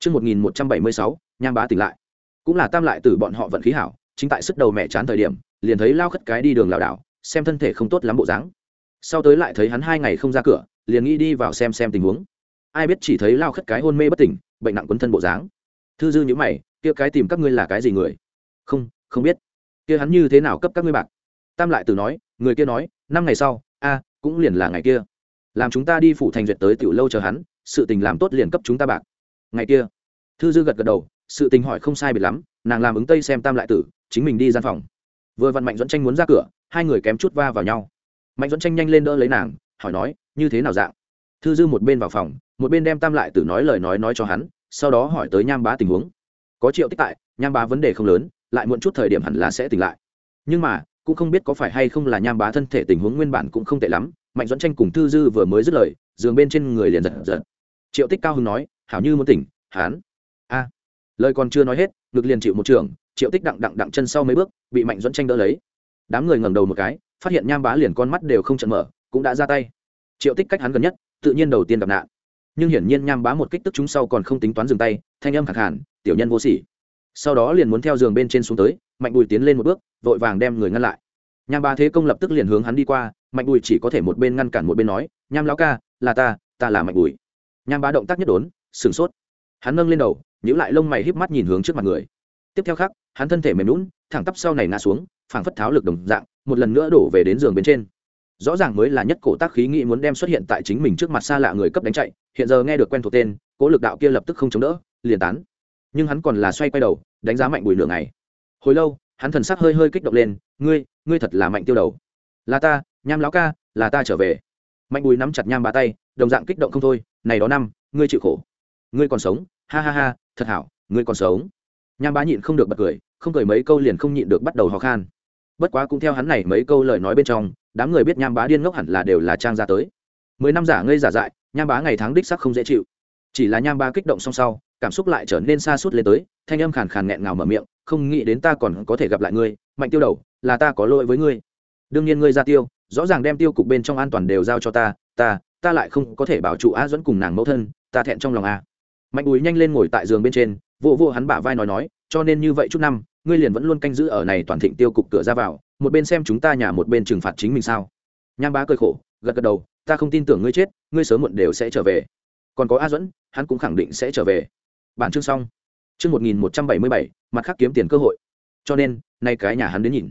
Trước 1176, nham bá tỉnh lại. Cũng là tam lại tử bọn họ vận khí hảo, chính tại sức đầu mẹ chán thời điểm, liền thấy lao khất cái đi đường lảo đảo, xem thân thể không tốt lắm bộ dáng. Sau tới lại thấy hắn hai ngày không ra cửa, liền nghĩ đi vào xem xem tình huống. Ai biết chỉ thấy lao khất cái hôn mê bất tỉnh, bệnh nặng quấn thân bộ dáng. Thư dư như mày, kia cái tìm các ngươi là cái gì người? Không, không biết. Kia hắn như thế nào cấp các ngươi bạc? Tam lại tử nói, người kia nói, năm ngày sau, a, cũng liền là ngày kia. Làm chúng ta đi phủ thành duyệt tới tiểu lâu chờ hắn, sự tình làm tốt liền cấp chúng ta bạc ngày kia. Thư dư gật gật đầu, sự tình hỏi không sai biệt lắm, nàng làm ứng tây xem tam lại tử, chính mình đi gian phòng. Vừa vặn mạnh dẫn tranh muốn ra cửa, hai người kém chút va vào nhau. Mạnh dẫn tranh nhanh lên đỡ lấy nàng, hỏi nói, như thế nào dạng? Thư dư một bên vào phòng, một bên đem tam lại tử nói lời nói nói cho hắn, sau đó hỏi tới nham bá tình huống. Có triệu tích tại, nham bá vấn đề không lớn, lại muộn chút thời điểm hẳn là sẽ tỉnh lại. Nhưng mà, cũng không biết có phải hay không là nham bá thân thể tình huống nguyên bản cũng không tệ lắm, mạnh dẫn tranh cùng thư dư vừa mới dứt lời, giường bên trên người liền giật giật. Triệu tích cao hưng nói hảo như muốn tỉnh, hán. A. Lời còn chưa nói hết, ngực liền chịu một trường, triệu tích đặng đặng đặng chân sau mấy bước, bị mạnh dẫn tranh đỡ lấy. Đám người ngẩng đầu một cái, phát hiện nham bá liền con mắt đều không trận mở, cũng đã ra tay. Triệu tích cách hắn gần nhất, tự nhiên đầu tiên gặp nạn. Nhưng hiển nhiên nham bá một kích tức chúng sau còn không tính toán dừng tay, thanh âm khẳng hẳn tiểu nhân vô sỉ. Sau đó liền muốn theo giường bên trên xuống tới, mạnh bùi tiến lên một bước, vội vàng đem người ngăn lại. Nham bá thế công lập tức liền hướng hắn đi qua, mạnh bùi chỉ có thể một bên ngăn cản một bên nói, nham lão ca, là ta ta là mạnh bùi. Nham bá động tác nhất đốn sửng sốt. Hắn nâng lên đầu nhữ lại lông mày híp mắt nhìn hướng trước mặt người. Tiếp theo khác hắn thân thể mềm lún thẳng tắp sau này ngã xuống, phảng phất tháo lực đồng dạng, một lần nữa đổ về đến giường bên trên. Rõ ràng mới là nhất cổ tác khí nghĩ muốn đem xuất hiện tại chính mình trước mặt xa lạ người cấp đánh chạy, hiện giờ nghe được quen thuộc tên, cố lực đạo kia lập tức không chống đỡ, liền tán. Nhưng hắn còn là xoay quay đầu, đánh giá mạnh bùi nửa ngày. Hồi lâu, hắn thần sắc hơi hơi kích động lên, ngươi ngươi thật là mạnh tiêu đầu. Là ta, nham lão ca, là ta trở về. Mạnh bùi nắm chặt nham ba tay, đồng dạng kích động không thôi, này đó năm, ngươi chịu khổ ngươi còn sống, ha ha ha, thật hảo, ngươi còn sống. Nham bá nhịn không được bật cười, không cười mấy câu liền không nhịn được bắt đầu ho khan. Bất quá cũng theo hắn này mấy câu lời nói bên trong, đám người biết nham bá điên ngốc hẳn là đều là trang ra tới. Mười năm giả ngây giả dại, nham bá ngày tháng đích sắc không dễ chịu. Chỉ là nham bá kích động song sau, cảm xúc lại trở nên xa suốt lên tới, thanh âm khàn khàn nghẹn ngào mở miệng, không nghĩ đến ta còn có thể gặp lại ngươi, mạnh tiêu đầu, là ta có lỗi với ngươi. Đương nhiên ngươi ra tiêu, rõ ràng đem tiêu cục bên trong an toàn đều giao cho ta ta ta lại không có thể bảo trụ a dẫn cùng nàng mẫu thân, ta thẹn trong lòng a mạnh bùi nhanh lên ngồi tại giường bên trên vụ vô hắn bả vai nói nói, cho nên như vậy chút năm, ngươi liền vẫn luôn canh giữ ở này toàn thịnh tiêu cục cửa ra vào, một bên xem chúng ta nhà một bên trừng phạt chính mình sao? Nham bá cười khổ, gật gật đầu, ta không tin tưởng ngươi chết, ngươi sớm muộn đều sẽ trở về. Còn có a duẫn, hắn cũng khẳng định sẽ trở về. Bản chương xong. Chương một nghìn một trăm bảy mươi bảy, mặt khác kiếm tiền cơ hội. Cho nên, nay cái nhà hắn đến nhìn.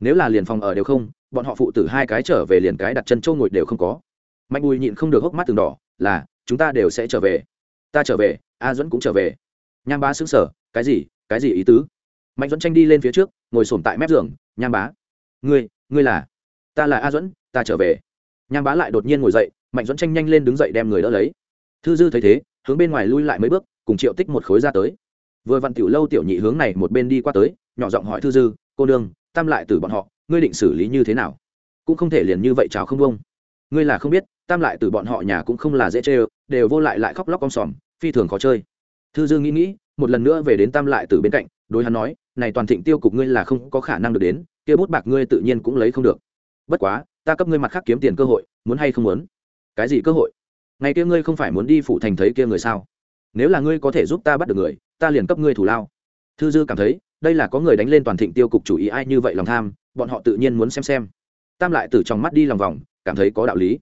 Nếu là liền phòng ở đều không, bọn họ phụ tử hai cái trở về liền cái đặt chân châu ngồi đều không có. Mạnh bùi nhịn không được hốc mắt từng đỏ, là, chúng ta đều sẽ trở về ta trở về, a duẫn cũng trở về. Nham bá xứng sở cái gì cái gì ý tứ? Mạnh duẫn tranh đi lên phía trước, ngồi sổm tại mép giường, nham bá, ngươi ngươi là? Ta là a duẫn, ta trở về. Nham bá lại đột nhiên ngồi dậy, mạnh duẫn tranh nhanh lên đứng dậy đem người đỡ lấy. Thư dư thấy thế, hướng bên ngoài lui lại mấy bước, cùng triệu tích một khối ra tới. Vừa vặn tiểu lâu tiểu nhị hướng này một bên đi qua tới, nhỏ giọng hỏi thư dư, cô nương, tam lại từ bọn họ, ngươi định xử lý như thế nào? Cũng không thể liền như vậy cháo không bông ngươi là không biết, tam lại từ bọn họ nhà cũng không là dễ chơi đều vô lại lại khóc lóc con sòm phi thường khó chơi. Thư dương nghĩ nghĩ, một lần nữa về đến tam lại từ bên cạnh, đối hắn nói, này toàn thịnh tiêu cục ngươi là không có khả năng được đến, kia bút bạc ngươi tự nhiên cũng lấy không được. Bất quá, ta cấp ngươi mặt khác kiếm tiền cơ hội, muốn hay không muốn? Cái gì cơ hội? Ngày kia ngươi không phải muốn đi phụ thành thấy kia người sao? Nếu là ngươi có thể giúp ta bắt được người, ta liền cấp ngươi thủ lao. Thư dư cảm thấy, đây là có người đánh lên toàn thịnh tiêu cục chủ ý ai như vậy lòng tham, bọn họ tự nhiên muốn xem xem. Tam lại từ trong mắt đi lòng vòng, cảm thấy có đạo lý.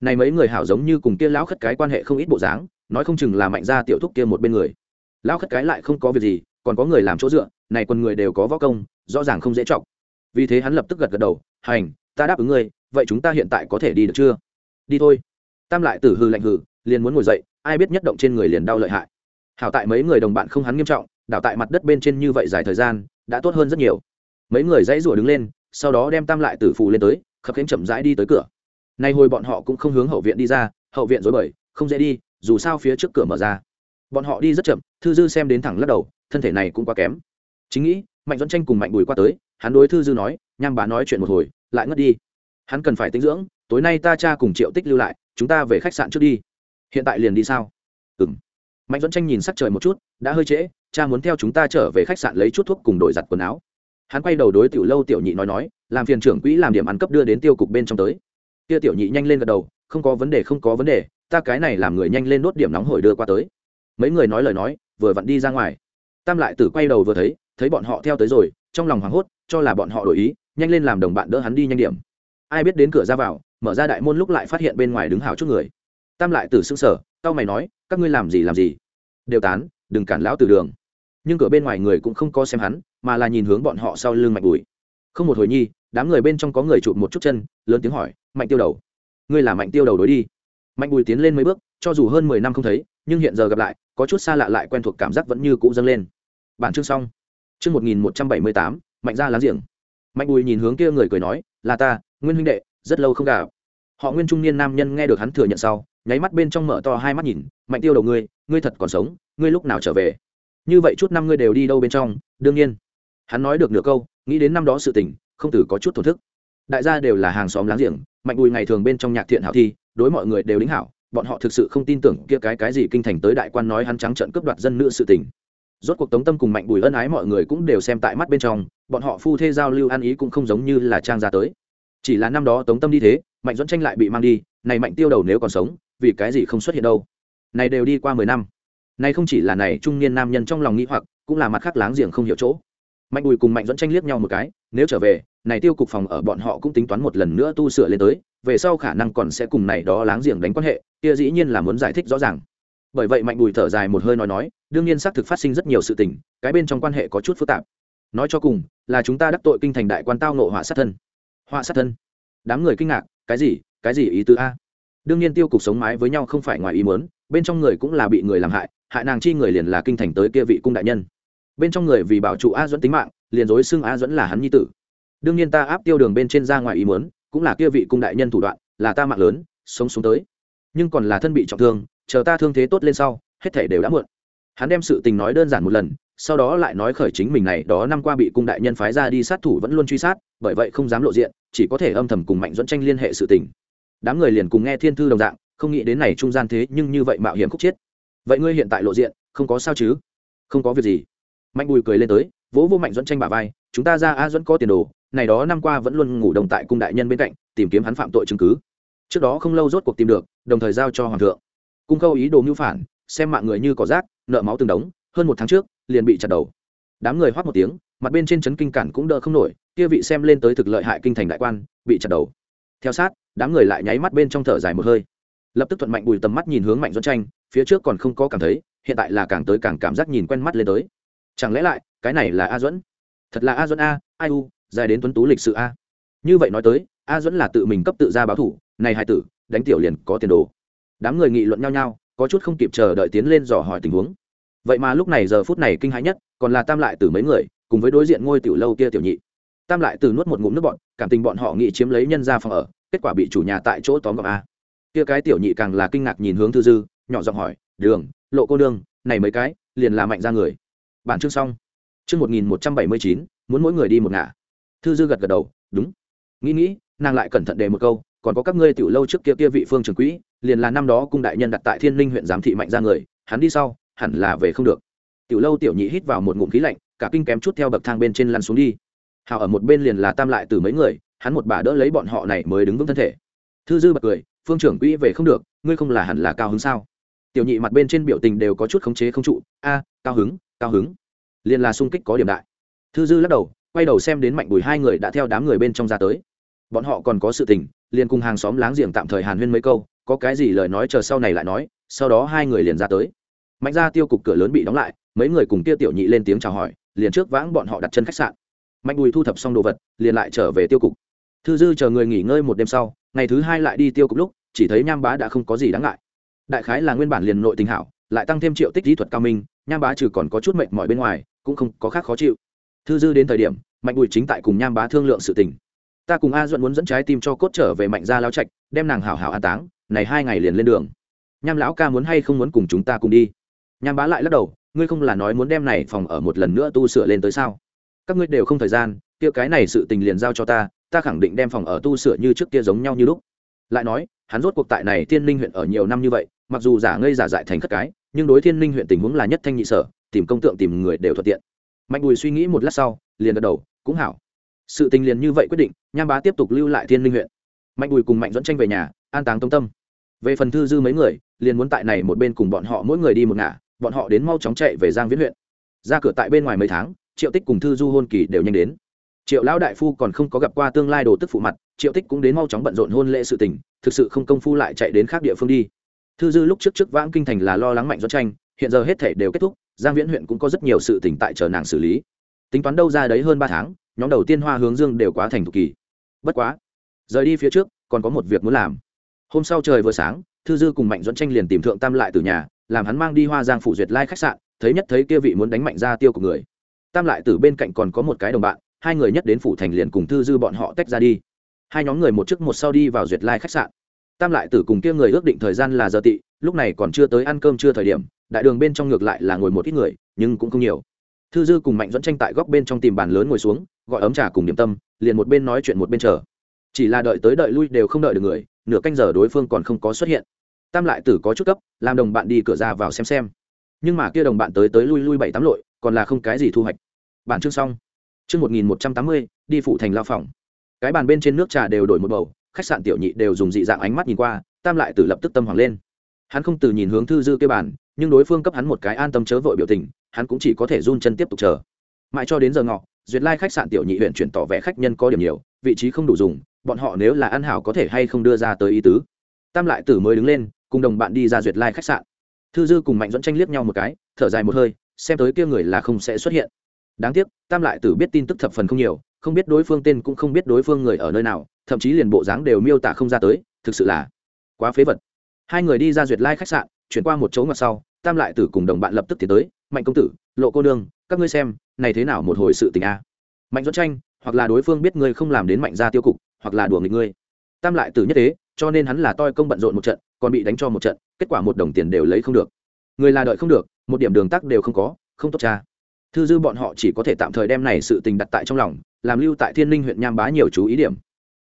Này mấy người hảo giống như cùng kia lão khất cái quan hệ không ít bộ dáng nói không chừng là mạnh ra tiểu thúc kia một bên người. Lão khất cái lại không có việc gì, còn có người làm chỗ dựa, này quân người đều có võ công, rõ ràng không dễ trọng vì thế hắn lập tức gật gật đầu, hành, ta đáp ứng ngươi, vậy chúng ta hiện tại có thể đi được chưa? Đi thôi. Tam lại tử hư lạnh hừ, liền muốn ngồi dậy, ai biết nhất động trên người liền đau lợi hại. Hảo tại mấy người đồng bạn không hắn nghiêm trọng, đảo tại mặt đất bên trên như vậy dài thời gian, đã tốt hơn rất nhiều. Mấy người dãy rủa đứng lên, sau đó đem tam lại tử phụ lên tới, khập khiễng chậm rãi đi tới cửa. Nay hồi bọn họ cũng không hướng hậu viện đi ra, hậu viện dối bời, không dễ đi dù sao phía trước cửa mở ra. Bọn họ đi rất chậm, thư dư xem đến thẳng lắc đầu, thân thể này cũng quá kém. Chính nghĩ, mạnh dẫn tranh cùng mạnh bùi qua tới, hắn đối thư dư nói, nham bá nói chuyện một hồi, lại ngất đi. Hắn cần phải tinh dưỡng, tối nay ta cha cùng triệu tích lưu lại, chúng ta về khách sạn trước đi. Hiện tại liền đi sao? Ừ m mạnh dẫn tranh nhìn sắc trời một chút, đã hơi trễ, cha muốn theo chúng ta trở về khách sạn lấy chút thuốc cùng đổi giặt quần áo. Hắn quay đầu đối tiểu lâu tiểu nhị nói nói, làm phiền trưởng quỹ làm điểm ăn cấp đưa đến tiêu cục bên trong tới. Kia tiểu nhị nhanh lên gật đầu, không có vấn đề, không có vấn đề ta cái này làm người nhanh lên nốt điểm nóng hổi đưa qua tới. Mấy người nói lời nói, vừa vặn đi ra ngoài. Tam lại tử quay đầu vừa thấy thấy bọn họ theo tới rồi, trong lòng hoảng hốt, cho là bọn họ đổi ý, nhanh lên làm đồng bạn đỡ hắn đi nhanh điểm. Ai biết đến cửa ra vào, mở ra đại môn lúc lại phát hiện bên ngoài đứng hào chút người. Tam lại tử xưng sở tao mày nói, các ngươi làm gì làm gì? Đều tán, đừng cản lão từ đường. Nhưng cửa bên ngoài người cũng không có xem hắn, mà là nhìn hướng bọn họ sau lưng mạnh bùi. Không một hồi nhi, đám người bên trong có người chụp một chút chân, lớn tiếng hỏi, mạnh tiêu đầu. Ngươi là mạnh tiêu đầu đối đi mạnh bùi tiến lên mấy bước, cho dù hơn mười năm không thấy, nhưng hiện giờ gặp lại, có chút xa lạ lại quen thuộc cảm giác vẫn như cũ dâng lên. Bản chương xong. Chương một nghìn một trăm bảy mươi tám, mạnh ra láng giềng. Mạnh bùi nhìn hướng kia người cười nói, là ta, nguyên huynh đệ, rất lâu không gặp. Họ nguyên trung niên nam nhân nghe được hắn thừa nhận sau, nháy mắt bên trong mở to hai mắt nhìn, mạnh tiêu đầu ngươi ngươi thật còn sống, ngươi lúc nào trở về? Như vậy chút năm ngươi đều đi đâu bên trong, đương nhiên. Hắn nói được nửa câu, nghĩ đến năm đó sự tình, không từ có chút thổn thức. Đại gia đều là hàng xóm láng giềng mạnh bùi ngày thường bên trong nhạc thiện hảo thi, đối mọi người đều đính hảo, bọn họ thực sự không tin tưởng kia cái cái gì kinh thành tới đại quan nói hắn trắng trợn cướp đoạt dân nữ sự tình. Rốt cuộc tống tâm cùng mạnh bùi ân ái mọi người cũng đều xem tại mắt bên trong, bọn họ phu thê giao lưu ăn ý cũng không giống như là trang ra tới. Chỉ là năm đó tống tâm đi thế, mạnh dẫn tranh lại bị mang đi, này mạnh tiêu đầu nếu còn sống, vì cái gì không xuất hiện đâu? Này đều đi qua mười năm. Này không chỉ là này trung niên nam nhân trong lòng nghĩ hoặc, cũng là mặt khác láng giềng không hiểu chỗ. Mạnh bùi cùng mạnh dẫn tranh liếc nhau một cái, nếu trở về này tiêu cục phòng ở bọn họ cũng tính toán một lần nữa tu sửa lên tới, về sau khả năng còn sẽ cùng này đó láng giềng đánh quan hệ, kia dĩ nhiên là muốn giải thích rõ ràng. Bởi vậy mạnh bùi thở dài một hơi nói nói, đương nhiên xác thực phát sinh rất nhiều sự tình, cái bên trong quan hệ có chút phức tạp. Nói cho cùng, là chúng ta đắc tội kinh thành đại quan tao nộ họa sát thân. Họa sát thân? Đám người kinh ngạc, cái gì cái gì ý tứ a? Đương nhiên tiêu cục sống mái với nhau không phải ngoài ý muốn, bên trong người cũng là bị người làm hại hại nàng chi người liền là kinh thành tới kia vị cung đại nhân. Bên trong người vì bảo trụ a dẫn tính mạng, liền dối xưng a dẫn là hắn nhi tử đương nhiên ta áp tiêu đường bên trên ra ngoài ý muốn, cũng là kia vị cung đại nhân thủ đoạn, là ta mạng lớn, sống xuống tới. Nhưng còn là thân bị trọng thương, chờ ta thương thế tốt lên sau, hết thể đều đã muộn. Hắn đem sự tình nói đơn giản một lần, sau đó lại nói khởi chính mình này, đó năm qua bị cung đại nhân phái ra đi sát thủ vẫn luôn truy sát, bởi vậy không dám lộ diện, chỉ có thể âm thầm cùng mạnh dẫn tranh liên hệ sự tình. Đám người liền cùng nghe thiên thư đồng dạng, không nghĩ đến này trung gian thế nhưng như vậy mạo hiểm khúc chết. Vậy ngươi hiện tại lộ diện, không có sao chứ? Không có việc gì. Mạnh bùi cười lên tới, vỗ vô mạnh dẫn tranh bà vai, chúng ta ra a dẫn có tiền đồ này đó năm qua vẫn luôn ngủ đồng tại cung đại nhân bên cạnh, tìm kiếm hắn phạm tội chứng cứ. Trước đó không lâu rốt cuộc tìm được, đồng thời giao cho hoàng thượng. Cung khâu ý đồ mưu phản, xem mạng người như cỏ rác, nợ máu từng đống, hơn một tháng trước, liền bị chặt đầu. Đám người hoác một tiếng, mặt bên trên trấn kinh cản cũng đỡ không nổi, kia vị xem lên tới thực lợi hại kinh thành đại quan, bị chặt đầu. Theo sát, đám người lại nháy mắt bên trong thở dài một hơi. Lập tức thuận mạnh bùi tầm mắt nhìn hướng mạnh dẫn tranh, phía trước còn không có cảm thấy, hiện tại là càng tới càng cảm giác nhìn quen mắt lên tới. Chẳng lẽ lại, cái này là a duẫn? Thật là a duẫn a, ai u dài đến tuấn tú lịch sự a. Như vậy nói tới, a duẫn là tự mình cấp tự ra báo thủ, này hai tử, đánh tiểu liền có tiền đồ. Đám người nghị luận nhau nhau, có chút không kịp chờ đợi tiến lên dò hỏi tình huống. Vậy mà lúc này giờ phút này kinh hãi nhất, còn là tam lại từ mấy người, cùng với đối diện ngôi tiểu lâu kia tiểu nhị. Tam lại từ nuốt một ngụm nước bọn cảm tình bọn họ nghĩ chiếm lấy nhân ra phòng ở, kết quả bị chủ nhà tại chỗ tóm gọn a. Kia cái tiểu nhị càng là kinh ngạc nhìn hướng thư dư, nhỏ giọng hỏi, đường, lộ cô đương này mấy cái, liền là mạnh ra người. Bản chương xong. Chương một nghìn một trăm bảy mươi chín, muốn mỗi người đi một ngả thư dư gật gật đầu, đúng. Nghĩ nghĩ, nàng lại cẩn thận đề một câu, còn có các ngươi tiểu lâu trước kia kia vị phương trường quỹ, liền là năm đó cung đại nhân đặt tại thiên linh huyện giám thị mạnh ra người, hắn đi sau, hẳn là về không được. Tiểu lâu tiểu nhị hít vào một ngụm khí lạnh, cả kinh kém chút theo bậc thang bên trên lăn xuống đi. Hào ở một bên liền là tam lại từ mấy người, hắn một bà đỡ lấy bọn họ này mới đứng vững thân thể. Thư dư bật cười, phương trưởng quỹ về không được, ngươi không là hẳn là cao hứng sao? Tiểu nhị mặt bên trên biểu tình đều có chút khống chế không trụ, a, cao hứng cao hứng. Liền là sung kích có điểm đại. Thư dư lắc đầu quay đầu xem đến mạnh bùi hai người đã theo đám người bên trong ra tới. Bọn họ còn có sự tình, liền cùng hàng xóm láng giềng tạm thời hàn huyên mấy câu, có cái gì lời nói chờ sau này lại nói, sau đó hai người liền ra tới. Mạnh ra tiêu cục cửa lớn bị đóng lại, mấy người cùng kia tiểu nhị lên tiếng chào hỏi, liền trước vãng bọn họ đặt chân khách sạn. Mạnh bùi thu thập xong đồ vật, liền lại trở về tiêu cục. Thư dư chờ người nghỉ ngơi một đêm sau, ngày thứ hai lại đi tiêu cục lúc, chỉ thấy nham bá đã không có gì đáng ngại. Đại khái là nguyên bản liền nội tình hảo, lại tăng thêm triệu tích kỹ thuật cao minh, nham bá trừ còn có chút mệnh mỏi bên ngoài, cũng không có khác khó chịu thư dư đến thời điểm, mạnh bùi chính tại cùng nham bá thương lượng sự tình. Ta cùng a duẫn muốn dẫn trái tim cho cốt trở về mạnh gia lao trạch, đem nàng hảo hảo an táng, này hai ngày liền lên đường. Nham lão ca muốn hay không muốn cùng chúng ta cùng đi? Nham bá lại lắc đầu, ngươi không là nói muốn đem này phòng ở một lần nữa tu sửa lên tới sao? Các ngươi đều không thời gian, kia cái này sự tình liền giao cho ta ta khẳng định đem phòng ở tu sửa như trước kia giống nhau như lúc. Lại nói, hắn rốt cuộc tại này thiên linh huyện ở nhiều năm như vậy, mặc dù giả ngây giả dại thành khất cái, nhưng đối thiên linh huyện tình huống là nhất thanh nhị sở, tìm công tượng tìm người đều thuận tiện mạnh bùi suy nghĩ một lát sau, liền gật đầu, cũng hảo. Sự tình liền như vậy quyết định, nham bá tiếp tục lưu lại thiên linh huyện. Mạnh bùi cùng mạnh dẫn tranh về nhà, an táng tông tâm. Về phần thư dư mấy người, liền muốn tại này một bên cùng bọn họ mỗi người đi một ngả, bọn họ đến mau chóng chạy về giang viễn huyện. Ra cửa tại bên ngoài mấy tháng, triệu tích cùng thư du hôn kỳ đều nhanh đến. Triệu lão đại phu còn không có gặp qua tương lai đồ tức phụ mặt, triệu tích cũng đến mau chóng bận rộn hôn lễ sự tình, thực sự không công phu lại chạy đến khác địa phương đi. Thư dư lúc trước trước vãng kinh thành là lo lắng mạnh do tranh, hiện giờ hết thể đều kết thúc giang viễn huyện cũng có rất nhiều sự tỉnh tại chờ nàng xử lý. Tính toán đâu ra đấy hơn ba tháng, nhóm đầu tiên hoa hướng dương đều quá thành thục kỳ. Bất quá, rời đi phía trước, còn có một việc muốn làm. Hôm sau trời vừa sáng, thư dư cùng mạnh dẫn tranh liền tìm thượng tam lại từ nhà, làm hắn mang đi hoa giang phủ duyệt lai khách sạn, thấy nhất thấy kia vị muốn đánh mạnh ra tiêu của người. Tam lại từ bên cạnh còn có một cái đồng bạn, hai người nhất đến phủ thành liền cùng thư dư bọn họ tách ra đi. Hai nhóm người một trước một sau đi vào duyệt lai khách sạn. Tam lại tử cùng kia người ước định thời gian là giờ tị, lúc này còn chưa tới ăn cơm chưa thời điểm đại đường bên trong ngược lại là ngồi một ít người, nhưng cũng không nhiều. Thư dư cùng mạnh dẫn tranh tại góc bên trong tìm bàn lớn ngồi xuống, gọi ấm trà cùng điểm tâm, liền một bên nói chuyện một bên chờ. Chỉ là đợi tới đợi lui đều không đợi được người, nửa canh giờ đối phương còn không có xuất hiện. Tam lại tử có chút cấp làm đồng bạn đi cửa ra vào xem xem. Nhưng mà kia đồng bạn tới tới lui lui bảy tám lội, còn là không cái gì thu hoạch. Bản chương xong. Chương một nghìn một trăm tám mươi, đi phụ thành lao phòng. Cái bàn bên trên nước trà đều đổi một bầu, khách sạn tiểu nhị đều dùng dị dạng ánh mắt nhìn qua, tam lại tử lập tức tâm hoàng lên. Hắn không từ nhìn hướng thư dư kia bàn nhưng đối phương cấp hắn một cái an tâm chớ vội biểu tình, hắn cũng chỉ có thể run chân tiếp tục chờ. Mãi cho đến giờ ngọ, duyệt lai khách sạn tiểu nhị huyện chuyển tỏ vẻ khách nhân có điểm nhiều, vị trí không đủ dùng, bọn họ nếu là ăn hảo có thể hay không đưa ra tới ý tứ. Tam lại tử mới đứng lên, cùng đồng bạn đi ra duyệt lai khách sạn. Thư dư cùng mạnh dẫn tranh liếc nhau một cái, thở dài một hơi, xem tới kia người là không sẽ xuất hiện. Đáng tiếc, tam lại tử biết tin tức thập phần không nhiều, không biết đối phương tên cũng không biết đối phương người ở nơi nào, thậm chí liền bộ dáng đều miêu tả không ra tới, thực sự là quá phế vật. Hai người đi ra duyệt lai khách sạn, chuyển qua một chỗ ngặt sau tam lại tử cùng đồng bạn lập tức tiến tới, mạnh công tử, lộ cô đương các ngươi xem, này thế nào một hồi sự tình a? Mạnh dẫn tranh, hoặc là đối phương biết ngươi không làm đến mạnh ra tiêu cục, hoặc là đùa nghịch ngươi. Tam lại tử nhất thế cho nên hắn là toi công bận rộn một trận, còn bị đánh cho một trận, kết quả một đồng tiền đều lấy không được. Người là đợi không được, một điểm đường tắc đều không có, không tốt cha. Thư dư bọn họ chỉ có thể tạm thời đem này sự tình đặt tại trong lòng, làm lưu tại thiên linh huyện nham bá nhiều chú ý điểm.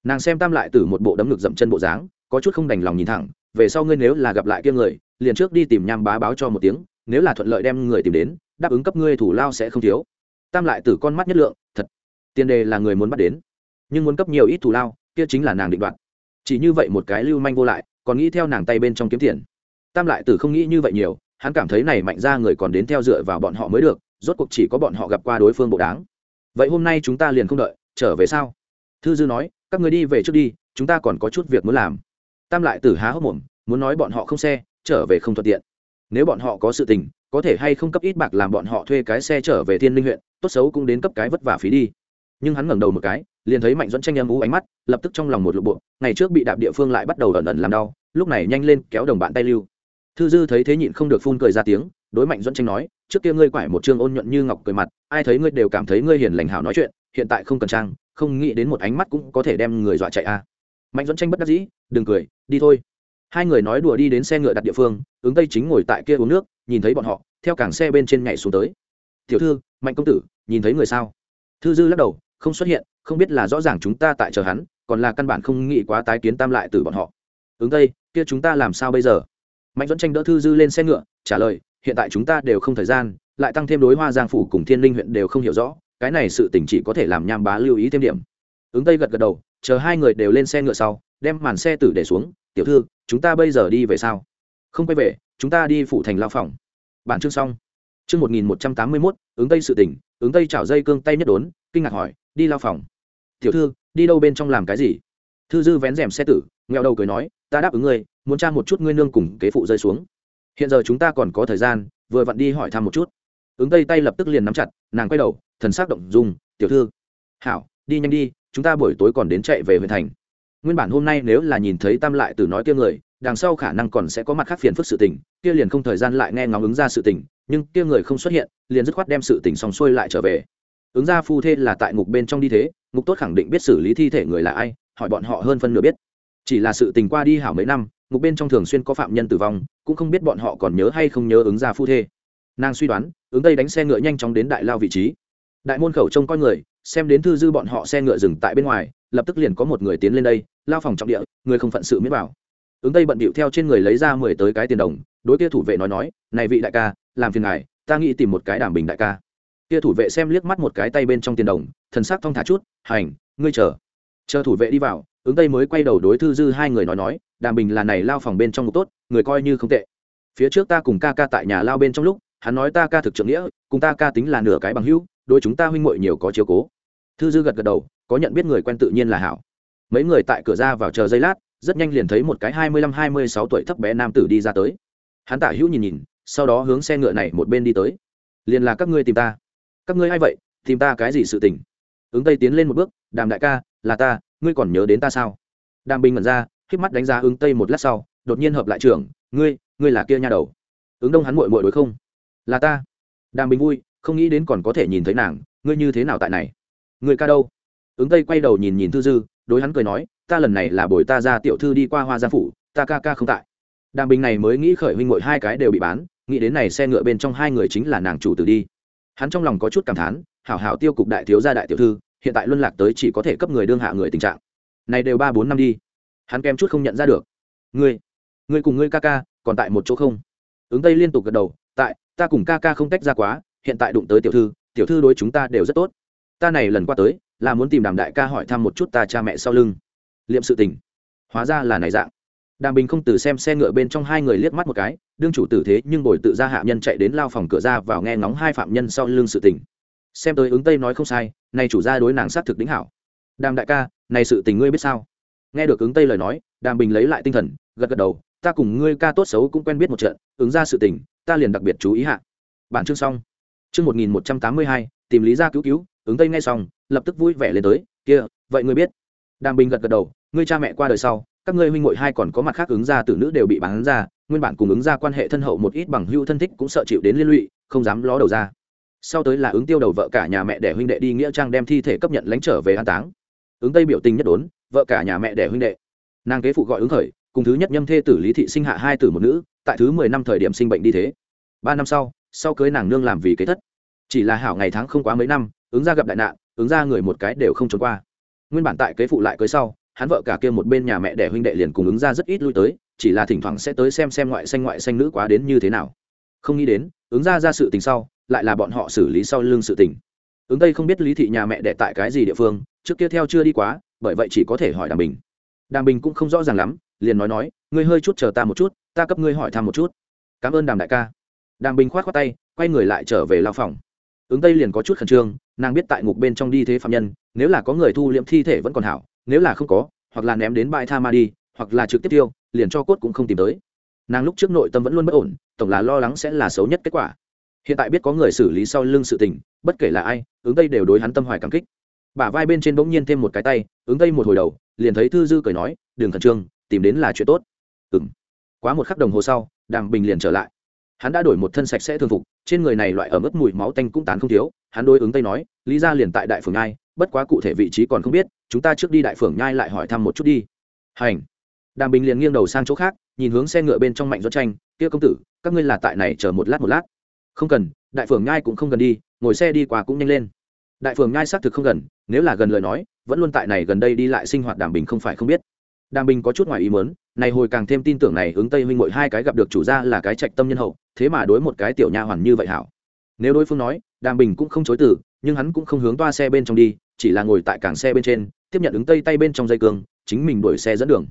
Nàng xem tam lại từ một bộ đấm ngực dậm chân bộ dáng, có chút không đành lòng nhìn thẳng về sau ngươi nếu là gặp lại kia người, liền trước đi tìm nham bá báo cho một tiếng, nếu là thuận lợi đem người tìm đến, đáp ứng cấp ngươi thủ lao sẽ không thiếu. Tam lại từ con mắt nhất lượng, thật, tiền đề là người muốn bắt đến, nhưng muốn cấp nhiều ít thủ lao, kia chính là nàng định đoạt. Chỉ như vậy một cái lưu manh vô lại, còn nghĩ theo nàng tay bên trong kiếm tiền. Tam lại tử không nghĩ như vậy nhiều, hắn cảm thấy này mạnh ra người còn đến theo dựa vào bọn họ mới được, rốt cuộc chỉ có bọn họ gặp qua đối phương bộ đáng. Vậy hôm nay chúng ta liền không đợi, trở về sao? Thư dư nói, các người đi về trước đi, chúng ta còn có chút việc muốn làm tam lại tử há hốc mồm, muốn nói bọn họ không xe, trở về không thuận tiện. Nếu bọn họ có sự tình, có thể hay không cấp ít bạc làm bọn họ thuê cái xe trở về thiên linh huyện, tốt xấu cũng đến cấp cái vất vả phí đi. Nhưng hắn ngẩng đầu một cái, liền thấy mạnh dẫn tranh âm ú ánh mắt, lập tức trong lòng một lục bộ ngày trước bị đạp địa phương lại bắt đầu ẩn ẩn làm đau, lúc này nhanh lên kéo đồng bạn tay lưu. Thư dư thấy thế nhịn không được phun cười ra tiếng, đối mạnh dẫn tranh nói, trước kia ngươi quải một chương ôn nhuận như ngọc cười mặt, ai thấy ngươi đều cảm thấy ngươi hiền lành hảo nói chuyện, hiện tại không cần trang, không nghĩ đến một ánh mắt cũng có thể đem người dọa chạy a à mạnh dẫn tranh bất đắc dĩ, đừng cười, đi thôi. Hai người nói đùa đi đến xe ngựa đặt địa phương, ứng tây chính ngồi tại kia uống nước, nhìn thấy bọn họ, theo cảng xe bên trên nhảy xuống tới. Tiểu thư, mạnh công tử, nhìn thấy người sao? Thư dư lắc đầu, không xuất hiện, không biết là rõ ràng chúng ta tại chờ hắn, còn là căn bản không nghĩ quá tái kiến tam lại từ bọn họ. Ứng tây, kia chúng ta làm sao bây giờ? Mạnh dẫn tranh đỡ thư dư lên xe ngựa, trả lời, hiện tại chúng ta đều không thời gian, lại tăng thêm đối hoa giang phủ cùng thiên linh huyện đều không hiểu rõ, cái này sự tình chỉ có thể làm nham bá lưu ý thêm điểm. Ứng tây gật gật đầu chờ hai người đều lên xe ngựa sau, đem màn xe tử để xuống, tiểu thư, chúng ta bây giờ đi về sao? Không quay về, chúng ta đi phủ thành lao phòng. Bản chương xong. Chương một nghìn một trăm tám mươi mốt, ứng tây sự tỉnh, ứng tây chảo dây cương tay nhất đốn, kinh ngạc hỏi, đi lao phòng? Tiểu thư, đi đâu bên trong làm cái gì? Thư dư vén rèm xe tử nghèo đầu cười nói, ta đáp ứng ngươi, muốn tra một chút ngươi nương cùng kế phụ rơi xuống. Hiện giờ chúng ta còn có thời gian, vừa vặn đi hỏi thăm một chút. Ứng tây tay lập tức liền nắm chặt, nàng quay đầu, thần s ắ c động dùng tiểu thư. Hảo, đi nhanh đi chúng ta buổi tối còn đến chạy về huyện thành. Nguyên bản hôm nay nếu là nhìn thấy tam lại từ nói kia người, đằng sau khả năng còn sẽ có mặt khác phiền phức sự tình, kia liền không thời gian lại nghe ngóng ứng ra sự tình, nhưng kia người không xuất hiện, liền dứt khoát đem sự tình xong xuôi lại trở về. Ứng ra phu thê là tại ngục bên trong đi thế, ngục tốt khẳng định biết xử lý thi thể người là ai, hỏi bọn họ hơn phân nửa biết. Chỉ là sự tình qua đi hảo mấy năm, ngục bên trong thường xuyên có phạm nhân tử vong, cũng không biết bọn họ còn nhớ hay không nhớ ứng ra phu thê. Nàng suy đoán, ứng tây đánh xe ngựa nhanh chóng đến đại lao vị trí. Đại môn khẩu trông coi người xem đến thư dư bọn họ xe ngựa dừng tại bên ngoài, lập tức liền có một người tiến lên đây, lao phòng trọng địa, người không phận sự miết bảo. Ứng tây bận bịu theo trên người lấy ra mười tới cái tiền đồng, đối kia thủ vệ nói nói, này vị đại ca, làm phiền ngài, ta nghĩ tìm một cái đảm bình đại ca. Kia thủ vệ xem liếc mắt một cái tay bên trong tiền đồng, thần sắc thong thả chút, hành, ngươi chờ. Chờ thủ vệ đi vào, ứng tây mới quay đầu đối thư dư hai người nói nói đàm bình là này lao phòng bên trong ngục tốt, người coi như không tệ. Phía trước ta cùng ca ca tại nhà lao bên trong lúc, hắn nói ta ca thực trưởng nghĩa, cùng ta ca tính là nửa cái bằng hữu đôi chúng ta huynh muội nhiều có chiếu cố. Thư dư gật gật đầu, có nhận biết người quen tự nhiên là hảo. Mấy người tại cửa ra vào chờ giây lát, rất nhanh liền thấy một cái hai mươi lăm hai mươi sáu tuổi thấp bé nam tử đi ra tới. Hắn tả hữu nhìn nhìn, sau đó hướng xe ngựa này một bên đi tới. Liền là, các ngươi tìm ta. Các ngươi a i vậy? Tìm ta cái gì sự tình? Ứng tây tiến lên một bước, đàm đại ca, là ta, ngươi còn nhớ đến ta sao? Đàm bình mật ra k h mắt đánh giá ứng tây một lát sau, đột nhiên hợp lại trưởng, ngươi ngươi là kia nha đầu. Ứng đông hắn mội mội đối không? Là ta. Đàm bình vui không nghĩ đến còn có thể nhìn thấy nàng, ngươi như thế nào tại này? Người ca đâu? Ứng tây quay đầu nhìn nhìn thư dư, đối hắn cười nói, ta lần này là bồi ta ra tiểu thư đi qua hoa gia phủ, ta ca ca không tại. Đàm bình này mới nghĩ khởi huynh mội hai cái đều bị bán, nghĩ đến này xe ngựa bên trong hai người chính là nàng chủ tử đi. Hắn trong lòng có chút cảm thán, hảo hảo tiêu cục đại thiếu gia đại tiểu thư, hiện tại luân lạc tới chỉ có thể cấp người đương hạ người tình trạng. Này đều ba bốn năm đi, hắn kem chút không nhận ra được. Ngươi ngươi cùng ngươi ca ca, còn tại một chỗ không? Ứng tây liên tục gật đầu, tại, ta cùng ca ca không tách ra quá hiện tại đụng tới tiểu thư tiểu thư đối chúng ta đều rất tốt. Ta này lần qua tới, là muốn tìm đàm đại ca hỏi thăm một chút ta cha mẹ sau lưng. Liệm sự tình. Hóa ra là này dạng. Đàm bình không từ xem xe ngựa bên trong hai người liếc mắt một cái, đương chủ tử thế nhưng bồi tự ra hạ nhân chạy đến lao phòng cửa ra vào nghe ngóng hai phạm nhân sau lưng sự tình. Xem tới ứng tây nói không sai, này chủ gia đối nàng xác thực đính hảo. Đàm đại ca, này sự tình ngươi biết sao? Nghe được ứng tây lời nói, đàm bình lấy lại tinh thần, gật gật đầu, ta cùng ngươi ca tốt xấu cũng quen biết một trận, ứng ra sự tình, ta liền đặc biệt chú ý hạ. Bản chương xong chương một nghìn một trăm tám mươi hai, tìm lý ra cứu cứu, ứng tây nghe xong, lập tức vui vẻ lên tới, kia, vậy ngươi biết? Đàm bình gật gật đầu, ngươi cha mẹ qua đời sau, các ngươi huynh muội hai còn có mặt khác ứng ra tử nữ đều bị bán ra, nguyên bản cùng ứng ra quan hệ thân hậu một ít bằng hữu thân thích cũng sợ chịu đến liên lụy, không dám ló đầu ra. Sau tới là ứng tiêu đầu vợ cả nhà mẹ để huynh đệ đi nghĩa trang đem thi thể cấp nhận lãnh trở về an táng. Ứng tây biểu tình nhất đốn, vợ cả nhà mẹ để huynh đệ. Nàng kế phụ gọi ứng khởi, cùng thứ nhất nhâm thê tử lý thị sinh hạ hai tử một nữ, tại thứ mười năm thời điểm sinh bệnh đi thế. Ba năm sau sau cưới nàng nương làm vì kế thất. Chỉ là hảo ngày tháng không quá mấy năm, ứng ra gặp đại nạn, ứng ra người một cái đều không trốn qua. Nguyên bản tại kế phụ lại cưới sau, hắn vợ cả kia một bên nhà mẹ đẻ huynh đệ liền cùng ứng ra rất ít lui tới, chỉ là thỉnh thoảng sẽ tới xem xem ngoại xanh ngoại xanh nữ quá đến như thế nào. Không nghĩ đến, ứng ra ra sự tình sau, lại là bọn họ xử lý sau lưng sự tình. Ứng tây không biết lý thị nhà mẹ đẻ tại cái gì địa phương, trước kia theo chưa đi quá, bởi vậy chỉ có thể hỏi đàm bình. Đàm bình cũng không rõ ràng lắm, liền nói nói, ngươi hơi chút chờ ta một chút, ta cấp ngươi hỏi thăm một chút. Cảm ơn đàm đại ca đàm bình khoát khoát tay, quay người lại trở về lao phòng. Ứng tây liền có chút khẩn trương, nàng biết tại ngục bên trong đi thế phạm nhân, nếu là có người thu liệm thi thể vẫn còn hảo, nếu là không có, hoặc là ném đến bãi tha ma đi, hoặc là trực tiếp tiêu, liền cho cốt cũng không tìm tới. Nàng lúc trước nội tâm vẫn luôn bất ổn, tổng là lo lắng sẽ là xấu nhất kết quả. Hiện tại biết có người xử lý sau lưng sự tình, bất kể là ai, ứng tây đều đối hắn tâm hoài cảm kích. Bả vai bên trên bỗng nhiên thêm một cái tay, ứng tây một hồi đầu, liền thấy thư dư cười nói đường khẩn trương, tìm đến là chuyện tốt. Ừng quá một khắc đồng hồ sau, đàm bình liền trở lại hắn đã đổi một thân sạch sẽ thường phục, trên người này loại ở mức mùi máu tanh cũng tán không thiếu, hắn đối ứng tây nói, lý ra liền tại đại phường nhai, bất quá cụ thể vị trí còn không biết, chúng ta trước đi đại phường nhai lại hỏi thăm một chút đi. Hành. Đàm bình liền nghiêng đầu sang chỗ khác, nhìn hướng xe ngựa bên trong mạnh do tranh, kia công tử, các ngươi là tại này chờ một lát một lát. Không cần, đại phường nhai cũng không gần đi, ngồi xe đi qua cũng nhanh lên. Đại phường nhai xác thực không gần nếu là gần lời nói, vẫn luôn tại này gần đây đi lại sinh hoạt đàm bình không phải không biết đàm bình có chút ngoài ý mớn này hồi càng thêm tin tưởng này ứng tây huynh mội hai cái gặp được chủ gia là cái trạch tâm nhân hậu, thế mà đối một cái tiểu nha hoàn như vậy hảo. Nếu đối phương nói, đàm bình cũng không chối từ, nhưng hắn cũng không hướng toa xe bên trong đi, chỉ là ngồi tại cảng xe bên trên, tiếp nhận ứng tây tay bên trong dây cương chính mình đuổi xe dẫn đường.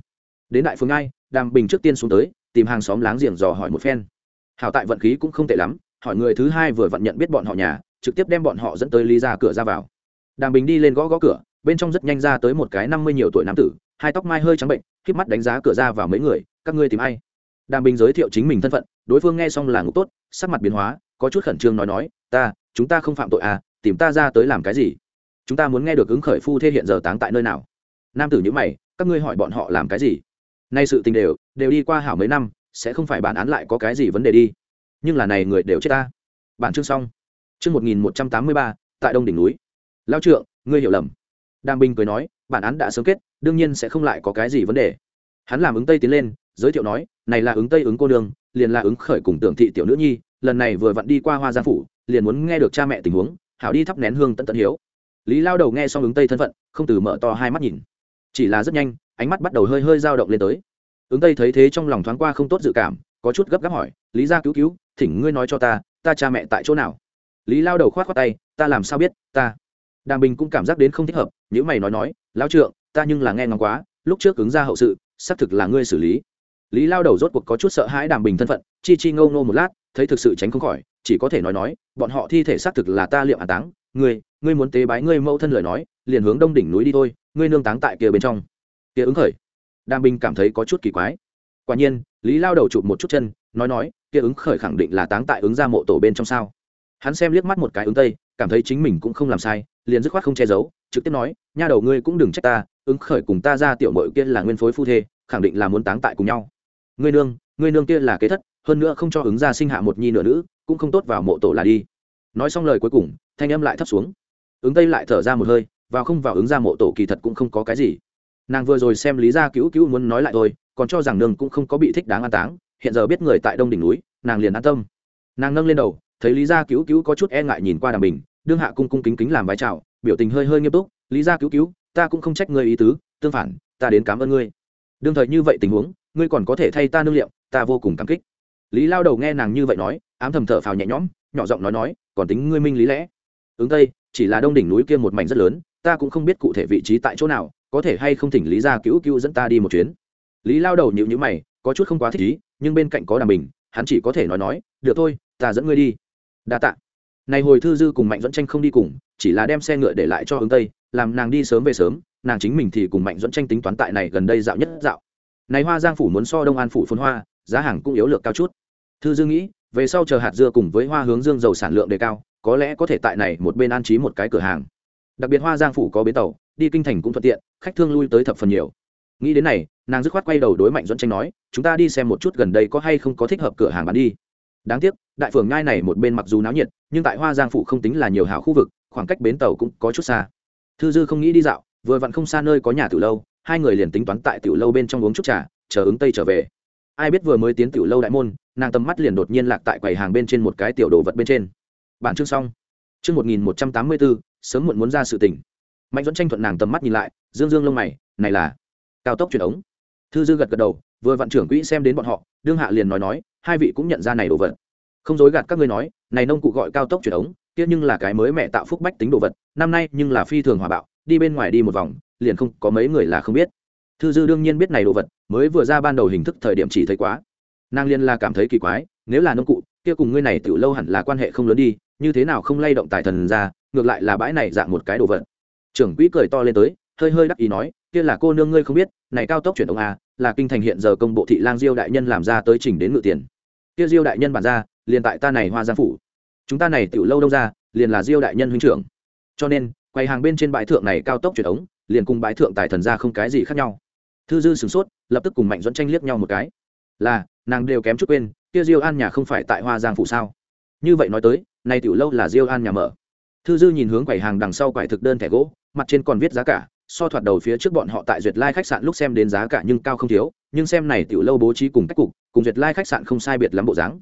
Đến đại phương ai, đàm bình trước tiên xuống tới, tìm hàng xóm láng giềng dò hỏi một phen. Hảo tại vận khí cũng không tệ lắm, hỏi người thứ hai vừa vận nhận biết bọn họ nhà, trực tiếp đem bọn họ dẫn tới lý ra cửa ra vào. Đàm bình đi lên gõ gõ cửa, bên trong rất nhanh ra tới một cái năm mươi nhiều tuổi nam tử hai tóc mai hơi trắng bệnh k mắt đánh giá cửa ra vào mấy người, các ngươi tìm ai? Đàm bình giới thiệu chính mình thân phận, đối phương nghe xong là ngục tốt, sắc mặt biến hóa, có chút khẩn trương nói nói, ta, chúng ta không phạm tội à tìm ta ra tới làm cái gì? Chúng ta muốn nghe được ứng khởi phu thê hiện giờ táng tại nơi nào? Nam tử nhữ mày, các ngươi hỏi bọn họ làm cái gì? Nay sự tình đều đều đi qua hảo mấy năm, sẽ không phải bản án lại có cái gì vấn đề đi. Nhưng là này người đều chết ta. Bản chương xong. Chương một nghìn một trăm tám mươi ba, tại đông đỉnh núi. Lao trượng, ngươi hiểu lầm. Đàm bình cười nói, bản án đã sớm kết đương nhiên sẽ không lại có cái gì vấn đề. Hắn làm ứng tây tiến lên, giới thiệu nói, này là ứng tây ứng cô đường liền là ứng khởi cùng tưởng thị tiểu nữ nhi, lần này vừa vặn đi qua hoa giang phủ, liền muốn nghe được cha mẹ tình huống, hảo đi thắp nén hương tận tận hiếu. Lý lao đầu nghe xong ứng tây thân phận, không từ mở to hai mắt nhìn. Chỉ là rất nhanh, ánh mắt bắt đầu hơi hơi dao động lên tới. Ứng tây thấy thế trong lòng thoáng qua không tốt dự cảm, có chút gấp gáp hỏi, lý gia cứu cứu, thỉnh ngươi nói cho ta ta cha mẹ tại chỗ nào? Lý lao đầu khoát khoát tay, ta làm sao biết, ta? Đàm bình cũng cảm giác đến không thích hợp nếu mày nói nói lao trượng ta nhưng là nghe ngóng quá, lúc trước ứng ra hậu sự, xác thực là ngươi xử lý. Lý lao đầu rốt cuộc có chút sợ hãi đàm bình thân phận, chi chi ngâu ngô một lát, thấy thực sự tránh không khỏi, chỉ có thể nói nói, bọn họ thi thể xác thực là ta liệm an táng, ngươi ngươi muốn tế bái ngươi mẫu thân lời nói, liền hướng đông đỉnh núi đi thôi, ngươi nương táng tại kia bên trong. Kia ứng khởi. Đàm bình cảm thấy có chút kỳ quái. Quả nhiên, lý lao đầu chụp một chút chân, nói nói, kia ứng khởi khẳng định là táng tại ứng ra mộ tổ bên trong sao. Hắn xem liếc mắt một cái ứng tây, cảm thấy chính mình cũng không làm sai, liền dứt khoát không che giấu trực tiếp nói, nha đầu ngươi cũng đừng trách ta, ứng khởi cùng ta ra tiểu mội kia là nguyên phối phu thê, khẳng định là muốn táng tại cùng nhau. Ngươi nương ngươi nương kia là kế thất, hơn nữa không cho ứng ra sinh hạ một nhi nửa nữ, cũng không tốt vào mộ tổ là đi. Nói xong lời cuối cùng, thanh âm lại thấp xuống. Ứng tây lại thở ra một hơi, vào không vào ứng ra mộ tổ kỳ thật cũng không có cái gì. Nàng vừa rồi xem lý gia cứu cứu muốn nói lại thôi, còn cho rằng nương cũng không có bị thích đáng an táng, hiện giờ biết người tại đông đỉnh núi, nàng liền an tâm. Nàng nâng lên đầu, thấy lý gia cứu cứu có chút e ngại nhìn qua đàm bình đương hạ cung cung kính kính làm vái chào biểu tình hơi hơi nghiêm túc, lý gia cứu cứu, ta cũng không trách ngươi ý tứ, tương phản, ta đến cảm ơn ngươi. Đương thời như vậy tình huống, ngươi còn có thể thay ta nương liệu, ta vô cùng cảm kích. Lý lao đầu nghe nàng như vậy nói, ám thầm thở phào nhẹ nhõm, nhỏ giọng nói nói, còn tính ngươi minh lý lẽ. Ứng tây, chỉ là đông đỉnh núi kia một mảnh rất lớn, ta cũng không biết cụ thể vị trí tại chỗ nào, có thể hay không thỉnh lý gia cứu cứu dẫn ta đi một chuyến? Lý lao đầu nhịu nhữ mày, có chút không quá thích ý, nhưng bên cạnh có đàm bình, hắn chỉ có thể nói nói, được thôi, ta dẫn ngươi đi. Đa tạ này hồi thư dư cùng mạnh dẫn tranh không đi cùng, chỉ là đem xe ngựa để lại cho hướng tây, làm nàng đi sớm về sớm, nàng chính mình thì cùng mạnh dẫn tranh tính toán tại này gần đây dạo nhất dạo. Này hoa giang phủ muốn so đông an phủ phun hoa, giá hàng cũng yếu lược cao chút. Thư dư nghĩ, về sau chờ hạt dưa cùng với hoa hướng dương dầu sản lượng đề cao, có lẽ có thể tại này một bên an trí một cái cửa hàng. Đặc biệt hoa giang phủ có bến tàu, đi kinh thành cũng thuận tiện, khách thương lui tới thập phần nhiều. Nghĩ đến này, nàng dứt khoát quay đầu đối mạnh dẫn tranh nói, chúng ta đi xem một chút gần đây có hay không có thích hợp cửa hàng bán đi đáng tiếc, đại phường ngai này một bên mặc dù náo nhiệt, nhưng tại hoa giang phủ không tính là nhiều hảo khu vực, khoảng cách bến tàu cũng có chút xa. Thư dư không nghĩ đi dạo, vừa vặn không xa nơi có nhà tiểu lâu, hai người liền tính toán tại tiểu lâu bên trong uống chút trà, chờ ứng tây trở về. Ai biết vừa mới tiến tiểu lâu đại môn, nàng tầm mắt liền đột nhiên lạc tại quầy hàng bên trên một cái tiểu đồ vật bên trên. Bản chương xong. Chương một nghìn một trăm tám mươi bốn sớm muộn muốn ra sự tỉnh mạnh dẫn tranh thuận nàng tầm mắt nhìn lại, dương dương lông mày, này là cao tốc truyền ống. Thư dư gật gật đầu, vừa vạn trưởng quỹ xem đến bọn họ, đương hạ liền nói nói hai vị cũng nhận ra này đồ vật. Không dối gạt các ngươi nói, này nông cụ gọi cao tốc chuyển ống, kia nhưng là cái mới mẹ tạo phúc bách tính đồ vật, năm nay nhưng là phi thường hòa bạo, đi bên ngoài đi một vòng, liền không có mấy người là không biết. Thư dư đương nhiên biết này đồ vật, mới vừa ra ban đầu hình thức thời điểm chỉ thấy quá. Nàng liên là cảm thấy kỳ quái, nếu là nông cụ, kia cùng ngươi này tiểu lâu hẳn là quan hệ không lớn đi, như thế nào không lay động tài thần ra, ngược lại là bãi này dạng một cái đồ vật. Trưởng quỹ cười to lên tới, hơi hơi đắc ý nói, kia là cô nương ngươi không biết, này cao tốc chuyển ống a là kinh thành hiện giờ công bộ thị lang diêu đại nhân làm ra tới trình đến ngự tiền. Kia diêu đại nhân bản ra, liền tại ta này hoa giang phủ. Chúng ta này tiểu lâu đông ra, liền là diêu đại nhân huynh trưởng. Cho nên, quầy hàng bên trên bãi thượng này cao tốc truyền ống, liền cùng bãi thượng tài thần ra không cái gì khác nhau. Thư dư sửng sốt, lập tức cùng mạnh dẫn tranh liếc nhau một cái. Là, nàng đều kém chút quên, kia diêu an nhà không phải tại hoa giang phủ sao? Như vậy nói tới, này tiểu lâu là diêu an nhà mở. Thư dư nhìn hướng quầy hàng đằng sau quầy thực đơn thẻ gỗ, mặt trên còn viết giá cả so thoạt đầu phía trước bọn họ tại duyệt lai khách sạn lúc xem đến giá cả nhưng cao không thiếu, nhưng xem này tiểu lâu bố trí cùng cách cục, cùng duyệt lai khách sạn không sai biệt lắm bộ dáng.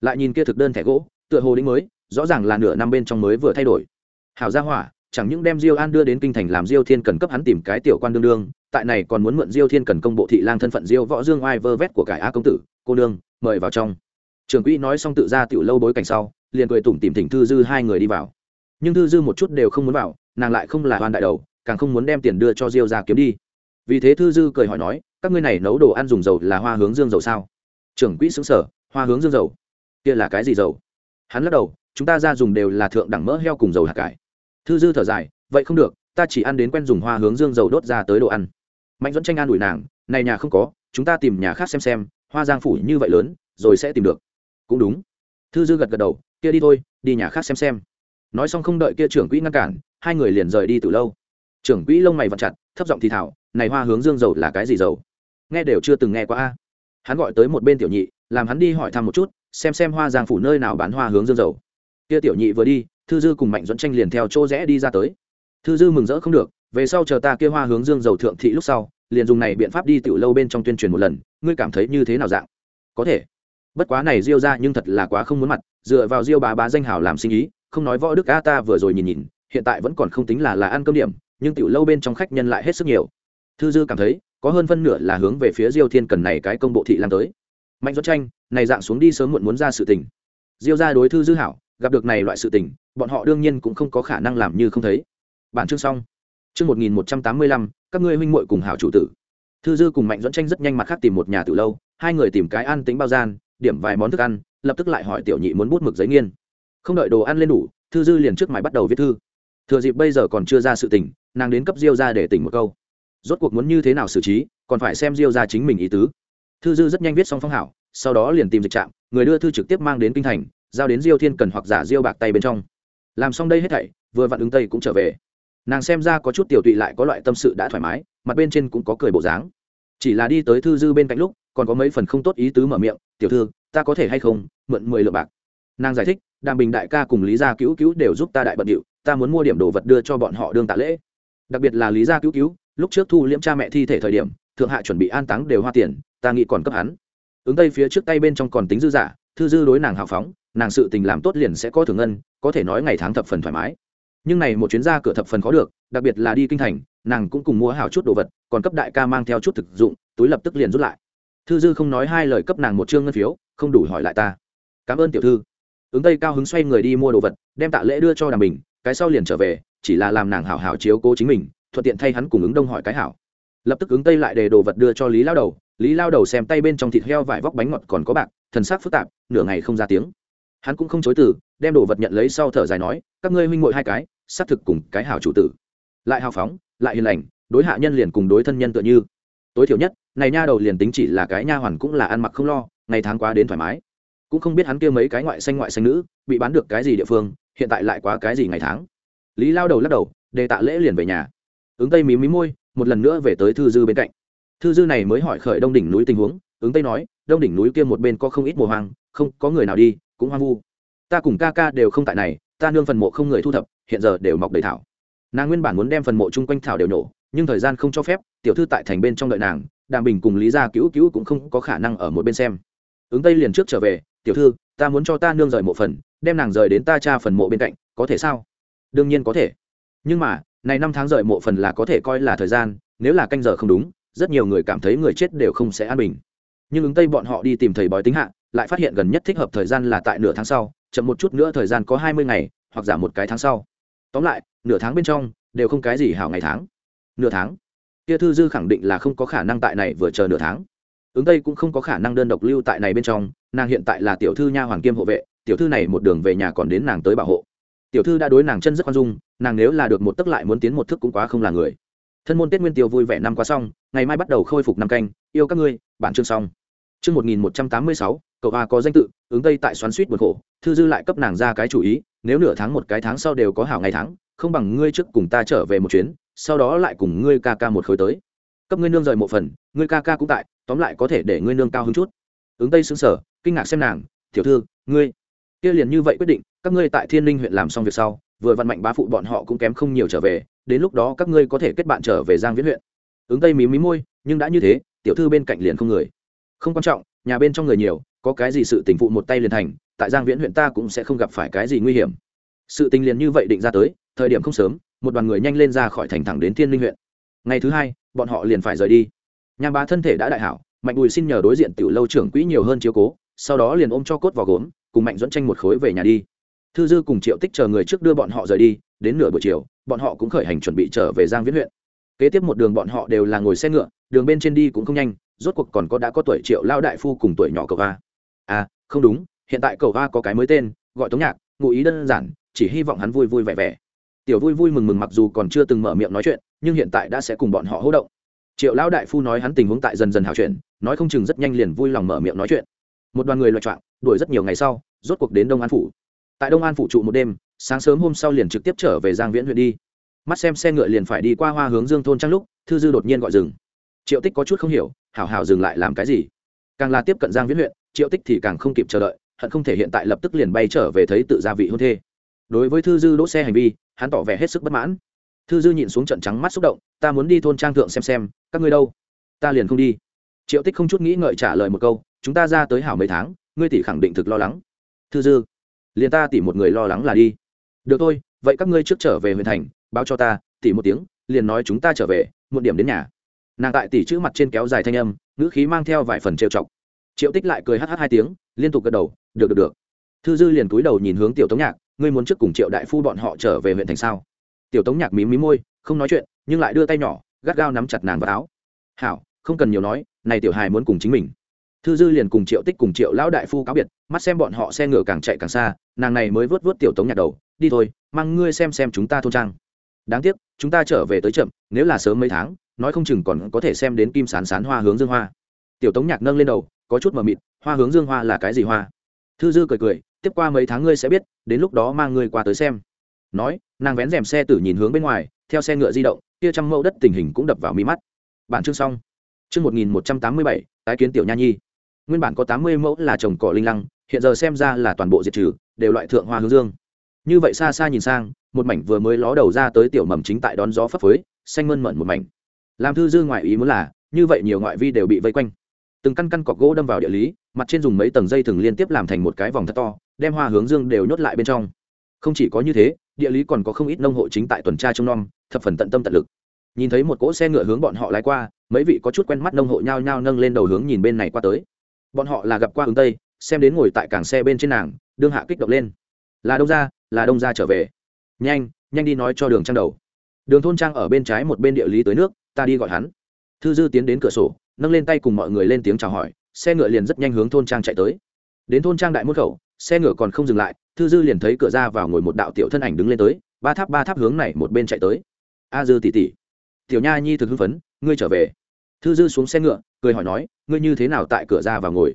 Lại nhìn kia thực đơn thẻ gỗ, tựa hồ đính mới, rõ ràng là nửa năm bên trong mới vừa thay đổi. Hảo gia hỏa, chẳng những đem diêu an đưa đến kinh thành làm diêu thiên cần cấp hắn tìm cái tiểu quan đương đương, tại này còn muốn mượn diêu thiên cần công bộ thị lang thân phận diêu võ dương oai vơ vét của cải a công tử, cô nương, mời vào trong. Trường quỹ nói xong tự ra tiểu lâu bối cảnh sau, liền cười tủm tìm thỉnh thư dư hai người đi vào. Nhưng thư dư một chút đều không muốn vào, nàng lại không là hoan đại đầu càng không muốn đem tiền đưa cho diêu ra kiếm đi. Vì thế thư dư cười hỏi nói, các ngươi này nấu đồ ăn dùng dầu là hoa hướng dương dầu sao? Trưởng quỹ xứng sở, hoa hướng dương dầu. Kia là cái gì dầu? Hắn lắc đầu, chúng ta ra dùng đều là thượng đẳng mỡ heo cùng dầu hạt cải. Thư dư thở dài, vậy không được, ta chỉ ăn đến quen dùng hoa hướng dương dầu đốt ra tới đồ ăn. Mạnh dẫn tranh an ủi nàng, này nhà không có, chúng ta tìm nhà khác xem xem, hoa giang phủ như vậy lớn, rồi sẽ tìm được. Cũng đúng. Thư dư gật gật đầu, kia đi thôi, đi nhà khác xem xem. Nói xong không đợi kia trưởng quỹ ngăn cản, hai người liền rời đi từ lâu trưởng quỹ lông mày vặn chặt, thấp giọng thì thảo này hoa hướng dương dầu là cái gì dầu? Nghe đều chưa từng nghe qua a. Hắn gọi tới một bên tiểu nhị, làm hắn đi hỏi thăm một chút, xem xem hoa giang phủ nơi nào bán hoa hướng dương dầu. Kia tiểu nhị vừa đi, thư dư cùng mạnh dẫn tranh liền theo chỗ rẽ đi ra tới. Thư dư mừng rỡ không được, về sau chờ ta kia hoa hướng dương dầu thượng thị lúc sau, liền dùng này biện pháp đi tiểu lâu bên trong tuyên truyền một lần, ngươi cảm thấy như thế nào dạng? Có thể. Bất quá này diêu ra nhưng thật là quá không muốn mặt, dựa vào diêu bà bá danh hảo làm sinh ý, không nói võ đức a ta vừa rồi nhìn nhìn, hiện tại vẫn còn không tính là là ăn cơm điểm nhưng tiểu lâu bên trong khách nhân lại hết sức nhiều. Thư dư cảm thấy, có hơn phân nửa là hướng về phía diêu thiên cần này cái công bộ thị làm tới. Mạnh dẫn tranh, này dạng xuống đi sớm muộn muốn ra sự tình. Diêu ra đối thư dư hảo, gặp được này loại sự tình, bọn họ đương nhiên cũng không có khả năng làm như không thấy. Bản chương xong. Chương một nghìn một trăm tám mươi lăm, các ngươi huynh muội cùng hảo chủ tử. Thư dư cùng mạnh dẫn tranh rất nhanh mặt khác tìm một nhà từ lâu, hai người tìm cái ăn tính bao gian, điểm vài món thức ăn, lập tức lại hỏi tiểu nhị muốn bút mực giấy nghiên. Không đợi đồ ăn lên đủ, thư dư liền trước mày bắt đầu viết thư thừa dịp bây giờ còn chưa ra sự tình, nàng đến cấp diêu ra để tỉnh một câu. Rốt cuộc muốn như thế nào xử trí, còn phải xem diêu ra chính mình ý tứ. Thư dư rất nhanh viết xong phong hảo, sau đó liền tìm dịch trạm, người đưa thư trực tiếp mang đến kinh thành, giao đến diêu thiên cần hoặc giả diêu bạc tay bên trong. Làm xong đây hết thảy, vừa vặn ứng tây cũng trở về. Nàng xem ra có chút tiểu tụy lại có loại tâm sự đã thoải mái, mặt bên trên cũng có cười bộ dáng. Chỉ là đi tới thư dư bên cạnh lúc, còn có mấy phần không tốt ý tứ mở miệng, tiểu thư, ta có thể hay không mượn mười lượng bạc? Nàng giải thích, đàm bình đại ca cùng lý gia cứu cứu đều giúp ta đại bận điệu ta muốn mua điểm đồ vật đưa cho bọn họ đương tạ lễ. Đặc biệt là lý gia cứu cứu, lúc trước thu liễm cha mẹ thi thể thời điểm, thượng hạ chuẩn bị an táng đều hoa tiền, ta nghĩ còn cấp hắn. Ứng tây phía trước tay bên trong còn tính dư giả, thư dư đối nàng hào phóng, nàng sự tình làm tốt liền sẽ có thưởng ngân, có thể nói ngày tháng thập phần thoải mái. Nhưng này một chuyến ra cửa thập phần khó được, đặc biệt là đi kinh thành, nàng cũng cùng mua hào chút đồ vật, còn cấp đại ca mang theo chút thực dụng, túi lập tức liền rút lại. Thư dư không nói hai lời cấp nàng một chương ngân phiếu, không đủ hỏi lại ta. Cảm ơn tiểu thư. Ứng tây cao hứng xoay người đi mua đồ vật, đem tạ lễ đưa cho đàm bình cái sau liền trở về, chỉ là làm nàng hảo hảo chiếu cố chính mình, thuận tiện thay hắn cùng ứng đông hỏi cái hảo. Lập tức ứng tây lại để đồ vật đưa cho lý lao đầu. Lý lao đầu xem tay bên trong thịt heo vải vóc bánh ngọt còn có bạc, thần sắc phức tạp, nửa ngày không ra tiếng. Hắn cũng không chối từ, đem đồ vật nhận lấy sau thở dài nói, các ngươi huynh ngội hai cái, xác thực cùng cái hảo chủ tử. Lại hào phóng, lại hiền lành, đối hạ nhân liền cùng đối thân nhân tựa như. Tối thiểu nhất, này nha đầu liền tính chỉ là cái nha hoàn cũng là ăn mặc không lo, ngày tháng quá đến thoải mái. Cũng không biết hắn kia mấy cái ngoại xanh ngoại xanh nữ, bị bán được cái gì địa phương hiện tại lại quá cái gì ngày tháng? Lý lao đầu lắc đầu, đề tạ lễ liền về nhà. Ứng tây mí mí môi, một lần nữa về tới thư dư bên cạnh. Thư dư này mới hỏi khởi đông đỉnh núi tình huống. Ứng tây nói, đông đỉnh núi kia một bên có không ít mùa hoang, không có người nào đi, cũng hoang vu. Ta cùng ca ca đều không tại này, ta nương phần mộ không người thu thập, hiện giờ đều mọc đầy thảo. Nàng nguyên bản muốn đem phần mộ chung quanh thảo đều nổ, nhưng thời gian không cho phép, tiểu thư tại thành bên trong đợi nàng, đàm bình cùng lý gia cứu cứu cũng không có khả năng ở một bên xem. Ứng tây liền trước trở về, tiểu thư, ta muốn cho ta nương rời mộ phần đem nàng rời đến ta cha phần mộ bên cạnh, có thể sao? Đương nhiên có thể. Nhưng mà, này năm tháng rời mộ phần là có thể coi là thời gian, nếu là canh giờ không đúng, rất nhiều người cảm thấy người chết đều không sẽ an bình. Nhưng ứng tây bọn họ đi tìm thầy bói tính hạ, lại phát hiện gần nhất thích hợp thời gian là tại nửa tháng sau, chậm một chút nữa thời gian có hai mươi ngày, hoặc giảm một cái tháng sau. Tóm lại, nửa tháng bên trong, đều không cái gì hảo ngày tháng. Nửa tháng? Kia thư dư khẳng định là không có khả năng tại này vừa chờ nửa tháng. Ứng tây cũng không có khả năng đơn độc lưu tại này bên trong, nàng hiện tại là tiểu thư nha hoàng kiêm hộ vệ tiểu thư này một đường về nhà còn đến nàng tới bảo hộ. Tiểu thư đã đối nàng chân rất khoan dung, nàng nếu là được một tức lại muốn tiến một thức cũng quá không là người. Thân môn tết nguyên tiêu vui vẻ năm qua xong, ngày mai bắt đầu khôi phục năm canh, yêu các ngươi, bản chương xong. Chương một nghìn một trăm tám mươi sáu, cậu a có danh tự, ứng tây tại xoắn suýt buồn khổ, thư dư lại cấp nàng ra cái chủ ý, nếu nửa tháng một cái tháng sau đều có hảo ngày tháng, không bằng ngươi trước cùng ta trở về một chuyến, sau đó lại cùng ngươi ca ca một khối tới. Cấp ngươi nương rời một phần, ngươi ca ca cũng tại, tóm lại có thể để ngươi nương cao hơn chút. Ứng tây xứng sở kinh ngạc xem nàng, tiểu thư, ngươi kia liền như vậy quyết định, các ngươi tại thiên linh huyện làm xong việc sau, vừa vận mạnh bá phụ bọn họ cũng kém không nhiều trở về, đến lúc đó các ngươi có thể kết bạn trở về giang viễn huyện. Ứng tây mí mí môi, nhưng đã như thế, tiểu thư bên cạnh liền không người. Không quan trọng, nhà bên trong người nhiều, có cái gì sự tình phụ một tay liền thành, tại giang viễn huyện ta cũng sẽ không gặp phải cái gì nguy hiểm. Sự tình liền như vậy định ra tới, thời điểm không sớm, một đoàn người nhanh lên ra khỏi thành thẳng đến thiên linh huyện. Ngày thứ hai, bọn họ liền phải rời đi. Nham bá thân thể đã đại hảo, mạnh bùi xin nhờ đối diện tiểu lâu trưởng quỹ nhiều hơn chiếu cố, sau đó liền ôm cho cốt vào gốm cùng mạnh dẫn tranh một khối về nhà đi. Thư dư cùng triệu tích chờ người trước đưa bọn họ rời đi, đến nửa buổi chiều, bọn họ cũng khởi hành chuẩn bị trở về giang viễn huyện. Kế tiếp một đường bọn họ đều là ngồi xe ngựa, đường bên trên đi cũng không nhanh, rốt cuộc còn có đã có tuổi triệu lao đại phu cùng tuổi nhỏ cầu va à không đúng, hiện tại cầu va có cái mới tên, gọi tống nhạc, ngụ ý đơn giản, chỉ hy vọng hắn vui vui vẻ vẻ. Tiểu vui vui mừng mừng mặc dù còn chưa từng mở miệng nói chuyện, nhưng hiện tại đã sẽ cùng bọn họ hỗ động. Triệu lão đại phu nói hắn tình huống tại dần dần hào chuyện nói không chừng rất nhanh liền vui lòng mở miệng nói chuyện một đoàn người loạt trọng, đuổi rất nhiều ngày sau, rốt cuộc đến đông an phủ. Tại đông an phủ trụ một đêm, sáng sớm hôm sau liền trực tiếp trở về giang viễn huyện đi. Mắt xem xe ngựa liền phải đi qua hoa hướng dương thôn trăng lúc, thư dư đột nhiên gọi dừng. Triệu tích có chút không hiểu, hảo hảo dừng lại làm cái gì? Càng là tiếp cận giang viễn huyện, triệu tích thì càng không kịp chờ đợi, hận không thể hiện tại lập tức liền bay trở về thấy tự gia vị hôn thê. Đối với thư dư đỗ xe hành vi, hắn tỏ vẻ hết sức bất mãn. Thư dư nhịn xuống trận trắng mắt xúc động, ta muốn đi thôn trang thượng xem xem, các ngươi đâu? Ta liền không đi. Triệu tích không chút nghĩ ngợi trả lời một câu chúng ta ra tới hảo mấy tháng, ngươi tỷ khẳng định thực lo lắng. Thư dư, liền ta tỷ một người lo lắng là đi. Được thôi, vậy các ngươi trước trở về huyện thành, báo cho ta, tỷ một tiếng, liền nói chúng ta trở về một điểm đến nhà. Nàng tại tỷ chữ mặt trên kéo dài thanh âm, ngữ khí mang theo vài phần trêu chọc. Triệu tích lại cười hh hai tiếng, liên tục gật đầu, được được được. Thư dư liền cúi đầu nhìn hướng tiểu tống nhạc, ngươi muốn trước cùng triệu đại phu bọn họ trở về huyện thành sao? Tiểu tống nhạc mí mí môi, không nói chuyện, nhưng lại đưa tay nhỏ, gắt gao nắm chặt nàng vào áo. Hảo, không cần nhiều nói, này tiểu hài muốn cùng chính mình thư dư liền cùng triệu tích cùng triệu lão đại phu cáo biệt, mắt xem bọn họ xe ngựa càng chạy càng xa, nàng này mới vớt vớt tiểu tống nhạc đầu, đi thôi, mang ngươi xem xem chúng ta thôn trang. Đáng tiếc, chúng ta trở về tới chậm, nếu là sớm mấy tháng, nói không chừng còn có thể xem đến kim sán sán hoa hướng dương hoa. Tiểu tống nhạc nâng lên đầu, có chút mờ mịt, hoa hướng dương hoa là cái gì hoa? Thư dư cười cười, tiếp qua mấy tháng ngươi sẽ biết, đến lúc đó mang ngươi qua tới xem. Nói, nàng vén rèm xe tử nhìn hướng bên ngoài, theo xe ngựa di động, kia trăm mẫu đất tình hình cũng đập vào mi mắt. Bản chương xong. Chương một nghìn một trăm tám mươi bảy, tái kiến tiểu nha nhi nguyên bản có tám mươi mẫu là trồng cỏ linh lăng, hiện giờ xem ra là toàn bộ diệt trừ, đều loại thượng hoa hướng dương. Như vậy xa xa nhìn sang, một mảnh vừa mới ló đầu ra tới tiểu mầm chính tại đón gió phấp phới, xanh mơn mận một mảnh. Làm thư dư ngoại ý muốn là, như vậy nhiều ngoại vi đều bị vây quanh. Từng căn căn cọc gỗ đâm vào địa lý, mặt trên dùng mấy tầng dây thừng liên tiếp làm thành một cái vòng thật to, đem hoa hướng dương đều nhốt lại bên trong. Không chỉ có như thế, địa lý còn có không ít nông hộ chính tại tuần tra trông nom, thập phần tận tâm tận lực. Nhìn thấy một cỗ xe ngựa hướng bọn họ lái qua, mấy vị có chút quen mắt nông hộ nhao nhao nâng lên đầu hướng nhìn bên này qua tới bọn họ là gặp qua hướng tây, xem đến ngồi tại cảng xe bên trên nàng, đương hạ kích động lên. Là đông ra là đông ra trở về. Nhanh nhanh đi nói cho đường trang đầu. Đường thôn trang ở bên trái một bên địa lý tới nước, ta đi gọi hắn. Thư dư tiến đến cửa sổ, nâng lên tay cùng mọi người lên tiếng chào hỏi, xe ngựa liền rất nhanh hướng thôn trang chạy tới. Đến thôn trang đại môn khẩu, xe ngựa còn không dừng lại, thư dư liền thấy cửa ra vào ngồi một đạo tiểu thân ảnh đứng lên tới, ba tháp ba tháp hướng này một bên chạy tới. A dư tỉ tỉ tiểu nha nhi thực hưng phấn, ngươi trở về thư dư xuống xe ngựa, cười hỏi nói, ngươi như thế nào tại cửa ra vào ngồi?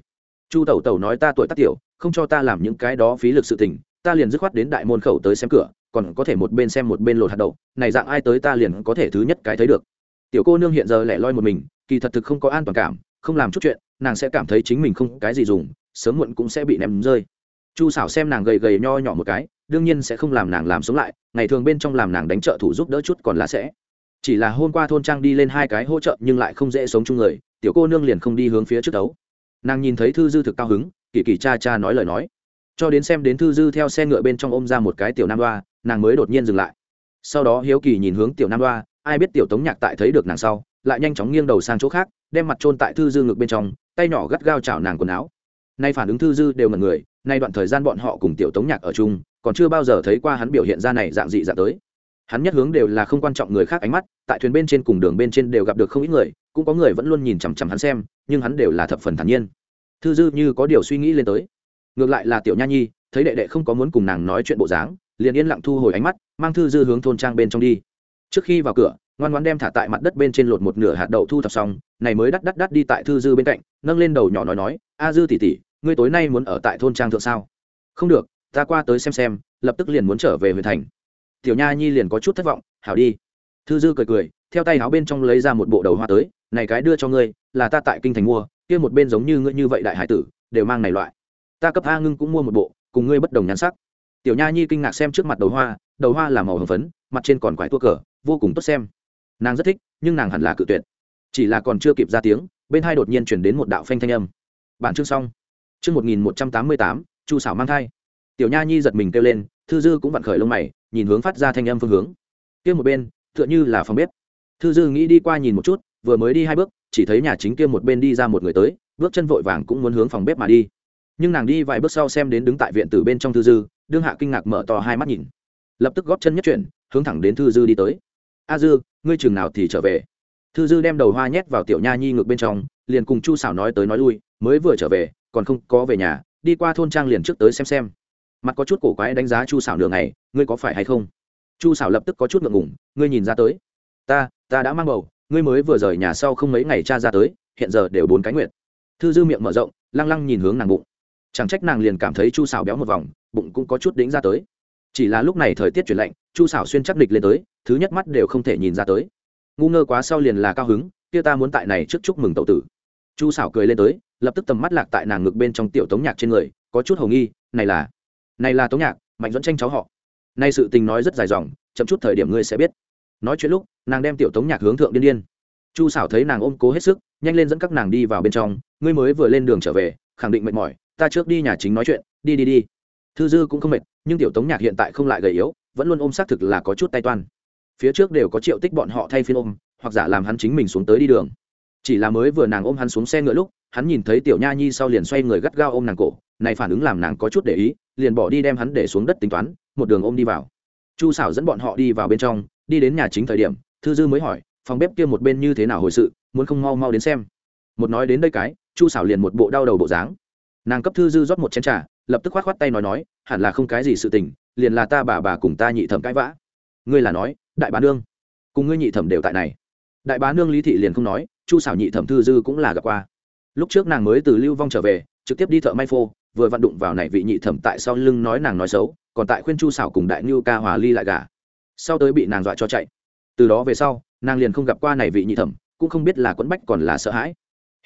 Chu tẩu tẩu nói, ta tuổi tác tiểu, không cho ta làm những cái đó phí lực sự tình, ta liền dứt khoát đến đại môn khẩu tới xem cửa, còn có thể một bên xem một bên lột hạt đậu, này dạng ai tới ta liền có thể thứ nhất cái thấy được. Tiểu cô nương hiện giờ lẻ loi một mình, kỳ thật thực không có an toàn cảm, không làm chút chuyện, nàng sẽ cảm thấy chính mình không cái gì dùng, sớm muộn cũng sẽ bị ném rơi. Chu xảo xem nàng gầy gầy nho nhỏ một cái, đương nhiên sẽ không làm nàng làm sống lại, ngày thường bên trong làm nàng đánh trợ thủ giúp đỡ chút còn là sẽ chỉ là hôm qua thôn trang đi lên hai cái hỗ trợ nhưng lại không dễ sống chung người, tiểu cô nương liền không đi hướng phía trước đấu. Nàng nhìn thấy thư dư thực cao hứng kỳ kỳ cha cha nói lời nói. Cho đến xem đến thư dư theo xe ngựa bên trong ôm ra một cái tiểu nam đoa, nàng mới đột nhiên dừng lại. Sau đó hiếu kỳ nhìn hướng tiểu nam đoa, ai biết tiểu tống nhạc tại thấy được nàng sau, lại nhanh chóng nghiêng đầu sang chỗ khác, đem mặt trôn tại thư dư ngực bên trong, tay nhỏ gắt gao chảo nàng quần áo. Nay phản ứng thư dư đều mật người, nay đoạn thời gian bọn họ cùng tiểu tống nhạc ở chung, còn chưa bao giờ thấy qua hắn biểu hiện ra này dạng dị dạng tới hắn nhất hướng đều là không quan trọng người khác ánh mắt, tại thuyền bên trên cùng đường bên trên đều gặp được không ít người, cũng có người vẫn luôn nhìn chằm chằm hắn xem, nhưng hắn đều là thập phần thản nhiên. Thư dư như có điều suy nghĩ lên tới. Ngược lại là tiểu nha nhi, thấy đệ đệ không có muốn cùng nàng nói chuyện bộ dáng, liền yên lặng thu hồi ánh mắt, mang thư dư hướng thôn trang bên trong đi. Trước khi vào cửa, ngoan ngoan đem thả tại mặt đất bên trên lột một nửa hạt đậu thu thập xong, này mới đắt đắt đắt đi tại thư dư bên cạnh, nâng lên đầu nhỏ nói nói, a dư tỉ tỉ ngươi tối nay muốn ở tại thôn trang thượng sao? Không được, ta qua tới xem xem, lập tức liền muốn trở về huyện thành tiểu nha nhi liền có chút thất vọng, hảo đi. Thư dư cười cười, theo tay áo bên trong lấy ra một bộ đầu hoa tới, này cái đưa cho ngươi, là ta tại kinh thành mua, kia một bên giống như ngươi như vậy đại hải tử, đều mang này loại. Ta cấp a ngưng cũng mua một bộ, cùng ngươi bất đồng nhan sắc. Tiểu nha nhi kinh ngạc xem trước mặt đầu hoa đầu hoa là màu hồng phấn, mặt trên còn quải tua cờ, vô cùng tốt xem. Nàng rất thích, nhưng nàng hẳn là cự tuyệt. Chỉ là còn chưa kịp ra tiếng, bên hai đột nhiên chuyển đến một đạo phanh thanh âm. Bản chương xong. Chương một nghìn một trăm tám mươi tám, chu xảo mang thai. Tiểu nha nhi giật mình kêu lên, thư dư cũng vặn khởi lông mày nhìn hướng phát ra thanh âm phương hướng. Kia một bên, tựa như là phòng bếp. Thư dư nghĩ đi qua nhìn một chút, vừa mới đi hai bước, chỉ thấy nhà chính kia một bên đi ra một người tới, bước chân vội vàng cũng muốn hướng phòng bếp mà đi. Nhưng nàng đi vài bước sau xem đến đứng tại viện từ bên trong thư dư, đương hạ kinh ngạc mở to hai mắt nhìn. Lập tức góp chân nhất chuyển, hướng thẳng đến thư dư đi tới. A dư, ngươi chừng nào thì trở về? Thư dư đem đầu hoa nhét vào tiểu nha nhi ngược bên trong, liền cùng chu xảo nói tới nói lui, mới vừa trở về, còn không có về nhà, đi qua thôn trang liền trước tới xem xem mặt có chút cổ quái đánh giá chu xảo nửa ngày, ngươi có phải hay không? Chu xảo lập tức có chút ngượng ngủng ngươi nhìn ra tới. Ta ta đã mang bầu, ngươi mới vừa rời nhà sau không mấy ngày cha ra tới, hiện giờ đều bốn cái nguyện thư dư miệng mở rộng, lăng lăng nhìn hướng nàng bụng. Chẳng trách nàng liền cảm thấy chu xảo béo một vòng, bụng cũng có chút đính ra tới. Chỉ là lúc này thời tiết chuyển lạnh, chu xảo xuyên chắc địch lên tới, thứ nhất mắt đều không thể nhìn ra tới. Ngu ngơ quá sau liền là cao hứng, kia ta muốn tại này trước chúc mừng tậu tử. Chu xảo cười lên tới, lập tức tầm mắt lạc tại nàng ngực bên trong tiểu tống nhạc trên người, có chút hầu nghi, này là này là tống nhạc, mạnh dẫn tranh cháu họ. Nay sự tình nói rất dài dòng, chậm chút thời điểm ngươi sẽ biết. Nói chuyện lúc, nàng đem tiểu tống nhạc hướng thượng điên điên. Chu xảo thấy nàng ôm cố hết sức, nhanh lên dẫn các nàng đi vào bên trong, ngươi mới vừa lên đường trở về, khẳng định mệt mỏi, ta trước đi nhà chính nói chuyện, đi đi đi. Thư dư cũng không mệt, nhưng tiểu tống nhạc hiện tại không lại gầy yếu, vẫn luôn ôm xác thực là có chút tay toan. Phía trước đều có triệu tích bọn họ thay phiên ôm, hoặc giả làm hắn chính mình xuống tới đi đường. Chỉ là mới vừa nàng ôm hắn xuống xe ngựa lúc, hắn nhìn thấy tiểu nha nhi sau liền xoay người gắt gao ôm nàng cổ này phản ứng làm nàng có chút để ý, liền bỏ đi đem hắn để xuống đất tính toán, một đường ôm đi vào. Chu xảo dẫn bọn họ đi vào bên trong, đi đến nhà chính thời điểm, thư dư mới hỏi, phòng bếp kia một bên như thế nào hồi sự, muốn không mau mau đến xem. Một nói đến đây cái, chu xảo liền một bộ đau đầu bộ dáng. Nàng cấp thư dư rót một chén trà, lập tức khoát khoát tay nói nói, hẳn là không cái gì sự tình, liền là ta bà bà cùng ta nhị thẩm cãi vã. Ngươi là nói, đại bá nương, cùng ngươi nhị thẩm đều tại này. Đại bá nương lý thị liền không nói, chu xảo nhị thẩm thư dư cũng là gặp qua. Lúc trước nàng mới từ lưu vong trở về, trực tiếp đi thợ may phô vừa vặn đụng vào này vị nhị thẩm tại sau lưng nói nàng nói xấu, còn tại khuyên chu xảo cùng đại ngưu ca hòa ly lại gà sau tới bị nàng dọa cho chạy. Từ đó về sau, nàng liền không gặp qua này vị nhị thẩm, cũng không biết là quẫn bách còn là sợ hãi.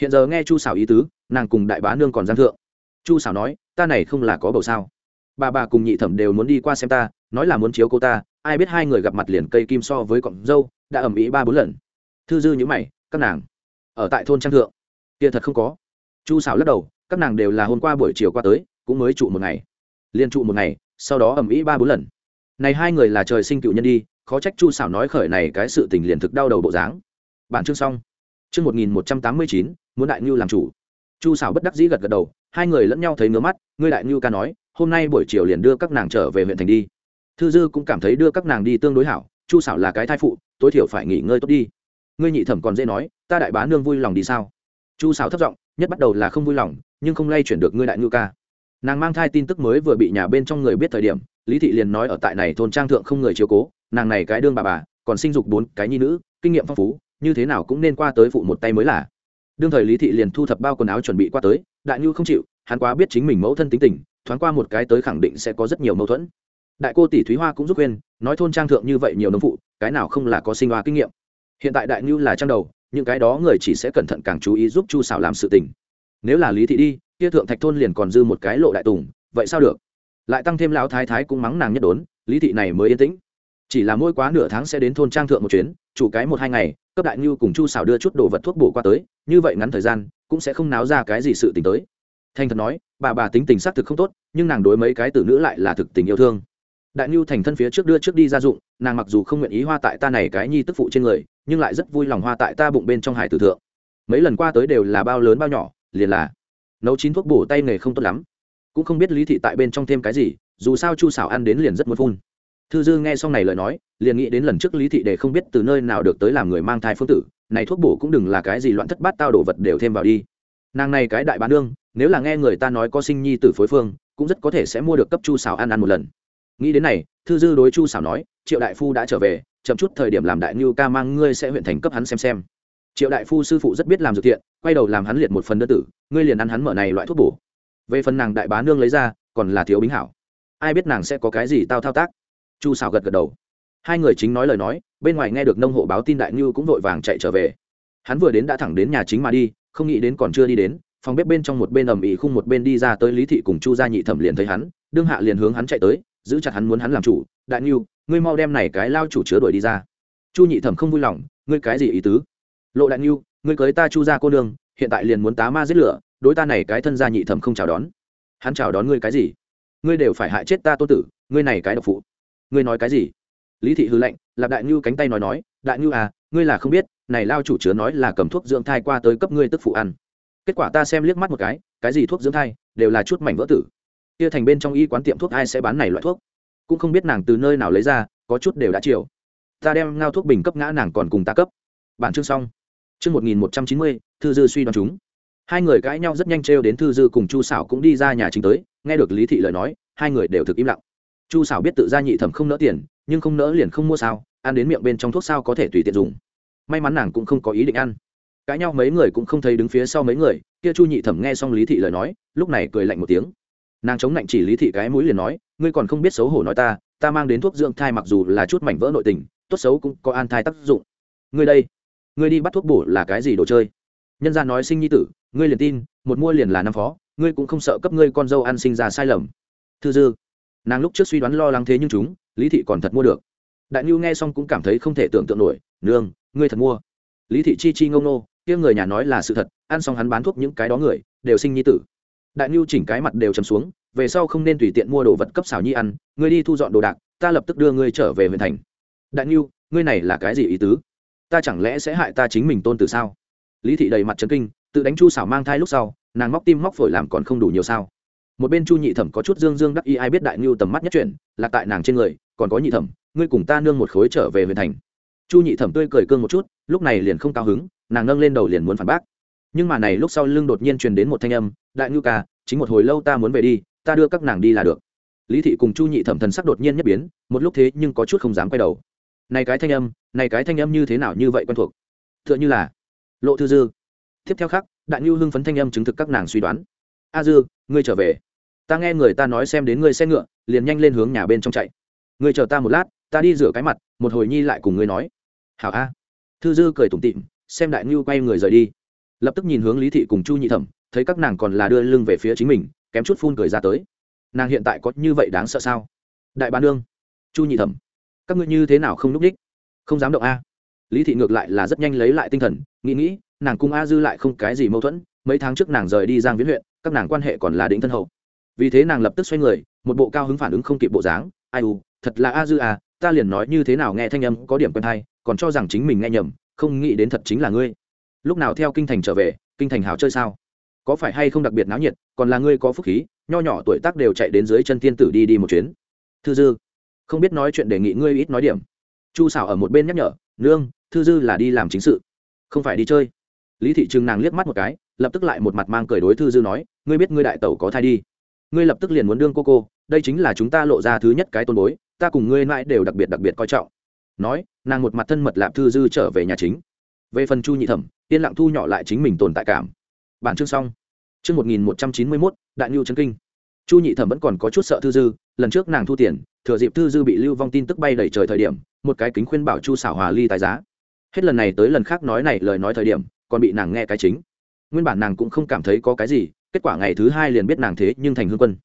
Hiện giờ nghe chu xảo ý tứ, nàng cùng đại bá nương còn giang thượng. Chu xảo nói, ta này không là có bầu sao? Bà bà cùng nhị thẩm đều muốn đi qua xem ta, nói là muốn chiếu cô ta, ai biết hai người gặp mặt liền cây kim so với cọng dâu, đã ẩm ý ba bốn lần. Thư dư nhữ mày, các nàng, ở tại thôn trang thượng. Kia thật không có. Chu xảo lắc đầu các nàng đều là hôm qua buổi chiều qua tới, cũng mới trụ một ngày. Liên trụ một ngày, sau đó ẩm ĩ ba bốn lần. Này hai người là trời sinh cựu nhân đi, khó trách chu xảo nói khởi này cái sự tình liền thực đau đầu bộ dáng. Bản chương xong. Chương một nghìn một trăm tám mươi chín, muốn đại ngưu làm chủ. Chu xảo bất đắc dĩ gật gật đầu, hai người lẫn nhau thấy ngứa mắt, ngươi đại ngưu ca nói, hôm nay buổi chiều liền đưa các nàng trở về huyện thành đi. Thư dư cũng cảm thấy đưa các nàng đi tương đối hảo, chu xảo là cái thai phụ, tối thiểu phải nghỉ ngơi tốt đi. Ngươi nhị thẩm còn dễ nói, ta đại bá nương vui lòng đi sao? Chu xảo thất giọng, nhất bắt đầu là không vui lòng nhưng không lay chuyển được ngươi đại ngưu ca. Nàng mang thai tin tức mới vừa bị nhà bên trong người biết thời điểm, lý thị liền nói ở tại này thôn trang thượng không người chiếu cố, nàng này cái đương bà bà, còn sinh dục bốn cái nhi nữ, kinh nghiệm phong phú, như thế nào cũng nên qua tới phụ một tay mới là. Đương thời lý thị liền thu thập bao quần áo chuẩn bị qua tới, đại ngưu không chịu, hắn quá biết chính mình mẫu thân tính tình, thoáng qua một cái tới khẳng định sẽ có rất nhiều mâu thuẫn. Đại cô tỷ thúy hoa cũng giúp khuyên, nói thôn trang thượng như vậy nhiều nông phụ, cái nào không là có sinh hoa kinh nghiệm. Hiện tại đại ngưu là trang đầu, những cái đó người chỉ sẽ cẩn thận càng chú ý giúp chu xảo làm sự tình nếu là lý thị đi, kia thượng thạch thôn liền còn dư một cái lộ đại tùng, vậy sao được? Lại tăng thêm lão thái thái cũng mắng nàng nhất đốn, lý thị này mới yên tĩnh. Chỉ là mỗi quá nửa tháng sẽ đến thôn trang thượng một chuyến, chủ cái một hai ngày, cấp đại ngưu cùng chu xảo đưa chút đồ vật thuốc bổ qua tới, như vậy ngắn thời gian, cũng sẽ không náo ra cái gì sự tình tới. Thành thật nói, bà bà tính tình xác thực không tốt, nhưng nàng đối mấy cái tử nữ lại là thực tình yêu thương. Đại ngưu thành thân phía trước đưa trước đi gia dụng, nàng mặc dù không nguyện ý hoa tại ta này cái nhi tức phụ trên người, nhưng lại rất vui lòng hoa tại ta bụng bên trong hải tử thượng. Mấy lần qua tới đều là bao lớn bao nhỏ liền là nấu chín thuốc bổ tay nghề không tốt lắm. Cũng không biết lý thị tại bên trong thêm cái gì, dù sao chu xảo ăn đến liền rất muốn phun. Thư dư nghe xong này lời nói, liền nghĩ đến lần trước lý thị để không biết từ nơi nào được tới làm người mang thai phương tử, này thuốc bổ cũng đừng là cái gì loạn thất bát tao đồ vật đều thêm vào đi. Nàng này cái đại bán đương nếu là nghe người ta nói có sinh nhi tử phối phương, cũng rất có thể sẽ mua được cấp chu xảo ăn ăn một lần. Nghĩ đến này, thư dư đối chu xảo nói, triệu đại phu đã trở về, chậm chút thời điểm làm đại ngưu ca mang ngươi sẽ huyện thành cấp hắn xem xem triệu đại phu sư phụ rất biết làm dược thiện, quay đầu làm hắn liệt một phần đơn tử, ngươi liền ăn hắn mở này loại thuốc bổ. Về phần nàng đại bá nương lấy ra, còn là thiếu bính hảo. Ai biết nàng sẽ có cái gì tao thao tác? Chu xảo gật gật đầu. Hai người chính nói lời nói, bên ngoài nghe được nông hộ báo tin đại ngưu cũng vội vàng chạy trở về. Hắn vừa đến đã thẳng đến nhà chính mà đi, không nghĩ đến còn chưa đi đến, phòng bếp bên trong một bên ầm ĩ khung một bên đi ra tới lý thị cùng chu gia nhị thẩm liền thấy hắn, đương hạ liền hướng hắn chạy tới, giữ chặt hắn muốn hắn làm chủ, đại ngưu, ngươi mau đem này cái lao chủ chứa đuổi đi ra. Chu nhị thẩm không vui lòng, ngươi cái gì ý tứ? Lộ đại Nhu, ngươi cưới ta chu ra cô nương hiện tại liền muốn tá ma giết lửa đối ta này cái thân gia nhị thẩm không chào đón. Hắn chào đón ngươi cái gì? Ngươi đều phải hại chết ta tô tử ngươi này cái độc phụ. Ngươi nói cái gì? Lý thị hư lệnh lạp đại Nhu cánh tay nói nói đại Nhu à ngươi là không biết này lao chủ chứa nói là cầm thuốc dưỡng thai qua tới cấp ngươi tức phụ ăn. Kết quả ta xem liếc mắt một cái cái gì thuốc dưỡng thai đều là chút mảnh vỡ tử. Kia thành bên trong y quán tiệm thuốc ai sẽ bán này loại thuốc? Cũng không biết nàng từ nơi nào lấy ra có chút đều đã chiều. Ta đem ngao thuốc bình cấp ngã nàng còn cùng ta cấp. Bản chương xong chương một nghìn một trăm chín mươi, thư dư suy đoán chúng. Hai người cãi nhau rất nhanh trêu đến thư dư cùng chu Sảo cũng đi ra nhà chính tới, nghe được lý thị lời nói, hai người đều thực im lặng. Chu Sảo biết tự ra nhị thẩm không nỡ tiền, nhưng không nỡ liền không mua sao, ăn đến miệng bên trong thuốc sao có thể tùy tiện dùng. May mắn nàng cũng không có ý định ăn. Cãi nhau mấy người cũng không thấy đứng phía sau mấy người, kia chu nhị thẩm nghe xong lý thị lời nói, lúc này cười lạnh một tiếng. Nàng chống lạnh chỉ lý thị cái mũi liền nói, ngươi còn không biết xấu hổ nói ta ta mang đến thuốc dưỡng thai mặc dù là chút mảnh vỡ nội tình, tốt xấu cũng có an thai tác dụng. Ngươi đây ngươi đi bắt thuốc bổ là cái gì đồ chơi? Nhân gia nói sinh nhi tử, ngươi liền tin, một mua liền là năm phó, ngươi cũng không sợ cấp ngươi con dâu ăn sinh ra sai lầm. Thư dư. Nàng lúc trước suy đoán lo lắng thế nhưng chúng, lý thị còn thật mua được. Đại nhu nghe xong cũng cảm thấy không thể tưởng tượng nổi, nương, ngươi thật mua. Lý thị chi chi ngông nô, kia người nhà nói là sự thật, ăn xong hắn bán thuốc những cái đó người, đều sinh nhi tử. Đại nhu chỉnh cái mặt đều chầm xuống, về sau không nên tùy tiện mua đồ vật cấp xảo nhi ăn, ngươi đi thu dọn đồ đạc, ta lập tức đưa ngươi trở về huyện thành. Đại nhu ngươi này là cái gì ý tứ? Ta chẳng lẽ sẽ hại ta chính mình tôn tử sao? Lý thị đầy mặt trấn kinh, tự đánh chu xảo mang thai lúc sau, nàng móc tim móc phổi làm còn không đủ nhiều sao? Một bên chu nhị thẩm có chút dương dương đắc y ai biết đại ngưu tầm mắt nhất chuyển là tại nàng trên người, còn có nhị thẩm, ngươi cùng ta nương một khối trở về huyện thành. Chu nhị thẩm tươi cười cương một chút, lúc này liền không cao hứng, nàng nâng lên đầu liền muốn phản bác. Nhưng mà này lúc sau lưng đột nhiên truyền đến một thanh âm, đại ngưu ca, chính một hồi lâu ta muốn về đi, ta đưa các nàng đi là được. Lý thị cùng chu nhị thẩm thần sắc đột nhiên nhất biến, một lúc thế nhưng có chút không dám quay đầu này cái thanh âm, này cái thanh âm như thế nào như vậy quen thuộc? T h ư ợ n h ư là, lộ thư dư. Tiếp theo khác, đại ngưu hưng phấn thanh âm chứng thực các nàng suy đoán. A dư, ngươi trở về. Ta nghe người ta nói xem đến ngươi xe ngựa, liền nhanh lên hướng nhà bên trong chạy. Ngươi chờ ta một lát, ta đi rửa cái mặt, một hồi nhi lại cùng ngươi nói. Hảo a. Thư dư cười tủm tịm xem đại ngưu quay người rời đi. Lập tức nhìn hướng lý thị cùng chu nhị thẩm, thấy các nàng còn là đưa lưng về phía chính mình, kém chút phun cười ra tới. Nàng hiện tại có như vậy đáng sợ sao? Đại bán đương chu nhị thẩm các ngươi như thế nào không núp đích? Không dám động a. Lý thị ngược lại là rất nhanh lấy lại tinh thần, nghĩ nghĩ, nàng cung a dư lại không cái gì mâu thuẫn, mấy tháng trước nàng rời đi giang viễn huyện, các nàng quan hệ còn là đỉnh thân hậu. Vì thế nàng lập tức xoay người, một bộ cao hứng phản ứng không kịp bộ dáng, ai u, thật là a dư à ta liền nói như thế nào nghe thanh âm có điểm quen hay, còn cho rằng chính mình nghe nhầm, không nghĩ đến thật chính là ngươi. Lúc nào theo kinh thành trở về, kinh thành hào chơi sao? Có phải hay không đặc biệt náo nhiệt, còn là ngươi có phúc khí, nho nhỏ tuổi tác đều chạy đến dưới chân thiên tử đi đi một chuyến. Thư dư không biết nói chuyện đề nghị ngươi ít nói điểm. Chu xảo ở một bên nhắc nhở, nương, thư dư là đi làm chính sự, không phải đi chơi. Lý thị trừng nàng liếc mắt một cái, lập tức lại một mặt mang cười đối thư dư nói, ngươi biết ngươi đại tẩu có thai đi. Ngươi lập tức liền muốn đương cô cô, đây chính là chúng ta lộ ra thứ nhất cái tôn bối, ta cùng ngươi mãi đều đặc biệt đặc biệt coi trọng. Nói, nàng một mặt thân mật lạp thư dư trở về nhà chính. Về phần chu nhị thẩm, yên lặng thu nhỏ lại chính mình tồn tại cảm. Bản chương xong. Chương một nghìn một trăm chín mươi mốt, đại nhu trấn kinh. Chu nhị thẩm vẫn còn có chút sợ thư dư lần trước nàng thu tiền, thừa dịp thư dư bị lưu vong tin tức bay đầy trời thời điểm, một cái kính khuyên bảo chu xảo hòa ly tài giá. Hết lần này tới lần khác nói này lời nói thời điểm, còn bị nàng nghe cái chính. Nguyên bản nàng cũng không cảm thấy có cái gì, kết quả ngày thứ hai liền biết nàng thế nhưng thành hương quân.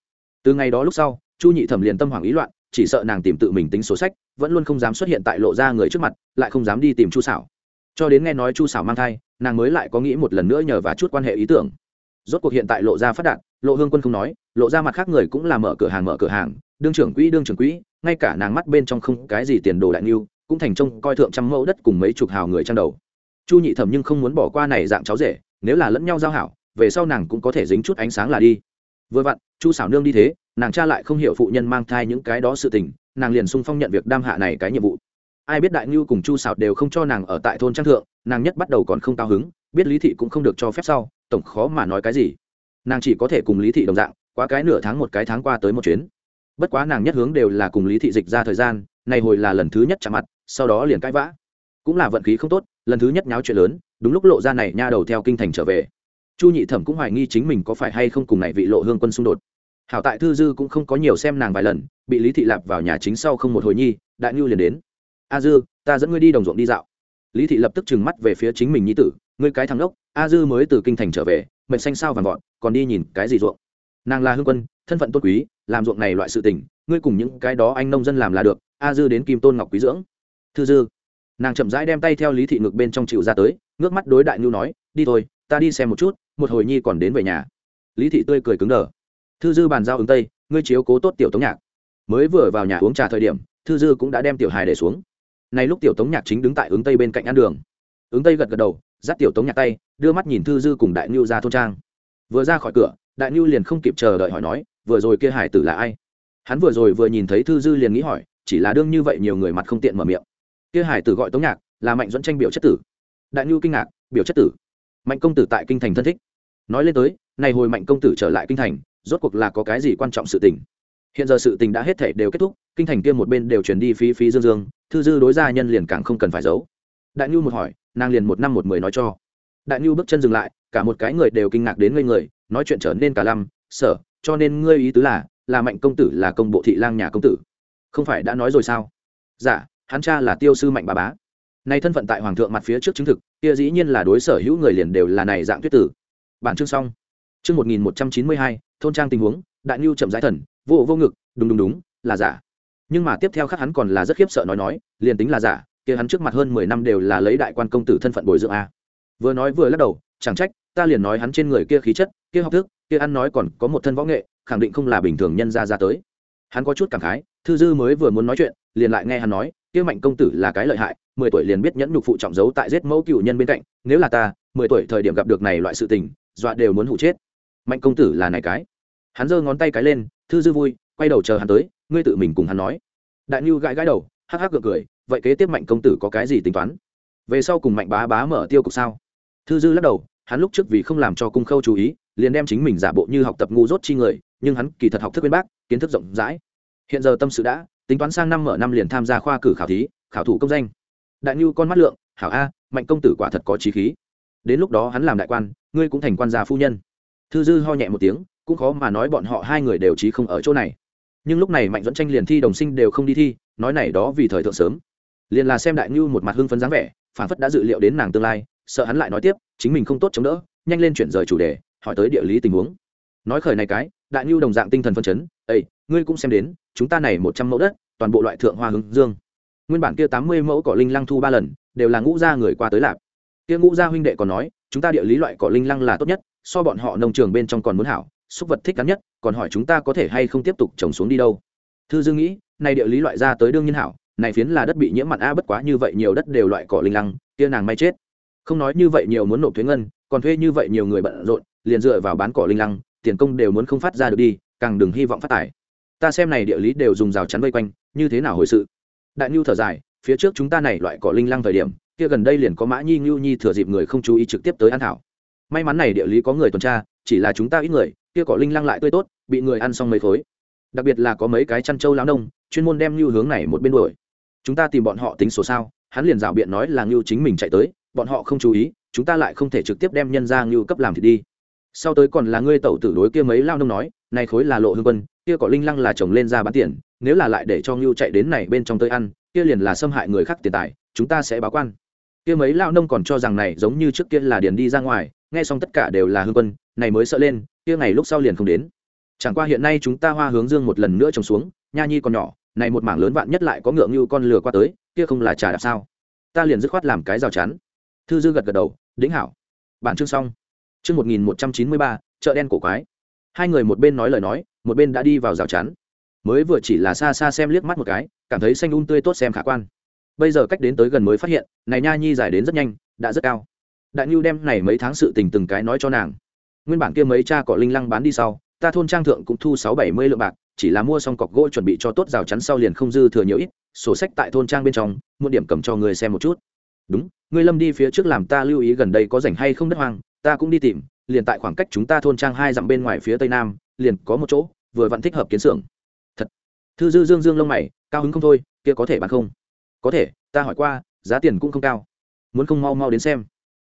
Từ ngày đó lúc sau, chu nhị thẩm liền tâm hoảng ý loạn, chỉ sợ nàng tìm tự mình tính số sách, vẫn luôn không dám xuất hiện tại lộ ra người trước mặt, lại không dám đi tìm chu xảo cho đến nghe nói chu xảo mang thai, nàng mới lại có nghĩ một lần nữa nhờ và chút quan hệ ý tưởng. Rốt cuộc hiện tại lộ ra phát đạt, lộ hương quân không nói, lộ ra mặt khác người cũng là mở cửa hàng mở cửa hàng đương trưởng quỹ, đương trưởng quỹ, ngay cả nàng mắt bên trong không cái gì tiền đồ đại niu, cũng thành trông coi thượng trăm mẫu đất cùng mấy chục hào người trang đầu. Chu nhị thẩm nhưng không muốn bỏ qua này dạng cháu rể, nếu là lẫn nhau giao hảo, về sau nàng cũng có thể dính chút ánh sáng là đi. Vừa vặn, chu xảo nương đi thế, nàng cha lại không hiểu phụ nhân mang thai những cái đó sự tình, nàng liền sung phong nhận việc đam hạ này cái nhiệm vụ. Ai biết đại ngưu cùng chu xảo đều không cho nàng ở tại thôn trang thượng, nàng nhất bắt đầu còn không cao hứng, biết lý thị cũng không được cho phép sau, tổng khó mà nói cái gì. Nàng chỉ có thể cùng lý thị đồng dạng, quá cái nửa tháng một cái tháng qua tới một chuyến bất quá nàng nhất hướng đều là cùng lý thị dịch ra thời gian, này hồi là lần thứ nhất chạm mặt, sau đó liền cãi vã. Cũng là vận khí không tốt, lần thứ nhất nháo chuyện lớn, đúng lúc lộ ra này nha đầu theo kinh thành trở về. Chu nhị thẩm cũng hoài nghi chính mình có phải hay không cùng này vị lộ hương quân xung đột. Hảo tại thư dư cũng không có nhiều xem nàng vài lần, bị lý thị lạp vào nhà chính sau không một hồi nhi, đại ngưu liền đến. A dư, ta dẫn ngươi đi đồng ruộng đi dạo. Lý thị lập tức trừng mắt về phía chính mình nhi tử, ngươi cái thằng đốc a dư mới từ kinh thành trở về, mệnh xanh sao vàng vọt, còn đi nhìn cái gì ruộng? Nàng là hương quân, thân phận tôn quý, làm ruộng này loại sự tình, ngươi cùng những cái đó anh nông dân làm là được, a dư đến kim tôn ngọc quý dưỡng. Thư dư. Nàng chậm rãi đem tay theo lý thị ngực bên trong chịu ra tới, ngước mắt đối đại nhu nói, đi thôi, ta đi xem một chút, một hồi nhi còn đến về nhà. Lý thị tươi cười cứng đờ. Thư dư bàn giao ứng tây, ngươi chiếu cố tốt tiểu tống nhạc. Mới vừa vào nhà uống trà thời điểm, thư dư cũng đã đem tiểu hài để xuống. Này lúc tiểu tống nhạc chính đứng tại ứng tây bên cạnh ăn đường. Ứng tây gật gật đầu, dắt tiểu tống nhạc tay, đưa mắt nhìn thư dư cùng đại ngưu ra thôn trang. Vừa ra khỏi cửa đại ngưu liền không kịp chờ đợi hỏi nói, vừa rồi kia hải tử là ai? Hắn vừa rồi vừa nhìn thấy thư dư liền nghĩ hỏi, chỉ là đương như vậy nhiều người mặt không tiện mở miệng. Kia hải tử gọi tống nhạc, là mạnh dẫn tranh biểu chất tử. Đại ngưu kinh ngạc, biểu chất tử. Mạnh công tử tại kinh thành thân thích. Nói lên tới, này hồi mạnh công tử trở lại kinh thành, rốt cuộc là có cái gì quan trọng sự tình? Hiện giờ sự tình đã hết thể đều kết thúc, kinh thành kia một bên đều chuyển đi phí phí dương dương, thư dư đối gia nhân liền càng không cần phải giấu. Đại nhu một hỏi, nàng liền một năm một mười nói cho. Đại nhu bước chân dừng lại, cả một cái người đều kinh ngạc đến ngây người nói chuyện trở nên cả lăm, sở, cho nên ngươi ý tứ là là mạnh công tử, là công bộ thị lang nhà công tử. Không phải đã nói rồi sao? Dạ hắn cha là tiêu sư mạnh bà bá. Nay thân phận tại hoàng thượng mặt phía trước chứng thực, kia dĩ nhiên là đối sở hữu người liền đều là này dạng thuyết tử. Bản chương xong. Chương một nghìn một trăm chín mươi hai, thôn trang tình huống, đại nhu chậm giải thần, vô vô ngực, đúng đúng đúng, là giả. Nhưng mà tiếp theo khắc hắn còn là rất khiếp sợ nói nói, liền tính là giả, kia hắn trước mặt hơn mười năm đều là lấy đại quan công tử thân phận bồi dưỡng a. Vừa nói vừa lắc đầu, chẳng trách, ta liền nói hắn trên người kia khí chất kia học thức, kia ăn nói còn có một thân võ nghệ, khẳng định không là bình thường nhân ra ra tới. Hắn có chút cảm khái, thư dư mới vừa muốn nói chuyện, liền lại nghe hắn nói, kia mạnh công tử là cái lợi hại, mười tuổi liền biết nhẫn nhục phụ trọng giấu tại giết mẫu cựu nhân bên cạnh, nếu là ta, mười tuổi thời điểm gặp được này loại sự tình, dọa đều muốn hụ chết. Mạnh công tử là này cái. Hắn giơ ngón tay cái lên, thư dư vui, quay đầu chờ hắn tới, ngươi tự mình cùng hắn nói. Đại nhu gãi gãi đầu, hắc hắc cười cười, vậy kế tiếp mạnh công tử có cái gì tính toán? Về sau cùng mạnh bá bá mở tiêu cục sao? Thư dư lắc đầu, hắn lúc trước vì không làm cho cung khâu chú ý liền đem chính mình giả bộ như học tập ngu dốt chi người, nhưng hắn kỳ thật học thức bên bác, kiến thức rộng rãi. Hiện giờ tâm sự đã, tính toán sang năm mở năm liền tham gia khoa cử khảo thí, khảo thủ công danh. Đại nhu con mắt lượng, hảo a, mạnh công tử quả thật có trí khí. Đến lúc đó hắn làm đại quan, ngươi cũng thành quan gia phu nhân. Thư dư ho nhẹ một tiếng, cũng khó mà nói bọn họ hai người đều trí không ở chỗ này. Nhưng lúc này mạnh dẫn tranh liền thi đồng sinh đều không đi thi, nói này đó vì thời thượng sớm. Liền là xem đại nhu một mặt hưng phấn dáng vẻ, phản phất đã dự liệu đến nàng tương lai, sợ hắn lại nói tiếp, chính mình không tốt chống đỡ, nhanh lên chuyển rời chủ đề hỏi tới địa lý tình huống. Nói khởi này cái, đại nhu đồng dạng tinh thần phân chấn ây ngươi cũng xem đến, chúng ta này một trăm mẫu đất, toàn bộ loại thượng hoa hướng dương. Nguyên bản kia tám mươi mẫu cỏ linh lăng thu ba lần, đều là ngũ gia người qua tới lạp. Kia ngũ gia huynh đệ còn nói, chúng ta địa lý loại cỏ linh lăng là tốt nhất, so bọn họ nông trường bên trong còn muốn hảo súc vật thích ngắn nhất, còn hỏi chúng ta có thể hay không tiếp tục trồng xuống đi đâu. Thư dương nghĩ, này địa lý loại ra tới đương nhiên hảo, này phiến là đất bị nhiễm mặn a, bất quá như vậy nhiều đất đều loại cỏ linh lăng, kia nàng may chết. Không nói như vậy nhiều muốn nộp thuế ngân còn thuê như vậy nhiều người bận rộn, liền dựa vào bán cỏ linh lăng, tiền công đều muốn không phát ra được đi, càng đừng hy vọng phát tải. Ta xem này địa lý đều dùng rào chắn vây quanh, như thế nào hồi sự? Đại nhu thở dài, phía trước chúng ta này loại cỏ linh lăng thời điểm, kia gần đây liền có mã nhi, ngưu nhi thừa dịp người không chú ý trực tiếp tới ăn thảo. May mắn này địa lý có người tuần tra, chỉ là chúng ta ít người, kia cỏ linh lăng lại tươi tốt, bị người ăn xong mấy khối. Đặc biệt là có mấy cái chăn trâu lao nông, chuyên môn đem ngưu hướng này một bên đuổi. Chúng ta tìm bọn họ tính số sao, hắn liền rảo biện nói là ngưu chính mình chạy tới, bọn họ không chú ý chúng ta lại không thể trực tiếp đem nhân ra ngưu cấp làm thì đi. Sau tới còn là ngươi tẩu tử đối kia mấy lao nông nói, này khối là lộ hương quân, kia có linh lăng là trồng lên ra bán tiền, nếu là lại để cho ngưu chạy đến này bên trong tới ăn, kia liền là xâm hại người khác tiền tài, chúng ta sẽ báo quan. Kia mấy lao nông còn cho rằng này giống như trước kia là điền đi ra ngoài, nghe xong tất cả đều là hương quân, này mới sợ lên, kia ngày lúc sau liền không đến. Chẳng qua hiện nay chúng ta hoa hướng dương một lần nữa trồng xuống, nha nhi còn nhỏ, này một mảng lớn vạn nhất lại có ngựa ngưu con lừa qua tới, kia không là trà đạp sao? Ta liền dứt khoát làm cái rào chắn. Thư dư gật gật đầu đĩnh hảo. Bản chương xong. Chương một nghìn một trăm chín mươi ba, chợ đen cổ quái. Hai người một bên nói lời nói, một bên đã đi vào rào chắn. Mới vừa chỉ là xa xa xem liếc mắt một cái, cảm thấy xanh un tươi tốt xem khả quan. Bây giờ cách đến tới gần mới phát hiện, này nha nhi dài đến rất nhanh, đã rất cao. Đại ngưu đem này mấy tháng sự tình từng cái nói cho nàng. Nguyên bản kia mấy cha cỏ linh lăng bán đi sau, ta thôn trang thượng cũng thu sáu bảy mươi lượng bạc, chỉ là mua xong cọc gỗ chuẩn bị cho tốt rào chắn sau liền không dư thừa nhiều ít, sổ sách tại thôn trang bên trong một điểm cầm cho người xem một chút đúng, ngươi lâm đi phía trước làm ta lưu ý gần đây có rảnh hay không đất hoang, ta cũng đi tìm, liền tại khoảng cách chúng ta thôn trang hai dặm bên ngoài phía tây nam, liền có một chỗ, vừa vặn thích hợp kiến xưởng. Thật. Thư dư dương dương lông mày, cao hứng không thôi, kia có thể bán không? Có thể, ta hỏi qua, giá tiền cũng không cao. Muốn không mau mau đến xem.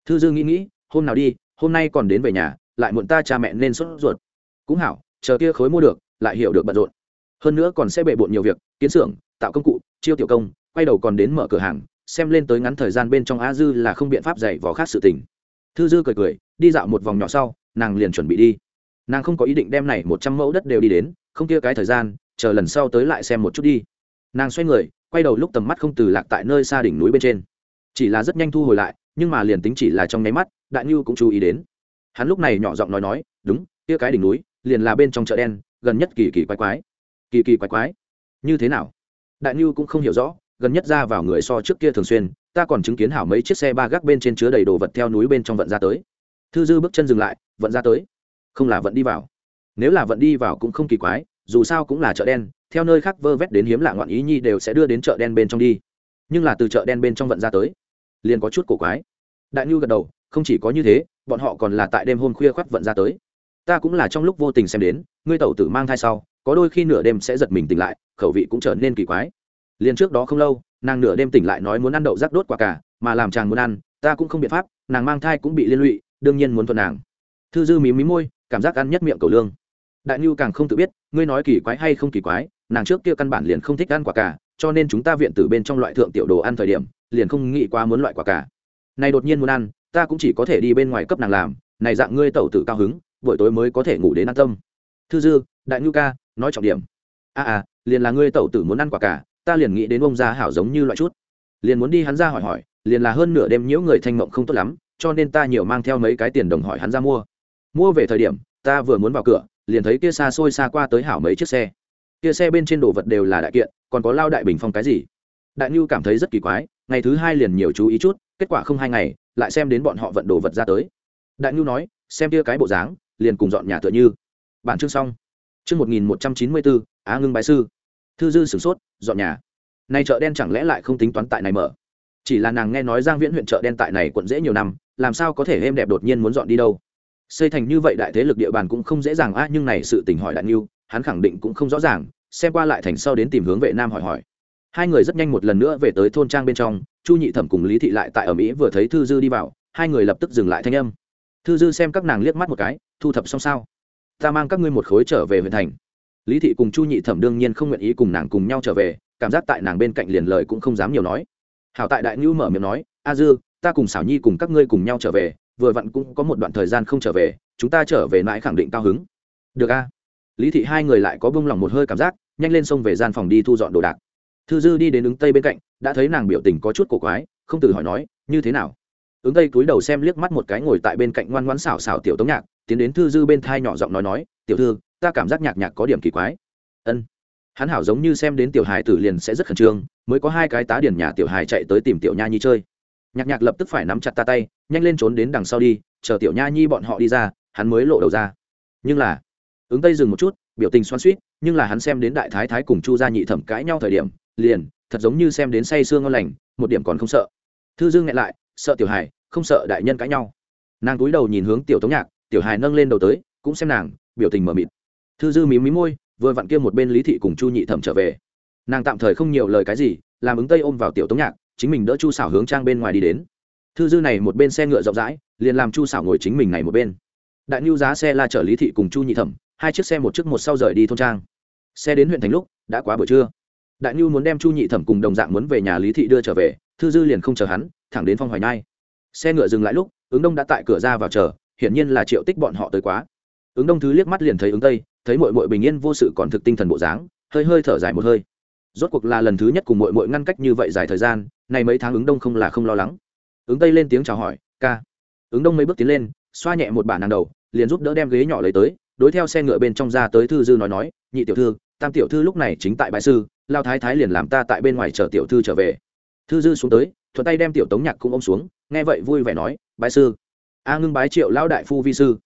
Thư dư nghĩ nghĩ, hôm nào đi, hôm nay còn đến về nhà, lại muộn ta cha mẹ nên sốt ruột. Cũng hảo, chờ kia khối mua được, lại hiểu được bận rộn. Hơn nữa còn sẽ bề bộn nhiều việc, kiến xưởng, tạo công cụ, chiêu tiểu công, quay đầu còn đến mở cửa hàng xem lên tới ngắn thời gian bên trong a dư là không biện pháp dạy vò khác sự tình. Thư dư cười cười, đi dạo một vòng nhỏ sau, nàng liền chuẩn bị đi. Nàng không có ý định đem này một trăm mẫu đất đều đi đến, không kia cái thời gian, chờ lần sau tới lại xem một chút đi. Nàng xoay người, quay đầu lúc tầm mắt không từ lạc tại nơi xa đỉnh núi bên trên. Chỉ là rất nhanh thu hồi lại, nhưng mà liền tính chỉ là trong nháy mắt, đại ngưu cũng chú ý đến. Hắn lúc này nhỏ giọng nói nói, đúng, kia cái đỉnh núi, liền là bên trong chợ đen, gần nhất kỳ kỳ quái quái. Kỳ kỳ quái quái? Như thế nào? Đại ngưu cũng không hiểu rõ gần nhất ra vào người so trước kia thường xuyên, ta còn chứng kiến hảo mấy chiếc xe ba gác bên trên chứa đầy đồ vật theo núi bên trong vận ra tới. Thư dư bước chân dừng lại, vận ra tới. Không là vận đi vào. Nếu là vận đi vào cũng không kỳ quái, dù sao cũng là chợ đen, theo nơi khác vơ vét đến hiếm lạ ngoạn ý nhi đều sẽ đưa đến chợ đen bên trong đi. Nhưng là từ chợ đen bên trong vận ra tới, liền có chút cổ quái. Đại nhu gật đầu, không chỉ có như thế, bọn họ còn là tại đêm hôm khuya khoắt vận ra tới. Ta cũng là trong lúc vô tình xem đến, ngươi tẩu tử mang thai sau, có đôi khi nửa đêm sẽ giật mình tỉnh lại, khẩu vị cũng trở nên kỳ quái liền trước đó không lâu nàng nửa đêm tỉnh lại nói muốn ăn đậu rác đốt quả cả mà làm chàng muốn ăn ta cũng không biện pháp nàng mang thai cũng bị liên lụy đương nhiên muốn thuận nàng. Thư dư mí mí môi cảm giác ăn nhất miệng cầu lương. Đại nhu càng không tự biết ngươi nói kỳ quái hay không kỳ quái nàng trước kia căn bản liền không thích ăn quả cả cho nên chúng ta viện từ bên trong loại thượng tiểu đồ ăn thời điểm liền không nghĩ quá muốn loại quả cả. Này đột nhiên muốn ăn ta cũng chỉ có thể đi bên ngoài cấp nàng làm này dạng ngươi tẩu tử cao hứng buổi tối mới có thể ngủ đến an tâm. Thư dư đại nhu ca nói trọng điểm. A à, à liền là ngươi tẩu tử muốn ăn quả cả ta liền nghĩ đến ông gia hảo giống như loại chút. Liền muốn đi hắn ra hỏi hỏi, liền là hơn nửa đêm nhiễu người thanh mộng không tốt lắm, cho nên ta nhiều mang theo mấy cái tiền đồng hỏi hắn ra mua. Mua về thời điểm, ta vừa muốn vào cửa, liền thấy kia xa xôi xa qua tới hảo mấy chiếc xe. Kia xe bên trên đồ vật đều là đại kiện, còn có lao đại bình phong cái gì. Đại nhu cảm thấy rất kỳ quái, ngày thứ hai liền nhiều chú ý chút, kết quả không hai ngày, lại xem đến bọn họ vận đồ vật ra tới. Đại nhu nói, xem kia cái bộ dáng, liền cùng dọn nhà tựa như. Bản chương xong. Chương một nghìn một trăm chín mươi bốn, á ngưng bái sư thư dư sửng sốt, dọn nhà. Này chợ đen chẳng lẽ lại không tính toán tại này mở? Chỉ là nàng nghe nói giang viễn huyện chợ đen tại này quận dễ nhiều năm, làm sao có thể êm đẹp đột nhiên muốn dọn đi đâu? Xây thành như vậy đại thế lực địa bàn cũng không dễ dàng a nhưng này sự tình hỏi đại nhiêu hắn khẳng định cũng không rõ ràng, xem qua lại thành sau đến tìm hướng vệ nam hỏi hỏi. Hai người rất nhanh một lần nữa về tới thôn trang bên trong, chu nhị thẩm cùng lý thị lại tại ở mỹ vừa thấy thư dư đi vào, hai người lập tức dừng lại thanh âm. Thư dư xem các nàng liếc mắt một cái, thu thập xong sao? Ta mang các ngươi một khối trở về huyện thành lý thị cùng chu nhị thẩm đương nhiên không nguyện ý cùng nàng cùng nhau trở về cảm giác tại nàng bên cạnh liền lời cũng không dám nhiều nói hảo tại đại ngữ mở miệng nói a dư ta cùng xảo nhi cùng các ngươi cùng nhau trở về vừa vặn cũng có một đoạn thời gian không trở về chúng ta trở về mãi khẳng định cao hứng được a lý thị hai người lại có bông lòng một hơi cảm giác nhanh lên xông về gian phòng đi thu dọn đồ đạc thư dư đi đến ứng tây bên cạnh đã thấy nàng biểu tình có chút cổ quái không từ hỏi nói như thế nào ứng tây cúi đầu xem liếc mắt một cái ngồi tại bên cạnh ngoan ngoãn xảo xảo tiểu tống nhạc tiến đến thư dư bên thai nhỏ giọng nói nói tiểu thư ta cảm giác nhạc nhạc có điểm kỳ quái. Ân. Hắn hảo giống như xem đến tiểu hài tử liền sẽ rất khẩn trương, mới có hai cái tá điển nhà tiểu hài chạy tới tìm tiểu nha nhi chơi. Nhạc nhạc lập tức phải nắm chặt ta tay, nhanh lên trốn đến đằng sau đi, chờ tiểu nha nhi bọn họ đi ra, hắn mới lộ đầu ra. Nhưng là, ứng tây dừng một chút, biểu tình xoan suýt nhưng là hắn xem đến đại thái thái cùng chu gia nhị thẩm cãi nhau thời điểm, liền, thật giống như xem đến say sương ngon lành, một điểm còn không sợ. Thư dương nghẹn lại, sợ tiểu hài, không sợ đại nhân cãi nhau. Nàng cúi đầu nhìn hướng tiểu tống nhạc, tiểu hài nâng lên đầu tới, cũng xem nàng, biểu tình mờ mịt thư dư mí mí môi, vừa vặn kia một bên lý thị cùng chu nhị thẩm trở về. Nàng tạm thời không nhiều lời cái gì, làm ứng tây ôm vào tiểu tống nhạc, chính mình đỡ chu xảo hướng trang bên ngoài đi đến. Thư dư này một bên xe ngựa rộng rãi, liền làm chu xảo ngồi chính mình này một bên. Đại nhu giá xe la chở lý thị cùng chu nhị thẩm, hai chiếc xe một chiếc một sau rời đi thôn trang. Xe đến huyện thành lúc, đã quá buổi trưa. Đại nhu muốn đem chu nhị thẩm cùng đồng dạng muốn về nhà lý thị đưa trở về, thư dư liền không chờ hắn, thẳng đến phong hoài nhai. Xe ngựa dừng lại lúc, ứng đông đã tại cửa ra vào chờ, hiển nhiên là triệu tích bọn họ tới quá. Ứng đông thứ liếc mắt liền thấy ứng tây thấy mội mội bình yên vô sự còn thực tinh thần bộ dáng, hơi hơi thở dài một hơi. Rốt cuộc là lần thứ nhất cùng mội mội ngăn cách như vậy dài thời gian này mấy tháng ứng đông không là không lo lắng. Ứng tây lên tiếng chào hỏi, ca. Ứng đông mấy bước tiến lên, xoa nhẹ một bản hàng đầu, liền giúp đỡ đem ghế nhỏ lấy tới, đối theo xe ngựa bên trong ra tới thư dư nói nói, nhị tiểu thư, tam tiểu thư lúc này chính tại bãi sư, lao thái thái liền làm ta tại bên ngoài chờ tiểu thư trở về. Thư dư xuống tới, thuận tay đem tiểu tống nhạc cũng ôm xuống, nghe vậy vui vẻ nói, bái sư. A ngưng bái triệu lao đại phu vi sư.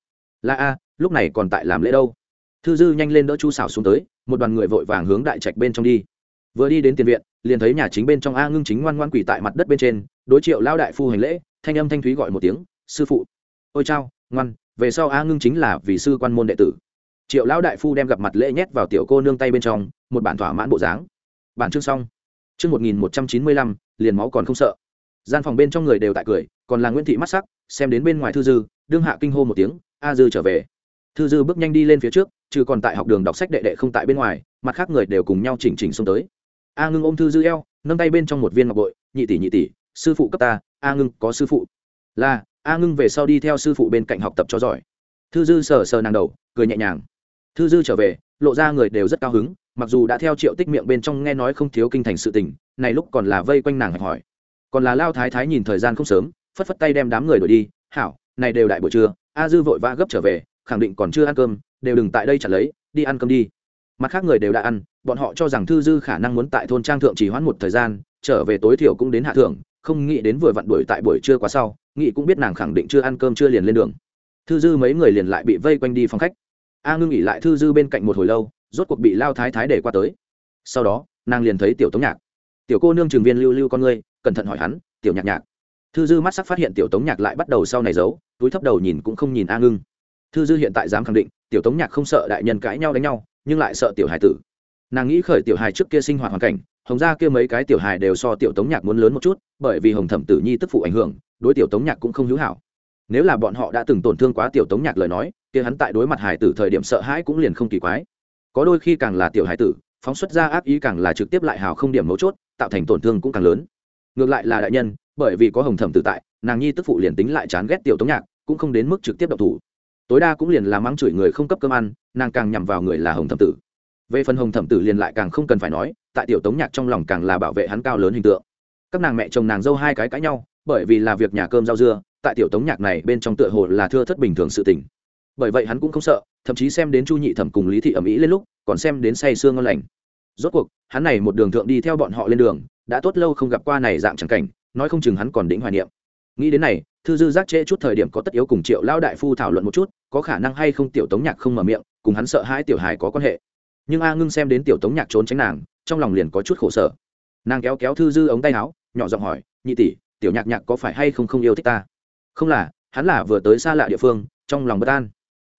Là a, lúc này còn tại làm lễ đâu? Thư dư nhanh lên đỡ chu xảo xuống tới, một đoàn người vội vàng hướng đại trạch bên trong đi. Vừa đi đến tiền viện, liền thấy nhà chính bên trong a ngưng chính ngoan ngoan quỳ tại mặt đất bên trên, đối triệu lao đại phu hành lễ, thanh âm thanh thúy gọi một tiếng, sư phụ. Ôi chao, ngoan, về sau a ngưng chính là vì sư quan môn đệ tử. Triệu lão đại phu đem gặp mặt lễ nhét vào tiểu cô nương tay bên trong, một bản thỏa mãn bộ dáng. Bản chương xong. Chương một nghìn một trăm chín mươi lăm, liền máu còn không sợ. Gian phòng bên trong người đều tại cười, còn là nguyễn thị mắt sắc, xem đến bên ngoài thư dư, đương hạ kinh hô một tiếng, a dư trở về. Thư dư bước nhanh đi lên phía trước trừ còn tại học đường đọc sách đệ đệ không tại bên ngoài, mặt khác người đều cùng nhau chỉnh chỉnh xông tới. A ngưng ôm thư dư eo, nâng tay bên trong một viên ngọc bội, nhị tỷ nhị tỷ, sư phụ cấp ta, a ngưng, có sư phụ. Là, a ngưng về sau đi theo sư phụ bên cạnh học tập cho giỏi. Thư dư sờ sờ nàng đầu, cười nhẹ nhàng. Thư dư trở về, lộ ra người đều rất cao hứng, mặc dù đã theo triệu tích miệng bên trong nghe nói không thiếu kinh thành sự tình, này lúc còn là vây quanh nàng hỏi. Còn là lao thái thái nhìn thời gian không sớm, phất phất tay đem đám người đổi đi, hảo, này đều đại buổi trưa, a dư vội vã gấp trở về, khẳng định còn chưa ăn cơm đều đừng tại đây trả lấy, đi ăn cơm đi. Mặt khác người đều đã ăn, bọn họ cho rằng thư dư khả năng muốn tại thôn trang thượng chỉ hoãn một thời gian, trở về tối thiểu cũng đến hạ thượng không nghĩ đến vừa vặn đuổi tại buổi trưa quá sau nghị cũng biết nàng khẳng định chưa ăn cơm chưa liền lên đường. Thư dư mấy người liền lại bị vây quanh đi phòng khách. A ngưng nghỉ lại thư dư bên cạnh một hồi lâu, rốt cuộc bị lao thái thái để qua tới. Sau đó, nàng liền thấy tiểu tống nhạc. Tiểu cô nương trường viên lưu lưu con ngươi, cẩn thận hỏi hắn, tiểu nhạc nhạc. Thư dư mắt sắc phát hiện tiểu tống nhạc lại bắt đầu sau này giấu, túi thấp đầu nhìn cũng không nhìn a ngưng. Thư dư hiện tại dám khẳng định tiểu tống nhạc không sợ đại nhân cãi nhau đánh nhau, nhưng lại sợ tiểu hài tử. Nàng nghĩ khởi tiểu hài trước kia sinh hoạt hoàn cảnh, hồng gia kia mấy cái tiểu hài đều so tiểu tống nhạc muốn lớn một chút, bởi vì hồng thẩm tử nhi tức phụ ảnh hưởng, đối tiểu tống nhạc cũng không hữu hảo. Nếu là bọn họ đã từng tổn thương quá tiểu tống nhạc lời nói, kia hắn tại đối mặt hài tử thời điểm sợ hãi cũng liền không kỳ quái. Có đôi khi càng là tiểu hài tử, phóng xuất ra ác ý càng là trực tiếp lại hào không điểm mấu chốt, tạo thành tổn thương cũng càng lớn. Ngược lại là đại nhân, bởi vì có hồng thẩm tử tại, nàng nhi tức phụ liền tính lại chán ghét tiểu tống nhạc, cũng không đến mức trực tiếp độc thủ tối đa cũng liền là mắng chửi người không cấp cơm ăn, nàng càng nhằm vào người là hồng thẩm tử. Về phần hồng thẩm tử liền lại càng không cần phải nói, tại tiểu tống nhạc trong lòng càng là bảo vệ hắn cao lớn hình tượng. Các nàng mẹ chồng nàng dâu hai cái cãi nhau, bởi vì là việc nhà cơm rau dưa, tại tiểu tống nhạc này bên trong tựa hồ là thưa thất bình thường sự tình. Bởi vậy hắn cũng không sợ, thậm chí xem đến chu nhị thẩm cùng lý thị ẩm ý lên lúc, còn xem đến say sương ngon lành. Rốt cuộc, hắn này một đường thượng đi theo bọn họ lên đường, đã tốt lâu không gặp qua này dạng chẳng cảnh, nói không chừng hắn còn đĩnh hoài niệm nghĩ đến này, thư dư giác trễ chút thời điểm có tất yếu cùng triệu lao đại phu thảo luận một chút, có khả năng hay không tiểu tống nhạc không mở miệng, cùng hắn sợ hai tiểu hài có quan hệ. Nhưng a ngưng xem đến tiểu tống nhạc trốn tránh nàng, trong lòng liền có chút khổ sở. Nàng kéo kéo thư dư ống tay áo, nhỏ giọng hỏi, nhị tỷ, tiểu nhạc nhạc có phải hay không không yêu thích ta? Không là, hắn là vừa tới xa lạ địa phương, trong lòng bất an.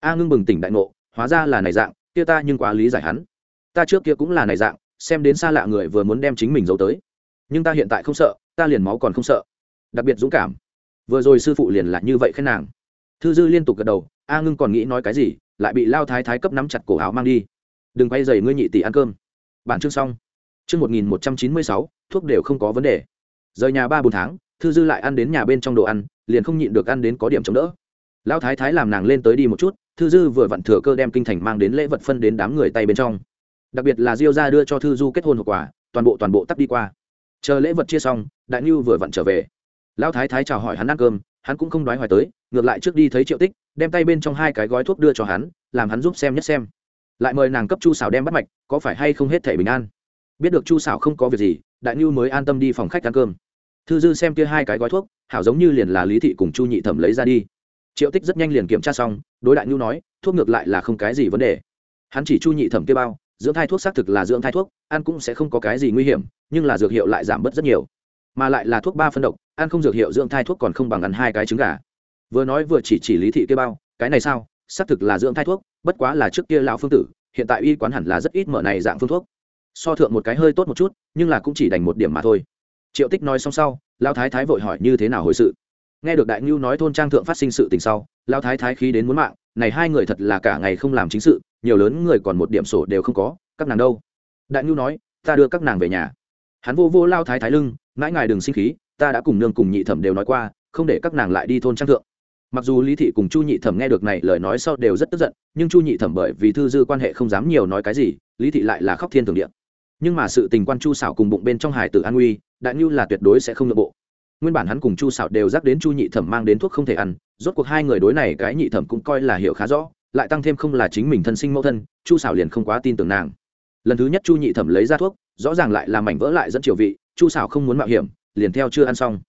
A ngưng bừng tỉnh đại ngộ, hóa ra là này dạng, kia ta nhưng quá lý giải hắn. Ta trước kia cũng là này dạng, xem đến xa lạ người vừa muốn đem chính mình giấu tới. Nhưng ta hiện tại không sợ, ta liền máu còn không sợ. Đặc biệt dũng cảm vừa rồi sư phụ liền là như vậy khen nàng. Thư dư liên tục gật đầu, a ngưng còn nghĩ nói cái gì, lại bị lao thái thái cấp nắm chặt cổ áo mang đi. Đừng quay dày ngươi nhị tỷ ăn cơm. Bản chương xong. Chương một nghìn một trăm chín mươi sáu, thuốc đều không có vấn đề. Rời nhà ba bốn tháng, thư dư lại ăn đến nhà bên trong đồ ăn, liền không nhịn được ăn đến có điểm chống đỡ. Lao thái thái làm nàng lên tới đi một chút, thư dư vừa vặn thừa cơ đem kinh thành mang đến lễ vật phân đến đám người tay bên trong. Đặc biệt là diêu ra đưa cho thư du kết hôn hậu quả, toàn bộ toàn bộ tắt đi qua. Chờ lễ vật chia xong, đại nhu vừa vặn trở về lão thái thái chào hỏi hắn ăn cơm, hắn cũng không đoái hoài tới, ngược lại trước đi thấy triệu tích, đem tay bên trong hai cái gói thuốc đưa cho hắn, làm hắn giúp xem nhất xem. Lại mời nàng cấp chu xảo đem bắt mạch, có phải hay không hết thể bình an? Biết được chu xảo không có việc gì, đại nhu mới an tâm đi phòng khách ăn cơm. Thư dư xem kia hai cái gói thuốc, hảo giống như liền là lý thị cùng chu nhị thẩm lấy ra đi. Triệu tích rất nhanh liền kiểm tra xong, đối đại nhu nói, thuốc ngược lại là không cái gì vấn đề. Hắn chỉ chu nhị thẩm kia bao, dưỡng thai thuốc xác thực là dưỡng thai thuốc, ăn cũng sẽ không có cái gì nguy hiểm, nhưng là dược hiệu lại giảm bớt rất nhiều mà lại là thuốc ba phân độc, ăn không dược hiệu dưỡng thai thuốc còn không bằng ăn hai cái trứng gà. Vừa nói vừa chỉ chỉ lý thị kia bao, cái này sao? Xác thực là dưỡng thai thuốc, bất quá là trước kia lão phương tử, hiện tại y quán hẳn là rất ít mở này dạng phương thuốc. So thượng một cái hơi tốt một chút, nhưng là cũng chỉ đành một điểm mà thôi. Triệu tích nói xong sau lao thái thái vội hỏi như thế nào hồi sự. Nghe được đại ngưu nói thôn trang thượng phát sinh sự tình sau lao thái thái khí đến muốn mạng, này hai người thật là cả ngày không làm chính sự, nhiều lớn người còn một điểm sổ đều không có, các nàng đâu? Đại ngưu nói, ta đưa các nàng về nhà. Hắn vô vô lao thái thái lưng mãi ngài đừng sinh khí, ta đã cùng nương cùng nhị thẩm đều nói qua, không để các nàng lại đi thôn trang thượng. Mặc dù lý thị cùng chu nhị thẩm nghe được này lời nói sau đều rất tức giận, nhưng chu nhị thẩm bởi vì thư dư quan hệ không dám nhiều nói cái gì, lý thị lại là khóc thiên thường điện nhưng mà sự tình quan chu xảo cùng bụng bên trong hải tử an nguy, đại ngưu là tuyệt đối sẽ không nội bộ. Nguyên bản hắn cùng chu xảo đều dắt đến chu nhị thẩm mang đến thuốc không thể ăn, rốt cuộc hai người đối này cái nhị thẩm cũng coi là hiểu khá rõ, lại tăng thêm không là chính mình thân sinh mẫu thân, chu xảo liền không quá tin tưởng nàng. Lần thứ nhất chu nhị thẩm lấy ra thuốc, rõ ràng lại là mảnh vỡ lại dẫn triều vị chu xảo không muốn mạo hiểm, liền theo chưa ăn xong.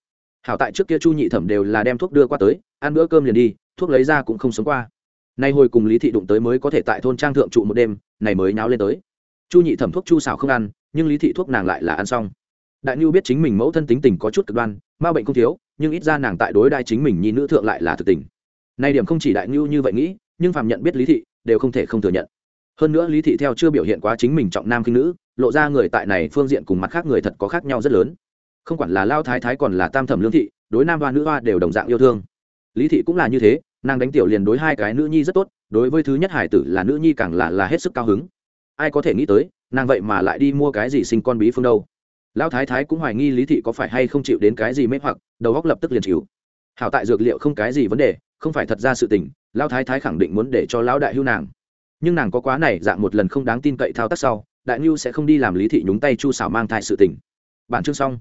Hảo tại trước kia chu nhị thẩm đều là đem thuốc đưa qua tới, ăn bữa cơm liền đi, thuốc lấy ra cũng không sống qua. Nay hồi cùng lý thị đụng tới mới có thể tại thôn trang thượng trụ một đêm, này mới náo lên tới. Chu nhị thẩm thuốc chu xảo không ăn, nhưng lý thị thuốc nàng lại là ăn xong. Đại nhu biết chính mình mẫu thân tính tình có chút cực đoan, ma bệnh không thiếu, nhưng ít ra nàng tại đối đai chính mình nhi nữ thượng lại là thực tình. Nay điểm không chỉ đại nhu như vậy nghĩ, nhưng phạm nhận biết lý thị, đều không thể không thừa nhận. Hơn nữa lý thị theo chưa biểu hiện quá chính mình trọng nam khinh nữ lộ ra người tại này phương diện cùng mặt khác người thật có khác nhau rất lớn. Không quản là lao thái thái còn là tam thẩm lương thị, đối nam hoa nữ hoa đều đồng dạng yêu thương. Lý thị cũng là như thế, nàng đánh tiểu liền đối hai cái nữ nhi rất tốt, đối với thứ nhất hải tử là nữ nhi càng là là hết sức cao hứng. Ai có thể nghĩ tới, nàng vậy mà lại đi mua cái gì sinh con bí phương đâu. Lão thái thái cũng hoài nghi lý thị có phải hay không chịu đến cái gì mê hoặc, đầu góc lập tức liền chịu. Hảo tại dược liệu không cái gì vấn đề, không phải thật ra sự tình lão thái thái khẳng định muốn để cho lão đại hưu nàng. Nhưng nàng có quá này dạng một lần không đáng tin cậy thao tác sau đại ngưu sẽ không đi làm lý thị nhúng tay chu xảo mang thai sự tình. Bản chương xong.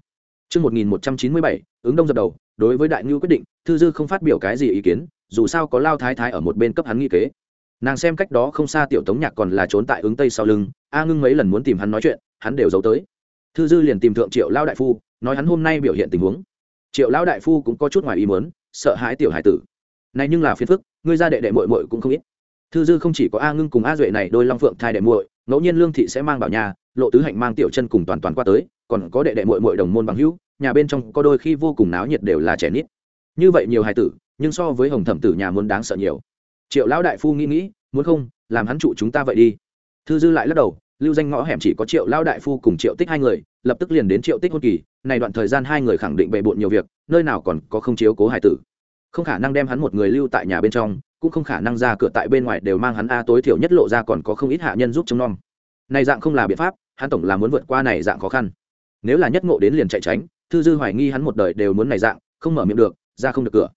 Chương một nghìn một trăm chín mươi bảy, ứng đông dập đầu, đối với đại ngưu quyết định, thư dư không phát biểu cái gì ý kiến, dù sao có lao thái thái ở một bên cấp hắn nghi kế. Nàng xem cách đó không xa tiểu tống nhạc còn là trốn tại ứng tây sau lưng, a ngưng mấy lần muốn tìm hắn nói chuyện, hắn đều giấu tới. Thư dư liền tìm thượng triệu lao đại phu, nói hắn hôm nay biểu hiện tình huống. Triệu lao đại phu cũng có chút ngoài ý muốn, sợ hãi tiểu hải tử. Này nhưng là phiền phức, ngươi ra đệ đệ mội mội cũng không ít. Thư dư không chỉ có a ngưng cùng a duệ này đôi long phượng thai đệ muội ngẫu nhiên lương thị sẽ mang bảo nhà, lộ tứ hạnh mang tiểu chân cùng toàn toàn qua tới, còn có đệ đệ muội muội đồng môn bằng hữu, nhà bên trong có đôi khi vô cùng náo nhiệt đều là trẻ nít. Như vậy nhiều hài tử, nhưng so với hồng thẩm tử nhà muốn đáng sợ nhiều. Triệu lão đại phu nghĩ nghĩ, muốn không, làm hắn trụ chúng ta vậy đi. Thư dư lại lắc đầu, lưu danh ngõ hẻm chỉ có triệu lão đại phu cùng triệu tích hai người, lập tức liền đến triệu tích hôn kỳ, này đoạn thời gian hai người khẳng định bề bộn nhiều việc, nơi nào còn có không chiếu cố hài tử. Không khả năng đem hắn một người lưu tại nhà bên trong cũng không khả năng ra cửa tại bên ngoài đều mang hắn a tối thiểu nhất lộ ra còn có không ít hạ nhân giúp trông nom. Này dạng không là biện pháp, hắn tổng là muốn vượt qua này dạng khó khăn. Nếu là nhất ngộ đến liền chạy tránh, thư dư hoài nghi hắn một đời đều muốn này dạng, không mở miệng được, ra không được cửa.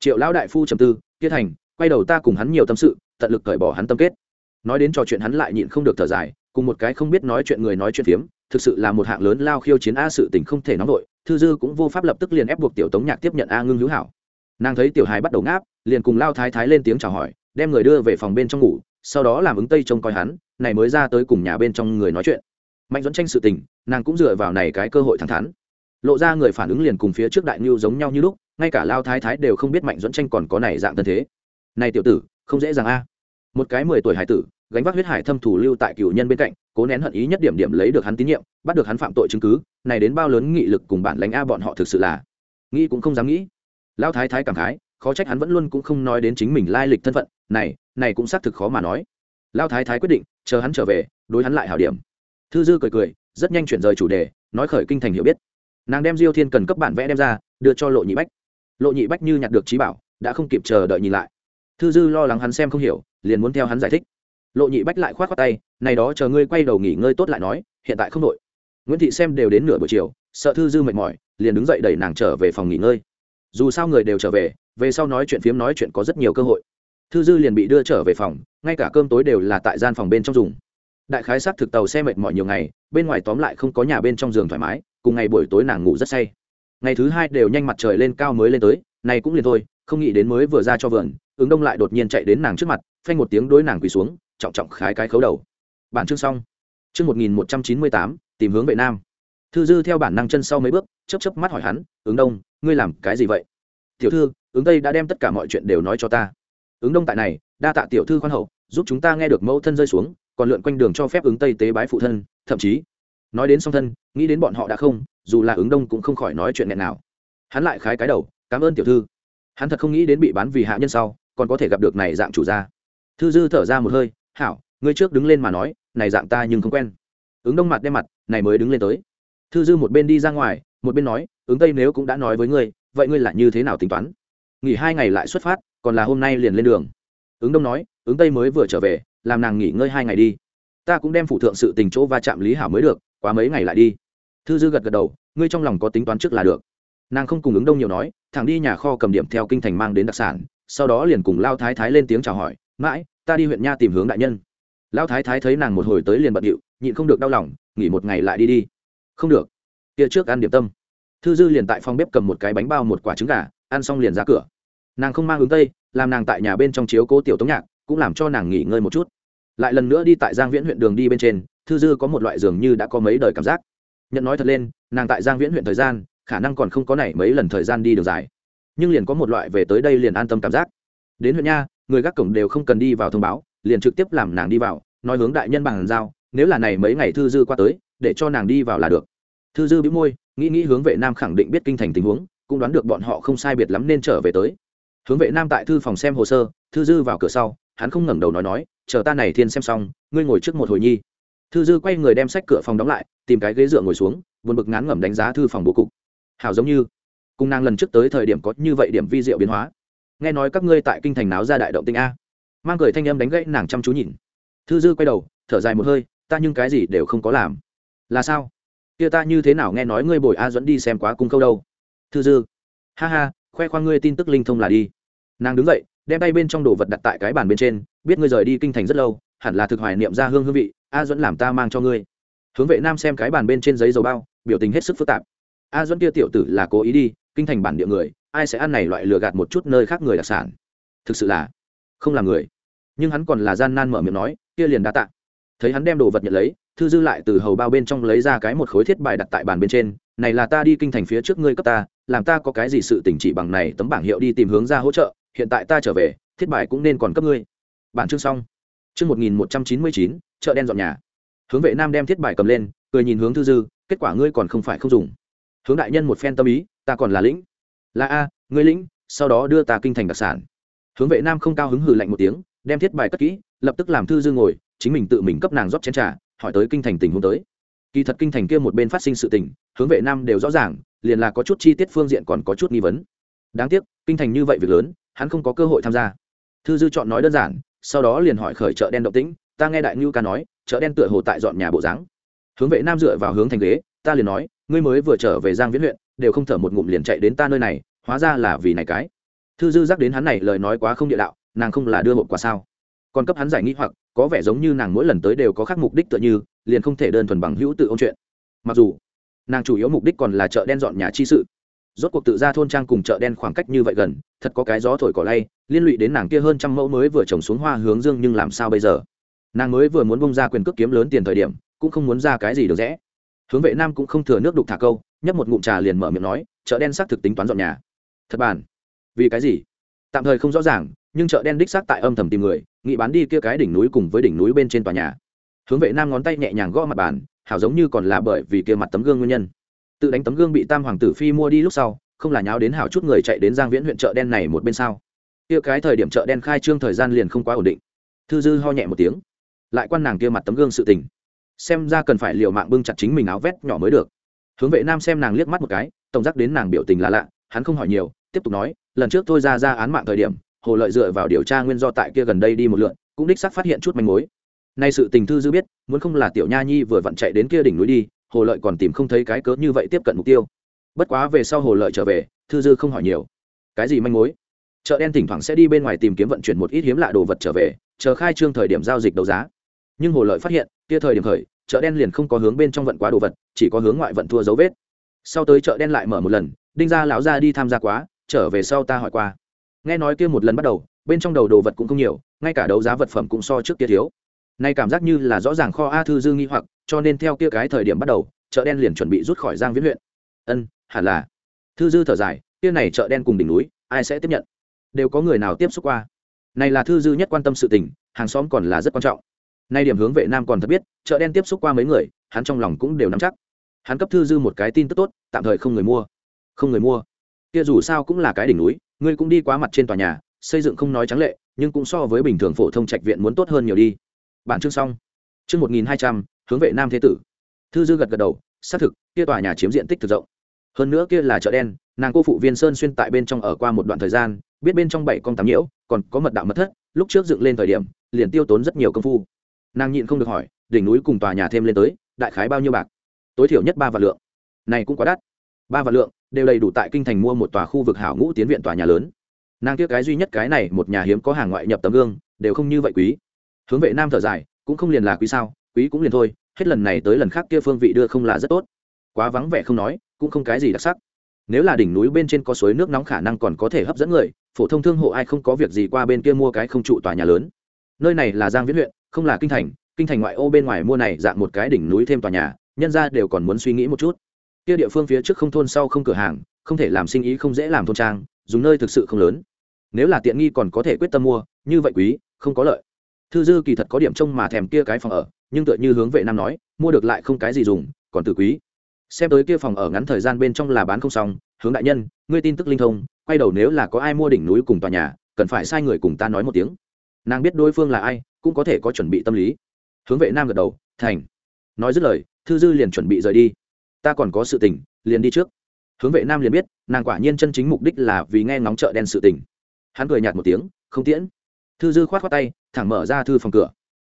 Triệu lão đại phu trầm tư, tiết thành, quay đầu ta cùng hắn nhiều tâm sự, tận lực cởi bỏ hắn tâm kết. Nói đến trò chuyện hắn lại nhịn không được thở dài, cùng một cái không biết nói chuyện người nói chuyện phiếm, thực sự là một hạng lớn lao khiêu chiến a sự tình không thể nóng vội, thư dư cũng vô pháp lập tức liền ép buộc tiểu tống nhạc tiếp nhận a ngưng hữu hảo nàng thấy tiểu hài bắt đầu ngáp, liền cùng lao thái thái lên tiếng chào hỏi, đem người đưa về phòng bên trong ngủ, sau đó làm ứng tây trông coi hắn, này mới ra tới cùng nhà bên trong người nói chuyện. Mạnh dẫn tranh sự tình, nàng cũng dựa vào này cái cơ hội thẳng thắn. Lộ ra người phản ứng liền cùng phía trước đại ngưu giống nhau như lúc, ngay cả lao thái thái đều không biết mạnh dẫn tranh còn có này dạng thân thế. Này tiểu tử, không dễ dàng a. Một cái mười tuổi hải tử, gánh vác huyết hải thâm thủ lưu tại cựu nhân bên cạnh, cố nén hận ý nhất điểm điểm lấy được hắn tín nhiệm, bắt được hắn phạm tội chứng cứ, này đến bao lớn nghị lực cùng bản lãnh a bọn họ thực sự là. Nghĩ cũng không dám nghĩ lão thái thái cảm khái, khó trách hắn vẫn luôn cũng không nói đến chính mình lai lịch thân phận, này này cũng xác thực khó mà nói. Lão thái thái quyết định, chờ hắn trở về, đối hắn lại hảo điểm. Thư dư cười cười, rất nhanh chuyển rời chủ đề, nói khởi kinh thành hiểu biết. Nàng đem diêu thiên cần cấp bản vẽ đem ra, đưa cho lộ nhị bách. Lộ nhị bách như nhặt được trí bảo, đã không kịp chờ đợi nhìn lại. Thư dư lo lắng hắn xem không hiểu, liền muốn theo hắn giải thích. Lộ nhị bách lại khoát khoát tay, này đó, chờ ngươi quay đầu nghỉ ngơi tốt lại nói, hiện tại không đội nguyễn thị xem đều đến nửa buổi chiều, sợ thư dư mệt mỏi, liền đứng dậy đẩy nàng trở về phòng nghỉ ngơi dù sao người đều trở về về sau nói chuyện phiếm nói chuyện có rất nhiều cơ hội. Thư dư liền bị đưa trở về phòng, ngay cả cơm tối đều là tại gian phòng bên trong dùng. Đại khái xác thực tàu xe mệt mỏi nhiều ngày, bên ngoài tóm lại không có nhà bên trong giường thoải mái, cùng ngày buổi tối nàng ngủ rất say. Ngày thứ hai đều nhanh mặt trời lên cao mới lên tới, này cũng liền thôi, không nghĩ đến mới vừa ra cho vườn, ứng đông lại đột nhiên chạy đến nàng trước mặt, phanh một tiếng đối nàng quỳ xuống, trọng trọng khái cái khấu đầu. Bản chương xong. Chương một nghìn một trăm chín mươi tám, tìm hướng vệ nam. Thư dư theo bản năng chân sau mấy bước chấp chấp mắt hỏi hắn, ứng đông ngươi làm cái gì vậy? Tiểu thư, ứng tây đã đem tất cả mọi chuyện đều nói cho ta. Ứng đông tại này, đa tạ tiểu thư khoan hậu, giúp chúng ta nghe được mẫu thân rơi xuống, còn lượn quanh đường cho phép ứng tây tế bái phụ thân, thậm chí, nói đến song thân, nghĩ đến bọn họ đã không, dù là ứng đông cũng không khỏi nói chuyện nghẹn nào. Hắn lại khái cái đầu, cảm ơn tiểu thư. Hắn thật không nghĩ đến bị bán vì hạ nhân sau, còn có thể gặp được này dạng chủ gia. Thư dư thở ra một hơi, hảo, ngươi trước đứng lên mà nói, này dạng ta nhưng không quen. Ứng đông mặt đem mặt, này mới đứng lên tới. Thư dư một bên đi ra ngoài, một bên nói ứng tây nếu cũng đã nói với ngươi, vậy ngươi là như thế nào tính toán? Nghỉ hai ngày lại xuất phát, còn là hôm nay liền lên đường. Ứng đông nói, ứng tây mới vừa trở về, làm nàng nghỉ ngơi hai ngày đi. Ta cũng đem phụ thượng sự tình chỗ va chạm lý hảo mới được, quá mấy ngày lại đi. Thư dư gật gật đầu, ngươi trong lòng có tính toán trước là được. Nàng không cùng ứng đông nhiều nói, thẳng đi nhà kho cầm điểm theo kinh thành mang đến đặc sản, sau đó liền cùng lao thái thái lên tiếng chào hỏi, mãi, ta đi huyện nha tìm hướng đại nhân. Lao thái thái thấy nàng một hồi tới liền bận điệu, nhịn không được đau lòng, nghỉ một ngày lại đi đi. Không được. Kia trước ăn điểm tâm thư dư liền tại phòng bếp cầm một cái bánh bao một quả trứng gà, ăn xong liền ra cửa. Nàng không mang hướng tây, làm nàng tại nhà bên trong chiếu cố tiểu tống nhạc, cũng làm cho nàng nghỉ ngơi một chút. Lại lần nữa đi tại giang viễn huyện đường đi bên trên, thư dư có một loại dường như đã có mấy đời cảm giác. Nhận nói thật lên, nàng tại giang viễn huyện thời gian, khả năng còn không có này mấy lần thời gian đi đường dài. Nhưng liền có một loại về tới đây liền an tâm cảm giác. Đến huyện nha, người gác cổng đều không cần đi vào thông báo, liền trực tiếp làm nàng đi vào, nói hướng đại nhân bằng giao, nếu là này mấy ngày thư dư qua tới, để cho nàng đi vào là được. Thư dư bĩu môi nghĩ nghĩ hướng vệ nam khẳng định biết kinh thành tình huống, cũng đoán được bọn họ không sai biệt lắm nên trở về tới. Hướng vệ nam tại thư phòng xem hồ sơ, thư dư vào cửa sau, hắn không ngẩng đầu nói nói, chờ ta này thiên xem xong, ngươi ngồi trước một hồi nhi. Thư dư quay người đem sách cửa phòng đóng lại, tìm cái ghế dựa ngồi xuống, buồn bực ngán ngẩm đánh giá thư phòng bố cục. Hào giống như, cùng nàng lần trước tới thời điểm có như vậy điểm vi diệu biến hóa. Nghe nói các ngươi tại kinh thành náo ra đại động tinh a. Mang cười thanh âm đánh gãy nàng chăm chú nhìn. Thư dư quay đầu, thở dài một hơi, ta nhưng cái gì đều không có làm. Là sao? Kia ta như thế nào nghe nói ngươi bồi a dẫn đi xem quá cung câu đâu? Thư dư. Ha ha, khoe khoang ngươi tin tức linh thông là đi. Nàng đứng dậy, đem tay bên trong đồ vật đặt tại cái bàn bên trên, biết ngươi rời đi kinh thành rất lâu, hẳn là thực hoài niệm ra hương hương vị, a dẫn làm ta mang cho ngươi. Hướng vệ nam xem cái bàn bên trên giấy dầu bao, biểu tình hết sức phức tạp. A dẫn kia tiểu tử là cố ý đi, kinh thành bản địa người, ai sẽ ăn này loại lừa gạt một chút nơi khác người đặc sản? Thực sự là không là người. Nhưng hắn còn là gian nan mở miệng nói, kia liền đa tạ thấy hắn đem đồ vật nhận lấy, thư dư lại từ hầu bao bên trong lấy ra cái một khối thiết bài đặt tại bàn bên trên, này là ta đi kinh thành phía trước ngươi cấp ta, làm ta có cái gì sự tỉnh chỉ bằng này tấm bảng hiệu đi tìm hướng ra hỗ trợ, hiện tại ta trở về, thiết bài cũng nên còn cấp ngươi. Bản chương xong. Chương một nghìn một trăm chín mươi chín, chợ đen dọn nhà. Hướng vệ nam đem thiết bài cầm lên, cười nhìn hướng thư dư, kết quả ngươi còn không phải không dùng. Hướng đại nhân một phen tâm ý, ta còn là lĩnh. Là a, ngươi lĩnh, sau đó đưa ta kinh thành đặc sản. Hướng vệ nam không cao hứng hừ lạnh một tiếng, đem thiết bài cất kỹ, lập tức làm thư dư ngồi chính mình tự mình cấp nàng rót chén trà, hỏi tới kinh thành tình huống tới. Kỳ thật kinh thành kia một bên phát sinh sự tình, hướng vệ nam đều rõ ràng, liền là có chút chi tiết phương diện còn có chút nghi vấn. Đáng tiếc, kinh thành như vậy việc lớn, hắn không có cơ hội tham gia. Thư dư chọn nói đơn giản, sau đó liền hỏi khởi chợ đen động tĩnh, ta nghe đại ngưu ca nói, chợ đen tựa hồ tại dọn nhà bộ dáng. Hướng vệ nam dựa vào hướng thành ghế, ta liền nói, ngươi mới vừa trở về giang viễn huyện, đều không thở một ngụm liền chạy đến ta nơi này, hóa ra là vì này cái. Thư dư dắt đến hắn này lời nói quá không địa đạo, nàng không là đưa hộp quà sao? Còn cấp hắn giải nghĩ hoặc, có vẻ giống như nàng mỗi lần tới đều có khác mục đích tựa như, liền không thể đơn thuần bằng hữu tự ôn chuyện. Mặc dù, nàng chủ yếu mục đích còn là chợ đen dọn nhà chi sự. Rốt cuộc tự ra thôn trang cùng chợ đen khoảng cách như vậy gần, thật có cái gió thổi cỏ lay, liên lụy đến nàng kia hơn trăm mẫu mới vừa trồng xuống hoa hướng dương nhưng làm sao bây giờ? Nàng mới vừa muốn bông ra quyền cước kiếm lớn tiền thời điểm, cũng không muốn ra cái gì được rẽ. Hướng vệ nam cũng không thừa nước đục thả câu, nhấp một ngụm trà liền mở miệng nói, chợ đen xác thực tính toán dọn nhà. Thật bàn. Vì cái gì? Tạm thời không rõ ràng nhưng chợ đen đích xác tại âm thầm tìm người nghị bán đi kia cái đỉnh núi cùng với đỉnh núi bên trên tòa nhà. Hướng vệ nam ngón tay nhẹ nhàng gõ mặt bàn, hảo giống như còn là bởi vì kia mặt tấm gương nguyên nhân. Tự đánh tấm gương bị tam hoàng tử phi mua đi lúc sau, không là nháo đến hảo chút người chạy đến giang viễn huyện chợ đen này một bên sao? Kia cái thời điểm chợ đen khai trương thời gian liền không quá ổn định. Thư dư ho nhẹ một tiếng, lại quan nàng kia mặt tấm gương sự tình. Xem ra cần phải liệu mạng bưng chặt chính mình áo vét nhỏ mới được. Hướng vệ nam xem nàng liếc mắt một cái, tổng giác đến nàng biểu tình là lạ, hắn không hỏi nhiều, tiếp tục nói, lần trước tôi ra ra án mạng thời điểm hồ lợi dựa vào điều tra nguyên do tại kia gần đây đi một lượn, cũng đích xác phát hiện chút manh mối. Nay sự tình thư dư biết, muốn không là tiểu nha nhi vừa vặn chạy đến kia đỉnh núi đi, hồ lợi còn tìm không thấy cái cớ như vậy tiếp cận mục tiêu. Bất quá về sau hồ lợi trở về, thư dư không hỏi nhiều. Cái gì manh mối? Chợ đen thỉnh thoảng sẽ đi bên ngoài tìm kiếm vận chuyển một ít hiếm lạ đồ vật trở về, chờ khai trương thời điểm giao dịch đấu giá. Nhưng hồ lợi phát hiện, kia thời điểm khởi, chợ đen liền không có hướng bên trong vận quá đồ vật, chỉ có hướng ngoại vận thua dấu vết. Sau tới chợ đen lại mở một lần, đinh ra lão ra đi tham gia quá, trở về sau ta hỏi qua nghe nói kia một lần bắt đầu, bên trong đầu đồ vật cũng không nhiều, ngay cả đấu giá vật phẩm cũng so trước kia thiếu. Nay cảm giác như là rõ ràng kho a thư dư nghi hoặc, cho nên theo kia cái thời điểm bắt đầu, chợ đen liền chuẩn bị rút khỏi giang viễn huyện. Ân, hẳn là. Thư dư thở dài, kia này chợ đen cùng đỉnh núi, ai sẽ tiếp nhận? Đều có người nào tiếp xúc qua? Này là thư dư nhất quan tâm sự tình, hàng xóm còn là rất quan trọng. Nay điểm hướng vệ nam còn thật biết, chợ đen tiếp xúc qua mấy người, hắn trong lòng cũng đều nắm chắc. Hắn cấp thư dư một cái tin tức tốt, tạm thời không người mua. Không người mua. Kia dù sao cũng là cái đỉnh núi ngươi cũng đi quá mặt trên tòa nhà, xây dựng không nói trắng lệ, nhưng cũng so với bình thường phổ thông trạch viện muốn tốt hơn nhiều đi. Bản chương xong. Chương một nghìn hai trăm, hướng vệ nam thế tử. Thư dư gật gật đầu, xác thực, kia tòa nhà chiếm diện tích thực rộng. Hơn nữa kia là chợ đen, nàng cô phụ viên sơn xuyên tại bên trong ở qua một đoạn thời gian, biết bên trong bảy con tám nhiễu, còn có mật đạo mật thất, lúc trước dựng lên thời điểm, liền tiêu tốn rất nhiều công phu. Nàng nhịn không được hỏi, đỉnh núi cùng tòa nhà thêm lên tới, đại khái bao nhiêu bạc? Tối thiểu nhất ba vạn lượng. Này cũng quá đắt ba vạn lượng, đều đầy đủ tại kinh thành mua một tòa khu vực hảo ngũ tiến viện tòa nhà lớn. Nàng tiếc cái duy nhất cái này, một nhà hiếm có hàng ngoại nhập tấm gương, đều không như vậy quý. Hướng vệ nam thở dài, cũng không liền là quý sao, quý cũng liền thôi, hết lần này tới lần khác kia phương vị đưa không là rất tốt. Quá vắng vẻ không nói, cũng không cái gì đặc sắc. Nếu là đỉnh núi bên trên có suối nước nóng khả năng còn có thể hấp dẫn người, phổ thông thương hộ ai không có việc gì qua bên kia mua cái không trụ tòa nhà lớn. Nơi này là giang viễn huyện, không là kinh thành kinh thành ngoại ô bên ngoài mua này dạng một cái đỉnh núi thêm tòa nhà, nhân ra đều còn muốn suy nghĩ một chút kia địa phương phía trước không thôn sau không cửa hàng, không thể làm sinh ý, không dễ làm thôn trang, dùng nơi thực sự không lớn. Nếu là tiện nghi còn có thể quyết tâm mua, như vậy quý, không có lợi. Thư dư kỳ thật có điểm trông mà thèm kia cái phòng ở, nhưng tựa như hướng vệ nam nói, mua được lại không cái gì dùng, còn từ quý. Xem tới kia phòng ở ngắn thời gian bên trong là bán không xong, hướng đại nhân, ngươi tin tức linh thông, quay đầu nếu là có ai mua đỉnh núi cùng tòa nhà, cần phải sai người cùng ta nói một tiếng. Nàng biết đối phương là ai, cũng có thể có chuẩn bị tâm lý. Hướng vệ nam gật đầu, thành. Nói dứt lời, thư dư liền chuẩn bị rời đi ta còn có sự tình, liền đi trước. Hướng vệ nam liền biết, nàng quả nhiên chân chính mục đích là vì nghe ngóng chợ đen sự tình. Hắn cười nhạt một tiếng, không tiễn. Thư dư khoát khoát tay, thẳng mở ra thư phòng cửa.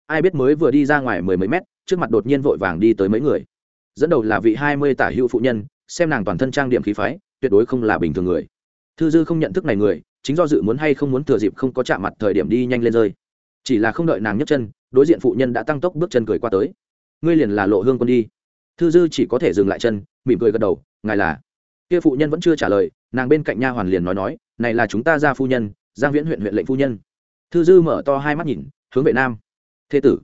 Ai biết mới vừa đi ra ngoài mười mấy mét, trước mặt đột nhiên vội vàng đi tới mấy người. Dẫn đầu là vị hai mươi tả hữu phụ nhân, xem nàng toàn thân trang điểm khí phái, tuyệt đối không là bình thường người. Thư dư không nhận thức này người, chính do dự muốn hay không muốn thừa dịp không có chạm mặt thời điểm đi nhanh lên rơi. Chỉ là không đợi nàng nhấc chân, đối diện phụ nhân đã tăng tốc bước chân cười qua tới. Ngươi liền là lộ hương quân đi thư dư chỉ có thể dừng lại chân, mỉm cười gật đầu, ngài là? Kia phụ nhân vẫn chưa trả lời, nàng bên cạnh nha hoàn liền nói nói, này là chúng ta ra phu nhân, giang viễn huyện huyện lệnh phu nhân. Thư dư mở to hai mắt nhìn, hướng vệ nam. Thê tử?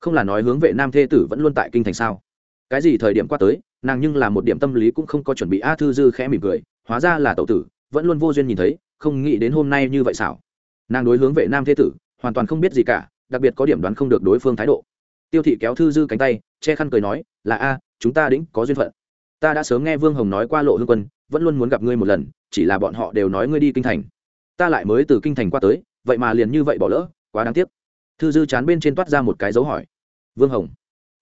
Không là nói hướng vệ nam thê tử vẫn luôn tại kinh thành sao? Cái gì thời điểm qua tới, nàng nhưng là một điểm tâm lý cũng không có chuẩn bị. A thư dư khẽ mỉm cười, hóa ra là tậu tử, vẫn luôn vô duyên nhìn thấy, không nghĩ đến hôm nay như vậy xảo. Nàng đối hướng vệ nam thế tử, hoàn toàn không biết gì cả, đặc biệt có điểm đoán không được đối phương thái độ. Tiêu thị kéo thư dư cánh tay, che khăn cười nói, là a chúng ta đĩnh có duyên phận. Ta đã sớm nghe vương hồng nói qua lộ hương quân, vẫn luôn muốn gặp ngươi một lần, chỉ là bọn họ đều nói ngươi đi kinh thành. Ta lại mới từ kinh thành qua tới, vậy mà liền như vậy bỏ lỡ, quá đáng tiếc. Thư dư chán bên trên toát ra một cái dấu hỏi. Vương hồng,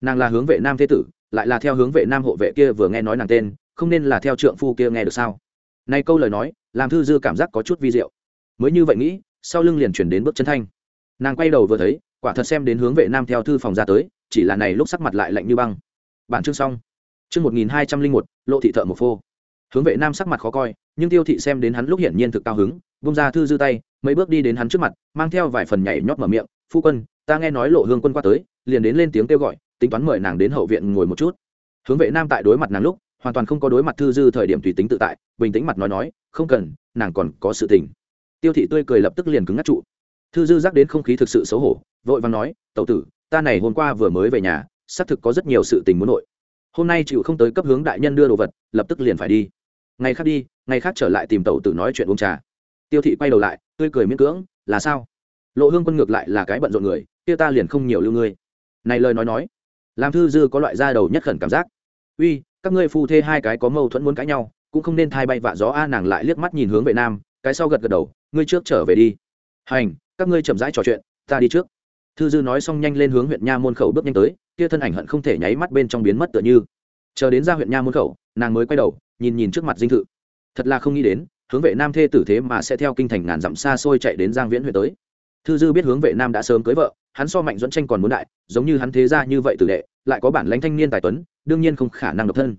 nàng là hướng vệ nam thế tử, lại là theo hướng vệ nam hộ vệ kia vừa nghe nói nàng tên, không nên là theo trượng phu kia nghe được sao? Nay câu lời nói, làm thư dư cảm giác có chút vi diệu. Mới như vậy nghĩ, sau lưng liền chuyển đến bước chân thanh. Nàng quay đầu vừa thấy, quả thật xem đến hướng vệ nam theo thư phòng ra tới, chỉ là này lúc sắc mặt lại lạnh như băng bản chương xong. Chương một nghìn hai trăm linh một, lộ thị thợ một phô. Hướng vệ nam sắc mặt khó coi, nhưng tiêu thị xem đến hắn lúc hiển nhiên thực cao hứng bung ra thư dư tay, mấy bước đi đến hắn trước mặt, mang theo vài phần nhảy nhót mở miệng, phu quân, ta nghe nói lộ hương quân qua tới, liền đến lên tiếng kêu gọi, tính toán mời nàng đến hậu viện ngồi một chút. Hướng vệ nam tại đối mặt nàng lúc, hoàn toàn không có đối mặt thư dư thời điểm tùy tính tự tại, bình tĩnh mặt nói nói, không cần, nàng còn có sự tình. Tiêu thị tươi cười lập tức liền cứng ngắt trụ. Thư dư dắt đến không khí thực sự xấu hổ, vội và nói tậu tử, ta này hôm qua vừa mới về nhà xác thực có rất nhiều sự tình muốn nội. Hôm nay chịu không tới cấp hướng đại nhân đưa đồ vật, lập tức liền phải đi. Ngày khác đi, ngày khác trở lại tìm tẩu tử nói chuyện uống trà. Tiêu thị quay đầu lại, tươi cười miễn cưỡng, là sao? Lộ hương quân ngược lại là cái bận rộn người, kia ta liền không nhiều lưu ngươi. Này lời nói nói, làm thư dư có loại da đầu nhất khẩn cảm giác. Uy, các ngươi phu thê hai cái có mâu thuẫn muốn cãi nhau, cũng không nên thay bay vạ gió a nàng lại liếc mắt nhìn hướng về nam, cái sau gật gật đầu, ngươi trước trở về đi. Hành, các ngươi chậm rãi trò chuyện, ta đi trước. Thư dư nói xong nhanh lên hướng huyện nha môn khẩu bước nhanh tới kia thân ảnh hận không thể nháy mắt bên trong biến mất tựa như. Chờ đến ra huyện nha môn khẩu, nàng mới quay đầu, nhìn nhìn trước mặt dinh thự. Thật là không nghĩ đến, hướng vệ nam thê tử thế mà sẽ theo kinh thành ngàn dặm xa xôi chạy đến giang viễn huyện tới. Thư dư biết hướng vệ nam đã sớm cưới vợ, hắn so mạnh dẫn tranh còn muốn đại, giống như hắn thế ra như vậy tử đệ, lại có bản lãnh thanh niên tài tuấn, đương nhiên không khả năng độc thân.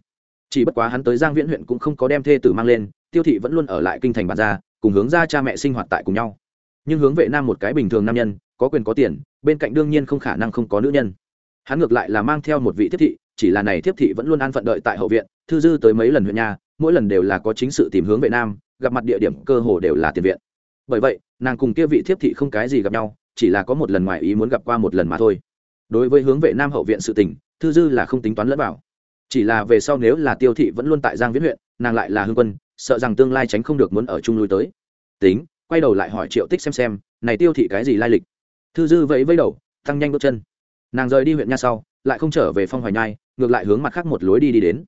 Chỉ bất quá hắn tới giang viễn huyện cũng không có đem thê tử mang lên, tiêu thị vẫn luôn ở lại kinh thành bàn ra, cùng hướng ra cha mẹ sinh hoạt tại cùng nhau. Nhưng hướng vệ nam một cái bình thường nam nhân, có quyền có tiền, bên cạnh đương nhiên không khả năng không có nữ nhân hắn ngược lại là mang theo một vị tiếp thị, chỉ là này tiếp thị vẫn luôn an phận đợi tại hậu viện, thư dư tới mấy lần huyện nhà, mỗi lần đều là có chính sự tìm hướng vệ nam, gặp mặt địa điểm cơ hồ đều là tiền viện. Bởi vậy, nàng cùng kia vị thiếp thị không cái gì gặp nhau, chỉ là có một lần ngoài ý muốn gặp qua một lần mà thôi. Đối với hướng vệ nam hậu viện sự tình, thư dư là không tính toán lẫn vào. Chỉ là về sau nếu là tiêu thị vẫn luôn tại giang viễn huyện, nàng lại là hương quân, sợ rằng tương lai tránh không được muốn ở chung lui tới. Tính, quay đầu lại hỏi triệu tích xem xem, này tiêu thị cái gì lai lịch? Thư dư vẫy vẫy đầu, tăng nhanh bước chân nàng rời đi huyện nha sau, lại không trở về phong hoài nhai, ngược lại hướng mặt khác một lối đi đi đến.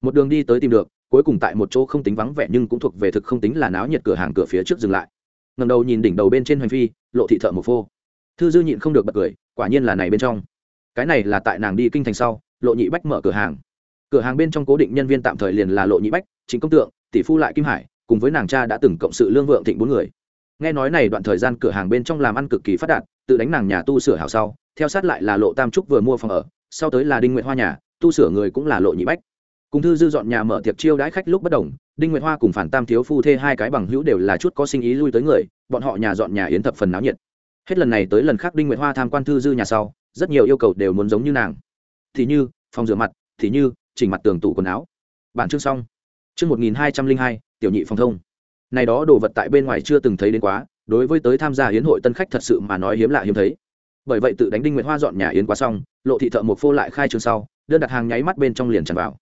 Một đường đi tới tìm được, cuối cùng tại một chỗ không tính vắng vẻ nhưng cũng thuộc về thực không tính là náo nhiệt cửa hàng cửa phía trước dừng lại. Ngầm đầu nhìn đỉnh đầu bên trên hoành phi, lộ thị thợ một phô. Thư dư nhịn không được bật cười, quả nhiên là này bên trong. Cái này là tại nàng đi kinh thành sau, lộ nhị bách mở cửa hàng. Cửa hàng bên trong cố định nhân viên tạm thời liền là lộ nhị bách chính công tượng, tỷ phu lại kim hải, cùng với nàng cha đã từng cộng sự lương vượng thịnh bốn người nghe nói này đoạn thời gian cửa hàng bên trong làm ăn cực kỳ phát đạt, tự đánh nàng nhà tu sửa hào sau, theo sát lại là lộ tam trúc vừa mua phòng ở, sau tới là đinh Nguyệt hoa nhà, tu sửa người cũng là lộ nhị bách. Cùng thư dư dọn nhà mở tiệc chiêu đãi khách lúc bất đồng, đinh nguyệt hoa cùng phản tam thiếu phu thê hai cái bằng hữu đều là chút có sinh ý lui tới người, bọn họ nhà dọn nhà yến thập phần náo nhiệt. Hết lần này tới lần khác đinh nguyệt hoa tham quan thư dư nhà sau, rất nhiều yêu cầu đều muốn giống như nàng. Thì như, phòng rửa mặt, thì như, chỉnh mặt tường tủ quần áo. Bản chương xong. Chương một nghìn hai trăm linh hai, tiểu nhị phòng thông này đó đồ vật tại bên ngoài chưa từng thấy đến quá, đối với tới tham gia hiến hội tân khách thật sự mà nói hiếm lạ hiếm thấy. Bởi vậy tự đánh đinh nguyệt hoa dọn nhà yến quá xong, lộ thị thợ một phô lại khai trương sau, đơn đặt hàng nháy mắt bên trong liền tràn vào.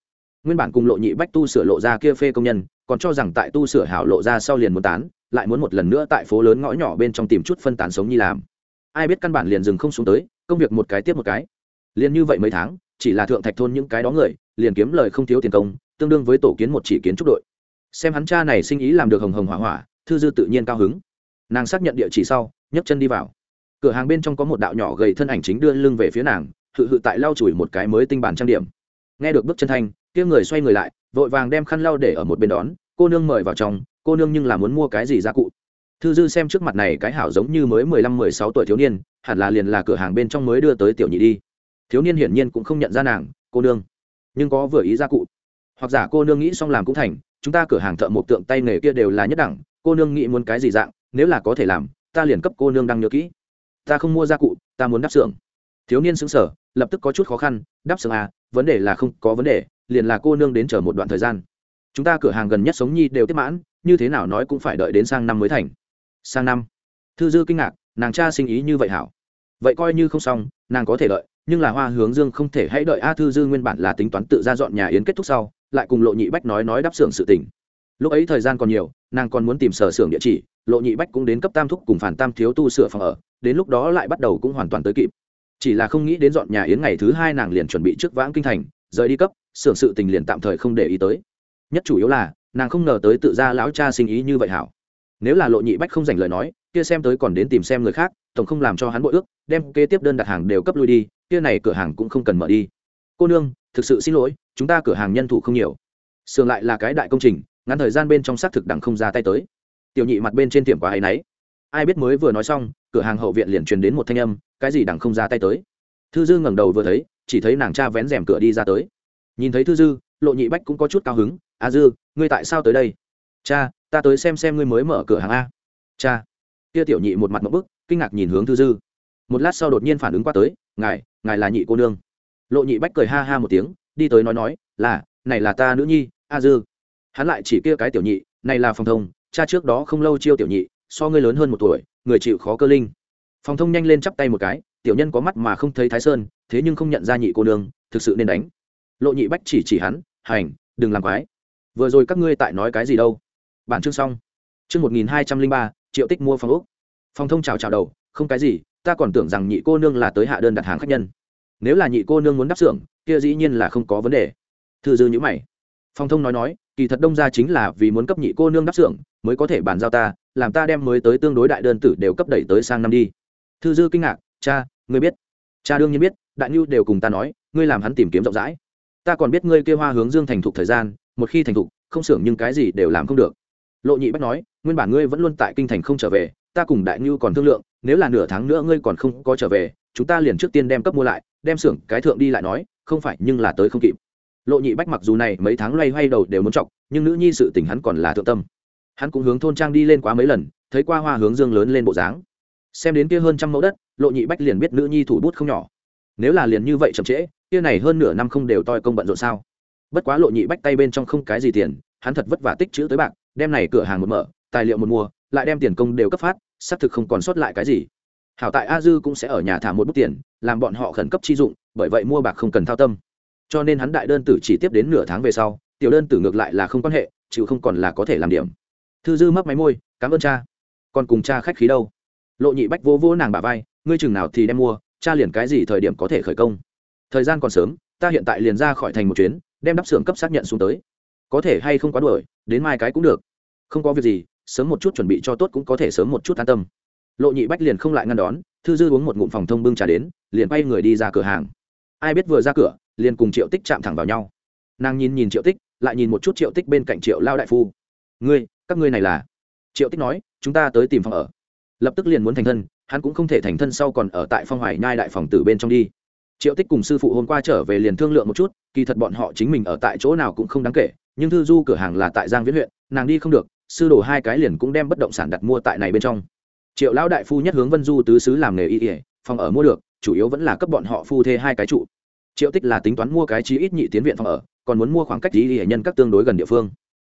Nguyên bản cùng lộ nhị bách tu sửa lộ ra kia phê công nhân, còn cho rằng tại tu sửa hảo lộ ra sau liền muốn tán, lại muốn một lần nữa tại phố lớn ngõ nhỏ bên trong tìm chút phân tán sống như làm. Ai biết căn bản liền dừng không xuống tới, công việc một cái tiếp một cái. Liền như vậy mấy tháng, chỉ là thượng thạch thôn những cái đó người, liền kiếm lời không thiếu tiền công, tương đương với tổ kiến một chỉ kiến trúc đội xem hắn cha này sinh ý làm được hồng hồng hỏa hỏa, thư dư tự nhiên cao hứng. Nàng xác nhận địa chỉ sau, nhấc chân đi vào. Cửa hàng bên trong có một đạo nhỏ gầy thân ảnh chính đưa lưng về phía nàng, hự hự tại lau chùi một cái mới tinh bản trang điểm. Nghe được bước chân thanh, kia người xoay người lại, vội vàng đem khăn lau để ở một bên đón, cô nương mời vào trong, cô nương nhưng là muốn mua cái gì gia cụ? Thư dư xem trước mặt này cái hảo giống như mới mười lăm, mười sáu tuổi thiếu niên, hẳn là liền là cửa hàng bên trong mới đưa tới tiểu nhị đi. Thiếu niên hiển nhiên cũng không nhận ra nàng, cô nương, nhưng có vừa ý gia cụ. Hoặc giả cô nương nghĩ xong làm cũng thành chúng ta cửa hàng thợ một tượng tay nghề kia đều là nhất đẳng, cô nương nghĩ muốn cái gì dạng, nếu là có thể làm, ta liền cấp cô nương đang nhớ kỹ. Ta không mua gia cụ, ta muốn đắp xưởng. Thiếu niên xứng sở lập tức có chút khó khăn, đắp xưởng à vấn đề là không có vấn đề, liền là cô nương đến chờ một đoạn thời gian. Chúng ta cửa hàng gần nhất sống nhi đều tiếp mãn, như thế nào nói cũng phải đợi đến sang năm mới thành. Sang năm. Thư dư kinh ngạc, nàng cha sinh ý như vậy hảo. Vậy coi như không xong, nàng có thể đợi nhưng là hoa hướng dương không thể hãy đợi a thư dư nguyên bản là tính toán tự ra dọn nhà yến kết thúc sau, lại cùng lộ nhị bách nói nói đắp xưởng sự tình. Lúc ấy thời gian còn nhiều, nàng còn muốn tìm sở xưởng địa chỉ, lộ nhị bách cũng đến cấp tam thúc cùng phản tam thiếu tu sửa phòng ở, đến lúc đó lại bắt đầu cũng hoàn toàn tới kịp. Chỉ là không nghĩ đến dọn nhà yến ngày thứ hai nàng liền chuẩn bị trước vãng kinh thành, rời đi cấp, xưởng sự tình liền tạm thời không để ý tới. Nhất chủ yếu là, nàng không ngờ tới tự ra lão cha sinh ý như vậy hảo. Nếu là lộ nhị bách không dành lời nói, kia xem tới còn đến tìm xem người khác, tổng không làm cho hắn bội ước, đem kế tiếp đơn đặt hàng đều cấp lui đi kia này cửa hàng cũng không cần mở đi. Cô nương, thực sự xin lỗi, chúng ta cửa hàng nhân thủ không nhiều. Sườn lại là cái đại công trình, ngắn thời gian bên trong xác thực đẳng không ra tay tới. Tiểu nhị mặt bên trên tiệm quá hay nấy. Ai biết mới vừa nói xong, cửa hàng hậu viện liền truyền đến một thanh âm, cái gì đẳng không ra tay tới. Thư dư ngẩng đầu vừa thấy, chỉ thấy nàng cha vén rèm cửa đi ra tới. Nhìn thấy thư dư, lộ nhị bách cũng có chút cao hứng. A dư, ngươi tại sao tới đây? Cha, ta tới xem xem ngươi mới mở cửa hàng a. Cha. Kia tiểu nhị một mặt một bức, kinh ngạc nhìn hướng thư dư một lát sau đột nhiên phản ứng qua tới, ngài ngài là nhị cô nương. Lộ nhị bách cười ha ha một tiếng, đi tới nói nói, là, này là ta nữ nhi, a dư. Hắn lại chỉ kia cái tiểu nhị, này là phòng thông, cha trước đó không lâu chiêu tiểu nhị, so ngươi lớn hơn một tuổi, người chịu khó cơ linh. Phòng thông nhanh lên chắp tay một cái, tiểu nhân có mắt mà không thấy thái sơn, thế nhưng không nhận ra nhị cô nương, thực sự nên đánh. Lộ nhị bách chỉ chỉ hắn, hành, đừng làm quái. Vừa rồi các ngươi tại nói cái gì đâu? Bản chương xong. Chương một nghìn hai trăm linh ba, triệu tích mua phòng úc. Phòng thông chào chào đầu, không cái gì ta còn tưởng rằng nhị cô nương là tới hạ đơn đặt hàng khách nhân. Nếu là nhị cô nương muốn đáp xưởng, kia dĩ nhiên là không có vấn đề. Thư dư nhữ mày. Phong thông nói nói, kỳ thật đông ra chính là vì muốn cấp nhị cô nương đáp xưởng, mới có thể bàn giao ta, làm ta đem mới tới tương đối đại đơn tử đều cấp đẩy tới sang năm đi. Thư dư kinh ngạc, cha, ngươi biết. Cha đương nhiên biết, đại nhu đều cùng ta nói, ngươi làm hắn tìm kiếm rộng rãi. Ta còn biết ngươi kêu hoa hướng dương thành thục thời gian, một khi thành thục, không xưởng nhưng cái gì đều làm không được. Lộ nhị bách nói, nguyên bản ngươi vẫn luôn tại kinh thành không trở về, ta cùng đại nhu còn thương lượng nếu là nửa tháng nữa ngươi còn không có trở về, chúng ta liền trước tiên đem cấp mua lại, đem xưởng cái thượng đi lại nói, không phải nhưng là tới không kịp. Lộ nhị bách mặc dù này mấy tháng loay hoay đầu đều muốn chọc, nhưng nữ nhi sự tình hắn còn là thượng tâm. Hắn cũng hướng thôn trang đi lên quá mấy lần, thấy qua hoa hướng dương lớn lên bộ dáng. Xem đến kia hơn trăm mẫu đất, lộ nhị bách liền biết nữ nhi thủ bút không nhỏ. Nếu là liền như vậy chậm trễ, kia này hơn nửa năm không đều toi công bận rộn sao? Bất quá lộ nhị bách tay bên trong không cái gì tiền, hắn thật vất vả tích chữ tới bạc, đem này cửa hàng một mở, tài liệu một mua lại đem tiền công đều cấp phát xác thực không còn sót lại cái gì. Hảo tại a dư cũng sẽ ở nhà thả một bút tiền, làm bọn họ khẩn cấp chi dụng, bởi vậy mua bạc không cần thao tâm. Cho nên hắn đại đơn tử chỉ tiếp đến nửa tháng về sau, tiểu đơn tử ngược lại là không quan hệ, chịu không còn là có thể làm điểm. Thư dư mấp máy môi, cảm ơn cha. Còn cùng cha khách khí đâu? Lộ nhị bách vô vô nàng bà vai, ngươi chừng nào thì đem mua, cha liền cái gì thời điểm có thể khởi công. Thời gian còn sớm, ta hiện tại liền ra khỏi thành một chuyến, đem đắp xưởng cấp xác nhận xuống tới. Có thể hay không quá đuổi, đến mai cái cũng được. Không có việc gì sớm một chút chuẩn bị cho tốt cũng có thể sớm một chút an tâm. Lộ nhị bách liền không lại ngăn đón, thư dư uống một ngụm phòng thông bưng trà đến, liền bay người đi ra cửa hàng. Ai biết vừa ra cửa, liền cùng triệu tích chạm thẳng vào nhau. Nàng nhìn nhìn triệu tích, lại nhìn một chút triệu tích bên cạnh triệu lao đại phu. Ngươi, các ngươi này là? Triệu tích nói, chúng ta tới tìm phòng ở. Lập tức liền muốn thành thân, hắn cũng không thể thành thân sau còn ở tại phong hoài nhai đại phòng tử bên trong đi. Triệu tích cùng sư phụ hôm qua trở về liền thương lượng một chút, kỳ thật bọn họ chính mình ở tại chỗ nào cũng không đáng kể, nhưng thư du cửa hàng là tại giang viễn huyện, nàng đi không được sư đồ hai cái liền cũng đem bất động sản đặt mua tại này bên trong. Triệu lão đại phu nhất hướng vân du tứ xứ làm nghề y ỉa phòng ở mua được, chủ yếu vẫn là cấp bọn họ phu thê hai cái trụ. Triệu tích là tính toán mua cái chí ít nhị tiến viện phòng ở, còn muốn mua khoảng cách y ỉa nhân các tương đối gần địa phương.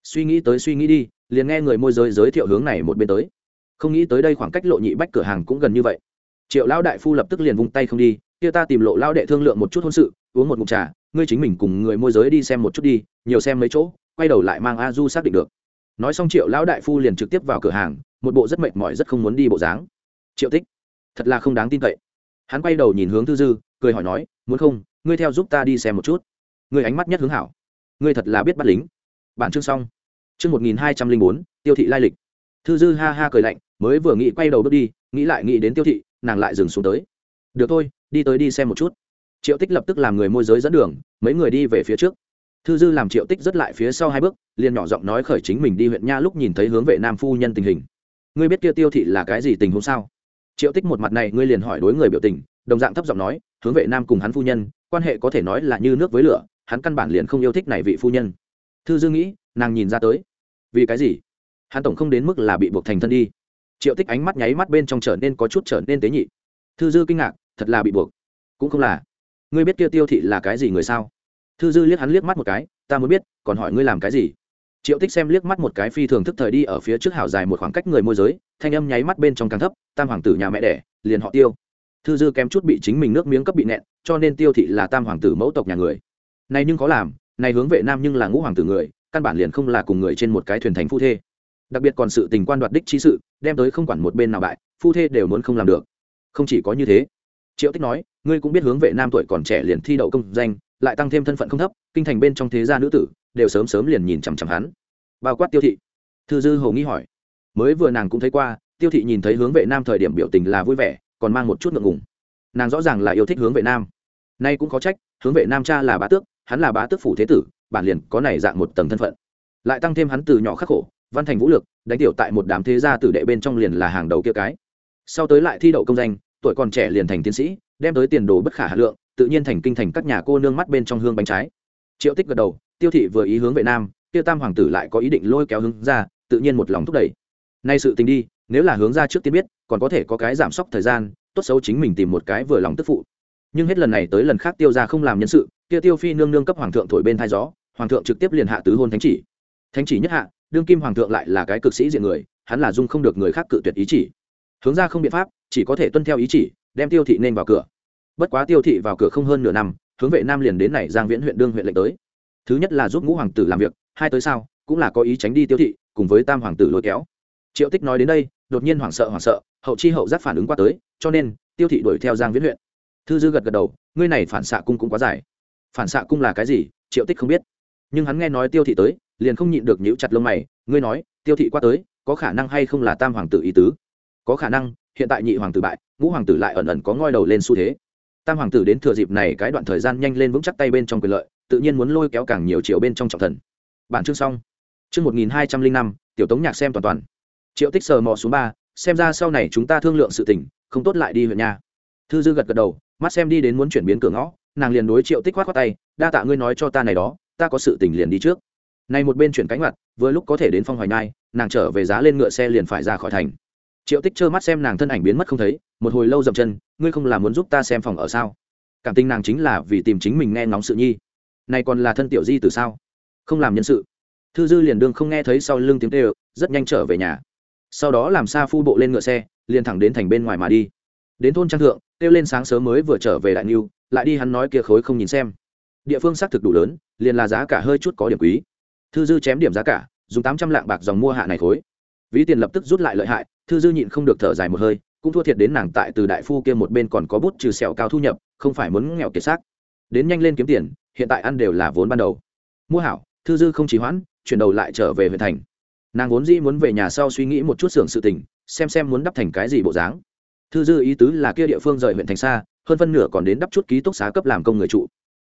Suy nghĩ tới suy nghĩ đi, liền nghe người môi giới giới thiệu hướng này một bên tới. Không nghĩ tới đây khoảng cách lộ nhị bách cửa hàng cũng gần như vậy. Triệu lão đại phu lập tức liền vung tay không đi, kia ta tìm lộ lão đệ thương lượng một chút hôn sự, uống một mục trà, ngươi chính mình cùng người môi giới đi xem một chút đi, nhiều xem mấy chỗ, quay đầu lại mang a du xác định được nói xong triệu lão đại phu liền trực tiếp vào cửa hàng, một bộ rất mệt mỏi rất không muốn đi bộ dáng. Triệu tích, thật là không đáng tin cậy. Hắn quay đầu nhìn hướng thư dư, cười hỏi nói, muốn không, ngươi theo giúp ta đi xem một chút. Ngươi ánh mắt nhất hướng hảo. Ngươi thật là biết bắt lính. Bản chương xong. Chương một nghìn hai trăm linh bốn, tiêu thị lai lịch. Thư dư ha ha cười lạnh, mới vừa nghĩ quay đầu bước đi, nghĩ lại nghĩ đến tiêu thị, nàng lại dừng xuống tới. Được thôi, đi tới đi xem một chút. Triệu tích lập tức làm người môi giới dẫn đường, mấy người đi về phía trước thư dư làm triệu tích rất lại phía sau hai bước, liền nhỏ giọng nói khởi chính mình đi huyện nha lúc nhìn thấy hướng vệ nam phu nhân tình hình. Ngươi biết kia tiêu thị là cái gì tình huống sao? Triệu tích một mặt này, ngươi liền hỏi đối người biểu tình, đồng dạng thấp giọng nói, hướng vệ nam cùng hắn phu nhân, quan hệ có thể nói là như nước với lửa, hắn căn bản liền không yêu thích này vị phu nhân. Thư dư nghĩ, nàng nhìn ra tới. Vì cái gì? Hắn tổng không đến mức là bị buộc thành thân đi. Triệu tích ánh mắt nháy mắt bên trong trở nên có chút trở nên tế nhị. Thư dư kinh ngạc, thật là bị buộc. Cũng không là. Ngươi biết kia tiêu thị là cái gì người sao? Thư dư liếc hắn liếc mắt một cái, ta muốn biết, còn hỏi ngươi làm cái gì? Triệu tích xem liếc mắt một cái phi thường thức thời đi ở phía trước hảo dài một khoảng cách người môi giới, thanh âm nháy mắt bên trong càng thấp, tam hoàng tử nhà mẹ đẻ, liền họ tiêu. Thư dư kém chút bị chính mình nước miếng cấp bị nẹn, cho nên tiêu thị là tam hoàng tử mẫu tộc nhà người. Này nhưng có làm, này hướng vệ nam nhưng là ngũ hoàng tử người, căn bản liền không là cùng người trên một cái thuyền thành phu thê. Đặc biệt còn sự tình quan đoạt đích trí sự, đem tới không quản một bên nào bại, phu thê đều muốn không làm được. Không chỉ có như thế. Triệu tích nói, ngươi cũng biết hướng vệ nam tuổi còn trẻ liền thi đậu công danh lại tăng thêm thân phận không thấp, kinh thành bên trong thế gia nữ tử đều sớm sớm liền nhìn chằm chằm hắn. Bao quát tiêu thị. Thư dư hầu nghĩ hỏi. Mới vừa nàng cũng thấy qua, tiêu thị nhìn thấy hướng vệ nam thời điểm biểu tình là vui vẻ, còn mang một chút ngượng ngùng. Nàng rõ ràng là yêu thích hướng vệ nam. Nay cũng có trách, hướng vệ nam cha là bá tước, hắn là bá tước phủ thế tử, bản liền có này dạng một tầng thân phận. Lại tăng thêm hắn từ nhỏ khắc khổ, văn thành vũ lực, đánh tiểu tại một đám thế gia tử đệ bên trong liền là hàng đầu kia cái. Sau tới lại thi đậu công danh, tuổi còn trẻ liền thành tiến sĩ, đem tới tiền đồ bất khả hà lượng tự nhiên thành kinh thành các nhà cô nương mắt bên trong hương bánh trái. Triệu tích gật đầu, tiêu thị vừa ý hướng vệ nam tiêu tam hoàng tử lại có ý định lôi kéo hướng ra, tự nhiên một lòng thúc đẩy. Nay sự tình đi, nếu là hướng ra trước tiên biết, còn có thể có cái giảm sốc thời gian, tốt xấu chính mình tìm một cái vừa lòng tức phụ. Nhưng hết lần này tới lần khác tiêu ra không làm nhân sự, kia tiêu phi nương nương cấp hoàng thượng thổi bên thai gió, hoàng thượng trực tiếp liền hạ tứ hôn thánh chỉ. Thánh chỉ nhất hạ, đương kim hoàng thượng lại là cái cực sĩ diện người, hắn là dung không được người khác cự tuyệt ý chỉ. Hướng ra không biện pháp, chỉ có thể tuân theo ý chỉ, đem tiêu thị nên vào cửa bất quá tiêu thị vào cửa không hơn nửa năm, hướng vệ nam liền đến này giang viễn huyện đương huyện lệnh tới. Thứ nhất là giúp ngũ hoàng tử làm việc, hai tới sao, cũng là có ý tránh đi tiêu thị, cùng với tam hoàng tử lôi kéo. Triệu tích nói đến đây, đột nhiên hoảng sợ hoảng sợ, hậu chi hậu giác phản ứng qua tới, cho nên, tiêu thị đuổi theo giang viễn huyện. Thư dư gật gật đầu, ngươi này phản xạ cung cũng quá dài. Phản xạ cung là cái gì, triệu tích không biết. Nhưng hắn nghe nói tiêu thị tới, liền không nhịn được nhíu chặt lông mày, ngươi nói, tiêu thị qua tới, có khả năng hay không là tam hoàng tử ý tứ? Có khả năng, hiện tại nhị hoàng tử bại, ngũ hoàng tử lại ẩn ẩn có ngoi đầu lên xu thế tam hoàng tử đến thừa dịp này cái đoạn thời gian nhanh lên vững chắc tay bên trong quyền lợi, tự nhiên muốn lôi kéo càng nhiều chiều bên trong trọng thần. Bản chương xong. Chương một nghìn hai trăm linh năm, tiểu tống nhạc xem toàn toàn. Triệu tích sờ mò xuống ba, xem ra sau này chúng ta thương lượng sự tình, không tốt lại đi huyện nhà. Thư dư gật gật đầu, mắt xem đi đến muốn chuyển biến cửa ngõ, nàng liền đối triệu tích khoát khoát tay, đa tạ ngươi nói cho ta này đó, ta có sự tình liền đi trước. Này một bên chuyển cánh mặt, vừa lúc có thể đến phong hoài nhai, nàng trở về giá lên ngựa xe liền phải ra khỏi thành triệu tích trơ mắt xem nàng thân ảnh biến mất không thấy, một hồi lâu dậm chân, ngươi không làm muốn giúp ta xem phòng ở sao? Cảm tình nàng chính là vì tìm chính mình nghe ngóng sự nhi. Này còn là thân tiểu di từ sao? Không làm nhân sự. Thư dư liền đương không nghe thấy sau lưng tiếng tê rất nhanh trở về nhà. Sau đó làm xa phu bộ lên ngựa xe, liền thẳng đến thành bên ngoài mà đi. Đến thôn trang thượng, kêu lên sáng sớm mới vừa trở về đại niu, lại đi hắn nói kia khối không nhìn xem. Địa phương xác thực đủ lớn, liền là giá cả hơi chút có điểm quý. Thư dư chém điểm giá cả, dùng tám trăm lạng bạc dòng mua hạ này khối. Ví tiền lập tức rút lại lợi hại thư dư nhịn không được thở dài một hơi, cũng thua thiệt đến nàng tại từ đại phu kia một bên còn có bút trừ sẹo cao thu nhập, không phải muốn nghèo kiệt xác. Đến nhanh lên kiếm tiền, hiện tại ăn đều là vốn ban đầu. Mua hảo, thư dư không chỉ hoãn, chuyển đầu lại trở về huyện thành. Nàng vốn dĩ muốn về nhà sau suy nghĩ một chút xưởng sự tình, xem xem muốn đắp thành cái gì bộ dáng. Thư dư ý tứ là kia địa phương rời huyện thành xa, hơn phân nửa còn đến đắp chút ký túc xá cấp làm công người trụ.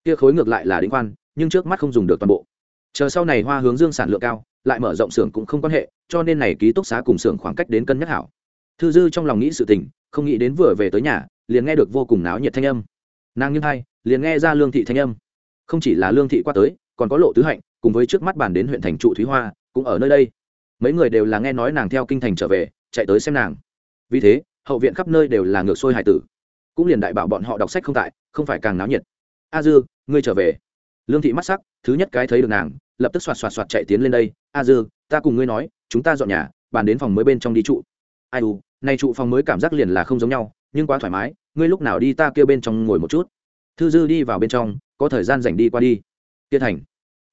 Kia khối ngược lại là đính khoan, nhưng trước mắt không dùng được toàn bộ. Chờ sau này hoa hướng dương sản lượng cao lại mở rộng xưởng cũng không quan hệ, cho nên này ký túc xá cùng xưởng khoảng cách đến cân nhắc hảo. Thư dư trong lòng nghĩ sự tình, không nghĩ đến vừa về tới nhà, liền nghe được vô cùng náo nhiệt thanh âm. Nàng như hai, liền nghe ra lương thị thanh âm. Không chỉ là lương thị qua tới, còn có lộ tứ hạnh, cùng với trước mắt bàn đến huyện thành trụ thúy hoa, cũng ở nơi đây. Mấy người đều là nghe nói nàng theo kinh thành trở về, chạy tới xem nàng. Vì thế, hậu viện khắp nơi đều là ngược sôi hải tử. Cũng liền đại bảo bọn họ đọc sách không tại, không phải càng náo nhiệt. A dư, ngươi trở về. Lương thị mắt sắc, thứ nhất cái thấy được nàng lập tức xoạt xoạt xoạt chạy tiến lên đây, a dư, ta cùng ngươi nói, chúng ta dọn nhà, bàn đến phòng mới bên trong đi trụ. Ai u nay trụ phòng mới cảm giác liền là không giống nhau, nhưng quá thoải mái, ngươi lúc nào đi ta kêu bên trong ngồi một chút. Thư dư đi vào bên trong, có thời gian dành đi qua đi. Kia thành.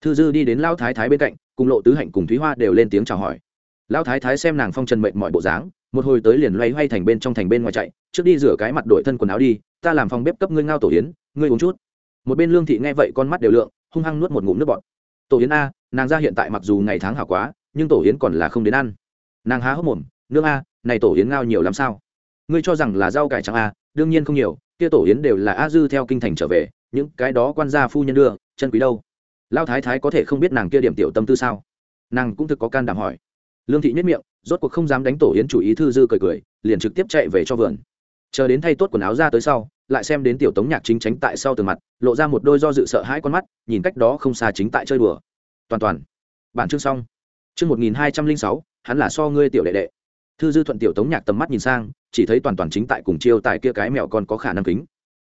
Thư dư đi đến lao thái thái bên cạnh, cùng lộ tứ hạnh cùng thúy hoa đều lên tiếng chào hỏi. Lao thái thái xem nàng phong trần mệnh mọi bộ dáng, một hồi tới liền loay hoay thành bên trong thành bên ngoài chạy, trước đi rửa cái mặt đổi thân quần áo đi, ta làm phòng bếp cấp ngươi ngao tổ yến, ngươi uống chút. Một bên lương thị nghe vậy con mắt đều lượng, hung hăng nuốt một ngụm nước bọt tổ yến a, nàng ra hiện tại mặc dù ngày tháng hảo quá, nhưng tổ yến còn là không đến ăn. Nàng há hốc mồm, nương a, này tổ yến ngao nhiều lắm sao? Ngươi cho rằng là rau cải trắng a? Đương nhiên không nhiều, kia tổ yến đều là a dư theo kinh thành trở về, những cái đó quan gia phu nhân đưa, chân quý đâu? Lao thái thái có thể không biết nàng kia điểm tiểu tâm tư sao? Nàng cũng thực có can đảm hỏi. Lương thị nhất miệng, rốt cuộc không dám đánh tổ yến chủ ý thư dư cười cười, liền trực tiếp chạy về cho vườn. Chờ đến thay tốt quần áo ra tới sau lại xem đến tiểu tống nhạc chính tránh tại sau từ mặt, lộ ra một đôi do dự sợ hãi con mắt, nhìn cách đó không xa chính tại chơi đùa. Toàn toàn. Bản chương xong. Chương một nghìn hai trăm linh sáu, hắn là so ngươi tiểu đệ đệ. Thư dư thuận tiểu tống nhạc tầm mắt nhìn sang, chỉ thấy toàn toàn chính tại cùng chiêu tài kia cái mèo còn có khả năng kính.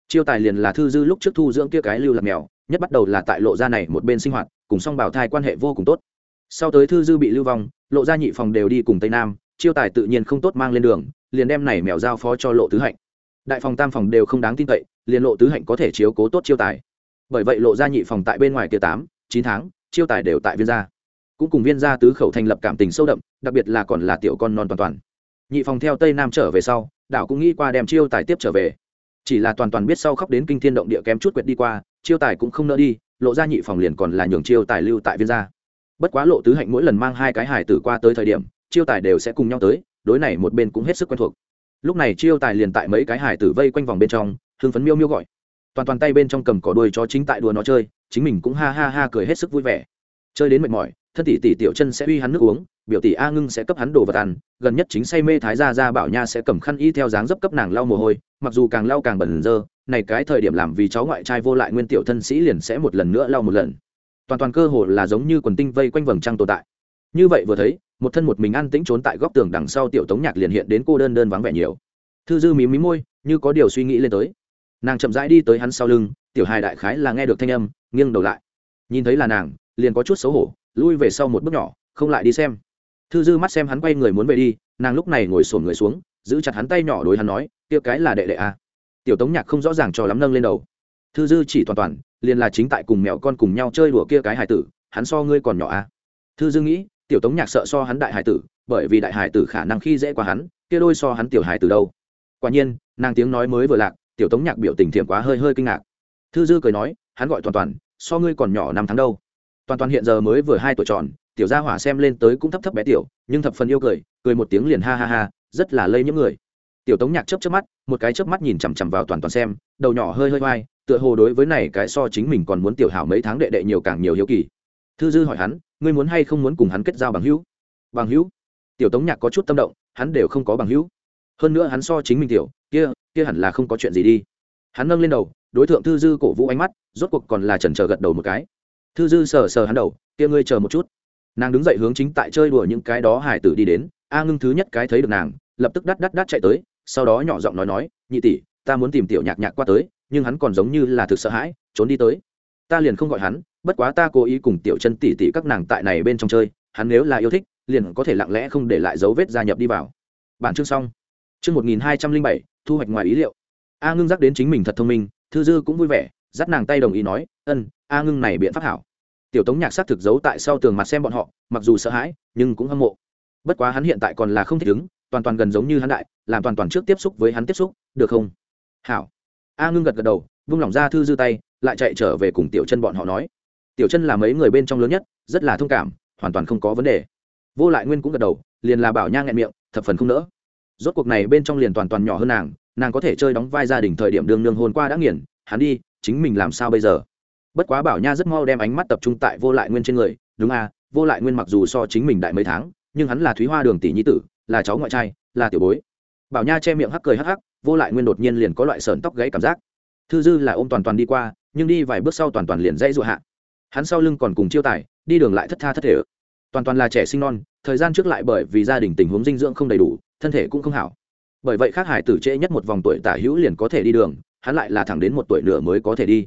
Chiêu tài liền là thư dư lúc trước thu dưỡng kia cái lưu lạc mèo, nhất bắt đầu là tại lộ ra này một bên sinh hoạt, cùng song bảo thai quan hệ vô cùng tốt. Sau tới thư dư bị lưu vong, lộ ra nhị phòng đều đi cùng tây nam, chiêu tài tự nhiên không tốt mang lên đường, liền đem này mèo giao phó cho lộ tứ hạnh đại phòng tam phòng đều không đáng tin cậy, liền lộ tứ hạnh có thể chiếu cố tốt chiêu tài. Bởi vậy lộ ra nhị phòng tại bên ngoài kia tám, chín tháng, chiêu tài đều tại viên gia. Cũng cùng viên gia tứ khẩu thành lập cảm tình sâu đậm, đặc biệt là còn là tiểu con non toàn toàn. Nhị phòng theo tây nam trở về sau, đảo cũng nghĩ qua đem chiêu tài tiếp trở về. Chỉ là toàn toàn biết sau khóc đến kinh thiên động địa kém chút quyệt đi qua, chiêu tài cũng không nỡ đi, lộ ra nhị phòng liền còn là nhường chiêu tài lưu tại viên gia. Bất quá lộ tứ hạnh mỗi lần mang hai cái hải tử qua tới thời điểm, chiêu tài đều sẽ cùng nhau tới, đối này một bên cũng hết sức quen thuộc lúc này chiêu tài liền tại mấy cái hải tử vây quanh vòng bên trong hương phấn miêu miêu gọi. Toàn toàn tay bên trong cầm cỏ đuôi cho chính tại đùa nó chơi, chính mình cũng ha ha ha cười hết sức vui vẻ. Chơi đến mệt mỏi, thân tỷ tỷ tiểu chân sẽ uy hắn nước uống, biểu tỷ a ngưng sẽ cấp hắn đồ vật ăn, gần nhất chính say mê thái gia gia bảo nha sẽ cầm khăn y theo dáng dấp cấp nàng lau mồ hôi, mặc dù càng lau càng bẩn dơ, này cái thời điểm làm vì cháu ngoại trai vô lại nguyên tiểu thân sĩ liền sẽ một lần nữa lau một lần. Toàn toàn cơ hồ là giống như quần tinh vây quanh vầng trăng tồn tại. Như vậy vừa thấy một thân một mình ăn tĩnh trốn tại góc tường đằng sau tiểu tống nhạc liền hiện đến cô đơn đơn vắng vẻ nhiều. Thư dư mí mí môi, như có điều suy nghĩ lên tới. Nàng chậm rãi đi tới hắn sau lưng, tiểu hài đại khái là nghe được thanh âm, nghiêng đầu lại. Nhìn thấy là nàng, liền có chút xấu hổ, lui về sau một bước nhỏ, không lại đi xem. Thư dư mắt xem hắn quay người muốn về đi, nàng lúc này ngồi sổn người xuống, giữ chặt hắn tay nhỏ đối hắn nói, kia cái là đệ đệ a à. tiểu tống nhạc không rõ ràng cho lắm nâng lên đầu. Thư dư chỉ toàn toàn, liền là chính tại cùng mẹo con cùng nhau chơi đùa kia cái hài tử, hắn so ngươi còn nhỏ à. thư dư nghĩ tiểu tống nhạc sợ so hắn đại Hải tử, bởi vì đại Hải tử khả năng khi dễ qua hắn, kia đôi so hắn tiểu Hải tử đâu. Quả nhiên, nàng tiếng nói mới vừa lạc, tiểu tống nhạc biểu tình thiểm quá hơi hơi kinh ngạc. Thư dư cười nói, hắn gọi toàn toàn, so ngươi còn nhỏ năm tháng đâu. Toàn toàn hiện giờ mới vừa hai tuổi tròn, tiểu gia hỏa xem lên tới cũng thấp thấp bé tiểu, nhưng thập phần yêu cười cười một tiếng liền ha ha ha, rất là lây những người. Tiểu tống nhạc chớp chớp mắt, một cái chớp mắt nhìn chằm chằm vào toàn toàn xem, đầu nhỏ hơi hơi oai, tựa hồ đối với này cái so chính mình còn muốn tiểu hảo mấy tháng đệ đệ nhiều càng nhiều hiếu kỳ. Thư dư hỏi hắn ngươi muốn hay không muốn cùng hắn kết giao bằng hữu? Bằng hữu? Tiểu tống nhạc có chút tâm động, hắn đều không có bằng hữu. Hơn nữa hắn so chính mình tiểu, kia kia hẳn là không có chuyện gì đi. Hắn nâng lên đầu, đối tượng thư dư cổ vũ ánh mắt, rốt cuộc còn là chần chờ gật đầu một cái. Thư dư sờ sờ hắn đầu, kia ngươi chờ một chút. Nàng đứng dậy hướng chính tại chơi đùa những cái đó hải tử đi đến, a ngưng thứ nhất cái thấy được nàng, lập tức đắt đắt đắt chạy tới, sau đó nhỏ giọng nói nói, nhị tỷ, ta muốn tìm tiểu nhạc nhạc qua tới, nhưng hắn còn giống như là thực sợ hãi, trốn đi tới ta liền không gọi hắn, bất quá ta cố ý cùng tiểu chân tỷ tỷ các nàng tại này bên trong chơi, hắn nếu là yêu thích, liền có thể lặng lẽ không để lại dấu vết gia nhập đi vào. Bản chương xong. Chương một nghìn hai trăm linh bảy, thu hoạch ngoài ý liệu. A ngưng dắt đến chính mình thật thông minh, thư dư cũng vui vẻ, dắt nàng tay đồng ý nói, ân, a ngưng này biện pháp hảo. Tiểu tống nhạc s thực giấu tại sau tường mặt xem bọn họ, mặc dù sợ hãi, nhưng cũng hâm mộ. Bất quá hắn hiện tại còn là không thích ứng, toàn toàn gần giống như hắn đại, làm toàn toàn trước tiếp xúc với hắn tiếp xúc, được không? Hảo. A ngưng gật gật đầu, vung lỏng ra thư dư tay lại chạy trở về cùng tiểu chân bọn họ nói. Tiểu chân là mấy người bên trong lớn nhất, rất là thông cảm, hoàn toàn không có vấn đề. Vô lại nguyên cũng gật đầu, liền là bảo nha nghẹn miệng, thập phần không nỡ. Rốt cuộc này bên trong liền toàn toàn nhỏ hơn nàng nàng có thể chơi đóng vai gia đình thời điểm đương nương hôn qua đã nghiền, hắn đi, chính mình làm sao bây giờ? Bất quá bảo nha rất mau đem ánh mắt tập trung tại vô lại nguyên trên người, đúng à vô lại nguyên mặc dù so chính mình đại mấy tháng, nhưng hắn là thúy hoa đường tỷ nhi tử, là cháu ngoại trai, là tiểu bối. Bảo nha che miệng hắc cười hắc hắc, vô lại nguyên đột nhiên liền có loại sờn tóc gãy cảm giác. Thư dư là ôm toàn toàn đi qua nhưng đi vài bước sau toàn toàn liền dãy dụa hạ. Hắn sau lưng còn cùng chiêu tài, đi đường lại thất tha thất thể toàn toàn là trẻ sinh non, thời gian trước lại bởi vì gia đình tình huống dinh dưỡng không đầy đủ, thân thể cũng không hảo. Bởi vậy khác hải tử trễ nhất một vòng tuổi tả hữu liền có thể đi đường, hắn lại là thẳng đến một tuổi nửa mới có thể đi.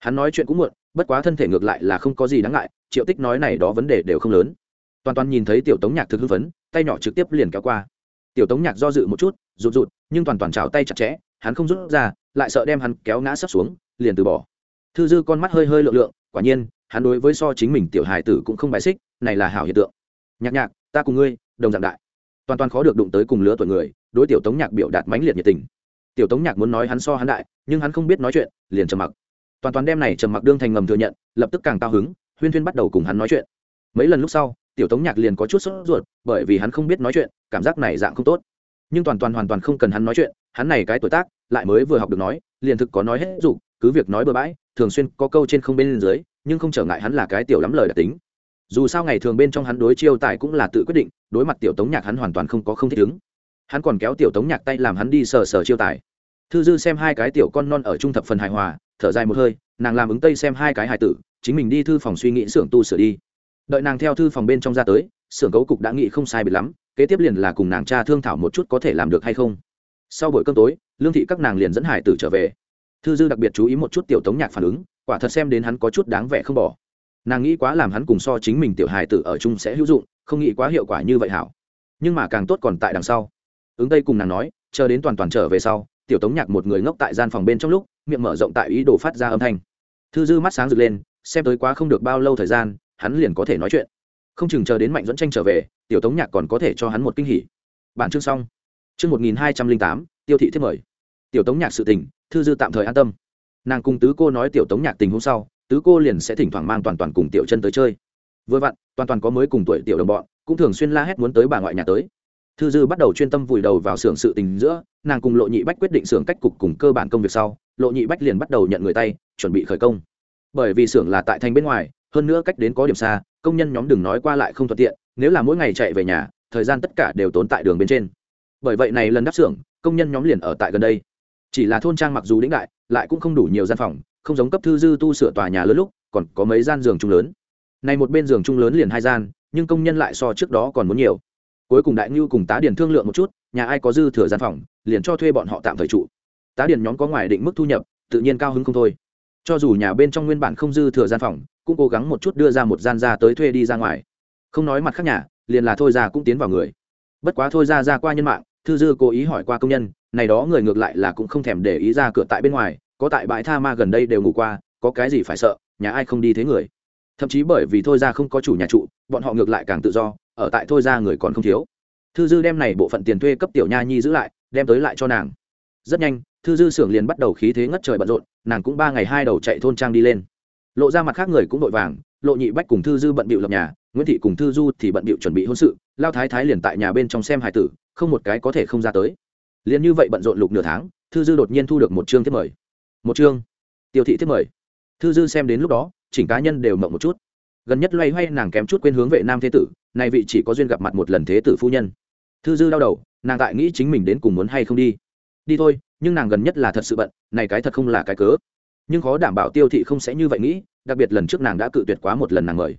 Hắn nói chuyện cũng muộn, bất quá thân thể ngược lại là không có gì đáng ngại, triệu tích nói này đó vấn đề đều không lớn. Toàn toàn nhìn thấy tiểu tống nhạc thực hưng phấn, tay nhỏ trực tiếp liền kéo qua. Tiểu tống nhạc do dự một chút, rụt rụt, nhưng toàn toàn trào tay chặt chẽ, hắn không rút ra, lại sợ đem hắn kéo ngã sắp xuống, liền từ bỏ thư dư con mắt hơi hơi lượng lượng, quả nhiên, hắn đối với so chính mình tiểu hài tử cũng không bài xích, này là hảo hiện tượng. Nhạc nhạc, ta cùng ngươi, đồng dạng đại. Toàn toàn khó được đụng tới cùng lứa tuổi người, đối tiểu tống nhạc biểu đạt mãnh liệt nhiệt tình. Tiểu tống nhạc muốn nói hắn so hắn đại, nhưng hắn không biết nói chuyện, liền trầm mặc. Toàn toàn đem này trầm mặc đương thành ngầm thừa nhận, lập tức càng cao hứng, huyên thuyên bắt đầu cùng hắn nói chuyện. Mấy lần lúc sau, tiểu tống nhạc liền có chút sốt ruột, bởi vì hắn không biết nói chuyện, cảm giác này dạng không tốt. Nhưng toàn toàn hoàn toàn không cần hắn nói chuyện, hắn này cái tuổi tác, lại mới vừa học được nói, liền thực có nói hết dục, cứ việc nói bừa bãi thường xuyên có câu trên không bên dưới, nhưng không trở ngại hắn là cái tiểu lắm lời đặc tính. Dù sao ngày thường bên trong hắn đối chiêu tài cũng là tự quyết định, đối mặt tiểu tống nhạc hắn hoàn toàn không có không thích ứng. Hắn còn kéo tiểu tống nhạc tay làm hắn đi sờ sờ chiêu tài. Thư dư xem hai cái tiểu con non ở trung thập phần hài hòa, thở dài một hơi, nàng làm ứng tây xem hai cái hài tử, chính mình đi thư phòng suy nghĩ xưởng tu sửa đi. Đợi nàng theo thư phòng bên trong ra tới, xưởng cấu cục đã nghĩ không sai biệt lắm, kế tiếp liền là cùng nàng cha thương thảo một chút có thể làm được hay không. Sau buổi cơm tối, lương thị các nàng liền dẫn hải tử trở về thư dư đặc biệt chú ý một chút tiểu tống nhạc phản ứng, quả thật xem đến hắn có chút đáng vẻ không bỏ. Nàng nghĩ quá làm hắn cùng so chính mình tiểu hài tử ở chung sẽ hữu dụng, không nghĩ quá hiệu quả như vậy hảo. Nhưng mà càng tốt còn tại đằng sau. Ứng tây cùng nàng nói, chờ đến toàn toàn trở về sau, tiểu tống nhạc một người ngốc tại gian phòng bên trong lúc, miệng mở rộng tại ý đồ phát ra âm thanh. Thư dư mắt sáng rực lên, xem tới quá không được bao lâu thời gian, hắn liền có thể nói chuyện. Không chừng chờ đến mạnh dẫn tranh trở về, tiểu tống nhạc còn có thể cho hắn một kinh hỉ. Bản chương xong. Chương một nghìn hai trăm linh tám, tiêu thị thiết mời tiểu tống nhạc sự tình, thư dư tạm thời an tâm. Nàng cùng tứ cô nói tiểu tống nhạc tình hôm sau, tứ cô liền sẽ thỉnh thoảng mang toàn toàn cùng tiểu chân tới chơi. Vừa vặn, toàn toàn có mới cùng tuổi tiểu đồng bọn, cũng thường xuyên la hét muốn tới bà ngoại nhà tới. Thư dư bắt đầu chuyên tâm vùi đầu vào xưởng sự tình giữa, nàng cùng lộ nhị bách quyết định xưởng cách cục cùng cơ bản công việc sau, lộ nhị bách liền bắt đầu nhận người tay, chuẩn bị khởi công. Bởi vì xưởng là tại thành bên ngoài, hơn nữa cách đến có điểm xa, công nhân nhóm đừng nói qua lại không thuận tiện, nếu là mỗi ngày chạy về nhà, thời gian tất cả đều tốn tại đường bên trên. Bởi vậy này lần đắp xưởng, công nhân nhóm liền ở tại gần đây chỉ là thôn trang mặc dù lĩnh đại, lại cũng không đủ nhiều gian phòng, không giống cấp thư dư tu sửa tòa nhà lớn lúc, còn có mấy gian giường chung lớn. Này một bên giường chung lớn liền hai gian, nhưng công nhân lại so trước đó còn muốn nhiều. Cuối cùng đại ngưu cùng tá điền thương lượng một chút, nhà ai có dư thừa gian phòng, liền cho thuê bọn họ tạm thời trụ. Tá điền nhóm có ngoài định mức thu nhập, tự nhiên cao hứng không thôi. Cho dù nhà bên trong nguyên bản không dư thừa gian phòng, cũng cố gắng một chút đưa ra một gian ra tới thuê đi ra ngoài. Không nói mặt khác nhà, liền là thôi ra cũng tiến vào người. Bất quá thôi ra ra qua nhân mạng thư dư cố ý hỏi qua công nhân, này đó người ngược lại là cũng không thèm để ý ra cửa tại bên ngoài, có tại bãi tha ma gần đây đều ngủ qua, có cái gì phải sợ, nhà ai không đi thế người. Thậm chí bởi vì thôi ra không có chủ nhà trụ, bọn họ ngược lại càng tự do, ở tại thôi ra người còn không thiếu. Thư dư đem này bộ phận tiền thuê cấp tiểu nha nhi giữ lại, đem tới lại cho nàng. Rất nhanh, thư dư xưởng liền bắt đầu khí thế ngất trời bận rộn, nàng cũng ba ngày hai đầu chạy thôn trang đi lên. Lộ ra mặt khác người cũng vội vàng, lộ nhị bách cùng thư dư bận bịu lập nhà nguyễn thị cùng thư du thì bận bịu chuẩn bị hôn sự, lao thái thái liền tại nhà bên trong xem hải tử, không một cái có thể không ra tới. Liền như vậy bận rộn lục nửa tháng, thư dư đột nhiên thu được một chương thiết mời. Một chương? Tiêu thị thiết mời. Thư dư xem đến lúc đó, chỉnh cá nhân đều mộng một chút. Gần nhất loay hoay nàng kém chút quên hướng vệ nam thế tử này vị chỉ có duyên gặp mặt một lần thế tử phu nhân. Thư dư đau đầu, nàng tại nghĩ chính mình đến cùng muốn hay không đi. Đi thôi, nhưng nàng gần nhất là thật sự bận, này cái thật không là cái cớ. Nhưng khó đảm bảo tiêu thị không sẽ như vậy nghĩ, đặc biệt lần trước nàng đã cự tuyệt quá một lần nàng mời.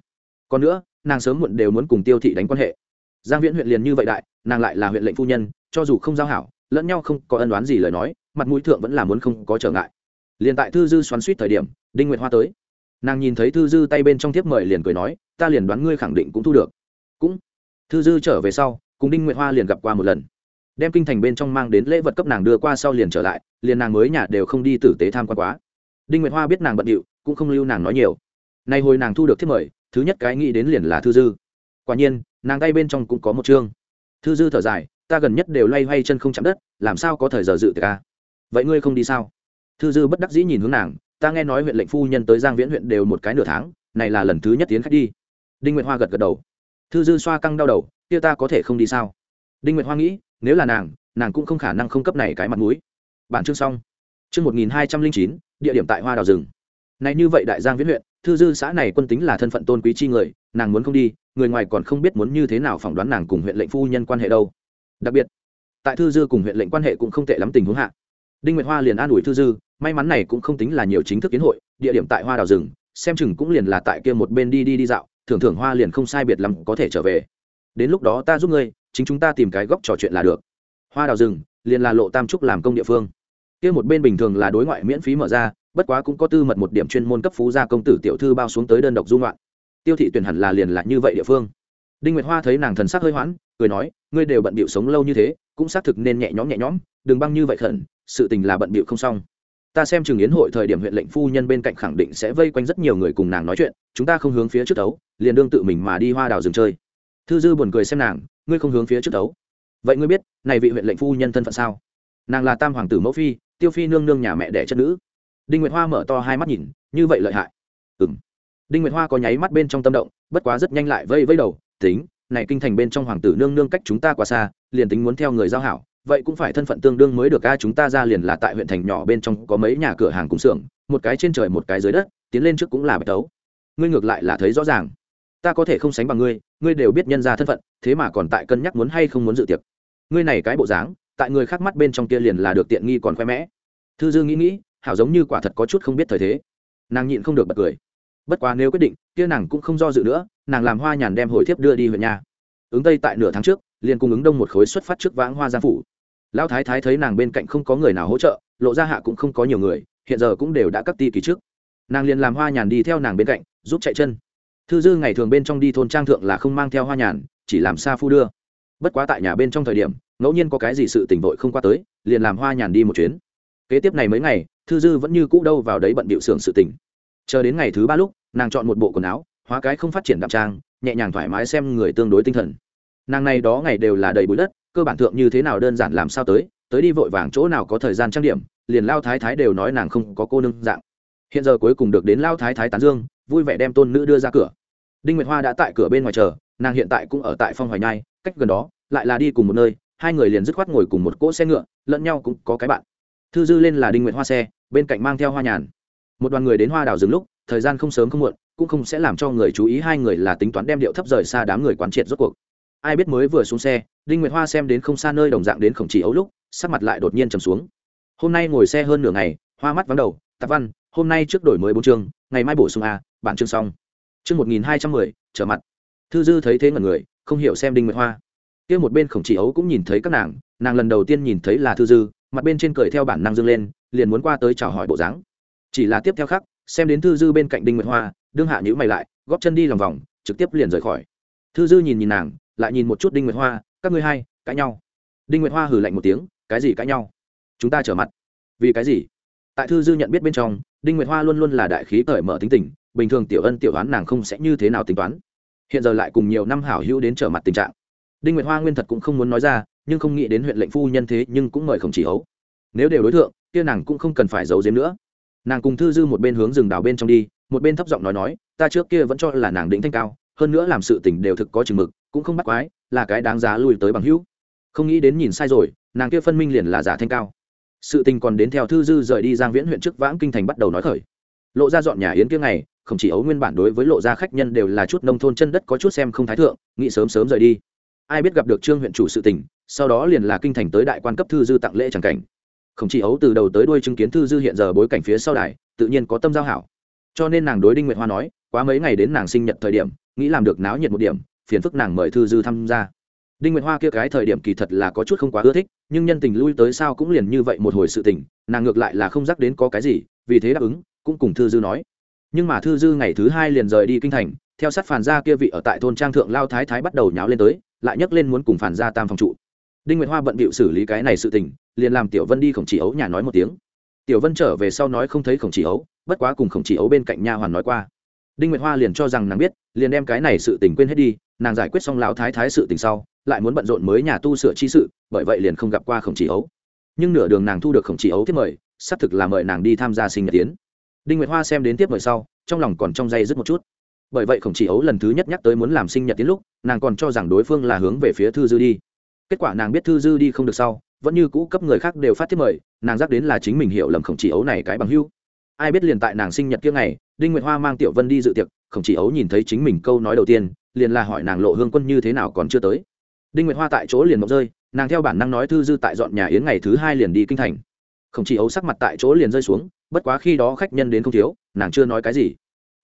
Còn nữa nàng sớm muộn đều muốn cùng tiêu thị đánh quan hệ. Giang viễn huyện liền như vậy đại, nàng lại là huyện lệnh phu nhân, cho dù không giao hảo, lẫn nhau không có ân đoán gì lời nói, mặt mũi thượng vẫn là muốn không có trở ngại. Liền tại thư dư xoắn suýt thời điểm, đinh nguyệt hoa tới. Nàng nhìn thấy thư dư tay bên trong thiếp mời liền cười nói, ta liền đoán ngươi khẳng định cũng thu được. Cũng, thư dư trở về sau, cùng đinh nguyệt hoa liền gặp qua một lần. Đem kinh thành bên trong mang đến lễ vật cấp nàng đưa qua sau liền trở lại, liền nàng mới nhà đều không đi tử tế tham quan quá. Đinh nguyệt hoa biết nàng bận điệu, cũng không lưu nàng nói nhiều. Nay hồi nàng thu được thiếp mời thứ nhất cái nghĩ đến liền là thư dư. Quả nhiên, nàng tay bên trong cũng có một chương. Thư dư thở dài, ta gần nhất đều loay hoay chân không chạm đất, làm sao có thời giờ dự tiệc ca vậy ngươi không đi sao? Thư dư bất đắc dĩ nhìn hướng nàng, ta nghe nói huyện lệnh phu nhân tới giang viễn huyện đều một cái nửa tháng, này là lần thứ nhất tiến khách đi. Đinh nguyệt hoa gật gật đầu. Thư dư xoa căng đau đầu, kia ta có thể không đi sao? Đinh nguyệt hoa nghĩ, nếu là nàng nàng cũng không khả năng không cấp này cái mặt mũi. Bản chương xong. Chương một nghìn hai trăm linh chín, địa điểm tại hoa đào rừng. Này như vậy đại giang viễn huyện thư dư xã này quân tính là thân phận tôn quý chi người, nàng muốn không đi, người ngoài còn không biết muốn như thế nào phỏng đoán nàng cùng huyện lệnh phu nhân quan hệ đâu. Đặc biệt, tại thư dư cùng huyện lệnh quan hệ cũng không tệ lắm tình huống hạ. Đinh nguyệt hoa liền an ủi thư dư, may mắn này cũng không tính là nhiều chính thức kiến hội, địa điểm tại hoa đào rừng, xem chừng cũng liền là tại kia một bên đi đi đi dạo, thưởng thưởng hoa liền không sai biệt lắm có thể trở về. Đến lúc đó ta giúp ngươi, chính chúng ta tìm cái góc trò chuyện là được. Hoa đào rừng, liền là lộ tam trúc làm công địa phương. Kia một bên bình thường là đối ngoại miễn phí mở ra bất quá cũng có tư mật một điểm chuyên môn cấp phú gia công tử tiểu thư bao xuống tới đơn độc dung loạn tiêu thị tuyển hẳn là liền là như vậy địa phương. Đinh nguyệt hoa thấy nàng thần sắc hơi hoãn, cười nói, ngươi đều bận bịu sống lâu như thế, cũng xác thực nên nhẹ nhõm nhẹ nhõm, đừng băng như vậy khẩn, sự tình là bận bịu không xong. Ta xem trường yến hội thời điểm huyện lệnh phu nhân bên cạnh khẳng định sẽ vây quanh rất nhiều người cùng nàng nói chuyện, chúng ta không hướng phía trước tấu liền đương tự mình mà đi hoa đào rừng chơi. Thư dư buồn cười xem nàng, ngươi không hướng phía trước tấu vậy ngươi biết, này vị huyện lệnh phu nhân thân phận sao? Nàng là tam hoàng tử mẫu phi, tiêu phi nương nương nhà mẹ đẻ chất nữ đinh nguyệt hoa mở to hai mắt nhìn, như vậy lợi hại. Ừng đinh nguyệt hoa có nháy mắt bên trong tâm động, bất quá rất nhanh lại vây vây đầu, tính, này kinh thành bên trong hoàng tử nương nương cách chúng ta quá xa, liền tính muốn theo người giao hảo, vậy cũng phải thân phận tương đương mới được Ca chúng ta ra liền là tại huyện thành nhỏ bên trong có mấy nhà cửa hàng cùng xưởng, một cái trên trời một cái dưới đất, tiến lên trước cũng là bạch tấu. Ngươi ngược lại là thấy rõ ràng. Ta có thể không sánh bằng ngươi ngươi đều biết nhân ra thân phận, thế mà còn tại cân nhắc muốn hay không muốn dự tiệc. Ngươi này cái bộ dáng, tại người khác mắt bên trong kia liền là được tiện nghi còn khoe mẽ. Thư dư nghĩ nghĩ hảo giống như quả thật có chút không biết thời thế. Nàng nhịn không được bật cười. Bất quá nếu quyết định, kia nàng cũng không do dự nữa, nàng làm hoa nhàn đem hồi thiếp đưa đi huyện nhà. Ứng tây tại nửa tháng trước, liền cung ứng đông một khối xuất phát trước vãng hoa giang phủ. Lão thái thái thấy nàng bên cạnh không có người nào hỗ trợ, lộ ra hạ cũng không có nhiều người, hiện giờ cũng đều đã cắt ti kỳ trước. Nàng liền làm hoa nhàn đi theo nàng bên cạnh, giúp chạy chân. Thư dư ngày thường bên trong đi thôn trang thượng là không mang theo hoa nhàn, chỉ làm xa phu đưa. Bất quá tại nhà bên trong thời điểm, ngẫu nhiên có cái gì sự tình vội không qua tới, liền làm hoa nhàn đi một chuyến. Kế tiếp này mấy ngày thư dư vẫn như cũ đâu vào đấy bận bịu xưởng sự tình. Chờ đến ngày thứ ba lúc, nàng chọn một bộ quần áo, hóa cái không phát triển đạm trang, nhẹ nhàng thoải mái xem người tương đối tinh thần. Nàng này đó ngày đều là đầy bụi đất, cơ bản thượng như thế nào đơn giản làm sao tới tới đi vội vàng chỗ nào có thời gian trang điểm, liền lao thái thái đều nói nàng không có cô nương dạng. Hiện giờ cuối cùng được đến lao thái thái tán dương, vui vẻ đem tôn nữ đưa ra cửa. Đinh nguyệt hoa đã tại cửa bên ngoài chờ, nàng hiện tại cũng ở tại phong hoài nhai, cách gần đó, lại là đi cùng một nơi, hai người liền dứt khoát ngồi cùng một cỗ xe ngựa, lẫn nhau cũng có cái bạn thư dư lên là đinh nguyệt hoa xe, bên cạnh mang theo hoa nhàn. Một đoàn người đến hoa đào dừng lúc, thời gian không sớm không muộn, cũng không sẽ làm cho người chú ý hai người là tính toán đem điệu thấp rời xa đám người quán triệt rốt cuộc. Ai biết mới vừa xuống xe, đinh nguyệt hoa xem đến không xa nơi đồng dạng đến khổng chỉ ấu lúc, sắc mặt lại đột nhiên trầm xuống. Hôm nay ngồi xe hơn nửa ngày, hoa mắt vắng đầu, tạp văn, hôm nay trước đổi mới bốn chương, ngày mai bổ sung a, bản chương xong. Chương một nghìn hai trăm mười, trở mặt. Thư dư thấy thế ngẩn người, không hiểu xem đinh nguyệt hoa. Kia một bên khổng chỉ ấu cũng nhìn thấy các nàng nàng lần đầu tiên nhìn thấy là thư dư mặt bên trên cười theo bản năng dâng lên, liền muốn qua tới chào hỏi bộ dáng. Chỉ là tiếp theo khắc, xem đến thư dư bên cạnh đinh nguyệt hoa, đương hạ nhữ mày lại, góp chân đi lòng vòng, trực tiếp liền rời khỏi. Thư dư nhìn nhìn nàng, lại nhìn một chút đinh nguyệt hoa, các ngươi hai, cãi nhau. Đinh nguyệt hoa hừ lạnh một tiếng, cái gì cãi nhau? Chúng ta trở mặt. Vì cái gì? Tại thư dư nhận biết bên trong, đinh nguyệt hoa luôn luôn là đại khí cởi mở tính tình, bình thường tiểu ân, tiểu đoán nàng không sẽ như thế nào tính toán. Hiện giờ lại cùng nhiều năm hảo hữu đến trở mặt tình trạng. Đinh nguyệt hoa nguyên thật cũng không muốn nói ra nhưng không nghĩ đến huyện lệnh phu nhân thế nhưng cũng mời khổng chỉ hấu. Nếu đều đối tượng kia nàng cũng không cần phải giấu giếm nữa. Nàng cùng thư dư một bên hướng rừng đào bên trong đi, một bên thấp giọng nói nói, ta trước kia vẫn cho là nàng đỉnh thanh cao, hơn nữa làm sự tình đều thực có chừng mực, cũng không bắt quái, là cái đáng giá lui tới bằng hữu. Không nghĩ đến nhìn sai rồi, nàng kia phân minh liền là giả thanh cao. Sự tình còn đến theo thư dư rời đi giang viễn huyện trước vãng kinh thành bắt đầu nói khởi. Lộ ra dọn nhà yến kia ngày không chỉ ấu nguyên bản đối với lộ ra khách nhân đều là chút nông thôn chân đất có chút xem không thái thượng, nghĩ sớm sớm rời đi. Ai biết gặp được trương huyện chủ sự tình sau đó liền là kinh thành tới đại quan cấp thư dư tặng lễ tràng cảnh. Không chỉ ấu từ đầu tới đuôi chứng kiến thư dư hiện giờ bối cảnh phía sau đài, tự nhiên có tâm giao hảo. Cho nên nàng đối đinh nguyệt hoa nói, quá mấy ngày đến nàng sinh nhật thời điểm, nghĩ làm được náo nhiệt một điểm, phiền phức nàng mời thư dư tham gia. Đinh nguyệt hoa kia cái thời điểm kỳ thật là có chút không quá ưa thích, nhưng nhân tình lui tới sao cũng liền như vậy một hồi sự tình, nàng ngược lại là không dắt đến có cái gì, vì thế đáp ứng, cũng cùng thư dư nói. Nhưng mà thư dư ngày thứ hai liền rời đi kinh thành, theo sát phản gia kia vị ở tại thôn trang thượng lao thái thái bắt đầu nháo lên tới, lại nhấc lên muốn cùng phản gia tam phòng trụ đinh nguyệt hoa bận bịu xử lý cái này sự tình, liền làm tiểu vân đi khổng chỉ ấu nhà nói một tiếng. Tiểu vân trở về sau nói không thấy khổng chỉ ấu, bất quá cùng khổng chỉ ấu bên cạnh nha hoàn nói qua. Đinh nguyệt hoa liền cho rằng nàng biết, liền đem cái này sự tình quên hết đi, nàng giải quyết xong lão thái thái sự tình sau, lại muốn bận rộn mới nhà tu sửa chi sự, bởi vậy liền không gặp qua khổng chỉ ấu. Nhưng nửa đường nàng thu được khổng chỉ ấu tiếp mời, xác thực là mời nàng đi tham gia sinh nhật tiến đinh nguyệt hoa xem đến tiếp mời sau, trong lòng còn trong dây dứt một chút. Bởi vậy khổng chỉ ấu lần thứ nhất nhắc tới muốn làm sinh nhật tiến lúc, nàng còn cho rằng đối phương là hướng về phía thư dư đi kết quả nàng biết thư dư đi không được sau, vẫn như cũ cấp người khác đều phát thiết mời, nàng dắt đến là chính mình hiểu lầm khổng chỉ ấu này cái bằng hưu. Ai biết liền tại nàng sinh nhật kia ngày, đinh nguyệt hoa mang tiểu vân đi dự tiệc, khổng chỉ ấu nhìn thấy chính mình câu nói đầu tiên, liền là hỏi nàng lộ hương quân như thế nào còn chưa tới. Đinh nguyệt hoa tại chỗ liền mộng rơi, nàng theo bản năng nói thư dư tại dọn nhà yến ngày thứ hai liền đi kinh thành. Khổng chỉ ấu sắc mặt tại chỗ liền rơi xuống, bất quá khi đó khách nhân đến không thiếu, nàng chưa nói cái gì.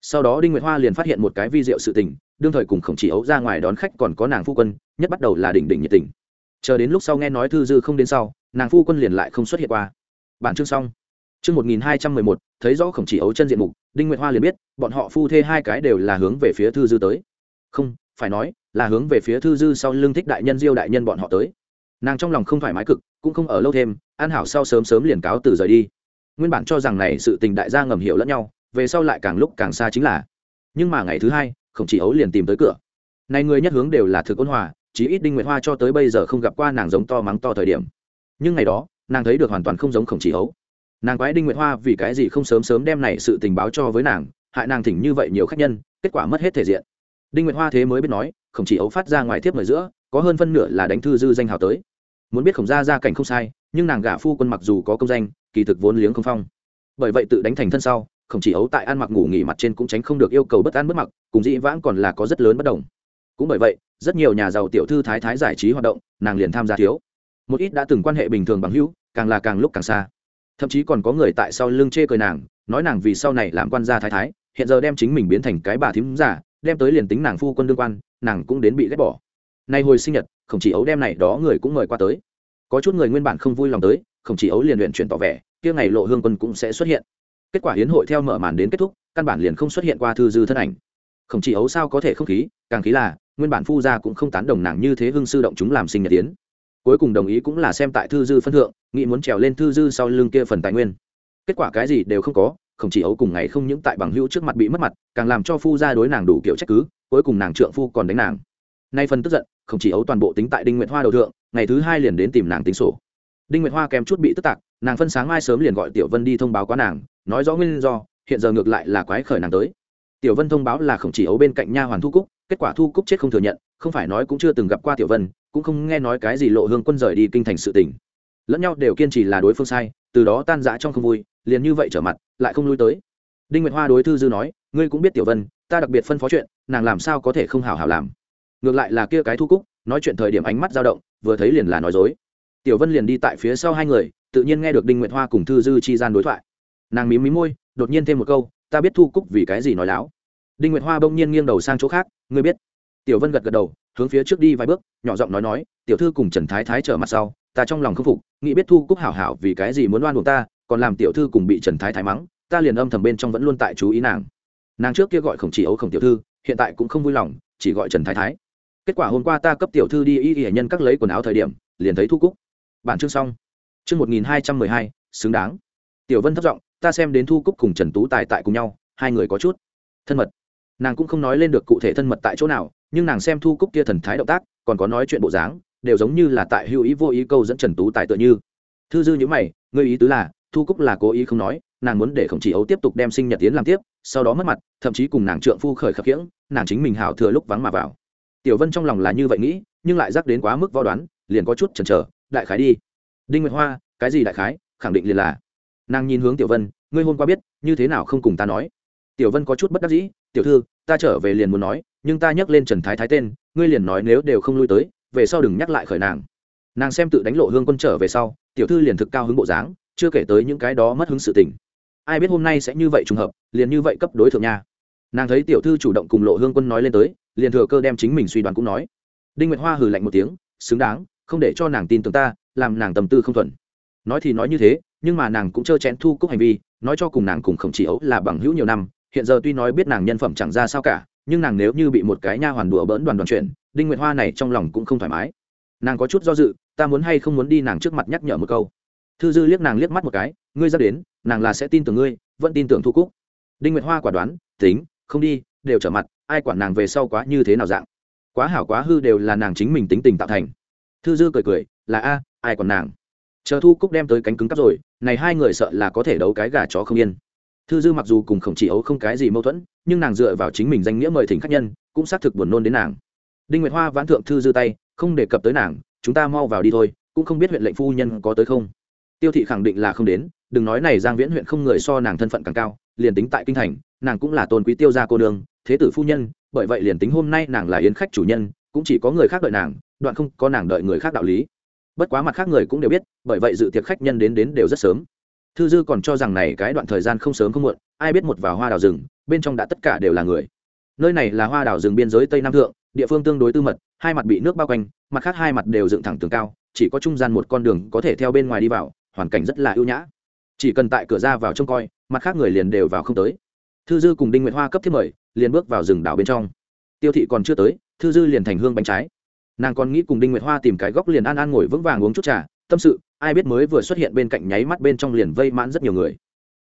Sau đó đinh nguyệt hoa liền phát hiện một cái vi diệu sự tình, đương thời cùng khổng chỉ ấu ra ngoài đón khách còn có nàng phu quân, nhất bắt đầu là đỉnh đỉnh nhiệt tình chờ đến lúc sau nghe nói thư dư không đến sau, nàng phu quân liền lại không xuất hiện qua. Bản chương xong. Chương một nghìn hai trăm mười một, thấy rõ khổng chỉ ấu chân diện mục, đinh nguyệt hoa liền biết, bọn họ phu thê hai cái đều là hướng về phía thư dư tới. Không, phải nói, là hướng về phía thư dư sau lưng thích đại nhân diêu đại nhân bọn họ tới. Nàng trong lòng không thoải mái cực, cũng không ở lâu thêm, an hảo sau sớm sớm liền cáo từ rời đi. Nguyên bản cho rằng này sự tình đại gia ngầm hiểu lẫn nhau, về sau lại càng lúc càng xa chính là. Nhưng mà ngày thứ hai, khổng chỉ ấu liền tìm tới cửa. Này người nhất hướng đều là thực ôn hòa chí ít đinh nguyệt hoa cho tới bây giờ không gặp qua nàng giống to mắng to thời điểm. Nhưng ngày đó, nàng thấy được hoàn toàn không giống khổng chỉ hấu. Nàng quái đinh nguyệt hoa vì cái gì không sớm sớm đem này sự tình báo cho với nàng, hại nàng thỉnh như vậy nhiều khách nhân, kết quả mất hết thể diện. Đinh nguyệt hoa thế mới biết nói, khổng chỉ hấu phát ra ngoài thiếp người giữa, có hơn phân nửa là đánh thư dư danh hào tới. Muốn biết khổng gia gia cảnh không sai, nhưng nàng gả phu quân mặc dù có công danh, kỳ thực vốn liếng không phong. Bởi vậy tự đánh thành thân sau, khổng chỉ ấu tại ăn mặc ngủ nghỉ mặt trên cũng tránh không được yêu cầu bất an bất mặc, cùng dĩ vãng còn là có rất lớn bất đồng cũng bởi vậy, rất nhiều nhà giàu tiểu thư thái thái giải trí hoạt động, nàng liền tham gia thiếu. Một ít đã từng quan hệ bình thường bằng hữu, càng là càng lúc càng xa. Thậm chí còn có người tại sau lưng chê cười nàng, nói nàng vì sau này làm quan gia thái thái, hiện giờ đem chính mình biến thành cái bà thím giả, đem tới liền tính nàng phu quân đương quan, nàng cũng đến bị ghét bỏ. Nay hồi sinh nhật, không chỉ ấu đem này đó người cũng mời qua tới. Có chút người nguyên bản không vui lòng tới, không chỉ ấu liền luyện chuyển tỏ vẻ, kia ngày lộ hương quân cũng sẽ xuất hiện. Kết quả hiến hội theo mở màn đến kết thúc, căn bản liền không xuất hiện qua thư dư thân ảnh không chỉ ấu sao có thể không khí, càng khí là, nguyên bản phu gia cũng không tán đồng nàng như thế hưng sư động chúng làm sinh nhật tiến cuối cùng đồng ý cũng là xem tại thư dư phân thượng, nghĩ muốn trèo lên thư dư sau lưng kia phần tài nguyên. Kết quả cái gì đều không có, không chỉ ấu cùng ngày không những tại bằng hữu trước mặt bị mất mặt, càng làm cho phu gia đối nàng đủ kiểu trách cứ, cuối cùng nàng trượng phu còn đánh nàng. Nay phần tức giận, không chỉ ấu toàn bộ tính tại đinh nguyệt hoa đầu thượng, ngày thứ hai liền đến tìm nàng tính sổ. Đinh nguyệt hoa kèm chút bị tức tạc, nàng phân sáng mai sớm liền gọi tiểu vân đi thông báo quá nàng, nói rõ nguyên do, hiện giờ ngược lại là quái khởi nàng tới tiểu vân thông báo là không chỉ ấu bên cạnh nha hoàn thu cúc kết quả thu cúc chết không thừa nhận không phải nói cũng chưa từng gặp qua tiểu vân cũng không nghe nói cái gì lộ hương quân rời đi kinh thành sự tỉnh, lẫn nhau đều kiên trì là đối phương sai từ đó tan rã trong không vui liền như vậy trở mặt lại không lui tới. Đinh nguyệt hoa đối thư dư nói ngươi cũng biết tiểu vân ta đặc biệt phân phó chuyện nàng làm sao có thể không hào hào làm? Ngược lại là kia cái thu cúc nói chuyện thời điểm ánh mắt dao động vừa thấy liền là nói dối. Tiểu vân liền đi tại phía sau hai người tự nhiên nghe được đinh nguyệt hoa cùng thư dư chi gian đối thoại. Nàng mím mí môi đột nhiên thêm một câu ta biết thu cúc vì cái gì nói láo. Đinh nguyệt hoa bỗng nhiên nghiêng đầu sang chỗ khác, ngươi biết. Tiểu vân gật gật đầu, hướng phía trước đi vài bước, nhỏ giọng nói nói, tiểu thư cùng trần thái thái trở mặt sau, ta trong lòng khâm phục, nghĩ biết thu cúc hảo hảo vì cái gì muốn đoan buộc ta, còn làm tiểu thư cùng bị trần thái thái mắng, ta liền âm thầm bên trong vẫn luôn tại chú ý nàng. Nàng trước kia gọi khổng chỉ ấu khổng tiểu thư, hiện tại cũng không vui lòng, chỉ gọi trần thái thái. Kết quả hôm qua ta cấp tiểu thư đi y y nhân các lấy quần áo thời điểm, liền thấy thu cúc. Bản chương xong. Chương một nghìn hai trăm mười hai, xứng đáng. Tiểu vân thất giọng ta xem đến thu cúc cùng trần tú tài tại cùng nhau, hai người có chút thân mật. Nàng cũng không nói lên được cụ thể thân mật tại chỗ nào, nhưng nàng xem thu cúc kia thần thái động tác, còn có nói chuyện bộ dáng, đều giống như là tại hữu ý vô ý câu dẫn trần tú tài tựa như. Thư dư nhữ mày, ngươi ý tứ là, thu cúc là cố ý không nói, nàng muốn để khổng chỉ ấu tiếp tục đem sinh nhật tiến làm tiếp, sau đó mất mặt, thậm chí cùng nàng trượng phu khởi khập khiễng, nàng chính mình hảo thừa lúc vắng mà vào. Tiểu vân trong lòng là như vậy nghĩ, nhưng lại rắc đến quá mức võ đoán, liền có chút chần chờ, đại khái đi. Đinh nguyệt hoa, cái gì đại khái? Khẳng định liền là nàng nhìn hướng tiểu vân, ngươi hôm qua biết, như thế nào không cùng ta nói? Tiểu vân có chút bất đắc dĩ, tiểu thư, ta trở về liền muốn nói, nhưng ta nhắc lên trần thái thái tên, ngươi liền nói nếu đều không lui tới, về sau đừng nhắc lại khởi nàng. Nàng xem tự đánh lộ hương quân trở về sau, tiểu thư liền thực cao hứng bộ dáng, chưa kể tới những cái đó mất hứng sự tình. Ai biết hôm nay sẽ như vậy trùng hợp, liền như vậy cấp đối thượng nha. Nàng thấy tiểu thư chủ động cùng lộ hương quân nói lên tới, liền thừa cơ đem chính mình suy đoán cũng nói. Đinh nguyệt hoa hừ lạnh một tiếng, xứng đáng, không để cho nàng tin tưởng ta, làm nàng tầm tư không thuận nói thì nói như thế nhưng mà nàng cũng trơ chẽn thu cúc hành vi, nói cho cùng nàng cùng khổng chỉ ấu là bằng hữu nhiều năm, hiện giờ tuy nói biết nàng nhân phẩm chẳng ra sao cả, nhưng nàng nếu như bị một cái nha hoàn đùa bỡn đoàn đoàn chuyện, đinh nguyệt hoa này trong lòng cũng không thoải mái. Nàng có chút do dự, ta muốn hay không muốn đi nàng trước mặt nhắc nhở một câu? Thư dư liếc nàng liếc mắt một cái, ngươi ra đến, nàng là sẽ tin tưởng ngươi, vẫn tin tưởng thu cúc. Đinh nguyệt hoa quả đoán, tính, không đi, đều trở mặt, ai quản nàng về sau quá như thế nào dạng. Quá hảo quá hư đều là nàng chính mình tính tình tạo thành. Thư dư cười cười, là a, ai còn nàng? Chờ thu cúc đem tới cánh cứng cắp rồi, này hai người sợ là có thể đấu cái gà chó không yên. Thư dư mặc dù cùng khổng chỉ ấu không cái gì mâu thuẫn, nhưng nàng dựa vào chính mình danh nghĩa mời thỉnh khách nhân, cũng xác thực buồn nôn đến nàng. Đinh nguyệt hoa vãn thượng thư dư tay, không đề cập tới nàng, chúng ta mau vào đi thôi, cũng không biết huyện lệnh phu nhân có tới không. Tiêu thị khẳng định là không đến, đừng nói này giang viễn huyện không người so nàng thân phận càng cao, liền tính tại kinh thành, nàng cũng là tôn quý tiêu gia cô đường thế tử phu nhân, bởi vậy liền tính hôm nay nàng là yến khách chủ nhân, cũng chỉ có người khác đợi nàng, đoạn không có nàng đợi người khác đạo lý bất quá mặt khác người cũng đều biết, bởi vậy dự tiệc khách nhân đến đến đều rất sớm. Thư dư còn cho rằng này cái đoạn thời gian không sớm không muộn, ai biết một vào hoa đào rừng, bên trong đã tất cả đều là người. Nơi này là hoa đào rừng biên giới tây nam thượng, địa phương tương đối tư mật, hai mặt bị nước bao quanh, mặt khác hai mặt đều dựng thẳng tường cao, chỉ có trung gian một con đường có thể theo bên ngoài đi vào, hoàn cảnh rất là ưu nhã. Chỉ cần tại cửa ra vào trông coi, mặt khác người liền đều vào không tới. Thư dư cùng đinh nguyệt hoa cấp thiết mời, liền bước vào rừng đảo bên trong. Tiêu thị còn chưa tới, thư dư liền thành hương bánh trái nàng còn nghĩ cùng đinh nguyệt hoa tìm cái góc liền an an ngồi vững vàng uống chút trà. Tâm sự, ai biết mới vừa xuất hiện bên cạnh nháy mắt bên trong liền vây mãn rất nhiều người.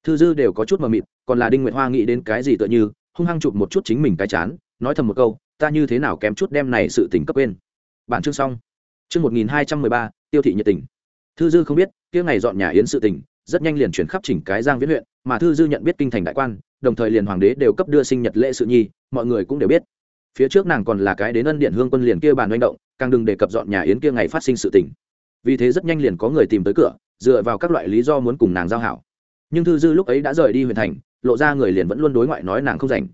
Thư dư đều có chút mờ mịt, còn là đinh nguyệt hoa nghĩ đến cái gì tựa như, hung hăng chụp một chút chính mình cái chán, nói thầm một câu, ta như thế nào kém chút đem này sự tình cấp quên? Bản chương xong. Chương một nghìn hai trăm mười ba, tiêu thị nhiệt tình. Thư dư không biết, kia ngày dọn nhà yến sự tình, rất nhanh liền chuyển khắp chỉnh cái giang viễn huyện, mà thư dư nhận biết kinh thành đại quan, đồng thời liền hoàng đế đều cấp đưa sinh nhật lễ sự nhi, mọi người cũng đều biết phía trước nàng còn là cái đến ân điện hương quân liền kia bàn manh động, càng đừng đề cập dọn nhà yến kia ngày phát sinh sự tình. Vì thế rất nhanh liền có người tìm tới cửa, dựa vào các loại lý do muốn cùng nàng giao hảo. Nhưng thư dư lúc ấy đã rời đi huyện thành, lộ ra người liền vẫn luôn đối ngoại nói nàng không rảnh.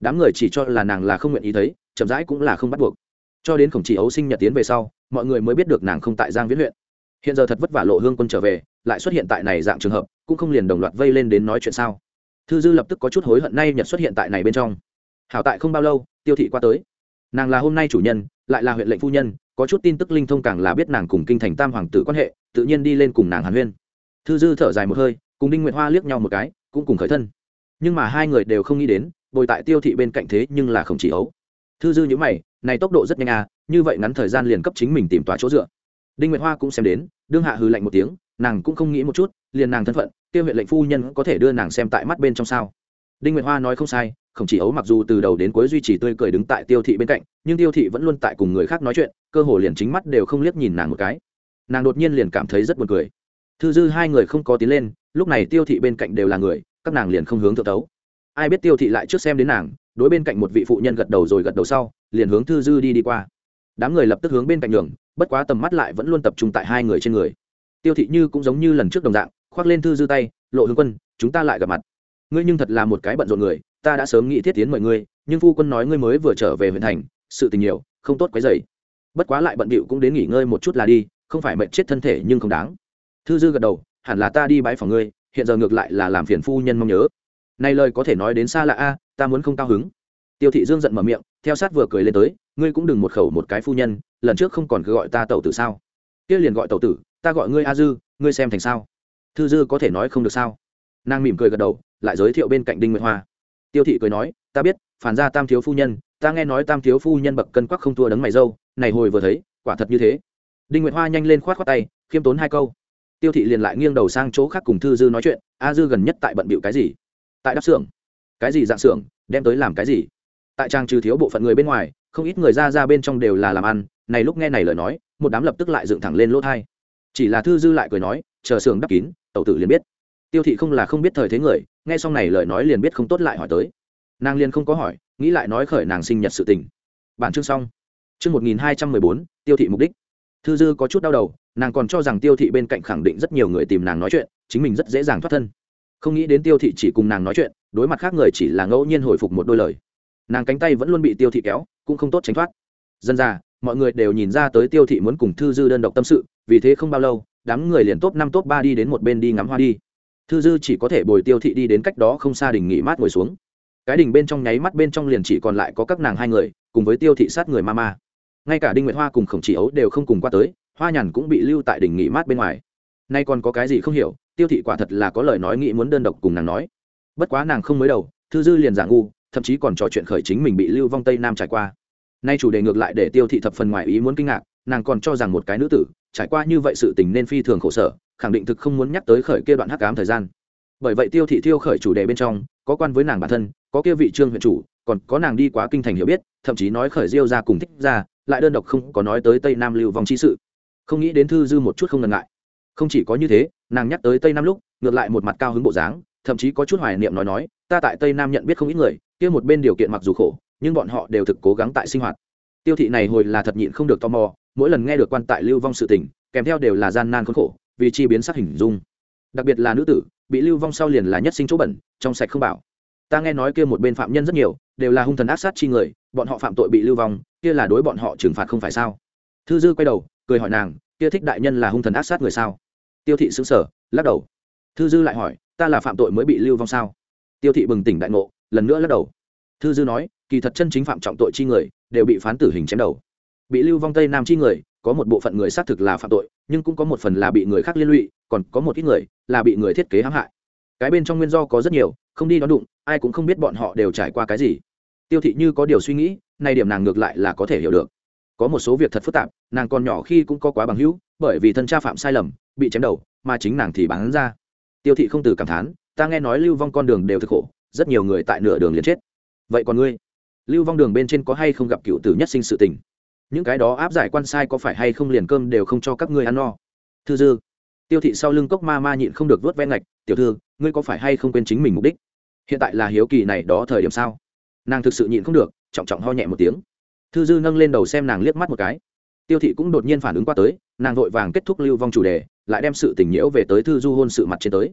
Đám người chỉ cho là nàng là không nguyện ý thấy, chậm rãi cũng là không bắt buộc. Cho đến khổng chỉ ấu sinh nhật tiến về sau, mọi người mới biết được nàng không tại giang viễn huyện. Hiện giờ thật vất vả lộ hương quân trở về, lại xuất hiện tại này dạng trường hợp, cũng không liền đồng loạt vây lên đến nói chuyện sao. Thư dư lập tức có chút hối hận nay nhật xuất hiện tại này bên trong hảo tại không bao lâu, tiêu thị qua tới. Nàng là hôm nay chủ nhân, lại là huyện lệnh phu nhân, có chút tin tức linh thông càng là biết nàng cùng kinh thành tam hoàng tử quan hệ, tự nhiên đi lên cùng nàng hàn huyên. Thư dư thở dài một hơi, cùng đinh nguyệt hoa liếc nhau một cái, cũng cùng khởi thân. Nhưng mà hai người đều không nghĩ đến, bồi tại tiêu thị bên cạnh thế nhưng là không chỉ ấu. Thư dư nhữ mày, này tốc độ rất nhanh à như vậy ngắn thời gian liền cấp chính mình tìm tòa chỗ dựa. Đinh nguyệt hoa cũng xem đến, đương hạ hừ lạnh một tiếng, nàng cũng không nghĩ một chút, liền nàng thân phận tiêu huyện lệnh phu nhân có thể đưa nàng xem tại mắt bên trong sao? Đinh nguyệt hoa nói không sai không chỉ ấu mặc dù từ đầu đến cuối duy trì tươi cười đứng tại tiêu thị bên cạnh, nhưng tiêu thị vẫn luôn tại cùng người khác nói chuyện, cơ hồ liền chính mắt đều không liếc nhìn nàng một cái. Nàng đột nhiên liền cảm thấy rất buồn cười. Thư dư hai người không có tiến lên, lúc này tiêu thị bên cạnh đều là người, các nàng liền không hướng thượng tấu. Ai biết tiêu thị lại trước xem đến nàng, đối bên cạnh một vị phụ nhân gật đầu rồi gật đầu sau, liền hướng thư dư đi đi qua. Đám người lập tức hướng bên cạnh đường bất quá tầm mắt lại vẫn luôn tập trung tại hai người trên người. Tiêu thị như cũng giống như lần trước đồng dạng, khoác lên thư dư tay, lộ hướng quân, chúng ta lại gặp mặt ngươi nhưng thật là một cái bận rộn người, ta đã sớm nghĩ thiết tiến mời ngươi, nhưng phu quân nói ngươi mới vừa trở về huyện thành, sự tình nhiều, không tốt quấy dày bất quá lại bận bịu cũng đến nghỉ ngơi một chút là đi, không phải mệnh chết thân thể nhưng không đáng. Thư dư gật đầu, hẳn là ta đi bãi phòng ngươi, hiện giờ ngược lại là làm phiền phu nhân mong nhớ. Này lời có thể nói đến xa là a, ta muốn không cao hứng. Tiêu thị dương giận mở miệng, theo sát vừa cười lên tới, ngươi cũng đừng một khẩu một cái phu nhân, lần trước không còn cứ gọi ta tẩu tử sao? Kia liền gọi tẩu tử, ta gọi ngươi a dư, ngươi xem thành sao? Thư dư có thể nói không được sao? Nàng mỉm cười gật đầu lại giới thiệu bên cạnh đinh nguyệt hoa. Tiêu thị cười nói, ta biết, phản ra tam thiếu phu nhân, ta nghe nói tam thiếu phu nhân bậc cân quắc không thua đấng mày dâu, này hồi vừa thấy, quả thật như thế. Đinh nguyệt hoa nhanh lên khoát khoát tay, khiêm tốn hai câu. Tiêu thị liền lại nghiêng đầu sang chỗ khác cùng thư dư nói chuyện, a dư gần nhất tại bận bịu cái gì? Tại đắp xưởng. Cái gì dạng xưởng? Đem tới làm cái gì? Tại trang trừ thiếu bộ phận người bên ngoài, không ít người ra ra bên trong đều là làm ăn, này lúc nghe này lời nói, một đám lập tức lại dựng thẳng lên lỗ thai. Chỉ là thư dư lại cười nói, chờ sưởng đắp kín, tẩu tử liền biết. Tiêu thị không là không biết thời thế người nghe xong này lời nói liền biết không tốt lại hỏi tới. Nàng liền không có hỏi, nghĩ lại nói khởi nàng sinh nhật sự tình. Bản chương xong. Chương một nghìn hai trăm mười bốn, tiêu thị mục đích. Thư dư có chút đau đầu, nàng còn cho rằng tiêu thị bên cạnh khẳng định rất nhiều người tìm nàng nói chuyện, chính mình rất dễ dàng thoát thân. Không nghĩ đến tiêu thị chỉ cùng nàng nói chuyện, đối mặt khác người chỉ là ngẫu nhiên hồi phục một đôi lời. Nàng cánh tay vẫn luôn bị tiêu thị kéo, cũng không tốt tránh thoát. Dân ra mọi người đều nhìn ra tới tiêu thị muốn cùng thư dư đơn độc tâm sự, vì thế không bao lâu, đám người liền top năm, top ba đi đến một bên đi ngắm hoa đi thư dư chỉ có thể bồi tiêu thị đi đến cách đó không xa đình nghỉ mát ngồi xuống. Cái đình bên trong nháy mắt bên trong liền chỉ còn lại có các nàng hai người, cùng với tiêu thị sát người ma ma. Ngay cả đinh nguyệt hoa cùng khổng chỉ ấu đều không cùng qua tới, hoa nhàn cũng bị lưu tại đình nghỉ mát bên ngoài. Nay còn có cái gì không hiểu, tiêu thị quả thật là có lời nói nghĩ muốn đơn độc cùng nàng nói. Bất quá nàng không mới đầu, thư dư liền giả ngu, thậm chí còn trò chuyện khởi chính mình bị lưu vong tây nam trải qua. Nay chủ đề ngược lại để tiêu thị thập phần ngoài ý muốn kinh ngạc, nàng còn cho rằng một cái nữ tử trải qua như vậy sự tình nên phi thường khổ sở, khẳng định thực không muốn nhắc tới khởi kia đoạn hắc ám thời gian. Bởi vậy tiêu thị thiêu khởi chủ đề bên trong, có quan với nàng bản thân, có kia vị trương huyện chủ, còn có nàng đi quá kinh thành hiểu biết, thậm chí nói khởi diêu ra cùng thích ra lại đơn độc không có nói tới tây nam lưu vong chi sự. Không nghĩ đến thư dư một chút không ngần ngại. Không chỉ có như thế, nàng nhắc tới tây nam lúc, ngược lại một mặt cao hứng bộ dáng, thậm chí có chút hoài niệm nói nói, ta tại tây nam nhận biết không ít người, kia một bên điều kiện mặc dù khổ, nhưng bọn họ đều thực cố gắng tại sinh hoạt. Tiêu thị này hồi là thật nhịn không được tò mò mỗi lần nghe được quan tại lưu vong sự tình, kèm theo đều là gian nan khốn khổ, vì chi biến sắc hình dung. Đặc biệt là nữ tử, bị lưu vong sau liền là nhất sinh chỗ bẩn, trong sạch không bảo. Ta nghe nói kia một bên phạm nhân rất nhiều, đều là hung thần ác sát chi người, bọn họ phạm tội bị lưu vong, kia là đối bọn họ trừng phạt không phải sao? Thư dư quay đầu, cười hỏi nàng, kia thích đại nhân là hung thần ác sát người sao? Tiêu thị xứng sở lắc đầu. Thư dư lại hỏi, ta là phạm tội mới bị lưu vong sao? Tiêu thị bừng tỉnh đại ngộ, lần nữa lắc đầu. Thư dư nói, kỳ thật chân chính phạm trọng tội chi người, đều bị phán tử hình chém đầu bị lưu vong tây nam chi người, có một bộ phận người xác thực là phạm tội, nhưng cũng có một phần là bị người khác liên lụy, còn có một ít người là bị người thiết kế hãm hại. Cái bên trong nguyên do có rất nhiều, không đi đón đụng, ai cũng không biết bọn họ đều trải qua cái gì. Tiêu thị như có điều suy nghĩ nay điểm nàng ngược lại là có thể hiểu được. Có một số việc thật phức tạp, nàng còn nhỏ khi cũng có quá bằng hữu, bởi vì thân cha phạm sai lầm, bị chém đầu, mà chính nàng thì bán ra. Tiêu thị không từ cảm thán, ta nghe nói lưu vong con đường đều thực khổ, rất nhiều người tại nửa đường liền chết. Vậy còn ngươi? Lưu vong đường bên trên có hay không gặp cựu tử nhất sinh sự tình? Những cái đó áp giải quan sai có phải hay không liền cơm đều không cho các ngươi ăn no? Thư dư, tiêu thị sau lưng cốc ma ma nhịn không được vớt ven ngạch, tiểu thư, ngươi có phải hay không quên chính mình mục đích? Hiện tại là hiếu kỳ này đó thời điểm sao? Nàng thực sự nhịn không được, trọng trọng ho nhẹ một tiếng. Thư dư nâng lên đầu xem nàng liếc mắt một cái. Tiêu thị cũng đột nhiên phản ứng qua tới, nàng vội vàng kết thúc lưu vong chủ đề, lại đem sự tình nhiễu về tới thư du hôn sự mặt trên tới.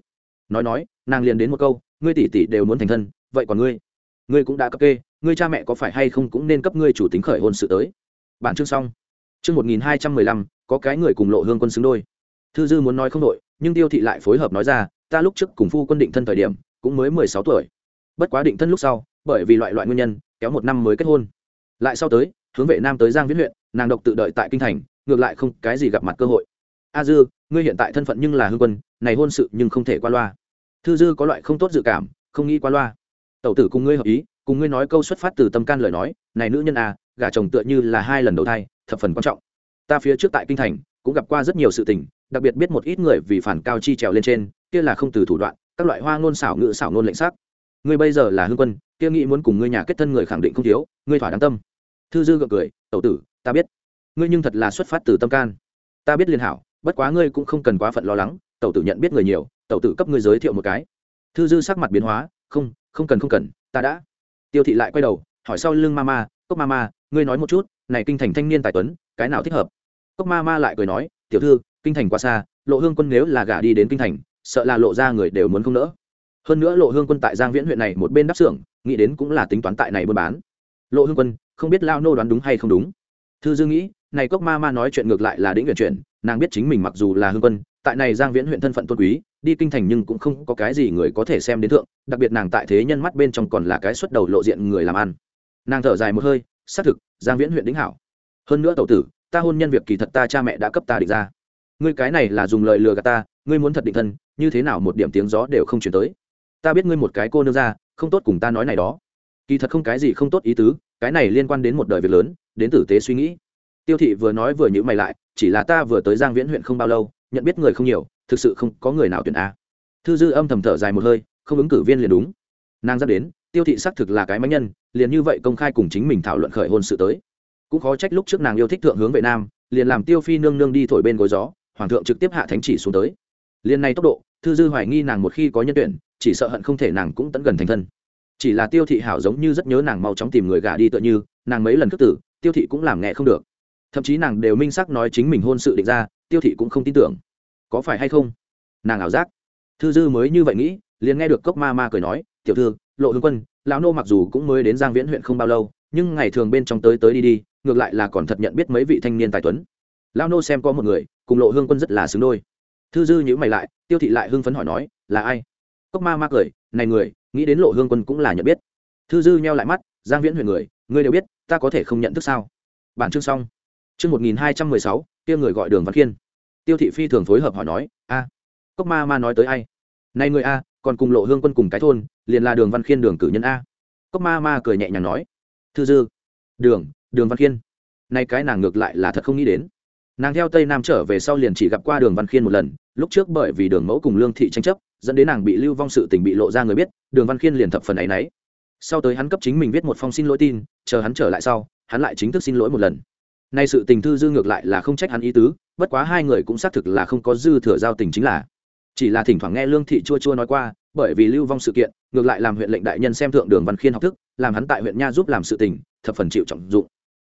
Nói nói, nàng liền đến một câu, ngươi tỷ tỷ đều muốn thành thân, vậy còn ngươi? Ngươi cũng đã cấp kê, ngươi cha mẹ có phải hay không cũng nên cấp ngươi chủ tính khởi hôn sự tới? Bản chương xong. Chương một nghìn hai trăm mười lăm, có cái người cùng lộ hương quân xứng đôi. Thư dư muốn nói không đội, nhưng tiêu thị lại phối hợp nói ra, ta lúc trước cùng phu quân định thân thời điểm, cũng mới mười sáu tuổi. Bất quá định thân lúc sau, bởi vì loại loại nguyên nhân, kéo một năm mới kết hôn. Lại sau tới, hướng vệ nam tới giang viễn huyện, nàng độc tự đợi tại kinh thành, ngược lại không cái gì gặp mặt cơ hội. A dư, ngươi hiện tại thân phận nhưng là hương quân, này hôn sự nhưng không thể qua loa. Thư dư có loại không tốt dự cảm, không nghĩ qua loa. Tẩu tử cùng ngươi hợp ý, cùng ngươi nói câu xuất phát từ tâm can lời nói, này nữ nhân à gả chồng tựa như là hai lần đầu thai, thập phần quan trọng. Ta phía trước tại kinh thành, cũng gặp qua rất nhiều sự tình, đặc biệt biết một ít người vì phản cao chi trèo lên trên, kia là không từ thủ đoạn, các loại hoa ngôn xảo ngữ xảo ngôn lệnh sắc. Ngươi bây giờ là hương quân, kia nghĩ muốn cùng ngươi nhà kết thân người khẳng định không thiếu, ngươi thỏa đáng tâm. Thư dư gượng cười, tẩu tử, ta biết. Ngươi nhưng thật là xuất phát từ tâm can. Ta biết liên hảo, bất quá ngươi cũng không cần quá phận lo lắng, tẩu tử nhận biết người nhiều, tẩu tử cấp ngươi giới thiệu một cái. Thư dư sắc mặt biến hóa, không không cần không cần, ta đã. Tiêu thị lại quay đầu, hỏi sau lưng mama, cốc mama ngươi nói một chút, này kinh thành thanh niên tài tuấn, cái nào thích hợp? Cốc Ma lại cười nói, tiểu thư, kinh thành quá xa, lộ hương quân nếu là gả đi đến kinh thành, sợ là lộ ra người đều muốn không nỡ. Hơn nữa lộ hương quân tại giang viễn huyện này một bên đắp xưởng, nghĩ đến cũng là tính toán tại này buôn bán. Lộ hương quân, không biết lao nô đoán đúng hay không đúng? Thư dư nghĩ, này cốc ma ma nói chuyện ngược lại là đĩnh nguyện chuyện, nàng biết chính mình mặc dù là hương quân, tại này giang viễn huyện thân phận tôn quý, đi kinh thành nhưng cũng không có cái gì người có thể xem đến thượng, đặc biệt nàng tại thế nhân mắt bên trong còn là cái xuất đầu lộ diện người làm ăn. Nàng thở dài một hơi xác thực, giang viễn huyện đính hảo. Hơn nữa tẩu tử, ta hôn nhân việc kỳ thật ta cha mẹ đã cấp ta định ra. Ngươi cái này là dùng lời lừa gạt ta, ngươi muốn thật định thân, như thế nào một điểm tiếng gió đều không chuyển tới. Ta biết ngươi một cái cô nương ra, không tốt cùng ta nói này đó. Kỳ thật không cái gì không tốt ý tứ, cái này liên quan đến một đời việc lớn, đến tử tế suy nghĩ. Tiêu thị vừa nói vừa nhữ mày lại, chỉ là ta vừa tới giang viễn huyện không bao lâu, nhận biết người không nhiều, thực sự không có người nào tuyển a. Thư dư âm thầm thở dài một hơi, không ứng cử viên liền đúng. Nàng dắt đến, tiêu thị xác thực là cái máy nhân liền như vậy công khai cùng chính mình thảo luận khởi hôn sự tới. Cũng khó trách lúc trước nàng yêu thích thượng hướng vệ nam, liền làm tiêu phi nương nương đi thổi bên gối gió, hoàng thượng trực tiếp hạ thánh chỉ xuống tới. Liền này tốc độ, thư dư hoài nghi nàng một khi có nhân tuyển, chỉ sợ hận không thể nàng cũng tẫn gần thành thân. Chỉ là tiêu thị hảo giống như rất nhớ nàng mau chóng tìm người gả đi tựa như, nàng mấy lần cất tử, tiêu thị cũng làm nghe không được. Thậm chí nàng đều minh xác nói chính mình hôn sự định ra, tiêu thị cũng không tin tưởng. Có phải hay không? Nàng ảo giác. Thư dư mới như vậy nghĩ, liền nghe được cốc ma ma cười nói, tiểu thư, lộ hương quân lão nô mặc dù cũng mới đến giang viễn huyện không bao lâu, nhưng ngày thường bên trong tới tới đi đi, ngược lại là còn thật nhận biết mấy vị thanh niên tài tuấn. Lão nô xem có một người, cùng lộ hương quân rất là xứng đôi. Thư dư nhữ mày lại, tiêu thị lại hưng phấn hỏi nói, là ai? Cốc ma ma cười, này người, nghĩ đến lộ hương quân cũng là nhận biết. Thư dư nheo lại mắt, giang viễn huyện người, ngươi đều biết, ta có thể không nhận thức sao? Bản chương xong. Chương một nghìn hai trăm mười sáu, kia người gọi đường văn khiên. Tiêu thị phi thường phối hợp hỏi nói, a, cốc ma ma nói tới ai? Này người a còn cùng lộ hương quân cùng cái thôn, liền là đường văn khiên đường cử nhân a. Cốc ma ma cười nhẹ nhàng nói, thư dư. Đường đường văn khiên. Nay cái nàng ngược lại là thật không nghĩ đến. Nàng theo tây nam trở về sau liền chỉ gặp qua đường văn khiên một lần, lúc trước bởi vì đường mẫu cùng lương thị tranh chấp, dẫn đến nàng bị lưu vong sự tình bị lộ ra người biết, đường văn khiên liền thập phần ấ y n ấ y sau tới hắn cấp chính mình viết một phong xin lỗi tin, chờ hắn trở lại sau, hắn lại chính thức xin lỗi một lần. Nay sự tình thư dư ngược lại là không trách hắn ý tứ, bất quá hai người cũng xác thực là không có dư thừa giao tình chính là chỉ là thỉnh thoảng nghe lương thị chua chua nói qua, bởi vì lưu vong sự kiện, ngược lại làm huyện lệnh đại nhân xem thượng đường văn khiên học thức, làm hắn tại huyện nha giúp làm sự tình, thập phần chịu trọng dụng.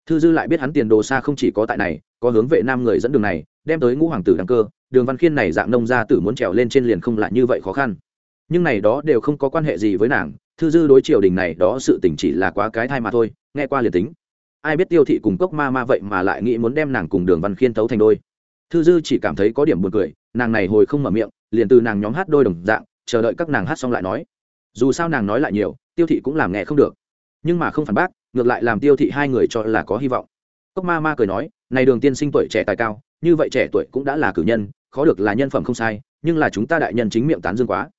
Thư dư lại biết hắn tiền đồ xa không chỉ có tại này, có hướng vệ nam người dẫn đường này, đem tới ngũ hoàng tử đăng cơ, đường văn khiên này dạng nông gia tử muốn trèo lên trên liền không lại như vậy khó khăn. Nhưng này đó đều không có quan hệ gì với nàng, thư dư đối triều đình này đó sự tình chỉ là quá cái thai mà thôi, nghe qua liền tính. Ai biết tiêu thị cùng cốc ma ma vậy mà lại nghĩ muốn đem nàng cùng đường văn khiên thấu thành đôi. Thư dư chỉ cảm thấy có điểm buồn cười, nàng này hồi không mở miệng liền từ nàng nhóm hát đôi đồng dạng, chờ đợi các nàng hát xong lại nói. Dù sao nàng nói lại nhiều, tiêu thị cũng làm nghe không được. Nhưng mà không phản bác, ngược lại làm tiêu thị hai người cho là có hy vọng. Cốc ma ma cười nói, này đường tiên sinh tuổi trẻ tài cao, như vậy trẻ tuổi cũng đã là cử nhân, khó được là nhân phẩm không sai, nhưng là chúng ta đại nhân chính miệng tán dương quá.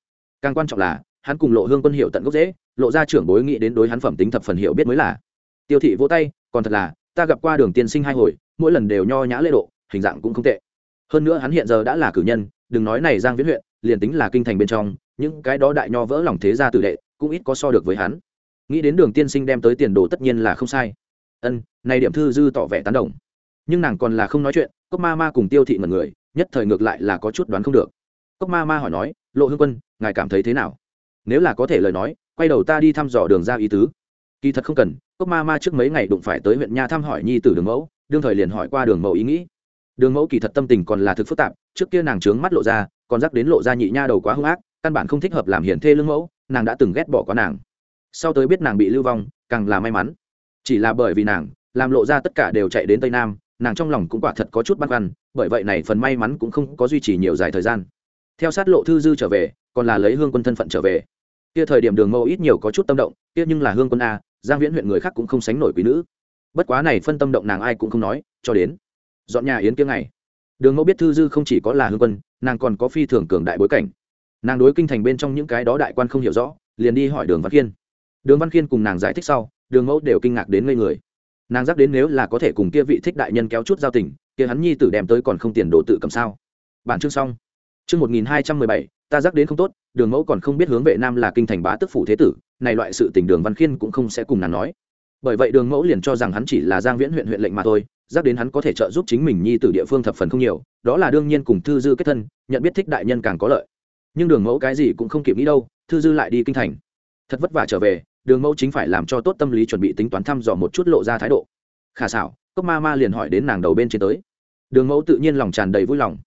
Càng quan trọng là, hắn cùng lộ hương quân hiệu tận gốc dễ lộ ra trưởng bối nghĩ đến đối hắn phẩm tính thập phần hiểu biết mới là. Tiêu thị vỗ tay, còn thật là, ta gặp qua đường tiên sinh hai hồi, mỗi lần đều nho nhã lễ độ, hình dạng cũng không tệ. Hơn nữa hắn hiện giờ đã là cử nhân đừng nói này giang viễn huyện, liền tính là kinh thành bên trong, những cái đó đại nho vỡ lòng thế gia tử đệ, cũng ít có so được với hắn. Nghĩ đến đường tiên sinh đem tới tiền đồ tất nhiên là không sai. Ân, này điểm thư dư tỏ vẻ tán đồng. Nhưng nàng còn là không nói chuyện, cốc ma ma cùng tiêu thị mật người, nhất thời ngược lại là có chút đoán không được. Cốc ma ma hỏi nói, lộ hương quân, ngài cảm thấy thế nào? Nếu là có thể lời nói, quay đầu ta đi thăm dò đường ra ý tứ. Kỳ thật không cần, cốc ma ma trước mấy ngày đụng phải tới huyện nha thăm hỏi nhi t đường mẫu, đương thời liền hỏi qua đường mẫu ý nghĩ đường mẫu kỳ thật tâm tình còn là thực phức tạp, trước kia nàng trướng mắt lộ ra, còn dắt đến lộ ra nhị nha đầu quá hung ác, căn bản không thích hợp làm hiển thê lương mẫu, nàng đã từng ghét bỏ quá nàng. Sau tới biết nàng bị lưu vong, càng là may mắn. Chỉ là bởi vì nàng, làm lộ ra tất cả đều chạy đến tây nam, nàng trong lòng cũng quả thật có chút băn khoăn, bởi vậy này phần may mắn cũng không có duy trì nhiều dài thời gian. Theo sát lộ thư dư trở về, còn là lấy hương quân thân phận trở về. Kia thời điểm đường mẫu ít nhiều có chút tâm động, kia nhưng là hương quân a, giang viễn huyện người khác cũng không sánh nổi quý nữ. Bất quá này phân tâm động nàng ai cũng không nói, cho đến dọn nhà yến kia ngày. Đường mẫu biết thư dư không chỉ có là hương quân, nàng còn có phi thường cường đại bối cảnh. Nàng đối kinh thành bên trong những cái đó đại quan không hiểu rõ, liền đi hỏi đường văn khiên. Đường văn khiên cùng nàng giải thích sau, đường mẫu đều kinh ngạc đến ngây người. Nàng dắt đến nếu là có thể cùng kia vị thích đại nhân kéo chút giao tình, kia hắn nhi tử đem tới còn không tiền đồ tự cầm sao? Bản chương xong. Chương một nghìn hai trăm mười bảy, ta dắt đến không tốt, đường mẫu còn không biết hướng vệ nam là kinh thành bá tức phủ thế tử, này loại sự tình đường văn khiên cũng không sẽ cùng nàng nói. Bởi vậy đường mẫu liền cho rằng hắn chỉ là giang viễn huyện huyện lệnh mà thôi giác đến hắn có thể trợ giúp chính mình nhi tử địa phương thập phần không nhiều, đó là đương nhiên cùng thư dư kết thân, nhận biết thích đại nhân càng có lợi. Nhưng đường mẫu cái gì cũng không kịp nghĩ đâu, thư dư lại đi kinh thành. Thật vất vả trở về, đường mẫu chính phải làm cho tốt tâm lý chuẩn bị tính toán thăm dò một chút lộ ra thái độ. Khả xảo, cốc ma ma liền hỏi đến nàng đầu bên trên tới. Đường mẫu tự nhiên lòng tràn đầy vui lòng.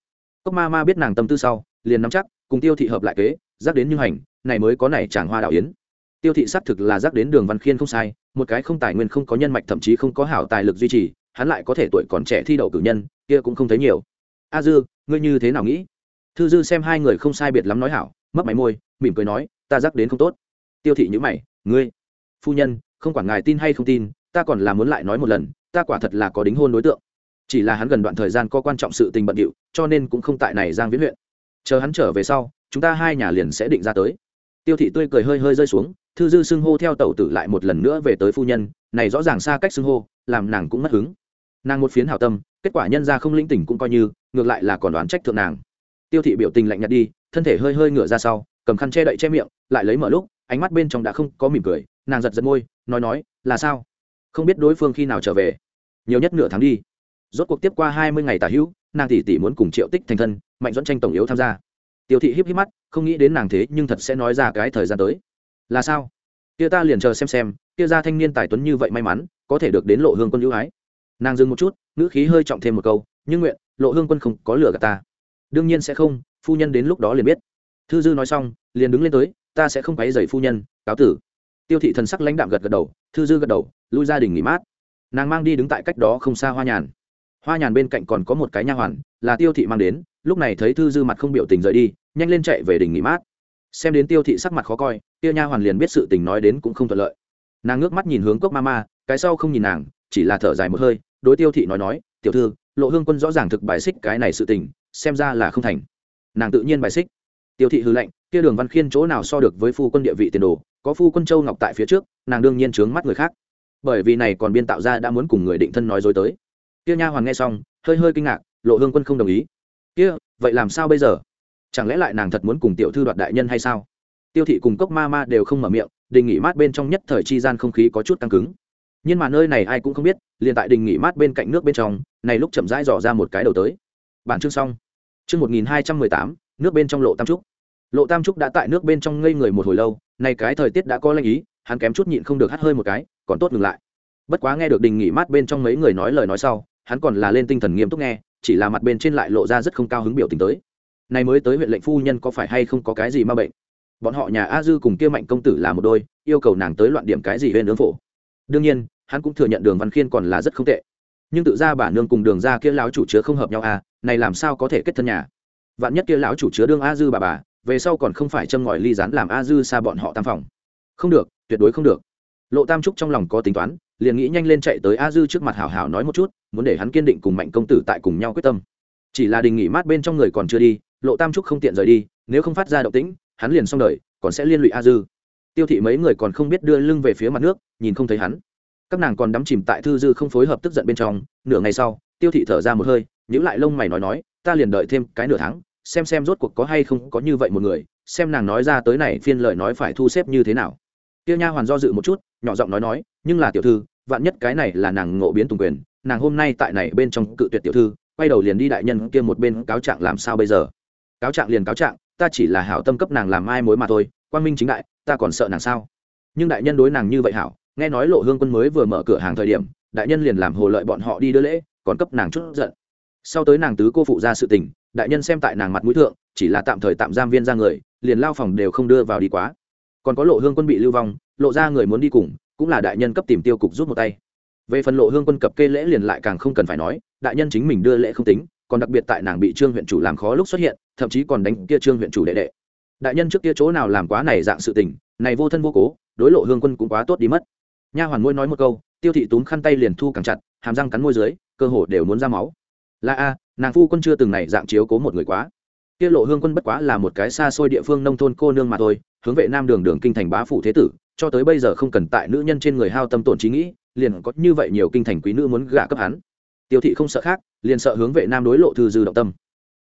Cốc ma ma biết nàng tâm tư sau, liền nắm chắc, cùng tiêu thị hợp lại kế, giác đến như hành, này mới có này chàng hoa đạo yến. Tiêu thị xác thực là giác đến đường văn khiên không sai, một cái không tài nguyên không có nhân mạch thậm chí không có hảo tài lực duy trì hắn lại có thể tuổi còn trẻ thi đậu cử nhân, kia cũng không thấy nhiều. A dư, ngươi như thế nào nghĩ? Thư dư xem hai người không sai biệt lắm nói hảo mất máy môi, mỉm cười nói, ta dắt đến không tốt. Tiêu thị nhữ mày, ngươi, phu nhân, không quản ngài tin hay không tin, ta còn là muốn lại nói một lần, ta quả thật là có đính hôn đối tượng. Chỉ là hắn gần đoạn thời gian có quan trọng sự tình bận điệu, cho nên cũng không tại này giang viễn huyện. Chờ hắn trở về sau, chúng ta hai nhà liền sẽ định ra tới. Tiêu thị tươi cười hơi hơi rơi xuống, thư dư xưng hô theo tẩu tử lại một lần nữa về tới phu nhân, này rõ ràng xa cách xưng hô, làm nàng cũng mất hứng nàng một phiến hảo tâm, kết quả nhân ra không linh tỉnh cũng coi như, ngược lại là còn đoán trách thượng nàng. Tiêu thị biểu tình lạnh nhạt đi, thân thể hơi hơi ngửa ra sau, cầm khăn che đậy che miệng, lại lấy mở lúc, ánh mắt bên trong đã không có mỉm cười, nàng giật giật môi, nói nói, là sao? Không biết đối phương khi nào trở về? Nhiều nhất nửa tháng đi. Rốt cuộc tiếp qua hai mươi ngày tả hữu, nàng tỷ tỷ muốn cùng triệu tích thành thân, mạnh dẫn tranh tổng yếu tham gia. Tiêu thị híp híp mắt, không nghĩ đến nàng thế nhưng thật sẽ nói ra cái thời gian tới. Là sao? Kia ta liền chờ xem xem, kia ra thanh niên tài tuấn như vậy may mắn, có thể được đến lộ hương quân hữu ái nàng dừng một chút, ngữ khí hơi trọng thêm một câu, nhưng nguyện, lộ hương quân không có lửa gạt ta. Đương nhiên sẽ không, phu nhân đến lúc đó liền biết. Thư dư nói xong, liền đứng lên tới, ta sẽ không quấy dày phu nhân, cáo tử. Tiêu thị thần sắc lãnh đạm gật gật đầu, thư dư gật đầu, lui gia đình nghỉ mát. Nàng mang đi đứng tại cách đó không xa hoa nhàn. Hoa nhàn bên cạnh còn có một cái nha hoàn, là tiêu thị mang đến, lúc này thấy thư dư mặt không biểu tình rời đi, nhanh lên chạy về đình nghỉ mát. Xem đến tiêu thị sắc mặt khó coi tiêu nha hoàn liền biết sự tình nói đến cũng không thuận lợi. Nàng ngước mắt nhìn hướng cốc ma ma cái sau không nhìn nàng, chỉ là thở dài một hơi đối tiêu thị nói nói, tiểu thư, lộ hương quân rõ ràng thực bài xích cái này sự tình, xem ra là không thành. Nàng tự nhiên bài xích. Tiêu thị hư lệnh kia đường văn khiên chỗ nào so được với phu quân địa vị tiền đồ, có phu quân châu ngọc tại phía trước, nàng đương nhiên trướng mắt người khác. Bởi vì này còn biên tạo ra đã muốn cùng người định thân nói dối tới. Kia nha hoàn nghe xong, hơi hơi kinh ngạc, lộ hương quân không đồng ý. Kia, vậy làm sao bây giờ? Chẳng lẽ lại nàng thật muốn cùng tiểu thư đoạt đại nhân hay sao? Tiêu thị cùng cốc ma ma đều không mở miệng đình nghỉ mát bên trong nhất thời chi gian không khí có chút căng cứng nhưng mà nơi này ai cũng không biết, liền tại đình nghỉ mát bên cạnh nước bên trong, này lúc chậm rãi dò ra một cái đầu tới. Bản chương xong. Chương một nghìn hai trăm mười tám, nước bên trong lộ tam trúc. Lộ tam trúc đã tại nước bên trong ngây người một hồi lâu, này cái thời tiết đã có lanh ý, hắn kém chút nhịn không được hắt hơi một cái, còn tốt ngừng lại. Bất quá nghe được đình nghỉ mát bên trong mấy người nói lời nói sau, hắn còn là lên tinh thần nghiêm túc nghe, chỉ là mặt bên trên lại lộ ra rất không cao hứng biểu tình tới. Này mới tới huyện lệnh phu nhân có phải hay không có cái gì ma bệnh? Bọn họ nhà a dư cùng kia mạnh công tử là một đôi, yêu cầu nàng tới loạn điểm cái gì bên nướng phổ đương nhiên, hắn cũng thừa nhận đường văn khiên còn là rất không tệ. Nhưng tự ra bà nương cùng đường ra kia lão chủ chứa không hợp nhau à này làm sao có thể kết thân nhà? Vạn nhất kia lão chủ chứa đương a dư bà bà, về sau còn không phải châm ngòi ly rán làm a dư xa bọn họ tam phòng. Không được, tuyệt đối không được. Lộ tam trúc trong lòng có tính toán, liền nghĩ nhanh lên chạy tới a dư trước mặt hảo hảo nói một chút, muốn để hắn kiên định cùng mạnh công tử tại cùng nhau quyết tâm. Chỉ là đình nghỉ mát bên trong người còn chưa đi, lộ tam trúc không tiện rời đi, nếu không phát ra động tĩnh, hắn liền xong đời, còn sẽ liên lụy a dư tiêu thị mấy người còn không biết đưa lưng về phía mặt nước, nhìn không thấy hắn. Các nàng còn đắm chìm tại thư dư không phối hợp tức giận bên trong, nửa ngày sau, tiêu thị thở ra một hơi nhữ lại lông mày nói nói, ta liền đợi thêm cái nửa tháng, xem xem rốt cuộc có hay không có như vậy một người, xem nàng nói ra tới này phiên lời nói phải thu xếp như thế nào. Tiêu nha hoàn do dự một chút, nhỏ giọng nói nói, nhưng là tiểu thư, vạn nhất cái này là nàng ngộ biến tùng quyền, nàng hôm nay tại này bên trong cự tuyệt tiểu thư, quay đầu liền đi đại nhân kia một bên cáo trạng làm sao bây giờ? Cáo trạng liền cáo trạng, ta chỉ là hảo tâm cấp nàng làm ai mối mà thôi quan minh chính đại, ta còn sợ nàng sao? Nhưng đại nhân đối nàng như vậy hảo, nghe nói lộ hương quân mới vừa mở cửa hàng thời điểm, đại nhân liền làm hồ lợi bọn họ đi đưa lễ, còn cấp nàng chút giận. Sau tới nàng tứ cô phụ ra sự tình, đại nhân xem tại nàng mặt mũi thượng, chỉ là tạm thời tạm giam viên ra người, liền lao phòng đều không đưa vào đi quá. Còn có lộ hương quân bị lưu vong, lộ ra người muốn đi cùng, cũng là đại nhân cấp tìm tiêu cục rút một tay. Về phần lộ hương quân cập kê lễ liền lại càng không cần phải nói, đại nhân chính mình đưa lễ không tính, còn đặc biệt tại nàng bị trương huyện chủ làm khó lúc xuất hiện, thậm chí còn đánh kia trương huyện chủ đệ đệ đại nhân trước kia chỗ nào làm quá này dạng sự tình, này vô thân vô cố, đối lộ hương quân cũng quá tốt đi mất. Nha hoàn môi nói một câu, tiêu thị túm khăn tay liền thu càng chặt, hàm răng cắn môi dưới, cơ hồ đều muốn ra máu. Là a, nàng phu quân chưa từng này dạng chiếu cố một người quá. Kia lộ hương quân bất quá là một cái xa xôi địa phương nông thôn cô nương mà thôi, hướng vệ nam đường đường kinh thành bá phủ thế tử, cho tới bây giờ không cần tại nữ nhân trên người hao tâm tổn trí nghĩ, liền có như vậy nhiều kinh thành quý nữ muốn gả cấp hắn. Tiêu thị không sợ khác, liền sợ hướng vệ nam đối lộ thư dư động tâm.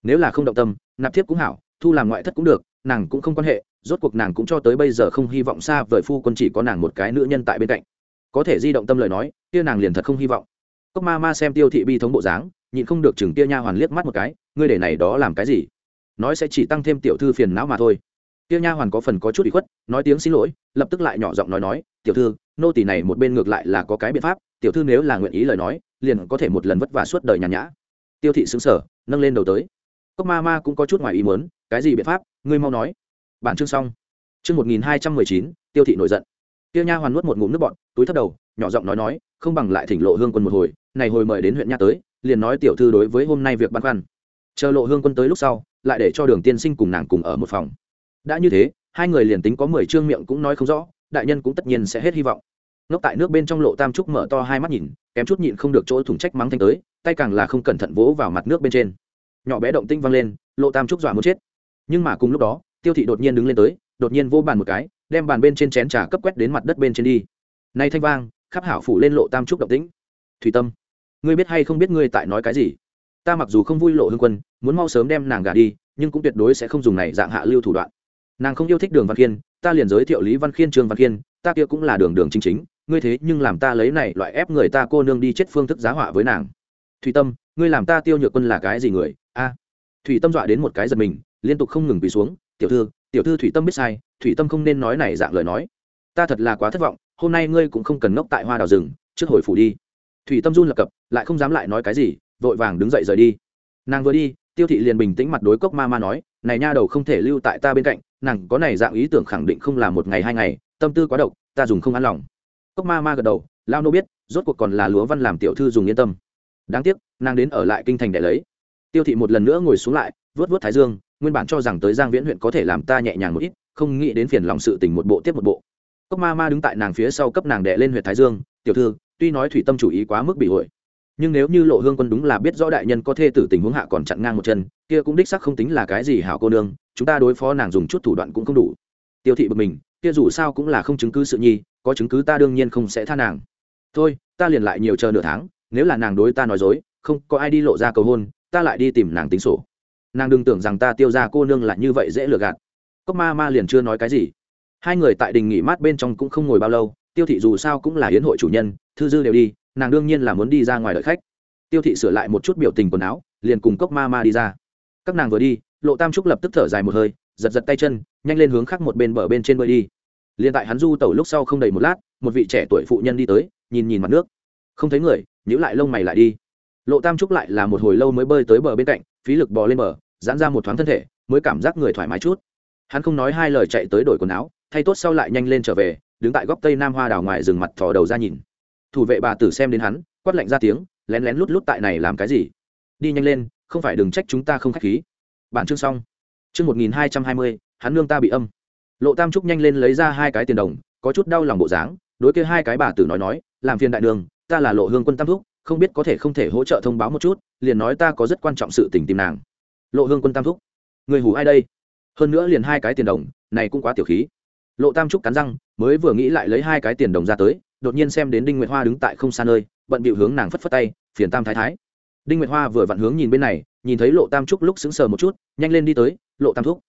Nếu là không động tâm, nạp thiếp cũng hảo, thu làm ngoại thất cũng được nàng cũng không quan hệ, rốt cuộc nàng cũng cho tới bây giờ không hy vọng xa vời phu quân chỉ có nàng một cái nữ nhân tại bên cạnh. Có thể di động tâm lời nói, kia nàng liền thật không hy vọng. Cốc ma ma xem tiêu thị bi thống bộ dáng, nhịn không được chừng tia nha hoàn liếc mắt một cái, ngươi để này đó làm cái gì? Nói sẽ chỉ tăng thêm tiểu thư phiền não mà thôi. Tiêu nha hoàn có phần có chút bị khuất, nói tiếng xin lỗi, lập tức lại nhỏ giọng nói nói, tiểu thư, nô tỳ này một bên ngược lại là có cái biện pháp, tiểu thư nếu là nguyện ý lời nói, liền có thể một lần vất vả suốt đời nhàn nhã. Tiêu thị xứng sở nâng lên đầu tới cốc ma ma cũng có chút ngoài ý muốn, cái gì biện pháp? Ngươi mau nói. Bản chương xong. Chương một nghìn hai trăm mười chín, tiêu thị nổi giận. Tiêu nha hoàn nuốt một ngụm nước bọn túi thấp đầu, nhỏ giọng nói nói, không bằng lại thỉnh lộ hương quân một hồi, này hồi mời đến huyện nha tới, liền nói tiểu thư đối với hôm nay việc băn khoăn. Chờ lộ hương quân tới lúc sau, lại để cho đường tiên sinh cùng nàng cùng ở một phòng. Đã như thế, hai người liền tính có mười chương miệng cũng nói không rõ, đại nhân cũng tất nhiên sẽ hết hy vọng. Ngốc tại nước bên trong lộ tam trúc mở to hai mắt nhìn, kém chút nhịn không được chỗ thủng trách mắng thanh tới, tay càng là không cẩn thận vỗ vào mặt nước bên trên nhỏ bé động tinh văng lên, lộ tam trúc dọa muốn chết. Nhưng mà cùng lúc đó, tiêu thị đột nhiên đứng lên tới, đột nhiên vô bàn một cái, đem bàn bên trên chén trà cấp quét đến mặt đất bên trên đi. Nay thanh vang, khắp hảo phủ lên lộ tam trúc động tĩnh. Thủy tâm, ngươi biết hay không biết ngươi tại nói cái gì? Ta mặc dù không vui lộ hương quân, muốn mau sớm đem nàng gà đi, nhưng cũng tuyệt đối sẽ không dùng này dạng hạ lưu thủ đoạn. Nàng không yêu thích đường văn khiên, ta liền giới thiệu lý văn khiên, trương văn khiên, ta kia cũng là đường đường chính chính, ngươi thế nhưng làm ta lấy này loại ép người ta cô nương đi chết phương thức giá họa với nàng. Thủy tâm, ngươi làm ta tiêu nhược quân là cái gì người? A. Thủy tâm dọa đến một cái giật mình, liên tục không ngừng quỳ xuống, tiểu thư tiểu thư thủy tâm biết sai, thủy tâm không nên nói này dạng lời nói. Ta thật là quá thất vọng, hôm nay ngươi cũng không cần ngốc tại hoa đào rừng, trước hồi phủ đi. Thủy tâm run lập cập, lại không dám lại nói cái gì, vội vàng đứng dậy rời đi. Nàng vừa đi, tiêu thị liền bình tĩnh mặt đối cốc ma ma nói, này nha đầu không thể lưu tại ta bên cạnh, nàng có này dạng ý tưởng khẳng định không là một ngày hai ngày, tâm tư quá độc, ta dùng không an lòng. Cốc ma ma gật đầu, lao nô biết, rốt cuộc còn là lúa văn làm tiểu thư dùng yên tâm. Đáng tiếc, nàng đến ở lại kinh thành để lấy tiêu thị một lần nữa ngồi xuống lại vớt vớt thái dương, nguyên bản cho rằng tới giang viễn huyện có thể làm ta nhẹ nhàng một ít, không nghĩ đến phiền lòng sự tình một bộ tiếp một bộ. Cốc ma ma đứng tại nàng phía sau cấp nàng đệ lên huyện thái dương, tiểu thư, tuy nói thủy tâm chủ ý quá mức bị hội, nhưng nếu như lộ hương quân đúng là biết rõ đại nhân có thê tử tình huống hạ còn chặn ngang một chân, kia cũng đích sắc không tính là cái gì hảo cô nương, chúng ta đối phó nàng dùng chút thủ đoạn cũng không đủ. Tiêu thị bực mình, kia dù sao cũng là không chứng cứ sự nhi, có chứng cứ ta đương nhiên không sẽ tha nàng. Thôi, ta liền lại nhiều chờ nửa tháng, nếu là nàng đối ta nói dối, không có ai đi lộ ra cầu hôn ta lại đi tìm nàng tính sổ. Nàng đừng tưởng rằng ta tiêu ra cô nương là như vậy dễ lừa gạt. Cốc ma ma liền chưa nói cái gì. Hai người tại đình nghỉ mát bên trong cũng không ngồi bao lâu, tiêu thị dù sao cũng là hiến hội chủ nhân, thư dư đều đi, nàng đương nhiên là muốn đi ra ngoài đợi khách. Tiêu thị sửa lại một chút biểu tình quần áo, liền cùng cốc ma ma đi ra. Các nàng vừa đi, lộ tam trúc lập tức thở dài một hơi, giật giật tay chân, nhanh lên hướng khác một bên bờ bên trên bơi đi. Liền tại hắn du tẩu lúc sau không đầy một lát, một vị trẻ tuổi phụ nhân đi tới, nhìn nhìn mặt nước. Không thấy người nhữ lại lông mày lại đi lộ tam trúc lại là một hồi lâu mới bơi tới bờ bên cạnh, phí lực bò lên bờ, giãn ra một thoáng thân thể, mới cảm giác người thoải mái chút. Hắn không nói hai lời chạy tới đổi quần áo, thay tốt sau lại nhanh lên trở về, đứng tại góc tây nam hoa đào ngoài rừng mặt thò đầu ra nhìn. Thủ vệ bà tử xem đến hắn, quát lạnh ra tiếng, lén lén lút lút tại này làm cái gì? Đi nhanh lên, không phải đừng trách chúng ta không k h á c h khí. Bản chương xong. Chương một nghìn hai trăm hai mươi, hắn nương ta bị âm. Lộ tam trúc nhanh lên lấy ra hai cái tiền đồng, có chút đau lòng bộ dáng, đối kia hai cái bà tử nói nói, làm phiền đại đường, ta là lộ hương quân tam thúc không biết có thể không thể hỗ trợ thông báo một chút, liền nói ta có rất quan trọng sự tình tìm nàng. Lộ hương quân tam thúc, người hủ ai đây? Hơn nữa liền hai cái tiền đồng, này cũng quá tiểu khí. Lộ tam trúc cắn răng, mới vừa nghĩ lại lấy hai cái tiền đồng ra tới, đột nhiên xem đến đinh nguyệt hoa đứng tại không xa nơi, bận bịu hướng nàng phất phất tay, phiền tam thái thái. Đinh nguyệt hoa vừa vặn hướng nhìn bên này, nhìn thấy lộ tam trúc lúc sững sờ một chút, nhanh lên đi tới, lộ tam thúc,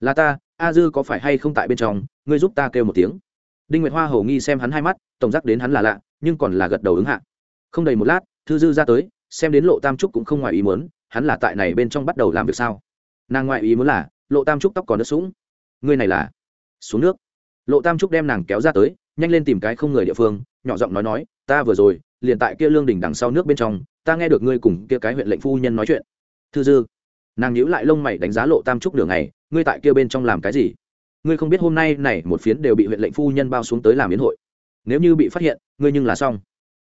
là ta, a dư có phải hay không tại bên trong, ngươi giúp ta kêu một tiếng. Đinh nguyệt hoa hầu nghi xem hắn hai mắt, tổng giác đến hắn là lạ, nhưng còn là gật đầu ứng hạ không đầy một lát, thư dư ra tới, xem đến lộ tam trúc cũng không ngoài ý muốn, hắn là tại này bên trong bắt đầu làm việc sao? Nàng ngoại ý muốn là, lộ tam trúc tóc còn nước sũng. Ngươi này là? Xuống nước. Lộ tam trúc đem nàng kéo ra tới, nhanh lên tìm cái không người địa phương, nhỏ giọng nói nói, ta vừa rồi, liền tại kia lương đỉnh đằng sau nước bên trong, ta nghe được ngươi cùng kia cái huyện lệnh phu nhân nói chuyện. Thư dư. Nàng nhíu lại lông mày đánh giá lộ tam trúc đường này ngươi tại kia bên trong làm cái gì? Ngươi không biết hôm nay này một phiến đều bị huyện lệnh phu nhân bao xuống tới làm yến hội. Nếu như bị phát hiện, ngươi nhưng là xong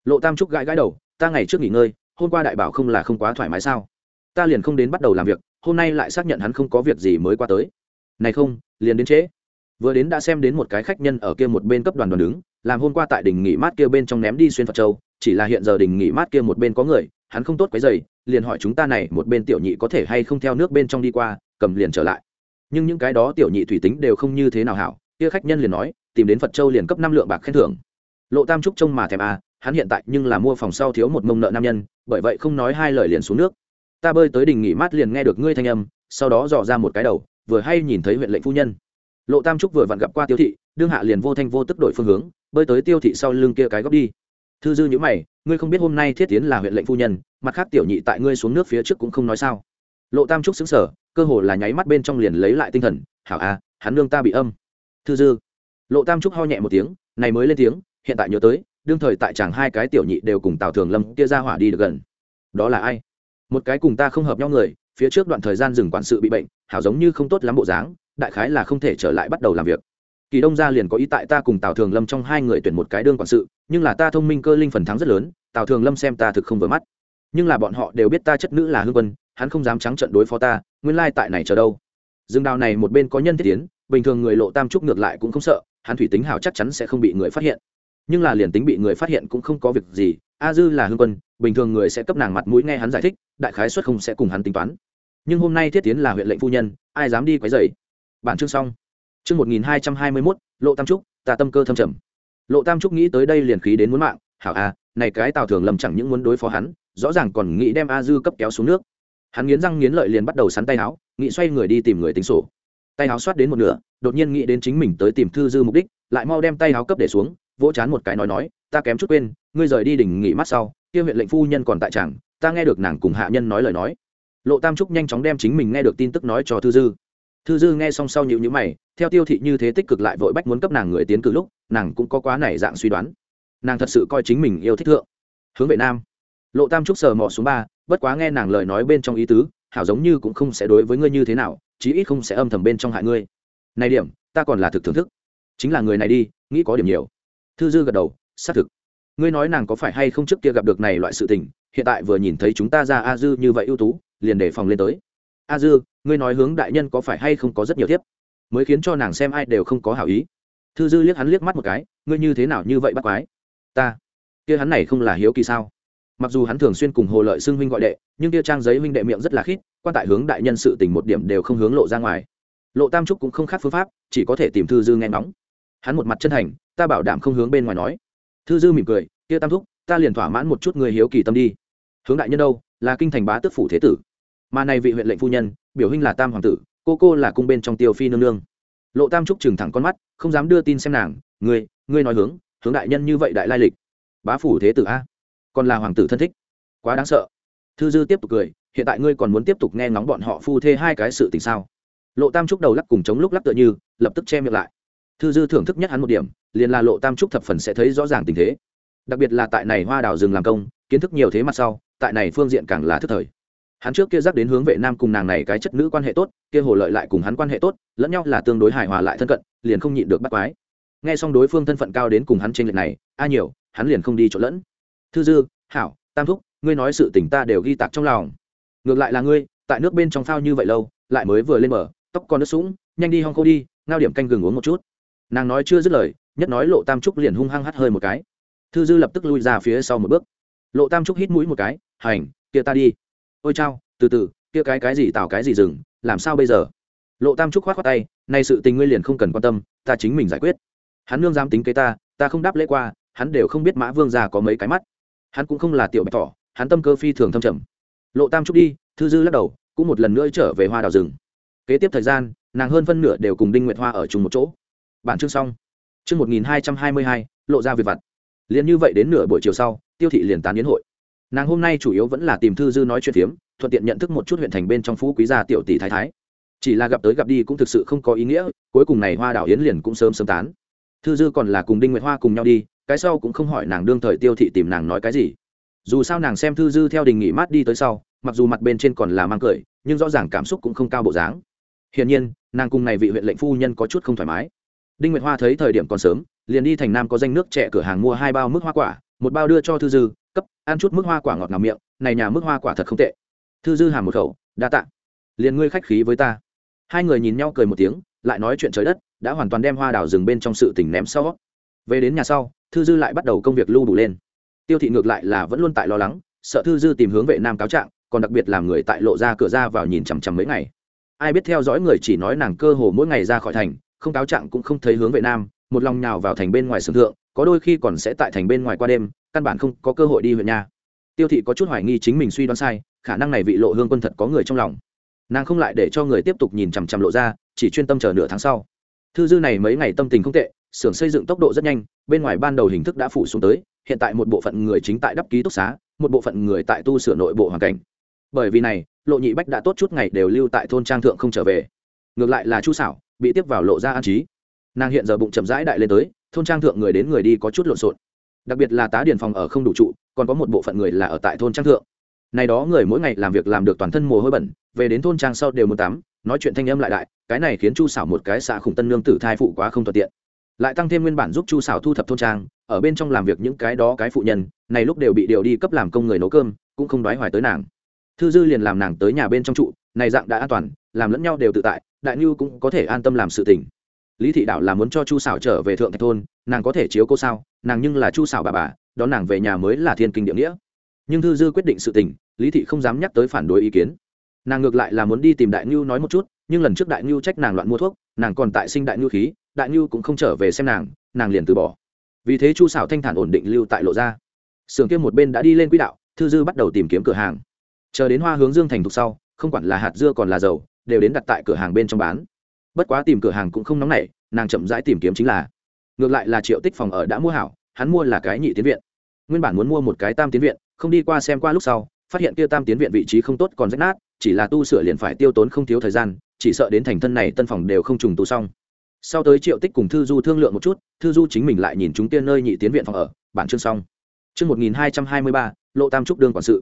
lộ tam trúc gãi gãi đầu, ta ngày trước nghỉ ngơi, hôm qua đại bảo không là không quá thoải mái sao? Ta liền không đến bắt đầu làm việc, hôm nay lại xác nhận hắn không có việc gì mới qua tới. Này không, liền đến trễ. Vừa đến đã xem đến một cái khách nhân ở kia một bên cấp đoàn đoàn đứng, làm hôm qua tại đỉnh nghỉ mát kia bên trong ném đi xuyên phật châu, chỉ là hiện giờ đỉnh nghỉ mát kia một bên có người, hắn không tốt cái giày liền hỏi chúng ta này một bên tiểu nhị có thể hay không theo nước bên trong đi qua, cầm liền trở lại. Nhưng những cái đó tiểu nhị thủy tính đều không như thế nào hảo, kia khách nhân liền nói, tìm đến phật châu liền cấp năm lượng bạc khen thưởng. Lộ tam trúc trông mà thèm à hắn hiện tại nhưng là mua phòng sau thiếu một mông nợ nam nhân, bởi vậy không nói hai lời liền xuống nước. Ta bơi tới đỉnh nghỉ mát liền nghe được ngươi thanh âm, sau đó dò ra một cái đầu, vừa hay nhìn thấy huyện lệnh phu nhân. Lộ tam trúc vừa vặn gặp qua tiêu thị, đương hạ liền vô thanh vô tức đổi phương hướng, bơi tới tiêu thị sau lưng kia cái góc đi. Thư dư nhữ mày, ngươi không biết hôm nay thiết tiến là huyện lệnh phu nhân, mặt khác tiểu nhị tại ngươi xuống nước phía trước cũng không nói sao. Lộ tam trúc xứng sở cơ hồ là nháy mắt bên trong liền lấy lại tinh thần, hảo a, hắn nương ta bị âm. Thư dư. Lộ tam trúc ho nhẹ một tiếng, này mới lên tiếng, hiện tại nhớ tới đương thời tại chàng hai cái tiểu nhị đều cùng tào thường lâm kia ra hỏa đi được gần. Đó là ai? Một cái cùng ta không hợp nhau người, phía trước đoạn thời gian dừng quản sự bị bệnh, hảo giống như không tốt lắm bộ dáng, đại khái là không thể trở lại bắt đầu làm việc. Kỳ đông gia liền có ý tại ta cùng tào thường lâm trong hai người tuyển một cái đương quản sự, nhưng là ta thông minh cơ linh phần thắng rất lớn, tào thường lâm xem ta thực không vừa mắt. Nhưng là bọn họ đều biết ta chất nữ là hương quân, hắn không dám trắng trận đối phó ta, nguyên lai tại này chờ đâu. Dương đào này một bên có nhân thiết tiến, bình thường người lộ tam trúc ngược lại cũng không sợ, hắn thủy tính hảo chắc chắn sẽ không bị người phát hiện nhưng là liền tính bị người phát hiện cũng không có việc gì, a dư là hương quân, bình thường người sẽ cấp nàng mặt mũi nghe hắn giải thích, đại khái xuất không sẽ cùng hắn tính toán. Nhưng hôm nay thiết tiến là huyện lệnh phu nhân, ai dám đi quấy dày bản chương xong. Chương một nghìn hai trăm hai mươi mốt, lộ tam trúc tà tâm cơ thâm trầm. Lộ tam trúc nghĩ tới đây liền khí đến muốn mạng, hảo a này cái tào thường lầm chẳng những muốn đối phó hắn, rõ ràng còn nghĩ đem a dư cấp kéo xuống nước. Hắn nghiến răng nghiến lợi liền bắt đầu sắn tay áo, nghĩ xoay người đi tìm người tính sổ. Tay áo soát đến một nửa, đột nhiên nghĩ đến chính mình tới tìm thư dư mục đích, lại mau đem tay áo cấp để xuống vỗ chán một cái nói nói, ta kém chút quên, ngươi rời đi đỉnh nghỉ mát sau, kia huyện lệnh phu nhân còn tại chẳng, ta nghe được nàng cùng hạ nhân nói lời nói. Lộ tam trúc nhanh chóng đem chính mình nghe được tin tức nói cho thư dư. Thư dư nghe xong sau nhịu nhữ mày, theo tiêu thị như thế tích cực lại vội bách muốn cấp nàng người tiến cử lúc, nàng cũng có quá này dạng suy đoán. Nàng thật sự coi chính mình yêu thích thượng. Hướng về nam. Lộ tam trúc sờ mò xuống ba, bất quá nghe nàng lời nói bên trong ý tứ, hảo giống như cũng không sẽ đối với ngươi như thế nào, chí ít không sẽ âm thầm bên trong hại ngươi. Này điểm, ta còn là thực thưởng thức. Chính là người này đi, nghĩ có điểm nhiều thư dư gật đầu, xác thực. Ngươi nói nàng có phải hay không trước kia gặp được này loại sự tình, hiện tại vừa nhìn thấy chúng ta ra a dư như vậy ưu tú, liền để phòng lên tới. A dư, ngươi nói hướng đại nhân có phải hay không có rất nhiều thiếp? Mới khiến cho nàng xem ai đều không có hảo ý. Thư dư liếc hắn liếc mắt một cái, ngươi như thế nào như vậy bắt quái? Ta, kia hắn này không là hiếu kỳ sao? Mặc dù hắn thường xuyên cùng hồ lợi xưng huynh gọi đệ, nhưng kia trang giấy huynh đệ miệng rất là khít, quan tại hướng đại nhân sự tình một điểm đều không hướng lộ ra ngoài. Lộ tam trúc cũng không khác phương pháp, chỉ có thể tìm thư dư nghe ngóng. Hắn một mặt chân thành ta bảo đảm không hướng bên ngoài nói. Thư dư mỉm cười, kia tam thúc, ta liền thỏa mãn một chút người hiếu kỳ tâm đi. Hướng đại nhân đâu, là kinh thành bá tước phủ thế tử. Mà này vị huyện lệnh phu nhân, biểu huynh là tam hoàng tử, cô cô là cung bên trong tiêu phi nương nương. Lộ tam trúc trừng thẳng con mắt, không dám đưa tin xem nàng, ngươi ngươi nói hướng hướng đại nhân như vậy đại lai lịch, bá phủ thế tử a, còn là hoàng tử thân thích, quá đáng sợ. Thư dư tiếp tục cười, hiện tại ngươi còn muốn tiếp tục nghe ngóng bọn họ phu thê hai cái sự tình sao? Lộ tam trúc đầu lắc cùng chống lúc lắc tựa như, lập tức che miệng lại. Thư dư thưởng thức nhất hắn một điểm liền là lộ tam trúc thập phần sẽ thấy rõ ràng tình thế. Đặc biệt là tại này hoa đào rừng làm công, kiến thức nhiều thế mặt sau, tại này phương diện càng là thức thời. Hắn trước kia dắt đến hướng vệ nam cùng nàng này cái chất nữ quan hệ tốt, kia hồ lợi lại cùng hắn quan hệ tốt, lẫn nhau là tương đối hài hòa lại thân cận, liền không nhịn được bắt quái. Nghe xong đối phương thân phận cao đến cùng hắn trên lệch này, a nhiều, hắn liền không đi chỗ lẫn. Thư dư, hảo, tam thúc, ngươi nói sự tình ta đều ghi tạc trong lòng. Ngược lại là ngươi, tại nước bên trong phao như vậy lâu, lại mới vừa lên mở tóc còn nước sũng, nhanh đi hong khô đi, ngao điểm canh gừng uống một chút. Nàng nói chưa dứt lời nhất nói lộ tam trúc liền hung hăng hắt hơi một cái. Thư dư lập tức lui ra phía sau một bước. Lộ tam trúc hít mũi một cái, hành, kia ta đi. Ôi chao, từ từ, kia cái cái gì tạo cái gì dừng, làm sao bây giờ? Lộ tam trúc khoát khoát tay, nay sự tình ngươi liền không cần quan tâm, ta chính mình giải quyết. Hắn nương dám tính kế ta ta không đáp lễ qua, hắn đều không biết mã vương già có mấy cái mắt. Hắn cũng không là tiểu bạch thỏ, hắn tâm cơ phi thường thâm trầm. Lộ tam trúc đi, thư dư lắc đầu, cũng một lần nữa trở về hoa đào rừng. Kế tiếp thời gian, nàng hơn phân nửa đều cùng đinh nguyệt hoa ở chung một chỗ. Bản chương xong chương một nghìn hai trăm hai mươi hai, lộ ra việc vặt. Liên như vậy đến nửa buổi chiều sau, tiêu thị liền tán yến hội. Nàng hôm nay chủ yếu vẫn là tìm thư dư nói chuyện phiếm, thuận tiện nhận thức một chút huyện thành bên trong phú quý gia tiểu tỷ thái thái. Chỉ là gặp tới gặp đi cũng thực sự không có ý nghĩa, cuối cùng này hoa đảo yến liền cũng sớm sớm tán. Thư dư còn là cùng đinh nguyệt hoa cùng nhau đi, cái sau cũng không hỏi nàng đương thời tiêu thị tìm nàng nói cái gì. Dù sao nàng xem thư dư theo đình nghỉ mát đi tới sau, mặc dù mặt bên trên còn là mang cười, nhưng rõ ràng cảm xúc cũng không cao bộ dáng. Hiển nhiên, nàng cùng này vị huyện lệnh phu nhân có chút không thoải mái đinh nguyệt hoa thấy thời điểm còn sớm, liền đi thành nam có danh nước trẻ cửa hàng mua hai bao mức hoa quả, một bao đưa cho thư dư, cấp, ăn chút mức hoa quả ngọt ngào miệng, này nhà mức hoa quả thật không tệ. Thư dư hàm một khẩu, đa tạ. Liền ngươi khách khí với ta. Hai người nhìn nhau cười một tiếng, lại nói chuyện trời đất, đã hoàn toàn đem hoa đào rừng bên trong sự tỉnh ném sau. Về đến nhà sau, thư dư lại bắt đầu công việc lưu đủ lên. Tiêu thị ngược lại là vẫn luôn tại lo lắng, sợ thư dư tìm hướng vệ nam cáo trạng, còn đặc biệt làm người tại lộ ra cửa ra vào nhìn chằm chằm mấy ngày. Ai biết theo dõi người chỉ nói nàng cơ hồ mỗi ngày ra khỏi thành không cáo trạng cũng không thấy hướng về nam, một lòng nhào vào thành bên ngoài sưởng thượng, có đôi khi còn sẽ tại thành bên ngoài qua đêm, căn bản không có cơ hội đi huyện nhà. Tiêu thị có chút hoài nghi chính mình suy đoán sai, khả năng này vị lộ hương quân thật có người trong lòng. Nàng không lại để cho người tiếp tục nhìn chằm chằm lộ ra, chỉ chuyên tâm chờ nửa tháng sau. Thư dư này mấy ngày tâm tình không tệ, xưởng xây dựng tốc độ rất nhanh, bên ngoài ban đầu hình thức đã phủ xuống tới, hiện tại một bộ phận người chính tại đắp ký túc xá, một bộ phận người tại tu sửa nội bộ hoàn cảnh. Bởi vì này, lộ nhị bách đã tốt chút ngày đều lưu tại thôn trang thượng không trở về. Ngược lại là chu xảo bị tiếp vào lộ ra an trí. Nàng hiện giờ bụng chậm rãi đại lên tới, thôn trang thượng người đến người đi có chút lộn xộn. Đặc biệt là tá điền phòng ở không đủ trụ, còn có một bộ phận người là ở tại thôn trang thượng. Này đó người mỗi ngày làm việc làm được toàn thân mồ hôi bẩn, về đến thôn trang sau đều muốn tắm, nói chuyện thanh âm lại đại, cái này khiến chu xảo một cái xã khủng tân nương tử thai phụ quá không thuận tiện. Lại tăng thêm nguyên bản giúp chu xảo thu thập thôn trang, ở bên trong làm việc những cái đó cái phụ nhân, này lúc đều bị điều đi cấp làm công người nấu cơm, cũng không đoái hoài tới nàng. Thư dư liền làm nàng tới nhà bên trong trụ, này dạng đã an toàn, làm lẫn nhau đều tự tại đại nhu cũng có thể an tâm làm sự tình. Lý thị đạo là muốn cho chu xảo trở về thượng thạch thôn, nàng có thể chiếu cô sao? Nàng nhưng là chu xảo bà bà, đón nàng về nhà mới là thiên kinh địa nghĩa. Nhưng thư dư quyết định sự tình, lý thị không dám nhắc tới phản đối ý kiến. Nàng ngược lại là muốn đi tìm đại nhu nói một chút, nhưng lần trước đại nhu trách nàng loạn mua thuốc, nàng còn tại sinh đại nhu khí, đại nhu cũng không trở về xem nàng nàng liền từ bỏ. Vì thế chu xảo thanh thản ổn định lưu tại lộ ra. Sưởng kia một bên đã đi lên quỹ đạo, thư dư bắt đầu tìm kiếm cửa hàng. Chờ đến hoa hướng dương thành thục sau, không quản là hạt dưa còn là dầu đều đến đặt tại cửa hàng bên trong bán. Bất quá tìm cửa hàng cũng không nóng nảy, nàng chậm rãi tìm kiếm chính là, ngược lại là triệu tích phòng ở đã mua hảo, hắn mua là cái nhị tiến viện. Nguyên bản muốn mua một cái tam tiến viện, không đi qua xem qua lúc sau, phát hiện kia tam tiến viện vị trí không tốt còn rách nát, chỉ là tu sửa liền phải tiêu tốn không thiếu thời gian, chỉ sợ đến thành thân này tân phòng đều không trùng tu xong. Sau tới triệu tích cùng thư du thương lượng một chút, thư du chính mình lại nhìn chúng tiên nơi nhị tiến viện phòng ở, bản chương xong. Chương một nghìn hai trăm hai mươi ba, lộ tam trúc đương quản sự.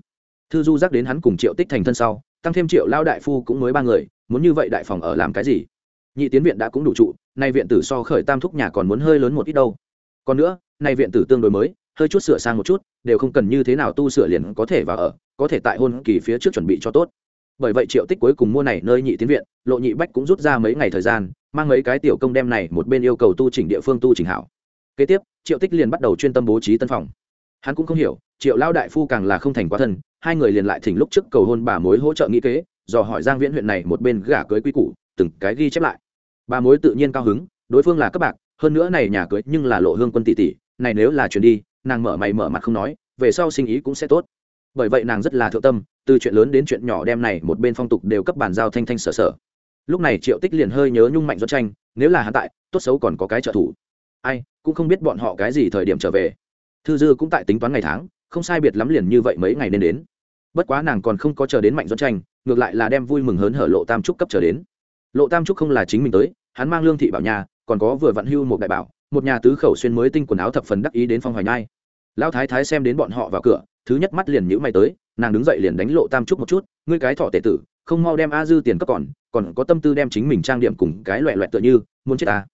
Thư du dắt đến hắn cùng triệu tích thành thân sau tăng thêm triệu lao đại phu cũng mới ba người, muốn như vậy đại phòng ở làm cái gì? Nhị tiến viện đã cũng đủ trụ, nay viện tử so khởi tam thúc nhà còn muốn hơi lớn một ít đâu. Còn nữa, nay viện tử tương đối mới, hơi chút sửa sang một chút, đều không cần như thế nào tu sửa liền có thể vào ở, có thể tại hôn kỳ phía trước chuẩn bị cho tốt. Bởi vậy triệu tích cuối cùng mua này nơi nhị tiến viện, lộ nhị bách cũng rút ra mấy ngày thời gian, mang mấy cái tiểu công đem này một bên yêu cầu tu chỉnh địa phương tu chỉnh hảo. Kế tiếp, triệu tích liền bắt đầu chuyên tâm bố trí tân phòng. Hắn cũng không hiểu triệu lao đại phu càng là không thành quá thân, hai người liền lại thỉnh lúc trước cầu hôn bà mối hỗ trợ nghĩ kế, dò hỏi giang viễn huyện này một bên gả cưới quy củ, từng cái ghi chép lại. Bà mối tự nhiên cao hứng, đối phương là các bạc, hơn nữa này nhà cưới nhưng là lộ hương quân tỷ tỷ, này nếu là chuyển đi, nàng mở mày mở mặt không nói, về sau sinh ý cũng sẽ tốt. Bởi vậy nàng rất là thượng tâm, từ chuyện lớn đến chuyện nhỏ đem này một bên phong tục đều cấp bàn giao thanh thanh sở sở. Lúc này triệu tích liền hơi nhớ nhung mạnh do tranh, nếu là hắn tại, tốt xấu còn có cái trợ thủ. Ai, cũng không biết bọn họ cái gì thời điểm trở về. Thư dư cũng tại tính toán ngày tháng không sai biệt lắm liền như vậy mấy ngày nên đến. Bất quá nàng còn không có chờ đến mạnh do tranh, ngược lại là đem vui mừng hớn hở lộ tam trúc cấp trở đến. Lộ tam trúc không là chính mình tới, hắn mang lương thị bảo nhà, còn có vừa vặn hưu một đại bảo, một nhà tứ khẩu xuyên mới tinh quần áo thập phần đắc ý đến phong hoài nhai. Lão thái thái xem đến bọn họ vào cửa, thứ nhất mắt liền nhữ mày tới, nàng đứng dậy liền đánh lộ tam trúc một chút, ngươi cái thọ tệ tử, không mau đem a dư tiền cấp còn còn có tâm tư đem chính mình trang điểm cùng cái loẹ loẹt tựa như, muốn chết ta.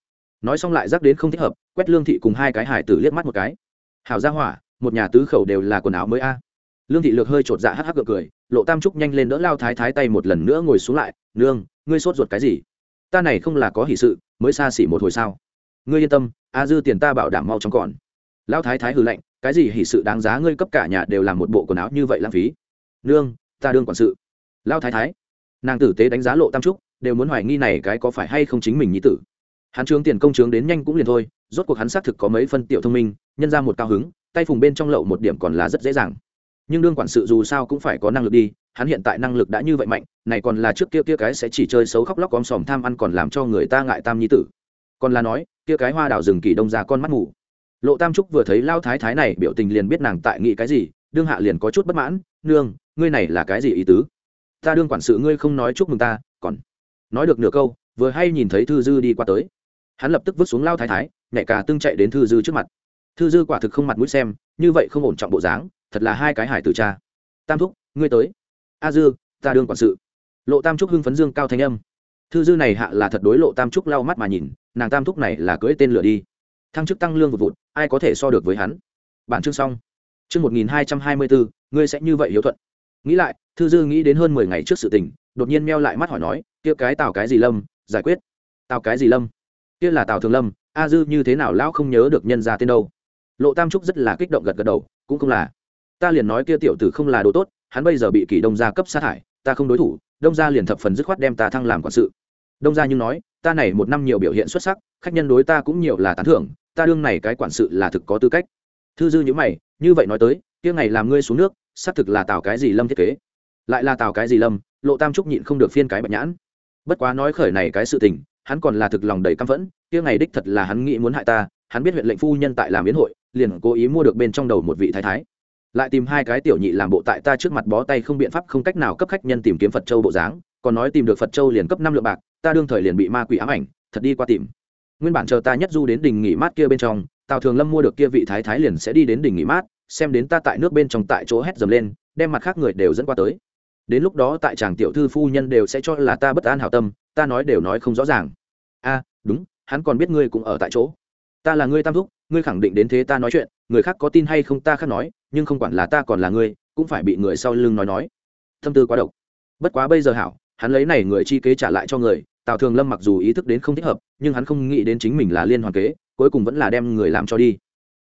Nói xong lại rắc đến không thích hợp, quét lương thị cùng hai cái hải tử liếc mắt một cái. Hảo gia hỏa một nhà tứ khẩu đều là quần áo mới a. Lương thị lược hơi chột dạ hắc hắc gượng cười, lộ tam trúc nhanh lên đỡ lao thái thái tay một lần nữa ngồi xuống lại, nương, ngươi sốt ruột cái gì? Ta này không là có hỷ sự, mới xa xỉ một hồi sao? Ngươi yên tâm, a dư tiền ta bảo đảm mau chóng còn. Lao thái thái hừ lạnh, cái gì hỷ sự đáng giá ngươi cấp cả nhà đều làm một bộ quần áo như vậy lãng phí? Nương, ta đương quản sự. Lao thái thái, nàng tử tế đánh giá lộ tam trúc, đều muốn hoài nghi này cái có phải hay không chính mình nhi tử. Hắn trướng tiền công trướng đến nhanh cũng liền thôi rốt cuộc hắn xác thực có mấy phân tiểu thông minh, nhân ra một cao hứng, tay phùng bên trong lậu một điểm còn là rất dễ dàng. Nhưng đương quản sự dù sao cũng phải có năng lực đi, hắn hiện tại năng lực đã như vậy mạnh, này còn là trước kia kia cái sẽ chỉ chơi xấu khóc lóc om sòm tham ăn còn làm cho người ta ngại tam nhi tử. Còn là nói, kia cái hoa đào rừng kỳ đông ra con mắt ngủ lộ tam trúc vừa thấy lao thái thái này, biểu tình liền biết nàng tại nghĩ cái gì, đương hạ liền có chút bất mãn, nương, ngươi này là cái gì ý tứ? Ta đương quản sự ngươi không nói chúc mừng ta, còn nói được nửa câu, vừa hay nhìn thấy thư dư đi qua tới hắn lập tức vứt xuống lao thái thái, nhảy cả tương chạy đến thư dư trước mặt. Thư dư quả thực không mặt mũi xem, như vậy không ổn trọng bộ dáng, thật là hai cái hải từ cha. Tam thúc, ngươi tới. A dư, ta đương quản sự. Lộ tam trúc hưng phấn dương cao thanh âm. Thư dư này hạ là thật đối lộ tam trúc lau mắt mà nhìn, nàng tam thúc này là cưỡi tên lửa đi. Thăng chức tăng lương vụt vụt, ai có thể so được với hắn? Bản chương xong. Chương một nghìn hai trăm hai mươi bốn ngươi sẽ như vậy hiếu thuận. Nghĩ lại, thư dư nghĩ đến hơn mười ngày trước sự tình, đột nhiên meo lại mắt hỏi nói, kia cái tào cái gì lâm? Giải quyết. Tào cái gì lâm? Kia là tào thường lâm, a dư như thế nào lão không nhớ được nhân ra tên đâu. Lộ tam trúc rất là kích động gật gật đầu, cũng không là. Ta liền nói kia tiểu tử không là đồ tốt, hắn bây giờ bị kỷ đông gia cấp sát hại, ta không đối thủ, đông gia liền thập phần dứt khoát đem ta thăng làm quản sự. Đông gia nhưng nói, ta này một năm nhiều biểu hiện xuất sắc, khách nhân đối ta cũng nhiều là tán thưởng, ta đương này cái quản sự là thực có tư cách. Thư dư nhữ mày, như vậy nói tới, kia ngày làm ngươi xuống nước, xác thực là tào cái gì lâm thiết kế? Lại là tào cái gì lâm, lộ tam trúc nhịn không được phiên cái bạch nhãn. Bất quá nói khởi này cái sự tình hắn còn là thực lòng đầy căm phẫn, kia ngày đích thật là hắn nghĩ muốn hại ta, hắn biết huyện lệnh phu nhân tại làm biến hội, liền cố ý mua được bên trong đầu một vị thái thái. Lại tìm hai cái tiểu nhị làm bộ tại ta trước mặt bó tay không biện pháp, không cách nào cấp khách nhân tìm kiếm phật châu bộ dáng, còn nói tìm được phật châu liền cấp năm lượng bạc, ta đương thời liền bị ma quỷ ám ảnh, thật đi qua tìm. Nguyên bản chờ ta nhất du đến đỉnh nghỉ mát kia bên trong, tào thường lâm mua được kia vị thái thái liền sẽ đi đến đỉnh nghỉ mát, xem đến ta tại nước bên trong tại chỗ hét dầm lên, đem mặt khác người đều dẫn qua tới đến lúc đó tại chàng tiểu thư phu nhân đều sẽ cho là ta bất an hảo tâm, ta nói đều nói không rõ ràng. A, đúng, hắn còn biết ngươi cũng ở tại chỗ. Ta là ngươi tam thúc, ngươi khẳng định đến thế ta nói chuyện, người khác có tin hay không ta khác nói, nhưng không quản là ta còn là ngươi, cũng phải bị người sau lưng nói nói. Thâm tư quá độc. Bất quá bây giờ hảo, hắn lấy này người chi kế trả lại cho người, tào thường lâm mặc dù ý thức đến không thích hợp, nhưng hắn không nghĩ đến chính mình là liên hoàn kế, cuối cùng vẫn là đem người làm cho đi.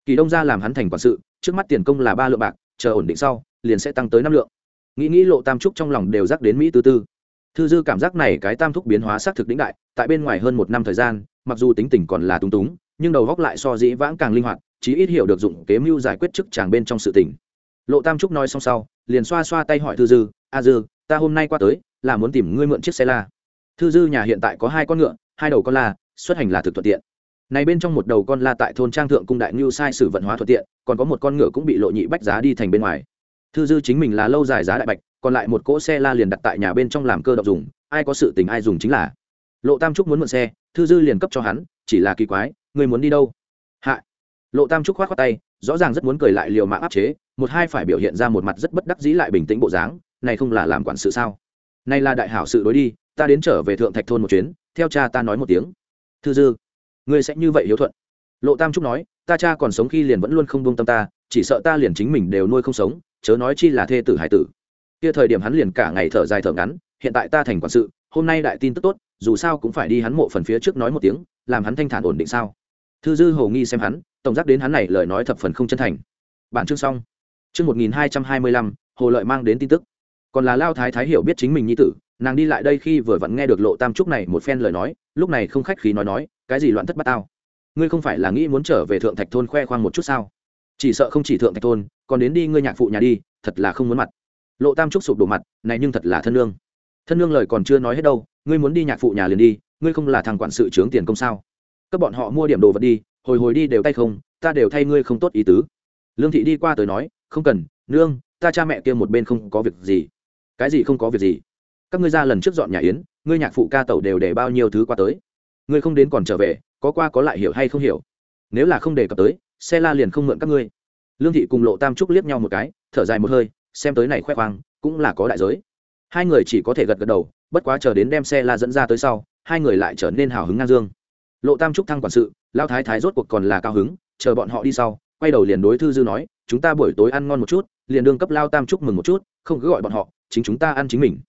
Kỳ đông ra làm hắn thành quản sự, trước mắt tiền công là ba lượng bạc, chờ ổn định sau, liền sẽ tăng tới năm lượng nghĩ nghĩ lộ tam trúc trong lòng đều rắc đến mỹ tư tư. Thư dư cảm giác này cái tam thúc biến hóa xác thực đĩnh đại, tại bên ngoài hơn một năm thời gian, mặc dù tính tình còn là túng túng, nhưng đầu góc lại so dĩ vãng càng linh hoạt, chí ít hiểu được dụng kế mưu giải quyết chức chàng bên trong sự tình. Lộ tam trúc nói xong sau, liền xoa xoa tay hỏi thư dư, a dư, ta hôm nay qua tới, là muốn tìm ngươi mượn chiếc xe la. Thư dư nhà hiện tại có hai con ngựa, hai đầu con la, xuất hành là thực thuận tiện. Này bên trong một đầu con la tại thôn trang thượng cung đại ngưu sai sử vận hóa thuận tiện, còn có một con ngựa cũng bị lộ nhị bách giá đi thành bên ngoài thư dư chính mình là lâu dài giá đại bạch, còn lại một cỗ xe la liền đặt tại nhà bên trong làm cơ động dùng, ai có sự tình ai dùng chính là. Lộ tam trúc muốn mượn xe, thư dư liền cấp cho hắn, chỉ là kỳ quái, người muốn đi đâu? Hạ. Lộ tam trúc khoát khoát tay, rõ ràng rất muốn cười lại liều mạng áp chế, một hai phải biểu hiện ra một mặt rất bất đắc dĩ lại bình tĩnh bộ dáng, này không là làm quản sự sao? Này là đại hảo sự đối đi, ta đến trở về thượng thạch thôn một chuyến, theo cha ta nói một tiếng. Thư dư, ngươi sẽ như vậy hiếu thuận. Lộ tam trúc nói, ta cha còn sống khi liền vẫn luôn không buông tâm ta, chỉ sợ ta liền chính mình đều nuôi không sống chớ nói chi là thê tử hải tử. Kia thời điểm hắn liền cả ngày thở dài thở ngắn, hiện tại ta thành quản sự, hôm nay đại tin tức tốt, dù sao cũng phải đi hắn mộ phần phía trước nói một tiếng, làm hắn thanh thản ổn định sao? Thư dư hầu nghi xem hắn, tổng giác đến hắn này lời nói thập phần không chân thành. Bản chương xong. Chương một nghìn hai trăm hai mươi lăm, hồ lợi mang đến tin tức. Còn là lao thái thái hiểu biết chính mình nhi tử, nàng đi lại đây khi vừa vặn nghe được lộ tam trúc này một phen lời nói, lúc này không khách khí nói nói, cái gì loạn thất bát tao? Ngươi không phải là nghĩ muốn trở về thượng thạch thôn khoe khoang một chút sao? Chỉ sợ không chỉ thượng thạch thôn còn đến đi ngươi nhạc phụ nhà đi, thật là không muốn mặt. Lộ tam trúc sụp đổ mặt, này nhưng thật là thân lương. Thân lương lời còn chưa nói hết đâu, ngươi muốn đi nhạc phụ nhà liền đi, ngươi không là thằng quản sự trướng tiền công sao? Các bọn họ mua điểm đồ vật đi, hồi hồi đi đều tay không, ta đều thay ngươi không tốt ý tứ. Lương thị đi qua tới nói, không cần, nương, ta cha mẹ kia một bên không có việc gì. Cái gì không có việc gì? Các ngươi ra lần trước dọn nhà yến, ngươi nhạc phụ ca tẩu đều để bao nhiêu thứ qua tới. Ngươi không đến còn trở về, có qua có lại hiểu hay không hiểu? Nếu là không đề cập tới, xe la liền không mượn các ngươi lương thị cùng lộ tam trúc liếc nhau một cái, thở dài một hơi, xem tới này khoe khoang, cũng là có đại giới. Hai người chỉ có thể gật gật đầu, bất quá chờ đến đem xe la dẫn ra tới sau, hai người lại trở nên hào hứng ngang dương. Lộ tam trúc thăng quản sự lao thái thái rốt cuộc còn là cao hứng, chờ bọn họ đi sau, quay đầu liền đối thư dư nói, chúng ta buổi tối ăn ngon một chút, liền đương cấp lao tam trúc mừng một chút, không cứ gọi bọn họ, chính chúng ta ăn chính mình.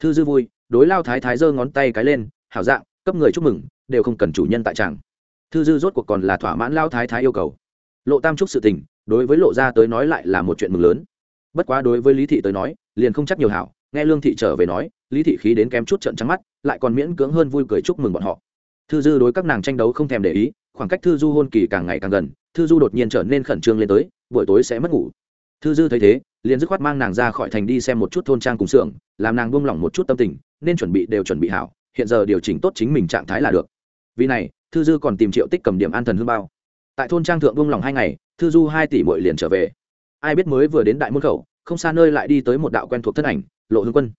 Thư dư vui, đối lao thái thái giơ ngón tay cái lên, hảo dạng, cấp người chúc mừng, đều không cần chủ nhân tại tràng. Thư dư rốt cuộc còn là thỏa mãn lao thái thái yêu cầu lộ tam trúc sự tình, đối với lộ gia tới nói lại là một chuyện mừng lớn. Bất quá đối với lý thị tới nói, liền không chắc nhiều hảo, nghe lương thị trở về nói, lý thị khí đến kém chút trận trắng mắt, lại còn miễn cưỡng hơn vui cười chúc mừng bọn họ. Thư dư đối các nàng tranh đấu không thèm để ý, khoảng cách thư du hôn kỳ càng ngày càng gần, thư du đột nhiên trở nên khẩn trương lên tới, buổi tối sẽ mất ngủ. Thư dư thấy thế, liền dứt khoát mang nàng ra khỏi thành đi xem một chút thôn trang cùng xưởng, làm nàng buông lỏng một chút tâm tình, nên chuẩn bị đều chuẩn bị hảo, hiện giờ điều chỉnh tốt chính mình trạng thái là được. Vì này, thư dư còn tìm triệu tích cầm điểm an thần hương bao tại thôn trang thượng buông lỏng hai ngày, thư du hai tỷ bội liền trở về. Ai biết mới vừa đến đại môn khẩu, không xa nơi lại đi tới một đạo quen thuộc thân ảnh, lộ hương quân.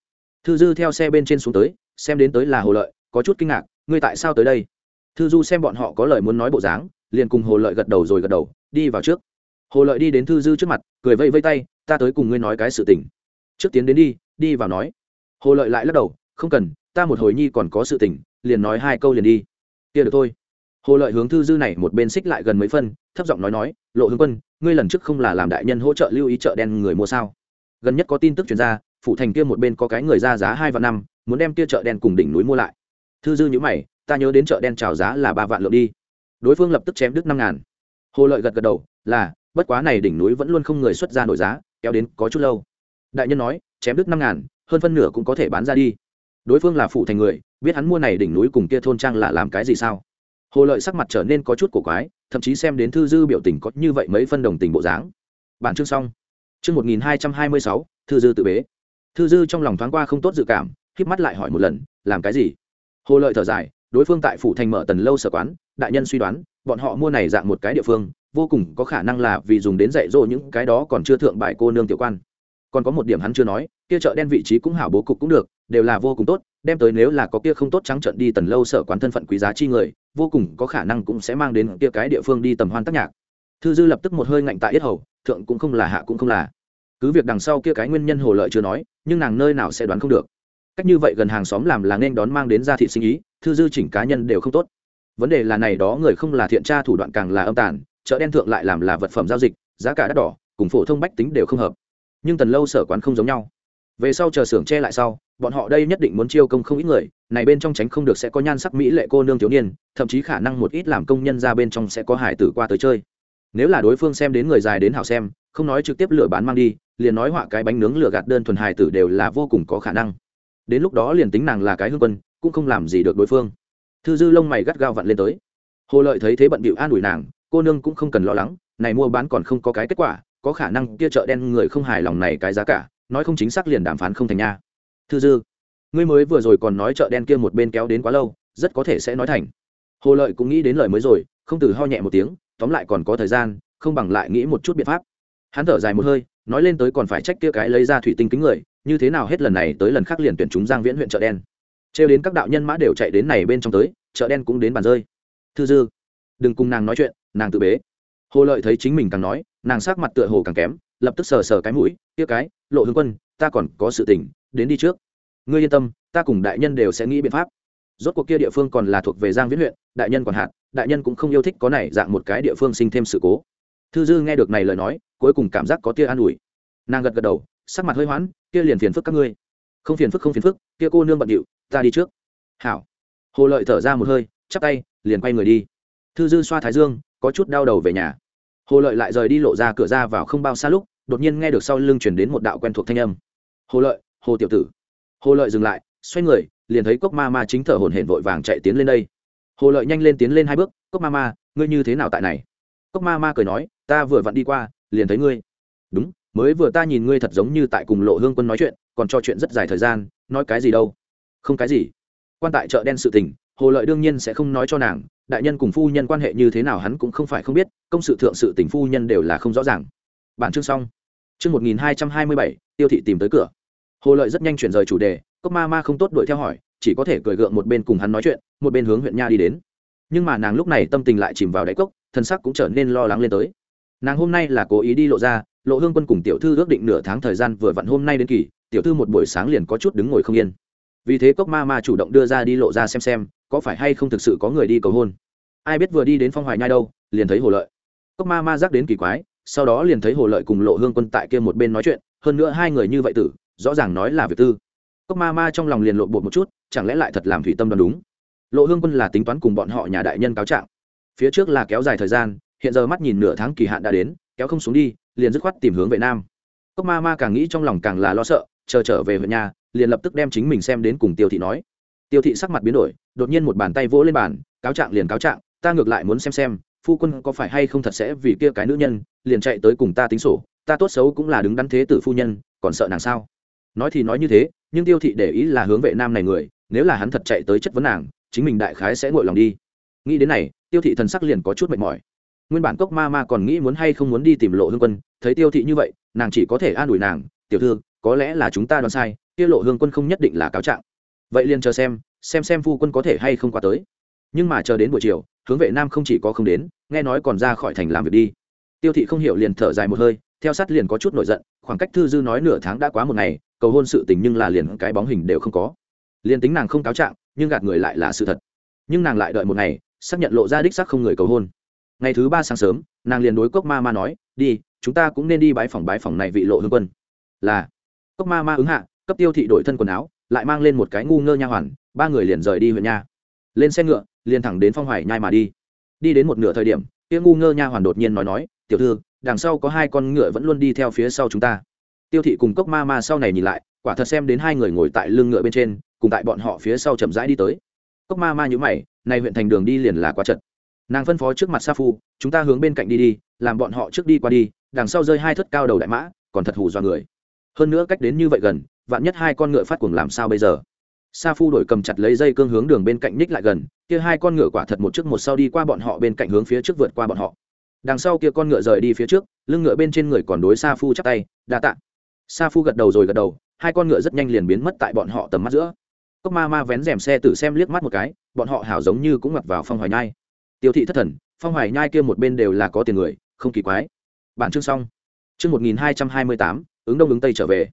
Thư dư theo xe bên trên xuống tới, xem đến tới là hồ lợi, có chút kinh ngạc, ngươi tại sao tới đây? Thư du xem bọn họ có lời muốn nói bộ dáng, liền cùng hồ lợi gật đầu rồi gật đầu, đi vào trước. Hồ lợi đi đến thư dư trước mặt, cười vây vây tay, ta tới cùng ngươi nói cái sự tình. Trước tiến đến đi đi vào nói. Hồ lợi lại lắc đầu, không cần, ta một hồi nhi còn có sự tình, liền nói hai câu liền đi. Kia được thôi hồ lợi hướng thư dư này một bên xích lại gần mấy phân, thấp giọng nói nói, lộ hướng quân, ngươi lần trước không là làm đại nhân hỗ trợ lưu ý chợ đen người mua sao? Gần nhất có tin tức chuyển ra phụ thành kia một bên có cái người ra giá hai vạn năm, muốn đem kia chợ đen cùng đỉnh núi mua lại. Thư dư nhữ mày, ta nhớ đến chợ đen trào giá là ba vạn lượng đi. Đối phương lập tức chém đứt năm ngàn. Hồ lợi gật gật đầu, là, bất quá này đỉnh núi vẫn luôn không người xuất ra nổi giá, kéo đến có chút lâu. Đại nhân nói, chém đứt năm ngàn, hơn phân nửa cũng có thể bán ra đi. Đối phương là phụ thành người, biết hắn mua này đỉnh núi cùng kia thôn trang là làm cái gì sao? Hồ lợi sắc mặt trở nên có chút cổ quái, thậm chí xem đến thư dư biểu tình có như vậy mấy phân đồng tình bộ dáng. Bản chương xong. Chương một nghìn hai trăm hai mươi sáu, thư dư tự bế. Thư dư trong lòng thoáng qua không tốt dự cảm k mắt lại hỏi một lần, làm cái gì? Hồ lợi thở dài, đối phương tại phủ thành mở tần lâu sở quán, đại nhân suy đoán, bọn họ mua này dạng một cái địa phương, vô cùng có khả năng là vì dùng đến dạy dỗ những cái đó còn chưa thượng bài cô nương tiểu quan. Còn có một điểm hắn chưa nói, kia chợ đen vị trí cũng hảo bố cục cũng được, đều là vô cùng tốt, đem tới nếu là có kia không tốt trắng trận đi tần lâu sở quán thân phận quý giá chi người vô cùng có khả năng cũng sẽ mang đến kia cái địa phương đi tầm hoan tác nhạc. Thư dư lập tức một hơi ngạnh tại yết hầu, thượng cũng không là hạ cũng không là. Cứ việc đằng sau kia cái nguyên nhân hồ lợi chưa nói, nhưng nàng nơi nào sẽ đoán không được. Cách như vậy gần hàng xóm làm là nên đón mang đến gia thị sinh ý, thư dư chỉnh cá nhân đều không tốt. Vấn đề là này đó người không là thiện tra thủ đoạn càng là âm tàn, chợ đen thượng lại làm là vật phẩm giao dịch, giá cả đắt đỏ, cùng phổ thông bách tính đều không hợp. Nhưng tần lâu sở quán không giống nhau về sau chờ xưởng che lại sau, bọn họ đây nhất định muốn chiêu công không ít người, này bên trong tránh không được sẽ có nhan sắc mỹ lệ cô nương thiếu niên, thậm chí khả năng một ít làm công nhân ra bên trong sẽ có hải tử qua tới chơi. Nếu là đối phương xem đến người dài đến hảo xem, không nói trực tiếp lửa bán mang đi, liền nói họa cái bánh nướng lửa gạt đơn thuần hải tử đều là vô cùng có khả năng. Đến lúc đó liền tính nàng là cái hương quân, cũng không làm gì được đối phương. Thư dư lông mày gắt gao vặn lên tới. Hồ lợi thấy thế bận bịu an ủi nàng, cô nương cũng không cần lo lắng, này mua bán còn không có cái kết quả, có khả năng kia chợ đen người không hài lòng này cái giá cả nói không chính xác liền đàm phán không thành nha. Thư dư, ngươi mới vừa rồi còn nói chợ đen kia một bên kéo đến quá lâu, rất có thể sẽ nói thành. Hồ lợi cũng nghĩ đến lời mới rồi, không từ ho nhẹ một tiếng, tóm lại còn có thời gian, không bằng lại nghĩ một chút biện pháp. Hắn thở dài một hơi, nói lên tới còn phải trách kia cái lấy ra thủy tinh kính người, như thế nào hết lần này tới lần khác liền tuyển chúng giang viễn huyện chợ đen. Trêu đến các đạo nhân mã đều chạy đến này bên trong tới, chợ đen cũng đến bàn rơi. Thư dư, đừng cùng nàng nói chuyện, nàng tự bế. Hồ lợi thấy chính mình càng nói, nàng sắc mặt tựa hồ càng kém lập tức sờ sờ cái mũi, kia cái, lộ hương quân, ta còn có sự tình, đến đi trước. Ngươi yên tâm, ta cùng đại nhân đều sẽ nghĩ biện pháp. Rốt cuộc kia địa phương còn là thuộc về giang viễn huyện, đại nhân còn hạn, đại nhân cũng không yêu thích có này dạng một cái địa phương sinh thêm sự cố. Thư dư nghe được này lời nói, cuối cùng cảm giác có tia an ủi. Nàng gật gật đầu, sắc mặt hơi hoãn, kia liền phiền phức các ngươi. Không phiền phức, không phiền phức, kia cô nương bận điệu, ta đi trước. Hảo. Hồ lợi thở ra một hơi, chắp tay, liền quay người đi. Thư dư xoa thái dương, có chút đau đầu về nhà. Hồ lợi lại rời đi lộ ra cửa ra vào không bao xa lúc đột nhiên nghe được sau lưng chuyển đến một đạo quen thuộc thanh âm. Hồ lợi, hồ tiểu tử. Hồ lợi dừng lại, xoay người, liền thấy cốc ma ma chính thở hổn hển vội vàng chạy tiến lên đây. Hồ lợi nhanh lên tiến lên hai bước, cốc ma ma, ngươi như thế nào tại này? Cốc ma ma cười nói, ta vừa vặn đi qua, liền thấy ngươi. Đúng, mới vừa ta nhìn ngươi thật giống như tại cùng lộ hương quân nói chuyện, còn cho chuyện rất dài thời gian, nói cái gì đâu? Không cái gì. Quan tại chợ đen sự tình, hồ lợi đương nhiên sẽ không nói cho nàng, đại nhân cùng phu nhân quan hệ như thế nào hắn cũng không phải không biết, công sự thượng sự tình phu nhân đều là không rõ ràng bản chương xong. Chương một nghìn hai trăm hai mươi bảy, tiêu thị tìm tới cửa. Hồ lợi rất nhanh chuyển rời chủ đề, cốc ma ma không tốt đuổi theo hỏi, chỉ có thể cười gượng một bên cùng hắn nói chuyện, một bên hướng huyện nha đi đến. Nhưng mà nàng lúc này tâm tình lại chìm vào đáy cốc, thân sắc cũng trở nên lo lắng lên tới. Nàng hôm nay là cố ý đi lộ ra, lộ hương quân cùng tiểu thư ước định nửa tháng thời gian vừa vặn hôm nay đến kỳ, tiểu thư một buổi sáng liền có chút đứng ngồi không yên. Vì thế cốc ma ma chủ động đưa ra đi lộ ra xem xem, có phải hay không thực sự có người đi cầu hôn. Ai biết vừa đi đến phong hoài nhai đâu, liền thấy hồ lợi. Cốc ma ma giác đến kỳ quái sau đó liền thấy hồ lợi cùng lộ hương quân tại kia một bên nói chuyện, hơn nữa hai người như vậy tử, rõ ràng nói là việc tư. Cốc ma ma trong lòng liền lộ bột một chút, chẳng lẽ lại thật làm thủy tâm đoán đúng? Lộ hương quân là tính toán cùng bọn họ nhà đại nhân cáo trạng. Phía trước là kéo dài thời gian, hiện giờ mắt nhìn nửa tháng kỳ hạn đã đến, kéo không xuống đi, liền dứt khoát tìm hướng về nam. Cốc ma ma càng nghĩ trong lòng càng là lo sợ, chờ trở về huyện nhà, liền lập tức đem chính mình xem đến cùng tiêu thị nói. Tiêu thị sắc mặt biến đổi, đột nhiên một bàn tay vỗ lên bàn, cáo trạng liền cáo trạng, ta ngược lại muốn xem xem phu quân có phải hay không thật sẽ vì kia cái nữ nhân, liền chạy tới cùng ta tính sổ, ta tốt xấu cũng là đứng đắn thế tử phu nhân, còn sợ nàng sao? Nói thì nói như thế, nhưng tiêu thị để ý là hướng vệ nam này người, nếu là hắn thật chạy tới chất vấn nàng, chính mình đại khái sẽ ngội lòng đi. Nghĩ đến này, tiêu thị thần sắc liền có chút mệt mỏi. Nguyên bản cốc ma ma còn nghĩ muốn hay không muốn đi tìm lộ hương quân, thấy tiêu thị như vậy, nàng chỉ có thể an ủi nàng, tiểu thư, có lẽ là chúng ta đoán sai, kia lộ hương quân không nhất định là cáo trạng. Vậy liền chờ xem xem xem phu quân có thể hay không qua tới. Nhưng mà chờ đến buổi chiều hướng vệ nam không chỉ có không đến, nghe nói còn ra khỏi thành làm việc đi. Tiêu thị không hiểu liền thở dài một hơi, theo sát liền có chút nổi giận, khoảng cách thư dư nói nửa tháng đã quá một ngày, cầu hôn sự tình nhưng là liền cái bóng hình đều không có. Liền tính nàng không cáo trạng, nhưng gạt người lại là sự thật. Nhưng nàng lại đợi một ngày, xác nhận lộ ra đích xác không người cầu hôn. Ngày thứ ba sáng sớm, nàng liền đối cốc ma ma nói, đi, chúng ta cũng nên đi bái phòng bái phòng này vị lộ hương quân. Là. Cốc ma ma ứng hạ, cấp tiêu thị đổi thân quần áo, lại mang lên một cái ngu ngơ nha hoàn, ba người liền rời đi huyện nha lên xe ngựa, liền thẳng đến phong hoài nhai mà đi. Đi đến một nửa thời điểm, kia ngu ngơ nha hoàn đột nhiên nói nói, tiểu thư, đằng sau có hai con ngựa vẫn luôn đi theo phía sau chúng ta. Tiêu thị cùng cốc ma ma sau này nhìn lại, quả thật xem đến hai người ngồi tại lưng ngựa bên trên, cùng tại bọn họ phía sau chậm rãi đi tới. Cốc ma ma nhữ mày, này huyện thành đường đi liền là quá chật. Nàng phân phó trước mặt sa phu, chúng ta hướng bên cạnh đi đi, làm bọn họ trước đi qua đi, đằng sau rơi hai thất cao đầu đại mã, còn thật hù do người. Hơn nữa cách đến như vậy gần, vạn nhất hai con ngựa phát cuồng làm sao bây giờ? Sa phu đổi cầm chặt lấy dây cương hướng đường bên cạnh ních lại gần, kia hai con ngựa quả thật một trước một sau đi qua bọn họ bên cạnh hướng phía trước vượt qua bọn họ. Đằng sau kia con ngựa rời đi phía trước, lưng ngựa bên trên người còn đối sa phu chắp tay, đa tạ. Sa phu gật đầu rồi gật đầu, hai con ngựa rất nhanh liền biến mất tại bọn họ tầm mắt giữa. Cốc ma ma vén rèm xe tử xem liếc mắt một cái, bọn họ hảo giống như cũng ngập vào phong hoài nhai. Tiêu thị thất thần, phong hoài nhai kia một bên đều là có tiền người, không kỳ quái. Bản chương xong. Chương một nghìn hai trăm hai mươi tám, ứng đông ứng tây trở về.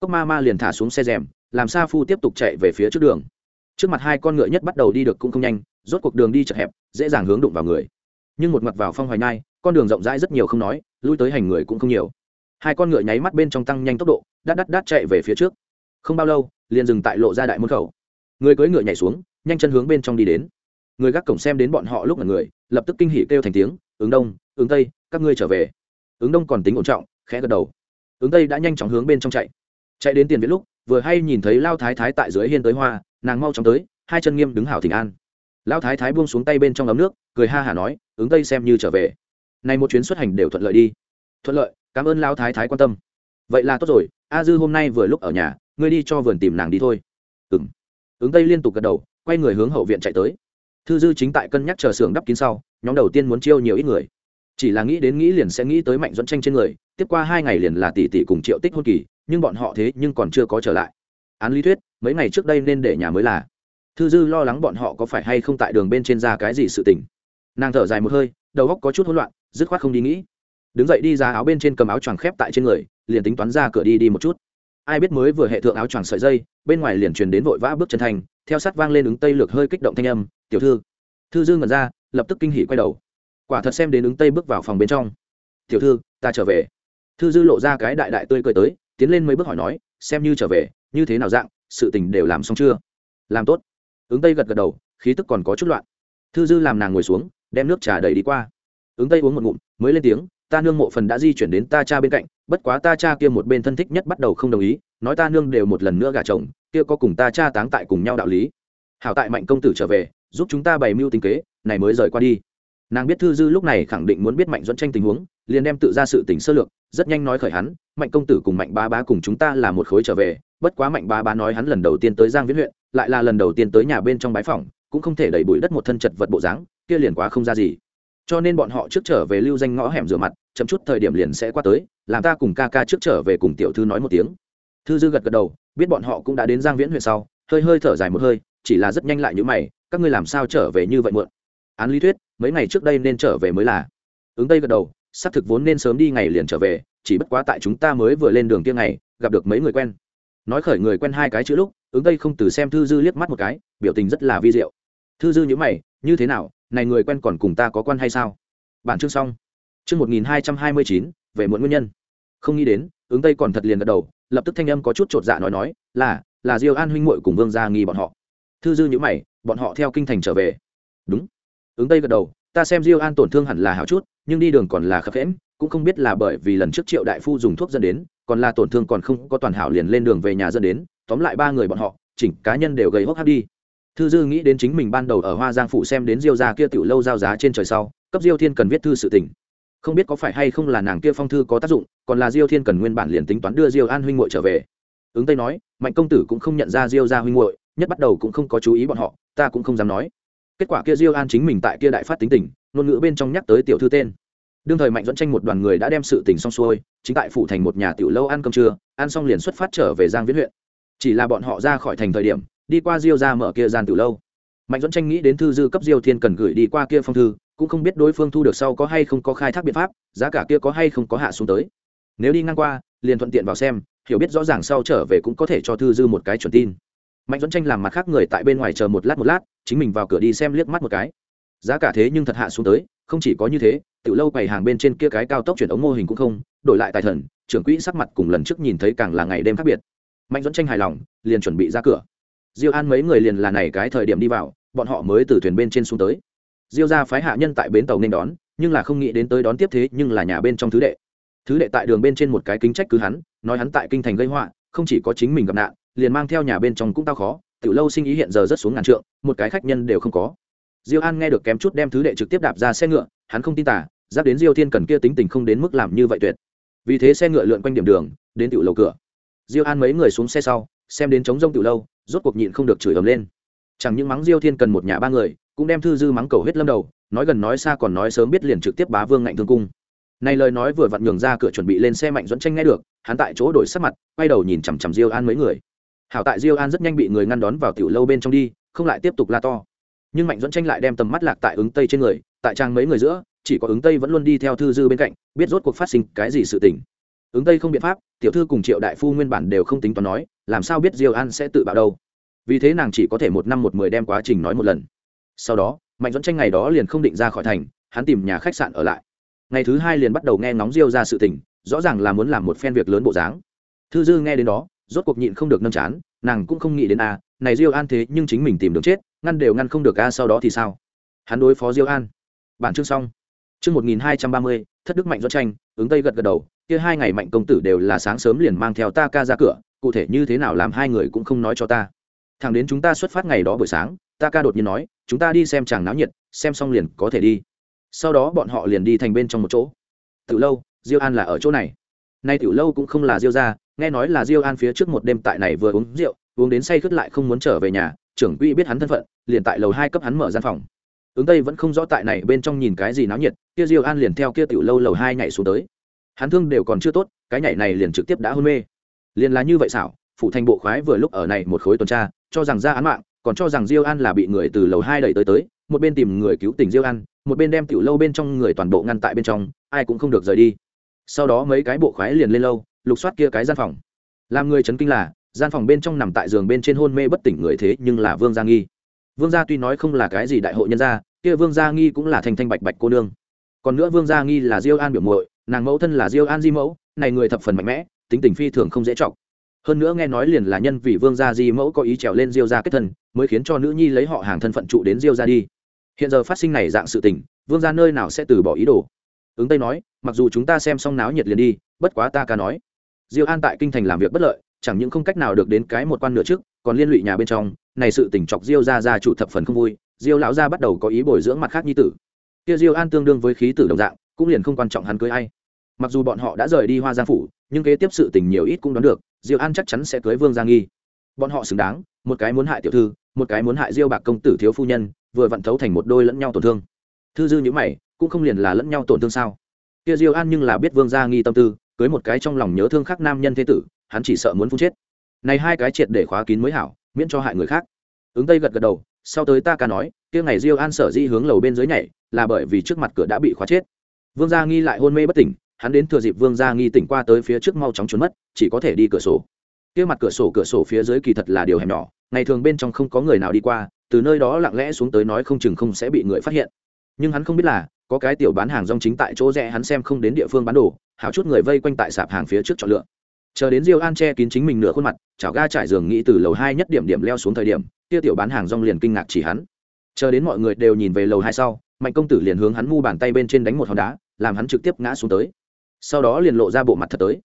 Cốc ma ma liền thả xuống xe rèm làm sa phu tiếp tục chạy về phía trước đường. Trước mặt hai con ngựa nhất bắt đầu đi được cũng không nhanh, rốt cuộc đường đi chật hẹp, dễ dàng hướng đụng vào người. Nhưng một mặt vào phong hoài nhai, con đường rộng rãi rất nhiều không nói, lui tới hành người cũng không nhiều. Hai con ngựa nháy mắt bên trong tăng nhanh tốc độ, đắt đắt đắt chạy về phía trước. Không bao lâu, liền dừng tại lộ ra đại môn khẩu. Người cưỡi ngựa nhảy xuống, nhanh chân hướng bên trong đi đến. Người gác cổng xem đến bọn họ lúc là người, lập tức kinh hỉ kêu thành tiếng, ứng đông, ứng tây, các ngươi trở về. Ứng đông còn tính ổn trọng, khẽ gật đầu. Ứng tây đã nhanh chóng hướng bên trong chạy. Chạy đến tiền viện lúc vừa hay nhìn thấy lao thái thái tại dưới hiên tới hoa, nàng mau chóng tới, hai chân nghiêm đứng hảo thỉnh an. Lao thái thái buông xuống tay bên trong ấm nước, cười ha hả nói, ứng tây xem như trở về. Nay một chuyến xuất hành đều thuận lợi đi. Thuận lợi, cảm ơn lao thái thái quan tâm. Vậy là tốt rồi, a dư hôm nay vừa lúc ở nhà, ngươi đi cho vườn tìm nàng đi thôi. Ừng ứng tây liên tục gật đầu, quay người hướng hậu viện chạy tới. Thư dư chính tại cân nhắc chờ xưởng đắp kín sau, nhóm đầu tiên muốn chiêu nhiều ít người. Chỉ là nghĩ đến nghĩ liền sẽ nghĩ tới mạnh dẫn tranh trên người, tiếp qua hai ngày liền là tỷ tỷ cùng triệu tích hôn kỳ nhưng bọn họ thế nhưng còn chưa có trở lại. Án lý thuyết, mấy ngày trước đây nên để nhà mới là. Thư dư lo lắng bọn họ có phải hay không tại đường bên trên ra cái gì sự tình. Nàng thở dài một hơi, đầu góc có chút hỗn loạn, dứt khoát không đi nghĩ. Đứng dậy đi ra áo bên trên cầm áo choàng khép tại trên người, liền tính toán ra cửa đi đi một chút. Ai biết mới vừa hệ thượng áo choàng sợi dây, bên ngoài liền truyền đến vội vã bước chân thành, theo sát vang lên ứng tây lược hơi kích động thanh âm, tiểu thư. Thư dư ngẩn ra, lập tức kinh hỉ quay đầu. Quả thật xem đến ứng tây bước vào phòng bên trong. Tiểu thư, ta trở về. Thư dư lộ ra cái đại đại tươi cười tới tiến lên mấy bước hỏi nói, xem như trở về, như thế nào dạng, sự tình đều làm xong chưa? Làm tốt. Ứng tây gật gật đầu, khí tức còn có chút loạn. Thư dư làm nàng ngồi xuống, đem nước trà đầy đi qua. Ứng tây uống một ngụm, mới lên tiếng, ta nương mộ phần đã di chuyển đến ta cha bên cạnh, bất quá ta cha kia một bên thân thích nhất bắt đầu không đồng ý, nói ta nương đều một lần nữa gả chồng, kia có cùng ta cha táng tại cùng nhau đạo lý. Hảo tại mạnh công tử trở về, giúp chúng ta bày mưu tính kế, này mới rời qua đi nàng biết thư dư lúc này khẳng định muốn biết mạnh dẫn tranh tình huống, liền đem tự ra sự tình sơ lược, rất nhanh nói khởi hắn, mạnh công tử cùng mạnh ba bá cùng chúng ta là một khối trở về, bất quá mạnh ba bá nói hắn lần đầu tiên tới giang viễn huyện, lại là lần đầu tiên tới nhà bên trong bái phòng cũng không thể đẩy bụi đất một thân chật vật bộ dáng, kia liền quá không ra gì. Cho nên bọn họ trước trở về lưu danh ngõ hẻm rửa mặt, chậm chút thời điểm liền sẽ qua tới, làm ta cùng ca ca trước trở về cùng tiểu thư nói một tiếng. Thư dư gật gật đầu, biết bọn họ cũng đã đến giang viễn huyện sau, hơi hơi thở dài một hơi, chỉ là rất nhanh lại như mày, các ngươi làm sao trở về như vậy muộn? Án lý thuyết mấy ngày trước đây nên trở về mới là. Ứng tây gật đầu, xác thực vốn nên sớm đi ngày liền trở về, chỉ bất quá tại chúng ta mới vừa lên đường kia ngày, gặp được mấy người quen. Nói khởi người quen hai cái chữ lúc, ứng tây không từ xem thư dư liếc mắt một cái, biểu tình rất là vi diệu. Thư dư nhữ mày, như thế nào, này người quen còn cùng ta có quan hay sao? Bản chương xong. Chương một nghìn hai trăm hai mươi chín, về muộn nguyên nhân. Không nghĩ đến, ứng tây còn thật liền gật đầu, lập tức thanh âm có chút chột dạ nói nói, là là diêu an huynh muội cùng vương gia nghi bọn họ. Thư dư nhữ mày, bọn họ theo kinh thành trở về. Đúng ứng tây gật đầu, ta xem diêu an tổn thương hẳn là hảo chút, nhưng đi đường còn là khập khẽm, cũng không biết là bởi vì lần trước triệu đại phu dùng thuốc dẫn đến, còn là tổn thương còn không có toàn hảo liền lên đường về nhà dẫn đến, tóm lại ba người bọn họ, chỉnh cá nhân đều gầy hốc hác đi. Thư dư nghĩ đến chính mình ban đầu ở hoa giang phụ xem đến diêu gia kia tiểu lâu giao giá trên trời sau, cấp diêu thiên cần viết thư sự tình. Không biết có phải hay không là nàng kia phong thư có tác dụng, còn là diêu thiên cần nguyên bản liền tính toán đưa diêu an huynh muội trở về. Ứng tây nói, mạnh công tử cũng không nhận ra diêu gia huynh muội, nhất bắt đầu cũng không có chú ý bọn họ, ta cũng không dám nói kết quả kia diêu an chính mình tại kia đại phát tính tình, ngôn ngữ bên trong nhắc tới tiểu thư tên. Đương thời mạnh dẫn tranh một đoàn người đã đem sự tình xong xuôi, chính tại phủ thành một nhà tiểu lâu ăn cơm trưa, ăn xong liền xuất phát trở về giang viễn huyện. Chỉ là bọn họ ra khỏi thành thời điểm, đi qua diêu ra mở kia gian tiểu lâu. Mạnh dẫn tranh nghĩ đến thư dư cấp diêu thiên cần gửi đi qua kia phong thư, cũng không biết đối phương thu được sau có hay không có khai thác biện pháp, giá cả kia có hay không có hạ xuống tới. Nếu đi ngang qua, liền thuận tiện vào xem, hiểu biết rõ ràng sau trở về cũng có thể cho thư dư một cái chuẩn tin mạnh dẫn tranh làm mặt khác người tại bên ngoài chờ một lát một lát, chính mình vào cửa đi xem liếc mắt một cái. Giá cả thế nhưng thật hạ xuống tới, không chỉ có như thế từ lâu quầy hàng bên trên kia cái cao tốc chuyển ống mô hình cũng không, đổi lại tài thần, trưởng quỹ sắc mặt cùng lần trước nhìn thấy càng là ngày đêm khác biệt. Mạnh dẫn tranh hài lòng, liền chuẩn bị ra cửa. Diêu an mấy người liền là này cái thời điểm đi vào, bọn họ mới từ thuyền bên trên xuống tới. Diêu ra phái hạ nhân tại bến tàu nên đón, nhưng là không nghĩ đến tới đón tiếp thế nhưng là nhà bên trong thứ đệ. Thứ đệ tại đường bên trên một cái kính trách cứ hắn, nói hắn tại kinh thành gây họa, không chỉ có chính mình gặp nạn liền mang theo nhà bên trong cũng tao khó, tiểu lâu sinh ý hiện giờ rất xuống ngàn trượng, một cái khách nhân đều không có. Diêu an nghe được kém chút đem thứ đệ trực tiếp đạp ra xe ngựa, hắn không tin tả, giáp đến diêu thiên cần kia tính tình không đến mức làm như vậy tuyệt. Vì thế xe ngựa lượn quanh điểm đường, đến tiểu lầu cửa. Diêu an mấy người xuống xe sau, xem đến trống rông tiểu lâu, rốt cuộc nhịn không được chửi ầm lên. Chẳng những mắng diêu thiên cần một nhà ba người, cũng đem thư dư mắng cầu hết lâm đầu, nói gần nói xa còn nói sớm biết liền trực tiếp bá vương ngạnh thương cung. Này lời nói vừa vặn nhường ra cửa chuẩn bị lên xe mạnh dẫn tranh nghe được, hắn tại chỗ đổi sắc mặt, quay đầu nhìn chằm chằm diêu an mấy người hảo tại diêu an rất nhanh bị người ngăn đón vào tiểu lâu bên trong đi, không lại tiếp tục la to. Nhưng mạnh dẫn tranh lại đem tầm mắt lạc tại ứng tây trên người, tại trang mấy người giữa, chỉ có ứng tây vẫn luôn đi theo thư dư bên cạnh, biết rốt cuộc phát sinh cái gì sự tình. Ứng tây không biện pháp, tiểu thư cùng triệu đại phu nguyên bản đều không tính toán nói, làm sao biết diêu an sẽ tự bạo đâu. Vì thế nàng chỉ có thể một năm một mười đem quá trình nói một lần. Sau đó, mạnh dẫn tranh ngày đó liền không định ra khỏi thành, hắn tìm nhà khách sạn ở lại. Ngày thứ hai liền bắt đầu nghe ngóng diêu ra sự tình, rõ ràng là muốn làm một phen việc lớn bộ dáng. Thư dư nghe đến đó rốt cuộc nhịn không được nâng chán, nàng cũng không nghĩ đến a này diêu an thế nhưng chính mình tìm đường chết, ngăn đều ngăn không được a sau đó thì sao? Hắn đối phó diêu an. Bản chương xong. Chương một nghìn hai trăm ba mươi, thất đức mạnh do tranh, ứng tây gật gật đầu, kia hai ngày mạnh công tử đều là sáng sớm liền mang theo ta ca ra cửa, cụ thể như thế nào làm hai người cũng không nói cho ta. Thằng đến chúng ta xuất phát ngày đó buổi sáng, ta ca đột nhiên nói, chúng ta đi xem chàng náo nhiệt, xem xong liền có thể đi. Sau đó bọn họ liền đi thành bên trong một chỗ. Từ lâu, diêu an là ở chỗ này. Nay tiểu lâu cũng không là diêu ra nghe nói là diêu an phía trước một đêm tại này vừa uống rượu, uống đến say khướt lại không muốn trở về nhà, trưởng quỹ biết hắn thân phận, liền tại lầu hai cấp hắn mở gian phòng. Ứng tây vẫn không rõ tại này bên trong nhìn cái gì náo nhiệt, kia diêu an liền theo kia tiểu lâu lầu hai nhảy xuống tới. Hắn thương đều còn chưa tốt, cái nhảy này liền trực tiếp đã hôn mê. Liền là như vậy xảo, phụ thành bộ khoái vừa lúc ở này một khối tuần tra, cho rằng ra án mạng, còn cho rằng diêu an là bị người từ lầu hai đẩy tới tới, một bên tìm người cứu tỉnh diêu an, một bên đem tiểu lâu bên trong người toàn bộ ngăn tại bên trong, ai cũng không được rời đi. Sau đó mấy cái bộ khoái liền lên lâu lục soát kia cái gian phòng. Làm người chấn kinh là, gian phòng bên trong nằm tại giường bên trên hôn mê bất tỉnh người thế nhưng là vương gia nghi. Vương gia tuy nói không là cái gì đại hội nhân gia, kia vương gia nghi cũng là thanh thanh bạch bạch cô nương. Còn nữa vương gia nghi là diêu an biểu muội, nàng mẫu thân là diêu an di mẫu, này người thập phần mạnh mẽ, tính tình phi thường không dễ chọc. Hơn nữa nghe nói liền là nhân vì vương gia di mẫu có ý trèo lên diêu gia kết thân, mới khiến cho nữ nhi lấy họ hàng thân phận trụ đến diêu gia đi. Hiện giờ phát sinh này dạng sự tình, vương gia nơi nào sẽ từ bỏ ý đồ? Ứng tây nói, mặc dù chúng ta xem xong náo nhiệt liền đi, bất quá ta ca nói diêu an tại kinh thành làm việc bất lợi, chẳng những không cách nào được đến cái một quan nửa trước, còn liên lụy nhà bên trong. Này sự tỉnh chọc diêu gia gia chủ thập phần không vui, diêu lão gia bắt đầu có ý bồi dưỡng mặt khác nhi tử. Kia diêu an tương đương với khí tử đồng dạng, cũng liền không quan trọng hắn cưới ai. Mặc dù bọn họ đã rời đi hoa giang phủ, nhưng kế tiếp sự tình nhiều ít cũng đoán được, diêu an chắc chắn sẽ cưới vương gia nghi. Bọn họ xứng đáng, một cái muốn hại tiểu thư, một cái muốn hại diêu bạc công tử thiếu phu nhân, vừa vặn thấu thành một đôi lẫn nhau tổn thương. Thư dư nhữ mày, cũng không liền là lẫn nhau tổn thương sao? Kia diêu an nhưng là biết vương gia nghi tâm tư cưới một cái trong lòng nhớ thương khác nam nhân thế tử, hắn chỉ sợ muốn phun chết. Này hai cái triệt để khóa kín mới hảo, miễn cho hại người khác. Ứng tây gật gật đầu, sau tới ta ca nói, kia ngày diêu an sở di hướng lầu bên dưới nhảy, là bởi vì trước mặt cửa đã bị khóa chết. Vương gia nghi lại hôn mê bất tỉnh, hắn đến thừa dịp vương gia nghi tỉnh qua tới phía trước mau chóng trốn mất, chỉ có thể đi cửa sổ. Kia mặt cửa sổ cửa sổ phía dưới kỳ thật là điều hẻm nhỏ, ngày thường bên trong không có người nào đi qua, từ nơi đó lặng lẽ xuống tới nói không chừng không sẽ bị người phát hiện. Nhưng hắn không biết là có cái tiểu bán hàng rong chính tại chỗ rẽ hắn xem không đến địa phương bán đồ hào chút người vây quanh tại sạp hàng phía trước chọn lựa. Chờ đến diêu an che kín chính mình nửa khuôn mặt, chảo ga trải giường nghĩ từ lầu hai nhất điểm điểm leo xuống thời điểm, kia tiểu bán hàng rong liền kinh ngạc chỉ hắn. Chờ đến mọi người đều nhìn về lầu hai sau, mạnh công tử liền hướng hắn mu bàn tay bên trên đánh một hòn đá, làm hắn trực tiếp ngã xuống tới. Sau đó liền lộ ra bộ mặt thật tới.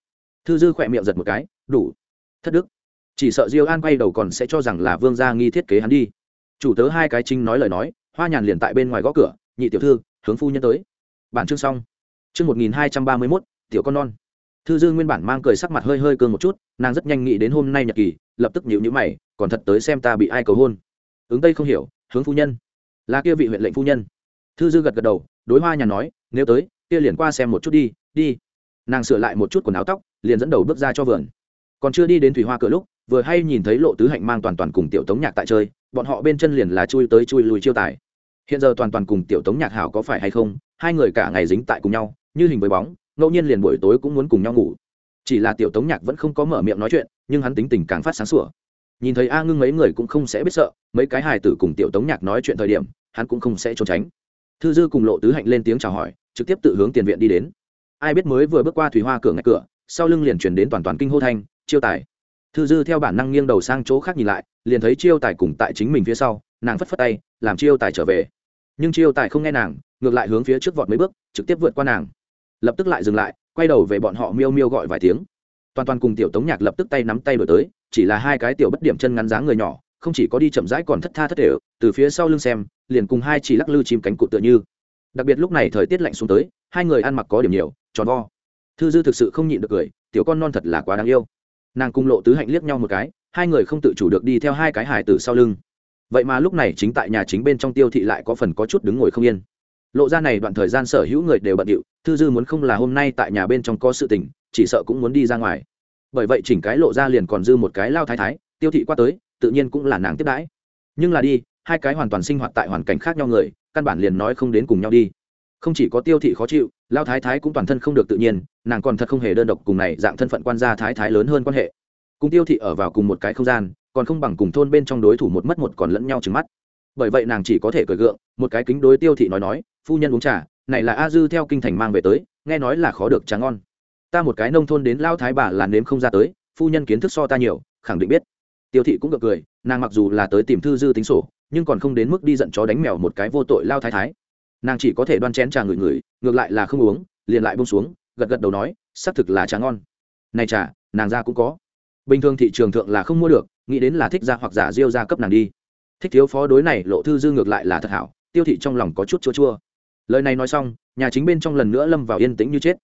Thư dư khỏe miệng giật một cái, đủ. Thất đức. Chỉ sợ diêu an quay đầu còn sẽ cho rằng là vương gia nghi thiết kế hắn đi. Chủ tớ hai cái trinh nói lời nói, hoa nhàn liền tại bên ngoài gõ cửa, nhị tiểu thư hướng phu nhân tới. Bản chương xong. Chương một nghìn hai trăm ba mươi mốt, tiểu con non. Thư dư nguyên bản mang cười sắc mặt hơi hơi cương một chút, nàng rất nhanh nghĩ đến hôm nay nhật kỳ lập tức nhịu nhữ mày, còn thật tới xem ta bị ai cầu hôn. Ứng tây không hiểu, hướng phu nhân. Là kia vị huyện lệnh phu nhân. Thư dư gật gật đầu, đối hoa nhàn nói, nếu tới, kia liền qua xem một chút đi đi. Nàng sửa lại một chút quần áo tóc, liền dẫn đầu bước ra cho vườn. Còn chưa đi đến thủy hoa cửa lúc, vừa hay nhìn thấy lộ tứ hạnh mang toàn toàn cùng tiểu tống nhạc tại chơi, bọn họ bên chân liền là chui tới chui lùi chiêu tài hiện giờ toàn toàn cùng tiểu tống nhạc hảo có phải hay không, hai người cả ngày dính tại cùng nhau, như hình với bóng, ngẫu nhiên liền buổi tối cũng muốn cùng nhau ngủ. Chỉ là tiểu tống nhạc vẫn không có mở miệng nói chuyện, nhưng hắn tính tình càng phát sáng sủa. Nhìn thấy a ngưng mấy người cũng không sẽ biết sợ, mấy cái hài tử cùng tiểu tống nhạc nói chuyện thời điểm, hắn cũng không sẽ trốn tránh. Thư dư cùng lộ tứ hạnh lên tiếng chào hỏi, trực tiếp tự hướng tiền viện đi đến. Ai biết mới vừa bước qua thủy hoa cửa ngạch cửa, sau lưng liền chuyển đến toàn toàn kinh hô thanh, chiêu tài. Thư dư theo bản năng nghiêng đầu sang chỗ khác nhìn lại, liền thấy chiêu tài cùng tại chính mình phía sau, nàng phất phất tay, làm chiêu tài trở về nhưng chiêu tài không nghe nàng, ngược lại hướng phía trước vọt mấy bước, trực tiếp vượt qua nàng. Lập tức lại dừng lại, quay đầu về bọn họ miêu miêu gọi vài tiếng. Toàn toàn cùng tiểu tống nhạc lập tức tay nắm tay đổi tới, chỉ là hai cái tiểu bất điểm chân ngắn dáng người nhỏ, không chỉ có đi chậm rãi còn thất tha thất đều từ phía sau lưng xem, liền cùng hai chỉ lắc lư chim cánh cụt tựa như. Đặc biệt lúc này thời tiết lạnh xuống tới, hai người ăn mặc có điểm nhiều, tròn vo. Thư dư thực sự không nhịn được cười, tiểu con non thật là quá đáng yêu. Nàng cung lộ tứ hạnh liếc nhau một cái, hai người không tự chủ được đi theo hai cái hài tử sau lưng vậy mà lúc này chính tại nhà chính bên trong tiêu thị lại có phần có chút đứng ngồi không yên. Lộ ra này đoạn thời gian sở hữu người đều bận điệu, thư dư muốn không là hôm nay tại nhà bên trong có sự tình, chỉ sợ cũng muốn đi ra ngoài. Bởi vậy chỉnh cái lộ ra liền còn dư một cái lao thái thái, tiêu thị qua tới, tự nhiên cũng là nàng tiếp đãi. Nhưng là đi, hai cái hoàn toàn sinh hoạt tại hoàn cảnh khác nhau người, căn bản liền nói không đến cùng nhau đi. Không chỉ có tiêu thị khó chịu, lao thái thái cũng toàn thân không được tự nhiên, nàng còn thật không hề đơn độc cùng này dạng thân phận quan gia thái thái lớn hơn quan hệ. Cùng tiêu thị ở vào cùng một cái không gian còn không bằng cùng thôn bên trong đối thủ một mất một còn lẫn nhau trừng mắt. Bởi vậy nàng chỉ có thể cười gượng, một cái kính đối tiêu thị nói nói, phu nhân uống trà, này là a dư theo kinh thành mang về tới, nghe nói là khó được trà ngon. Ta một cái nông thôn đến lao thái bà là nếm không ra tới, phu nhân kiến thức so ta nhiều, khẳng định biết. Tiêu thị cũng gật cười, nàng mặc dù là tới tìm thư dư tính sổ, nhưng còn không đến mức đi giận chó đánh mèo một cái vô tội lao thái thái. Nàng chỉ có thể đoan chén trà ngửi ngửi, ngược lại là không uống, liền lại bông xuống, gật gật đầu nói, xác thực là trà ngon. Này trà, nàng ra cũng có bình thường thị trường thượng là không mua được, nghĩ đến là thích ra hoặc giả diêu ra cấp nàng đi. Thích thiếu phó đối này lộ thư dư ngược lại là thật hảo, tiêu thị trong lòng có chút chua chua. Lời này nói xong, nhà chính bên trong lần nữa lâm vào yên tĩnh như chết.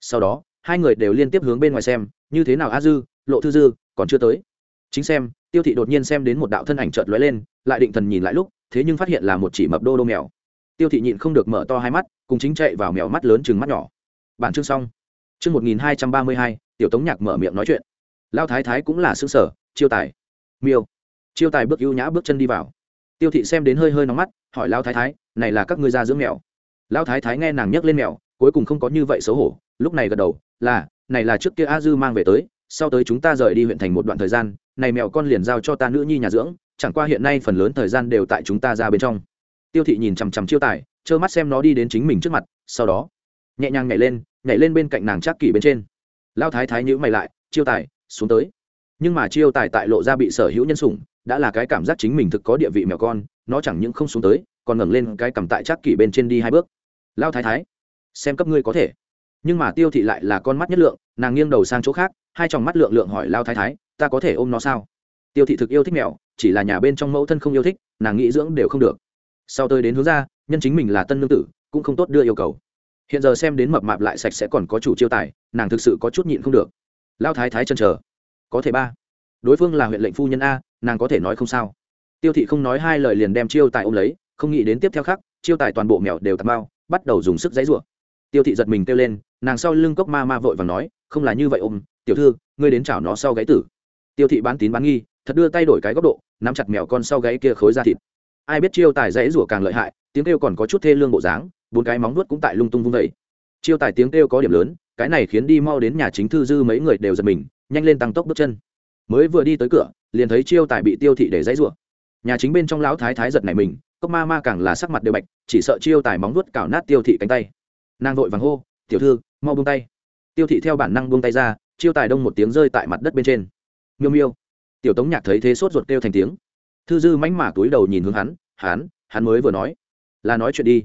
Sau đó, hai người đều liên tiếp hướng bên ngoài xem, như thế nào a dư, lộ thư dư, còn chưa tới. Chính xem, tiêu thị đột nhiên xem đến một đạo thân ảnh chợt lóe lên, lại định thần nhìn lại lúc, thế nhưng phát hiện là một chỉ mập đô đô mèo. Tiêu thị nhịn không được mở to hai mắt, cùng chính chạy vào mèo mắt lớn chừng mắt nhỏ. Bản chương xong. Chương một nghìn hai trăm ba mươi hai, tiểu tống nhạc mở miệng nói chuyện lao thái thái cũng là xứ sở chiêu tài, miêu. Chiêu tài bước ưu nhã bước chân đi vào. Tiêu thị xem đến hơi hơi nóng mắt, hỏi lao thái thái, này là các ngươi ra dưỡng mèo? Lao thái thái nghe nàng nhấc lên mèo, cuối cùng không có như vậy xấu hổ, lúc này gật đầu, là, này là trước kia a dư mang về tới, sau tới chúng ta rời đi huyện thành một đoạn thời gian, này mèo con liền giao cho ta nữ nhi nhà dưỡng, chẳng qua hiện nay phần lớn thời gian đều tại chúng ta ra bên trong. Tiêu thị nhìn chằm chằm chiêu tài, trơ mắt xem nó đi đến chính mình trước mặt, sau đó, nhẹ nhàng nhảy lên nhảy lên bên cạnh nàng trác kỷ bên trên. Lao thái thái nhữ mày lại, chiêu tài xuống tới. Nhưng mà chiêu tài tại lộ ra bị sở hữu nhân sủng, đã là cái cảm giác chính mình thực có địa vị mèo con, nó chẳng những không xuống tới, còn ngẩng lên cái cầm tại trác kỷ bên trên đi hai bước. Lao thái thái, xem cấp ngươi có thể. Nhưng mà tiêu thị lại là con mắt nhất lượng, nàng nghiêng đầu sang chỗ khác, hai tròng mắt lượng lượng hỏi lao thái thái, ta có thể ôm nó sao? Tiêu thị thực yêu thích mèo, chỉ là nhà bên trong mẫu thân không yêu thích, nàng nghĩ dưỡng đều không được. Sau tôi đến hướng ra, nhân chính mình là tân lương tử, cũng không tốt đưa yêu cầu. Hiện giờ xem đến mập mạp lại sạch sẽ còn có chủ chiêu tài, nàng thực sự có chút nhịn không được lao thái thái chân chờ. Có thể ba. Đối phương là huyện lệnh phu nhân a, nàng có thể nói không sao. Tiêu thị không nói hai lời liền đem chiêu tài ôm lấy, không nghĩ đến tiếp theo khác, chiêu tài toàn bộ mèo đều tạt bao, bắt đầu dùng sức dãy rủa. Tiêu thị giật mình kêu lên, nàng sau lưng cốc ma ma vội và nói, không là như vậy ôm, tiểu thư, ngươi đến chảo nó sau gáy tử. Tiêu thị bán tín bán nghi, thật đưa tay đổi cái góc độ, nắm chặt mèo con sau gáy kia khối ra thịt. Ai biết chiêu tài dãy rủa càng lợi hại, tiếng kêu còn có chút thê lương bộ dáng, bốn cái móng nuốt cũng tại lung tung vung vẩy chiêu tài tiếng kêu có điểm lớn cái này khiến đi mau đến nhà chính thư dư mấy người đều giật mình, nhanh lên tăng tốc bước chân. Mới vừa đi tới cửa, liền thấy chiêu tài bị tiêu thị để dãy rủa. Nhà chính bên trong lão thái thái giật này mình, cốc ma ma càng là sắc mặt đều bạch, chỉ sợ chiêu tài móng nuốt cào nát tiêu thị cánh tay. Nàng vội vàng hô, tiểu thư, mau buông tay. Tiêu thị theo bản năng buông tay ra, chiêu tài đông một tiếng rơi tại mặt đất bên trên. Miêu miêu. Tiểu tống nhạc thấy thế sốt ruột kêu thành tiếng. Thư dư mánh mả túi đầu nhìn hướng hắn hắn hắn mới vừa nói, là nói chuyện đi.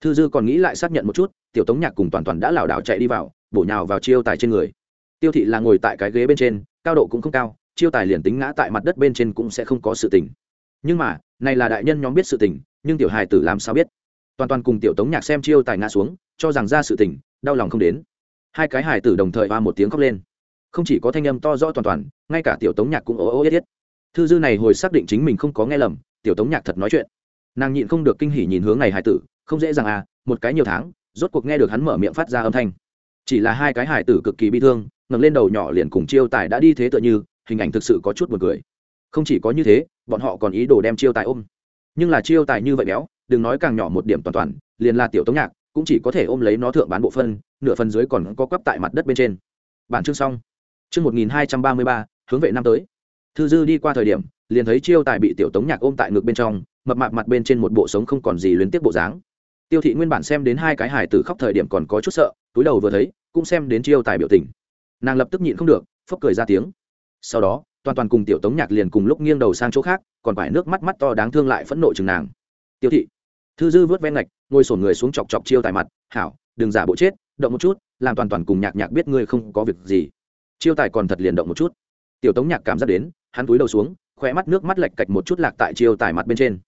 Thư dư còn nghĩ lại xác nhận một chút, tiểu tống nhạc cùng toàn toàn đã lảo đảo chạy đi vào bổ nhào vào chiêu tài trên người. Tiêu thị là ngồi tại cái ghế bên trên, cao độ cũng không cao, chiêu tài liền tính ngã tại mặt đất bên trên cũng sẽ không có sự tình. Nhưng mà, này là đại nhân nhóm biết sự tình, nhưng tiểu hài tử làm sao biết? Toàn toàn cùng tiểu tống nhạc xem chiêu tài ngã xuống, cho rằng ra sự tình, đau lòng không đến. Hai cái hài tử đồng thời va một tiếng khóc lên. Không chỉ có thanh âm to rõ toàn toàn, ngay cả tiểu tống nhạc cũng ố ô yết yết. Thư dư này hồi xác định chính mình không có nghe lầm, tiểu tống nhạc thật nói chuyện. Nàng nhịn không được kinh hỉ nhìn hướng này hài tử, không dễ dàng à một cái nhiều tháng, rốt cuộc nghe được hắn mở miệng phát ra âm thanh chỉ là hai cái hài tử cực kỳ bi thương, ngẩng lên đầu nhỏ liền cùng chiêu tài đã đi thế tựa như, hình ảnh thực sự có chút buồn cười. Không chỉ có như thế, bọn họ còn ý đồ đem chiêu tài ôm. Nhưng là chiêu tài như vậy béo, đừng nói càng nhỏ một điểm toàn toàn, liền là tiểu tống nhạc, cũng chỉ có thể ôm lấy nó thượng bán bộ phân, nửa phần dưới còn có quắp tại mặt đất bên trên. Bản chương xong. Chương một nghìn hai trăm ba mươi ba, hướng vệ năm tới. Thư dư đi qua thời điểm, liền thấy chiêu tài bị tiểu tống nhạc ôm tại ngực bên trong, mập mạp mặt bên trên một bộ sống không còn gì luyến tiếc bộ dáng. Tiêu thị nguyên bản xem đến hai cái hài tử khóc thời điểm còn có chút sợ túi đầu vừa thấy, cũng xem đến chiêu tài biểu tình. Nàng lập tức nhịn không được, phốc cười ra tiếng. Sau đó, toàn toàn cùng tiểu tống nhạc liền cùng lúc nghiêng đầu sang chỗ khác, còn phải nước mắt mắt to đáng thương lại phẫn nộ chừng nàng. Tiêu thị. Thư dư vớt ven ngạch, ngồi sổn người xuống chọc chọc chiêu tài mặt, hảo, đừng giả bộ chết, động một chút, làm toàn toàn cùng nhạc nhạc biết ngươi không có việc gì. Chiêu tài còn thật liền động một chút. Tiểu tống nhạc cảm giác đến, hắn túi đầu xuống khỏe mắt nước mắt lệch cạch một chút lạc tại chiêu tài mặt bên trên.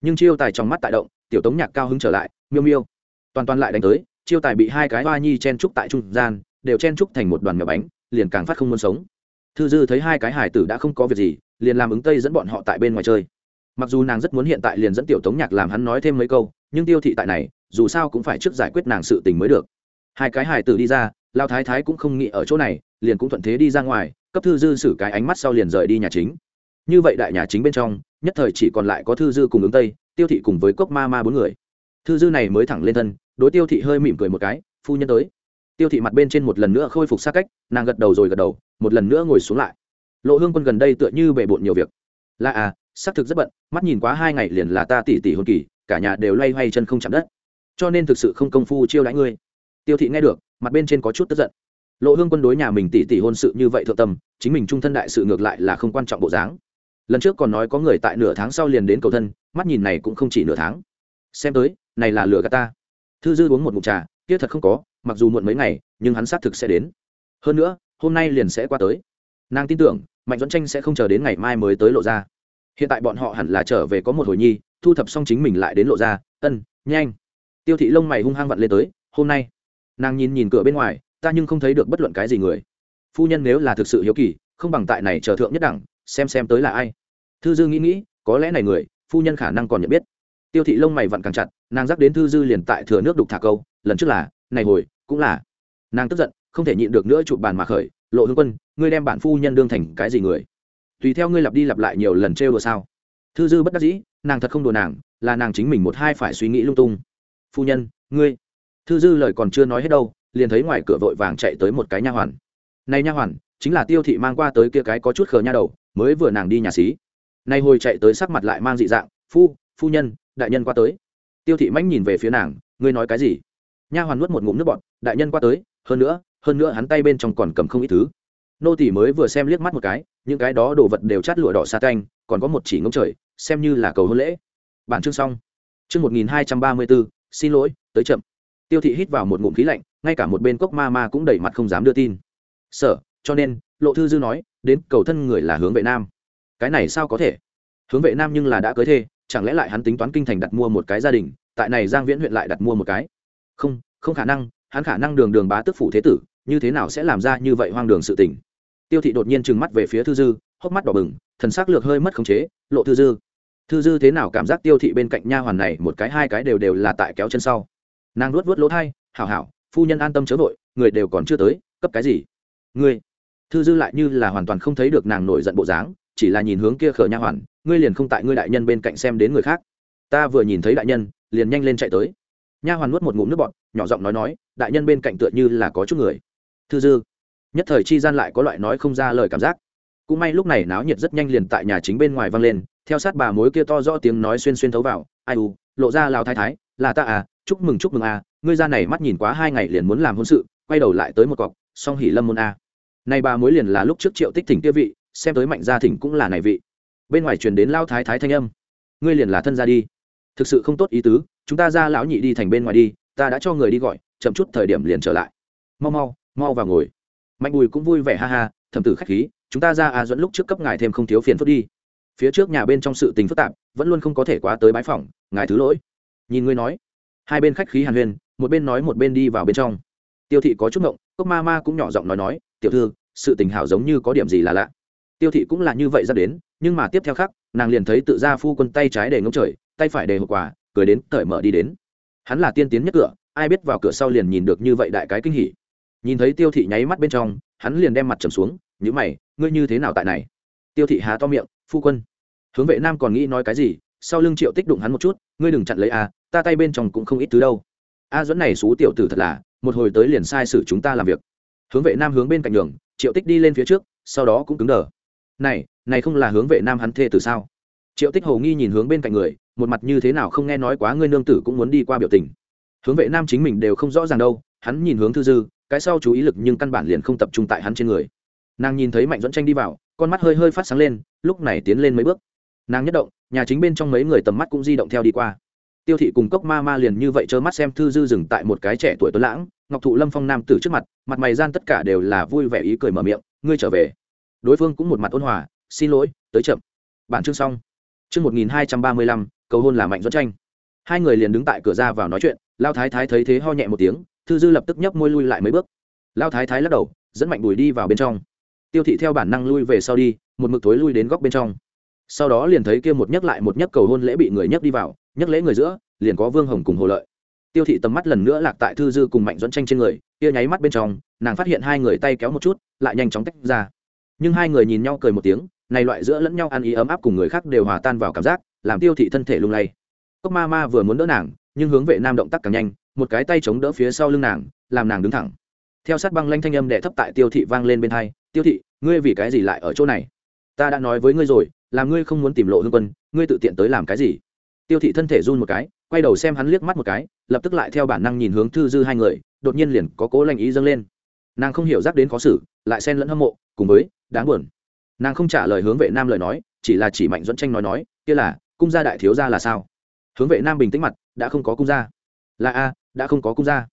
Nhưng chiêu tài trong mắt tại động, tiểu tống nhạc cao hứng trở lại, miêu miêu. Toàn toàn lại đánh tới chiêu tài bị hai cái hoa nhi chen trúc tại trung gian, đều chen trúc thành một đoàn mèo bánh, liền càng phát không muốn sống. Thư dư thấy hai cái hải tử đã không có việc gì, liền làm ứng tây dẫn bọn họ tại bên ngoài chơi. Mặc dù nàng rất muốn hiện tại liền dẫn tiểu tống nhạc làm hắn nói thêm mấy câu, nhưng tiêu thị tại này, dù sao cũng phải trước giải quyết nàng sự tình mới được. Hai cái hải tử đi ra, lao thái thái cũng không nghĩ ở chỗ này, liền cũng thuận thế đi ra ngoài, cấp thư dư xử cái ánh mắt sau liền rời đi nhà chính. Như vậy đại nhà chính bên trong, nhất thời chỉ còn lại có thư dư cùng ứng tây, tiêu thị cùng với cốc ma ma bốn người thư dư này mới thẳng lên thân, đối tiêu thị hơi mỉm cười một cái, phu nhân tới. Tiêu thị mặt bên trên một lần nữa khôi phục xa cách, nàng gật đầu rồi gật đầu, một lần nữa ngồi xuống lại. Lộ hương quân gần đây tựa như bề bộn nhiều việc. Là à xác thực rất bận, mắt nhìn quá hai ngày liền là ta tỉ tỉ hôn kỳ, cả nhà đều loay hoay chân không chạm đất. Cho nên thực sự không công phu chiêu đãi ngươi. Tiêu thị nghe được, mặt bên trên có chút tức giận. Lộ hương quân đối nhà mình tỉ tỉ hôn sự như vậy thượng tâm, chính mình trung thân đại sự ngược lại là không quan trọng bộ dáng. Lần trước còn nói có người tại nửa tháng sau liền đến cầu thân, mắt nhìn này cũng không chỉ nửa tháng. Xem tới này là lửa gạt ta. Thư dư uống một mụn trà, kia thật không có, mặc dù muộn mấy ngày, nhưng hắn xác thực sẽ đến. Hơn nữa, hôm nay liền sẽ qua tới. Nàng tin tưởng, mạnh dẫn tranh sẽ không chờ đến ngày mai mới tới lộ ra. Hiện tại bọn họ hẳn là trở về có một hồi nhi, thu thập xong chính mình lại đến lộ ra. Ân, nhanh. Tiêu thị lông mày hung hăng vặn lên tới, hôm nay. Nàng nhìn nhìn cửa bên ngoài, ta nhưng không thấy được bất luận cái gì người. Phu nhân nếu là thực sự hiếu kỳ, không bằng tại này chờ thượng nhất đẳng, xem xem tới là ai. Thư dư nghĩ nghĩ, có lẽ này người, phu nhân khả năng còn nhận biết tiêu thị lông mày vặn càng chặt, nàng dắt đến thư dư liền tại thừa nước đục thả câu, lần trước là, này hồi, cũng là. Nàng tức giận, không thể nhịn được nữa chụp bàn mà khởi, lộ hương quân, ngươi đem bản phu nhân đương thành cái gì người? Tùy theo ngươi lặp đi lặp lại nhiều lần trêu đùa sao? Thư dư bất đắc dĩ, nàng thật không đùa nàng, là nàng chính mình một hai phải suy nghĩ lung tung. Phu nhân, ngươi? Thư dư lời còn chưa nói hết đâu, liền thấy ngoài cửa vội vàng chạy tới một cái nha hoàn. Này nha hoàn, chính là tiêu thị mang qua tới kia cái có chút khờ nha đầu, mới vừa nàng đi nhà xí. Nay hồi chạy tới sắc mặt lại mang dị dạng, phu phu nhân đại nhân qua tới. Tiêu thị mãnh nhìn về phía nàng, ngươi nói cái gì? Nha hoàn nuốt một ngụm nước bọt, đại nhân qua tới, hơn nữa hơn nữa hắn tay bên trong còn cầm không ít thứ. Nô tỷ mới vừa xem liếc mắt một cái, những cái đó đồ vật đều chát lụa đỏ sa canh, còn có một chỉ ngông trời, xem như là cầu hôn lễ. Bản chương xong. Chương một nghìn hai trăm ba mươi bốn xin lỗi, tới chậm. Tiêu thị hít vào một ngụm khí lạnh, ngay cả một bên cốc ma ma cũng đẩy mặt không dám đưa tin. Sợ cho nên, lộ thư dư nói, đến cầu thân người là hướng vệ nam. Cái này sao có thể? Hướng vệ nam nhưng là đã cưới thê chẳng lẽ lại hắn tính toán kinh thành đặt mua một cái gia đình, tại này giang viễn huyện lại đặt mua một cái? Không không khả năng, hắn khả năng đường đường bá tức phủ thế tử, như thế nào sẽ làm ra như vậy hoang đường sự tình? Tiêu thị đột nhiên trừng mắt về phía thư dư, hốc mắt đỏ bừng, thần s ắ c lược hơi mất khống chế, lộ thư dư thư dư thế nào cảm giác tiêu thị bên cạnh nha hoàn này một cái hai cái đều đều là tại kéo chân sau? Nàng luốt vớt lỗ thai hảo hảo, phu nhân an tâm chớ vội, người đều còn chưa tới, cấp cái gì? Ngươi. Thư dư lại như là hoàn toàn không thấy được nàng nổi giận bộ dáng chỉ là nhìn hướng kia khờ nha hoàn, ngươi liền không tại ngươi đại nhân bên cạnh xem đến người khác. Ta vừa nhìn thấy đại nhân, liền nhanh lên chạy tới. Nha hoàn nuốt một ngụm nước bọt, nhỏ giọng nói nói, đại nhân bên cạnh tựa như là có chút người. Thư dư. Nhất thời chi gian lại có loại nói không ra lời cảm giác. Cũng may lúc này náo nhiệt rất nhanh liền tại nhà chính bên ngoài vang lên, theo sát bà mối kia to rõ tiếng nói xuyên xuyên thấu vào, ai u, lộ ra lào thái thái, là ta à chúc mừng chúc mừng à ngươi ra này mắt nhìn quá hai ngày liền muốn làm hôn sự, quay đầu lại tới một cọc, song hỉ lâm môn à. a nay bà mối liền là lúc trước triệu tích thỉnh kia vị xem tới mạnh gia thỉnh cũng là này vị. Bên ngoài truyền đến lao thái thái thanh âm. Ngươi liền là thân ra đi. Thực sự không tốt ý tứ, chúng ta ra lão nhị đi thành bên ngoài đi, ta đã cho người đi gọi, chậm chút thời điểm liền trở lại. Mau mau mau vào ngồi. Mạnh bùi cũng vui vẻ ha ha, thầm tử khách khí, chúng ta ra a dẫn lúc trước cấp ngài thêm không thiếu phiền phức đi. Phía trước nhà bên trong sự tình phức tạp, vẫn luôn không có thể quá tới bãi phòng ngài thứ lỗi. Nhìn ngươi nói. Hai bên khách khí hàn huyên, một bên nói một bên đi vào bên trong. Tiêu thị có chút ngộng, cốc ma ma cũng nhỏ giọng nói nói, tiểu thư, sự tình hảo giống như có điểm gì là lạ tiêu thị cũng là như vậy ra đến, nhưng mà tiếp theo khác, nàng liền thấy tự ra phu quân tay trái để ngông trời, tay phải để hộp quà, cười đến cởi mở đi đến. Hắn là tiên tiến nhất cửa, ai biết vào cửa sau liền nhìn được như vậy đại cái kinh hỉ. Nhìn thấy tiêu thị nháy mắt bên trong, hắn liền đem mặt trầm xuống, nhữ mày, ngươi như thế nào tại này? Tiêu thị há to miệng, phu quân. Hướng vệ nam còn nghĩ nói cái gì, sau lưng triệu tích đụng hắn một chút, ngươi đừng chặn lấy a, ta tay bên trong cũng không ít thứ đâu. A dẫn này xú tiểu tử thật là, một hồi tới liền sai sử chúng ta làm việc. Hướng vệ nam hướng bên cạnh đường triệu tích đi lên phía trước, sau đó cũng cứng đờ này này không là hướng vệ nam hắn thê từ sao? Triệu tích hồ nghi nhìn hướng bên cạnh người, một mặt như thế nào không nghe nói quá ngươi nương tử cũng muốn đi qua biểu tình. Hướng vệ nam chính mình đều không rõ ràng đâu, hắn nhìn hướng thư dư, cái sau chú ý lực nhưng căn bản liền không tập trung tại hắn trên người. Nàng nhìn thấy mạnh dẫn tranh đi vào, con mắt hơi hơi phát sáng lên, lúc này tiến lên mấy bước. Nàng nhất động, nhà chính bên trong mấy người tầm mắt cũng di động theo đi qua. Tiêu thị cùng cốc ma ma liền như vậy trơ mắt xem thư dư dừng tại một cái trẻ tuổi tuấn lãng, ngọc thụ lâm phong nam tử trước mặt mặt mày gian tất cả đều là vui vẻ ý cười mở miệng, ngươi trở về đối phương cũng một mặt ôn hòa, xin lỗi, tới chậm. Bản chương xong. Chương một nghìn hai trăm ba mươi lăm, cầu hôn là mạnh dẫn tranh. Hai người liền đứng tại cửa ra vào nói chuyện, lao thái thái thấy thế ho nhẹ một tiếng, thư dư lập tức nhấp môi lui lại mấy bước. Lao thái thái lắc đầu, dẫn mạnh bùi đi vào bên trong. Tiêu thị theo bản năng lui về sau đi, một mực thối lui đến góc bên trong. Sau đó liền thấy kia một nhấc lại một nhấc cầu hôn lễ bị người nhấc đi vào, nhấc lễ người giữa, liền có vương hồng cùng hồ lợi. Tiêu thị tầm mắt lần nữa lạc tại thư dư cùng mạnh dẫn tranh trên người, kia nháy mắt bên trong, nàng phát hiện hai người tay kéo một chút, lại nhanh chóng tách ra nhưng hai người nhìn nhau cười một tiếng, này loại giữa lẫn nhau ăn ý ấm áp cùng người khác đều hòa tan vào cảm giác, làm tiêu thị thân thể lung lay. Cốc ma ma vừa muốn đỡ nàng, nhưng hướng vệ nam động tác càng nhanh, một cái tay chống đỡ phía sau lưng nàng, làm nàng đứng thẳng. Theo sát băng lanh thanh âm đệ thấp tại tiêu thị vang lên bên hai, tiêu thị, ngươi vì cái gì lại ở chỗ này? Ta đã nói với ngươi rồi, là ngươi không muốn tìm lộ hương quân, ngươi tự tiện tới làm cái gì? Tiêu thị thân thể run một cái, quay đầu xem hắn liếc mắt một cái, lập tức lại theo bản năng nhìn hướng thư dư hai người, đột nhiên liền có cố lành ý dâng lên. Nàng không hiểu rắc đến khó xử, lại xen lẫn hâm mộ cùng với, đáng buồn. Nàng không trả lời hướng vệ nam lời nói, chỉ là chỉ mạnh dẫn tranh nói nói, kia là, cung gia đại thiếu gia là sao? Hướng vệ nam bình tĩnh mặt, đã không có cung gia. Là a, đã không có cung gia.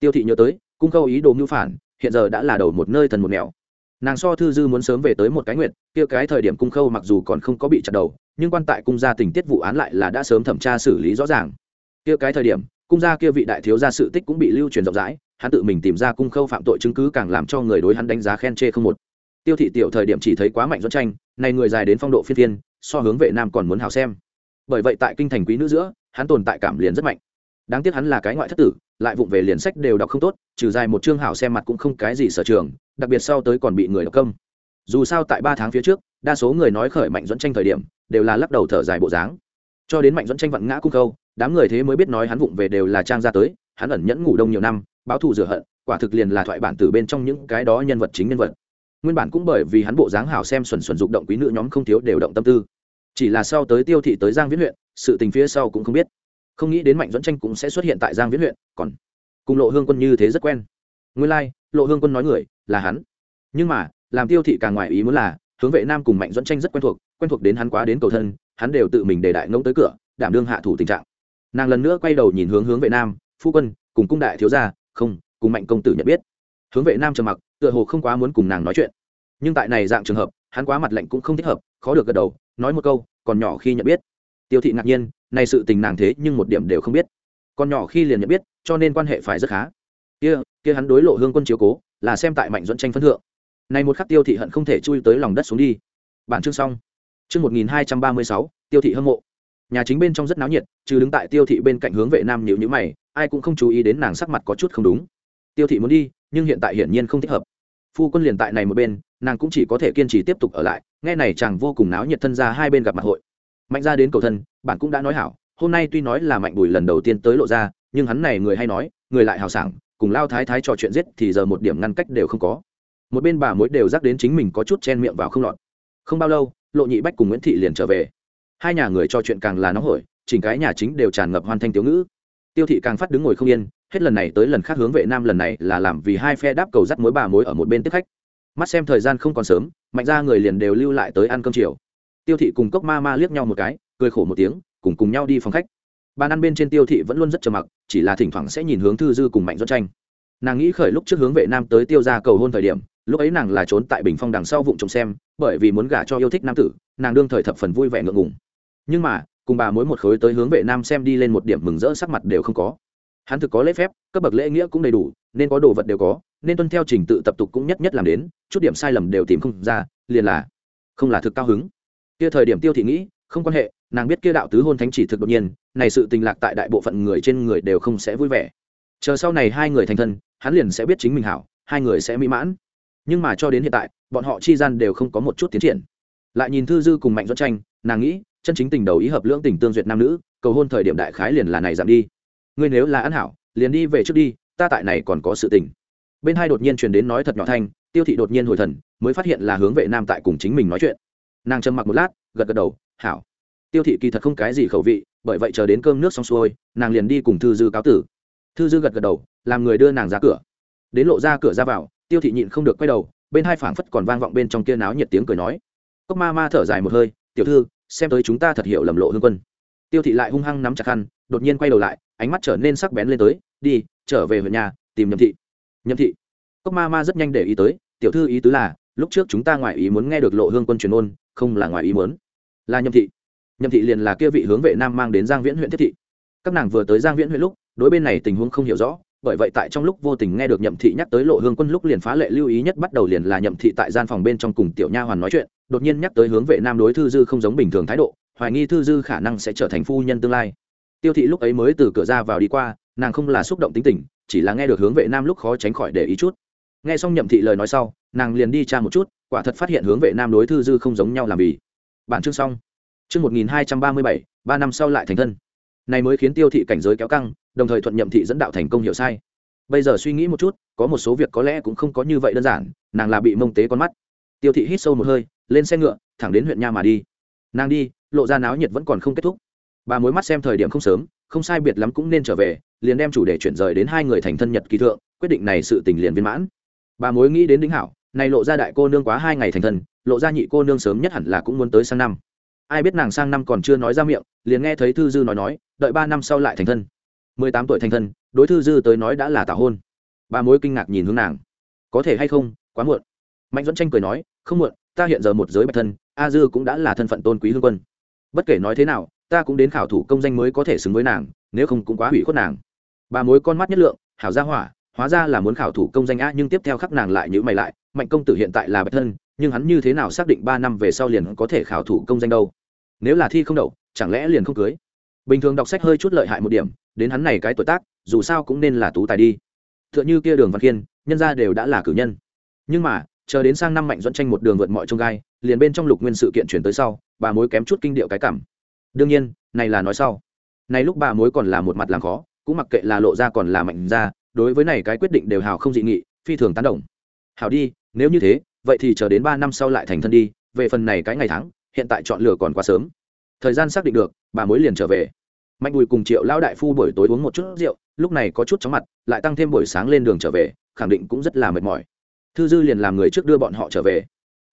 Tiêu thị nhớ tới, cung khâu ý đồ mưu phản, hiện giờ đã là đầu một nơi thần một nẻo. Nàng so thư dư muốn sớm về tới một cái nguyện kia cái thời điểm cung khâu mặc dù còn không có bị chặt đầu, nhưng quan tại cung gia tình tiết vụ án lại là đã sớm thẩm tra xử lý rõ ràng. Kia cái thời điểm, cung gia kia vị đại thiếu gia sự tích cũng bị lưu truyền rộng rãi, hắn tự mình tìm ra cung khâu phạm tội chứng cứ càng làm cho người đối hắn đánh giá khen chê không một tiêu thị tiểu thời điểm chỉ thấy quá mạnh dẫn tranh này người dài đến phong độ phi thiên so hướng vệ nam còn muốn hào xem. Bởi vậy tại kinh thành quý nữ giữa, hắn tồn tại cảm liền rất mạnh. Đáng tiếc hắn là cái ngoại thất tử, lại vụng về liền sách đều đọc không tốt, trừ dài một chương hảo xem mặt cũng không cái gì sở trường, đặc biệt sau tới còn bị người đọc công dù sao tại ba tháng phía trước, đa số người nói khởi mạnh dẫn tranh thời điểm, đều là lắc đầu thở dài bộ dáng. Cho đến mạnh dẫn tranh vặn ngã cung câu, đám người thế mới biết nói hắn vụng về đều là trang ra tới, hắn ẩn nhẫn ngủ đông nhiều năm, báo thù rửa hận, quả thực liền là thoại bản từ bên trong những cái đó nhân vật chính nhân vật nguyên bản cũng bởi vì hắn bộ dáng hảo xem xuẩn xuẩn dục động quý nữ nhóm không thiếu đều động tâm tư. Chỉ là sau tới tiêu thị tới giang viễn huyện sự tình phía sau cũng không biết. Không nghĩ đến mạnh dẫn tranh cũng sẽ xuất hiện tại giang viễn huyện còn cùng lộ hương quân như thế rất quen. Nguyên lai、like, lộ hương quân nói người là hắn. Nhưng mà làm tiêu thị càng ngoài ý muốn là hướng vệ nam cùng mạnh dẫn tranh rất quen thuộc quen thuộc đến hắn quá đến cầu thân hắn đều tự mình để đại ngông tới cửa đảm đương hạ thủ tình trạng. Nàng lần nữa quay đầu nhìn hướng hướng vệ nam phu quân cùng cung đại thiếu gia không cùng mạnh công tử nhận biết. Hướng vệ nam trầm mặc tựa hồ không quá muốn cùng nàng nói chuyện. Nhưng tại này dạng trường hợp, hắn quá mặt lạnh cũng không thích hợp, khó được gật đầu, nói một câu, còn nhỏ khi nhận biết. Tiêu thị ngạc nhiên, này sự tình nàng thế nhưng một điểm đều không biết. Còn nhỏ khi liền nhận biết, cho nên quan hệ phải rất khá. Kia kia hắn đối lộ hương quân chiếu cố, là xem tại mạnh dẫn tranh phân thượng. Này một khắc tiêu thị hận không thể chui tới lòng đất xuống đi. Bản chương xong. Chương một nghìn hai trăm ba mươi sáu, tiêu thị hâm mộ. Nhà chính bên trong rất náo nhiệt, trừ đứng tại tiêu thị bên cạnh hướng vệ nam nhịu nhữ mày, ai cũng không chú ý đến nàng sắc mặt có chút không đúng. Tiêu thị muốn đi nhưng hiện tại hiển nhiên không thích hợp. Phu quân liền tại này một bên, nàng cũng chỉ có thể kiên trì tiếp tục ở lại, nghe này chàng vô cùng náo nhiệt thân ra hai bên gặp mặt hội. Mạnh ra đến cầu thân, bạn cũng đã nói hảo, hôm nay tuy nói là mạnh bùi lần đầu tiên tới lộ ra, nhưng hắn này người hay nói, người lại hào sảng, cùng lao thái thái trò chuyện giết thì giờ một điểm ngăn cách đều không có. Một bên bà mối đều dắt đến chính mình có chút chen miệng vào không lọt. Không bao lâu, lộ nhị bách cùng nguyễn thị liền trở về. Hai nhà người trò chuyện càng là nóng hổi, chỉnh cái nhà chính đều tràn ngập hoan thanh tiểu ngữ. Tiêu thị càng phát đứng ngồi không yên hết lần này tới lần khác hướng vệ nam lần này là làm vì hai phe đáp cầu dắt mối bà mối ở một bên tiếp khách. Mắt xem thời gian không còn sớm, mạnh ra người liền đều lưu lại tới ăn cơm chiều. Tiêu thị cùng cốc ma ma liếc nhau một cái, cười khổ một tiếng, cùng cùng nhau đi phòng khách. Bàn ăn bên trên tiêu thị vẫn luôn rất trầm mặc, chỉ là thỉnh thoảng sẽ nhìn hướng thư dư cùng mạnh do tranh. Nàng nghĩ khởi lúc trước hướng vệ nam tới tiêu ra cầu hôn thời điểm, lúc ấy nàng là trốn tại bình phong đằng sau vụng trộm xem, bởi vì muốn gả cho yêu thích nam tử, nàng đương thời thập phần vui vẻ ngượng ngùng. Nhưng mà, cùng bà mối một khối tới hướng vệ nam xem đi lên một điểm mừng rỡ sắc mặt đều không có hắn thực có lễ phép, cấp bậc lễ nghĩa cũng đầy đủ, nên có đồ vật đều có, nên tuân theo trình tự tập tục cũng nhất nhất làm đến, chút điểm sai lầm đều tìm không ra, liền là không là thực cao hứng. Kia thời điểm tiêu thị nghĩ, không quan hệ, nàng biết kia đạo tứ hôn thánh chỉ thực đột nhiên, này sự tình lạc tại đại bộ phận người trên người đều không sẽ vui vẻ. Chờ sau này hai người thành thân, hắn liền sẽ biết chính mình hảo, hai người sẽ mỹ mãn. Nhưng mà cho đến hiện tại, bọn họ chi gian đều không có một chút tiến triển. Lại nhìn thư dư cùng mạnh dẫn tranh, nàng nghĩ, chân chính tình đầu ý hợp lưỡng tình tương duyệt nam nữ, cầu hôn thời điểm đại khái liền là này giảm đi ngươi nếu là ăn hảo, liền đi về trước đi, ta tại này còn có sự tình. Bên hai đột nhiên truyền đến nói thật nhỏ thanh, tiêu thị đột nhiên hồi thần, mới phát hiện là hướng vệ nam tại cùng chính mình nói chuyện. Nàng trầm mặc một lát, gật gật đầu, hảo. Tiêu thị kỳ thật không cái gì khẩu vị, bởi vậy chờ đến cơm nước xong xuôi, nàng liền đi cùng thư dư cáo tử. Thư dư gật gật đầu, làm người đưa nàng ra cửa. Đến lộ ra cửa ra vào, tiêu thị nhịn không được quay đầu, bên hai phảng phất còn vang vọng bên trong kia náo nhiệt tiếng cười nói. Cốc ma ma thở dài một hơi, tiểu thư, xem tới chúng ta thật hiểu lầm lộ hương quân. Tiêu thị lại hung hăng nắm chặt khăn, đột nhiên quay đầu lại ánh mắt trở nên sắc bén lên tới, đi, trở về huyện nhà, tìm nhậm thị. Nhậm thị? Cốc ma ma rất nhanh để ý tới, tiểu thư ý tứ là, lúc trước chúng ta ngoài ý muốn nghe được lộ hương quân truyền ôn, không là ngoài ý muốn. Là nhậm thị. Nhậm thị liền là kia vị hướng vệ nam mang đến giang viễn huyện thiết thị. Các nàng vừa tới giang viễn huyện lúc, đối bên này tình huống không hiểu rõ, bởi vậy tại trong lúc vô tình nghe được nhậm thị nhắc tới lộ hương quân lúc liền phá lệ lưu ý nhất bắt đầu liền là nhậm thị tại gian phòng bên trong cùng tiểu nha hoàn nói chuyện, đột nhiên nhắc tới hướng vệ nam đối thư dư không giống bình thường thái độ, hoài nghi thư dư khả năng sẽ trở thành phu nhân tương lai tiêu thị lúc ấy mới từ cửa ra vào đi qua, nàng không là xúc động tính tình, chỉ là nghe được hướng vệ nam lúc khó tránh khỏi để ý chút. Nghe xong nhậm thị lời nói sau, nàng liền đi tra một chút, quả thật phát hiện hướng vệ nam đối thư dư không giống nhau làm vì. Bản chương xong. Chương một nghìn hai trăm ba mươi bảy, ba năm sau lại thành thân. Này mới khiến tiêu thị cảnh giới kéo căng, đồng thời thuận nhậm thị dẫn đạo thành công hiểu sai. Bây giờ suy nghĩ một chút, có một số việc có lẽ cũng không có như vậy đơn giản, nàng là bị mông tế con mắt. Tiêu thị hít sâu một hơi, lên xe ngựa, thẳng đến huyện nha mà đi. Nàng đi, lộ ra náo nhiệt vẫn còn không kết thúc bà mối mắt xem thời điểm không sớm, không sai biệt lắm cũng nên trở về, liền đem chủ đề chuyển rời đến hai người thành thân nhật kỳ thượng, quyết định này sự tình liền viên mãn. Bà mối nghĩ đến đính hảo, này lộ ra đại cô nương quá hai ngày thành thân, lộ ra nhị cô nương sớm nhất hẳn là cũng muốn tới sang năm. Ai biết nàng sang năm còn chưa nói ra miệng, liền nghe thấy thư dư nói nói, đợi ba năm sau lại thành thân. Mười tám tuổi thành thân, đối thư dư tới nói đã là tảo hôn. Bà mối kinh ngạc nhìn hướng nàng. Có thể hay không, quá muộn. Mạnh dẫn tranh cười nói, không muộn, ta hiện giờ một giới bạch thân, a dư cũng đã là thân phận tôn quý hương quân. Bất kể nói thế nào ta cũng đến khảo thủ công danh mới có thể xứng với nàng, nếu không cũng quá hủy khuất nàng. Bà mối con mắt nhất lượng, hảo gia hỏa, hóa ra là muốn khảo thủ công danh a nhưng tiếp theo khắc nàng lại nhữ mày lại, mạnh công tử hiện tại là bạch thân, nhưng hắn như thế nào xác định ba năm về sau liền có thể khảo thủ công danh đâu? Nếu là thi không đậu, chẳng lẽ liền không cưới? Bình thường đọc sách hơi chút lợi hại một điểm, đến hắn này cái tuổi tác, dù sao cũng nên là tú tài đi. T h ư ợ n h ư kia đường văn kiên, nhân ra đều đã là cử nhân. Nhưng mà, chờ đến sang năm mạnh dẫn tranh một đường vượt mọi trông gai, liền bên trong lục nguyên sự kiện chuyển tới sau, bà mối kém chút kinh điệu cái cảm đương nhiên, này là nói sau. Này lúc bà mối còn là một mặt làm khó, cũng mặc kệ là lộ ra còn là mạnh ra, đối với này cái quyết định đều hào không dị nghị, phi thường tán đồng. Hào đi, nếu như thế, vậy thì chờ đến ba năm sau lại thành thân đi, về phần này cái ngày tháng, hiện tại chọn lựa còn quá sớm. Thời gian xác định được, bà mối liền trở về. Mạnh bùi cùng triệu lão đại phu buổi tối uống một chút rượu, lúc này có chút chóng mặt, lại tăng thêm buổi sáng lên đường trở về, khẳng định cũng rất là mệt mỏi. Thư dư liền làm người trước đưa bọn họ trở về.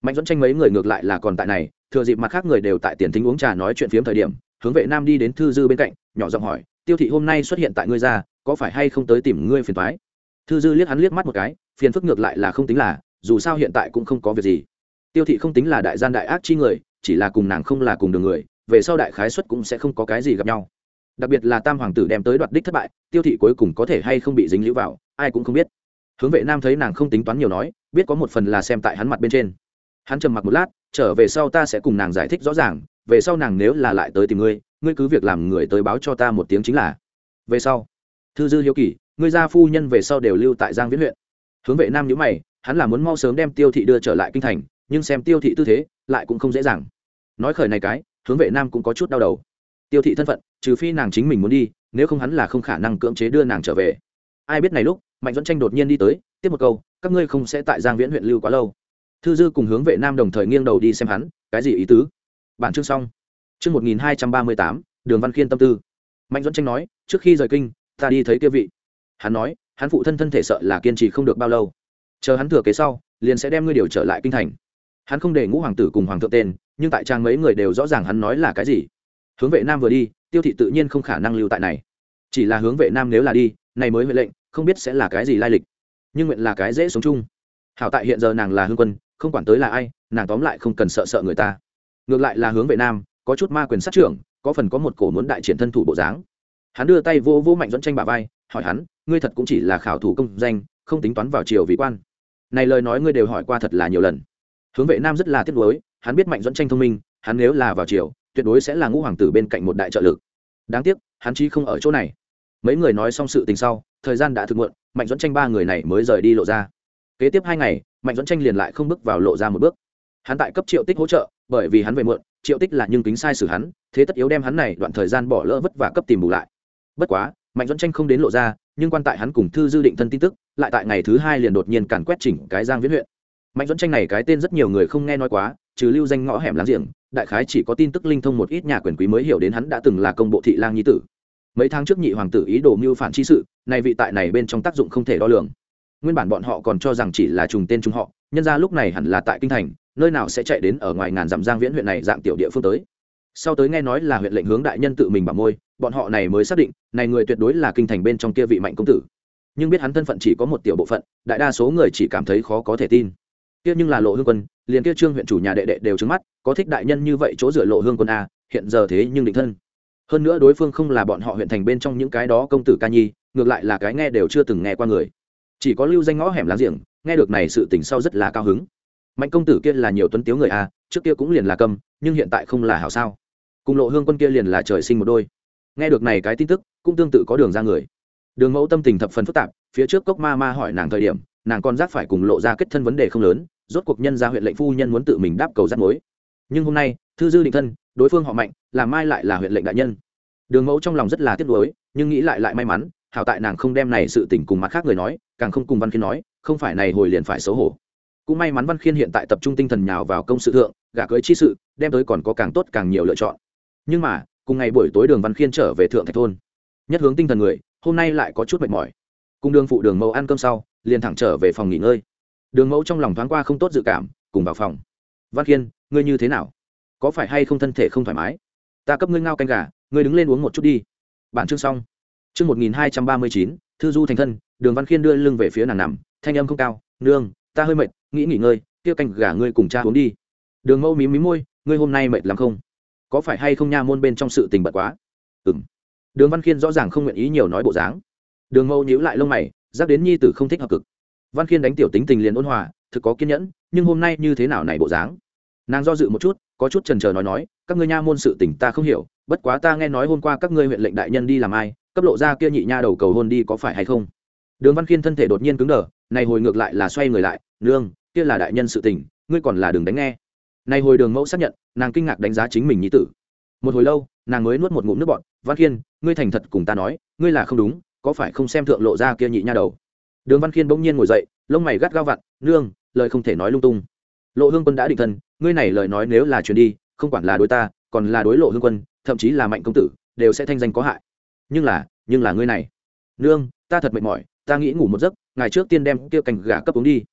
Mạnh dẫn tranh mấy người ngược lại là còn tại này thừa dịp mặt khác người đều tại tiền thính uống trà nói chuyện phiếm thời điểm, hướng vệ nam đi đến thư dư bên cạnh, nhỏ giọng hỏi, tiêu thị hôm nay xuất hiện tại ngươi ra, có phải hay không tới tìm ngươi phiền thoái thư dư liếc hắn liếc mắt một cái, phiền phức ngược lại là không tính là, dù sao hiện tại cũng không có việc gì. Tiêu thị không tính là đại gian đại ác chi người, chỉ là cùng nàng không là cùng đường người, về sau đại khái xuất cũng sẽ không có cái gì gặp nhau. Đặc biệt là tam hoàng tử đem tới đoạt đích thất bại, tiêu thị cuối cùng có thể hay không bị dính lũ vào, ai cũng không biết. Hướng vệ nam thấy nàng không tính toán nhiều nói, biết có một phần là xem tại hắn mặt bên trên hắn trầm mặc một lát, trở về sau ta sẽ cùng nàng giải thích rõ ràng, về sau nàng nếu là lại tới tìm ngươi ngươi cứ việc làm người tới báo cho ta một tiếng chính là. Về sau, thư dư hiếu kỳ, ngươi gia phu nhân về sau đều lưu tại giang viễn huyện. Hướng vệ nam nhữ mày, hắn là muốn mau sớm đem tiêu thị đưa trở lại kinh thành, nhưng xem tiêu thị tư thế, lại cũng không dễ dàng. Nói khởi này cái, hướng vệ nam cũng có chút đau đầu. Tiêu thị thân phận, trừ phi nàng chính mình muốn đi, nếu không hắn là không khả năng cưỡng chế đưa nàng trở về. Ai biết này lúc, mạnh dẫn tranh đột nhiên đi tới, tiếp một câu, các ngươi không sẽ tại giang viễn huyện lưu quá lâu thư dư cùng hướng vệ nam đồng thời nghiêng đầu đi xem hắn, cái gì ý tứ? Bản chương xong. Chương một nghìn hai trăm ba mươi tám, đường văn khiên tâm tư. Mạnh dẫn tranh nói, trước khi rời kinh, ta đi thấy kia vị. Hắn nói, hắn phụ thân thân thể sợ là kiên trì không được bao lâu. Chờ hắn thừa kế sau, liền sẽ đem ngươi điều trở lại kinh thành. Hắn không để ngũ hoàng tử cùng hoàng thượng tên, nhưng tại trang mấy người đều rõ ràng hắn nói là cái gì. Hướng vệ nam vừa đi, tiêu thị tự nhiên không khả năng lưu tại này. Chỉ là hướng vệ nam nếu là đi, này mới huệ lệnh, không biết sẽ là cái gì lai lịch. Nhưng nguyện là cái dễ sống chung. Hảo tại hiện giờ nàng là hương quân không quản tới là ai, nàng tóm lại không cần sợ sợ người ta. Ngược lại là hướng vệ nam, có chút ma quyền sát trưởng, có phần có một cổ muốn đại triển thân thủ bộ dáng. Hắn đưa tay vô vô mạnh dẫn tranh bà vai, hỏi hắn, ngươi thật cũng chỉ là khảo thủ công danh, không tính toán vào triều vị quan? Này lời nói ngươi đều hỏi qua thật là nhiều lần. Hướng vệ nam rất là tiếc nuối, hắn biết mạnh dẫn tranh thông minh, hắn nếu là vào triều, tuyệt đối sẽ là ngũ hoàng tử bên cạnh một đại trợ lực. Đáng tiếc, hắn chí không ở chỗ này. Mấy người nói xong sự tình sau, thời gian đã thực muộn, mạnh dẫn tranh ba người này mới rời đi lộ ra. Kế tiếp hai ngày mạnh dẫn tranh liền lại không bước vào lộ ra một bước. Hắn tại cấp triệu tích hỗ trợ, bởi vì hắn về muộn, triệu tích là nhưng kính sai xử hắn, thế tất yếu đem hắn này đoạn thời gian bỏ lỡ vất và cấp tìm bù lại. Bất quá, mạnh dẫn tranh không đến lộ ra, nhưng quan tại hắn cùng thư dư định thân tin tức, lại tại ngày thứ hai liền đột nhiên càn quét chỉnh cái giang viễn huyện. Mạnh dẫn tranh này cái tên rất nhiều người không nghe nói quá, trừ lưu danh ngõ hẻm láng giềng, đại khái chỉ có tin tức linh thông một ít nhà quyền quý mới hiểu đến hắn đã từng là công bộ thị lang nhi tử. Mấy tháng trước nhị hoàng tử ý đồ mưu phản chi sự này vị tại này bên trong tác dụng không thể đo lường nguyên bản bọn họ còn cho rằng chỉ là trùng tên trùng họ, nhân ra lúc này hẳn là tại kinh thành, nơi nào sẽ chạy đến ở ngoài ngàn dặm giang viễn huyện này dạng tiểu địa phương tới. Sau tới nghe nói là huyện lệnh hướng đại nhân tự mình bảo môi, bọn họ này mới xác định, này người tuyệt đối là kinh thành bên trong kia vị mạnh công tử. Nhưng biết hắn thân phận chỉ có một tiểu bộ phận, đại đa số người chỉ cảm thấy khó có thể tin. Kia nhưng là lộ hương quân, liền kia trương huyện chủ nhà đệ đệ đều trứng mắt, có thích đại nhân như vậy chỗ dựa lộ hương quân a hiện giờ thế nhưng định thân. Hơn nữa đối phương không là bọn họ huyện thành bên trong những cái đó công tử ca nhi, ngược lại là cái nghe đều chưa từng nghe qua người chỉ có lưu danh ngõ hẻm láng giềng, nghe được này sự tình sau rất là cao hứng. Mạnh công tử kia là nhiều tuấn tiếu người a trước kia cũng liền là cầm, nhưng hiện tại không là hảo sao. Cùng lộ hương quân kia liền là trời sinh một đôi. Nghe được này cái tin tức, cũng tương tự có đường ra người. Đường mẫu tâm tình thập phần phức tạp, phía trước cốc ma ma hỏi nàng thời điểm, nàng còn giác phải cùng lộ ra kết thân vấn đề không lớn, rốt cuộc nhân ra huyện lệnh phu nhân muốn tự mình đáp cầu rắt mối. Nhưng hôm nay, thư dư định thân, đối phương họ mạnh làm mai lại là huyện lệnh đại nhân. Đường mẫu trong lòng rất là tiếc nuối, nhưng nghĩ lại lại may mắn hảo tại nàng không đem này sự tình cùng mặt khác người nói, càng không cùng văn khiên nói, không phải này hồi liền phải xấu hổ. Cũng may mắn văn khiên hiện tại tập trung tinh thần nhào vào công sự thượng, gả cưới chi sự, đem tới còn có càng tốt càng nhiều lựa chọn. Nhưng mà, cùng ngày buổi tối đường văn khiên trở về thượng thạch thôn, nhất hướng tinh thần người, hôm nay lại có chút mệt mỏi. Cùng đường phụ đường mẫu ăn cơm sau, liền thẳng trở về phòng nghỉ ngơi. Đường mẫu trong lòng thoáng qua không tốt dự cảm, cùng vào phòng. Văn khiên, ngươi như thế nào? Có phải hay không thân thể không thoải mái? Ta cấp ngươi ngao canh gà, ngươi đứng lên uống một chút đi. Bản chương xong chương một nghìn hai trăm ba mươi chín, thư du thành thân, đường văn khiên đưa lưng về phía nàng nằm, thanh âm không cao, nương, ta hơi mệt, nghĩ nghỉ ngơi, kia canh gà ngươi cùng cha uống đi. Đường mẫu mí mí môi, ngươi hôm nay mệt lắm không? Có phải hay không nha, môn bên trong sự tình bật quá? Ừm. đường văn khiên rõ ràng không nguyện ý nhiều nói bộ dáng. Đường mẫu nhíu lại lông mày, giác đến nhi tử không thích hợp cực. Văn khiên đánh tiểu tính tình liền ôn hòa, thực có kiên nhẫn, nhưng hôm nay như thế nào này bộ dáng? Nàng do dự một chút, có chút chần chờ nói nói, các ngươi nha, môn sự tình ta không hiểu, bất quá ta nghe nói hôm qua các ngươi huyện lệnh đại nhân đi làm ai cấp lộ ra kia nhị nha đầu cầu hôn đi có phải hay không? Đường văn khiên thân thể đột nhiên cứng đờ, này hồi ngược lại là xoay người lại, nương, kia là đại nhân sự tình, ngươi còn là đừng đánh nghe. Này hồi đường mẫu xác nhận, nàng kinh ngạc đánh giá chính mình nhi tử. Một hồi lâu, nàng mới nuốt một ngụm nước bọt, văn khiên, ngươi thành thật cùng ta nói, ngươi là không đúng, có phải không xem thượng lộ ra kia nhị nha đầu? Đường văn khiên bỗng nhiên ngồi dậy, lông mày gắt gao vặn, nương, lời không thể nói lung tung. Lộ hương quân đã định thân, ngươi này lời nói nếu là chuyển đi, không quản là đối ta, còn là đối lộ hương quân, thậm chí là mạnh công tử, đều sẽ thanh danh có hại nhưng là nhưng là ngươi này. Nương, ta thật mệt mỏi, ta nghĩ ngủ một giấc, ngày trước tiên đem kia cành gà cấp uống đi.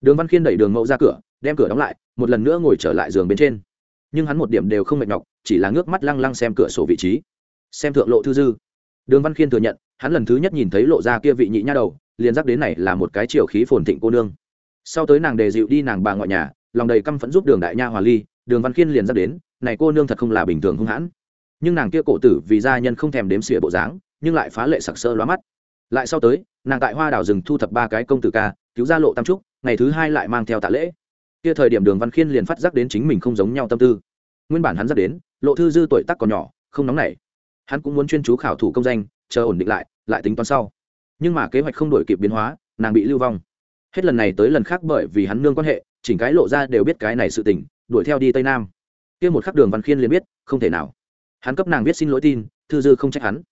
Đường văn khiên đẩy đường mẫu ra cửa, đem cửa đóng lại, một lần nữa ngồi trở lại giường bên trên. Nhưng hắn một điểm đều không mệt nhọc, chỉ là ngước mắt lăng lăng xem cửa sổ vị trí. Xem thượng lộ thư dư. Đường văn khiên thừa nhận, hắn lần thứ nhất nhìn thấy lộ ra kia vị nhị nha đầu, liền dắt đến này là một cái chiều khí phồn thịnh cô nương. Sau tới nàng đề dịu đi nàng bà ngoại nhà, lòng đầy căm phẫn giúp đường đại nha hòa ly, đường văn khiên liền dắt đến, này cô nương thật không là bình thường hung hãn nhưng nàng kia cổ tử vì gia nhân không thèm đếm xỉa bộ dáng, nhưng lại phá lệ sặc sơ lóa mắt. Lại sau tới, nàng tại hoa đảo rừng thu thập ba cái công tử ca, cứu ra lộ tam trúc, ngày thứ hai lại mang theo tạ lễ. Kia thời điểm đường văn khiên liền phát giác đến chính mình không giống nhau tâm tư. Nguyên bản hắn dắt đến, lộ thư dư tuổi tắc còn nhỏ, không nóng nảy. Hắn cũng muốn chuyên chú khảo thủ công danh, chờ ổn định lại lại tính toán sau. Nhưng mà kế hoạch không đổi kịp biến hóa, nàng bị lưu vong. Hết lần này tới lần khác bởi vì hắn nương quan hệ, chỉnh cái lộ ra đều biết cái này sự tình, đuổi theo đi tây nam. Kia một khắc đường văn khiên liền biết, không thể nào hắn cấp nàng viết xin lỗi tin, thư dư không trách hắn.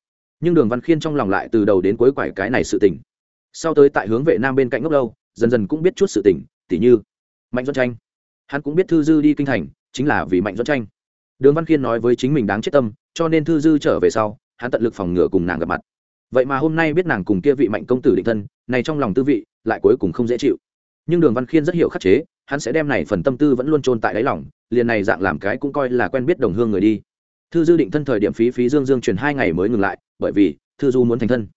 Nhưng đường văn khiên trong lòng lại từ đầu đến cuối quải cái này sự tình. Sau tới tại hướng vệ nam bên cạnh ngốc lâu, dần dần cũng biết chút sự tình, tỉ như mạnh doãn tranh. Hắn cũng biết thư dư đi kinh thành, chính là vì mạnh doãn tranh. Đường văn khiên nói với chính mình đáng chết tâm, cho nên thư dư trở về sau, hắn tận lực phòng ngừa cùng nàng gặp mặt. Vậy mà hôm nay biết nàng cùng kia vị mạnh công tử định thân, này trong lòng tư vị, lại cuối cùng không dễ chịu. Nhưng đường văn khiên rất hiểu khắc chế, hắn sẽ đem này phần tâm tư vẫn luôn trôn tại đáy lòng, liền này dạng làm cái cũng coi là quen biết đồng hương người đi thư dư định thân thời điểm phí phí dương dương truyền hai ngày mới ngừng lại, bởi vì thư du muốn thành thân.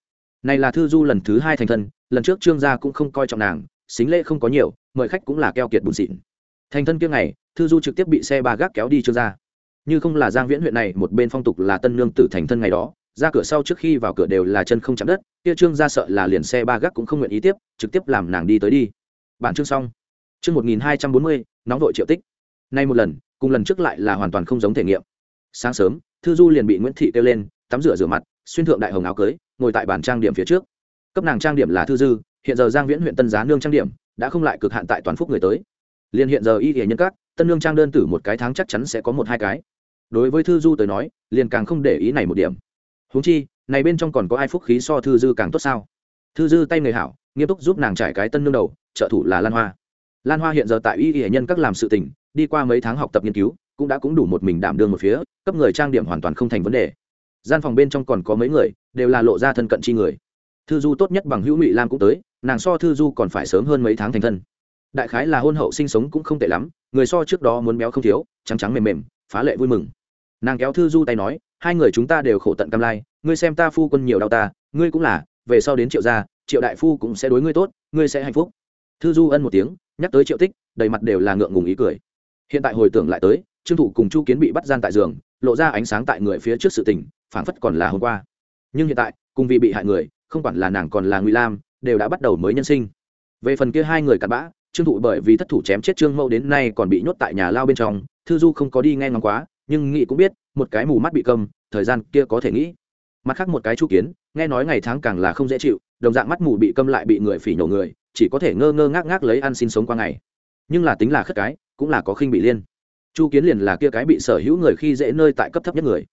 Này là thư du lần thứ hai thành thân, lần trước trương gia cũng không coi trọng nàng, xính lễ không có nhiều, mời khách cũng là keo kiệt bùn xịn. Thành thân kia ngày, thư du trực tiếp bị xe ba gác kéo đi trương gia. Như không là giang viễn huyện này, một bên phong tục là tân nương tử thành thân ngày đó, ra cửa sau trước khi vào cửa đều là chân không chạm đất, kia trương gia sợ là liền xe ba gác cũng không nguyện ý tiếp, trực tiếp làm nàng đi tới đi. Bản chương xong. Chương một nghìn hai trăm bốn mươi, nóng vội triệu tích. Nay một lần, cùng lần trước lại là hoàn toàn không giống thể nghiệm sáng sớm, thư du liền bị nguyễn thị kêu lên, tắm rửa rửa mặt, xuyên thượng đại hồng áo cưới, ngồi tại bàn trang điểm phía trước. Cấp nàng trang điểm là thư dư, hiện giờ giang viễn huyện tân giá nương trang điểm, đã không lại cực hạn tại toàn phúc người tới. Liền hiện giờ y thể nhân các, tân nương trang đơn tử một cái tháng chắc chắn sẽ có một hai cái. Đối với thư du tới nói, liền càng không để ý này một điểm. Huống chi, này bên trong còn có ai phúc khí so thư dư càng tốt sao? Thư dư tay người hảo, nghiêm túc giúp nàng trải cái tân nương đầu, trợ thủ là lan hoa. Lan hoa hiện giờ tại y hệ nhân các làm sự tình, đi qua mấy tháng học tập nghiên cứu cũng đã cũng đủ một mình đảm đương một phía, cấp người trang điểm hoàn toàn không thành vấn đề. Gian phòng bên trong còn có mấy người, đều là lộ ra thân cận chi người. Thư du tốt nhất bằng hữu ngụy lam cũng tới, nàng so thư du còn phải sớm hơn mấy tháng thành thân. Đại khái là hôn hậu sinh sống cũng không tệ lắm, người so trước đó muốn béo không thiếu, trắng trắng mềm mềm, phá lệ vui mừng. Nàng kéo thư du tay nói, hai người chúng ta đều khổ tận cam lai, ngươi xem ta phu quân nhiều đau ta, ngươi cũng là, về sau đến triệu gia, triệu đại phu cũng sẽ đối ngươi tốt, ngươi sẽ hạnh phúc. Thư du ân một tiếng, nhắc tới triệu tích, đầy mặt đều là ngượng ngùng ý cười. Hiện tại hồi tưởng lại tới trương thủ cùng chu kiến bị bắt gian tại giường lộ ra ánh sáng tại người phía trước sự tình phảng phất còn là hôm qua. Nhưng hiện tại cùng vì bị hại người không quản là nàng còn là ngụy lam đều đã bắt đầu mới nhân sinh. Về phần kia hai người cặn bã trương thụ bởi vì thất thủ chém chết trương mẫu đến nay còn bị nhốt tại nhà lao bên trong thư du không có đi nghe ngóng quá nhưng nghị cũng biết một cái mù mắt bị câm, thời gian kia có thể nghĩ. Mặt khác một cái chu kiến nghe nói ngày tháng càng là không dễ chịu đồng dạng mắt mù bị câm lại bị người phỉ nhổ người chỉ có thể ngơ ngơ ngác ngác lấy ăn xin sống qua ngày. Nhưng là tính là khất cái cũng là có khinh bị liên chu kiến liền là kia cái bị sở hữu người khi dễ nơi tại cấp thấp nhất người.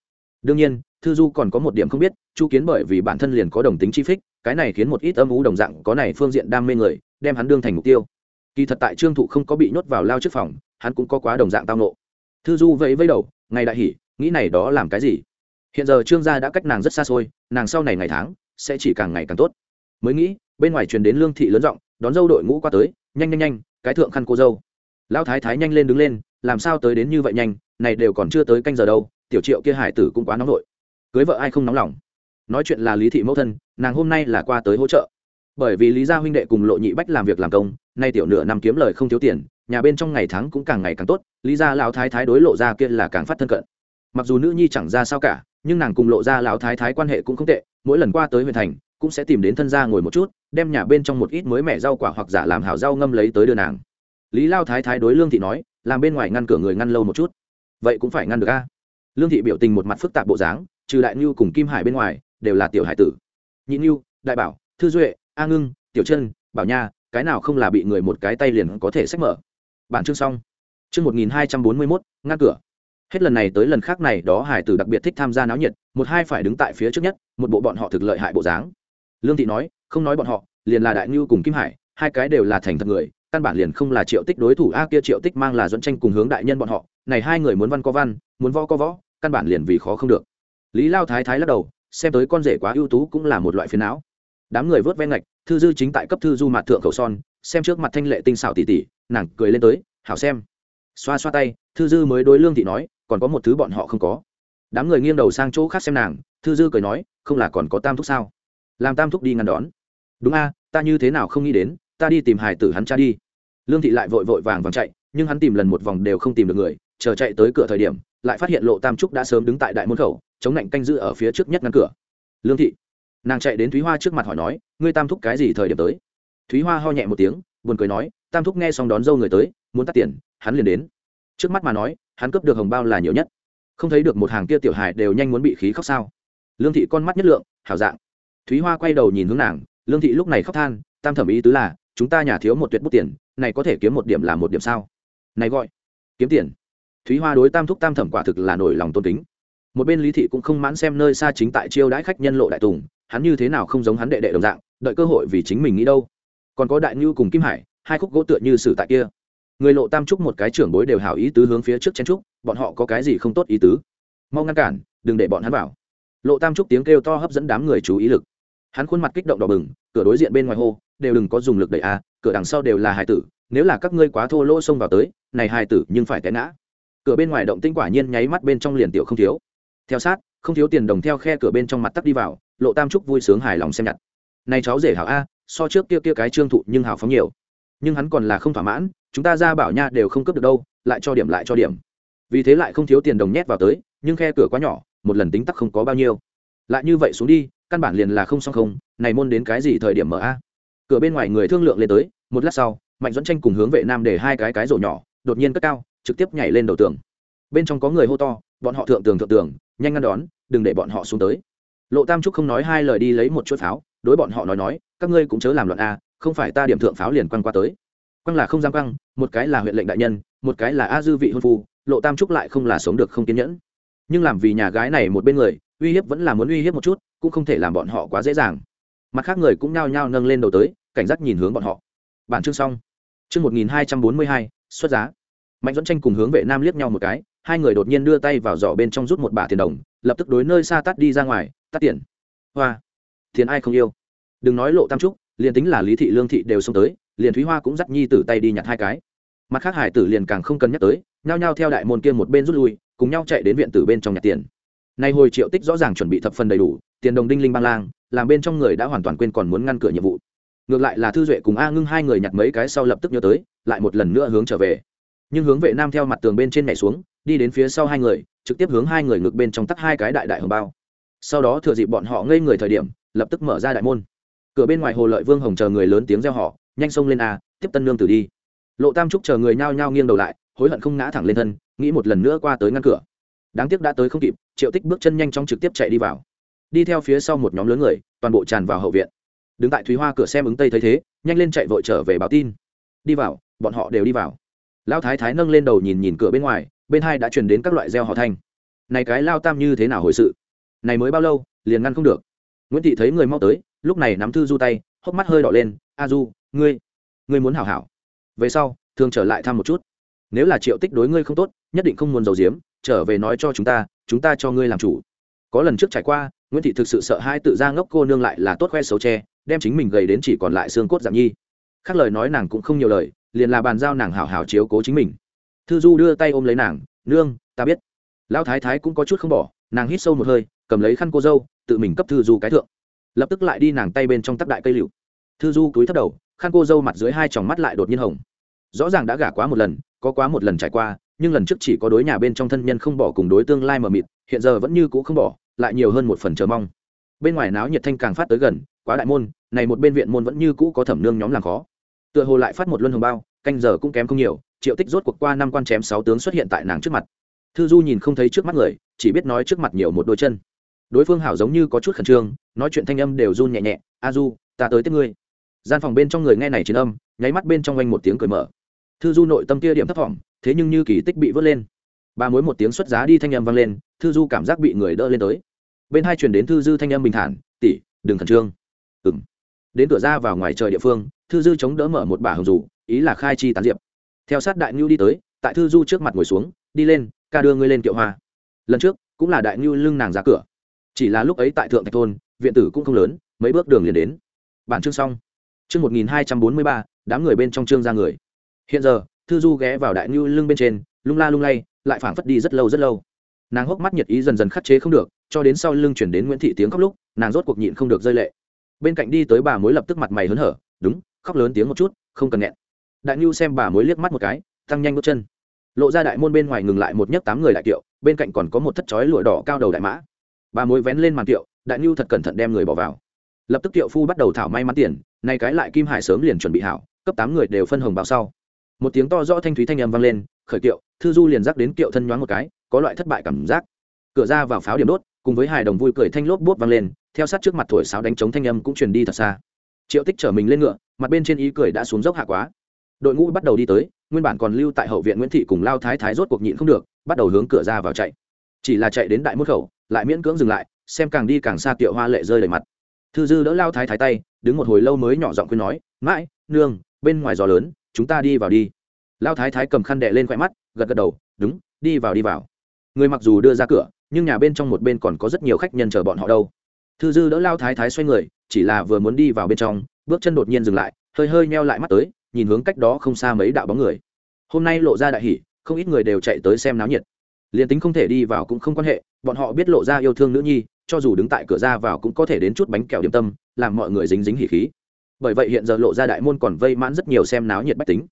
Đương nhiên, thư du còn có một điểm không biết, chu kiến bởi vì bản thân liền có đồng tính chi phích, cái này khiến một ít âm ú đồng dạng có này phương diện đam mê người, đem hắn đương thành mục tiêu. Kỳ thật tại trương thụ không có bị nhốt vào lao trước phòng, hắn cũng có quá đồng dạng tao nộ thư du vẫy vẫy đầu, ngày đại hỉ, nghĩ này đó làm cái gì? Hiện giờ trương gia đã cách nàng rất xa xôi, nàng sau này ngày tháng sẽ chỉ càng ngày càng tốt. Mới nghĩ, bên ngoài truyền đến lương thị lớn giọng, đón dâu đội ngũ qua tới, nhanh nhanh nhanh, cái thượng khăn cô dâu. Lao thái thái nhanh lên đứng lên làm sao tới đến như vậy nhanh, này đều còn chưa tới canh giờ đâu, tiểu triệu kia hải tử cũng quá nóng nổi cưới vợ ai không nóng lòng? Nói chuyện là lý thị mẫu thân, nàng hôm nay là qua tới hỗ trợ. Bởi vì lý gia huynh đệ cùng lộ nhị bách làm việc làm công, nay tiểu nửa năm kiếm lời không thiếu tiền, nhà bên trong ngày tháng cũng càng ngày càng tốt, lý gia lão thái thái đối lộ ra kia là càng phát thân cận. Mặc dù nữ nhi chẳng ra sao cả, nhưng nàng cùng lộ ra lão thái thái quan hệ cũng không tệ, mỗi lần qua tới huyện thành, cũng sẽ tìm đến thân gia ngồi một chút, đem nhà bên trong một ít mới mẻ rau quả hoặc giả làm hảo rau ngâm lấy tới đưa nàng. Lý lao thái thái đối lương thị nói làm bên ngoài ngăn cửa người ngăn lâu một chút. Vậy cũng phải ngăn được a. Lương thị biểu tình một mặt phức tạp bộ dáng, trừ đại ngưu cùng kim hải bên ngoài, đều là tiểu hải tử. Nhị ngưu đại bảo, thư duệ, a ngưng, tiểu chân, bảo nha, cái nào không là bị người một cái tay liền có thể sách mở. Bản chương xong. Chương một nghìn hai trăm bốn mươi mốt, ngăn cửa. Hết lần này tới lần khác này, đó hải tử đặc biệt thích tham gia náo nhiệt, một hai phải đứng tại phía trước nhất, một bộ bọn họ thực lợi hại bộ dáng. Lương thị nói, không nói bọn họ, liền là đại ngưu cùng kim hải, hai cái đều là thành thật người căn bản liền không là triệu tích đối thủ. A, kia triệu tích mang là dẫn tranh cùng hướng đại nhân bọn họ. Này hai người muốn văn có văn, muốn võ có võ, căn bản liền vì khó không được. Lý lao thái thái lắc đầu, xem tới con rể quá ưu tú cũng là một loại phiền não. Đám người vớt ven ngạch, thư dư chính tại cấp thư du mặt thượng khẩu son, xem trước mặt thanh lệ tinh xảo tỉ tỉ, nàng cười lên tới, hảo xem. Xoa xoa tay, thư dư mới đối lương thị nói, còn có một thứ bọn họ không có. Đám người nghiêng đầu sang chỗ khác xem nàng, thư dư cười nói, không là còn có tam thúc sao? Làm tam thúc đi ngăn đón. Đúng a, ta như thế nào không nghĩ đến ta đi tìm hài tử hắn cha đi. Lương thị lại vội vội vàng vàng chạy, nhưng hắn tìm lần một vòng đều không tìm được người, chờ chạy tới cửa thời điểm, lại phát hiện lộ tam trúc đã sớm đứng tại đại môn khẩu, chống lạnh canh giữ ở phía trước nhất ngăn cửa. Lương thị, nàng chạy đến thúy hoa trước mặt hỏi nói, ngươi tam thúc cái gì thời điểm tới? Thúy hoa ho nhẹ một tiếng, buồn cười nói, tam thúc nghe xong đón dâu người tới, muốn tắt tiền, hắn liền đến. Trước mắt mà nói, hắn cướp được hồng bao là nhiều nhất. Không thấy được một hàng kia tiểu hài đều nhanh muốn bị khí khóc sao. Lương thị con mắt nhất lượng, hảo dạng. Thúy hoa quay đầu nhìn hướng nàng, lương thị lúc này khóc than, tam thẩm ý tứ là chúng ta nhà thiếu một tuyệt bút tiền, này có thể kiếm một điểm là một điểm sao? Này gọi, kiếm tiền. Thúy hoa đối tam thúc tam thẩm quả thực là nổi lòng tôn kính. Một bên lý thị cũng không mãn xem nơi xa chính tại chiêu đãi khách nhân lộ đại tùng, hắn như thế nào không giống hắn đệ đệ đồng dạng, đợi cơ hội vì chính mình nghĩ đâu. Còn có đại ngưu cùng kim hải, hai khúc gỗ tựa như sử tại kia. Người lộ tam trúc một cái trưởng bối đều hảo ý tứ hướng phía trước chen trúc, bọn họ có cái gì không tốt ý tứ? Mau ngăn cản, đừng để bọn hắn vào. Lộ tam trúc tiếng kêu to hấp dẫn đám người chú ý lực hắn khuôn mặt kích động đỏ bừng, cửa đối diện bên ngoài hô, đều đừng có dùng lực đẩy a, cửa đằng sau đều là hài tử, nếu là các ngươi quá thô lỗ xông vào tới, này hài tử nhưng phải té ngã. Cửa bên ngoài động tinh quả nhiên nháy mắt bên trong liền tiểu không thiếu. Theo sát, không thiếu tiền đồng theo khe cửa bên trong mặt tắt đi vào, lộ tam trúc vui sướng hài lòng xem nhặt. Này cháu rể hảo a, so trước kia kia cái trương thụ nhưng hảo phóng nhiều. Nhưng hắn còn là không thỏa mãn, chúng ta ra bảo nha đều không cướp được đâu, lại cho điểm lại cho điểm. Vì thế lại không thiếu tiền đồng nhét vào tới, nhưng khe cửa quá nhỏ, một lần tính tắc không có bao nhiêu. Lại như vậy xuống đi căn bản liền là không song không, này môn đến cái gì thời điểm mở a? Cửa bên ngoài người thương lượng lên tới, một lát sau, mạnh dẫn tranh cùng hướng vệ nam để hai cái cái rổ nhỏ, đột nhiên cất cao, trực tiếp nhảy lên đầu tường. Bên trong có người hô to, bọn họ thượng tường thượng tường, nhanh ngăn đón, đừng để bọn họ xuống tới. Lộ tam trúc không nói hai lời đi lấy một chuỗi pháo, đối bọn họ nói nói, các ngươi cũng chớ làm loạn a, không phải ta điểm thượng pháo liền quăng qua tới. Quăng là không dám quăng, một cái là huyện lệnh đại nhân, một cái là a dư vị hôn phu, lộ tam trúc lại không là sống được không kiên nhẫn. Nhưng làm vì nhà gái này một bên người, uy hiếp vẫn là muốn uy hiếp một chút cũng không thể làm bọn họ quá dễ dàng. Mặt khác người cũng nhao nhao nâng lên đầu tới, cảnh giác nhìn hướng bọn họ. Bản chương xong. Chương một nghìn hai trăm bốn mươi hai, xuất giá. Mạnh dẫn tranh cùng hướng vệ nam liếc nhau một cái, hai người đột nhiên đưa tay vào giỏ bên trong rút một bả tiền đồng, lập tức đối nơi xa tắt đi ra ngoài, tắt tiền. Hoa, tiền ai không yêu? Đừng nói lộ tam trúc, liền tính là lý thị, lương thị đều xông tới, liền thúy hoa cũng dắt nhi tử tay đi nhặt hai cái. Mặt khác hải tử liền càng không cần nhắc tới, nhao nhao theo đại môn kia một bên rút lui, cùng nhau chạy đến viện tử bên trong nhặt tiền. Nay hồi triệu tích rõ ràng chuẩn bị thập phần đầy đủ tiền đồng đinh linh bang lang, làm bên trong người đã hoàn toàn quên còn muốn ngăn cửa nhiệm vụ. Ngược lại là thư duệ cùng a ngưng hai người nhặt mấy cái sau lập tức nhớ tới, lại một lần nữa hướng trở về. Nhưng hướng vệ nam theo mặt tường bên trên nhảy xuống, đi đến phía sau hai người, trực tiếp hướng hai người ngược bên trong tắt hai cái đại đại hồng bao. Sau đó thừa dịp bọn họ ngây người thời điểm, lập tức mở ra đại môn. Cửa bên ngoài hồ lợi vương hồng chờ người lớn tiếng reo họ, nhanh xông lên a, tiếp tân nương tử đi. Lộ tam trúc chờ người nhao nhao nghiêng đầu lại, hối hận không ngã thẳng lên thân, nghĩ một lần nữa qua tới ngăn cửa. Đáng tiếc đã tới không kịp, triệu tích bước chân nhanh chóng trực tiếp chạy đi vào đi theo phía sau một nhóm lớn người, toàn bộ tràn vào hậu viện. Đứng tại thúy hoa cửa xem ứng tây thấy thế, nhanh lên chạy vội trở về báo tin. Đi vào, bọn họ đều đi vào. Lão thái thái nâng lên đầu nhìn nhìn cửa bên ngoài, bên hai đã truyền đến các loại gieo họ thanh. Này cái lao tam như thế nào hồi sự? Này mới bao lâu, liền ngăn không được. Nguyễn thị thấy người mau tới, lúc này nắm thư du tay, hốc mắt hơi đỏ lên. A du, ngươi ngươi muốn hảo hảo. Về sau, thường trở lại thăm một chút. Nếu là triệu tích đối ngươi không tốt, nhất định không muốn giấu giếm, trở về nói cho chúng ta chúng ta cho ngươi làm chủ. Có lần trước trải qua nguyễn thị thực sự sợ hai tự ra ngốc cô nương lại là tốt khoe xấu tre đem chính mình gầy đến chỉ còn lại xương cốt giảm nhi. Khác lời nói nàng cũng không nhiều lời, liền là bàn giao nàng hảo hảo chiếu cố chính mình. Thư du đưa tay ôm lấy nàng, nương, ta biết. Lão thái thái cũng có chút không bỏ, nàng hít sâu một hơi, cầm lấy khăn cô dâu, tự mình cấp thư du cái thượng. Lập tức lại đi nàng tay bên trong tắc đại cây liệu thư du cúi thấp đầu, khăn cô dâu mặt dưới hai tròng mắt lại đột nhiên hồng. Rõ ràng đã gả quá một lần, có quá một lần trải qua, nhưng lần trước chỉ có đối nhà bên trong thân nhân không bỏ cùng đối tương lai mờ mịt, hiện giờ vẫn như cũ không bỏ lại nhiều hơn một phần chờ mong. Bên ngoài náo nhiệt thanh càng phát tới gần, quá đại môn, này một bên viện môn vẫn như cũ có thẩm nương nhóm làm khó. Tựa hồ lại phát một luân hồng bao, canh giờ cũng kém không nhiều, triệu tích rốt cuộc qua năm quan chém sáu tướng xuất hiện tại nàng trước mặt. Thư du nhìn không thấy trước mắt người, chỉ biết nói trước mặt nhiều một đôi chân. Đối phương hảo giống như có chút khẩn trương, nói chuyện thanh âm đều run nhẹ nhẹ, a du, ta tới tiếp ngươi. Gian phòng bên trong người nghe này chiến âm, nháy mắt bên trong oanh một tiếng cười mở. Thư du nội tâm kia điểm thấp thỏm thế nhưng như kỳ tích bị vớt lên ba mối một tiếng xuất giá đi thanh âm vang lên, thư du cảm giác bị người đỡ lên tới. Bên hai truyền đến thư dư thanh âm bình thản, tỷ, đừng khẩn trương. Ừng đến cửa ra vào ngoài trời địa phương, thư dư chống đỡ mở một bả hồng dù ý là khai chi tán diệp. Theo sát đại ngưu đi tới, tại thư du trước mặt ngồi xuống, đi lên, ca đưa ngươi lên kiệu hoa. Lần trước, cũng là đại ngưu lưng nàng ra cửa. Chỉ là lúc ấy tại thượng thạch thôn, viện tử cũng không lớn, mấy bước đường liền đến. Bản chương xong. Chương một nghìn hai trăm bốn mươi ba, đám người bên trong chương ra người. Hiện giờ, thư du ghé vào đại ngưu lưng bên trên, lung la lung lay lại phảng phất đi rất lâu rất lâu. Nàng hốc mắt nhiệt ý dần dần khắc chế không được, cho đến sau lưng chuyển đến nguyễn thị tiếng khóc lúc, nàng rốt cuộc nhịn không được rơi lệ. Bên cạnh đi tới bà mối lập tức mặt mày hớn hở, đúng, khóc lớn tiếng một chút, không cần nghẹn. Đại ngưu xem bà mối liếc mắt một cái, tăng nhanh bước chân. Lộ ra đại môn bên ngoài ngừng lại một nhấc tám người đại kiệu, bên cạnh còn có một thất chói lụa đỏ cao đầu đại mã. Bà mối vén lên màn kiệu, đại ngưu thật cẩn thận đem người bỏ vào. Lập tức kiệu phu bắt đầu thảo may mắn tiền, nay cái lại kim hải sớm liền chuẩn bị hảo, cấp tám người đều phân hồng bao sau một tiếng to rõ thanh thúy thanh âm vang lên, khởi kiệu, thư du liền dắt đến kiệu thân nhoáng một cái, có loại thất bại cảm giác. Cửa ra vào pháo điểm đốt, cùng với hài đồng vui cười thanh lốp bút vang lên, theo sát trước mặt thổi sáo đánh trống thanh âm cũng truyền đi thật xa. Triệu tích chở mình lên ngựa, mặt bên trên ý cười đã xuống dốc hạ quá. Đội ngũ bắt đầu đi tới, nguyên bản còn lưu tại hậu viện nguyễn thị cùng lao thái thái rốt cuộc nhịn không được, bắt đầu hướng cửa ra vào chạy. Chỉ là chạy đến đại môn khẩu, lại miễn cưỡng dừng lại, xem càng đi càng xa tiệu hoa lệ rơi đầy mặt. Thư dư đỡ lao thái thái tay, đứng một hồi lâu mới nhỏ giọng khuyên nói, mãi, nương, bên ngoài gió lớn chúng ta đi vào đi. Lao thái thái cầm khăn đệ lên khoe mắt, gật gật đầu, đúng, đi vào đi vào. Người mặc dù đưa ra cửa, nhưng nhà bên trong một bên còn có rất nhiều khách nhân chờ bọn họ đâu. Thư dư đỡ lao thái thái xoay người, chỉ là vừa muốn đi vào bên trong, bước chân đột nhiên dừng lại, hơi hơi meo lại mắt tới, nhìn hướng cách đó không xa mấy đạo bóng người. Hôm nay lộ ra đại hỷ không ít người đều chạy tới xem náo nhiệt. Liền tính không thể đi vào cũng không quan hệ, bọn họ biết lộ ra yêu thương nữ nhi, cho dù đứng tại cửa ra vào cũng có thể đến chút bánh kẹo điểm tâm, làm mọi người dính dính hỉ khí bởi vậy hiện giờ lộ ra đại môn còn vây mãn rất nhiều xem náo nhiệt bách tính.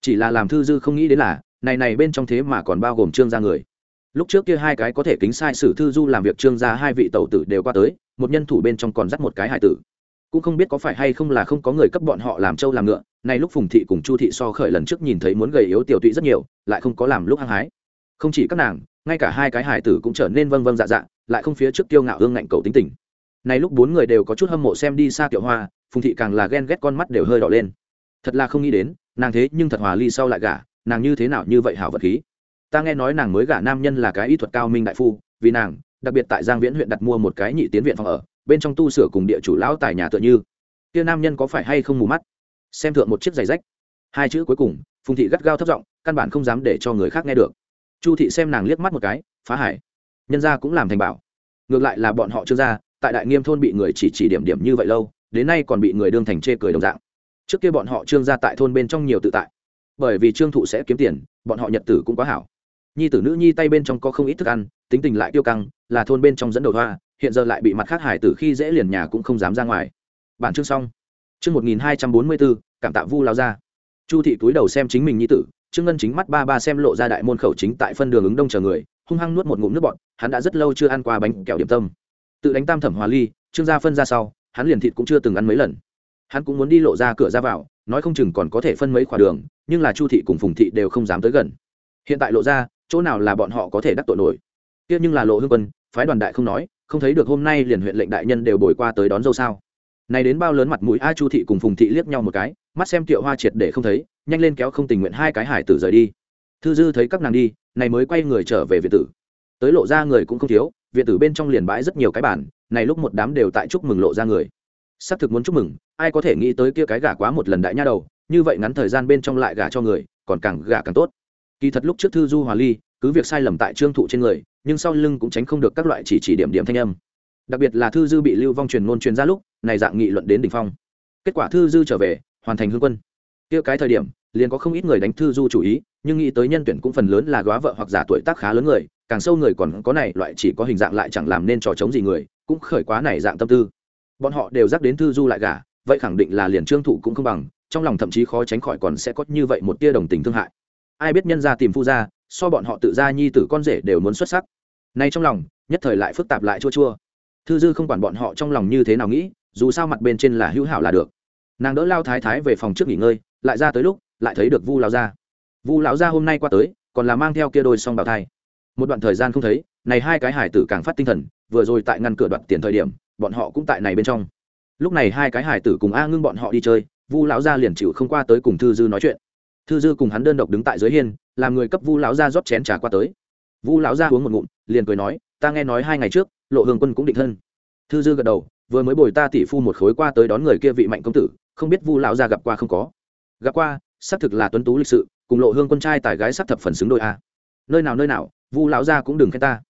Chỉ là làm thư dư không nghĩ đến là, này này bên trong thế mà còn bao gồm trương gia người. Lúc trước kia hai cái có thể kính sai sử thư du làm việc trương gia hai vị tẩu tử đều qua tới, một nhân thủ bên trong còn dắt một cái hải tử. Cũng không biết có phải hay không là không có người cấp bọn họ làm trâu làm ngựa nay lúc phùng thị cùng chu thị so khởi lần trước nhìn thấy muốn gầy yếu tiểu tụy rất nhiều, lại không có làm lúc hăng hái. Không chỉ các nàng, ngay cả hai cái hải tử cũng trở nên vâng vâng dạ dạ lại không phía trước tiêu ngạo hương ngạnh cầu tính tình. Nay lúc bốn người đều có chút hâm mộ xem đi xa kiệu hoa phùng thị càng là ghen ghét con mắt đều hơi đỏ lên. Thật là không nghĩ đến nàng thế nhưng thật hòa ly sau lại gả nàng như thế nào như vậy hảo vật khí. Ta nghe nói nàng mới gả nam nhân là cái y thuật cao minh đại phu vì nàng đặc biệt tại giang viễn huyện đặt mua một cái nhị tiến viện phòng ở bên trong tu sửa cùng địa chủ lão tài nhà tựa như. Kia nam nhân có phải hay không mù mắt? Xem thượng một chiếc giày rách. Hai chữ cuối cùng phùng thị gắt gao thấp giọng căn bản không dám để cho người khác nghe được. Chu thị xem nàng liếc mắt một cái phá hải. Nhân gia cũng làm thành bảo. Ngược lại là bọn họ chưa ra, tại đại nghiêm thôn bị người chỉ chỉ điểm điểm như vậy lâu đến nay còn bị người đương thành chê cười đồng dạng. Trước kia bọn họ trương gia tại thôn bên trong nhiều tự tại. Bởi vì trương thụ sẽ kiếm tiền, bọn họ nhật tử cũng quá hảo. Nhi tử nữ nhi tay bên trong có không ít thức ăn, tính tình lại tiêu căng, là thôn bên trong dẫn đầu hoa, hiện giờ lại bị mặt khác hải tử khi dễ liền nhà cũng không dám ra ngoài. Bản chương xong. Chương một nghìn hai trăm bốn mươi bốn cảm tạ vu lao ra chu thị túi đầu xem chính mình nhi tử, trương ngân chính mắt ba ba xem lộ ra đại môn khẩu chính tại phân đường ứng đông chờ người, hung hăng nuốt một ngụm nước bọt, hắn đã rất lâu chưa ăn qua bánh kẹo điểm tâm. Tự đánh tam thẩm hòa ly, trương gia phân ra sau hắn liền thịt cũng chưa từng ăn mấy lần. Hắn cũng muốn đi lộ ra cửa ra vào, nói không chừng còn có thể phân mấy khoả đường, nhưng là chu thị cùng phùng thị đều không dám tới gần. Hiện tại lộ ra, chỗ nào là bọn họ có thể đắc tội nổi? Tiếc nhưng là lộ hương quân, phái đoàn đại không nói, không thấy được hôm nay liền huyện lệnh đại nhân đều bồi qua tới đón dâu sao? Này đến bao lớn mặt mũi, a, chu thị cùng phùng thị liếc nhau một cái, mắt xem tiệu hoa triệt để không thấy, nhanh lên kéo không tình nguyện hai cái hải tử rời đi. Thư dư thấy các nàng đi, này mới quay người trở về viện tử. Tới lộ ra người cũng không thiếu viện tử bên trong liền bãi rất nhiều cái bản này lúc một đám đều tại chúc mừng lộ ra người. Xác thực muốn chúc mừng, ai có thể nghĩ tới kia cái gả quá một lần đại nha đầu, như vậy ngắn thời gian bên trong lại gả cho người, còn càng gả càng tốt. Kỳ thật lúc trước thư du hòa ly, cứ việc sai lầm tại trương thụ trên người, nhưng sau lưng cũng tránh không được các loại chỉ chỉ điểm điểm thanh âm. Đặc biệt là thư dư bị lưu vong truyền ngôn truyền ra lúc, này dạng nghị luận đến đỉnh phong. Kết quả thư dư trở về, hoàn thành hương quân. Kia cái thời điểm, liền có không ít người đánh thư du chủ ý, nhưng nghĩ tới nhân tuyển cũng phần lớn là góa vợ hoặc giả tuổi tác khá lớn người càng sâu người còn có này loại chỉ có hình dạng lại chẳng làm nên trò chống gì người, cũng khởi quá này dạng tâm tư. Bọn họ đều dắt đến thư du lại gả vậy khẳng định là liền trương thụ cũng không bằng, trong lòng thậm chí khó tránh khỏi còn sẽ có như vậy một tia đồng tình thương hại. Ai biết nhân ra tìm phu ra so bọn họ tự ra nhi tử con rể đều muốn xuất sắc. Nay trong lòng, nhất thời lại phức tạp lại chua chua. Thư dư không quản bọn họ trong lòng như thế nào nghĩ, dù sao mặt bên trên là hữu hảo là được. Nàng đỡ lao thái thái về phòng trước nghỉ ngơi, lại ra tới lúc, lại thấy được vu lao gia. Vu lão gia hôm nay qua tới, còn là mang theo kia đôi song bào thai một đoạn thời gian không thấy, này hai cái hải tử càng phát tinh thần, vừa rồi tại ngăn cửa đoạt tiền thời điểm, bọn họ cũng tại này bên trong. Lúc này hai cái hải tử cùng a ngưng bọn họ đi chơi, vu lão gia liền chịu không qua tới cùng thư dư nói chuyện. Thư dư cùng hắn đơn độc đứng tại dưới hiên, làm người cấp vu lão gia rót chén trà qua tới. Vu lão gia uống một ngụm, liền cười nói, ta nghe nói hai ngày trước, lộ hương quân cũng định thân. Thư dư gật đầu, vừa mới bồi ta tỷ phu một khối qua tới đón người kia vị mạnh công tử, không biết vu lão gia gặp qua không có? Gặp qua, xác thực là tuấn tú lịch sự, cùng lộ hương quân trai tài gái sắc thập phần xứng đôi a. Nơi nào nơi nào? Vu lão gia cũng đừng khen ta.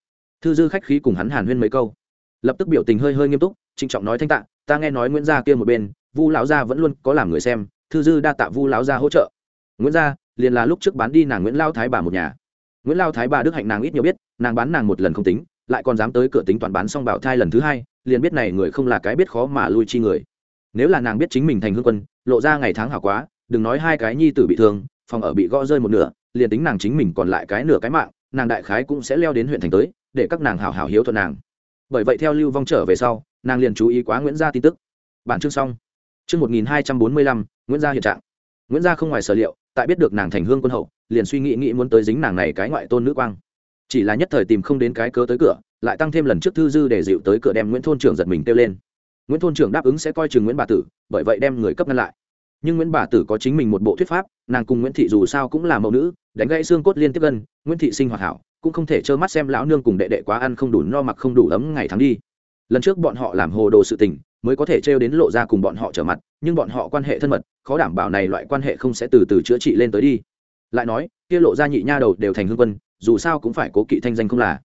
Thư dư khách khí cùng hắn hàn huyên mấy câu. Lập tức biểu tình hơi hơi nghiêm túc, trịnh trọng nói thanh tạ, ta nghe nói nguyễn gia kia một bên, vu lão gia vẫn luôn có làm người xem, thư dư đa tạ vu lão gia hỗ trợ. Nguyễn gia, liền là lúc trước bán đi nàng nguyễn lao thái bà một nhà. Nguyễn lao thái bà đức hạnh nàng ít nhiều biết, nàng bán nàng một lần không tính, lại còn dám tới cửa tính toàn bán xong bảo thai lần thứ hai, liền biết này người không là cái biết khó mà lui chi người. Nếu là nàng biết chính mình thành hương quân, lộ ra ngày tháng hảo quá, đừng nói hai cái nhi tử bị thương, phòng ở bị gõ rơi một nửa, liền tính nàng chính mình còn lại cái nửa cái mạng nàng đại khái cũng sẽ leo đến huyện thành tới, để các nàng hảo hảo hiếu thuận nàng. Bởi vậy theo lưu vong trở về sau, nàng liền chú ý quá nguyễn gia tin tức. Bản chương xong. Chương một nghìn hai trăm bốn mươi lăm, nguyễn gia hiện trạng. Nguyễn gia không ngoài sở liệu, tại biết được nàng thành hương quân hậu, liền suy nghĩ nghĩ muốn tới dính nàng này cái ngoại tôn nữ quang. Chỉ là nhất thời tìm không đến cái cớ tới cửa, lại tăng thêm lần trước thư dư để dịu tới cửa đem nguyễn thôn trưởng giật mình kêu lên. Nguyễn thôn trưởng đáp ứng sẽ coi chừng nguyễn bà tử, bởi vậy đem người cấp ngăn lại nhưng nguyễn bà tử có chính mình một bộ thuyết pháp nàng cùng nguyễn thị dù sao cũng là mẫu nữ đánh gãy xương cốt liên tiếp gần nguyễn thị sinh hoạt hảo cũng không thể trơ mắt xem lão nương cùng đệ đệ quá ăn không đủ no mặc không đủ ấm ngày tháng đi lần trước bọn họ làm hồ đồ sự tình mới có thể trêu đến lộ ra cùng bọn họ trở mặt nhưng bọn họ quan hệ thân mật khó đảm bảo này loại quan hệ không sẽ từ từ chữa trị lên tới đi lại nói kia lộ ra nhị nha đầu đều thành hương quân dù sao cũng phải cố kỵ thanh danh không là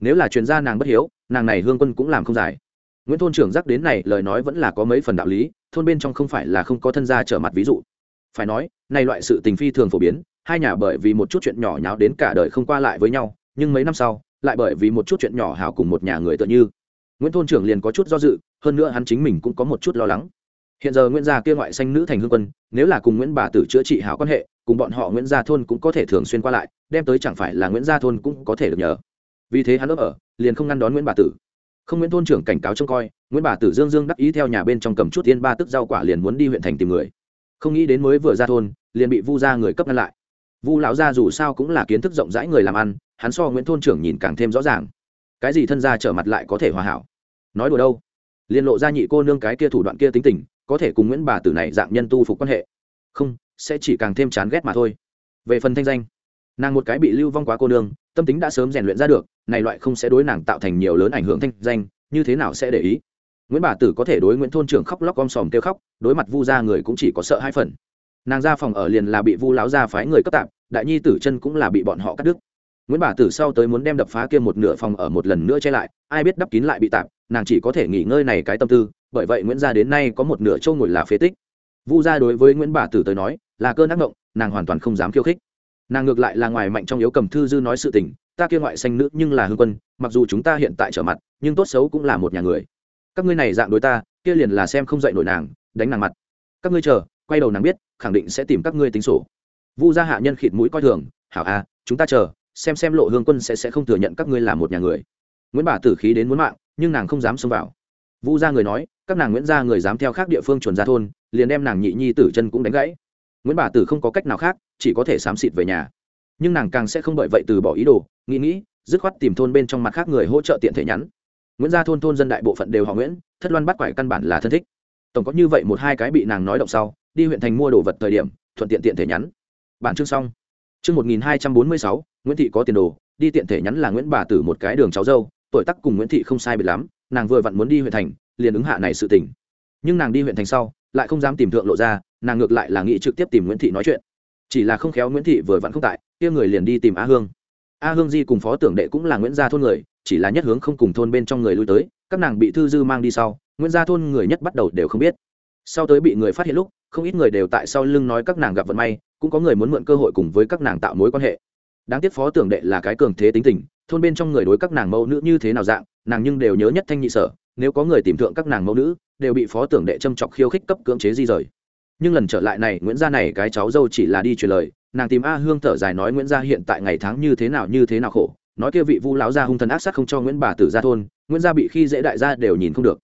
nếu là chuyên gia nàng bất hiếu nàng này hương quân cũng làm không giải nguyễn thôn trưởng dắt đến này lời nói vẫn là có mấy phần đạo lý thôn bên trong không phải là không có thân gia trở mặt ví dụ. Phải nói, này loại sự tình phi thường phổ biến, hai nhà bởi vì một chút chuyện nhỏ nháo đến cả đời không qua lại với nhau, nhưng mấy năm sau, lại bởi vì một chút chuyện nhỏ hảo cùng một nhà người tự như. Nguyễn thôn trưởng liền có chút do dự, hơn nữa hắn chính mình cũng có một chút lo lắng. Hiện giờ nguyễn gia kia ngoại xanh nữ thành hương quân, nếu là cùng nguyễn bà tử chữa trị hảo quan hệ, cùng bọn họ nguyễn gia thôn cũng có thể thường xuyên qua lại, đem tới chẳng phải là nguyễn gia thôn cũng có thể được nhờ. Vì thế hắn ấp ở, liền không ngăn đón nguyễn bà tử không nguyễn thôn trưởng cảnh cáo trông coi nguyễn bà tử dương dương đắc ý theo nhà bên trong cầm chút yên ba tức rau quả liền muốn đi huyện thành tìm người không nghĩ đến mới vừa ra thôn liền bị vu ra người cấp ngăn lại vu lão gia dù sao cũng là kiến thức rộng rãi người làm ăn hắn so nguyễn thôn trưởng nhìn càng thêm rõ ràng cái gì thân gia trở mặt lại có thể hòa hảo nói đùa đâu liên lộ ra nhị cô nương cái kia thủ đoạn kia tính tình có thể cùng nguyễn bà tử này dạng nhân tu phục quan hệ không sẽ chỉ càng thêm chán ghét mà thôi về phần thanh danh nàng một cái bị lưu vong quá cô nương, tâm tính đã sớm rèn luyện ra được, này loại không sẽ đối nàng tạo thành nhiều lớn ảnh hưởng thanh danh, như thế nào sẽ để ý? Nguyễn bà tử có thể đối nguyễn thôn trưởng khóc lóc om sòm kêu khóc, đối mặt vu gia người cũng chỉ có sợ hai phần. Nàng ra phòng ở liền là bị vu láo ra phái người cấp tạp, đại nhi tử chân cũng là bị bọn họ cắt đứt. Nguyễn bà tử sau tới muốn đem đập phá kia một nửa phòng ở một lần nữa che lại, ai biết đắp kín lại bị tạp, nàng chỉ có thể nghỉ ngơi này cái tâm tư, bởi vậy nguyễn gia đến nay có một nửa châu ngồi là phế tích. Vu gia đối với nguyễn bà tử tới nói là cơn ác mộng, nàng hoàn toàn không dám khiêu khích nàng ngược lại là ngoài mạnh trong yếu cầm thư dư nói sự tình, ta kia ngoại xanh nữ nhưng là hương quân, mặc dù chúng ta hiện tại trở mặt, nhưng tốt xấu cũng là một nhà người. Các ngươi này dạng đối ta, kia liền là xem không dạy nổi nàng, đánh nàng mặt. Các ngươi chờ, quay đầu nàng biết, khẳng định sẽ tìm các ngươi tính sổ. Vu gia hạ nhân khịt mũi coi thường, hảo a, chúng ta chờ, xem xem lộ hương quân sẽ sẽ không thừa nhận các ngươi là một nhà người. Nguyễn bà tử khí đến muốn mạng, nhưng nàng không dám xông vào. Vu gia người nói, các nàng nguyễn gia người dám theo khác địa phương chuẩn ra thôn, liền đem nàng nhị nhi tử chân cũng đánh gãy nguyễn bà tử không có cách nào khác, chỉ có thể xám xịt về nhà. Nhưng nàng càng sẽ không bởi vậy từ bỏ ý đồ, nghĩ nghĩ, dứt khoát tìm thôn bên trong mặt khác người hỗ trợ tiện thể nhắn. Nguyễn gia thôn thôn dân đại bộ phận đều họ nguyễn, thất loan bắt quải căn bản là thân thích. Tổng có như vậy một hai cái bị nàng nói động sau, đi huyện thành mua đồ vật thời điểm, thuận tiện tiện thể nhắn. Bản chương xong. Chương một nghìn hai trăm bốn mươi sáu, nguyễn thị có tiền đồ, đi tiện thể nhắn là nguyễn bà tử một cái đường cháu dâu, tuổi tắc cùng nguyễn thị không sai biệt lắm, nàng vừa vặn muốn đi huyện thành, liền ứng hạ này sự tình. Nhưng nàng đi huyện thành sau lại không dám tìm thượng lộ ra, nàng ngược lại là nghĩ trực tiếp tìm nguyễn thị nói chuyện. Chỉ là không khéo nguyễn thị vừa vặn không tại, kia người liền đi tìm a hương. A hương di cùng phó tưởng đệ cũng là nguyễn gia thôn người, chỉ là nhất hướng không cùng thôn bên trong người lui tới, các nàng bị thư dư mang đi sau, nguyễn gia thôn người nhất bắt đầu đều không biết. Sau tới bị người phát hiện lúc, không ít người đều tại sau lưng nói các nàng gặp vận may, cũng có người muốn mượn cơ hội cùng với các nàng tạo mối quan hệ. Đáng tiếc phó tưởng đệ là cái cường thế tính tình, thôn bên trong người đối các nàng mẫu nữ như thế nào dạng, nàng nhưng đều nhớ nhất thanh nhị sở nếu có người tìm thượng các nàng mẫu nữ, đều bị phó tưởng đệ châm chọc khiêu khích cấp cưỡng chế di rời. Nhưng lần trở lại này, nguyễn gia này, cái cháu dâu chỉ là đi truyền lời, nàng tìm a hương thở dài nói nguyễn gia hiện tại ngày tháng như thế nào như thế nào khổ, nói kia vị vu lão gia hung thần ác sát không cho nguyễn bà tử ra thôn, nguyễn gia bị khi dễ đại gia đều nhìn không được.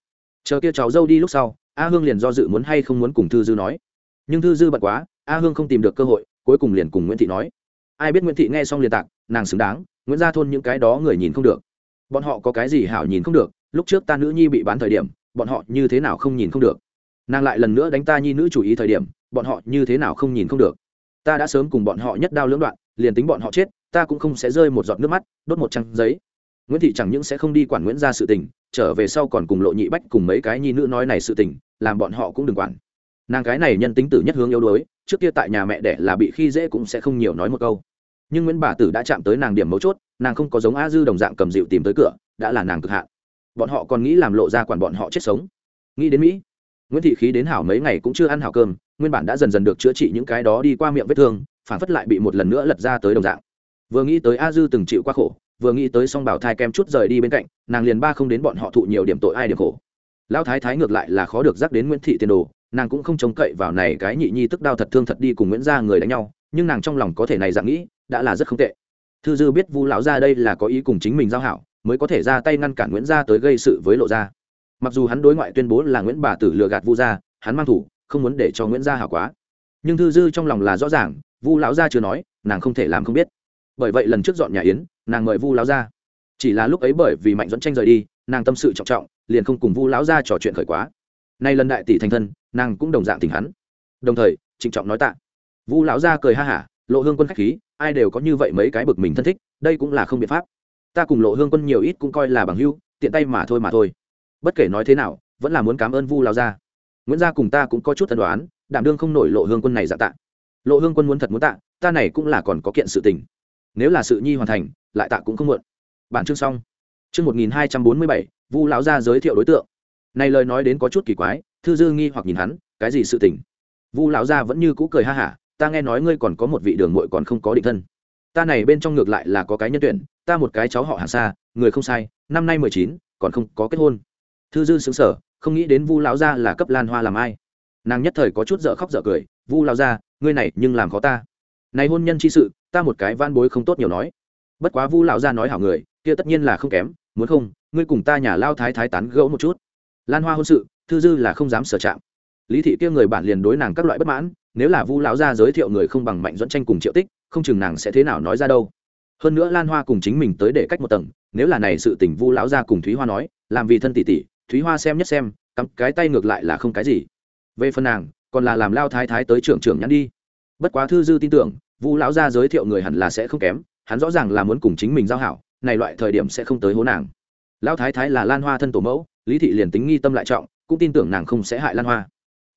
Chờ kia cháu dâu đi lúc sau, a hương liền do dự muốn hay không muốn cùng thư dư nói. Nhưng thư dư bật quá, a hương không tìm được cơ hội, cuối cùng liền cùng nguyễn thị nói. Ai biết nguyễn thị nghe xong liền tạc, nàng xứng đáng, nguyễn gia thôn những cái đó người nhìn không được. Bọn họ có cái gì hảo nhìn không được lúc trước ta nữ nhi bị bán thời điểm, bọn họ như thế nào không nhìn không được. Nàng lại lần nữa đánh ta nhi nữ chủ ý thời điểm, bọn họ như thế nào không nhìn không được. Ta đã sớm cùng bọn họ nhất đao lưỡng đoạn, liền tính bọn họ chết, ta cũng không sẽ rơi một giọt nước mắt, đốt một trang giấy. Nguyễn thị chẳng những sẽ không đi quản nguyễn gia sự tình, trở về sau còn cùng lộ nhị bách cùng mấy cái nhi nữ nói này sự tình, làm bọn họ cũng đừng quản. Nàng cái này nhân tính tử nhất hướng yếu đuối, trước kia tại nhà mẹ đẻ là bị khi dễ cũng sẽ không nhiều nói một câu. Nhưng nguyễn bà tử đã chạm tới nàng điểm mấu chốt, nàng không có giống a dư đồng dạng cầm dịu tìm tới cửa, đã là nàng cực hạn bọn họ còn nghĩ làm lộ ra quản bọn họ chết sống. Nghĩ đến mỹ, nguyễn thị khí đến hảo mấy ngày cũng chưa ăn hảo cơm, nguyên bản đã dần dần được chữa trị những cái đó đi qua miệng vết thương, phản phất lại bị một lần nữa lật ra tới đồng dạng. Vừa nghĩ tới a dư từng chịu qua khổ, vừa nghĩ tới song bảo thai kem chút rời đi bên cạnh, nàng liền ba không đến bọn họ thụ nhiều điểm tội ai điểm khổ. Lão thái thái ngược lại là khó được dắt đến nguyễn thị tiền đồ, nàng cũng không trông cậy vào này cái nhị nhi tức đau thật thương thật đi cùng nguyễn gia người đánh nhau, nhưng nàng trong lòng có thể này dạng nghĩ, đã là rất không tệ. Thư dư biết vu lão gia đây là có ý cùng chính mình giao hảo mới có thể ra tay ngăn cản nguyễn gia tới gây sự với lộ gia. Mặc dù hắn đối ngoại tuyên bố là nguyễn bà tử lừa gạt vu gia, hắn mang thủ, không muốn để cho nguyễn gia hảo quá. Nhưng thư dư trong lòng là rõ ràng, vu lão gia chưa nói, nàng không thể làm không biết. Bởi vậy lần trước dọn nhà yến, nàng mời vu lão gia. Chỉ là lúc ấy bởi vì mạnh dẫn tranh rời đi, nàng tâm sự trọng trọng, liền không cùng vu lão gia trò chuyện khởi quá. Nay lần đại tỷ thành thân, nàng cũng đồng dạng tình hắn. Đồng thời, trịnh trọng nói tạ. Vu lão gia cười ha hả, lộ hương quân khách khí, ai đều có như vậy mấy cái bực mình thân thích, đây cũng là không biện pháp ta cùng lộ hương quân nhiều ít cũng coi là bằng hưu tiện tay mà thôi mà thôi. Bất kể nói thế nào, vẫn là muốn cảm ơn vu lão gia. Nguyễn gia cùng ta cũng có chút tân đoán đảm đương không nổi lộ hương quân này dạ tạ. Lộ hương quân muốn thật muốn tạ, ta này cũng là còn có kiện sự tình. Nếu là sự nhi hoàn thành, lại tạ cũng không muộn. Bản chương xong. Chương một nghìn hai trăm bốn mươi bảy, vu lão gia giới thiệu đối tượng. Này lời nói đến có chút kỳ quái, thư dư nghi hoặc nhìn hắn, cái gì sự tình? Vu lão gia vẫn như cũ cười ha hả, ta nghe nói ngươi còn có một vị đường muội còn không có định thân. Ta này bên trong ngược lại là có cái nhân tuyển ta một cái cháu họ hàng xa người không sai, năm nay mười chín, còn không có kết hôn. Thư dư xứng sở không nghĩ đến vu lão gia là cấp lan hoa làm ai. Nàng nhất thời có chút dở khóc dở cười, vu lão gia, ngươi này nhưng làm khó ta. Này hôn nhân chi sự, ta một cái van bối không tốt nhiều nói. Bất quá vu lão gia nói hảo người, kia tất nhiên là không kém, muốn không, ngươi cùng ta nhà lao thái thái tán gẫu một chút. Lan hoa hôn sự, thư dư là không dám sở chạm. Lý thị kia người bản liền đối nàng các loại bất mãn, nếu là vu lão gia giới thiệu người không bằng mạnh dẫn tranh cùng triệu tích, không chừng nàng sẽ thế nào nói ra đâu hơn nữa lan hoa cùng chính mình tới để cách một tầng, nếu là này sự tình vu lão gia cùng thúy hoa nói, làm vì thân tỷ tỷ, thúy hoa xem nhất xem, cắm cái tay ngược lại là không cái gì. Về phần nàng, còn là làm lao thái thái tới trưởng trưởng nhắn đi. Bất quá thư dư tin tưởng, vu lão gia giới thiệu người hẳn là sẽ không kém, hắn rõ ràng là muốn cùng chính mình giao hảo, này loại thời điểm sẽ không tới hố nàng. Lão thái thái là lan hoa thân tổ mẫu, lý thị liền tính nghi tâm lại trọng, cũng tin tưởng nàng không sẽ hại lan hoa.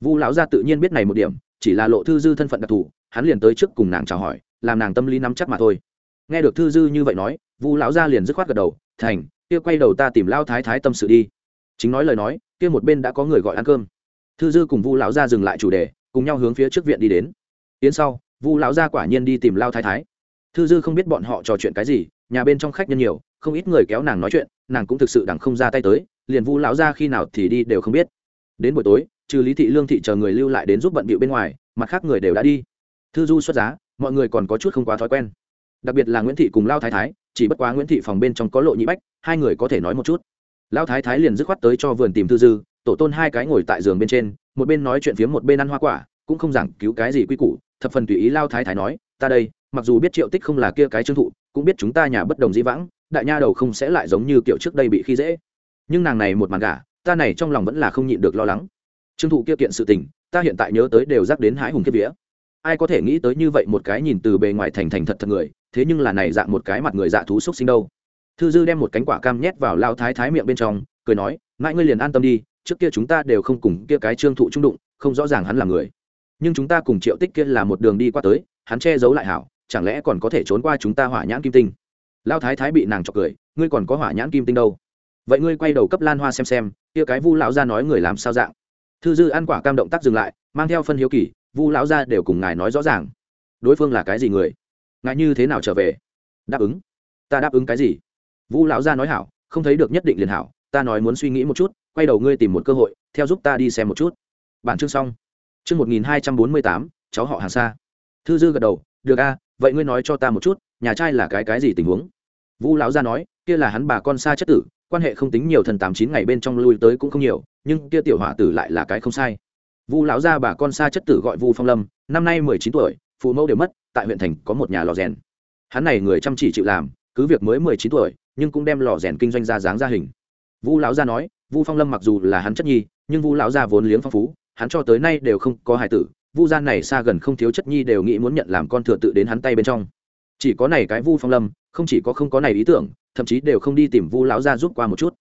Vu lão gia tự nhiên biết này một điểm, chỉ là lộ thư dư thân phận đặc thù, hắn liền tới trước cùng nàng chào hỏi, làm nàng tâm lý nắm chắc mà thôi nghe được thư dư như vậy nói, vu lão gia liền dứt khoát gật đầu, thành, kia quay đầu ta tìm lao thái thái tâm sự đi. Chính nói lời nói, kia một bên đã có người gọi ăn cơm. Thư dư cùng vu lão gia dừng lại chủ đề, cùng nhau hướng phía trước viện đi đến. Tiến sau, vu lão gia quả nhiên đi tìm lao thái thái. Thư dư không biết bọn họ trò chuyện cái gì, nhà bên trong khách nhân nhiều, không ít người kéo nàng nói chuyện, nàng cũng thực sự đằng không ra tay tới, liền vu lão gia khi nào thì đi đều không biết. Đến buổi tối, trừ lý thị lương thị chờ người lưu lại đến giúp bận bịu bên ngoài, mặt khác người đều đã đi. Thư du xuất giá, mọi người còn có chút không quá thói quen đặc biệt là nguyễn thị cùng lao thái thái chỉ bất quá nguyễn thị phòng bên trong có lộ nhị bách hai người có thể nói một chút lao thái thái liền dứt khoát tới cho vườn tìm thư dư tổ tôn hai cái ngồi tại giường bên trên một bên nói chuyện phía một bên ăn hoa quả cũng không giảng cứu cái gì quy củ thập phần tùy ý lao thái thái nói ta đây mặc dù biết triệu tích không là kia cái trương thụ cũng biết chúng ta nhà bất đồng dĩ vãng đại nha đầu không sẽ lại giống như kiểu trước đây bị khi dễ nhưng nàng này một màn gà ta này trong lòng vẫn là không nhịn được lo lắng trương thụ kia kiện sự tình ta hiện tại nhớ tới đều rắc đến hãi hùng kiếp vía ai có thể nghĩ tới như vậy một cái nhìn từ bề ngoài thành thành thật thật người, thế nhưng là này dạng một cái mặt người dạ thú xúc sinh đâu. Thư dư đem một cánh quả cam nhét vào lao thái thái miệng bên trong, cười nói, mãi ngươi liền an tâm đi, trước kia chúng ta đều không cùng kia cái trương thụ trung đụng, không rõ ràng hắn là người. Nhưng chúng ta cùng triệu tích kia là một đường đi qua tới, hắn che giấu lại hảo, chẳng lẽ còn có thể trốn qua chúng ta hỏa nhãn kim tinh? Lao thái thái bị nàng chọc cười, ngươi còn có hỏa nhãn kim tinh đâu? Vậy ngươi quay đầu cấp lan hoa xem xem, kia cái vu lão ra nói người làm sao dạng? Thư dư ăn quả cam động tác dừng lại, mang theo phân hiếu kỳ vu lão gia đều cùng ngài nói rõ ràng. Đối phương là cái gì người? Ngài như thế nào trở về? Đáp ứng. Ta đáp ứng cái gì? Vu lão gia nói hảo, không thấy được nhất định liền hảo, ta nói muốn suy nghĩ một chút, quay đầu ngươi tìm một cơ hội, theo giúp ta đi xem một chút. Bản chương xong. Chương một nghìn hai trăm bốn mươi tám, cháu họ hàng xa thư dư gật đầu, được a, vậy ngươi nói cho ta một chút, nhà trai là cái cái gì tình huống? Vu lão gia nói, kia là hắn bà con xa chất tử, quan hệ không tính nhiều thần tám chín ngày bên trong lui tới cũng không nhiều, nhưng kia tiểu họa tử lại là cái không sai vu lão gia bà con xa chất tử gọi vu phong lâm, năm nay mười chín tuổi, phụ mẫu đều mất, tại huyện thành có một nhà lò rèn. Hắn này người chăm chỉ chịu làm, cứ việc mới mười chín tuổi, nhưng cũng đem lò rèn kinh doanh ra dáng ra hình. Vu lão gia nói, vu phong lâm mặc dù là hắn chất nhi, nhưng vu lão gia vốn liếng phong phú, hắn cho tới nay đều không có hài tử. Vu gia này xa gần không thiếu chất nhi đều nghĩ muốn nhận làm con thừa tự đến hắn tay bên trong. Chỉ có này cái vu phong lâm, không chỉ có không có này ý tưởng, thậm chí đều không đi tìm vu lão gia giúp qua một chút.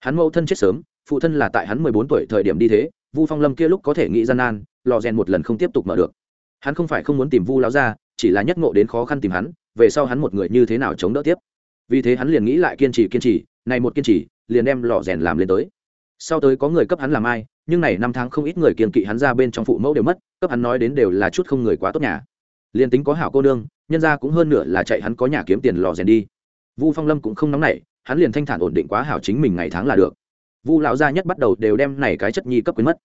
Hắn mẫu thân chết sớm, phụ thân là tại hắn mười bốn tuổi thời điểm đi thế vu phong lâm kia lúc có thể nghĩ gian nan lò rèn một lần không tiếp tục mở được. Hắn không phải không muốn tìm vu lão ra, chỉ là nhất ngộ đến khó khăn tìm hắn về sau hắn một người như thế nào chống đỡ tiếp? Vì thế hắn liền nghĩ lại kiên trì kiên trì này một kiên trì liền đem lò rèn làm lên tới. Sau tới có người cấp hắn làm ai nhưng này năm tháng không ít người kiên kỵ hắn ra bên trong phụ mẫu đều mất cấp hắn nói đến đều là chút không người quá tốt nhà. Liền tính có hảo cô nương nhân ra cũng hơn nửa là chạy hắn có nhà kiếm tiền lò rèn đi. Vu phong lâm cũng không nóng nảy hắn liền thanh thản ổn định quá hảo chính mình ngày tháng là được vu lão gia nhất bắt đầu đều đem này cái chất nhi cấp quyến mất.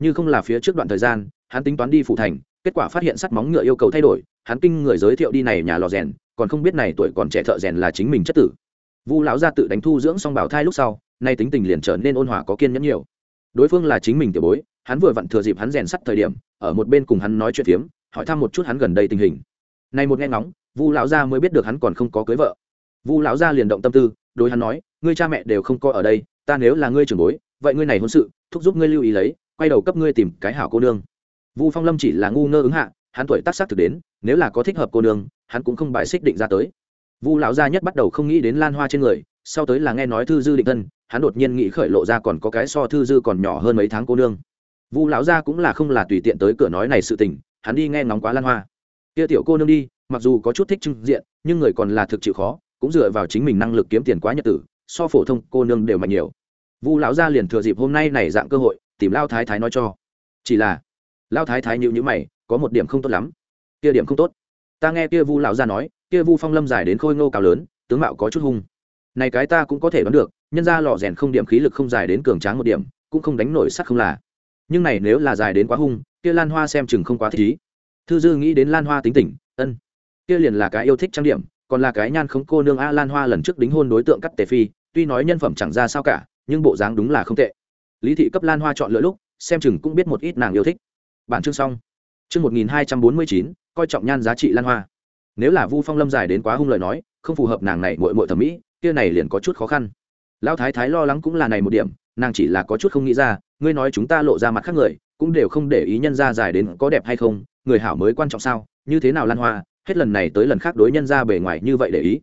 Như không là phía trước đoạn thời gian, hắn tính toán đi phụ thành, kết quả phát hiện sắt móng ngựa yêu cầu thay đổi, hắn kinh người giới thiệu đi này nhà lò rèn, còn không biết này tuổi còn trẻ thợ rèn là chính mình chất tử. Vu lão gia tự đánh thu dưỡng xong bảo thai lúc sau, nay tính tình liền trở nên ôn hòa có kiên nhẫn nhiều. Đối phương là chính mình tiểu bối, hắn vừa vặn thừa dịp hắn rèn sắt thời điểm, ở một bên cùng hắn nói chuyện phiếm, hỏi thăm một chút hắn gần đây tình hình. Nay một nghe ngóng, vu lão gia mới biết được hắn còn không có cưới vợ. Vu lão gia liền động tâm tư, đối hắn nói, ngươi cha mẹ đều không có ở đây ta nếu là ngươi trưởng bối, vậy ngươi này hôn sự, thúc giúp ngươi lưu ý lấy, quay đầu cấp ngươi tìm cái hảo cô nương. Vu phong lâm chỉ là ngu ngơ ứng hạ, hắn tuổi tác xác thực đến, nếu là có thích hợp cô nương, hắn cũng không bài xích định ra tới. Vu lão gia nhất bắt đầu không nghĩ đến lan hoa trên người, sau tới là nghe nói thư dư định thân, hắn đột nhiên nghĩ khởi lộ ra còn có cái so thư dư còn nhỏ hơn mấy tháng cô nương. Vu lão gia cũng là không là tùy tiện tới cửa nói này sự tình, hắn đi nghe ngóng quá lan hoa. Kia tiểu cô nương đi, mặc dù có chút thích trưng diện, nhưng người còn là thực chịu khó, cũng dựa vào chính mình năng lực kiếm tiền quá nhật tử so phổ thông cô nương đều mạnh nhiều. Vu lão gia liền thừa dịp hôm nay này dạng cơ hội, tìm lao thái thái nói cho. Chỉ là, lao thái thái nhịu nhữ mày, có một điểm không tốt lắm. Kia điểm không tốt. Ta nghe kia vu lão gia nói, kia vu phong lâm dài đến khôi ngô cao lớn, tướng mạo có chút hung. Này cái ta cũng có thể đoán được, nhân ra lò rèn không điểm khí lực không dài đến cường tráng một điểm, cũng không đánh nổi sắt không là. Nhưng này nếu là dài đến quá hung, kia lan hoa xem chừng không quá thích ý. Thư dư nghĩ đến lan hoa tính tình, ân. Kia liền là cái yêu thích trang điểm còn là cái nhan không cô nương a lan hoa lần trước đính hôn đối tượng cắt tề phi, tuy nói nhân phẩm chẳng ra sao cả, nhưng bộ dáng đúng là không tệ. Lý thị cấp lan hoa chọn lựa lúc, xem chừng cũng biết một ít nàng yêu thích. Bản chương xong. Chương một nghìn hai trăm bốn mươi chín, coi trọng nhan giá trị lan hoa. Nếu là vu phong lâm dài đến quá hung lời nói, không phù hợp nàng này mội mội thẩm mỹ, kia này liền có chút khó khăn. Lão thái thái lo lắng cũng là này một điểm, nàng chỉ là có chút không nghĩ ra, ngươi nói chúng ta lộ ra mặt khác người, cũng đều không để ý nhân ra dài đến có đẹp hay không, người hảo mới quan trọng sao, như thế nào lan hoa hết lần này tới lần khác đối nhân ra bề ngoài như vậy để ý.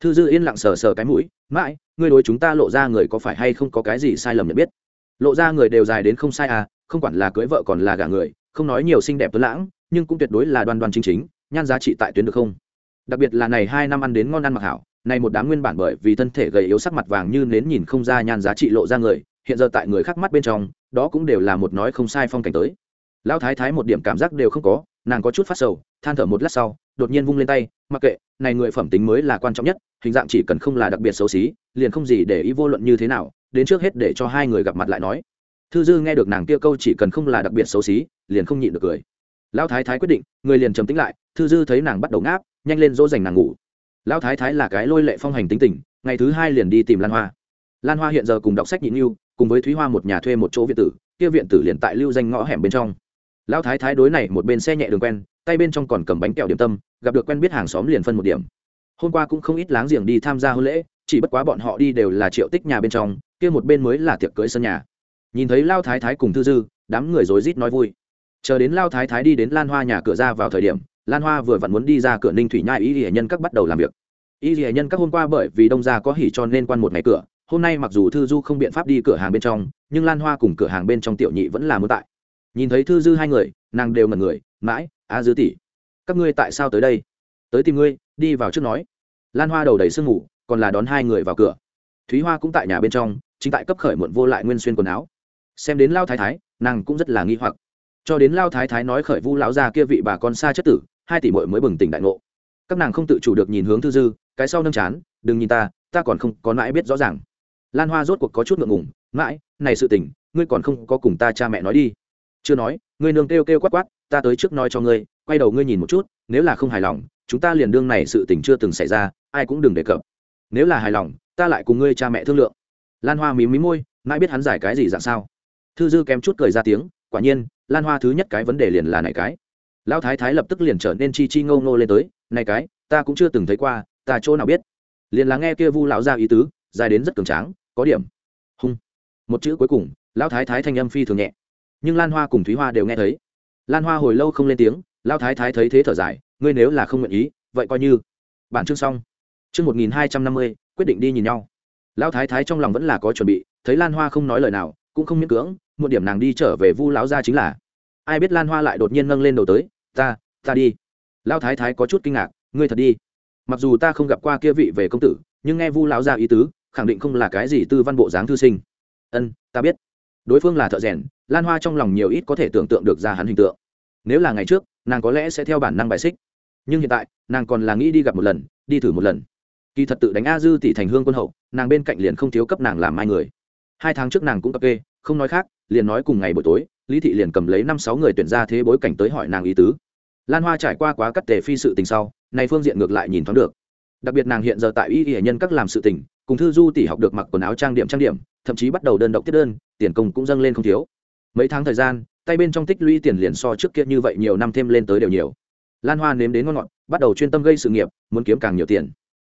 Thư dư yên lặng sờ sờ cái mũi, mãi, ngươi đối chúng ta lộ ra người có phải hay không có cái gì sai lầm nhận biết? Lộ ra người đều dài đến không sai à không quản là cưới vợ còn là gả người, không nói nhiều xinh đẹp tuấn lãng, nhưng cũng tuyệt đối là đoan đoan chính chính, nhan giá trị tại tuyến được không? Đặc biệt là này hai năm ăn đến ngon ăn mặc hảo, này một đám nguyên bản bởi vì thân thể gầy yếu sắc mặt vàng như nến nhìn không ra nhan giá trị lộ ra người, hiện giờ tại người khác mắt bên trong, đó cũng đều là một nói không sai phong cảnh tới. Lão thái thái một điểm cảm giác đều không có, nàng có chút phát sầu, than thở một lát sau đột nhiên vung lên tay, mặc kệ, này người phẩm tính mới là quan trọng nhất, hình dạng chỉ cần không là đặc biệt xấu xí, liền không gì để ý vô luận như thế nào, đến trước hết để cho hai người gặp mặt lại nói. Thư dư nghe được nàng kia câu chỉ cần không là đặc biệt xấu xí, liền không nhịn được cười. Lão thái thái quyết định, người liền trầm tính lại, thư dư thấy nàng bắt đầu ngáp, nhanh lên dỗ dành nàng ngủ. Lão thái thái là cái lôi lệ phong hành tính tình, ngày thứ hai liền đi tìm lan hoa. Lan hoa hiện giờ cùng đọc sách nhịn yêu cùng với thúy hoa một nhà thuê một chỗ viện tử, kia viện tử liền tại lưu danh ngõ hẻm bên trong lão thái thái đối này một bên xe nhẹ đường quen, tay bên trong còn cầm bánh kẹo điểm tâm, gặp được quen biết hàng xóm liền phân một điểm. Hôm qua cũng không ít láng giềng đi tham gia hôn lễ, chỉ bất quá bọn họ đi đều là triệu tích nhà bên trong, kia một bên mới là tiệc cưới sân nhà. Nhìn thấy lao thái thái cùng thư dư, đám người rối rít nói vui. Chờ đến lao thái thái đi đến lan hoa nhà cửa ra vào thời điểm, lan hoa vừa vặn muốn đi ra cửa ninh thủy nhai y hiển nhân các bắt đầu làm việc. Y hiển nhân các hôm qua bởi vì đông gia có hỉ cho nên quan một ngày cửa, hôm nay mặc dù thư du không biện pháp đi cửa hàng bên trong, nhưng lan hoa cùng cửa hàng bên trong tiểu nhị vẫn là muốn tại nhìn thấy thư dư hai người, nàng đều ngẩn người, mãi a dư tỷ, các ngươi tại sao tới đây? Tới tìm ngươi, đi vào trước nói. Lan hoa đầu đầy sương ngủ còn là đón hai người vào cửa. Thúy hoa cũng tại nhà bên trong, chính tại cấp khởi muộn vô lại nguyên xuyên quần áo. Xem đến lao thái thái, nàng cũng rất là nghi hoặc. Cho đến lao thái thái nói khởi vu lão già kia vị bà con xa chất tử, hai tỷ mội mới bừng tỉnh đại ngộ. Các nàng không tự chủ được nhìn hướng thư dư, cái sau nâng chán, đừng nhìn ta ta còn không có mãi biết rõ ràng. Lan hoa rốt cuộc có chút ngượng ngùng, mãi, này sự tình, ngươi còn không có cùng ta cha mẹ nói đi chưa nói, ngươi nương kêu kêu quát quát, ta tới trước nói cho ngươi, quay đầu ngươi nhìn một chút, nếu là không hài lòng, chúng ta liền đương này sự tình chưa từng xảy ra, ai cũng đừng đề cập. Nếu là hài lòng, ta lại cùng ngươi cha mẹ thương lượng. Lan hoa mí mí môi, mãi biết hắn giải cái gì dạng sao? Thư dư kém chút cười ra tiếng, quả nhiên, lan hoa thứ nhất cái vấn đề liền là này cái. Lão thái thái lập tức liền trở nên chi chi ngâu ngô lên tới, này cái, ta cũng chưa từng thấy qua, ta chỗ nào biết? Liền là nghe kia vu lão ra ý tứ, dài đến rất cường tráng, có điểm. Hung. Một chữ cuối cùng, lão thái thái thanh âm phi thường nhẹ nhưng lan hoa cùng thúy hoa đều nghe thấy. Lan hoa hồi lâu không lên tiếng lão thái thái thấy thế thở dài, ngươi nếu là không nguyện ý, vậy coi như. Bản chương xong. Chương một nghìn hai trăm năm mươi, quyết định đi nhìn nhau. Lão thái thái trong lòng vẫn là có chuẩn bị, thấy lan hoa không nói lời nào, cũng không miễn cưỡng, một điểm nàng đi trở về vu lão gia chính là. Ai biết lan hoa lại đột nhiên nâng lên đầu tới, ta ta đi. Lão thái thái có chút kinh ngạc, ngươi thật đi. Mặc dù ta không gặp qua kia vị về công tử, nhưng nghe vu lão gia ý tứ, khẳng định không là cái gì tư văn bộ dáng thư sinh. Ân, ta biết đối phương là thợ rèn, lan hoa trong lòng nhiều ít có thể tưởng tượng được ra hắn hình tượng. Nếu là ngày trước, nàng có lẽ sẽ theo bản năng bài xích. Nhưng hiện tại, nàng còn là nghĩ đi gặp một lần, đi thử một lần. Kỳ thật tự đánh a dư tỷ thành hương quân hậu, nàng bên cạnh liền không thiếu cấp nàng làm mai người. Hai tháng trước nàng cũng cập kê, không nói khác, liền nói cùng ngày buổi tối, lý thị liền cầm lấy năm sáu người tuyển ra thế bối cảnh tới hỏi nàng ý tứ. Lan hoa trải qua quá cắt tề phi sự tình sau, này phương diện ngược lại nhìn thoáng được. Đặc biệt nàng hiện giờ tại y y nhân các làm sự tình, cùng thư du tỷ học được mặc quần áo trang điểm trang điểm, thậm chí bắt đầu đơn độc tiết đơn tiền công cũng dâng lên không thiếu. Mấy tháng thời gian, tay bên trong tích lũy tiền liền so trước kia như vậy nhiều năm thêm lên tới đều nhiều. Lan hoa nếm đến ngon ngọt, bắt đầu chuyên tâm gây sự nghiệp, muốn kiếm càng nhiều tiền.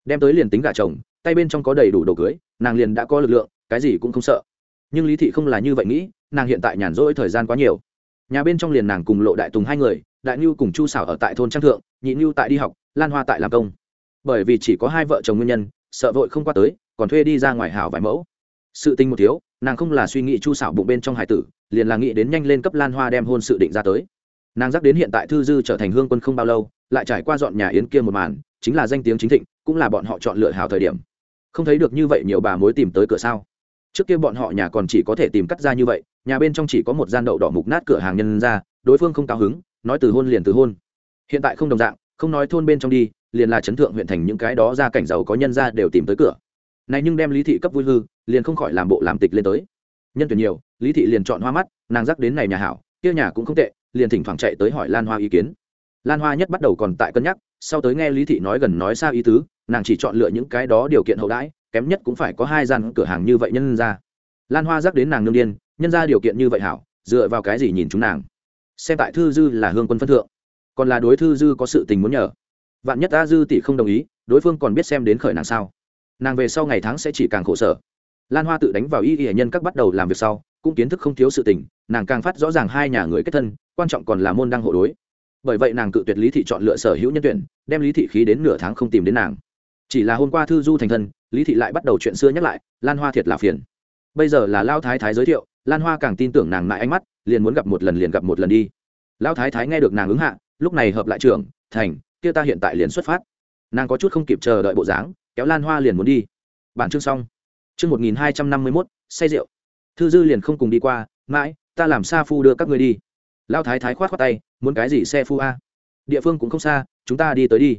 Đem tới liền tính gà chồng, tay bên trong có đầy đủ đồ cưới, nàng liền đã có lực lượng, cái gì cũng không sợ. Nhưng lý thị không là như vậy nghĩ, nàng hiện tại nhàn rỗi thời gian quá nhiều. Nhà bên trong liền nàng cùng lộ đại tùng hai người, đại nhu cùng chu xảo ở tại thôn trang thượng, nhị nhu tại đi học, lan hoa tại làm công. Bởi vì chỉ có hai vợ chồng nguyên nhân, sợ vội không qua tới, còn thuê đi ra ngoài hảo vài mẫu sự tình một thiếu, nàng không là suy nghĩ chu xảo bụng bên trong hải tử, liền là nghĩ đến nhanh lên cấp lan hoa đem hôn sự định ra tới. Nàng dắt đến hiện tại thư dư trở thành hương quân không bao lâu, lại trải qua dọn nhà yến kia một màn, chính là danh tiếng chính thịnh, cũng là bọn họ chọn lựa hào thời điểm. Không thấy được như vậy nhiều bà mối tìm tới cửa sao? Trước kia bọn họ nhà còn chỉ có thể tìm cắt ra như vậy, nhà bên trong chỉ có một gian đậu đỏ mục nát cửa hàng nhân ra, đối phương không cao hứng, nói từ hôn liền từ hôn. Hiện tại không đồng dạng, không nói thôn bên trong đi, liền là chấn thượng huyện thành những cái đó ra cảnh giàu có nhân ra đều tìm tới cửa. Này nhưng đem lý thị cấp vui hư liền không khỏi làm bộ làm tịch lên tới. Nhân tuyển nhiều, lý thị liền chọn hoa mắt, nàng dắt đến này nhà hảo, kia nhà cũng không tệ, liền thỉnh thoảng chạy tới hỏi lan hoa ý kiến. Lan hoa nhất bắt đầu còn tại cân nhắc, sau tới nghe lý thị nói gần nói xa ý tứ, nàng chỉ chọn lựa những cái đó điều kiện hậu đãi, kém nhất cũng phải có hai gian cửa hàng như vậy nhân ra. Lan hoa dắt đến nàng nương điên, nhân ra điều kiện như vậy hảo, dựa vào cái gì nhìn chúng nàng? Xem tại thư dư là hương quân phân thượng, còn là đối thư dư có sự tình muốn nhờ. Vạn nhất ta dư tỷ không đồng ý, đối phương còn biết xem đến khởi nàng sao? Nàng về sau ngày tháng sẽ chỉ càng khổ sở lan hoa tự đánh vào y y nhân các bắt đầu làm việc sau, cũng kiến thức không thiếu sự tình, nàng càng phát rõ ràng hai nhà người kết thân, quan trọng còn là môn đăng hộ đối. Bởi vậy nàng cự tuyệt lý thị chọn lựa sở hữu nhân tuyển, đem lý thị khí đến nửa tháng không tìm đến nàng. Chỉ là hôm qua thư du thành thân, lý thị lại bắt đầu chuyện xưa nhắc lại, lan hoa thiệt là phiền. Bây giờ là lao thái thái giới thiệu, lan hoa càng tin tưởng nàng mãi ánh mắt, liền muốn gặp một lần liền gặp một lần đi. Lao thái thái nghe được nàng ứng hạ, lúc này hợp lại trường thành, kia ta hiện tại liền xuất phát. Nàng có chút không kịp chờ đợi bộ dáng, kéo lan hoa liền muốn đi. Bản chương xong chương một nghìn hai trăm năm mươi mốt, say rượu. Thư dư liền không cùng đi qua, mãi, ta làm xa phu đưa các người đi. Lão thái thái khoát khoát tay, muốn cái gì xe phu a? Địa phương cũng không xa, chúng ta đi tới đi.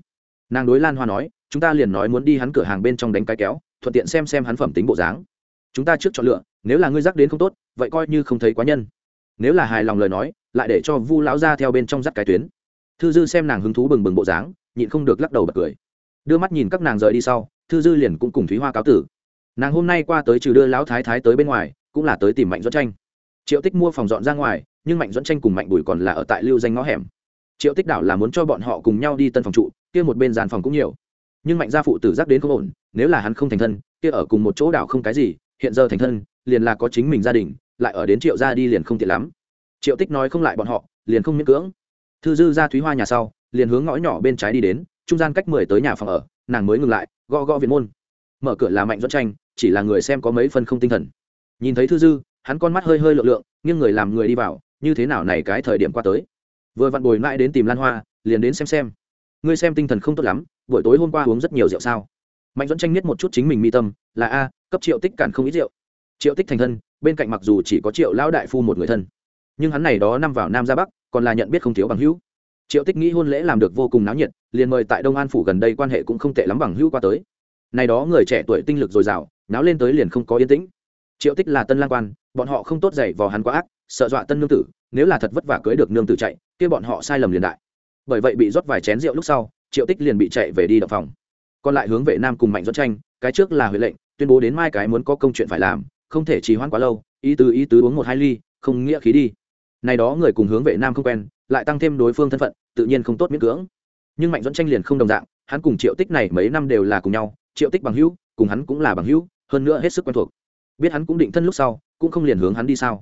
Nàng đối lan hoa nói, chúng ta liền nói muốn đi hắn cửa hàng bên trong đánh cái kéo, thuận tiện xem xem hắn phẩm tính bộ dáng. Chúng ta trước chọn lựa, nếu là ngươi dắt đến không tốt, vậy coi như không thấy quá nhân. Nếu là hài lòng lời nói, lại để cho vu lão ra theo bên trong dắt cái tuyến. Thư dư xem nàng hứng thú bừng bừng bộ dáng, nhịn không được lắc đầu bật cười. Đưa mắt nhìn các nàng rời đi sau, thư dư liền cũng cùng thúy hoa cáo tử nàng hôm nay qua tới trừ đưa lão thái thái tới bên ngoài, cũng là tới tìm mạnh dẫn tranh. Triệu tích mua phòng dọn ra ngoài, nhưng mạnh dẫn tranh cùng mạnh bùi còn là ở tại lưu danh ngõ hẻm. Triệu tích đảo là muốn cho bọn họ cùng nhau đi tân phòng trụ, kia một bên dàn phòng cũng nhiều. Nhưng mạnh gia phụ tử giác đến không ổn, nếu là hắn không thành thân, kia ở cùng một chỗ đảo không cái gì, hiện giờ thành thân, liền là có chính mình gia đình, lại ở đến triệu gia đi liền không tiện lắm. Triệu tích nói không lại bọn họ, liền không miễn cưỡng. Thư dư ra thúy hoa nhà sau, liền hướng ngõ nhỏ bên trái đi đến, trung gian cách mười tới nhà phòng ở, nàng mới ngừng lại, gõ gõ viện môn mở cửa là mạnh dẫn tranh, chỉ là người xem có mấy phân không tinh thần. Nhìn thấy thư dư, hắn con mắt hơi hơi lượng lượng, nghiêng người làm người đi vào, như thế nào này cái thời điểm qua tới. Vừa vặn bồi mãi đến tìm lan hoa, liền đến xem xem. Ngươi xem tinh thần không tốt lắm, buổi tối hôm qua uống rất nhiều rượu sao? Mạnh dẫn tranh nhất một chút chính mình mi tâm, là a, cấp triệu tích cản không ít rượu. Triệu tích thành thân, bên cạnh mặc dù chỉ có triệu lão đại phu một người thân, nhưng hắn này đó năm vào nam ra bắc, còn là nhận biết không thiếu bằng hữu. Triệu tích nghĩ hôn lễ làm được vô cùng náo nhiệt, liền mời tại đông an phủ gần đây quan hệ cũng không tệ lắm bằng hữu qua tới này đó người trẻ tuổi tinh lực dồi dào náo lên tới liền không có yên tĩnh. Triệu tích là tân lang quan, bọn họ không tốt dày vào hắn quá ác, sợ dọa tân nương tử, nếu là thật vất vả cưới được nương tử chạy, kia bọn họ sai lầm liền đại. Bởi vậy bị rót vài chén rượu lúc sau, triệu tích liền bị chạy về đi đập phòng. Còn lại hướng vệ nam cùng mạnh dẫn tranh, cái trước là huệ lệnh, tuyên bố đến mai cái muốn có công chuyện phải làm, không thể trì hoãn quá lâu, ý tứ ý tứ uống một hai ly, không nghĩa khí đi. Này đó người cùng hướng vệ nam không quen, lại tăng thêm đối phương thân phận, tự nhiên không tốt miễn cưỡng. Nhưng mạnh dẫn tranh liền không đồng dạng, hắn cùng triệu tích này mấy năm đều là cùng nhau triệu tích bằng hữu, cùng hắn cũng là bằng hữu, hơn nữa hết sức quen thuộc. Biết hắn cũng định thân lúc sau, cũng không liền hướng hắn đi sao?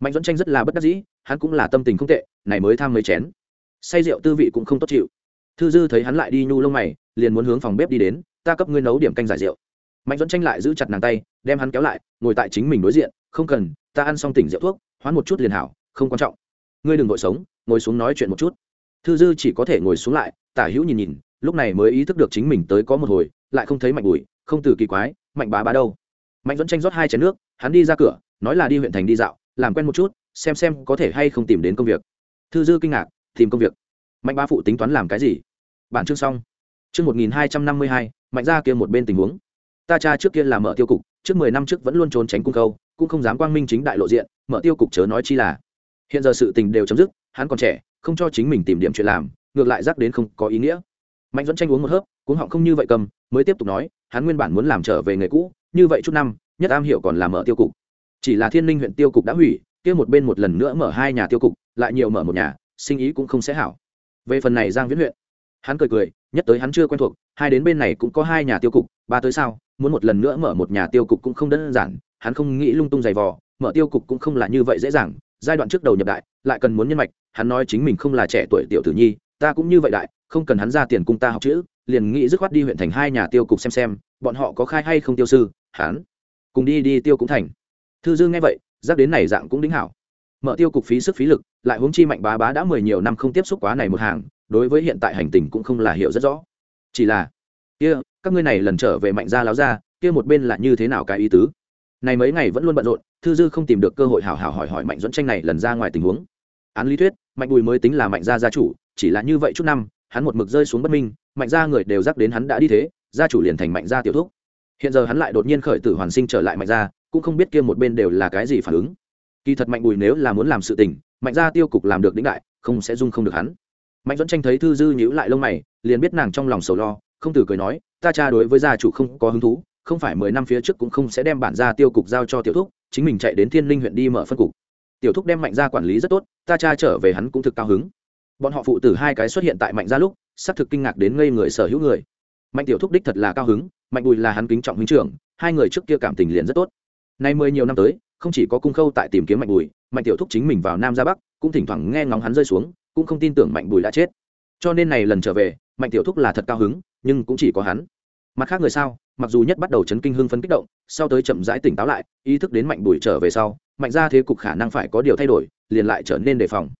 Mạnh dẫn tranh rất là bất đắc dĩ, hắn cũng là tâm tình không tệ, này mới tham mấy chén. Say rượu tư vị cũng không tốt chịu. Thư dư thấy hắn lại đi nhu lông mày, liền muốn hướng phòng bếp đi đến, ta cấp ngươi nấu điểm canh giải rượu. Mạnh dẫn tranh lại giữ chặt nàng tay, đem hắn kéo lại, ngồi tại chính mình đối diện, không cần, ta ăn xong tỉnh rượu thuốc, hoán một chút liền hảo, không quan trọng. Ngươi đừng vội sống, ngồi xuống nói chuyện một chút. Thư dư chỉ có thể ngồi xuống lại, tả hữu nhìn nhìn lúc này mới ý thức được chính mình tới có một hồi, lại không thấy mạnh bùi, không từ kỳ quái, mạnh bá bá đâu? Mạnh dẫn tranh rót hai chén nước, hắn đi ra cửa, nói là đi huyện thành đi dạo, làm quen một chút, xem xem có thể hay không tìm đến công việc. Thư dư kinh ngạc, tìm công việc. Mạnh bá phụ tính toán làm cái gì? Bản chương xong. Chương một nghìn hai trăm năm mươi hai, mạnh ra kia một bên tình huống. Ta cha trước kia là mở tiêu cục, trước mười năm trước vẫn luôn trốn tránh cung câu, cũng không dám quang minh chính đại lộ diện, mở tiêu cục chớ nói chi là. Hiện giờ sự tình đều chấm dứt, hắn còn trẻ, không cho chính mình tìm điểm chuyện làm, ngược lại rắc đến không có ý nghĩa mạnh dẫn tranh uống một hớp cũng họng không như vậy cầm, mới tiếp tục nói, hắn nguyên bản muốn làm trở về người cũ, như vậy chút năm, nhất am hiểu còn làm mở tiêu cục. Chỉ là thiên linh huyện tiêu cục đã hủy, kia một bên một lần nữa mở hai nhà tiêu cục, lại nhiều mở một nhà, sinh ý cũng không sẽ hảo. Về phần này giang viễn huyện, hắn cười cười, nhất tới hắn chưa quen thuộc, hai đến bên này cũng có hai nhà tiêu cục, ba tới sao, muốn một lần nữa mở một nhà tiêu cục cũng không đơn giản, hắn không nghĩ lung tung giày vò, mở tiêu cục cũng không là như vậy dễ dàng, giai đoạn trước đầu nhập đại, lại cần muốn nhân mạch, hắn nói chính mình không là trẻ tuổi tiểu tử nhi, ta cũng như vậy đại không cần hắn ra tiền cung ta học chữ, liền nghĩ dứt khoát đi huyện thành hai nhà tiêu cục xem xem, bọn họ có khai hay không tiêu sư, hắn cùng đi đi tiêu cũng thành. Thư dương nghe vậy giáp đến này dạng cũng đính hảo. Mở tiêu cục phí sức phí lực, lại huống chi mạnh bá bá đã mười nhiều năm không tiếp xúc quá này một hàng, đối với hiện tại hành tình cũng không là hiểu rất rõ. Chỉ là, kia, các ngươi này lần trở về mạnh gia láo ra, kia một bên là như thế nào cái ý tứ? Này mấy ngày vẫn luôn bận rộn, thư dư không tìm được cơ hội hào hào hỏi hỏi mạnh dẫn tranh này lần ra ngoài tình huống. Án lý thuyết, mạnh bùi mới tính là mạnh gia gia chủ, chỉ là như vậy chút năm hắn một mực rơi xuống bất minh, mạnh gia người đều dắt đến hắn đã đi thế, gia chủ liền thành mạnh gia tiểu thúc. Hiện giờ hắn lại đột nhiên khởi tử hoàn sinh trở lại mạnh gia, cũng không biết kia một bên đều là cái gì phản ứng. Kỳ thật mạnh bùi nếu là muốn làm sự tình, mạnh gia tiêu cục làm được đĩnh đại, không sẽ dung không được hắn. Mạnh dẫn tranh thấy thư dư nhíu lại lông mày, liền biết nàng trong lòng sầu lo, không từ cười nói, ta cha đối với gia chủ không có hứng thú, không phải mười năm phía trước cũng không sẽ đem bản gia tiêu cục giao cho tiểu thúc, chính mình chạy đến thiên linh huyện đi mở phân cục. Tiểu thúc đem mạnh gia quản lý rất tốt, ta cha trở về hắn cũng thực cao hứng bọn họ phụ tử hai cái xuất hiện tại mạnh gia lúc, xác thực kinh ngạc đến ngây người sở hữu người. Mạnh tiểu thúc đích thật là cao hứng, mạnh bùi là hắn kính trọng huynh trưởng, hai người trước kia cảm tình liền rất tốt. Nay mười nhiều năm tới, không chỉ có cung khâu tại tìm kiếm mạnh bùi, mạnh tiểu thúc chính mình vào nam ra bắc, cũng thỉnh thoảng nghe ngóng hắn rơi xuống, cũng không tin tưởng mạnh bùi đã chết. Cho nên này lần trở về, mạnh tiểu thúc là thật cao hứng, nhưng cũng chỉ có hắn. Mặt khác người sao, mặc dù nhất bắt đầu chấn kinh hưng phấn kích động, sau tới chậm rãi tỉnh táo lại, ý thức đến mạnh bùi trở về sau, mạnh ra thế cục khả năng phải có điều thay đổi, liền lại trở nên đề phòng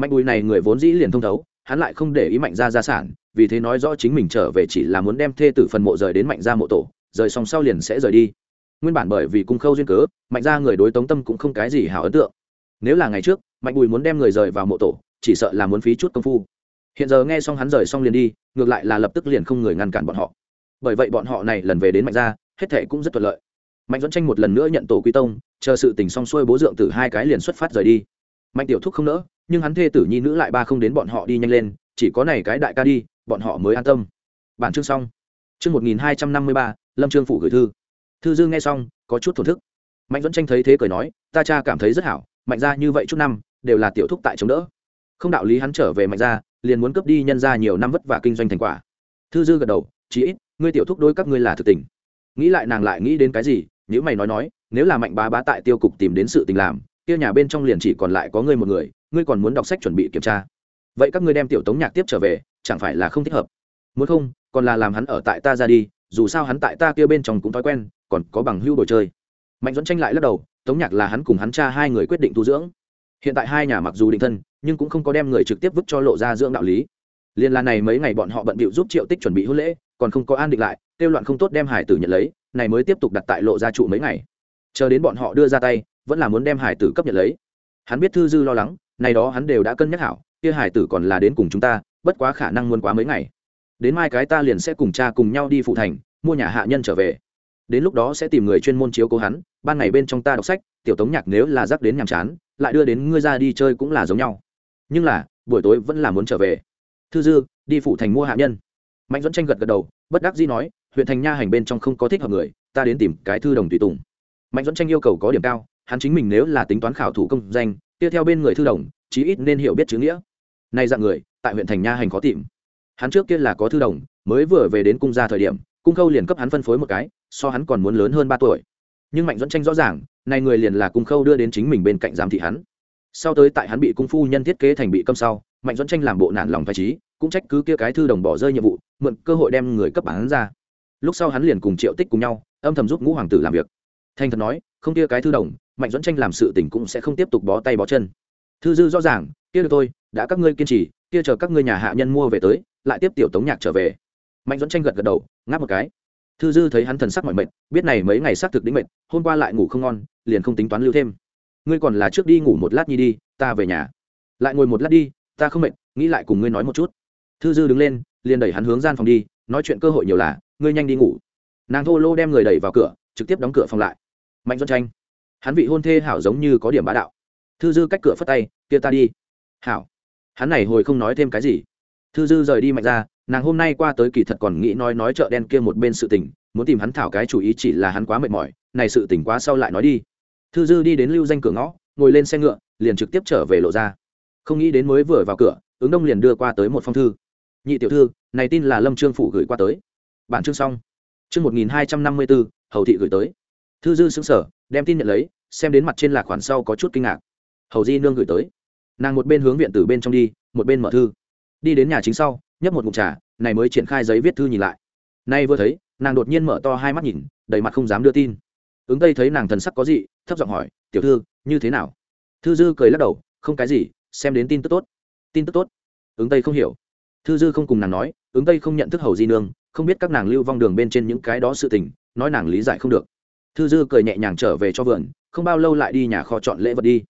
mạnh bùi này người vốn dĩ liền thông thấu, hắn lại không để ý mạnh ra gia sản, vì thế nói rõ chính mình trở về chỉ là muốn đem thê tử phần mộ rời đến mạnh ra mộ tổ, rời xong sau liền sẽ rời đi. Nguyên bản bởi vì cung khâu duyên cớ, mạnh ra người đối tống tâm cũng không cái gì hảo ấn tượng. Nếu là ngày trước mạnh bùi muốn đem người rời vào mộ tổ, chỉ sợ là muốn phí chút công phu. Hiện giờ nghe xong hắn rời xong liền đi, ngược lại là lập tức liền không người ngăn cản bọn họ. Bởi vậy bọn họ này lần về đến mạnh gia, hết thệ cũng rất thuận lợi. Mạnh dẫn tranh một lần nữa nhận tổ quy tông, chờ sự tình xong xuôi bố dượng từ hai cái liền xuất phát rời đi. Mạnh tiểu thúc không nỡ nhưng hắn thê tử nhi nữ lại ba không đến bọn họ đi nhanh lên, chỉ có này cái đại ca đi, bọn họ mới an tâm. Bản chương xong. Chương một nghìn hai trăm năm mươi ba, lâm trương phủ gửi thư. Thư dư nghe xong, có chút thổn thức. Mạnh dẫn tranh thấy thế cười nói, ta cha cảm thấy rất hảo, mạnh ra như vậy chút năm, đều là tiểu thúc tại chống đỡ. Không đạo lý hắn trở về mạnh ra, liền muốn cướp đi nhân ra nhiều năm vất vả kinh doanh thành quả. Thư dư gật đầu, chí ít, ngươi tiểu thúc đối các ngươi là thực tình. Nghĩ lại nàng lại nghĩ đến cái gì nếu mày nói nói, nếu là mạnh bá bá tại tiêu cục tìm đến sự tình làm, kia nhà bên trong liền chỉ còn lại có ngươi một người ngươi còn muốn đọc sách chuẩn bị kiểm tra. Vậy các ngươi đem tiểu tống nhạc tiếp trở về, chẳng phải là không thích hợp? Muốn không, còn là làm hắn ở tại ta ra đi, dù sao hắn tại ta kia bên trong cũng thói quen, còn có bằng hưu đồ chơi. Mạnh dẫn tranh lại lắc đầu, tống nhạc là hắn cùng hắn cha hai người quyết định tu dưỡng. Hiện tại hai nhà mặc dù định thân, nhưng cũng không có đem người trực tiếp vứt cho lộ ra dưỡng đạo lý. Liên là này mấy ngày bọn họ bận bịu giúp triệu tích chuẩn bị hôn lễ, còn không có an định lại kêu loạn không tốt đem hải tử nhận lấy, này mới tiếp tục đặt tại lộ gia trụ mấy ngày. Chờ đến bọn họ đưa ra tay, vẫn là muốn đem hải tử cấp nhận lấy. Hắn biết thư dư lo lắng này đó hắn đều đã cân nhắc hảo, kia hải tử còn là đến cùng chúng ta, bất quá khả năng muôn quá mấy ngày. Đến mai cái ta liền sẽ cùng cha cùng nhau đi phụ thành, mua nhà hạ nhân trở về. Đến lúc đó sẽ tìm người chuyên môn chiếu cố hắn, ban ngày bên trong ta đọc sách, tiểu tống nhạc nếu là rắc đến nhàm chán, lại đưa đến ngươi ra đi chơi cũng là giống nhau. Nhưng là, buổi tối vẫn là muốn trở về. Thư dư, đi phụ thành mua hạ nhân. Mạnh dẫn tranh gật gật đầu, bất đắc dĩ nói, huyện thành nha hành bên trong không có thích hợp người, ta đến tìm cái thư đồng tùy tùng. Mạnh dẫn tranh yêu cầu có điểm cao, hắn chính mình nếu là tính toán khảo thủ công danh tiếp theo bên người thư đồng, chí ít nên hiểu biết chữ nghĩa. Nay dạng người, tại huyện thành nha hành khó tìm. Hắn trước kia là có thư đồng, mới vừa về đến cung gia thời điểm, cung khâu liền cấp hắn phân phối một cái, so hắn còn muốn lớn hơn ba tuổi. Nhưng mạnh dẫn tranh rõ ràng này người liền là cung khâu đưa đến chính mình bên cạnh giám thị hắn. Sau tới tại hắn bị cung phu nhân thiết kế thành bị câm sau, mạnh dẫn tranh làm bộ nản lòng phải trí, cũng trách cứ kia cái thư đồng bỏ rơi nhiệm vụ, mượn cơ hội đem người cấp bản ra. Lúc sau hắn liền cùng triệu tích cùng nhau, âm thầm giúp ngũ hoàng tử làm việc. Thanh thật nói, không kia cái thư đồng mạnh dẫn tranh làm sự tình cũng sẽ không tiếp tục bó tay bó chân. Thư dư rõ ràng, kia được tôi đã các ngươi kiên trì, kia chờ các ngươi nhà hạ nhân mua về tới, lại tiếp tiểu tống nhạc trở về. Mạnh dẫn tranh gật gật đầu, ngáp một cái. Thư dư thấy hắn thần sắc mỏi mệt, biết này mấy ngày xác thực đĩnh mệt, hôm qua lại ngủ không ngon, liền không tính toán lưu thêm. Ngươi còn là trước đi ngủ một lát nhi đi, ta về nhà. Lại ngồi một lát đi, ta không mệt, nghĩ lại cùng ngươi nói một chút. Thư dư đứng lên, liền đẩy hắn hướng gian phòng đi, nói chuyện cơ hội nhiều là, ngươi nhanh đi ngủ. Nàng thô lô đem người đẩy vào cửa, trực tiếp đóng cửa phòng lại. Mạnh dẫn tranh hắn vị hôn thê hảo giống như có điểm bá đạo. Thư dư cách cửa phất tay, kia ta đi. Hảo. Hắn này hồi không nói thêm cái gì. Thư dư rời đi mạnh ra, nàng hôm nay qua tới kỳ thật còn nghĩ nói nói chợ đen kia một bên sự tình, muốn tìm hắn thảo cái chủ ý chỉ là hắn quá mệt mỏi, này sự tình quá sau lại nói đi. Thư dư đi đến lưu danh cửa ngõ, ngồi lên xe ngựa, liền trực tiếp trở về lộ ra. Không nghĩ đến mới vừa vào cửa, ứng đông liền đưa qua tới một phong thư. Nhị tiểu thư, này tin là lâm trương phủ gửi qua tới. Bản chương xong. Chương một nghìn hai trăm năm mươi bốn hầu thị gửi tới thư dư xứng sở đem tin nhận lấy, xem đến mặt trên lạc khoản sau có chút kinh ngạc. Hầu di nương gửi tới. Nàng một bên hướng viện từ bên trong đi, một bên mở thư. Đi đến nhà chính sau, nhấp một mục trà, này mới triển khai giấy viết thư nhìn lại. Nay vừa thấy, nàng đột nhiên mở to hai mắt nhìn, đầy mặt không dám đưa tin. Ứng tây thấy nàng thần sắc có gì thấp giọng hỏi, tiểu thư, như thế nào? Thư dư cười lắc đầu, không cái gì, xem đến tin tức tốt. Tin tức tốt? Ứng tây không hiểu. Thư dư không cùng nàng nói, ứng tây không nhận thức hầu di nương, không biết các nàng lưu vong đường bên trên những cái đó sự tình, nói nàng lý giải không được thư dư cười nhẹ nhàng trở về cho vườn, không bao lâu lại đi nhà kho chọn lễ vật đi.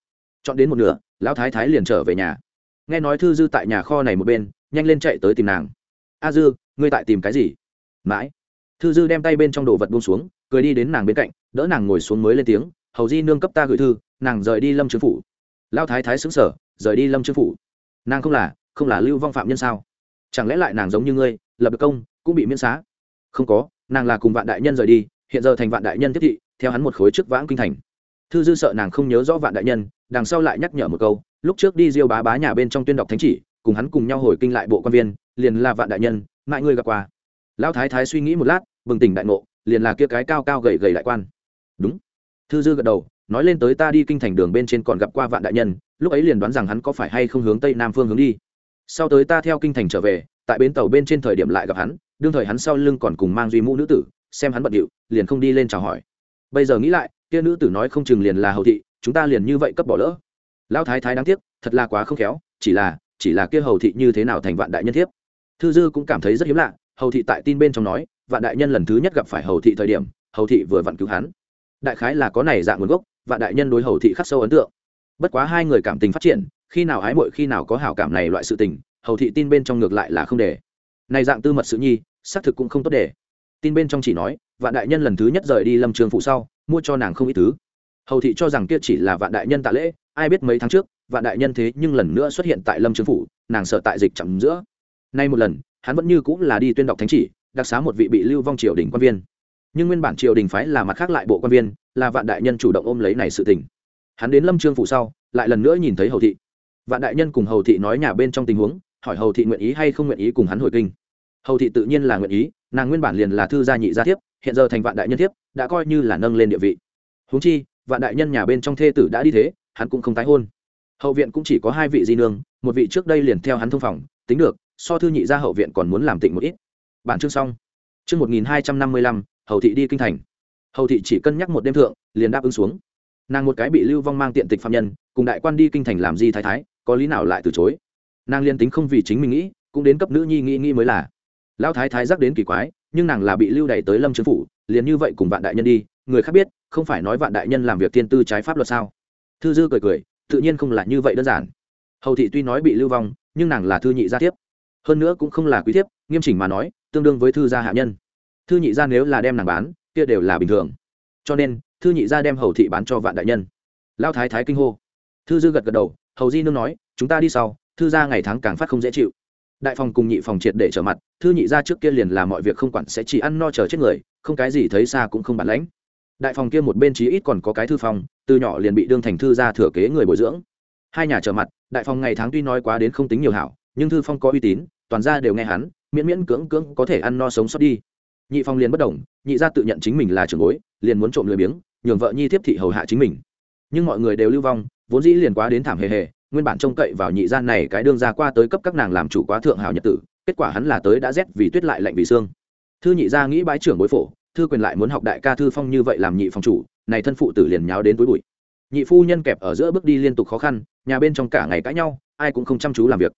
Chọn đến một nửa, lão thái thái liền trở về nhà. Nghe nói thư dư tại nhà kho này một bên, nhanh lên chạy tới tìm nàng. A dư, ngươi tại tìm cái gì? Mãi. Thư dư đem tay bên trong đồ vật buông xuống, cười đi đến nàng bên cạnh, đỡ nàng ngồi xuống mới lên tiếng, hầu di nương cấp ta gửi thư, nàng rời đi lâm trương phủ. Lao thái thái xứng sở rời đi lâm trương phủ? Nàng không là không là lưu vong phạm nhân sao? Chẳng lẽ lại nàng giống như ngươi, lập được công, cũng bị miễn xá? Không có, nàng là cùng vạn đại nhân rời đi hiện giờ thành vạn đại nhân tiếp thị, theo hắn một khối trước vãng kinh thành. Thư dư sợ nàng không nhớ rõ vạn đại nhân, đằng sau lại nhắc nhở một câu, lúc trước đi diêu bá bá nhà bên trong tuyên đọc thánh chỉ, cùng hắn cùng nhau hồi kinh lại bộ quan viên, liền là vạn đại nhân, mãi ngươi gặp qua. Lão thái thái suy nghĩ một lát, bừng tỉnh đại ngộ, liền là kia cái cao cao gầy gầy đại quan. Đúng. Thư dư gật đầu, nói lên tới ta đi kinh thành đường bên trên còn gặp qua vạn đại nhân, lúc ấy liền đoán rằng hắn có phải hay không hướng tây nam phương hướng đi. Sau tới ta theo kinh thành trở về, tại bến tàu bên trên thời điểm lại gặp hắn, đương thời hắn sau lưng còn cùng mang duy mũ nữ tử xem hắn bận điệu, liền không đi lên chào hỏi. Bây giờ nghĩ lại, kia nữ tử nói không chừng liền là hầu thị, chúng ta liền như vậy cấp bỏ lỡ. Lão thái thái đáng tiếc, thật là quá không khéo, chỉ là chỉ là kia hầu thị như thế nào thành vạn đại nhân thiếp. Thư dư cũng cảm thấy rất hiếm lạ, hầu thị tại tin bên trong nói, vạn đại nhân lần thứ nhất gặp phải hầu thị thời điểm, hầu thị vừa vặn cứu hắn. Đại khái là có này dạng nguồn gốc, vạn đại nhân đối hầu thị khắc sâu ấn tượng. Bất quá hai người cảm tình phát triển, khi nào ái mội khi nào có hảo cảm này loại sự tình, hầu thị tin bên trong ngược lại là không để. Này dạng tư mật sự nhi, xác thực cũng không tốt để tin bên trong chỉ nói, vạn đại nhân lần thứ nhất rời đi lâm trường phụ sau, mua cho nàng không ít thứ. Hầu thị cho rằng kia chỉ là vạn đại nhân tạ lễ, ai biết mấy tháng trước, vạn đại nhân thế nhưng lần nữa xuất hiện tại lâm trường phủ nàng sợ tại dịch chậm giữa. Nay một lần, hắn vẫn như cũng là đi tuyên đọc thánh chỉ, đặc xá một vị bị lưu vong triều đình quan viên. Nhưng nguyên bản triều đình phái là mặt khác lại bộ quan viên, là vạn đại nhân chủ động ôm lấy này sự tình. Hắn đến lâm trương phủ sau, lại lần nữa nhìn thấy hầu thị. Vạn đại nhân cùng hầu thị nói nhà bên trong tình huống, hỏi hầu thị nguyện ý hay không nguyện ý cùng hắn hồi kinh hầu thị tự nhiên là nguyện ý, nàng nguyên bản liền là thư gia nhị gia thiếp, hiện giờ thành vạn đại nhân thiếp, đã coi như là nâng lên địa vị. Huống chi, vạn đại nhân nhà bên trong thê tử đã đi thế, hắn cũng không tái hôn. Hậu viện cũng chỉ có hai vị di nương, một vị trước đây liền theo hắn thông phòng, tính được, so thư nhị gia hậu viện còn muốn làm tịnh một ít. Bản chương xong. Chương một nghìn hai trăm năm mươi lăm, hầu thị đi kinh thành. Hầu thị chỉ cân nhắc một đêm thượng, liền đáp ứng xuống. Nàng một cái bị lưu vong mang tiện tịch phạm nhân, cùng đại quan đi kinh thành làm gì thái thái, có lý nào lại từ chối? Nàng liên tính không vì chính mình nghĩ, cũng đến cấp nữ nhi nghĩ nghĩ mới là lão thái thái giác đến kỳ quái, nhưng nàng là bị lưu đày tới lâm trương phủ, liền như vậy cùng vạn đại nhân đi, người khác biết, không phải nói vạn đại nhân làm việc tiên tư trái pháp luật sao? Thư dư cười cười, tự nhiên không là như vậy đơn giản. Hầu thị tuy nói bị lưu vong, nhưng nàng là thư nhị gia thiếp. Hơn nữa cũng không là quý thiếp, nghiêm chỉnh mà nói, tương đương với thư gia hạ nhân. Thư nhị gia nếu là đem nàng bán, kia đều là bình thường. Cho nên, thư nhị gia đem hầu thị bán cho vạn đại nhân. Lao thái thái kinh hô. Thư dư gật gật đầu, hầu di nương nói, chúng ta đi sau, thư gia ngày tháng càng phát không dễ chịu đại phòng cùng nhị phòng triệt để trở mặt, thư nhị gia trước kia liền làm mọi việc không quản sẽ chỉ ăn no chờ chết người, không cái gì thấy xa cũng không bản lãnh. Đại phòng kia một bên chí ít còn có cái thư phòng, từ nhỏ liền bị đương thành thư gia thừa kế người bồi dưỡng. Hai nhà trở mặt, đại phòng ngày tháng tuy nói quá đến không tính nhiều hảo, nhưng thư phong có uy tín, toàn gia đều nghe hắn, miễn miễn cưỡng cưỡng có thể ăn no sống sót đi. Nhị phong liền bất đồng, nhị gia tự nhận chính mình là trưởng bối, liền muốn trộm lười biếng, nhường vợ nhi tiếp thị hầu hạ chính mình. Nhưng mọi người đều lưu vong, vốn dĩ liền quá đến thảm hề hề nguyên bản trông cậy vào nhị gian này cái đương ra qua tới cấp các nàng làm chủ quá thượng hảo nhật tử, kết quả hắn là tới đã rét vì tuyết lại lạnh vì xương. Thư nhị gia nghĩ bái trưởng bối phổ, thư quyền lại muốn học đại ca thư phong như vậy làm nhị phòng chủ, này thân phụ tử liền nháo đến túi bụi. Nhị phu nhân kẹp ở giữa bước đi liên tục khó khăn, nhà bên trong cả ngày cãi nhau, ai cũng không chăm chú làm việc.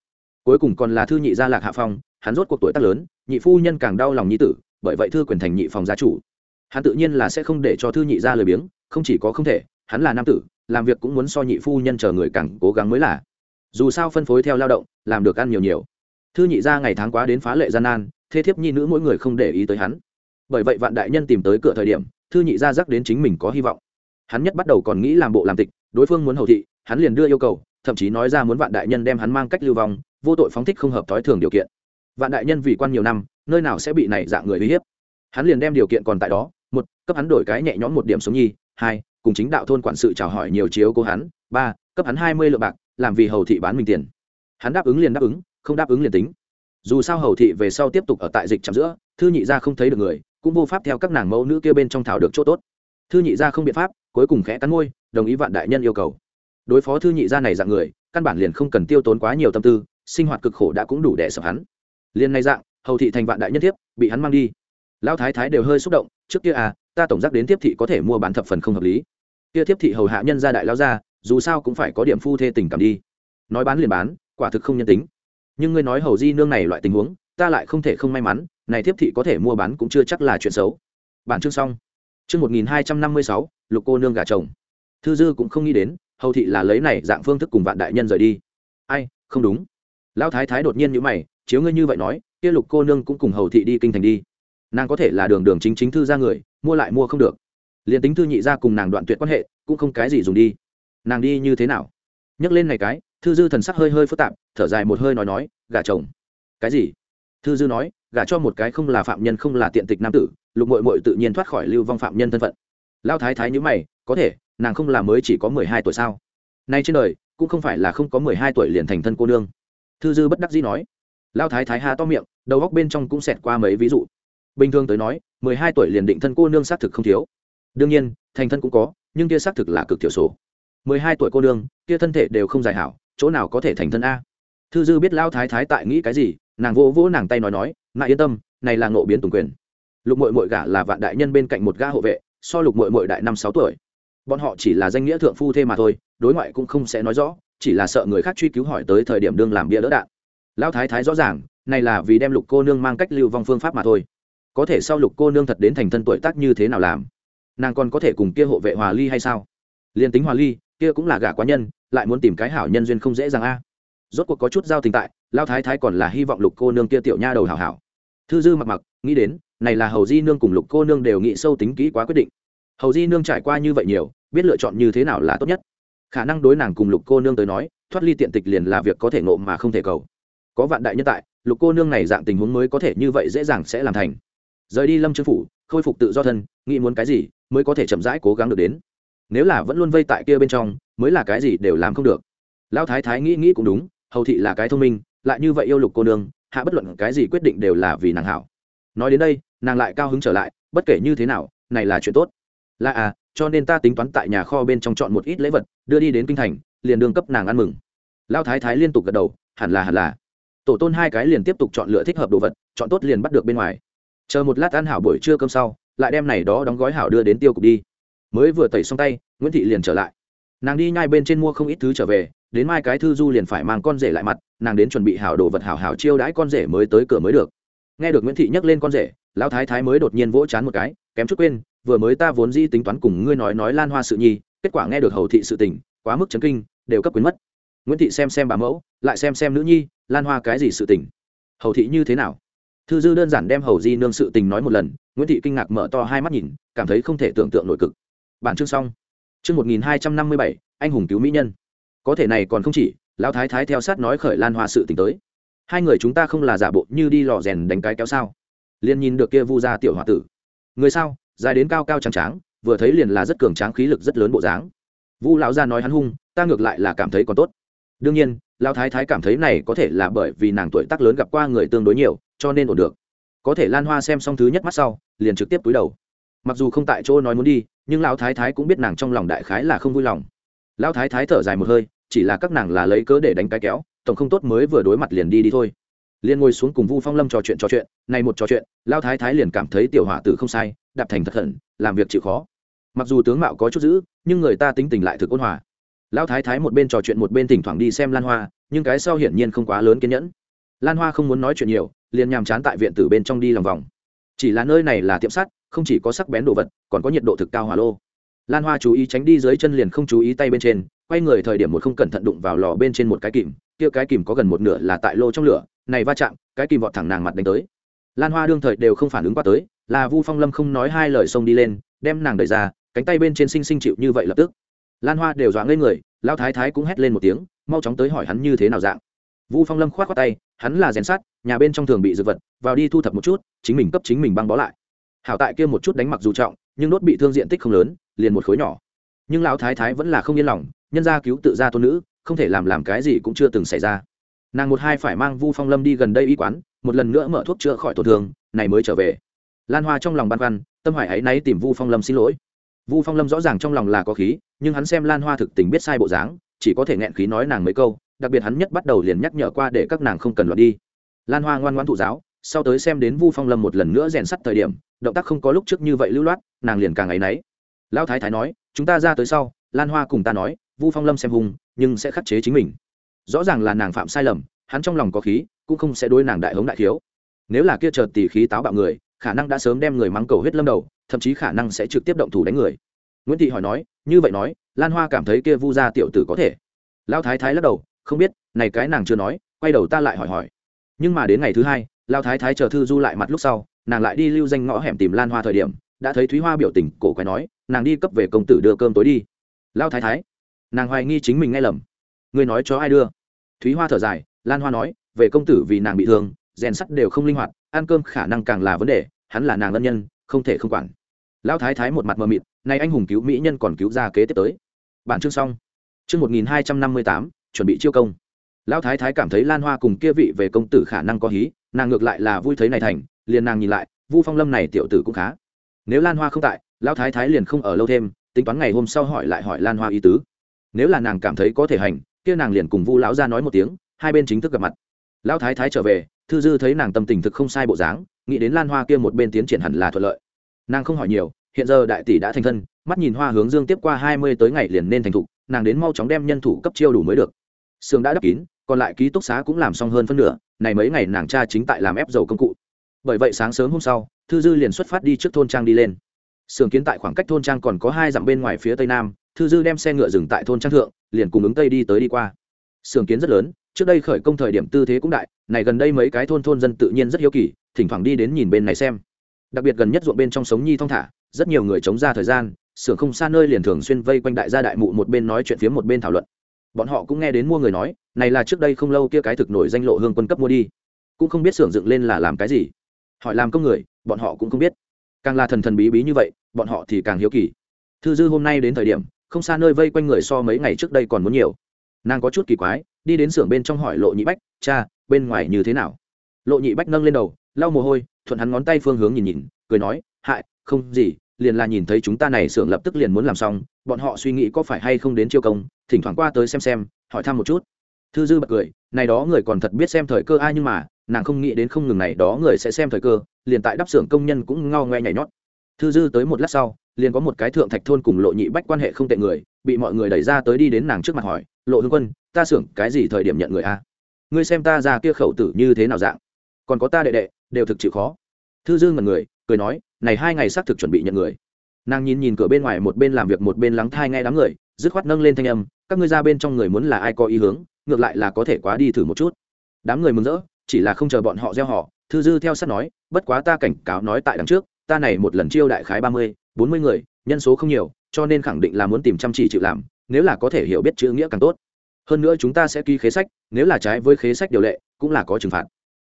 Cuối cùng còn là thư nhị gia lạc hạ phong, hắn rốt cuộc tuổi tác lớn, nhị phu nhân càng đau lòng nhi tử, bởi vậy thư quyền thành nhị phòng gia chủ. Hắn tự nhiên là sẽ không để cho thư nhị gia lười biếng, không chỉ có không thể hắn là nam tử, làm việc cũng muốn so nhị phu nhân chờ người càng cố gắng mới là. Dù sao phân phối theo lao động, làm được ăn nhiều nhiều. Thư nhị gia ngày tháng quá đến phá lệ gian nan thế thiếp nhi nữ mỗi người không để ý tới hắn. Bởi vậy vạn đại nhân tìm tới cửa thời điểm, thư nhị gia rắc đến chính mình có hy vọng. Hắn nhất bắt đầu còn nghĩ làm bộ làm tịch, đối phương muốn hầu thị, hắn liền đưa yêu cầu, thậm chí nói ra muốn vạn đại nhân đem hắn mang cách lưu vong, vô tội phóng thích không hợp thói thường điều kiện. Vạn đại nhân vì quan nhiều năm, nơi nào sẽ bị này dạng người uy hiếp. Hắn liền đem điều kiện còn tại đó, một, cấp hắn đổi cái nhẹ nhõm một điểm sống nhi, hai cùng chính đạo thôn quản sự chào hỏi nhiều chiếu cố hắn. Ba, cấp hắn hai mươi lượng bạc, làm vì hầu thị bán mình tiền. Hắn đáp ứng liền đáp ứng, không đáp ứng liền tính. Dù sao hầu thị về sau tiếp tục ở tại dịch chạm giữa, thư nhị gia không thấy được người, cũng vô pháp theo các nàng mẫu nữ kia bên trong thảo được chỗ tốt. Thư nhị gia không biện pháp, cuối cùng khẽ cắn môi, đồng ý vạn đại nhân yêu cầu. Đối phó thư nhị gia này dạng người, căn bản liền không cần tiêu tốn quá nhiều tâm tư, sinh hoạt cực khổ đã cũng đủ để sập hắn. Liền này dạng, hầu thị thành vạn đại nhân tiếp bị hắn mang đi. Lão thái thái đều hơi xúc động, trước kia à ta tổng giác đến tiếp thị có thể mua bán thập phần không hợp lý kia tiếp thị hầu hạ nhân gia đại lao ra, dù sao cũng phải có điểm phu thê tình cảm đi. Nói bán liền bán, quả thực không nhân tính. Nhưng ngươi nói hầu di nương này loại tình huống, ta lại không thể không may mắn, này tiếp thị có thể mua bán cũng chưa chắc là chuyện xấu. Bản chương xong. Chương một nghìn hai trăm năm mươi sáu, lục cô nương gà chồng. Thư dư cũng không nghĩ đến, hầu thị là lấy này dạng phương thức cùng vạn đại nhân rời đi. Ai, không đúng. Lão thái thái đột nhiên như mày, chiếu ngươi như vậy nói, kia lục cô nương cũng cùng hầu thị đi kinh thành đi. Nàng có thể là đường đường chính chính thư ra người, mua lại mua không được liền tính thư nhị ra cùng nàng đoạn tuyệt quan hệ, cũng không cái gì dùng đi. Nàng đi như thế nào? Nhắc lên này cái, thư dư thần sắc hơi hơi phức tạp, thở dài một hơi nói nói, gả chồng. Cái gì? Thư dư nói, gả cho một cái không là phạm nhân, không là tiện tịch nam tử. Lục mội mội tự nhiên thoát khỏi lưu vong phạm nhân thân phận. Lao thái thái nhữ mày, có thể, nàng không là mới chỉ có mười hai tuổi sao? Nay trên đời, cũng không phải là không có mười hai tuổi liền thành thân cô nương. Thư dư bất đắc dĩ nói. Lao thái thái hà to miệng, đầu góc bên trong cũng xẹt qua mấy ví dụ. Bình thường tới nói, mười hai tuổi liền định thân cô nương xác thực không thiếu đương nhiên, thành thân cũng có, nhưng kia xác thực là cực thiểu số. Mười hai tuổi cô nương, kia thân thể đều không dài hảo, chỗ nào có thể thành thân a? Thư dư biết lao thái thái tại nghĩ cái gì, nàng vỗ vỗ nàng tay nói nói ngại yên tâm, này là ngộ biến tùng quyền. Lục mội mội gả là vạn đại nhân bên cạnh một ga hộ vệ, so lục mội mội đại năm sáu tuổi. Bọn họ chỉ là danh nghĩa thượng phu thê mà thôi, đối ngoại cũng không sẽ nói rõ, chỉ là sợ người khác truy cứu hỏi tới thời điểm đương làm bia đỡ đạn. Lão thái thái rõ ràng, này là vì đem lục cô nương mang cách lưu vong phương pháp mà thôi. Có thể sau lục cô nương thật đến thành thân tuổi tác như thế nào làm? Nàng còn có thể cùng kia hộ vệ hòa ly hay sao? Liền tính hòa ly, kia cũng là gả quá nhân, lại muốn tìm cái hảo nhân duyên không dễ dàng a. Rốt cuộc có chút giao tình tại, lao thái thái còn là hy vọng lục cô nương kia tiểu nha đầu hảo hảo. Thư dư mặc mặc, nghĩ đến, này là hầu di nương cùng lục cô nương đều nghĩ sâu tính kỹ quá quyết định. Hầu di nương trải qua như vậy nhiều, biết lựa chọn như thế nào là tốt nhất. Khả năng đối nàng cùng lục cô nương tới nói, thoát ly tiện tịch liền là việc có thể ngộ mà không thể cầu. Có vạn đại nhân tại, lục cô nương này dạng tình huống mới có thể như vậy dễ dàng sẽ làm thành. Rời đi lâm trương phủ khôi phục tự do thân, nghĩ muốn cái gì mới có thể chậm rãi cố gắng được đến. Nếu là vẫn luôn vây tại kia bên trong, mới là cái gì đều làm không được. Lão thái thái nghĩ nghĩ cũng đúng, hầu thị là cái thông minh, lại như vậy yêu lục cô nương, hạ bất luận cái gì quyết định đều là vì nàng hảo. Nói đến đây, nàng lại cao hứng trở lại, bất kể như thế nào, này là chuyện tốt. Là à cho nên ta tính toán tại nhà kho bên trong chọn một ít lễ vật, đưa đi đến kinh thành, liền đương cấp nàng ăn mừng. Lao thái thái liên tục gật đầu, hẳn là hẳn là. Tổ tôn hai cái liền tiếp tục chọn lựa thích hợp đồ vật, chọn tốt liền bắt được bên ngoài chờ một lát ăn hảo buổi trưa cơm sau, lại đem này đó đóng gói hảo đưa đến tiêu cục đi. Mới vừa tẩy xong tay, nguyễn thị liền trở lại. Nàng đi nhai bên trên mua không ít thứ trở về, đến mai cái thư du liền phải mang con rể lại mặt, nàng đến chuẩn bị hảo đồ vật hảo hảo chiêu đãi con rể mới tới cửa mới được. Nghe được nguyễn thị nhắc lên con rể, lão thái thái mới đột nhiên vỗ chán một cái, kém chút quên, vừa mới ta vốn di tính toán cùng ngươi nói nói lan hoa sự nhi, kết quả nghe được hầu thị sự tình, quá mức chấn kinh, đều cấp quyến mất. Nguyễn thị xem xem bà mẫu, lại xem xem nữ nhi, lan hoa cái gì sự tình. Hầu thị như thế nào? Thư dư đơn giản đem hầu di nương sự tình nói một lần, nguyễn thị kinh ngạc mở to hai mắt nhìn, cảm thấy không thể tưởng tượng nội cực. Bản chương xong. Chương một nghìn hai trăm năm mươi bảy, anh hùng cứu mỹ nhân. Có thể này còn không chỉ, lão thái thái theo sát nói khởi lan hoa sự tình tới. Hai người chúng ta không là giả bộ như đi lò rèn đánh cái kéo sao? Liền nhìn được kia vu gia tiểu h o a tử. Người sao? Dài đến cao cao trắng tráng, vừa thấy liền là rất cường tráng khí lực rất lớn bộ dáng. Vu lão gia nói hắn hung, ta ngược lại là cảm thấy còn tốt. Đương nhiên, lão thái thái cảm thấy này có thể là bởi vì nàng tuổi tác lớn gặp qua người tương đối nhiều cho nên ổn được. Có thể lan hoa xem xong thứ nhất mắt sau, liền trực tiếp túi đầu. Mặc dù không tại chỗ nói muốn đi, nhưng lão thái thái cũng biết nàng trong lòng đại khái là không vui lòng. Lão thái thái thở dài một hơi, chỉ là các nàng là lấy cớ để đánh cái kéo, tổng không tốt mới vừa đối mặt liền đi đi thôi. Liền ngồi xuống cùng vu phong lâm trò chuyện trò chuyện, này một trò chuyện, Lão thái thái liền cảm thấy tiểu hỏa tử không sai, đạp thành thật khẩn làm việc chịu khó. Mặc dù tướng mạo có chút dữ, nhưng người ta tính tình lại thực ôn hòa. Lão thái thái một bên trò chuyện một bên thỉnh thoảng đi xem lan hoa, nhưng cái sau hiển nhiên không quá lớn kiên nhẫn. Lan hoa không muốn nói chuyện nhiều liền nhàm chán tại viện tử bên trong đi lòng vòng. Chỉ là nơi này là tiệm sắt, không chỉ có sắc bén đồ vật, còn có nhiệt độ thực cao hỏa lô. Lan hoa chú ý tránh đi dưới chân liền không chú ý tay bên trên, quay người thời điểm một không cẩn thận đụng vào lò bên trên một cái kìm, kia cái kìm có gần một nửa là tại lô trong lửa, này va chạm, cái kìm vọt thẳng nàng mặt đánh tới. Lan hoa đương thời đều không phản ứng qua tới, là vu phong lâm không nói hai lời xông đi lên, đem nàng đẩy ra, cánh tay bên trên sinh sinh chịu như vậy lập tức. Lan hoa đều dọa ngây người lao thái thái cũng hét lên một tiếng, mau chóng tới hỏi hắn như thế nào dạng vu phong lâm khoát qua tay, hắn là rèn sát, nhà bên trong thường bị dược vật, vào đi thu thập một chút, chính mình cấp chính mình băng bó lại. Hảo tại kia một chút đánh mặc dù trọng, nhưng đốt bị thương diện tích không lớn, liền một khối nhỏ. Nhưng lão thái thái vẫn là không yên lòng, nhân gia cứu tự gia tôn nữ, không thể làm làm cái gì cũng chưa từng xảy ra. Nàng một hai phải mang vu phong lâm đi gần đây y quán, một lần nữa mở thuốc chữa khỏi tổn thương, này mới trở về. Lan hoa trong lòng băn khoăn, tâm hoài ấy náy tìm vu phong lâm xin lỗi. Vu phong lâm rõ ràng trong lòng là có khí, nhưng hắn xem lan hoa thực tình biết sai bộ dáng, chỉ có thể nghẹn khí nói nàng mấy câu đặc biệt hắn nhất bắt đầu liền nhắc nhở qua để các nàng không cần loạn đi. Lan hoa ngoan ngoan thụ giáo, sau tới xem đến vu phong lâm một lần nữa rèn sắt thời điểm, động tác không có lúc trước như vậy lưu loát, nàng liền càng áy nấy. lão thái thái nói, chúng ta ra tới sau, lan hoa cùng ta nói, vu phong lâm xem hung, nhưng sẽ khắc chế chính mình. Rõ ràng là nàng phạm sai lầm, hắn trong lòng có khí, cũng không sẽ đối nàng đại hống đại thiếu nếu là kia chợt tỉ khí táo bạo người, khả năng đã sớm đem người mắng cầu huyết lâm đầu, thậm chí khả năng sẽ trực tiếp động thủ đánh người. Nguyễn thị hỏi nói, như vậy nói, lan hoa cảm thấy kia vu gia tiểu tử có thể? Lão thái thái lắc đầu không biết, này cái nàng chưa nói, quay đầu ta lại hỏi hỏi. Nhưng mà đến ngày thứ hai, lao thái thái chờ thư du lại mặt lúc sau, nàng lại đi lưu danh ngõ hẻm tìm lan hoa thời điểm, đã thấy thúy hoa biểu tình cổ quái nói, nàng đi cấp về công tử đưa cơm tối đi. Lao thái thái, nàng hoài nghi chính mình nghe lầm. Ngươi nói cho ai đưa? Thúy hoa thở dài, lan hoa nói, về công tử vì nàng bị thương, rèn sắt đều không linh hoạt, ăn cơm khả năng càng là vấn đề, hắn là nàng ân nhân, không thể không quản. Lão thái thái một mặt mờ mịt nay anh hùng cứu mỹ nhân còn cứu ra kế tiếp tới. Bản chương xong. Chương một nghìn hai trăm năm mươi tám chuẩn bị chiêu công. Lão thái thái cảm thấy lan hoa cùng kia vị về công tử khả năng có hí, nàng ngược lại là vui thấy này thành, liền nàng nhìn lại, vu phong lâm này tiểu tử cũng khá. Nếu lan hoa không tại, lão thái thái liền không ở lâu thêm, tính toán ngày hôm sau hỏi lại hỏi lan hoa ý tứ. Nếu là nàng cảm thấy có thể hành, kia nàng liền cùng vu lão ra nói một tiếng, hai bên chính thức gặp mặt. Lão thái thái trở về, thư dư thấy nàng tâm tình thực không sai bộ dáng, nghĩ đến lan hoa kia một bên tiến triển hẳn là thuận lợi. Nàng không hỏi nhiều, hiện giờ đại tỷ đã thành thân, mắt nhìn hoa hướng dương tiếp qua hai mươi tới ngày liền nên thành thục nàng đến mau chóng đem nhân thủ cấp chiêu đủ mới được sương đã đắp kín, còn lại ký túc xá cũng làm xong hơn phân nửa, này mấy ngày nàng cha chính tại làm ép dầu công cụ. Bởi vậy sáng sớm hôm sau, thư dư liền xuất phát đi trước thôn trang đi lên. Sườn kiến tại khoảng cách thôn trang còn có hai dặm bên ngoài phía tây nam, thư dư đem xe ngựa dừng tại thôn trang thượng, liền cùng ứng tây đi tới đi qua. Sườn kiến rất lớn, trước đây khởi công thời điểm tư thế cũng đại, này gần đây mấy cái thôn thôn dân tự nhiên rất hiếu kỳ, thỉnh thoảng đi đến nhìn bên này xem. Đặc biệt gần nhất ruộng bên trong sống nhi thong thả, rất nhiều người chống ra thời gian sưởng không xa nơi liền thường xuyên vây quanh đại gia đại mụ một bên nói chuyện phía một bên thảo luận bọn họ cũng nghe đến mua người nói, này là trước đây không lâu kia cái thực nổi danh lộ hương quân cấp mua đi. Cũng không biết xưởng dựng lên là làm cái gì. Hỏi làm công người, bọn họ cũng không biết. Càng là thần thần bí bí như vậy, bọn họ thì càng hiếu kỳ. Thư dư hôm nay đến thời điểm, không xa nơi vây quanh người so mấy ngày trước đây còn muốn nhiều. Nàng có chút kỳ quái, đi đến xưởng bên trong hỏi lộ nhị bách, cha, bên ngoài như thế nào? Lộ nhị bách nâng lên đầu, lau mồ hôi, thuận hắn ngón tay phương hướng nhìn nhìn, cười nói, hại, không gì, liền là nhìn thấy chúng ta này xưởng lập tức liền muốn làm xong, bọn họ suy nghĩ có phải hay không đến chiêu công thỉnh thoảng qua tới xem xem, hỏi thăm một chút. Thư dư bật cười, này đó người còn thật biết xem thời cơ ai nhưng mà, nàng không nghĩ đến không ngừng này đó người sẽ xem thời cơ, liền tại đắp xưởng công nhân cũng ngao ngoe nhảy nhót. Thư dư tới một lát sau, liền có một cái thượng thạch thôn cùng lộ nhị bách quan hệ không tệ người, bị mọi người đẩy ra tới đi đến nàng trước mặt hỏi, lộ hương quân, ta xưởng cái gì thời điểm nhận người a? Ngươi xem ta ra kia khẩu tử như thế nào dạng? Còn có ta đệ đệ, đều thực chịu khó. Thư dư ngần người, cười nói, này hai ngày xác thực chuẩn bị nhận người. Nàng nhìn nhìn cửa bên ngoài một bên làm việc một bên lắng thai nghe đám người dứt khoát nâng lên thanh âm, các ngươi ra bên trong người muốn là ai có ý hướng, ngược lại là có thể quá đi thử một chút. Đám người mừng rỡ, chỉ là không chờ bọn họ gieo họ, thư dư theo sát nói, bất quá ta cảnh cáo nói tại đằng trước, ta này một lần chiêu đại khái ba mươi, bốn mươi người, nhân số không nhiều, cho nên khẳng định là muốn tìm chăm chỉ chịu làm, nếu là có thể hiểu biết chữ nghĩa càng tốt. Hơn nữa chúng ta sẽ ký khế sách, nếu là trái với khế sách điều lệ, cũng là có trừng phạt.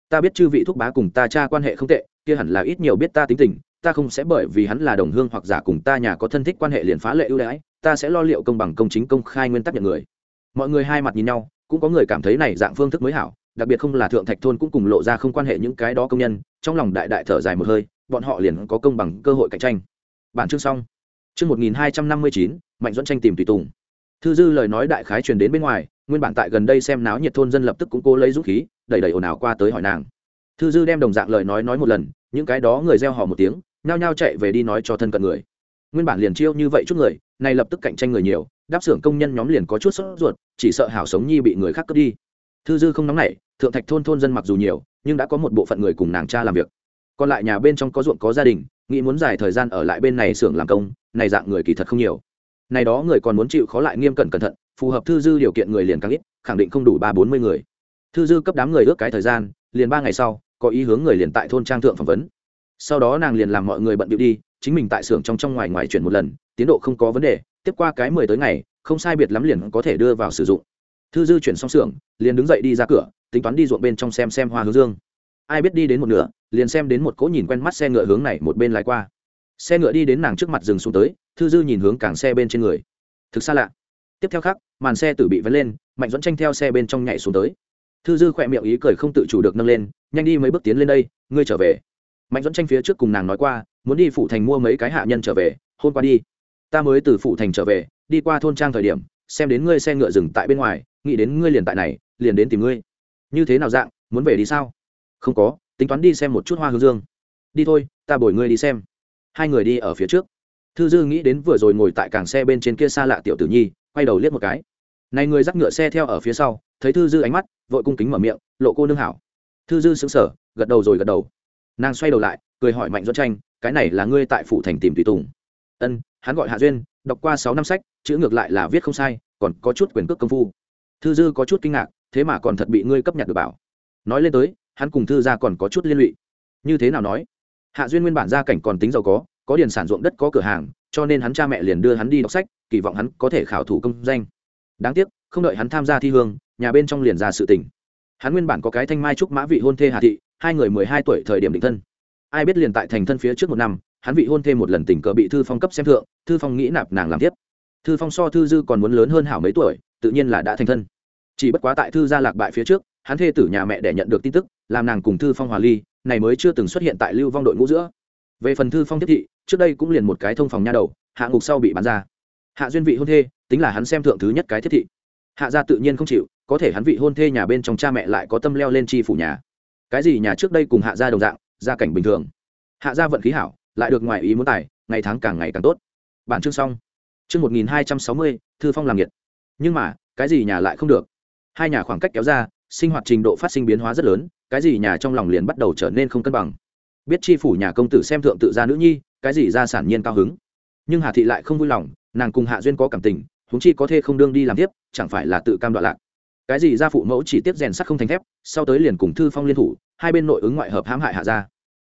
Ta biết chư vị thúc bá cùng ta cha quan hệ không tệ, kia hẳn là ít nhiều biết ta tính tình, ta không sẽ bởi vì hắn là đồng hương hoặc giả cùng ta nhà có thân thích quan hệ liền phá lệ ưu đãi ta sẽ lo liệu công bằng công chính công khai nguyên tắc nhận người. Mọi người hai mặt nhìn nhau, cũng có người cảm thấy này dạng phương thức mới hảo, đặc biệt không là thượng thạch thôn cũng cùng lộ ra không quan hệ những cái đó công nhân, trong lòng đại đại thở dài một hơi, bọn họ liền có công bằng cơ hội cạnh tranh. Bản chương xong. Chương một nghìn hai trăm năm mươi chín, mạnh dẫn tranh tìm tùy tùng. Thư dư lời nói đại khái truyền đến bên ngoài, nguyên bản tại gần đây xem náo nhiệt thôn dân lập tức cũng cố lấy dũng khí, đẩy đẩy ồn ào qua tới hỏi nàng. Thư dư đem đồng dạng lời nói nói một lần, những cái đó người gieo họ một tiếng, nhao nhao chạy về đi nói cho thân cận người nguyên bản liền chiêu như vậy chút người này lập tức cạnh tranh người nhiều, đáp xưởng công nhân nhóm liền có chút sốt ruột, chỉ sợ hảo sống nhi bị người khác cướp đi. Thư dư không nóng nảy, thượng thạch thôn thôn dân mặc dù nhiều, nhưng đã có một bộ phận người cùng nàng cha làm việc. Còn lại nhà bên trong có ruộng có gia đình, nghĩ muốn dài thời gian ở lại bên này xưởng làm công, này dạng người kỳ thật không nhiều. Này đó người còn muốn chịu khó lại nghiêm cẩn cẩn thận, phù hợp thư dư điều kiện người liền càng ít, khẳng định không đủ ba bốn mươi người. Thư dư cấp đám người ước cái thời gian, liền ba ngày sau, có ý hướng người liền tại thôn trang thượng phỏng vấn. Sau đó nàng liền làm mọi người bận điệu đi chính mình tại xưởng trong trong ngoài ngoài chuyển một lần, tiến độ không có vấn đề, tiếp qua cái mười tới ngày, không sai biệt lắm liền có thể đưa vào sử dụng. Thư dư chuyển xong xưởng, liền đứng dậy đi ra cửa, tính toán đi ruộng bên trong xem xem hoa hướng dương. Ai biết đi đến một nửa, liền xem đến một cỗ nhìn quen mắt xe ngựa hướng này một bên lái qua. Xe ngựa đi đến nàng trước mặt dừng xuống tới, thư dư nhìn hướng càng xe bên trên người. Thực xa lạ. Tiếp theo khác màn xe tử bị vấn lên, mạnh dẫn tranh theo xe bên trong nhảy xuống tới. Thư dư khỏe miệng ý cười không tự chủ được nâng lên, nhanh đi mấy bước tiến lên đây, ngươi trở về mạnh dẫn tranh phía trước cùng nàng nói qua, muốn đi phủ thành mua mấy cái hạ nhân trở về, hôn qua đi. Ta mới từ phủ thành trở về, đi qua thôn trang thời điểm, xem đến ngươi xe ngựa dừng tại bên ngoài, nghĩ đến ngươi liền tại này, liền đến tìm ngươi. Như thế nào dạng, muốn về đi sao? Không có, tính toán đi xem một chút hoa hương dương. Đi thôi, ta bồi ngươi đi xem. Hai người đi ở phía trước. Thư dư nghĩ đến vừa rồi ngồi tại càng xe bên trên kia xa lạ tiểu tử nhi, quay đầu liếc một cái. Này người dắt ngựa xe theo ở phía sau, thấy thư dư ánh mắt, vội cung kính mở miệng, lộ cô nương hảo. Thư dư sững sờ, gật đầu rồi gật đầu nàng xoay đầu lại, cười hỏi mạnh dẫn tranh, cái này là ngươi tại phủ thành tìm tùy tùng? Ân, hắn gọi hạ duyên, đọc qua sáu năm sách, chữ ngược lại là viết không sai, còn có chút quyền cước công phu. Thư dư có chút kinh ngạc, thế mà còn thật bị ngươi cấp nhặt được bảo. Nói lên tới, hắn cùng thư gia còn có chút liên lụy. Như thế nào nói? Hạ duyên nguyên bản gia cảnh còn tính giàu có có điền sản ruộng đất, có cửa hàng, cho nên hắn cha mẹ liền đưa hắn đi đọc sách, kỳ vọng hắn có thể khảo thủ công danh. Đáng tiếc, không đợi hắn tham gia thi hương, nhà bên trong liền ra sự tình. Hắn nguyên bản có cái thanh mai trúc mã vị hôn thê hà thị hai người mười hai tuổi thời điểm định thân. Ai biết liền tại thành thân phía trước một năm, hắn vị hôn thêm một lần tình cờ bị thư phong cấp xem thượng, thư phong nghĩ nạp nàng làm tiếp. Thư phong so thư dư còn muốn lớn hơn hảo mấy tuổi, tự nhiên là đã thành thân. Chỉ bất quá tại thư gia lạc bại phía trước, hắn thê tử nhà mẹ để nhận được tin tức, làm nàng cùng thư phong hòa ly, này mới chưa từng xuất hiện tại lưu vong đội ngũ giữa. Về phần thư phong tiếp thị, trước đây cũng liền một cái thông phòng nha đầu, hạ ngục sau bị bán ra. Hạ duyên vị hôn thê, tính là hắn xem thượng thứ nhất cái thiết thị. Hạ gia tự nhiên không chịu, có thể hắn vị hôn thê nhà bên trong cha mẹ lại có tâm leo lên chi phủ nhà cái gì nhà trước đây cùng hạ gia đồng dạng, gia cảnh bình thường. Hạ gia vận khí hảo, lại được ngoài ý muốn tài, ngày tháng càng ngày càng tốt. Bản chương xong. Chương một nghìn hai trăm sáu mươi, thư phong làm nhiệt nhưng mà, cái gì nhà lại không được? Hai nhà khoảng cách kéo ra, sinh hoạt trình độ phát sinh biến hóa rất lớn, cái gì nhà trong lòng liền bắt đầu trở nên không cân bằng. Biết chi phủ nhà công tử xem thượng tự gia nữ nhi, cái gì ra sản nhiên cao hứng. Nhưng hà thị lại không vui lòng, nàng cùng hạ duyên có cảm tình, huống chi có thể không đương đi làm tiếp, chẳng phải là tự cam đoạn lạc cái gì gia phụ mẫu chỉ tiếp rèn sắt không thành thép, sau tới liền cùng thư phong liên thủ, hai bên nội ứng ngoại hợp hãm hại hạ gia.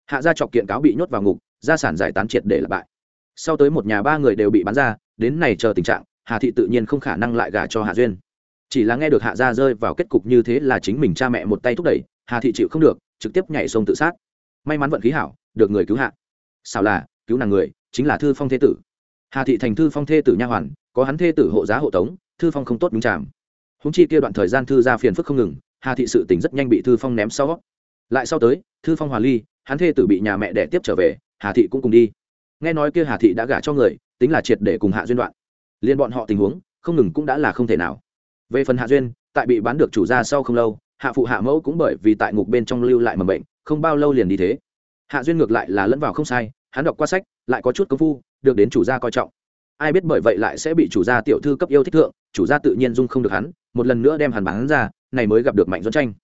Hạ gia chọc kiện cáo bị nhốt vào ngục, gia sản giải tán triệt để lập bại. Sau tới một nhà ba người đều bị bán ra, đến này chờ tình trạng, hà thị tự nhiên không khả năng lại gả cho hạ duyên. Chỉ là nghe được hạ gia rơi vào kết cục như thế là chính mình cha mẹ một tay thúc đẩy, hà thị chịu không được, trực tiếp nhảy sông tự sát. May mắn vận khí hảo, được người cứu hạ. Sao là, cứu nàng người, chính là thư phong thế tử. Hà thị thành thư phong thê tử nha hoàn, có hắn thê tử hộ giá hộ tống, thư phong không tốt đúng chạm húng chi kia đoạn thời gian thư ra phiền phức không ngừng, hà thị sự tỉnh rất nhanh bị thư phong ném sau. Lại sau tới, thư phong hòa ly, hắn thê tử bị nhà mẹ đẻ tiếp trở về, hà thị cũng cùng đi. Nghe nói kia hà thị đã gả cho người, tính là triệt để cùng hạ duyên đoạn. Liên bọn họ tình huống, không ngừng cũng đã là không thể nào. Về phần hạ duyên, tại bị bán được chủ ra sau không lâu, hạ phụ hạ mẫu cũng bởi vì tại ngục bên trong lưu lại mầm bệnh, không bao lâu liền đi thế. Hạ duyên ngược lại là lẫn vào không sai, hắn đọc qua sách, lại có chút công phu, được đến chủ gia coi trọng. Ai biết bởi vậy lại sẽ bị chủ gia tiểu thư cấp yêu thích thượng, chủ gia tự nhiên dung không được hắn một lần nữa đem hắn bán ra, này mới gặp được mạnh doãn tranh.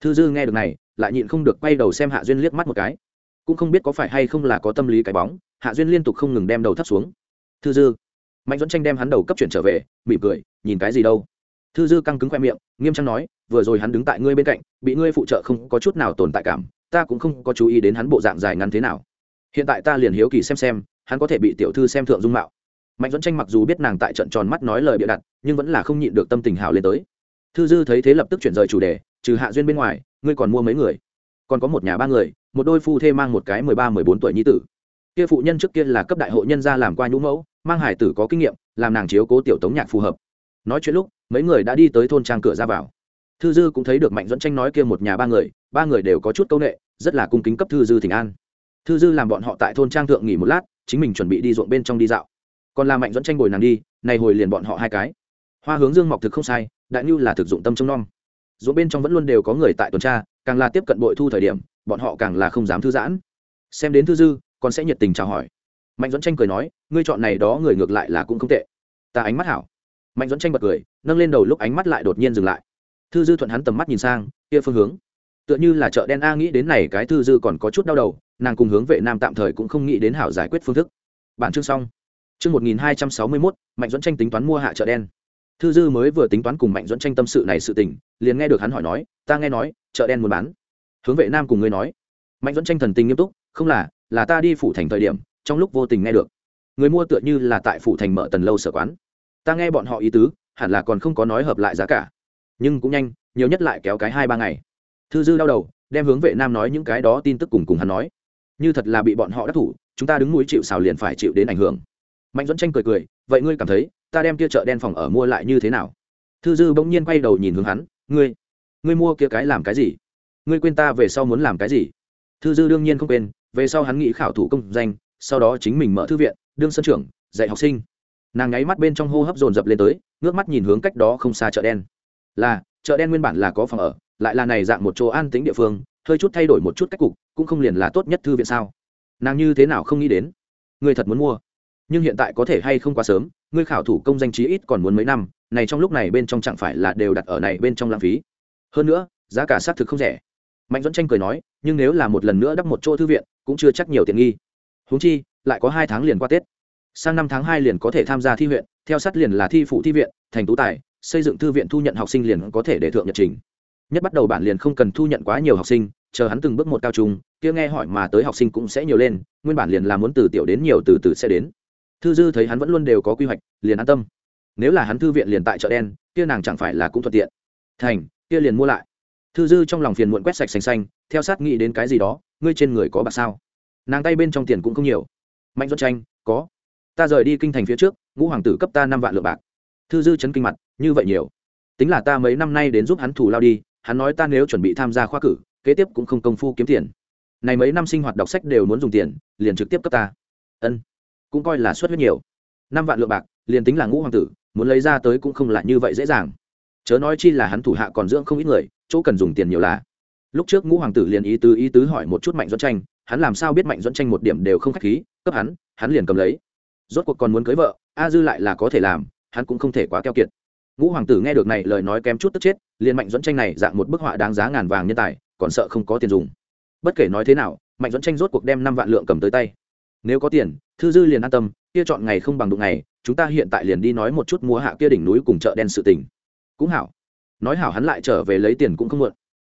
Thư dư nghe được này, lại nhịn không được quay đầu xem hạ duyên liếc mắt một cái. Cũng không biết có phải hay không là có tâm lý cái bóng, hạ duyên liên tục không ngừng đem đầu thấp xuống. Thư dư, mạnh doãn tranh đem hắn đầu cấp chuyển trở về, mỉm cười, nhìn cái gì đâu. Thư dư căng cứng khoe miệng, nghiêm trang nói, vừa rồi hắn đứng tại ngươi bên cạnh, bị ngươi phụ trợ không có chút nào tồn tại cảm, ta cũng không có chú ý đến hắn bộ dạng dài ngắn thế nào. Hiện tại ta liền hiếu kỳ xem xem, hắn có thể bị tiểu thư xem thượng dung mạo mạnh dẫn tranh mặc dù biết nàng tại trận tròn mắt nói lời bịa đặt, nhưng vẫn là không nhịn được tâm tình hào lên tới. Thư dư thấy thế lập tức chuyển rời chủ đề, trừ hạ duyên bên ngoài, ngươi còn mua mấy người? Còn có một nhà ba người, một đôi phu thê mang một cái mười ba, mười bốn tuổi nhi tử. Kia phụ nhân trước kia là cấp đại hộ nhân gia làm qua nhũ mẫu, mang hải tử có kinh nghiệm, làm nàng chiếu cố tiểu tống nhạc phù hợp. Nói chuyện lúc, mấy người đã đi tới thôn trang cửa ra vào. Thư dư cũng thấy được mạnh dẫn tranh nói kia một nhà ba người ba người đều có chút c â u n ệ rất là cung kính cấp thư dư thỉnh an. Thư dư làm bọn họ tại thôn trang thượng nghỉ một lát, chính mình chuẩn bị đi ruộng bên trong đi dạo còn là mạnh dẫn tranh bồi nàng đi, này hồi liền bọn họ hai cái. Hoa hướng dương mọc thực không sai, đại như là thực dụng tâm trông nom. Dù bên trong vẫn luôn đều có người tại tuần tra, càng là tiếp cận bội thu thời điểm, bọn họ càng là không dám thư giãn. Xem đến thư dư, còn sẽ nhiệt tình chào hỏi. Mạnh dẫn tranh cười nói, ngươi chọn này đó người ngược lại là cũng không tệ. Ta ánh mắt hảo. Mạnh dẫn tranh bật cười, nâng lên đầu lúc ánh mắt lại đột nhiên dừng lại. Thư dư thuận hắn tầm mắt nhìn sang, kia phương hướng. Tựa như là chợ đen a nghĩ đến này cái thư dư còn có chút đau đầu, nàng cùng hướng vệ nam tạm thời cũng không nghĩ đến hảo giải quyết phương thức. Bản chương xong chương một nghìn hai trăm sáu mươi mốt, mạnh Duẫn tranh tính toán mua hạ chợ đen. Thư dư mới vừa tính toán cùng mạnh Duẫn tranh tâm sự này sự tình, liền nghe được hắn hỏi nói, ta nghe nói, chợ đen muốn bán. Hướng vệ nam cùng ngươi nói. Mạnh Duẫn tranh thần tình nghiêm túc, không là là ta đi phủ thành thời điểm, trong lúc vô tình nghe được. Người mua tựa như là tại phủ thành mở tần lâu sở quán. Ta nghe bọn họ ý tứ, hẳn là còn không có nói hợp lại giá cả. Nhưng cũng nhanh, nhiều nhất lại kéo cái hai ba ngày. Thư dư đau đầu, đem hướng vệ nam nói những cái đó tin tức cùng cùng hắn nói. Như thật là bị bọn họ đắc thủ, chúng ta đứng núi chịu sào liền phải chịu đến ảnh hưởng mạnh dẫn tranh cười cười, vậy ngươi cảm thấy ta đem kia chợ đen phòng ở mua lại như thế nào? Thư dư bỗng nhiên quay đầu nhìn hướng hắn, ngươi ngươi mua kia cái làm cái gì? Ngươi quên ta về sau muốn làm cái gì? Thư dư đương nhiên không quên, về sau hắn nghĩ khảo thủ công danh, sau đó chính mình mở thư viện, đương sân trưởng, dạy học sinh. Nàng nháy mắt bên trong hô hấp dồn dập lên tới, ngước mắt nhìn hướng cách đó không xa chợ đen. Là, chợ đen nguyên bản là có phòng ở, lại là này dạng một chỗ an tính địa phương, hơi chút thay đổi một chút cách cục, cũng không liền là tốt nhất thư viện sao? Nàng như thế nào không nghĩ đến, ngươi thật muốn mua? Nhưng hiện tại có thể hay không quá sớm, ngươi khảo thủ công danh trí ít còn muốn mấy năm, này trong lúc này bên trong chẳng phải là đều đặt ở này bên trong lãng phí. Hơn nữa, giá cả xác thực không rẻ. Mạnh dẫn tranh cười nói, nhưng nếu là một lần nữa đắp một chỗ thư viện, cũng chưa chắc nhiều tiện nghi. Huống chi, lại có hai tháng liền qua tết. Sang năm tháng hai liền có thể tham gia thi huyện, theo sát liền là thi phụ thi viện, thành tú tài, xây dựng thư viện thu nhận học sinh liền có thể để thượng nhật trình. Nhất bắt đầu bản liền không cần thu nhận quá nhiều học sinh, chờ hắn từng bước một cao trung, kia nghe hỏi mà tới học sinh cũng sẽ nhiều lên, nguyên bản liền là muốn từ tiểu đến nhiều từ từ sẽ đến thư dư thấy hắn vẫn luôn đều có quy hoạch, liền an tâm. Nếu là hắn thư viện liền tại chợ đen, kia nàng chẳng phải là cũng thuận tiện. Thành, kia liền mua lại. Thư dư trong lòng phiền muộn quét sạch xanh xanh, theo sát nghĩ đến cái gì đó, ngươi trên người có bạc sao? Nàng tay bên trong tiền cũng không nhiều. Mạnh dẫn tranh, có. Ta rời đi kinh thành phía trước, ngũ hoàng tử cấp ta năm vạn lượng bạc. Thư dư chấn kinh mặt, như vậy nhiều. Tính là ta mấy năm nay đến giúp hắn thủ lao đi, hắn nói ta nếu chuẩn bị tham gia khoa cử, kế tiếp cũng không công phu kiếm tiền. Này mấy năm sinh hoạt đọc sách đều muốn dùng tiền, liền trực tiếp cấp ta. Ân cũng coi là suất huyết nhiều. Năm vạn lượng bạc, liền tính là ngũ hoàng tử, muốn lấy ra tới cũng không lại như vậy dễ dàng. Chớ nói chi là hắn thủ hạ còn dưỡng không ít người, chỗ cần dùng tiền nhiều là. Lúc trước ngũ hoàng tử liền ý tứ ý tứ hỏi một chút mạnh dẫn tranh, hắn làm sao biết mạnh dẫn tranh một điểm đều không khách khí, cấp hắn hắn liền cầm lấy. Rốt cuộc còn muốn cưới vợ, a dư lại là có thể làm, hắn cũng không thể quá keo kiệt. Ngũ hoàng tử nghe được này lời nói kém chút tức chết, liền mạnh dẫn tranh này dạng một bức họa đáng giá ngàn vàng nhân tài, còn sợ không có tiền dùng. Bất kể nói thế nào, mạnh dẫn tranh rốt cuộc đem năm vạn lượng cầm tới tay nếu có tiền, thư dư liền an tâm, kia chọn ngày không bằng đụng ngày, chúng ta hiện tại liền đi nói một chút mua hạ kia đỉnh núi cùng chợ đen sự tình. Cũng hảo. Nói hảo hắn lại trở về lấy tiền cũng không muộn.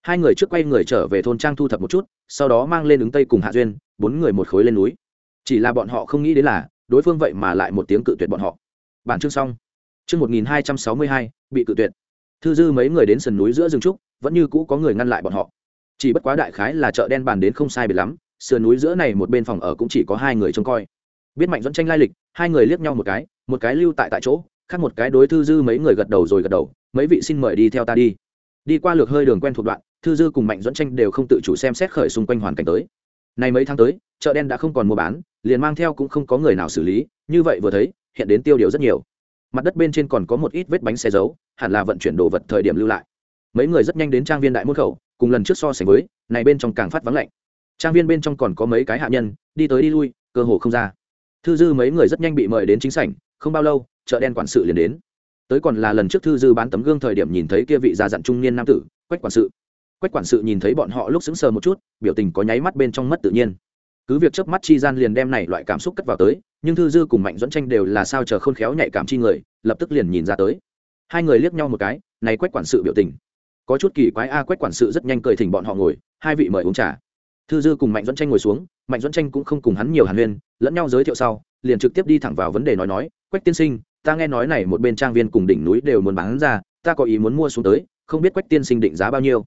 Hai người trước quay người trở về thôn trang thu thập một chút, sau đó mang lên ứng tây cùng hạ duyên, bốn người một khối lên núi. Chỉ là bọn họ không nghĩ đến là, đối phương vậy mà lại một tiếng cự tuyệt bọn họ. Bản chương xong. Chương một nghìn hai trăm sáu mươi hai, bị cự tuyệt. Thư dư mấy người đến sườn núi giữa rừng trúc, vẫn như cũ có người ngăn lại bọn họ. Chỉ bất quá đại khái là chợ đen bàn đến không sai biệt lắm sườn núi giữa này một bên phòng ở cũng chỉ có hai người trông coi. Biết mạnh dẫn tranh lai lịch, hai người liếc nhau một cái một cái lưu tại tại chỗ, khác một cái đối thư dư mấy người gật đầu rồi gật đầu, mấy vị xin mời đi theo ta đi. Đi qua lượt hơi đường quen thuộc đoạn, thư dư cùng mạnh dẫn tranh đều không tự chủ xem xét khởi xung quanh hoàn cảnh tới. Này mấy tháng tới, chợ đen đã không còn mua bán, liền mang theo cũng không có người nào xử lý, như vậy vừa thấy, hiện đến tiêu điều rất nhiều. Mặt đất bên trên còn có một ít vết bánh xe dấu hẳn là vận chuyển đồ vật thời điểm lưu lại. Mấy người rất nhanh đến trang viên đại môn khẩu, cùng lần trước so sánh với, này bên trong càng phát vắng lạnh trang viên bên trong còn có mấy cái hạ nhân, đi tới đi lui, cơ hồ không ra. Thư dư mấy người rất nhanh bị mời đến chính sảnh, không bao lâu, chợ đen quản sự liền đến. Tới còn là lần trước thư dư bán tấm gương thời điểm nhìn thấy kia vị già dặn trung niên nam tử, quách quản sự. Quách quản sự nhìn thấy bọn họ lúc sững sờ một chút, biểu tình có nháy mắt bên trong mất tự nhiên. Cứ việc chớp mắt chi gian liền đem này loại cảm xúc cất vào tới, nhưng thư dư cùng mạnh dẫn tranh đều là sao chờ khôn khéo nhạy cảm chi người, lập tức liền nhìn ra tới. Hai người liếc nhau một cái, này quách quản sự biểu tình. Có chút kỳ quái, a, quách quản sự rất nhanh cười thỉnh bọn họ ngồi, hai vị mời uống trà thư dư cùng mạnh dẫn tranh ngồi xuống, mạnh dẫn tranh cũng không cùng hắn nhiều hàn huyên, lẫn nhau giới thiệu sau, liền trực tiếp đi thẳng vào vấn đề nói nói, quách tiên sinh, ta nghe nói này một bên trang viên cùng đỉnh núi đều muốn bán ra, ta có ý muốn mua xuống tới, không biết quách tiên sinh định giá bao nhiêu?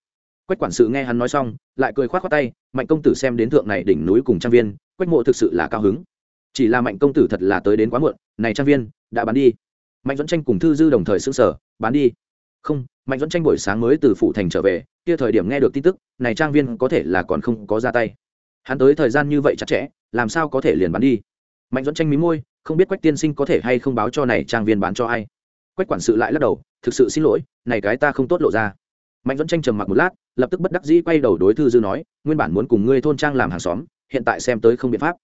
Quách quản sự nghe hắn nói xong, lại cười k h o á t k tay, mạnh công tử xem đến thượng này đỉnh núi cùng trang viên, quách mộ thực sự là cao hứng. Chỉ là mạnh công tử thật là tới đến quá muộn, này trang viên, đã bán đi. Mạnh dẫn tranh cùng thư dư đồng thời xưng sở bán đi. Không mạnh dẫn tranh buổi sáng mới từ phủ thành trở về, kia thời điểm nghe được tin tức, này trang viên có thể là còn không có ra tay. Hắn tới thời gian như vậy chặt chẽ, làm sao có thể liền bán đi? Mạnh dẫn tranh mí môi, không biết quách tiên sinh có thể hay không báo cho này trang viên bán cho ai. Quách quản sự lại lắc đầu, thực sự xin lỗi, này cái ta không tốt lộ ra. Mạnh dẫn tranh trầm mặc một lát, lập tức bất đắc dĩ quay đầu đối thư dư nói, nguyên bản muốn cùng ngươi thôn trang làm hàng xóm, hiện tại xem tới không biện pháp.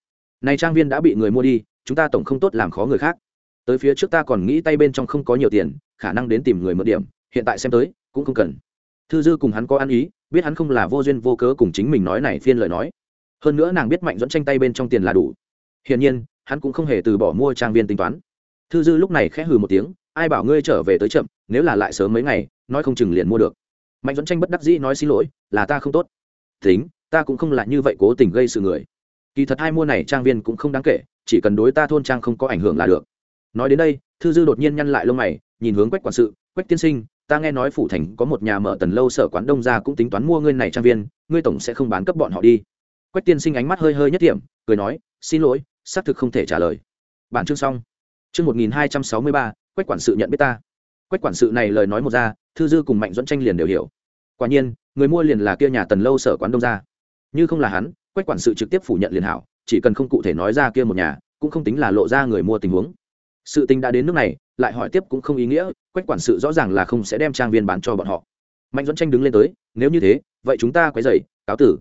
Này trang viên đã bị người mua đi, chúng ta tổng không tốt làm khó người khác. Tới phía trước ta còn nghĩ tay bên trong không có nhiều tiền, khả năng đến tìm người mượn điểm hiện tại xem tới, cũng không cần. Thư dư cùng hắn có ăn ý, biết hắn không là vô duyên vô cớ cùng chính mình nói này phiên lời nói. Hơn nữa nàng biết mạnh dẫn tranh tay bên trong tiền là đủ. Hiển nhiên, hắn cũng không hề từ bỏ mua trang viên tính toán. Thư dư lúc này khẽ hừ một tiếng, ai bảo ngươi trở về tới chậm, nếu là lại sớm mấy ngày, nói không chừng liền mua được. Mạnh dẫn tranh bất đắc dĩ nói xin lỗi, là ta không tốt. Tính, ta cũng không là như vậy cố tình gây sự người. Kỳ thật hai mua này trang viên cũng không đáng kể, chỉ cần đối ta thôn trang không có ảnh hưởng là được. Nói đến đây, thư dư đột nhiên nhăn lại lông mày, nhìn hướng quách quản sự, quách tiên sinh ta nghe nói phủ thành có một nhà mở tần lâu sở quán đông ra cũng tính toán mua ngươi này trang viên, ngươi tổng sẽ không bán cấp bọn họ đi. Quách tiên sinh ánh mắt hơi hơi nhất điểm cười nói, xin lỗi, xác thực không thể trả lời. Bản chương xong. Chương một nghìn hai trăm sáu mươi ba, quách quản sự nhận biết ta. Quách quản sự này lời nói một ra, thư dư cùng mạnh dẫn tranh liền đều hiểu. Quả nhiên, người mua liền là kia nhà tần lâu sở quán đông ra như không là hắn, quách quản sự trực tiếp phủ nhận liền hảo, chỉ cần không cụ thể nói ra kia một nhà, cũng không tính là lộ ra người mua tình huống. Sự tình đã đến nước này, lại hỏi tiếp cũng không ý nghĩa quách quản sự rõ ràng là không sẽ đem trang viên bán cho bọn họ. Mạnh dẫn tranh đứng lên tới, nếu như thế, vậy chúng ta quấy dậy cáo tử.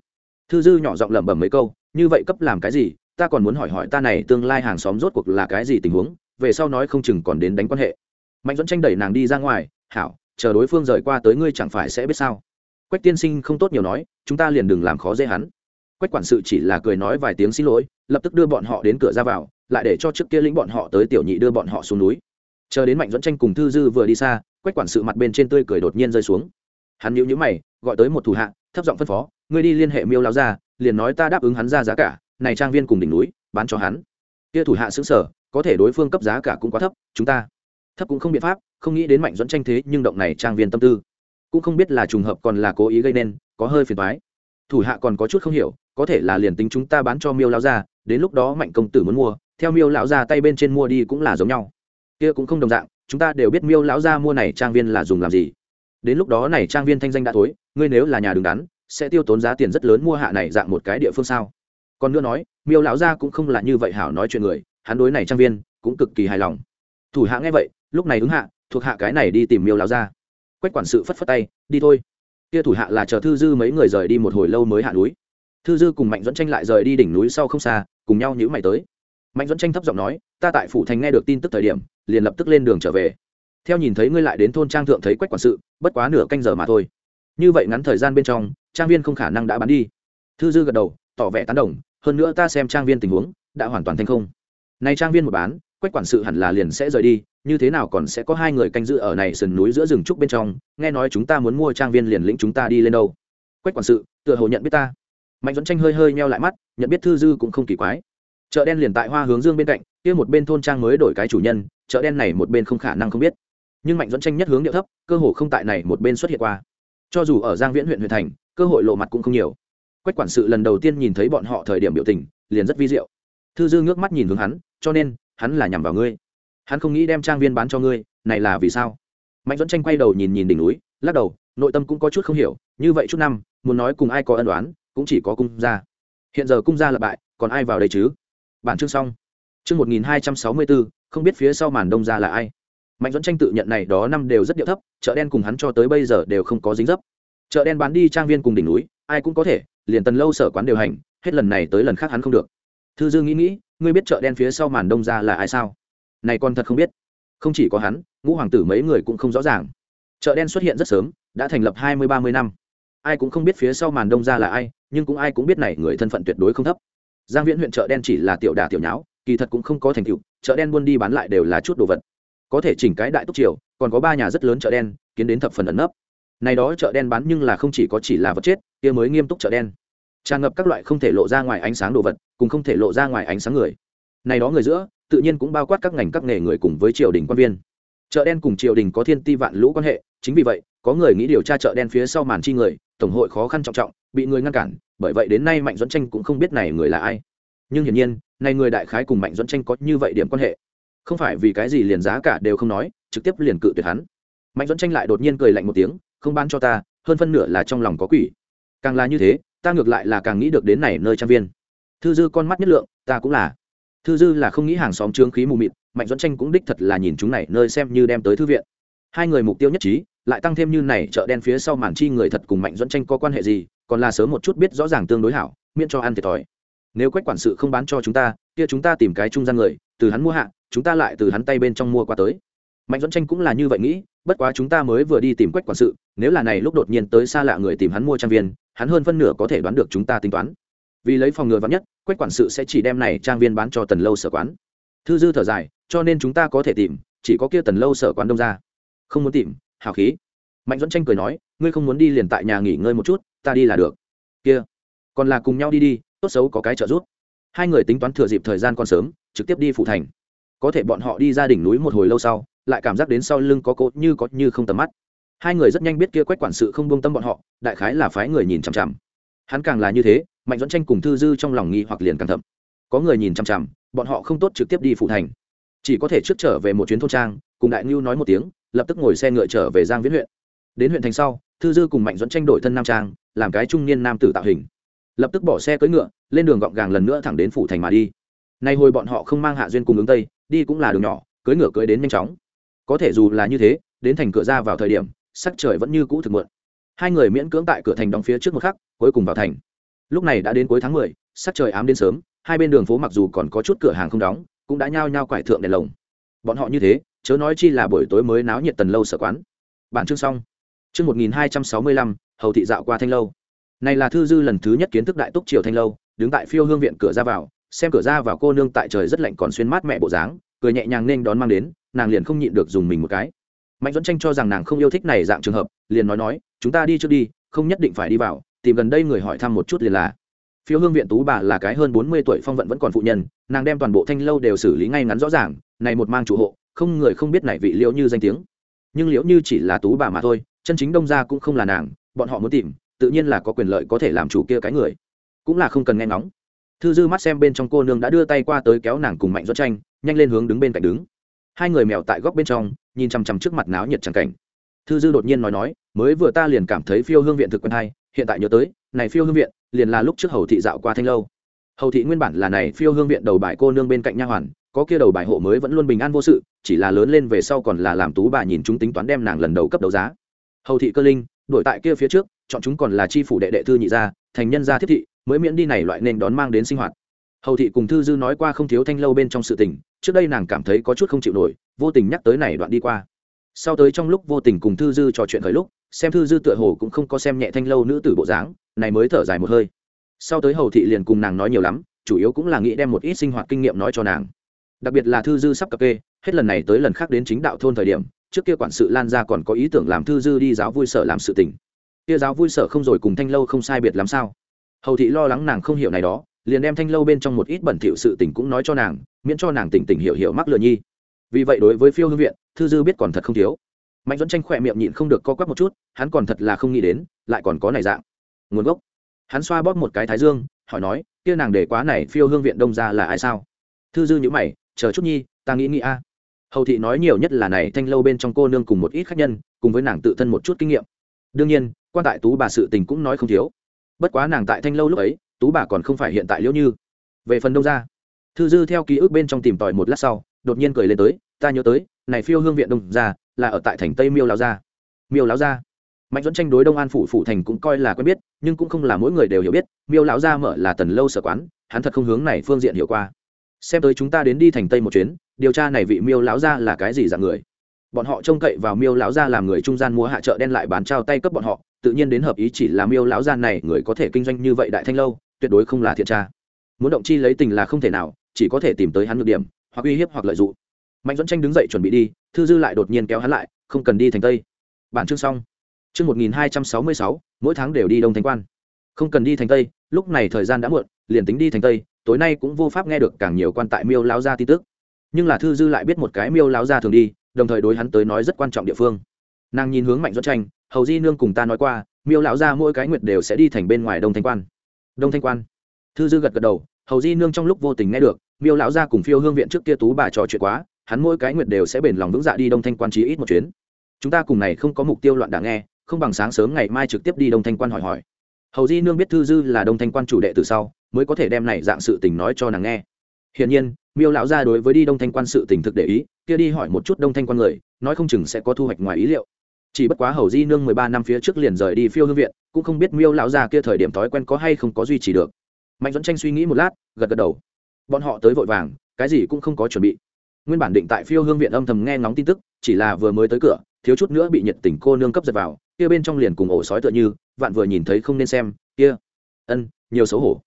Thư dư nhỏ giọng lẩm bẩm mấy câu, như vậy cấp làm cái gì? Ta còn muốn hỏi hỏi ta này tương lai hàng xóm rốt cuộc là cái gì tình huống? Về sau nói không chừng còn đến đánh quan hệ. Mạnh dẫn tranh đẩy nàng đi ra ngoài, hảo, chờ đối phương rời qua tới ngươi chẳng phải sẽ biết sao? Quách tiên sinh không tốt nhiều nói, chúng ta liền đừng làm khó dễ hắn. Quách quản sự chỉ là cười nói vài tiếng xin lỗi, lập tức đưa bọn họ đến cửa ra vào, lại để cho trước kia lĩnh bọn họ tới tiểu nhị đưa bọn họ xuống núi chờ đến mạnh dẫn tranh cùng thư dư vừa đi xa, quách quản sự mặt bên trên tươi cười đột nhiên rơi xuống. Hắn nhữ nhíu mày, gọi tới một thủ hạ, thấp giọng phân phó, ngươi đi liên hệ miêu lao ra liền nói ta đáp ứng hắn ra giá cả, này trang viên cùng đỉnh núi, bán cho hắn. Kia thủ hạ xứng sở có thể đối phương cấp giá cả cũng quá thấp, chúng ta thấp cũng không biện pháp, không nghĩ đến mạnh dẫn tranh thế nhưng động này trang viên tâm tư. Cũng không biết là trùng hợp còn là cố ý gây nên, có hơi phiền thoái thủ hạ còn có chút không hiểu, có thể là liền tính chúng ta bán cho miêu lao ra đến lúc đó mạnh công tử muốn mua, theo miêu lão ra tay bên trên mua đi cũng là giống nhau kia cũng không đồng dạng, chúng ta đều biết miêu lão ra mua này trang viên là dùng làm gì. Đến lúc đó này trang viên thanh danh đã tối ngươi nếu là nhà đứng đắn, sẽ tiêu tốn giá tiền rất lớn mua hạ này dạng một cái địa phương sao? Còn nữa nói, miêu lão gia cũng không là như vậy hảo nói chuyện người, hắn đối này trang viên cũng cực kỳ hài lòng. Thủ hạ nghe vậy, lúc này ứng hạ, thuộc hạ cái này đi tìm miêu lão gia. Quách quản sự phất phất tay, đi thôi. Kia thủ hạ là chờ thư dư mấy người rời đi một hồi lâu mới hạ núi. Thư dư cùng mạnh dẫn tranh lại rời đi đỉnh núi sau không xa, cùng nhau nhữ mày tới mạnh dẫn tranh thấp giọng nói, ta tại phủ thành nghe được tin tức thời điểm, liền lập tức lên đường trở về. Theo nhìn thấy ngươi lại đến thôn trang thượng thấy quách quản sự, bất quá nửa canh giờ mà thôi. Như vậy ngắn thời gian bên trong, trang viên không khả năng đã bán đi. Thư dư gật đầu, tỏ vẻ tán đồng, hơn nữa ta xem trang viên tình huống, đã hoàn toàn thành không. Nay trang viên một bán, quách quản sự hẳn là liền sẽ rời đi, như thế nào còn sẽ có hai người canh giữ ở này sườn núi giữa rừng trúc bên trong? Nghe nói chúng ta muốn mua trang viên liền lĩnh chúng ta đi lên đâu. Quách quản sự, tựa hồ nhận biết ta. Mạnh dẫn tranh hơi hơi meo lại mắt, nhận biết thư dư cũng không kỳ quái chợ đen liền tại hoa hướng dương bên cạnh, kia một bên thôn trang mới đổi cái chủ nhân, chợ đen này một bên không khả năng không biết. Nhưng mạnh dẫn tranh nhất hướng điệu thấp, cơ hồ không tại này một bên xuất hiện qua. Cho dù ở giang viễn huyện huyện thành, cơ hội lộ mặt cũng không nhiều. Quách quản sự lần đầu tiên nhìn thấy bọn họ thời điểm biểu tình, liền rất vi diệu. Thư dư ngước mắt nhìn hướng hắn, cho nên, hắn là nhằm vào ngươi. Hắn không nghĩ đem trang viên bán cho ngươi, này là vì sao? Mạnh dẫn tranh quay đầu nhìn nhìn đỉnh núi, lắc đầu, nội tâm cũng có chút không hiểu, như vậy chút năm, muốn nói cùng ai có ân đoán cũng chỉ có cung gia. Hiện giờ cung gia là bại, còn ai vào đây chứ? Bản chương xong. Chương một nghìn hai trăm sáu mươi bốn không biết phía sau màn đông gia là ai. Mạnh dẫn tranh tự nhận này đó năm đều rất điệu thấp, chợ đen cùng hắn cho tới bây giờ đều không có dính dấp. Chợ đen bán đi trang viên cùng đỉnh núi, ai cũng có thể, liền tần lâu sở quán điều hành, hết lần này tới lần khác hắn không được. Thư dương nghĩ nghĩ, ngươi biết chợ đen phía sau màn đông ra là ai sao? Này còn thật không biết. Không chỉ có hắn, ngũ hoàng tử mấy người cũng không rõ ràng. Chợ đen xuất hiện rất sớm, đã thành lập hai mươi ba mươi năm. Ai cũng không biết phía sau màn đông ra là ai, nhưng cũng ai cũng biết này người thân phận tuyệt đối không thấp giang viễn huyện chợ đen chỉ là tiểu đà tiểu nháo, kỳ thật cũng không có thành tựu, chợ đen buôn đi bán lại đều là chút đồ vật. Có thể chỉnh cái đại túc triều, còn có ba nhà rất lớn chợ đen, kiến đến thập phần ẩn nấp. Này đó chợ đen bán nhưng là không chỉ có chỉ là vật chết, kia mới nghiêm túc chợ đen. Tràn ngập các loại không thể lộ ra ngoài ánh sáng đồ vật cùng không thể lộ ra ngoài ánh sáng người. Này đó người giữa, tự nhiên cũng bao quát các ngành các nghề người cùng với triều đình quan viên. Chợ đen cùng triều đình có thiên ti vạn lũ quan hệ, chính vì vậy, có người nghĩ điều tra chợ đen phía sau màn chi người, tổng hội khó khăn trọng trọng bị người ngăn cản, bởi vậy đến nay mạnh dẫn tranh cũng không biết này người là ai. Nhưng hiển nhiên, này người đại khái cùng mạnh dẫn tranh có như vậy điểm quan hệ. Không phải vì cái gì liền giá cả đều không nói, trực tiếp liền cự tuyệt hắn. Mạnh dẫn tranh lại đột nhiên cười lạnh một tiếng, không bán cho ta, hơn phân nửa là trong lòng có quỷ. Càng là như thế, ta ngược lại là càng nghĩ được đến này nơi trang viên. Thư dư con mắt nhất lượng, ta cũng là. Thư dư là không nghĩ hàng xóm trướng khí mù mịt, mạnh dẫn tranh cũng đích thật là nhìn chúng này nơi xem như đem tới thư viện. Hai người mục tiêu nhất trí lại tăng thêm như này, chợ đen phía sau màn chi người thật cùng mạnh dẫn tranh có quan hệ gì, còn là sớm một chút biết rõ ràng tương đối hảo, miễn cho ăn thiệt thòi. Nếu quách quản sự không bán cho chúng ta, kia chúng ta tìm cái trung gian người, từ hắn mua hạ, chúng ta lại từ hắn tay bên trong mua qua tới. Mạnh dẫn tranh cũng là như vậy nghĩ, bất quá chúng ta mới vừa đi tìm quách quản sự, nếu là này lúc đột nhiên tới xa lạ người tìm hắn mua trang viên, hắn hơn phân nửa có thể đoán được chúng ta tính toán. Vì lấy phòng ngừa vắn nhất, quách quản sự sẽ chỉ đem này trang viên bán cho tần lâu sở quán. Thư dư thở dài, cho nên chúng ta có thể tìm, chỉ có kia tần lâu sở quán đông ra. Không muốn tìm hào khí. Mạnh dẫn tranh cười nói, ngươi không muốn đi liền tại nhà nghỉ ngơi một chút, ta đi là được. Kia, còn là cùng nhau đi đi, tốt xấu có cái trợ giúp. Hai người tính toán thừa dịp thời gian còn sớm, trực tiếp đi phủ thành. Có thể bọn họ đi ra đỉnh núi một hồi lâu sau, lại cảm giác đến sau lưng có cốt như có như không tầm mắt. Hai người rất nhanh biết kia quách quản sự không buông tâm bọn họ, đại khái là phái người nhìn chằm chằm. Hắn càng là như thế, mạnh dẫn tranh cùng thư dư trong lòng nghi hoặc liền càng thậm. Có người nhìn chằm chằm, bọn họ không tốt trực tiếp đi phủ thành. Chỉ có thể trước trở về một chuyến thôn trang, cùng đại ngưu nói một tiếng lập tức ngồi xe ngựa trở về giang viễn huyện. Đến huyện thành sau, thư dư cùng mạnh dẫn tranh đổi thân nam trang, làm cái trung niên nam tử tạo hình. Lập tức bỏ xe cưỡi ngựa, lên đường gọn gàng lần nữa thẳng đến phủ thành mà đi. Nay hồi bọn họ không mang hạ duyên cùng ứng tây, đi cũng là đường nhỏ, cưỡi ngựa cưỡi đến nhanh chóng. Có thể dù là như thế, đến thành cửa ra vào thời điểm, sắc trời vẫn như cũ thực muộn hai người miễn cưỡng tại cửa thành đóng phía trước một khắc, cuối cùng vào thành. Lúc này đã đến cuối tháng mười, sắc trời ám đến sớm, hai bên đường phố mặc dù còn có chút cửa hàng không đóng, cũng đã nhao nhao quải thượng đèn lồng. Bọn họ như thế chớ nói chi là buổi tối mới náo nhiệt tần lâu sở quán. Bản chương xong. Chương một nghìn hai trăm sáu mươi lăm, hầu thị dạo qua thanh lâu. Này là thư dư lần thứ nhất kiến thức đại túc triều thanh lâu, đứng tại phiêu hương viện cửa ra vào, xem cửa ra vào cô nương tại trời rất lạnh còn xuyên mát mẹ bộ dáng, cười nhẹ nhàng nên đón mang đến, nàng liền không nhịn được dùng mình một cái. Mạnh dẫn tranh cho rằng nàng không yêu thích này dạng trường hợp, liền nói nói, chúng ta đi trước đi, không nhất định phải đi vào, tìm gần đây người hỏi thăm một chút liền là. Phiêu hương viện tú bà là cái hơn bốn mươi tuổi phong vận vẫn còn phụ nhân, nàng đem toàn bộ thanh lâu đều xử lý ngay ngắn rõ ràng, này một mang chủ hộ không người không biết này vị liễu như danh tiếng. Nhưng liễu như chỉ là tú bà mà thôi, chân chính đông gia cũng không là nàng, bọn họ muốn tìm, tự nhiên là có quyền lợi có thể làm chủ kia cái người. Cũng là không cần nghe ngóng. Thư dư mắt xem bên trong cô nương đã đưa tay qua tới kéo nàng cùng mạnh dẫn tranh, nhanh lên hướng đứng bên cạnh đứng. Hai người mèo tại góc bên trong, nhìn chằm chằm trước mặt náo nhiệt tràng cảnh. Thư dư đột nhiên nói nói, mới vừa ta liền cảm thấy phiêu hương viện thực quân hay, hiện tại nhớ tới, này phiêu hương viện liền là lúc trước hầu thị dạo qua thanh lâu. Hầu thị nguyên bản là này phiêu hương viện đầu bài cô nương bên cạnh nha hoàn có kia đầu bài hộ mới vẫn luôn bình an vô sự, chỉ là lớn lên về sau còn là làm tú bà nhìn chúng tính toán đem nàng lần đầu cấp đấu giá. Hầu thị cơ linh đổi tại kia phía trước, chọn chúng còn là chi phủ đệ đệ thư nhị gia, thành nhân gia thiết thị, mới miễn đi này loại nên đón mang đến sinh hoạt. Hầu thị cùng thư dư nói qua không thiếu thanh lâu bên trong sự tình, trước đây nàng cảm thấy có chút không chịu nổi, vô tình nhắc tới này đoạn đi qua. Sau tới trong lúc vô tình cùng thư dư trò chuyện khởi lúc, xem thư dư tựa hồ cũng không có xem nhẹ thanh lâu nữ tử bộ dáng, này mới thở dài một hơi. Sau tới hầu thị liền cùng nàng nói nhiều lắm, chủ yếu cũng là nghĩ đem một ít sinh hoạt kinh nghiệm nói cho nàng đặc biệt là thư dư sắp cập kê, hết lần này tới lần khác đến chính đạo thôn thời điểm, trước kia quản sự lan ra còn có ý tưởng làm thư dư đi giáo vui sở làm sự tình. Kia giáo vui sở không rồi cùng thanh lâu không sai biệt làm sao? Hầu thị lo lắng nàng không hiểu này đó, liền đem thanh lâu bên trong một ít bẩn thỉu sự tình cũng nói cho nàng, miễn cho nàng tỉnh tỉnh hiểu hiểu mắc lừa nhi. Vì vậy đối với phiêu hương viện, thư dư biết còn thật không thiếu. Mạnh dẫn tranh khỏe miệng nhịn không được co quắp một chút, hắn còn thật là không nghĩ đến, lại còn có này dạng. Nguồn gốc. Hắn xoa bóp một cái thái dương, hỏi nói, kia nàng để quá này phiêu hương viện đông ra là ai sao? Thư dư nhữ mày chờ chút nhi, ta nghĩ nghĩ a. Hầu thị nói nhiều nhất là này thanh lâu bên trong cô nương cùng một ít khách nhân, cùng với nàng tự thân một chút kinh nghiệm. Đương nhiên, quan tại tú bà sự tình cũng nói không thiếu. Bất quá nàng tại thanh lâu lúc ấy, tú bà còn không phải hiện tại liễu như. Về phần đông ra? Thư dư theo ký ức bên trong tìm tòi một lát sau, đột nhiên cười lên tới, ta nhớ tới, này phiêu hương viện đông ra, là ở tại thành tây miêu lao gia. Miêu lao gia. Mạnh dẫn tranh đối đông an phủ phủ thành cũng coi là quen biết, nhưng cũng không là mỗi người đều hiểu biết, miêu lão gia mở là tần lâu sở quán, hắn thật không hướng này phương diện hiểu qua xem tới chúng ta đến đi thành tây một chuyến, điều tra này vị miêu lão gia là cái gì dạng người? Bọn họ trông cậy vào miêu lão gia làm người trung gian mua hạ chợ đen lại bán trao tay cấp bọn họ, tự nhiên đến hợp ý chỉ là miêu lão gia này người có thể kinh doanh như vậy đại thanh lâu, tuyệt đối không là thiện tra. Muốn động chi lấy tình là không thể nào, chỉ có thể tìm tới hắn nhược điểm, hoặc uy hiếp hoặc lợi dụng. Mạnh dẫn tranh đứng dậy chuẩn bị đi, thư dư lại đột nhiên kéo hắn lại, không cần đi thành tây. Bản chương xong. Chương một nghìn hai trăm sáu mươi sáu, mỗi tháng đều đi đông thanh quan. Không cần đi thành tây, lúc này thời gian đã muộn, liền tính đi thành tây tối nay cũng vô pháp nghe được càng nhiều quan tại miêu lão gia tin tức. Nhưng là thư dư lại biết một cái miêu lão gia thường đi, đồng thời đối hắn tới nói rất quan trọng địa phương. Nàng nhìn hướng mạnh dẫn tranh, hầu di nương cùng ta nói qua, miêu lão gia mỗi cái nguyệt đều sẽ đi thành bên ngoài đông thanh quan. Đông thanh quan? Thư dư gật gật đầu, hầu di nương trong lúc vô tình nghe được, miêu lão gia cùng phiêu hương viện trước kia tú bà trò chuyện quá, hắn mỗi cái nguyệt đều sẽ bền lòng vững dạ đi đông thanh quan trí ít một chuyến. Chúng ta cùng này không có mục tiêu loạn đảng nghe, không bằng sáng sớm ngày mai trực tiếp đi đông thanh quan hỏi hỏi. Hầu di nương biết thư dư là đông thanh quan chủ đệ từ sau mới có thể đem này dạng sự tình nói cho nàng nghe. Hiển nhiên, miêu lão gia đối với đi đông thanh quan sự tình thực để ý, kia đi hỏi một chút đông thanh quan người, nói không chừng sẽ có thu hoạch ngoài ý liệu. Chỉ bất quá hầu di nương mười ba năm phía trước liền rời đi phiêu hương viện, cũng không biết miêu lão gia kia thời điểm thói quen có hay không có duy trì được. Mạnh dẫn tranh suy nghĩ một lát, gật gật đầu. Bọn họ tới vội vàng, cái gì cũng không có chuẩn bị. Nguyên bản định tại phiêu hương viện âm thầm nghe ngóng tin tức, chỉ là vừa mới tới cửa, thiếu chút nữa bị nhiệt tình cô nương cấp giật vào, kia bên trong liền cùng ổ sói tựa như, vạn vừa nhìn thấy không nên xem, kia, ân, nhiều xấu hổ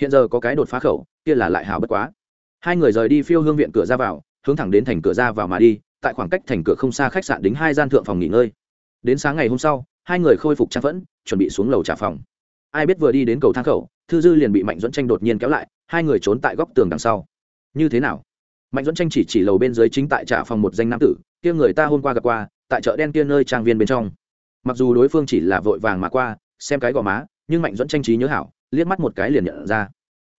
hiện giờ có cái đột phá khẩu, kia là lại hảo bất quá. Hai người rời đi phiêu hương viện cửa ra vào, hướng thẳng đến thành cửa ra vào mà đi, tại khoảng cách thành cửa không xa khách sạn đính hai gian thượng phòng nghỉ ngơi. Đến sáng ngày hôm sau, hai người khôi phục trang phẫn, chuẩn bị xuống lầu trả phòng. Ai biết vừa đi đến cầu thang khẩu, thư dư liền bị mạnh dẫn tranh đột nhiên kéo lại, hai người trốn tại góc tường đằng sau. Như thế nào? Mạnh dẫn tranh chỉ chỉ lầu bên dưới chính tại trả phòng một danh nam tử, kia người ta hôm qua gặp qua, tại chợ đen kia nơi trang viên bên trong. Mặc dù đối phương chỉ là vội vàng mà qua, xem cái gò má nhưng mạnh dẫn tranh trí nhớ hảo liếc mắt một cái liền nhận ra.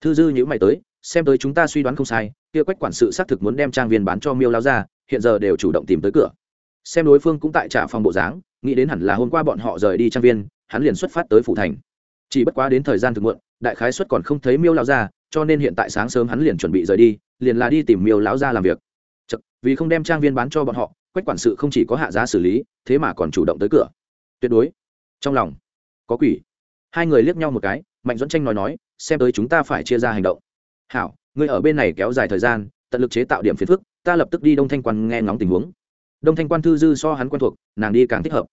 Thư dư nhữ mày tới xem tới chúng ta suy đoán không sai kia quách quản sự xác thực muốn đem trang viên bán cho miêu lao ra hiện giờ đều chủ động tìm tới cửa. Xem đối phương cũng tại trả phòng bộ dáng nghĩ đến hẳn là hôm qua bọn họ rời đi trang viên hắn liền xuất phát tới phủ thành. Chỉ bất quá đến thời gian thực muộn đại khái xuất còn không thấy miêu lao ra cho nên hiện tại sáng sớm hắn liền chuẩn bị rời đi liền là đi tìm miêu lão ra làm việc. Chật, vì không đem trang viên bán cho bọn họ quách quản sự không chỉ có hạ giá xử lý thế mà còn chủ động tới cửa. Tuyệt đối. Trong lòng có quỷ hai người liếc nhau một cái, mạnh dẫn tranh nói nói, xem tới chúng ta phải chia ra hành động. Hảo, ngươi ở bên này kéo dài thời gian, tận lực chế tạo điểm phiền phức, ta lập tức đi đông thanh quan nghe ngóng tình huống. Đông thanh quan thư dư so hắn quen thuộc, nàng đi càng thích hợp.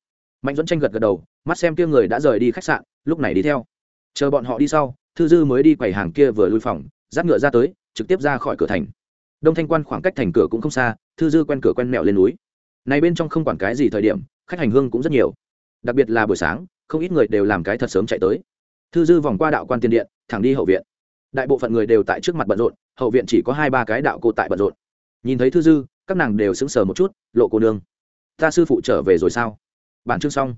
Mạnh dẫn tranh gật gật đầu, mắt xem kia người đã rời đi khách sạn, lúc này đi theo. Chờ bọn họ đi sau, thư dư mới đi quầy hàng kia vừa lui phòng, dắt ngựa ra tới, trực tiếp ra khỏi cửa thành. Đông thanh quan khoảng cách thành cửa cũng không xa, thư dư quen cửa quen mẹo lên núi. Này bên trong không quản cái gì thời điểm, khách hành hương cũng rất nhiều. Đặc biệt là buổi sáng không ít người đều làm cái thật sớm chạy tới. Thư dư vòng qua đạo quan tiền điện, thẳng đi hậu viện. Đại bộ phận người đều tại trước mặt bận rộn, hậu viện chỉ có hai ba cái đạo cô tại bận rộn. Nhìn thấy thư dư, các nàng đều sững sờ một chút, lộ cô nương, ta sư phụ trở về rồi sao? Bản chương xong.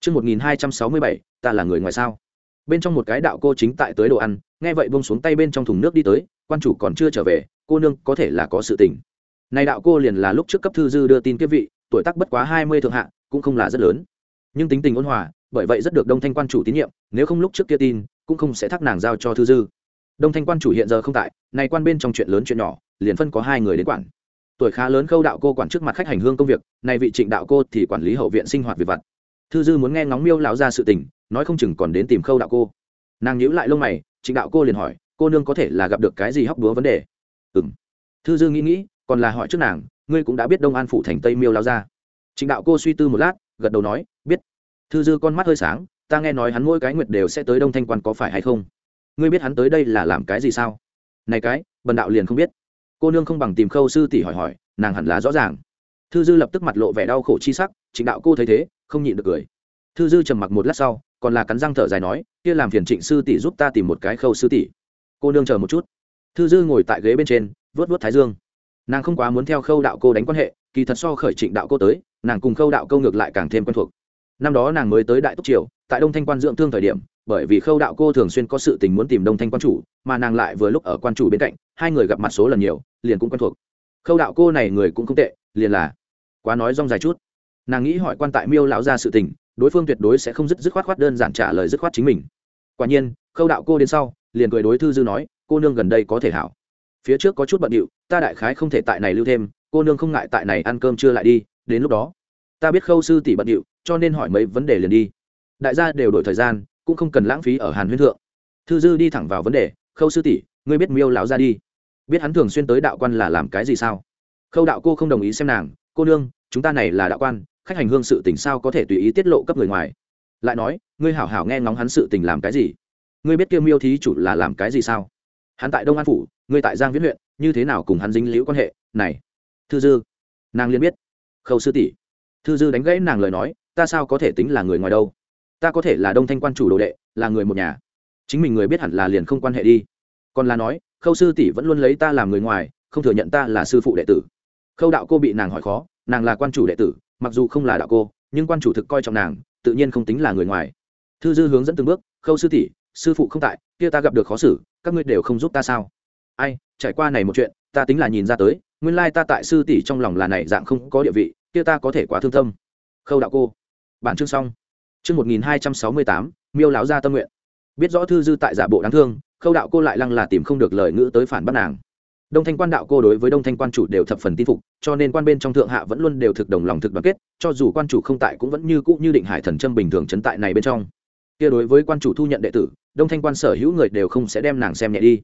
Chương một nghìn hai trăm sáu mươi bảy, ta là người ngoài sao? Bên trong một cái đạo cô chính tại tới đồ ăn, nghe vậy bông xuống tay bên trong thùng nước đi tới, quan chủ còn chưa trở về, cô nương có thể là có sự tình. Này đạo cô liền là lúc trước cấp thư dư đưa tin tiếp vị, tuổi tác bất quá hai mươi thượng hạ, cũng không là rất lớn. Nhưng tính tình ôn hòa bởi vậy rất được đông thanh quan chủ tín nhiệm, nếu không lúc trước kia tin, cũng không sẽ thắc nàng giao cho thư dư. Đông thanh quan chủ hiện giờ không tại này quan bên trong chuyện lớn chuyện nhỏ, liền phân có hai người đến quản. Tuổi khá lớn khâu đạo cô quản trước mặt khách hành hương công việc này vị trịnh đạo cô thì quản lý hậu viện sinh hoạt việc vặt. Thư dư muốn nghe ngóng miêu lão ra sự tình, nói không chừng còn đến tìm khâu đạo cô. Nàng nhíu lại lông mày, trịnh đạo cô liền hỏi, cô nương có thể là gặp được cái gì hóc búa vấn đề? Ừ m thư dư nghĩ nghĩ, còn là hỏi trước nàng, ngươi cũng đã biết đông an phủ thành tây miêu lao ra trịnh đạo cô suy tư một lát, gật đầu nói thư dư con mắt hơi sáng, ta nghe nói hắn mỗi cái nguyệt đều sẽ tới đông thanh quan có phải hay không? Ngươi biết hắn tới đây là làm cái gì sao? Này cái, bần đạo liền không biết. Cô nương không bằng tìm khâu sư tỷ hỏi hỏi, nàng hẳn là rõ ràng. Thư dư lập tức mặt lộ vẻ đau khổ chi sắc, trịnh đạo cô thấy thế, không nhịn được cười. Thư dư trầm mặc một lát sau, còn là cắn răng thở dài nói, kia làm phiền trịnh sư tỷ giúp ta tìm một cái khâu sư tỷ. Cô nương chờ một chút. Thư dư ngồi tại ghế bên trên vớt vớt thái dương. Nàng không quá muốn theo khâu đạo cô đánh quan hệ, kỳ thật so khởi trịnh đạo cô tới, nàng cùng khâu đạo câu ngược lại càng thêm quen thuộc năm đó nàng mới tới đại túc triều, tại đông thanh quan dưỡng thương thời điểm, bởi vì khâu đạo cô thường xuyên có sự tình muốn tìm đông thanh quan chủ, mà nàng lại vừa lúc ở quan chủ bên cạnh, hai người gặp mặt số lần nhiều, liền cũng quen thuộc. Khâu đạo cô này người cũng không tệ, liền là quá nói rong dài chút. Nàng nghĩ hỏi quan tại miêu lão ra sự tình, đối phương tuyệt đối sẽ không dứt dứt khoát khoát đơn giản trả lời dứt khoát chính mình. Quả nhiên, khâu đạo cô đến sau, liền cười đối thư dư nói, cô nương gần đây có thể hảo. Phía trước có chút bận điệu, ta đại khái không thể tại này lưu thêm, cô nương không ngại tại này ăn cơm chưa lại đi, đến lúc đó, ta biết khâu sư tỷ bận điệu cho nên hỏi mấy vấn đề liền đi. Đại gia đều đổi thời gian, cũng không cần lãng phí ở hàn huyên thượng. Thư dư đi thẳng vào vấn đề, khâu sư tỷ, ngươi biết miêu lão ra đi. Biết hắn thường xuyên tới đạo quan là làm cái gì sao? Khâu đạo cô không đồng ý xem nàng, cô nương, chúng ta này là đạo quan, khách hành hương sự tình sao có thể tùy ý tiết lộ cấp người ngoài? Lại nói, ngươi hảo hảo nghe ngóng hắn sự tình làm cái gì? Ngươi biết kiêu miêu thí chủ là làm cái gì sao? Hắn tại đông an phủ, ngươi tại giang viễn huyện, như thế nào cùng hắn dính liễu quan hệ? Này. Thư dư, nàng liền biết. Khâu sư tỷ. Thư dư đánh gãy nàng lời nói ta sao có thể tính là người ngoài đâu? Ta có thể là đông thanh quan chủ đồ đệ, là người một nhà. Chính mình người biết hẳn là liền không quan hệ đi. Còn là nói, khâu sư tỷ vẫn luôn lấy ta làm người ngoài, không thừa nhận ta là sư phụ đệ tử. Khâu đạo cô bị nàng hỏi khó, nàng là quan chủ đệ tử, mặc dù không là đạo cô, nhưng quan chủ thực coi trọng nàng, tự nhiên không tính là người ngoài. Thư dư hướng dẫn từng bước, khâu sư tỷ, sư phụ không tại, kia ta gặp được khó xử, các ngươi đều không giúp ta sao? Ai, trải qua này một chuyện, ta tính là nhìn ra tới, nguyên lai ta tại sư tỷ trong lòng là này dạng không có địa vị, kia ta có thể quá thương tâm. Khâu đạo cô bản chương xong. Chương một nghìn hai trăm sáu mươi tám, miêu lão gia tâm nguyện. Biết rõ thư dư tại giả bộ đáng thương, khâu đạo cô lại lăng là tìm không được lời ngữ tới phản bắt nàng. Đông thanh quan đạo cô đối với đông thanh quan chủ đều thập phần tin phục, cho nên quan bên trong thượng hạ vẫn luôn đều thực đồng lòng thực đoàn kết, cho dù quan chủ không tại cũng vẫn như cũ như định hải thần châm bình thường chấn tại này bên trong. Kia đối với quan chủ thu nhận đệ tử, đông thanh quan sở hữu người đều không sẽ đem nàng xem nhẹ đi.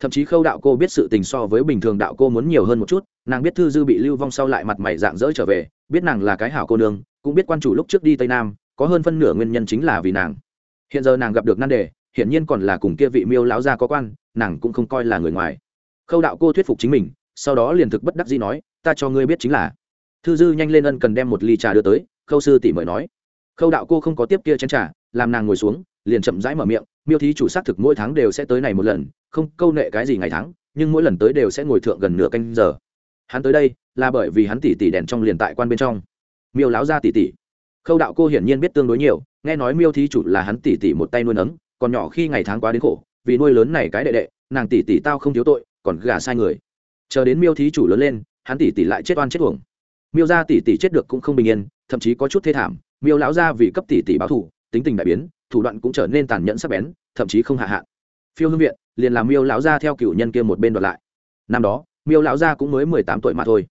Thậm chí khâu đạo cô biết sự tình so với bình thường đạo cô muốn nhiều hơn một chút, nàng biết thư dư bị lưu vong sau lại mặt mày dạng dỡ trở về, biết nàng là cái hảo cô nương cũng biết quan chủ lúc trước đi tây nam, có hơn phân nửa nguyên nhân chính là vì nàng. Hiện giờ nàng gặp được nan đề, hiển nhiên còn là cùng kia vị miêu lão gia có quan, nàng cũng không coi là người ngoài. Khâu đạo cô thuyết phục chính mình, sau đó liền thực bất đắc dĩ nói, ta cho ngươi biết chính là. Thư dư nhanh lên ân cần đem một ly trà đưa tới, khâu sư tỷ mời nói. Khâu đạo cô không có tiếp kia chén trà, làm nàng ngồi xuống, liền chậm rãi mở miệng, miêu thí chủ xác thực mỗi tháng đều sẽ tới này một lần, không câu nệ cái gì ngày tháng, nhưng mỗi lần tới đều sẽ ngồi thượng gần nửa canh giờ. Hắn tới đây là bởi vì hắn tỉ tỉ đèn trong liền tại quan bên trong miêu láo ra tỷ tỷ, khâu đạo cô hiển nhiên biết tương đối nhiều nghe nói miêu thí chủ là hắn tỷ tỷ một tay nuôi nấng còn nhỏ khi ngày tháng quá đến khổ vì nuôi lớn này cái đệ đệ nàng tỷ tỷ tao không thiếu tội còn gả sai người. Chờ đến miêu thí chủ lớn lên hắn tỷ tỷ lại chết oan chết uổng. Miêu ra tỷ tỷ chết được cũng không bình yên thậm chí có chút thê thảm miêu lão ra vì cấp tỷ tỷ báo thù tính tình đại biến thủ đoạn cũng trở nên tàn nhẫn sắc bén thậm chí không hạ hạn. Phiêu hương viện liền làm miêu lão ra theo cựu nhân kia một bên đoạt lại. Năm đó miêu lão gia cũng mới mười tám tuổi mà thôi.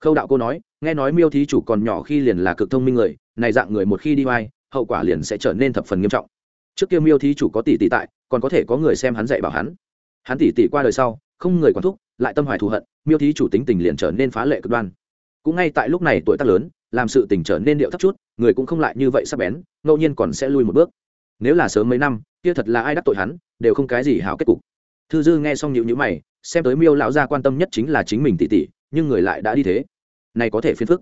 Khâu đạo cô nói nghe nói miêu thí chủ còn nhỏ khi liền là cực thông minh người, này dạng người một khi đi vai, hậu quả liền sẽ trở nên thập phần nghiêm trọng. Trước kia miêu thí chủ có tỷ tỷ tại, còn có thể có người xem hắn dạy bảo hắn. Hắn tỷ tỷ qua đời sau, không người quản thúc, lại tâm hoài thù hận, miêu thí chủ tính tình liền trở nên phá lệ cực đoan. Cũng ngay tại lúc này tuổi tác lớn, làm sự tình trở nên điệu thấp chút, người cũng không lại như vậy sắp bén, ngẫu nhiên còn sẽ lui một bước. Nếu là sớm mấy năm, kia thật là ai đắc tội hắn, đều không cái gì hảo kết cục. Thư dư nghe xong nhịu nhữ mày, xem tới miêu lão gia quan tâm nhất chính là chính mình tỷ tỷ, nhưng người lại đã đi thế này có thể phiền phức.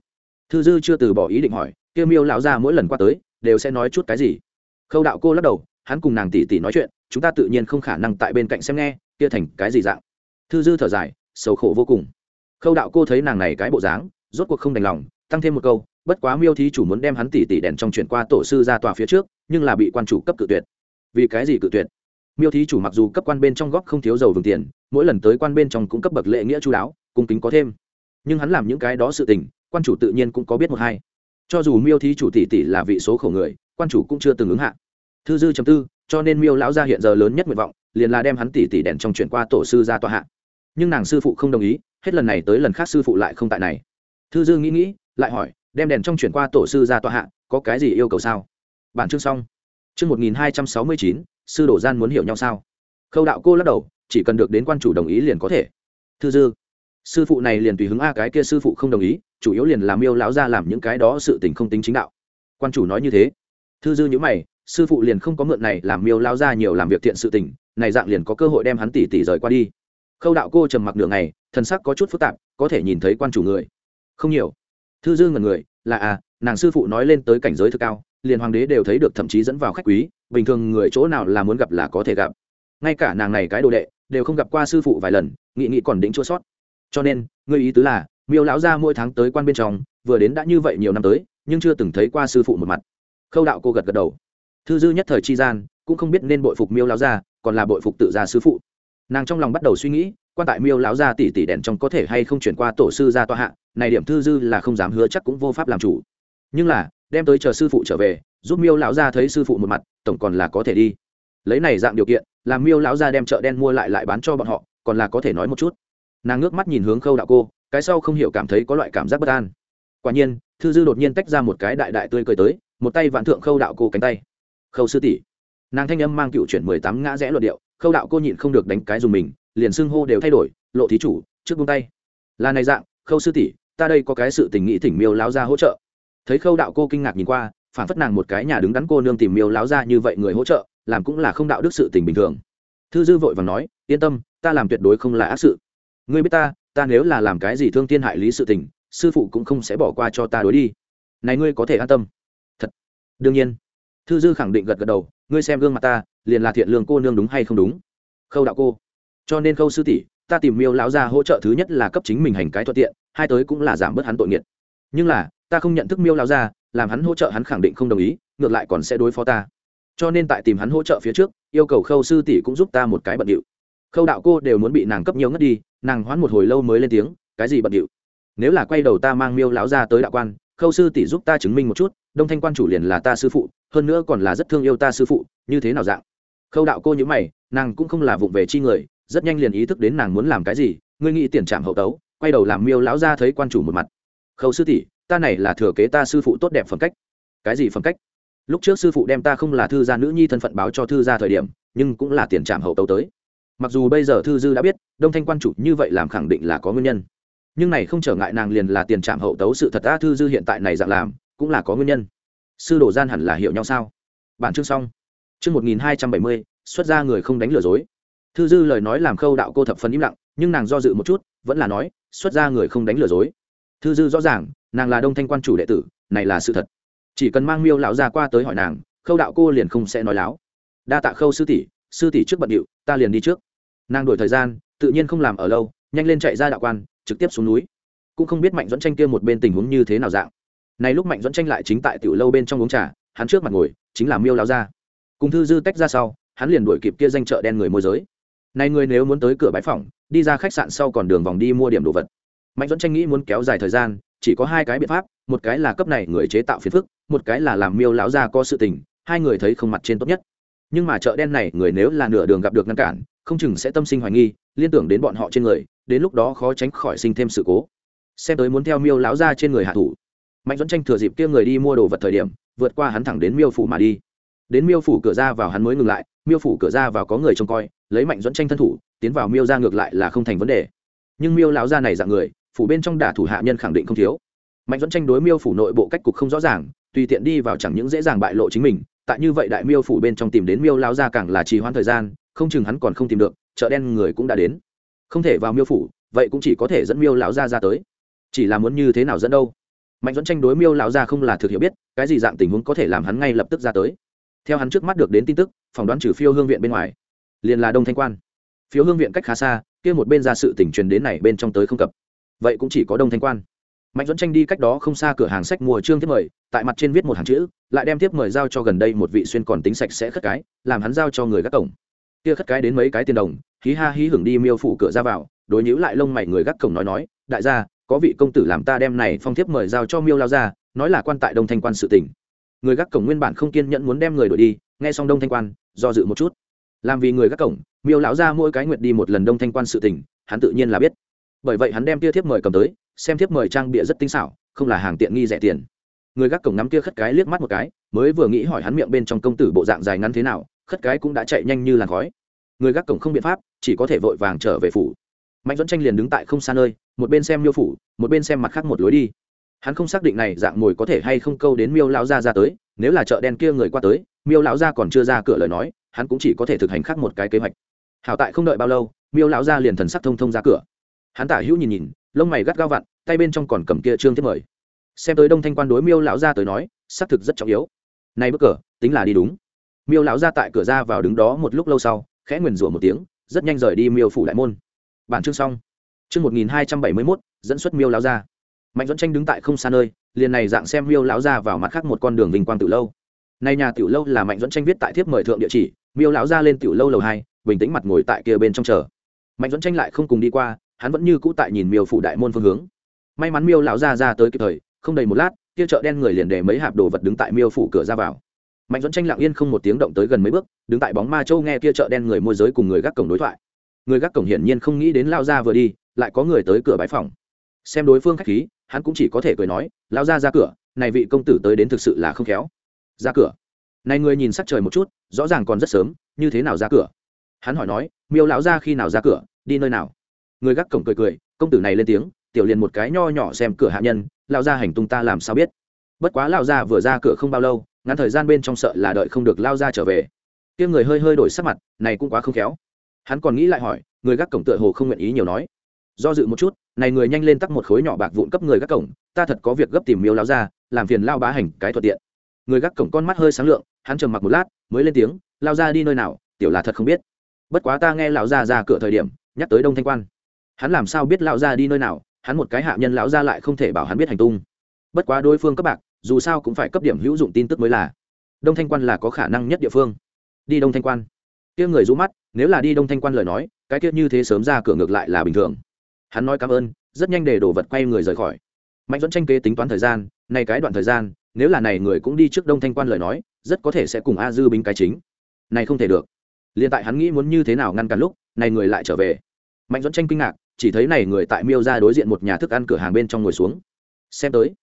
Thư dư chưa từ bỏ ý định hỏi, kia miêu lão gia mỗi lần qua tới, đều sẽ nói chút cái gì? Khâu đạo cô lắc đầu, hắn cùng nàng tỷ tỷ nói chuyện, chúng ta tự nhiên không khả năng tại bên cạnh xem nghe, kia thành cái gì dạng? Thư dư thở dài sầu khổ vô cùng. Khâu đạo cô thấy nàng này cái bộ dáng, rốt cuộc không đành lòng, tăng thêm một câu, bất quá miêu thí chủ muốn đem hắn tỷ tỷ đèn trong chuyển qua tổ sư ra tòa phía trước, nhưng là bị quan chủ cấp cự tuyệt. Vì cái gì cự tuyệt? Miêu thí chủ mặc dù cấp quan bên trong góp không thiếu dầu vừng tiền, mỗi lần tới quan bên trong cũng cấp bậc lệ nghĩa chú đáo, cung kính có thêm nhưng hắn làm những cái đó sự tình, quan chủ tự nhiên cũng có biết một hai. Cho dù miêu thí chủ tỷ tỷ là vị số khổ người, quan chủ cũng chưa từng ứng hạ. Thư dư chấm tư, cho nên miêu lão gia hiện giờ lớn nhất nguyện vọng, liền là đem hắn tỷ tỷ đèn trong chuyển qua tổ sư ra tòa hạ. Nhưng nàng sư phụ không đồng ý, hết lần này tới lần khác sư phụ lại không tại này. Thư dư nghĩ nghĩ, lại hỏi, đem đèn trong chuyển qua tổ sư ra tòa hạ, có cái gì yêu cầu sao? Bản chương xong. Chương một nghìn hai trăm sáu mươi chín, sư đổ gian muốn hiểu nhau sao? Khâu đạo cô lắc đầu, chỉ cần được đến quan chủ đồng ý liền có thể. Thư dư sư phụ này liền tùy hứng a, cái kia sư phụ không đồng ý, chủ yếu liền làm yêu lão ra làm những cái đó sự tình không tính chính đạo. Quan chủ nói như thế. Thư dư nhữ mày, sư phụ liền không có mượn này làm miêu lao ra nhiều làm việc thiện sự tình, này dạng liền có cơ hội đem hắn tỉ tỉ rời qua đi. Khâu đạo cô trầm mặc nửa ngày thân sắc có chút phức tạp, có thể nhìn thấy quan chủ người. Không nhiều. Thư dư ngần người, là à nàng sư phụ nói lên tới cảnh giới thực cao, liền hoàng đế đều thấy được thậm chí dẫn vào khách quý, bình thường người chỗ nào là muốn gặp là có thể gặp. Ngay cả nàng này cái đồ đệ, đều không gặp qua sư phụ vài lần, nghị nghị còn đính chua sót cho nên, ngươi ý tứ là, miêu lão ra mỗi tháng tới quan bên trong, vừa đến đã như vậy nhiều năm tới, nhưng chưa từng thấy qua sư phụ một mặt. Khâu đạo cô gật gật đầu. Thư dư nhất thời chi gian, cũng không biết nên bội phục miêu lão gia, còn là bội phục tự gia sư phụ. Nàng trong lòng bắt đầu suy nghĩ, quan tại miêu lão gia tỷ tỷ đèn trong có thể hay không chuyển qua tổ sư gia tọa hạ, này điểm thư dư là không dám hứa chắc cũng vô pháp làm chủ. Nhưng là, đem tới chờ sư phụ trở về, giúp miêu lão gia thấy sư phụ một mặt, tổng còn là có thể đi. Lấy này dạng điều kiện, làm miêu lão gia đem chợ đen mua lại lại bán cho bọn họ, còn là có thể nói một chút nàng ngước mắt nhìn hướng khâu đạo cô, cái sau không hiểu cảm thấy có loại cảm giác bất an. Quả nhiên, thư dư đột nhiên tách ra một cái đại đại tươi cười tới, một tay vạn thượng khâu đạo cô cánh tay. Khâu sư tỷ. Nàng thanh âm mang cựu chuyển mười tám ngã rẽ luận điệu, khâu đạo cô nhịn không được đánh cái dùng mình, liền xưng hô đều thay đổi, lộ thí chủ, trước buông tay. Là này dạng, khâu sư tỷ, ta đây có cái sự tình nghĩ thỉnh miêu láo ra hỗ trợ. Thấy khâu đạo cô kinh ngạc nhìn qua, phản phất nàng một cái nhà đứng đắn cô nương tìm miêu láo ra như vậy người hỗ trợ, làm cũng là không đạo đức sự tình bình thường. Thư dư vội và nói, yên tâm, ta làm tuyệt đối không là ác sự ngươi biết ta ta nếu là làm cái gì thương tiên hại lý sự tình sư phụ cũng không sẽ bỏ qua cho ta đối đi. Này ngươi có thể an tâm. Thật. Đương nhiên. Thư dư khẳng định gật gật đầu ngươi xem gương mặt ta liền là thiện lương cô nương đúng hay không đúng? Khâu đạo cô. Cho nên khâu sư tỷ ta tìm miêu lão gia hỗ trợ thứ nhất là cấp chính mình hành cái thuận tiện hai tới cũng là giảm bớt hắn tội nghiệt. Nhưng là ta không nhận thức miêu lão gia, làm hắn hỗ trợ hắn khẳng định không đồng ý ngược lại còn sẽ đối phó ta. Cho nên tại tìm hắn hỗ trợ phía trước yêu cầu khâu sư tỷ cũng giúp ta một cái bận điệu khâu đạo cô đều muốn bị nàng cấp nhiều ngất đi, nàng hoãn một hồi lâu mới lên tiếng, cái gì bận điệu? Nếu là quay đầu ta mang miêu lão ra tới đạo quan, khâu sư tỷ giúp ta chứng minh một chút, đông thanh quan chủ liền là ta sư phụ, hơn nữa còn là rất thương yêu ta sư phụ, như thế nào dạng? Khâu đạo cô nhữ mày, nàng cũng không là vụng về chi người, rất nhanh liền ý thức đến nàng muốn làm cái gì, ngươi nghĩ tiền trạm hậu tấu, quay đầu làm miêu lão ra thấy quan chủ một mặt. Khâu sư tỷ, ta này là thừa kế ta sư phụ tốt đẹp phẩm cách. Cái gì phẩm cách? Lúc trước sư phụ đem ta không là thư gia nữ nhi thân phận báo cho thư gia thời điểm, nhưng cũng là tiền trạm hậu tấu tới mặc dù bây giờ thư dư đã biết, đông thanh quan chủ như vậy làm khẳng định là có nguyên nhân. Nhưng này không trở ngại nàng liền là tiền trạm hậu tấu sự thật ta thư dư hiện tại này dạng làm, cũng là có nguyên nhân. Sư đồ gian hẳn là hiểu nhau sao? Bản chương xong. Chương một nghìn hai trăm bảy mươi, xuất ra người không đánh lừa dối. Thư dư lời nói làm khâu đạo cô thập phần im lặng, nhưng nàng do dự một chút, vẫn là nói, xuất ra người không đánh lừa dối. Thư dư rõ ràng, nàng là đông thanh quan chủ đệ tử, này là sự thật. Chỉ cần mang miêu lão ra qua tới hỏi nàng, khâu đạo cô liền không sẽ nói láo. Đa tạ khâu sư tỷ sư tỷ trước bận điệu, ta liền đi trước nàng đổi thời gian, tự nhiên không làm ở lâu, nhanh lên chạy ra đạo quan, trực tiếp xuống núi. Cũng không biết mạnh dẫn tranh kia một bên tình huống như thế nào dạng. Này lúc mạnh dẫn tranh lại chính tại tiểu lâu bên trong uống trà, hắn trước mặt ngồi, chính là miêu lao ra cùng thư dư tách ra sau, hắn liền đuổi kịp kia danh chợ đen người môi giới. Này người nếu muốn tới cửa bãi phòng đi ra khách sạn sau còn đường vòng đi mua điểm đồ vật. Mạnh dẫn tranh nghĩ muốn kéo dài thời gian, chỉ có hai cái biện pháp, một cái là cấp này người chế tạo phiền phức, một cái là làm miêu lão ra có sự tình, hai người thấy không mặt trên tốt nhất. Nhưng mà chợ đen này người nếu là nửa đường gặp được ngăn cản không chừng sẽ tâm sinh hoài nghi, liên tưởng đến bọn họ trên người, đến lúc đó khó tránh khỏi sinh thêm sự cố. Xem tới muốn theo miêu Láo ra trên người hạ thủ. Mạnh dẫn tranh thừa dịp kia người đi mua đồ vật thời điểm, vượt qua hắn thẳng đến miêu phủ mà đi. Đến miêu phủ cửa ra vào hắn mới ngừng lại, miêu phủ cửa ra vào có người trông coi, lấy mạnh dẫn tranh thân thủ, tiến vào miêu ra ngược lại là không thành vấn đề. Nhưng miêu Láo ra này dạng người, phủ bên trong đả thủ hạ nhân khẳng định không thiếu. Mạnh dẫn tranh đối miêu phủ nội bộ cách cục không rõ ràng, tùy tiện đi vào chẳng những dễ dàng bại lộ chính mình, tại như vậy đại miêu phủ bên trong tìm đến miêu lao ra càng là trì hoãn thời gian không chừng hắn còn không tìm được, chợ đen người cũng đã đến. Không thể vào miêu phủ, vậy cũng chỉ có thể dẫn miêu lão gia ra tới. Chỉ là muốn như thế nào dẫn đâu? Mạnh dẫn tranh đối miêu lão gia không là thực hiểu biết, cái gì dạng tình huống có thể làm hắn ngay lập tức ra tới? Theo hắn trước mắt được đến tin tức, phỏng đoán trừ phiêu hương viện bên ngoài, liền là đông thanh quan. Phiếu hương viện cách khá xa, kia một bên ra sự tỉnh truyền đến này bên trong tới không cập. Vậy cũng chỉ có đông thanh quan. Mạnh dẫn tranh đi cách đó không xa cửa hàng sách mua trương tiếp mời, tại mặt trên viết một hàng chữ, lại đem tiếp mời giao cho gần đây một vị xuyên còn tính sạch sẽ khất cái, làm hắn giao cho người gác cổng kia khất cái đến mấy cái tiền đồng, hí ha hí hưởng đi miêu phủ cửa ra vào, đối nhữ lại lông mày người gác cổng nói nói, đại gia, có vị công tử làm ta đem này phong thiếp mời giao cho miêu lao ra nói là quan tại đông thanh quan sự tỉnh người gác cổng nguyên bản không kiên nhẫn muốn đem người đổi đi, nghe xong đông thanh quan, do dự một chút. Làm vì người gác cổng, miêu lão ra mỗi cái nguyệt đi một lần đông thanh quan sự tỉnh hắn tự nhiên là biết. Bởi vậy hắn đem tia thiếp mời cầm tới, xem thiếp mời trang bịa rất tinh xảo, không là hàng tiện nghi rẻ tiền. Người gác cổng nắm kia khất cái liếc mắt một cái, mới vừa nghĩ hỏi hắn miệng bên trong công tử bộ dạng dài ngắn thế nào khất cái cũng đã chạy nhanh như làn khói. Người gác cổng không biện pháp, chỉ có thể vội vàng trở về phủ. Mạnh dẫn tranh liền đứng tại không xa nơi, một bên xem miêu phủ, một bên xem mặt khác một lối đi. Hắn không xác định này dạng ngồi có thể hay không câu đến miêu lão gia ra tới, nếu là chợ đen kia người qua tới, miêu lão gia còn chưa ra cửa lời nói, hắn cũng chỉ có thể thực hành khác một cái kế hoạch. Hảo tại không đợi bao lâu, miêu lão gia liền thần sắc thông thông ra cửa. Hắn tả hữu nhìn nhìn, lông mày gắt gao vặn, tay bên trong còn cầm kia trương thiết mời. Xem tới đông thanh quan đối miêu lão gia tới nói, xác thực rất trọng yếu. Nay bức cờ, tính là đi đúng miêu lão gia tại cửa ra vào đứng đó một lúc lâu sau, khẽ nguyền rủa một tiếng, rất nhanh rời đi miêu phủ đại môn. Bản chương xong. Chương một nghìn hai trăm bảy mươi mốt, dẫn xuất miêu lão gia mạnh dẫn tranh đứng tại không xa nơi, liền này dạng xem miêu lão gia vào mặt khác một con đường vinh quang tiểu lâu. Nay nhà tiểu lâu là mạnh dẫn tranh viết tại thiếp mời thượng địa chỉ, miêu lão gia lên tiểu lâu lầu hai, bình tĩnh mặt ngồi tại kia bên trong chờ. Mạnh dẫn tranh lại không cùng đi qua, hắn vẫn như cũ tại nhìn miêu phủ đại môn phương hướng. May mắn miêu lão gia ra tới kịp thời, không đầy một lát, kia chợ đen người liền để mấy hạp đồ vật đứng tại miêu phủ cửa ra vào mạnh dẫn tranh lặng yên không một tiếng động tới gần mấy bước, đứng tại bóng ma châu nghe kia chợ đen người môi giới cùng người gác cổng đối thoại. Người gác cổng hiển nhiên không nghĩ đến lao ra vừa đi, lại có người tới cửa bãi phòng xem đối phương khách khí, hắn cũng chỉ có thể cười nói, lao ra ra cửa, này vị công tử tới đến thực sự là không khéo. Ra cửa? Này người nhìn sắc trời một chút, rõ ràng còn rất sớm, như thế nào ra cửa? Hắn hỏi nói, miêu lão ra khi nào ra cửa, đi nơi nào? Người gác cổng cười cười, công tử này lên tiếng, tiểu liền một cái nho nhỏ xem cửa hạ nhân lao ra hành tung ta làm sao biết? Bất quá lao ra vừa ra cửa không bao lâu ngắn thời gian bên trong sợ là đợi không được lao ra trở về. Tiếng người hơi hơi đổi sắc mặt, này cũng quá không khéo. Hắn còn nghĩ lại hỏi, người gác cổng tựa hồ không nguyện ý nhiều nói. Do dự một chút, này người nhanh lên tắt một khối nhỏ bạc vụn cấp người gác cổng, ta thật có việc gấp tìm miêu lao ra, làm phiền lao bá hành cái thuận tiện. Người gác cổng con mắt hơi sáng lượng, hắn trầm mặc một lát, mới lên tiếng, lao ra đi nơi nào, tiểu là thật không biết. Bất quá ta nghe lão ra ra cửa thời điểm, nhắc tới đông thanh quan. Hắn làm sao biết lão ra đi nơi nào, hắn một cái hạ nhân lão ra lại không thể bảo hắn biết hành tung. Bất quá đối phương các bạc dù sao cũng phải cấp điểm hữu dụng tin tức mới là. Đông thanh quan là có khả năng nhất địa phương. Đi đông thanh quan. Kia người rũ mắt, nếu là đi đông thanh quan lời nói, cái kia như thế sớm ra cửa ngược lại là bình thường. Hắn nói cảm ơn, rất nhanh để đồ vật quay người rời khỏi. Mạnh dẫn tranh kế tính toán thời gian nay cái đoạn thời gian, nếu là này người cũng đi trước đông thanh quan lời nói, rất có thể sẽ cùng a dư binh cái chính. Này không thể được. Liền tại hắn nghĩ muốn như thế nào ngăn cản lúc, này người lại trở về. Mạnh dẫn tranh kinh ngạc, chỉ thấy này người tại miêu ra đối diện một nhà thức ăn cửa hàng bên trong ngồi xuống. Xem tới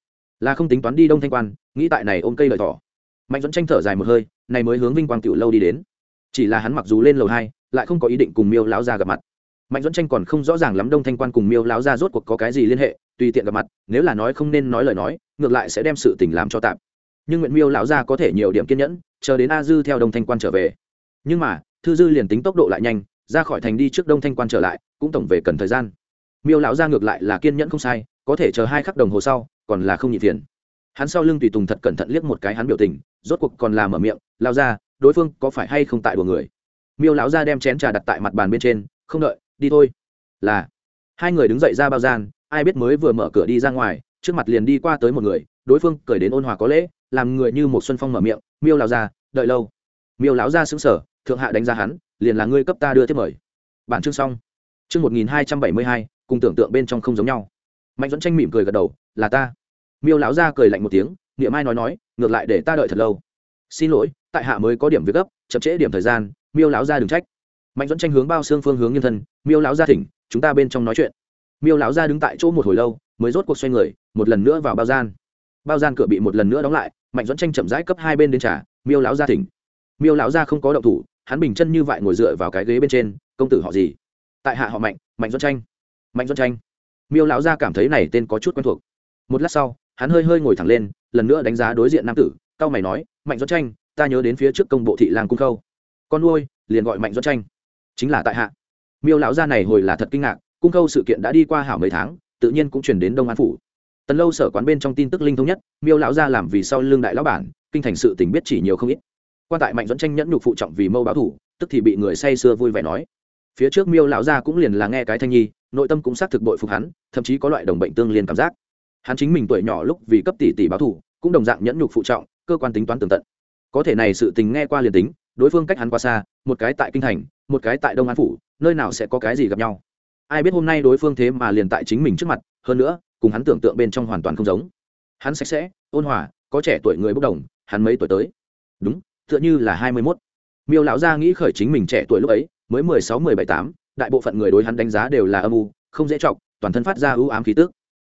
là không tính toán đi đông thanh quan, nghĩ tại này ôm cây lợi thỏ. Mạnh dẫn tranh thở dài một hơi, này mới hướng vinh quang cựu lâu đi đến. Chỉ là hắn mặc dù lên lầu hai, lại không có ý định cùng miêu lão gia gặp mặt. Mạnh dẫn tranh còn không rõ ràng lắm đông thanh quan cùng miêu lão gia rốt cuộc có cái gì liên hệ, tùy tiện gặp mặt, nếu là nói không nên nói lời nói, ngược lại sẽ đem sự tình làm cho tạm. Nhưng nguyện miêu lão gia có thể nhiều điểm kiên nhẫn, chờ đến a dư theo đông thanh quan trở về. Nhưng mà, thư dư liền tính tốc độ lại nhanh, ra khỏi thành đi trước đông thanh quan trở lại, cũng tổng về cần thời gian. Miêu lão gia ngược lại là kiên nhẫn không sai có thể chờ hai khắc đồng hồ sau, còn là không nhị phiền. Hắn sau lưng tùy tùng thật cẩn thận liếc một cái hắn biểu tình, rốt cuộc còn là mở miệng lao ra đối phương có phải hay không tại đùa người? Miêu lão ra đem chén trà đặt tại mặt bàn bên trên, không đợi, đi thôi. Là, hai người đứng dậy ra bao gian, ai biết mới vừa mở cửa đi ra ngoài, trước mặt liền đi qua tới một người, đối phương cởi đến ôn hòa có lễ, làm người như một xuân phong mở miệng, miêu lão ra đợi lâu. Miêu lão ra xứng sở thượng hạ đánh giá hắn, liền là ngươi cấp ta đưa tiếp mời. Bản chương xong. Chương một nghìn hai trăm bảy mươi hai, cùng tưởng tượng bên trong không giống nhau mạnh dẫn tranh mỉm cười gật đầu, là ta. Miêu lão ra cười lạnh một tiếng, niệm mai nói nói, ngược lại để ta đợi thật lâu. Xin lỗi, tại hạ mới có điểm việc gấp, chậm trễ điểm thời gian, miêu lão ra đừng trách. Mạnh dẫn tranh hướng bao xương phương hướng nhân thân, miêu lão ra thỉnh, chúng ta bên trong nói chuyện. Miêu lão ra đứng tại chỗ một hồi lâu, mới rốt cuộc xoay người, một lần nữa vào bao gian. Bao gian cửa bị một lần nữa đóng lại, mạnh dẫn tranh chậm rãi cấp hai bên đến trả miêu lão ra thỉnh. Miêu lão ra không có động thủ, hắn bình chân như vậy ngồi dựa vào cái ghế bên trên, công tử họ gì? Tại hạ họ mạnh mạnh dẫn tranh. Mạnh dẫn tranh miêu lão gia cảm thấy này tên có chút quen thuộc. Một lát sau, hắn hơi hơi ngồi thẳng lên, lần nữa đánh giá đối diện nam tử, cao mày nói, mạnh doãn tranh, ta nhớ đến phía trước công bộ thị làng cung khâu. Con nuôi, liền gọi mạnh doãn tranh. Chính là tại hạ. Miêu lão gia này hồi là thật kinh ngạc, cung khâu sự kiện đã đi qua hảo mấy tháng, tự nhiên cũng chuyển đến đông an phủ. Tần lâu sở quán bên trong tin tức linh thống nhất, miêu lão gia làm vì sau lương đại lão bản, kinh thành sự tình biết chỉ nhiều không ít. Quan tại mạnh dẫn tranh nhẫn nhục phụ trọng vì mâu báo thủ, tức thì bị người say sưa vui vẻ nói. Phía trước miêu lão gia cũng liền là nghe cái thanh nhi nội tâm cũng xác thực bội phục hắn, thậm chí có loại đồng bệnh tương liên cảm giác. Hắn chính mình tuổi nhỏ lúc vì cấp tỷ tỷ báo thủ cũng đồng dạng nhẫn nhục phụ trọng, cơ quan tính toán tường tận. Có thể này sự tình nghe qua liền tính, đối phương cách hắn qua xa, một cái tại kinh thành, một cái tại đông an phủ, nơi nào sẽ có cái gì gặp nhau. Ai biết hôm nay đối phương thế mà liền tại chính mình trước mặt, hơn nữa, cùng hắn tưởng tượng bên trong hoàn toàn không giống. Hắn sạch sẽ, ôn hòa, có trẻ tuổi người bốc đồng, hắn mấy tuổi tới. Đúng, tựa như là hai mươi mốt. Miêu lão gia nghĩ khởi chính mình trẻ tuổi lúc ấy, mới mười sáu, mười bảy, tám đại bộ phận người đối hắn đánh giá đều là âm u, không dễ chọc, toàn thân phát ra ưu ám khí tức.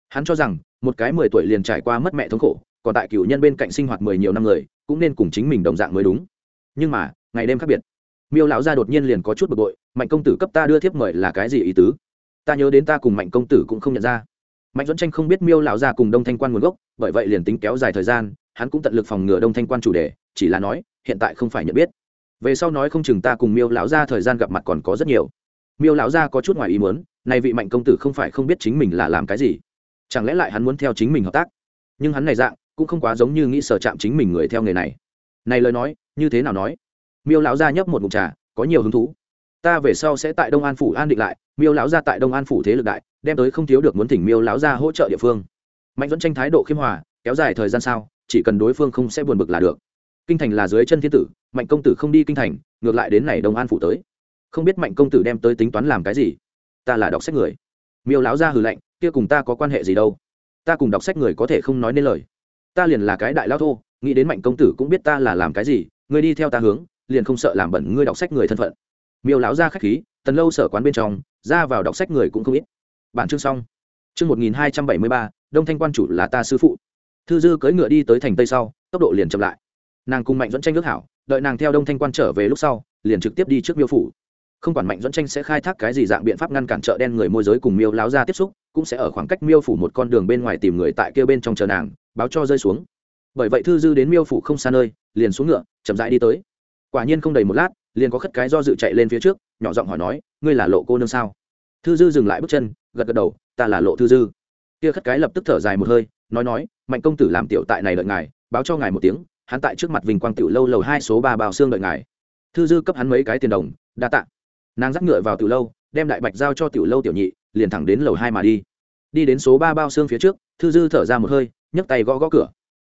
Hắn cho rằng, một cái mười tuổi liền trải qua mất mẹ thống khổ, còn tại cựu nhân bên cạnh sinh hoạt mười nhiều năm người, cũng nên cùng chính mình đồng dạng mới đúng. Nhưng mà, ngày đêm khác biệt. Miêu lão gia đột nhiên liền có chút bực bội, mạnh công tử cấp ta đưa thiếp mời là cái gì ý tứ? Ta nhớ đến ta cùng mạnh công tử cũng không nhận ra. Mạnh dẫn tranh không biết miêu lão gia cùng đông thanh quan nguồn gốc, bởi vậy liền tính kéo dài thời gian, hắn cũng tận lực phòng ngừa đông thanh quan chủ đề, chỉ là nói, hiện tại không phải nhận biết. Về sau nói không chừng ta cùng miêu lão gia thời gian gặp mặt còn có rất nhiều miêu lão gia có chút ngoài ý muốn, này vị mạnh công tử không phải không biết chính mình là làm cái gì. Chẳng lẽ lại hắn muốn theo chính mình hợp tác? Nhưng hắn này dạng, cũng không quá giống như nghĩ sở chạm chính mình người theo người này. Này lời nói, như thế nào nói? Miêu lão gia nhấp một ngụm trà, có nhiều hứng thú. Ta về sau sẽ tại đông an phủ an định lại, miêu lão gia tại đông an phủ thế lực đại, đem tới không thiếu được muốn thỉnh miêu lão gia hỗ trợ địa phương. Mạnh dẫn tranh thái độ khiêm hòa, kéo dài thời gian sao chỉ cần đối phương không sẽ buồn bực là được. Kinh thành là dưới chân thiên tử, mạnh công tử không đi kinh thành, ngược lại đến này đông an phủ tới không biết mạnh công tử đem tới tính toán làm cái gì. Ta là đọc sách người. Miêu lão gia hừ lạnh, kia cùng ta có quan hệ gì đâu? Ta cùng đọc sách người có thể không nói nên lời. Ta liền là cái đại lao thô, nghĩ đến mạnh công tử cũng biết ta là làm cái gì, ngươi đi theo ta hướng, liền không sợ làm bẩn ngươi đọc sách người thân phận. Miêu lão ra khách khí, tần lâu sở quán bên trong, ra vào đọc sách người cũng không ít. Bản chương xong. Chương một nghìn hai trăm bảy mươi ba, đông thanh quan chủ là ta sư phụ. Thư dư cưỡi ngựa đi tới thành tây sau, tốc độ liền chậm lại. Nàng cùng mạnh dẫn tranh nước hảo, đợi nàng theo đông thanh quan trở về lúc sau, liền trực tiếp đi trước miêu phủ không quản mạnh dẫn tranh sẽ khai thác cái gì dạng biện pháp ngăn cản chợ đen người môi giới cùng miêu láo ra tiếp xúc, cũng sẽ ở khoảng cách miêu phủ một con đường bên ngoài tìm người tại kia bên trong chờ nàng, báo cho rơi xuống. Bởi vậy thư dư đến miêu phủ không xa nơi, liền xuống ngựa, chậm rãi đi tới. Quả nhiên không đầy một lát, liền có khất cái do dự chạy lên phía trước, nhỏ giọng hỏi nói, ngươi là lộ cô nương sao? Thư dư dừng lại bước chân, gật gật đầu, ta là lộ thư dư. Kia khất cái lập tức thở dài một hơi, nói nói, mạnh công tử làm tiểu tại này đợi ngài, báo cho ngài một tiếng, hắn tại trước mặt vinh quang tiểu lâu lầu hai số ba bào xương đợi ngài. Thư dư cấp hắn mấy cái tiền đồng, đa tạ nàng dắt ngựa vào tiểu lâu, đem đại bạch giao cho tiểu lâu tiểu nhị, liền thẳng đến lầu hai mà đi. Đi đến số ba bao xương phía trước, thư dư thở ra một hơi, nhấc tay gõ gõ cửa.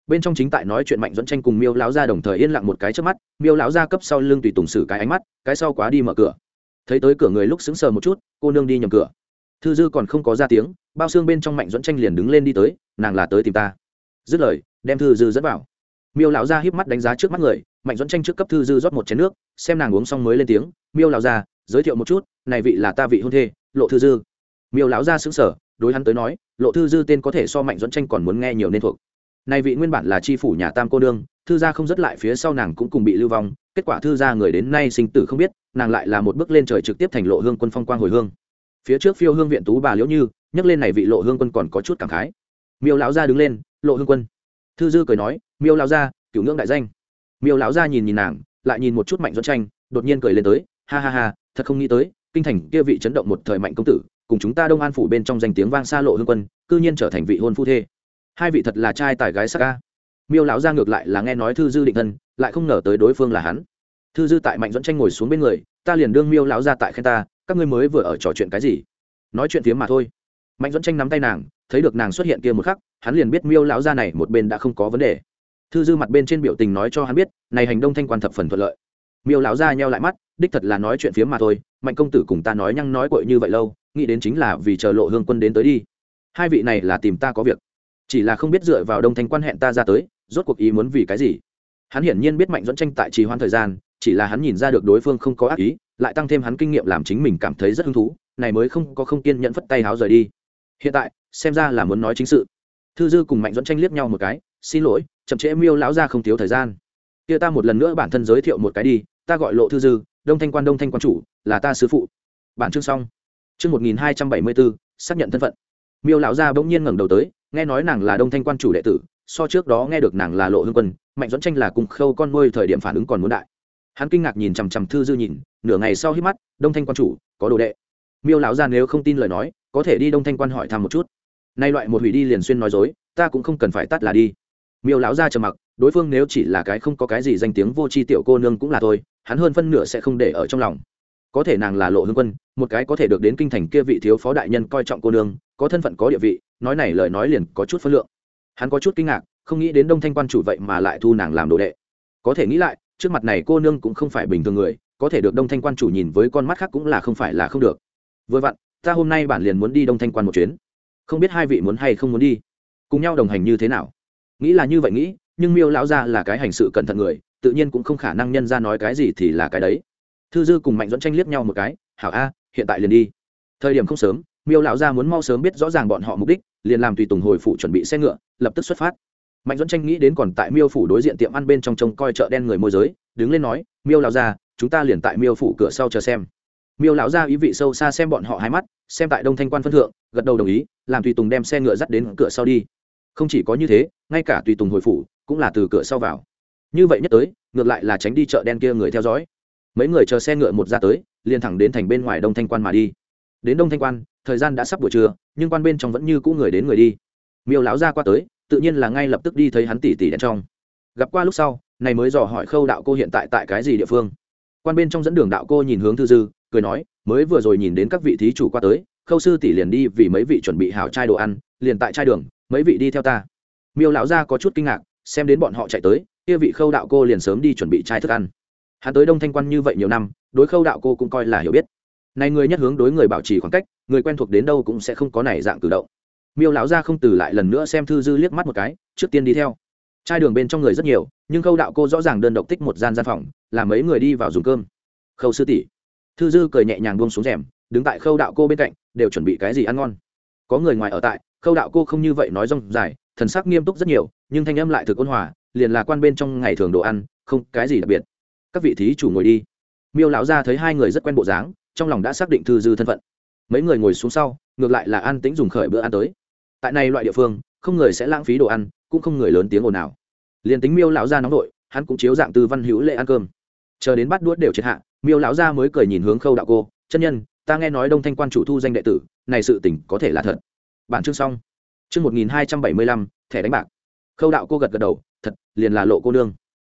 Bên trong chính tại nói chuyện mạnh dẫn tranh cùng miêu lão ra đồng thời yên lặng một cái trước mắt, miêu lão ra cấp sau lưng tùy tùng sử cái ánh mắt, cái sau quá đi mở cửa. Thấy tới cửa người lúc sững sờ một chút, cô nương đi nhầm cửa. Thư dư còn không có ra tiếng, bao xương bên trong mạnh dẫn tranh liền đứng lên đi tới, nàng là tới tìm ta. Dứt lời, đem thư dư dẫn vào. Miêu lão gia híp mắt đánh giá trước mắt người, mạnh dẫn tranh trước cấp thư dư rót một chén nước, xem nàng uống xong mới lên tiếng, miêu lão gia giới thiệu một chút, này vị là ta vị hôn thê, lộ thư dư. Miêu lão gia xứng sở đối hắn tới nói, lộ thư dư tên có thể so mạnh dẫn tranh còn muốn nghe nhiều nên thuộc. Này vị nguyên bản là tri phủ nhà tam cô nương, thư gia không dứt lại phía sau nàng cũng cùng bị lưu vong, kết quả thư gia người đến nay sinh tử không biết, nàng lại là một bước lên trời trực tiếp thành lộ hương quân phong quang hồi hương. Phía trước phiêu hương viện tú bà liễu như, nhắc lên này vị lộ hương quân còn có chút cảm khái. Miêu lão gia đứng lên, lộ hương quân. Thư dư cười nói, miêu lão gia, cửu ngưỡng đại danh. Miêu lão gia nhìn nhìn nàng, lại nhìn một chút mạnh dẫn tranh, đột nhiên cười lên tới, ha ha ha thật không nghĩ tới, kinh thành kia vị chấn động một thời mạnh công tử, cùng chúng ta đông an phủ bên trong danh tiếng vang xa lộ hương quân, cư nhiên trở thành vị hôn phu thê. Hai vị thật là trai tài gái sắc ca miêu lão gia ngược lại là nghe nói thư dư định thân, lại không ngờ tới đối phương là hắn. Thư dư tại mạnh dẫn tranh ngồi xuống bên người, ta liền đương miêu lão gia tại khen ta, các ngươi mới vừa ở trò chuyện cái gì? Nói chuyện phiếm mà thôi. Mạnh dẫn tranh nắm tay nàng, thấy được nàng xuất hiện kia một khắc, hắn liền biết miêu lão gia này một bên đã không có vấn đề. Thư dư mặt bên trên biểu tình nói cho hắn biết, này hành động thanh quan thập phần thuận lợi miêu lão gia nheo lại mắt, đích thật là nói chuyện phiếm mà thôi, mạnh công tử cùng ta nói nhăng nói cội như vậy lâu, nghĩ đến chính là vì chờ lộ hương quân đến tới đi. Hai vị này là tìm ta có việc. Chỉ là không biết dựa vào đông thanh quan hẹn ta ra tới, rốt cuộc ý muốn vì cái gì. Hắn hiển nhiên biết mạnh dẫn tranh tại trì hoãn thời gian, chỉ là hắn nhìn ra được đối phương không có ác ý, lại tăng thêm hắn kinh nghiệm làm chính mình cảm thấy rất hứng thú, này mới không có không kiên nhẫn phất tay háo rời đi. Hiện tại, xem ra là muốn nói chính sự. Thư dư cùng mạnh dẫn tranh liếc nhau một cái, xin lỗi, chậm trễ, miêu lão ra không thiếu thời gian. Kia ta một lần nữa bản thân giới thiệu một cái đi ta gọi lộ thư dư, đông thanh quan, đông thanh quan chủ, là ta sứ phụ. Bản chương xong. Chương một nghìn hai trăm bảy mươi bốn xác nhận thân phận. Miêu lão gia bỗng nhiên ngẩng đầu tới, nghe nói nàng là đông thanh quan chủ đệ tử, so trước đó nghe được nàng là lộ hương quân, mạnh dẫn tranh là cùng khâu con nuôi thời điểm phản ứng còn muốn đại. Hắn kinh ngạc nhìn chằm chằm thư dư nhìn, nửa ngày sau hít mắt, đông thanh quan chủ, có đồ đệ. Miêu lão gia nếu không tin lời nói, có thể đi đông thanh quan hỏi thăm một chút. Nay loại một hủy đi liền xuyên nói dối, ta cũng không cần phải tắt là đi. Miêu lão gia trầm mặc đối phương nếu chỉ là cái không có cái gì danh tiếng vô tri tiểu cô nương cũng là thôi, hắn hơn phân nửa sẽ không để ở trong lòng. Có thể nàng là lộ hương quân, một cái có thể được đến kinh thành kia vị thiếu phó đại nhân coi trọng cô nương, có thân phận có địa vị, nói này lời nói liền có chút phân lượng. Hắn có chút kinh ngạc, không nghĩ đến đông thanh quan chủ vậy mà lại thu nàng làm đồ đệ. Có thể nghĩ lại, trước mặt này cô nương cũng không phải bình thường người, có thể được đông thanh quan chủ nhìn với con mắt khác cũng là không phải là không được. Vừa vặn, ta hôm nay bản liền muốn đi đông thanh quan một chuyến. Không biết hai vị muốn hay không muốn đi? Cùng nhau đồng hành như thế nào? Nghĩ là như vậy nghĩ nhưng miêu lão gia là cái hành sự cẩn thận người, tự nhiên cũng không khả năng nhân ra nói cái gì thì là cái đấy. Thư dư cùng mạnh dẫn tranh liếc nhau một cái, hảo a, hiện tại liền đi. Thời điểm không sớm, miêu lão gia muốn mau sớm biết rõ ràng bọn họ mục đích, liền làm tùy tùng hồi phủ chuẩn bị xe ngựa, lập tức xuất phát. Mạnh dẫn tranh nghĩ đến còn tại miêu phủ đối diện tiệm ăn bên trong trông coi chợ đen người môi giới, đứng lên nói, miêu lão gia, chúng ta liền tại miêu phủ cửa sau chờ xem. Miêu lão gia ý vị sâu xa xem bọn họ hai mắt, xem tại đông thanh quan phân thượng, gật đầu đồng ý, làm tùy tùng đem xe ngựa dắt đến cửa sau đi. Không chỉ có như thế, ngay cả tùy tùng hồi phủ cũng là từ cửa sau vào. Như vậy nhất tới, ngược lại là tránh đi chợ đen kia người theo dõi. Mấy người chờ xe ngựa một ra tới, liền thẳng đến thành bên ngoài đông thanh quan mà đi. Đến đông thanh quan, thời gian đã sắp buổi trưa, nhưng quan bên trong vẫn như cũ người đến người đi. Miêu lão ra qua tới, tự nhiên là ngay lập tức đi thấy hắn tỉ tỉ đen trong. Gặp qua lúc sau, này mới dò hỏi khâu đạo cô hiện tại tại cái gì địa phương. Quan bên trong dẫn đường đạo cô nhìn hướng thư dư, cười nói, mới vừa rồi nhìn đến các vị thí chủ qua tới, khâu sư tỷ liền đi vì mấy vị chuẩn bị hảo chai đồ ăn, liền tại chai đường, mấy vị đi theo ta. Miêu lão gia có chút kinh ngạc xem đến bọn họ chạy tới, kia vị khâu đạo cô liền sớm đi chuẩn bị chai thức ăn. Hắn tới đông thanh quan như vậy nhiều năm, đối khâu đạo cô cũng coi là hiểu biết. Này người nhất hướng đối người bảo trì khoảng cách, người quen thuộc đến đâu cũng sẽ không có này dạng cử động. Miêu lão gia không từ lại lần nữa xem thư dư liếc mắt một cái, trước tiên đi theo. Trai đường bên trong người rất nhiều, nhưng khâu đạo cô rõ ràng đơn độc tích một gian gian phòng làm mấy người đi vào dùng cơm. Khâu sư tỷ. Thư dư cười nhẹ nhàng buông xuống rèm, đứng tại khâu đạo cô bên cạnh, đều chuẩn bị cái gì ăn ngon. Có người ngoài ở tại, khâu đạo cô không như vậy nói rong dài thần sắc nghiêm túc rất nhiều, nhưng thanh âm lại thực ôn hòa, liền là quan bên trong ngày thường đồ ăn, không cái gì đặc biệt. Các vị thí chủ ngồi đi. Miêu lão gia thấy hai người rất quen bộ dáng, trong lòng đã xác định thư dư thân phận. Mấy người ngồi xuống sau, ngược lại là an tĩnh dùng khởi bữa ăn tới. Tại này loại địa phương, không người sẽ lãng phí đồ ăn, cũng không người lớn tiếng ồn nào liền tính miêu lão gia nóng đội hắn cũng chiếu dạng tư văn hữu lệ ăn cơm. Chờ đến bắt đuốt đều triệt hạ, miêu lão gia mới cười nhìn hướng khâu đạo cô, chân nhân, ta nghe nói đông thanh quan chủ thu danh đệ tử, này sự tình có thể là thật. Bản chương xong chương một nghìn hai trăm bảy mươi lăm, thẻ đánh bạc. Khâu đạo cô gật gật đầu, thật, liền là lộ cô nương.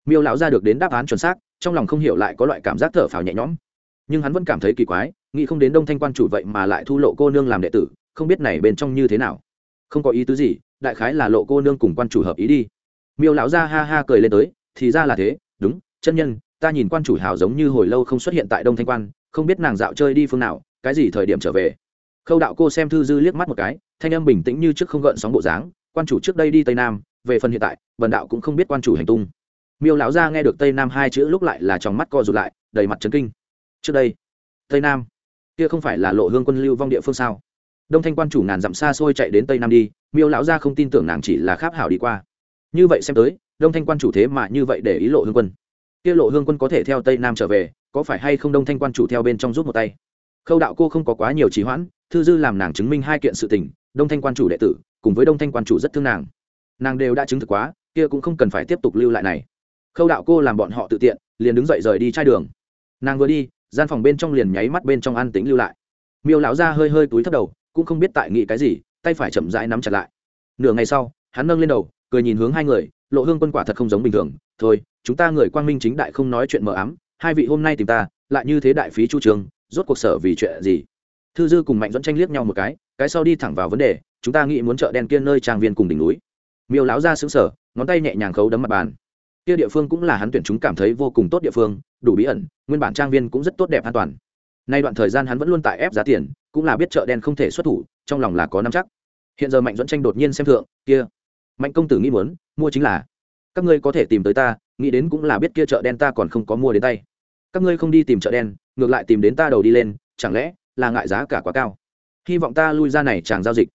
Miêu lão gia được đến đáp án chuẩn xác, trong lòng không hiểu lại có loại cảm giác thở phào nhẹ nhõm. Nhưng hắn vẫn cảm thấy kỳ quái, nghĩ không đến đông thanh quan chủ vậy mà lại thu lộ cô nương làm đệ tử, không biết này bên trong như thế nào. Không có ý tứ gì, đại khái là lộ cô nương cùng quan chủ hợp ý đi. Miêu lão gia ha ha cười lên tới, thì ra là thế, đúng, chân nhân, ta nhìn quan chủ hào giống như hồi lâu không xuất hiện tại đông thanh quan, không biết nàng dạo chơi đi phương nào, cái gì thời điểm trở về? Khâu đạo cô xem thư dư liếc mắt một cái thanh âm bình tĩnh như trước không gợn sóng bộ dáng, quan chủ trước đây đi tây nam, về phần hiện tại vần đạo cũng không biết quan chủ hành tung. Miêu lão gia nghe được tây nam hai chữ lúc lại là trong mắt co rụt lại, đầy mặt trấn kinh. Trước đây, tây nam, kia không phải là lộ hương quân lưu vong địa phương sao? Đông thanh quan chủ ngàn dặm xa xôi chạy đến tây nam đi, miêu lão gia không tin tưởng nàng chỉ là kháp hảo đi qua. Như vậy xem tới, đông thanh quan chủ thế mà như vậy để ý lộ hương quân. Kia lộ hương quân có thể theo tây nam trở về, có phải hay không đông thanh quan chủ theo bên trong rút một tay? Khâu đạo cô không có quá nhiều trì hoãn, thư dư làm nàng chứng minh hai kiện sự tình đông thanh quan chủ đệ tử, cùng với đông thanh quan chủ rất thương nàng. Nàng đều đã chứng thực quá, kia cũng không cần phải tiếp tục lưu lại này. Khâu đạo cô làm bọn họ tự tiện, liền đứng dậy rời đi chai đường. Nàng vừa đi, gian phòng bên trong liền nháy mắt bên trong an tính lưu lại. Miêu lão ra hơi hơi túi thấp đầu, cũng không biết tại nghị cái gì, tay phải chậm rãi nắm chặt lại. Nửa ngày sau, hắn nâng lên đầu, cười nhìn hướng hai người, lộ hương quân quả thật không giống bình thường. Thôi, chúng ta người quang minh chính đại không nói chuyện mờ ám, hai vị hôm nay tìm ta, lại như thế đại phí chu trường, rốt cuộc sở vì chuyện gì? Thư dư cùng mạnh dẫn tranh liếc nhau một cái cái sau đi thẳng vào vấn đề, chúng ta nghĩ muốn chợ đen kia nơi trang viên cùng đỉnh núi. Miêu lão ra xứng sở ngón tay nhẹ nhàng khấu đấm mặt bàn. Kia địa phương cũng là hắn tuyển chúng cảm thấy vô cùng tốt địa phương, đủ bí ẩn, nguyên bản trang viên cũng rất tốt đẹp an toàn. Nay đoạn thời gian hắn vẫn luôn tại ép giá tiền, cũng là biết chợ đen không thể xuất thủ, trong lòng là có năm chắc. Hiện giờ mạnh dẫn tranh đột nhiên xem thượng, kia. Mạnh công tử nghĩ muốn, mua chính là, các ngươi có thể tìm tới ta, nghĩ đến cũng là biết kia chợ đen ta còn không có mua đến tay. Các ngươi không đi tìm chợ đen, ngược lại tìm đến ta đầu đi lên, chẳng lẽ là ngại giá cả quá cao. Hy vọng ta lui ra này chàng giao dịch.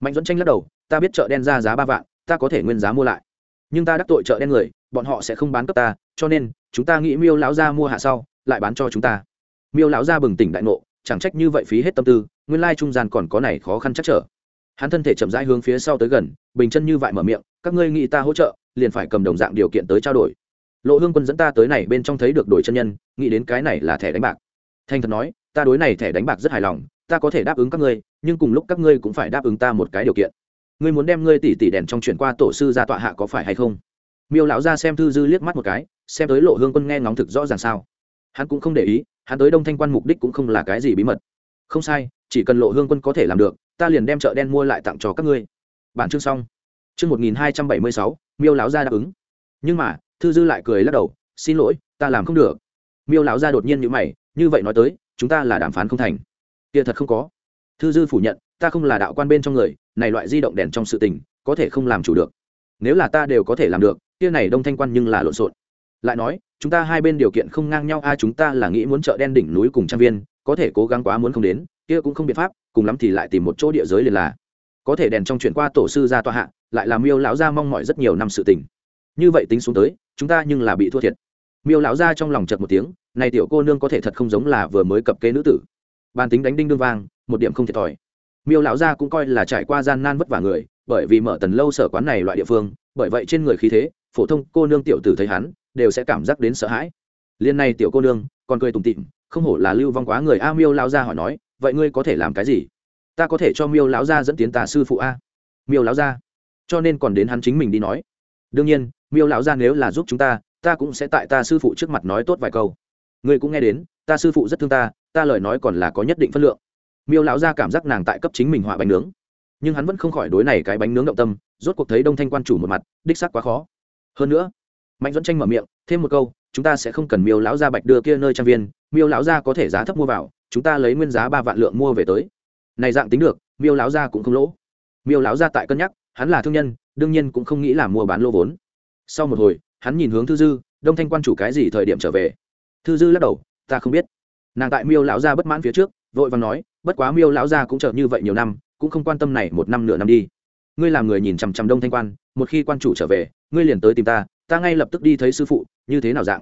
Mạnh dẫn tranh lắc đầu, ta biết chợ đen ra giá ba vạn, ta có thể nguyên giá mua lại. Nhưng ta đắc tội chợ đen người, bọn họ sẽ không bán cấp ta, cho nên, chúng ta nghĩ miêu lão gia mua hạ sau, lại bán cho chúng ta. Miêu lão gia bừng tỉnh đại ngộ, chẳng trách như vậy phí hết tâm tư, nguyên lai trung gian còn có này khó khăn chắc trở. Hắn thân thể chậm rãi hướng phía sau tới gần, bình chân như vậy mở miệng, các ngươi nghĩ ta hỗ trợ, liền phải cầm đồng dạng điều kiện tới trao đổi. Lộ hương quân dẫn ta tới này bên trong thấy được đổi chân nhân, nghĩ đến cái này là thẻ đánh bạc. Thanh thật nói ta đối này thẻ đánh bạc rất hài lòng, ta có thể đáp ứng các ngươi, nhưng cùng lúc các ngươi cũng phải đáp ứng ta một cái điều kiện. Ngươi muốn đem ngươi tỷ tỷ đèn trong chuyển qua tổ sư ra tọa hạ có phải hay không? Miêu lão ra xem thư dư liếc mắt một cái, xem tới lộ hương quân nghe ngóng thực rõ ràng sao. Hắn cũng không để ý, hắn tới đông thanh quan mục đích cũng không là cái gì bí mật. Không sai, chỉ cần lộ hương quân có thể làm được, ta liền đem chợ đen mua lại tặng cho các ngươi. Bản chương xong. Chương một nghìn hai trăm bảy mươi sáu, miêu lão ra đáp ứng. Nhưng mà, thư dư lại cười lắc đầu, xin lỗi, ta làm không được. Miêu lão ra đột nhiên nhữ mày, như vậy nói tới chúng ta là đàm phán không thành. Kia thật không có. Thư dư phủ nhận, ta không là đạo quan bên trong người, này loại di động đèn trong sự tình, có thể không làm chủ được. Nếu là ta đều có thể làm được, kia này đông thanh quan nhưng là lộn xộn. Lại nói, chúng ta hai bên điều kiện không ngang nhau, a, chúng ta là nghĩ muốn chợ đen đỉnh núi cùng trang viên, có thể cố gắng quá muốn không đến, kia cũng không biện pháp, cùng lắm thì lại tìm một chỗ địa giới liền là. Có thể đèn trong chuyển qua tổ sư ra tọa hạ, lại làm miêu lão gia mong mỏi rất nhiều năm sự tình. Như vậy tính xuống tới, chúng ta nhưng là bị thua thiệt miêu lão gia trong lòng chật một tiếng, này tiểu cô nương có thể thật không giống là vừa mới cập kế nữ tử. Bàn tính đánh đinh đương vang, một điểm không thiệt thòi. Miêu lão gia cũng coi là trải qua gian nan vất vả người, bởi vì mở tần lâu sở quán này loại địa phương, bởi vậy trên người khí thế, phổ thông cô nương tiểu tử thấy hắn, đều sẽ cảm giác đến sợ hãi. Liên này tiểu cô nương, còn cười tủm tịm không hổ là lưu vong quá người a, miêu lão gia hỏi nói, vậy ngươi có thể làm cái gì? Ta có thể cho miêu lão gia dẫn tiến ta sư phụ a. Miêu lão gia. Cho nên còn đến hắn chính mình đi nói. Đương nhiên, miêu lão gia nếu là giúp chúng ta ta cũng sẽ tại ta sư phụ trước mặt nói tốt vài câu. Ngươi cũng nghe đến, ta sư phụ rất thương ta ta lời nói còn là có nhất định phân lượng. Miêu lão gia cảm giác nàng tại cấp chính mình họa bánh nướng. Nhưng hắn vẫn không khỏi đối này cái bánh nướng động tâm, rốt cuộc thấy đông thanh quan chủ một mặt, đích xác quá khó. Hơn nữa, mạnh dẫn tranh mở miệng, thêm một câu, chúng ta sẽ không cần miêu lão gia bạch đưa kia nơi trang viên, miêu lão gia có thể giá thấp mua vào, chúng ta lấy nguyên giá ba vạn lượng mua về tới. Này dạng tính được, miêu lão gia cũng không lỗ. Miêu lão gia tại cân nhắc, hắn là thương nhân, đương nhiên cũng không nghĩ là mua bán lô vốn. Sau một hồi hắn nhìn hướng thư dư, đông thanh quan chủ cái gì thời điểm trở về? Thư dư lắc đầu, ta không biết. Nàng tại miêu lão gia bất mãn phía trước, vội vàng nói, bất quá miêu lão gia cũng chờ như vậy nhiều năm, cũng không quan tâm này một năm nửa năm đi. Ngươi làm người nhìn chằm chằm đông thanh quan, một khi quan chủ trở về, ngươi liền tới tìm ta ta ngay lập tức đi thấy sư phụ, như thế nào dạng?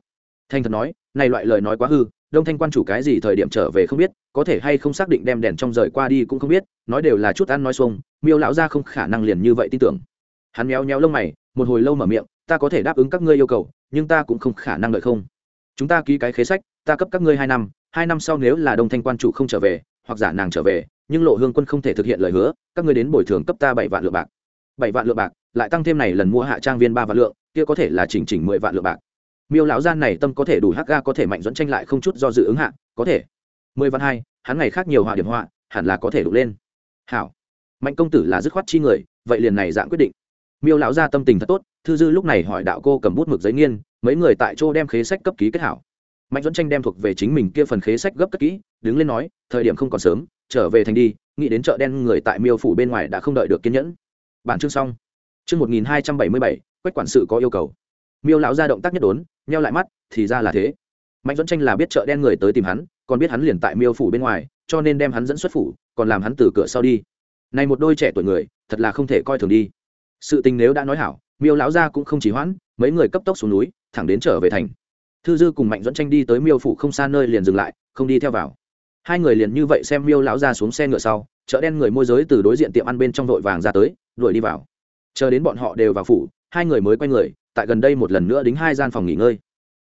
Thanh thật nói, này loại lời nói quá hư, đông thanh quan chủ cái gì thời điểm trở về không biết, có thể hay không xác định đem đèn trong rời qua đi cũng không biết, nói đều là chút ăn nói xuông, miêu lão gia không khả năng liền như vậy tin tưởng. Hắn méo méo lông mày, một hồi lâu mở miệng ta có thể đáp ứng các ngươi yêu cầu, nhưng ta cũng không khả năng đợi không. Chúng ta ký cái khế sách, ta cấp các ngươi hai năm hai năm sau nếu là đông thanh quan chủ không trở về, hoặc giả nàng trở về, nhưng lộ hương quân không thể thực hiện lời hứa, các ngươi đến bồi thường cấp ta bảy vạn lượng bạc. Bảy vạn lượng bạc, lại tăng thêm này lần mua hạ trang viên ba vạn lượng, kia có thể là chỉnh chỉnh mười vạn lượng bạc. Miêu lão gian này tâm có thể đủ hắc ga có thể mạnh dẫn tranh lại không chút do dự ứng hạ, có thể. Mười vạn hai, hắn ngày khác nhiều họa điểm họa, hẳn là có thể đủ lên. Hảo. Mạnh công tử là dứt khoát chi người, vậy liền này dạng quyết định. Miêu lão gia tâm tình thật tốt thư dư lúc này hỏi đạo cô cầm bút mực giấy nghiên mấy người tại chỗ đem khế sách cấp ký kết hảo mạnh dẫn tranh đem thuộc về chính mình kia phần khế sách gấp cất kỹ đứng lên nói thời điểm không còn sớm trở về thành đi nghĩ đến chợ đen người tại miêu phủ bên ngoài đã không đợi được kiên nhẫn bản chương xong Trương một nghìn hai trăm bảy mươi bảy, quách quản sự có yêu cầu. Miêu lão ra động tác nhất đốn, nheo lại mắt, thì ra là thế. Mạnh dẫn Tranh là biết chợ đen người tới tìm hắn, còn biết hắn liền tại Miêu phủ bên ngoài, cho nên đem hắn dẫn xuất phủ, còn làm hắn từ cửa sau đi. Này một đôi trẻ tuổi người, thật là không thể coi thường đi. Sự tình nếu đã nói hảo, Miêu lão gia cũng không chỉ hoãn, mấy người cấp tốc xuống núi, thẳng đến trở về thành. Thư dư cùng Mạnh dẫn Tranh đi tới Miêu phủ không xa nơi liền dừng lại, không đi theo vào. Hai người liền như vậy xem Miêu lão gia xuống xe ngựa sau, chợ đen người môi giới từ đối diện tiệm ăn bên trong vội vàng ra tới, đuổi đi vào chờ đến bọn họ đều vào phủ hai người mới quay người tại gần đây một lần nữa đính hai gian phòng nghỉ ngơi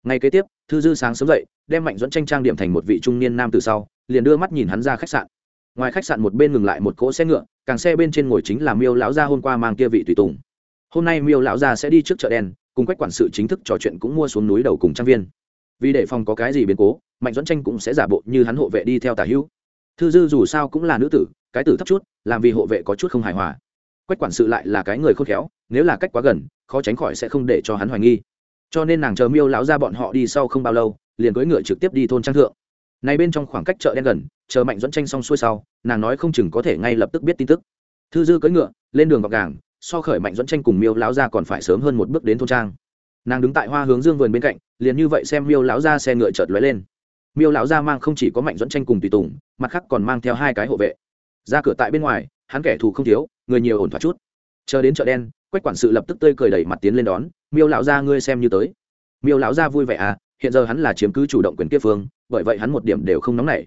ngay kế tiếp thư dư sáng sớm dậy đem mạnh dẫn tranh trang điểm thành một vị trung niên nam từ sau liền đưa mắt nhìn hắn ra khách sạn ngoài khách sạn một bên ngừng lại một cỗ xe ngựa càng xe bên trên ngồi chính là miêu lão gia hôm qua mang kia vị tùy tùng hôm nay miêu lão gia sẽ đi trước chợ đen, cùng quách quản sự chính thức trò chuyện cũng mua xuống núi đầu cùng trang viên. Vì để phòng có cái gì biến cố, mạnh dẫn tranh cũng sẽ giả bộ như hắn hộ vệ đi theo tả hữu. Thư dư dù sao cũng là nữ tử, cái tử thấp chút, làm vì hộ vệ có chút không hài hòa. Quách quản sự lại là cái người khôn khéo, nếu là cách quá gần, khó tránh khỏi sẽ không để cho hắn hoài nghi. Cho nên nàng chờ miêu lão ra bọn họ đi sau không bao lâu, liền cưỡi ngựa trực tiếp đi thôn trang thượng. Này bên trong khoảng cách chợ đen gần, chờ mạnh dẫn tranh xong xuôi sau, nàng nói không chừng có thể ngay lập tức biết tin tức. Thư dư cưỡi ngựa, lên đường gọc gàng so khởi mạnh dẫn tranh cùng miêu lão ra còn phải sớm hơn một bước đến thôn trang. Nàng đứng tại hoa hướng dương vườn bên cạnh, liền như vậy xem miêu lão ra xe ngựa chợt lóe lên. Miêu lão ra mang không chỉ có mạnh dẫn tranh cùng tùy tùng, mặt khác còn mang theo hai cái hộ vệ. Ra cửa tại bên ngoài, hắn kẻ thù không thiếu, người nhiều ổn thoát chút. Chờ đến chợ đen, quách quản sự lập tức tươi cười đẩy mặt tiến lên đón, miêu lão gia ngươi xem như tới. Miêu lão gia vui vẻ à hiện giờ hắn là chiếm cứ chủ động quyền kia phương, bởi vậy hắn một điểm đều không nóng nảy.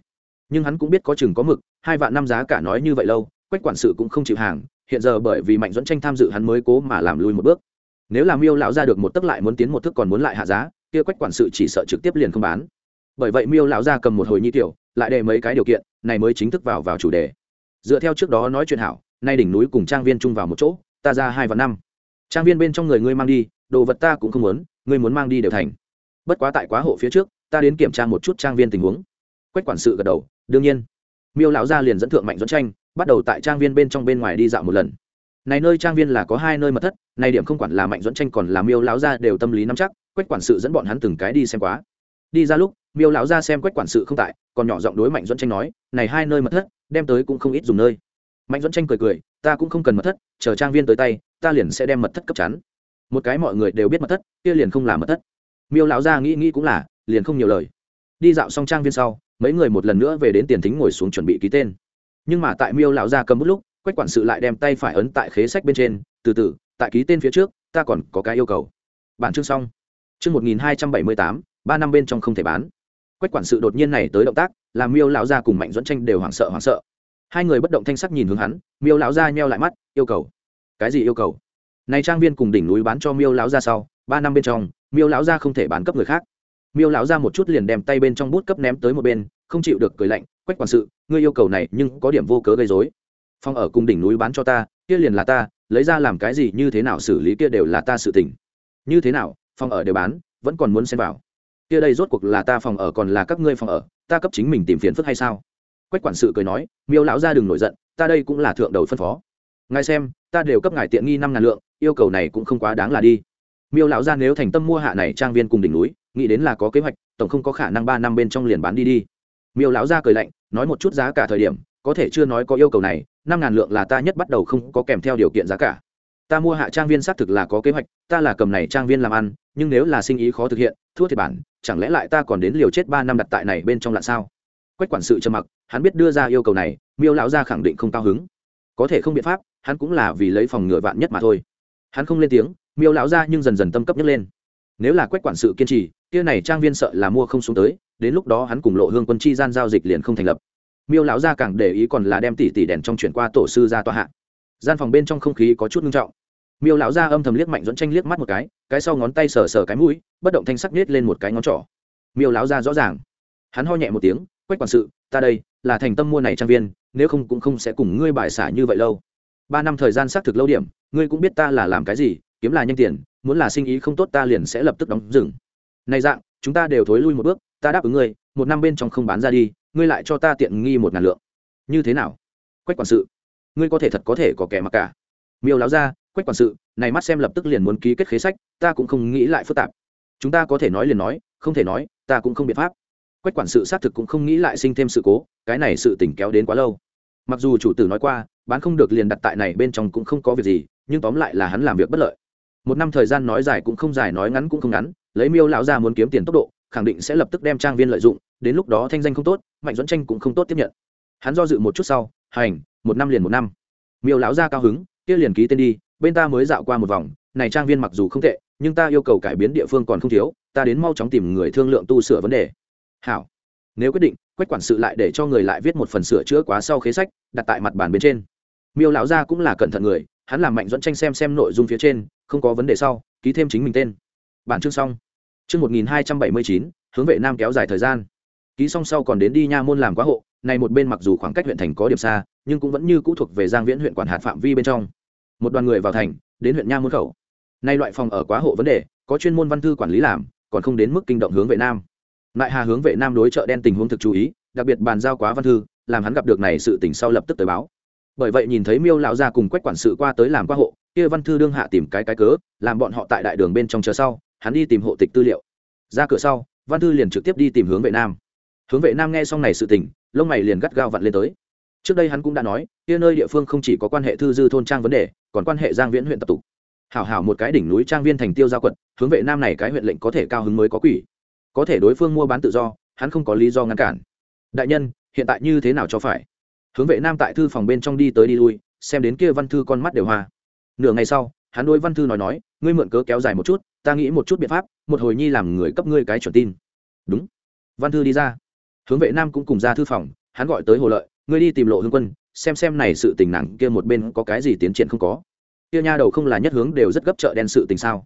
Nhưng hắn cũng biết có chừng có mực, hai vạn năm giá cả nói như vậy lâu, quách quản sự cũng không chịu hàng hiện giờ bởi vì mạnh dẫn tranh tham dự hắn mới cố mà làm lui một bước. Nếu làm miêu lão gia được một tức lại muốn tiến một thức còn muốn lại hạ giá, kia quách quản sự chỉ sợ trực tiếp liền không bán. Bởi vậy miêu lão gia cầm một hồi nhi tiểu, lại đề mấy cái điều kiện, này mới chính thức vào vào chủ đề. Dựa theo trước đó nói chuyện hảo, nay đỉnh núi cùng trang viên chung vào một chỗ, ta ra hai và năm. Trang viên bên trong người ngươi mang đi, đồ vật ta cũng không muốn, ngươi muốn mang đi đều thành. Bất quá tại quá hộ phía trước, ta đến kiểm tra một chút trang viên tình huống. Quách quản sự gật đầu, đương nhiên. Miêu lão gia liền dẫn thượng mạnh dẫn tranh bắt đầu tại trang viên bên trong bên ngoài đi dạo một lần. Này nơi trang viên là có hai nơi mật thất, này điểm không quản là mạnh dẫn tranh còn là miêu lão gia đều tâm lý nắm chắc, quách quản sự dẫn bọn hắn từng cái đi xem quá. Đi ra lúc, miêu lão gia xem quách quản sự không tại, còn nhỏ giọng đối mạnh dẫn tranh nói, này hai nơi mật thất, đem tới cũng không ít dùng nơi. Mạnh dẫn tranh cười cười, ta cũng không cần mật thất, chờ trang viên tới tay, ta liền sẽ đem mật thất cấp chắn. Một cái mọi người đều biết mật thất, kia liền không làm mật thất. Miêu lão gia nghĩ nghĩ cũng là, liền không nhiều lời. Đi dạo xong trang viên sau, mấy người một lần nữa về đến tiền thính ngồi xuống chuẩn bị ký tên nhưng mà tại miêu lão gia cầm bút lúc, quách quản sự lại đem tay phải ấn tại khế sách bên trên, từ từ, tại ký tên phía trước, ta còn có cái yêu cầu. Bản chương xong. Chương một nghìn hai trăm bảy mươi tám, ba năm bên trong không thể bán. Quách quản sự đột nhiên này tới động tác, làm miêu lão gia cùng mạnh dẫn tranh đều hoảng sợ hoảng sợ. Hai người bất động thanh sắc nhìn hướng hắn, miêu lão gia nheo lại mắt, yêu cầu. Cái gì yêu cầu? Này trang viên cùng đỉnh núi bán cho miêu lão gia sau, ba năm bên trong, miêu lão gia không thể bán cấp người khác. Miêu lão gia một chút liền đem tay bên trong bút cấp ném tới một bên, không chịu được cười lạnh quách quản sự, ngươi yêu cầu này nhưng có điểm vô cớ gây rối. Phong ở cung đỉnh núi bán cho ta, kia liền là ta, lấy ra làm cái gì, như thế nào xử lý kia đều là ta sự tình. Như thế nào, phong ở đều bán, vẫn còn muốn xem vào. Kia đây rốt cuộc là ta phòng ở còn là các ngươi phòng ở, ta cấp chính mình tìm phiền phức hay sao? Quách quản sự cười nói, miêu lão ra đừng nổi giận, ta đây cũng là thượng đầu phân phó. Ngài xem, ta đều cấp ngài tiện nghi năm ngàn lượng, yêu cầu này cũng không quá đáng là đi. Miêu lão ra nếu thành tâm mua hạ này trang viên cùng đỉnh núi, nghĩ đến là có kế hoạch, tổng không có khả năng ba năm bên trong liền bán đi đi miêu lão ra cười lạnh, nói một chút giá cả thời điểm, có thể chưa nói có yêu cầu này, năm ngàn lượng là ta nhất bắt đầu không có kèm theo điều kiện giá cả. Ta mua hạ trang viên xác thực là có kế hoạch, ta là cầm này trang viên làm ăn, nhưng nếu là sinh ý khó thực hiện, thua thiệt bản, chẳng lẽ lại ta còn đến liều chết ba năm đặt tại này bên trong lặn sao? Quách quản sự trầm mặc, hắn biết đưa ra yêu cầu này, miêu lão gia khẳng định không cao hứng. Có thể không biện pháp, hắn cũng là vì lấy phòng ngựa vạn nhất mà thôi. Hắn không lên tiếng, miêu lão gia nhưng dần dần tâm cấp nhất lên. Nếu là quách quản sự kiên trì, kia này trang viên sợ là mua không xuống tới đến lúc đó hắn cùng lộ hương quân chi gian giao dịch liền không thành lập. Miêu lão gia càng để ý còn là đem tỷ tỷ đèn trong chuyển qua tổ sư ra tòa hạ. Gian phòng bên trong không khí có chút nghiêm trọng. Miêu lão gia âm thầm liếc mạnh dẫn tranh liếc mắt một cái cái sau ngón tay sờ sờ cái mũi, bất động thanh sắc nết lên một cái ngón trỏ. Miêu lão gia rõ ràng. Hắn ho nhẹ một tiếng, quách quản sự, ta đây là thành tâm mua này trang viên, nếu không cũng không sẽ cùng ngươi bài xả như vậy lâu. Ba năm thời gian xác thực lâu điểm, ngươi cũng biết ta là làm cái gì, kiếm là nhanh tiền, muốn là sinh ý không tốt ta liền sẽ lập tức đóng dừng. Này dạng, chúng ta đều thối lui một bước ta đáp ứng ngươi, một năm bên trong không bán ra đi, ngươi lại cho ta tiện nghi một ngàn lượng. Như thế nào? Quách quản sự, ngươi có thể thật có thể có kẻ mặc cả. Miêu láo ra quách quản sự, này mắt xem lập tức liền muốn ký kết khế sách, ta cũng không nghĩ lại phức tạp. Chúng ta có thể nói liền nói, không thể nói, ta cũng không biện pháp. Quách quản sự xác thực cũng không nghĩ lại sinh thêm sự cố, cái này sự tỉnh kéo đến quá lâu. Mặc dù chủ tử nói qua, bán không được liền đặt tại này bên trong cũng không có việc gì, nhưng tóm lại là hắn làm việc bất lợi. Một năm thời gian nói dài cũng không dài, nói ngắn cũng không ngắn, lấy miêu lão gia muốn kiếm tiền tốc độ khẳng định sẽ lập tức đem trang viên lợi dụng, đến lúc đó thanh danh không tốt, mạnh dẫn tranh cũng không tốt tiếp nhận. Hắn do dự một chút sau, hành, một năm liền một năm. Miêu lão gia cao hứng, kia liền ký tên đi, bên ta mới dạo qua một vòng, này trang viên mặc dù không tệ, nhưng ta yêu cầu cải biến địa phương còn không thiếu, ta đến mau chóng tìm người thương lượng tu sửa vấn đề. Hảo. Nếu quyết định, quách quản sự lại để cho người lại viết một phần sửa chữa quá sau khế sách, đặt tại mặt bàn bên trên. Miêu lão gia cũng là cẩn thận người, hắn làm mạnh dẫn tranh xem xem nội dung phía trên, không có vấn đề sau, ký thêm chính mình tên. Bản chương xong chương một nghìn hai trăm bảy mươi chín, hướng vệ nam kéo dài thời gian. Ký xong sau còn đến đi nha môn làm quá hộ, này một bên mặc dù khoảng cách huyện thành có điểm xa, nhưng cũng vẫn như cũ thuộc về giang viễn huyện quản hạt phạm vi bên trong. Một đoàn người vào thành, đến huyện nha môn khẩu. Nay loại phòng ở quá hộ vấn đề, có chuyên môn văn thư quản lý làm, còn không đến mức kinh động hướng vệ nam. Lại hà hướng vệ nam đối chợ đen tình huống thực chú ý, đặc biệt bàn giao quá văn thư, làm hắn gặp được này sự tình sau lập tức tới báo. Bởi vậy nhìn thấy miêu lão gia cùng quách quản sự qua tới làm qua hộ, kia văn thư đương hạ tìm cái cái cớ, làm bọn họ tại đại đường bên trong chờ sau hắn đi tìm hộ tịch tư liệu. Ra cửa sau, văn thư liền trực tiếp đi tìm hướng vệ nam. Hướng vệ nam nghe xong này sự tình, lông mày liền gắt gao vặn lên tới. Trước đây hắn cũng đã nói, kia nơi địa phương không chỉ có quan hệ thư dư thôn trang vấn đề, còn quan hệ giang viễn huyện tập tục. Hảo hảo một cái đỉnh núi trang viên thành tiêu giao quận, hướng vệ nam này cái huyện lệnh có thể cao hứng mới có quỷ. Có thể đối phương mua bán tự do, hắn không có lý do ngăn cản. Đại nhân, hiện tại như thế nào cho phải? Hướng vệ nam tại thư phòng bên trong đi tới đi lui, xem đến kia văn thư con mắt đều hoa. Nửa ngày sau, hắn đối văn thư nói nói, ngươi mượn cớ kéo dài một chút ta nghĩ một chút biện pháp, một hồi nhi làm người cấp ngươi cái chuẩn tin. Đúng. Văn thư đi ra. Hướng vệ nam cũng cùng ra thư phòng, hắn gọi tới hồ lợi, ngươi đi tìm lộ hương quân, xem xem này sự tình nặng kia một bên có cái gì tiến triển không có. Kia nha đầu không là nhất hướng đều rất gấp trợ đen sự tình sao.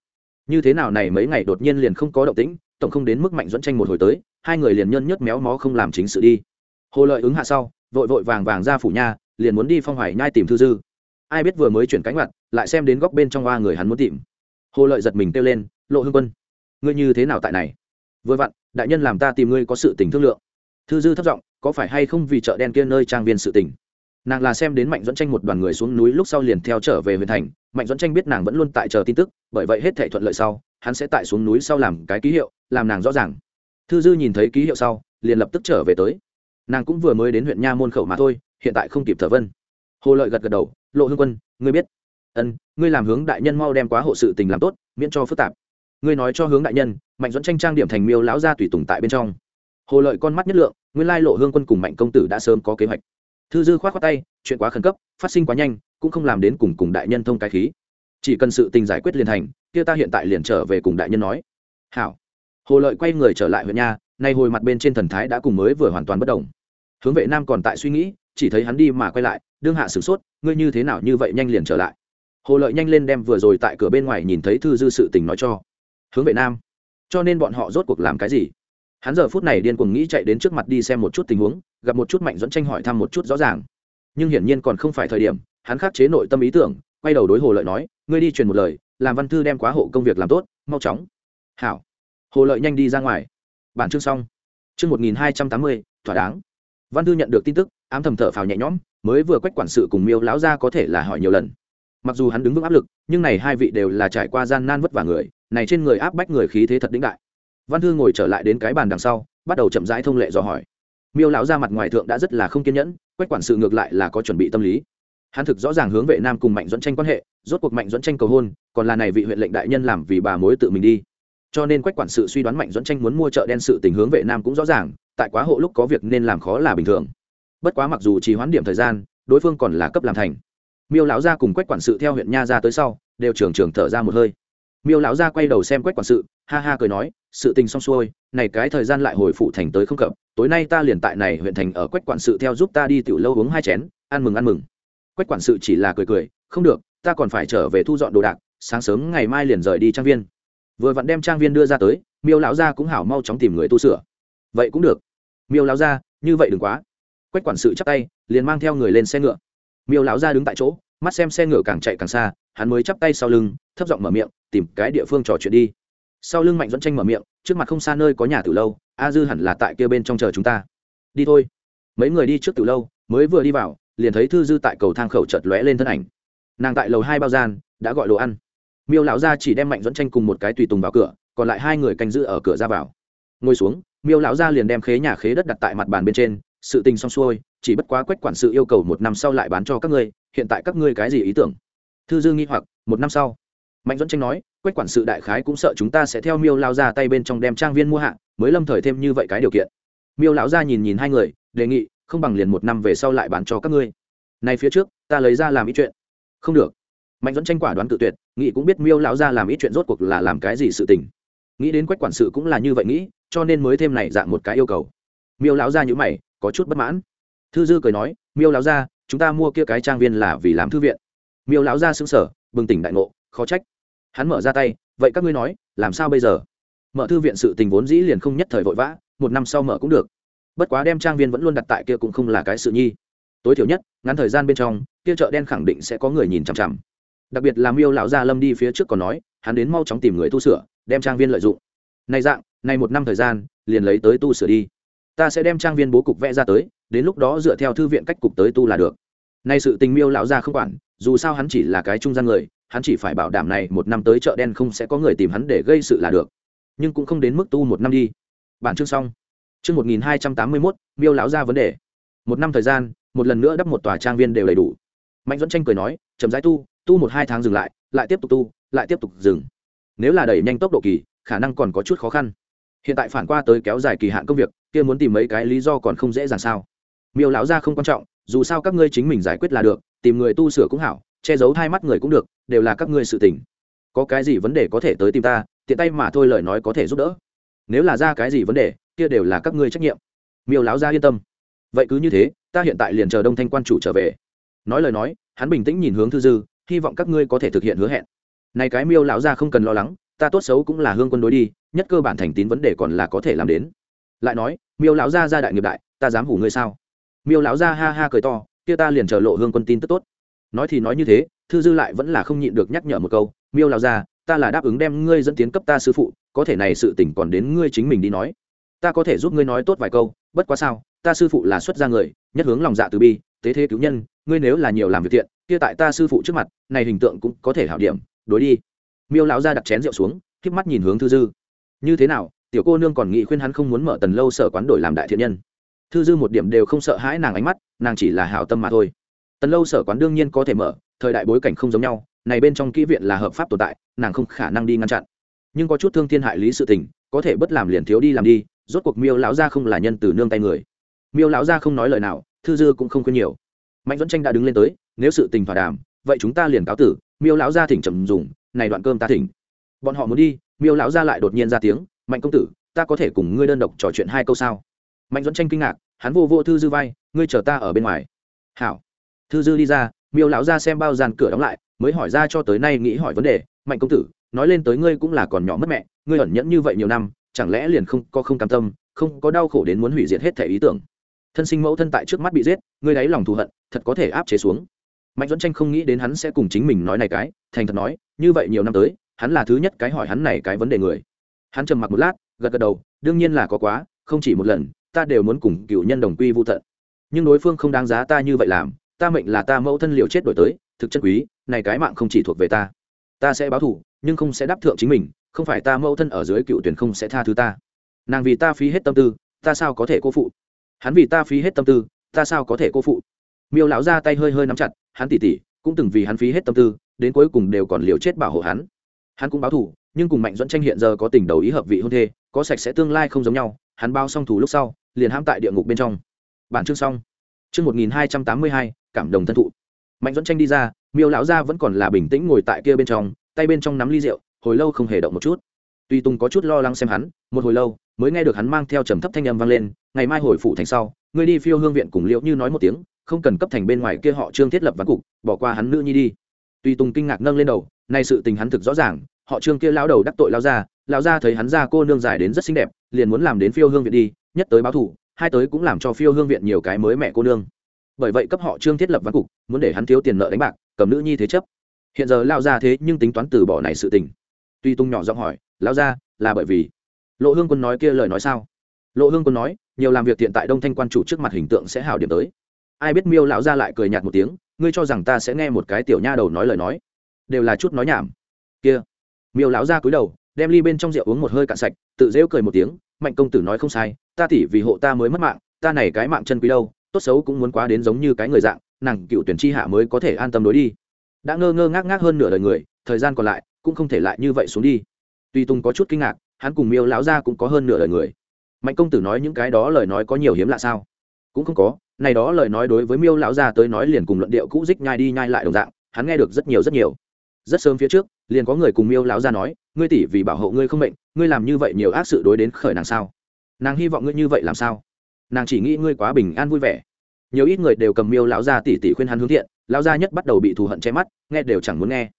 Như thế nào này mấy ngày đột nhiên liền không có động tĩnh, tổng không đến mức mạnh dẫn tranh một hồi tới, hai người liền nhân nhất méo mó không làm chính sự đi. Hồ lợi ứng hạ sau, vội vội vàng vàng ra phủ nha, liền muốn đi phong hoài nhai tìm thư dư. Ai biết vừa mới chuyển cánh mặt, lại xem đến góc bên trong hoa người hắn muốn tìm hồ lợi giật mình kêu lên, lộ hương quân, ngươi như thế nào tại này? Vừa vặn, đại nhân làm ta tìm ngươi có sự tình thương lượng. Thư dư thất giọng, có phải hay không vì chợ đen kia nơi trang viên sự tình? Nàng là xem đến mạnh dẫn tranh một đoàn người xuống núi lúc sau liền theo trở về huyện thành. Mạnh dẫn tranh biết nàng vẫn luôn tại chờ tin tức, bởi vậy hết thể thuận lợi sau, hắn sẽ tại xuống núi sau làm cái ký hiệu, làm nàng rõ ràng. Thư dư nhìn thấy ký hiệu sau, liền lập tức trở về tới. Nàng cũng vừa mới đến huyện nha môn khẩu mà thôi, hiện tại không kịp thở vân. Hồ lợi gật gật đầu, lộ hương quân, ngươi biết ân, ngươi làm hướng đại nhân mau đem quá hộ sự tình làm tốt, miễn cho phức tạp. Ngươi nói cho hướng đại nhân, mạnh dẫn tranh trang điểm thành miêu lão gia tùy tùng tại bên trong. Hồ lợi con mắt nhất lượng, nguyên lai lộ hương quân cùng mạnh công tử đã sớm có kế hoạch. Thư dư khoát khoát tay, chuyện quá khẩn cấp, phát sinh quá nhanh, cũng không làm đến cùng cùng đại nhân thông cái khí. Chỉ cần sự tình giải quyết liền thành, kia ta hiện tại liền trở về cùng đại nhân nói. Hảo. Hồ lợi quay người trở lại huyện nha, nay hồi mặt bên trên thần thái đã cùng mới vừa hoàn toàn bất đồng. Hướng vệ nam còn tại suy nghĩ, chỉ thấy hắn đi mà quay lại, đương hạ sửng sốt, ngươi như thế nào như vậy nhanh liền trở lại? Hồ lợi nhanh lên đem vừa rồi tại cửa bên ngoài nhìn thấy thư dư sự tình nói cho. Hướng vệ nam. Cho nên bọn họ rốt cuộc làm cái gì? Hắn giờ phút này điên cuồng nghĩ chạy đến trước mặt đi xem một chút tình huống, gặp một chút mạnh dẫn tranh hỏi thăm một chút rõ ràng. Nhưng hiển nhiên còn không phải thời điểm, hắn khắc chế nội tâm ý tưởng, quay đầu đối hồ lợi nói, ngươi đi truyền một lời, làm văn thư đem quá hộ công việc làm tốt, mau chóng. Hảo. Hồ lợi nhanh đi ra ngoài. Bản chương xong. Chương một nghìn hai trăm tám mươi, thỏa đáng. Văn thư nhận được tin tức, ám thầm thở phào nhẹ nhõm, mới vừa quách quản sự cùng miêu lão ra có thể là hỏi nhiều lần mặc dù hắn đứng vững áp lực, nhưng này hai vị đều là trải qua gian nan vất vả người, này trên người áp bách người khí thế thật đĩnh đại. Văn thư ngồi trở lại đến cái bàn đằng sau, bắt đầu chậm rãi thông lệ dò hỏi. Miêu lão ra mặt ngoài thượng đã rất là không kiên nhẫn, quách quản sự ngược lại là có chuẩn bị tâm lý. Hắn thực rõ ràng hướng vệ nam cùng mạnh dẫn tranh quan hệ, rốt cuộc mạnh dẫn tranh cầu hôn, còn là này vị huyện lệnh đại nhân làm vì bà mối tự mình đi. Cho nên quách quản sự suy đoán mạnh dẫn tranh muốn mua chợ đen sự tình hướng vệ nam cũng rõ ràng, tại quá hộ lúc có việc nên làm khó là bình thường. Bất quá mặc dù chỉ hoãn điểm thời gian, đối phương còn là cấp làm thành miêu lão gia cùng quách quản sự theo huyện nha ra tới sau, đều trường trường thở ra một hơi. miêu lão gia quay đầu xem quách quản sự, ha ha cười nói, sự tình xong xuôi, này cái thời gian lại hồi phụ thành tới không cập, tối nay ta liền tại này huyện thành ở quách quản sự theo giúp ta đi tiểu lâu uống hai chén, ăn mừng ăn mừng. quách quản sự chỉ là cười cười, không được, ta còn phải trở về thu dọn đồ đạc, sáng sớm ngày mai liền rời đi trang viên. vừa vặn đem trang viên đưa ra tới, miêu lão gia cũng hảo mau chóng tìm người tu sửa. vậy cũng được. miêu lão gia, như vậy đừng quá. quách quản sự chắp tay, liền mang theo người lên xe ngựa miêu lão gia đứng tại chỗ, mắt xem xe ngựa càng chạy càng xa, hắn mới chắp tay sau lưng, thấp giọng mở miệng, tìm cái địa phương trò chuyện đi. Sau lưng mạnh dẫn tranh mở miệng, trước mặt không xa nơi có nhà từ lâu, a dư hẳn là tại kia bên trong chờ chúng ta. Đi thôi. Mấy người đi trước từ lâu, mới vừa đi vào, liền thấy thư dư tại cầu thang khẩu chợt lóe lên thân ảnh. Nàng tại lầu hai bao gian, đã gọi đồ ăn. Miêu lão gia chỉ đem mạnh dẫn tranh cùng một cái tùy tùng vào cửa, còn lại hai người canh giữ ở cửa ra vào. Ngồi xuống, miêu lão gia liền đem khế nhà khế đất đặt tại mặt bàn bên trên, sự tình xong xuôi chỉ bất quá quách quản sự yêu cầu một năm sau lại bán cho các ngươi, hiện tại các ngươi cái gì ý tưởng? Thư dư nghi hoặc, một năm sau. Mạnh dẫn tranh nói, quách quản sự đại khái cũng sợ chúng ta sẽ theo miêu lao ra tay bên trong đem trang viên mua hạ, mới lâm thời thêm như vậy cái điều kiện. Miêu lão ra nhìn nhìn hai người, đề nghị, không bằng liền một năm về sau lại bán cho các ngươi. Này phía trước, ta lấy ra làm ít chuyện. Không được. Mạnh dẫn tranh quả đoán tự tuyệt nghị cũng biết miêu lão ra làm ít chuyện rốt cuộc là làm cái gì sự tình. Nghĩ đến quách quản sự cũng là như vậy nghĩ, cho nên mới thêm này dạng một cái yêu cầu. Miêu lão ra như mày, có chút bất mãn thư dư cười nói, miêu lão ra chúng ta mua kia cái trang viên là vì làm thư viện. Miêu lão ra xứng sở bừng tỉnh đại ngộ, khó trách. Hắn mở ra tay, vậy các ngươi nói, làm sao bây giờ? Mở thư viện sự tình vốn dĩ liền không nhất thời vội vã, một năm sau mở cũng được. Bất quá đem trang viên vẫn luôn đặt tại kia cũng không là cái sự nhi. Tối thiểu nhất, ngắn thời gian bên trong, kia chợ đen khẳng định sẽ có người nhìn chằm chằm. Đặc biệt là miêu lão gia lâm đi phía trước còn nói, hắn đến mau chóng tìm người tu sửa, đem trang viên lợi dụng. Này dạng, này một năm thời gian, liền lấy tới tu sửa đi. Ta sẽ đem trang viên bố cục vẽ ra tới đến lúc đó dựa theo thư viện cách cục tới tu là được. Nay sự tình miêu lão gia không quản, dù sao hắn chỉ là cái trung gian người, hắn chỉ phải bảo đảm này một năm tới chợ đen không sẽ có người tìm hắn để gây sự là được. Nhưng cũng không đến mức tu một năm đi. Bản chương xong. Chương một nghìn hai trăm tám mươi mốt, miêu lão ra vấn đề. Một năm thời gian, một lần nữa đắp một tòa trang viên đều đầy đủ. Mạnh dẫn tranh cười nói, chậm rãi tu tu một hai tháng dừng lại lại tiếp tục tu, lại tiếp tục dừng. Nếu là đẩy nhanh tốc độ kỳ, khả năng còn có chút khó khăn. Hiện tại phản qua tới kéo dài kỳ hạn công việc, kia muốn tìm mấy cái lý do còn không dễ dàng sao? Miêu lão gia không quan trọng, dù sao các ngươi chính mình giải quyết là được, tìm người tu sửa cũng hảo, che giấu hai mắt người cũng được, đều là các ngươi sự tình. Có cái gì vấn đề có thể tới tìm ta, tiện tay mà thôi lời nói có thể giúp đỡ. Nếu là ra cái gì vấn đề, kia đều là các ngươi trách nhiệm. Miêu lão gia yên tâm. Vậy cứ như thế, ta hiện tại liền chờ đông thanh quan chủ trở về. Nói lời nói, hắn bình tĩnh nhìn hướng thư dư, hy vọng các ngươi có thể thực hiện hứa hẹn. Này cái miêu lão gia không cần lo lắng, ta tốt xấu cũng là hương quân đối đi, nhất cơ bản thành tín vấn đề còn là có thể làm đến. Lại nói, miêu lão gia ra đại nghiệp đại, ta dám hủ ngươi sao? Miêu lão ra ha ha cười to, kia ta liền chờ lộ hương quân tin tức tốt. Nói thì nói như thế, thư dư lại vẫn là không nhịn được nhắc nhở một câu, miêu lão ra, ta là đáp ứng đem ngươi dẫn tiến cấp ta sư phụ, có thể này sự tỉnh còn đến ngươi chính mình đi nói. Ta có thể giúp ngươi nói tốt vài câu, bất quá sao, ta sư phụ là xuất gia người, nhất hướng lòng dạ từ bi, tế thế cứu nhân, ngươi nếu là nhiều làm việc thiện, kia tại ta sư phụ trước mặt, này hình tượng cũng có thể hảo điểm, đối đi. Miêu lão ra đặt chén rượu xuống k mắt nhìn hướng thư dư. Như thế nào, tiểu cô nương còn nghĩ khuyên hắn không muốn mở tần lâu sở quán đổi làm đại thiện nhân thư dư một điểm đều không sợ hãi nàng ánh mắt, nàng chỉ là hảo tâm mà thôi. Tần lâu sở quán đương nhiên có thể mở, thời đại bối cảnh không giống nhau, này bên trong kỹ viện là hợp pháp tồn tại, nàng không khả năng đi ngăn chặn. Nhưng có chút thương thiên hại lý sự tình, có thể bất làm liền thiếu đi làm đi, rốt cuộc miêu lão gia không là nhân từ nương tay người. Miêu lão gia không nói lời nào, thư dư cũng không khuyên nhiều. Mạnh dẫn tranh đã đứng lên tới, nếu sự tình thỏa đàm, vậy chúng ta liền cáo tử, miêu lão gia thỉnh trầm dùng, này đoạn cơm ta thỉnh. Bọn họ muốn đi, miêu lão gia lại đột nhiên ra tiếng, mạnh công tử, ta có thể cùng ngươi đơn độc trò chuyện hai câu sao? Mạnh dẫn tranh kinh ngạc, hắn vô vô thư dư vai, ngươi chờ ta ở bên ngoài. Hảo. Thư dư đi ra, miêu lão ra xem bao gian cửa đóng lại, mới hỏi ra cho tới nay nghĩ hỏi vấn đề, mạnh công tử, nói lên tới ngươi cũng là còn nhỏ mất mẹ, ngươi ẩn nhẫn như vậy nhiều năm, chẳng lẽ liền không có không cam tâm, không có đau khổ đến muốn hủy diệt hết thể ý tưởng? Thân sinh mẫu thân tại trước mắt bị giết, ngươi đáy lòng thù hận, thật có thể áp chế xuống. Mạnh dẫn tranh không nghĩ đến hắn sẽ cùng chính mình nói này cái, thành thật nói, như vậy nhiều năm tới, hắn là thứ nhất cái hỏi hắn này cái vấn đề người. Hắn trầm mặc một lát, gật gật đầu, đương nhiên là có quá, không chỉ một lần ta đều muốn cùng cựu nhân đồng quy vô tận. Nhưng đối phương không đáng giá ta như vậy làm, ta mệnh là ta mẫu thân liều chết đổi tới, thực chân quý, này cái mạng không chỉ thuộc về ta. Ta sẽ báo thủ nhưng không sẽ đáp thượng chính mình, không phải ta mẫu thân ở dưới cựu tuyển không sẽ tha thứ ta. Nàng vì ta phí hết tâm tư, ta sao có thể cô phụ? Hắn vì ta phí hết tâm tư, ta sao có thể cô phụ? Miêu lão ra tay hơi hơi nắm chặt, hắn tỉ tỉ, cũng từng vì hắn phí hết tâm tư, đến cuối cùng đều còn liều chết bảo hộ hắn. Hắn cũng báo thủ nhưng cùng mạnh dẫn tranh hiện giờ có tình đầu ý hợp vị hôn thê, có sạch sẽ tương lai không giống nhau hắn bao xong thủ lúc sau, liền hãm tại địa ngục bên trong. Bản chương xong. Chương một nghìn hai trăm tám mươi hai, cảm đồng thân thụ. Mạnh dẫn tranh đi ra, miêu lão gia vẫn còn là bình tĩnh ngồi tại kia bên trong, tay bên trong nắm ly rượu, hồi lâu không hề động một chút. Tuy tùng có chút lo lắng xem hắn, một hồi lâu, mới nghe được hắn mang theo trầm thấp thanh âm vang lên, ngày mai hồi phủ thành sau, ngươi đi phiêu hương viện cùng liễu như nói một tiếng, không cần cấp thành bên ngoài kia họ trương thiết lập ván cục, bỏ qua hắn nữ nhi đi. Tuy tùng kinh ngạc nâng lên đầu, nay sự tình hắn thực rõ ràng, họ trương kia lão đầu đắc tội lao ra lão ra thấy hắn ra cô nương dài đến rất xinh đẹp liền muốn làm đến phiêu hương viện đi, nhất tới báo thủ, hai tới cũng làm cho phiêu hương viện nhiều cái mới mẹ cô nương. Bởi vậy cấp họ trương thiết lập văn cục, muốn để hắn thiếu tiền nợ đánh bạc, cầm nữ nhi thế chấp. Hiện giờ lao ra thế nhưng tính toán từ bỏ này sự tình. Tuy tung nhỏ giọng hỏi lao ra là bởi vì? Lộ hương quân nói kia lời nói sao? Lộ hương quân nói, nhiều làm việc hiện tại đông thanh quan chủ trước mặt hình tượng sẽ hảo điểm tới. Ai biết miêu lão ra lại cười nhạt một tiếng, ngươi cho rằng ta sẽ nghe một cái tiểu nha đầu nói lời nói, đều là chút nói nhảm. Kia, miêu lão ra cúi đầu đem ly bên trong rượu uống một hơi cạn sạch, tự rêu cười một tiếng, mạnh công tử nói không sai, ta tỉ vì hộ ta mới mất mạng, ta này cái mạng chân quý đâu, tốt xấu cũng muốn quá đến giống như cái người dạng, nàng cựu tuyển chi hạ mới có thể an tâm đối đi. Đã ngơ ngơ ngác ngác hơn nửa đời người, thời gian còn lại cũng không thể lại như vậy xuống đi. Tuy tùng có chút kinh ngạc, hắn cùng miêu lão gia cũng có hơn nửa đời người. Mạnh công tử nói những cái đó lời nói có nhiều hiếm lạ sao? Cũng không có, này đó lời nói đối với miêu lão gia tới nói liền cùng luận điệu cũ dích nhai đi nhai lại đồng dạng, hắn nghe được rất nhiều rất nhiều rất sớm phía trước, liền có người cùng miêu lão gia nói, ngươi tỷ vì bảo hộ ngươi không mệnh, ngươi làm như vậy nhiều ác sự đối đến khởi nàng sao? Nàng hy vọng ngươi như vậy làm sao? Nàng chỉ nghĩ ngươi quá bình an vui vẻ. Nhiều ít người đều cầm miêu lão gia tỷ tỷ khuyên hắn hướng thiện, lão gia nhất bắt đầu bị thù hận che mắt, nghe đều chẳng muốn nghe.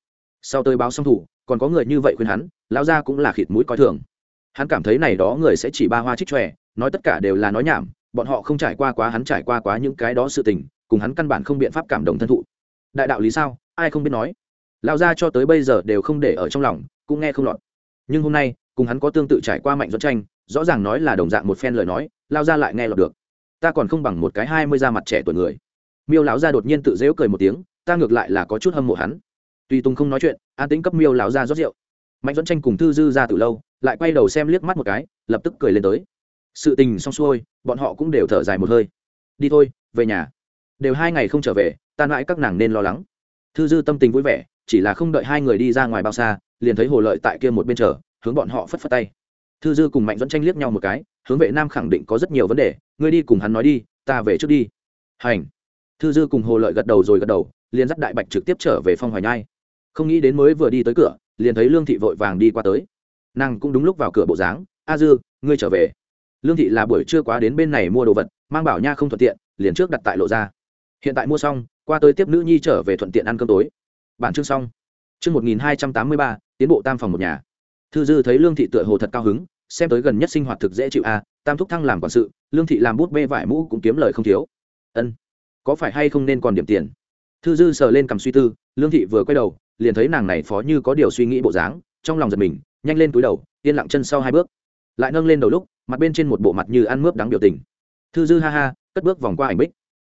Sau tới báo xong thủ, còn có người như vậy khuyên hắn, lão gia cũng là khịt mũi coi thường. Hắn cảm thấy này đó người sẽ chỉ ba hoa trích tròe nói tất cả đều là nói nhảm, bọn họ không trải qua quá, hắn trải qua quá những cái đó sự tình, cùng hắn căn bản không biện pháp cảm động thân thụ. Đại đạo lý sao? Ai không biết nói? Lão gia cho tới bây giờ đều không để ở trong lòng, cũng nghe không lọt. Nhưng hôm nay, cùng hắn có tương tự trải qua mạnh dẫn tranh, rõ ràng nói là đồng dạng một phen lời nói, lao ra lại nghe lọt được. Ta còn không bằng một cái hai mươi da mặt trẻ tuổi người. Miêu lão ra đột nhiên tự dễu cười một tiếng, ta ngược lại là có chút hâm mộ hắn. Tuy tùng không nói chuyện, an tính cấp miêu lão ra rót rượu. Mạnh dẫn tranh cùng thư dư ra từ lâu, lại quay đầu xem liếc mắt một cái, lập tức cười lên tới. Sự tình xong xuôi, bọn họ cũng đều thở dài một hơi. Đi thôi, về nhà. Đều hai ngày không trở về tan mãi các nàng nên lo lắng. Thư dư tâm tình vui vẻ chỉ là không đợi hai người đi ra ngoài bao xa, liền thấy hồ lợi tại kia một bên chờ, hướng bọn họ phất phất tay. Thư dư cùng mạnh dẫn tranh liếc nhau một cái, hướng vệ nam khẳng định có rất nhiều vấn đề, ngươi đi cùng hắn nói đi, ta về trước đi. Hành. Thư dư cùng hồ lợi gật đầu rồi gật đầu, liền dắt đại bạch trực tiếp trở về phong hoài nhai. Không nghĩ đến mới vừa đi tới cửa, liền thấy lương thị vội vàng đi qua tới. Nàng cũng đúng lúc vào cửa bộ dáng, a dư, ngươi trở về. Lương thị là buổi trưa quá đến bên này mua đồ vật, mang bảo nha không thuận tiện, liền trước đặt tại lộ ra. Hiện tại mua xong, qua tới tiếp nữ nhi trở về thuận tiện ăn cơm tối bản chương xong. Chương một nghìn hai trăm tám mươi ba, tiến bộ tam phòng một nhà. Thư dư thấy lương thị tựa hồ thật cao hứng, xem tới gần nhất sinh hoạt thực dễ chịu a tam thúc thăng làm quản sự, lương thị làm bút bê vải mũ cũng kiếm lời không thiếu. Ân, có phải hay không nên còn điểm tiền? Thư dư sờ lên cầm suy tư, lương thị vừa quay đầu, liền thấy nàng này phó như có điều suy nghĩ bộ dáng, trong lòng giật mình, nhanh lên túi đầu, yên lặng chân sau hai bước. Lại nâng lên đầu lúc, mặt bên trên một bộ mặt như ăn mướp đáng biểu tình. Thư dư ha ha, cất bước vòng qua ảnh bích.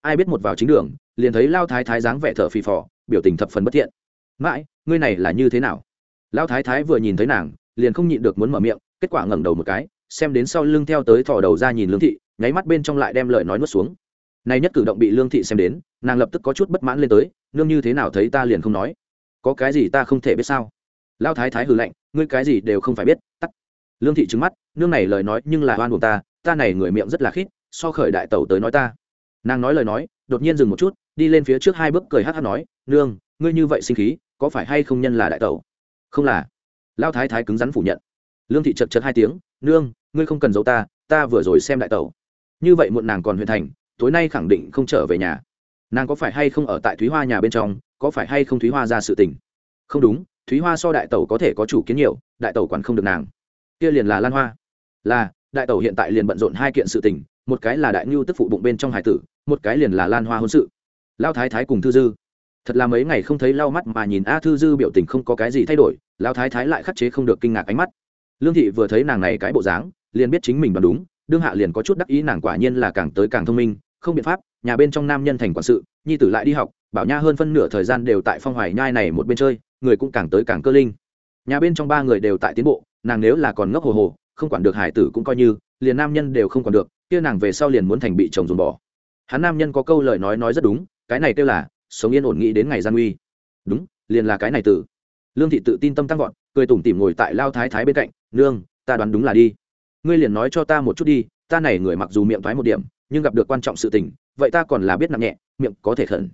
Ai biết một vào chính đường, liền thấy lao thái thái dáng vẻ thở phì phò biểu tình thập phần bất thiện. Mãi, ngươi này là như thế nào? Lão thái thái vừa nhìn thấy nàng, liền không nhịn được muốn mở miệng, kết quả ngẩng đầu một cái, xem đến sau lưng theo tới thò đầu ra nhìn lương thị, nháy mắt bên trong lại đem lời nói nuốt xuống. Nay nhất cử động bị lương thị xem đến, nàng lập tức có chút bất mãn lên tới, nương như thế nào thấy ta liền không nói? Có cái gì ta không thể biết sao? Lão thái thái hừ lạnh, ngươi cái gì đều không phải biết, tắt. Lương thị trứng mắt, nương này lời nói nhưng là oan buộc ta ta này người miệng rất là khít, so khởi đại tẩu tới nói ta. Nàng nói lời nói, đột nhiên dừng một chút đi lên phía trước hai bước cười hát hát nói, nương, ngươi như vậy sinh khí, có phải hay không nhân là đại tẩu? Không là. Lao thái thái cứng rắn phủ nhận. Lương thị chật chật hai tiếng, nương, ngươi không cần giấu ta ta vừa rồi xem đại tẩu. Như vậy muộn nàng còn huyện thành, tối nay khẳng định không trở về nhà. Nàng có phải hay không ở tại thúy hoa nhà bên trong, có phải hay không thúy hoa ra sự tình? Không đúng, thúy hoa so đại tẩu có thể có chủ kiến nhiều, đại tẩu quản không được nàng. Kia liền là lan hoa. Là, đại tẩu hiện tại liền bận rộn hai kiện sự tình, một cái là đại ngưu tức phụ bụng bên trong hải tử, một cái liền là lan hoa hôn sự lao thái thái cùng thư dư. Thật là mấy ngày không thấy lau mắt mà nhìn a thư dư biểu tình không có cái gì thay đổi, lao thái thái lại khắc chế không được kinh ngạc ánh mắt. Lương thị vừa thấy nàng này cái bộ dáng, liền biết chính mình đoán đúng, đương hạ liền có chút đắc ý nàng quả nhiên là càng tới càng thông minh, không biện pháp, nhà bên trong nam nhân thành quản sự, nhi tử lại đi học, bảo nha hơn phân nửa thời gian đều tại phong hoài nhai này một bên chơi, người cũng càng tới càng cơ linh. Nhà bên trong ba người đều tại tiến bộ, nàng nếu là còn ngốc hồ hồ, không quản được hải tử cũng coi như, liền nam nhân đều không còn được, kia nàng về sau liền muốn thành bị chồng dùng bỏ. Hắn nam nhân có câu lời nói nói rất đúng cái này kêu là, sống yên ổn nghĩ đến ngày gian nguy. Đúng, liền là cái này tử lương thị tự tin tâm tăng vọt, cười tủm tỉm ngồi tại lao thái thái bên cạnh, nương, ta đoán đúng là đi. Ngươi liền nói cho ta một chút đi, ta này người mặc dù miệng thoái một điểm, nhưng gặp được quan trọng sự tình, vậy ta còn là biết nặng nhẹ, miệng có thể khẩn.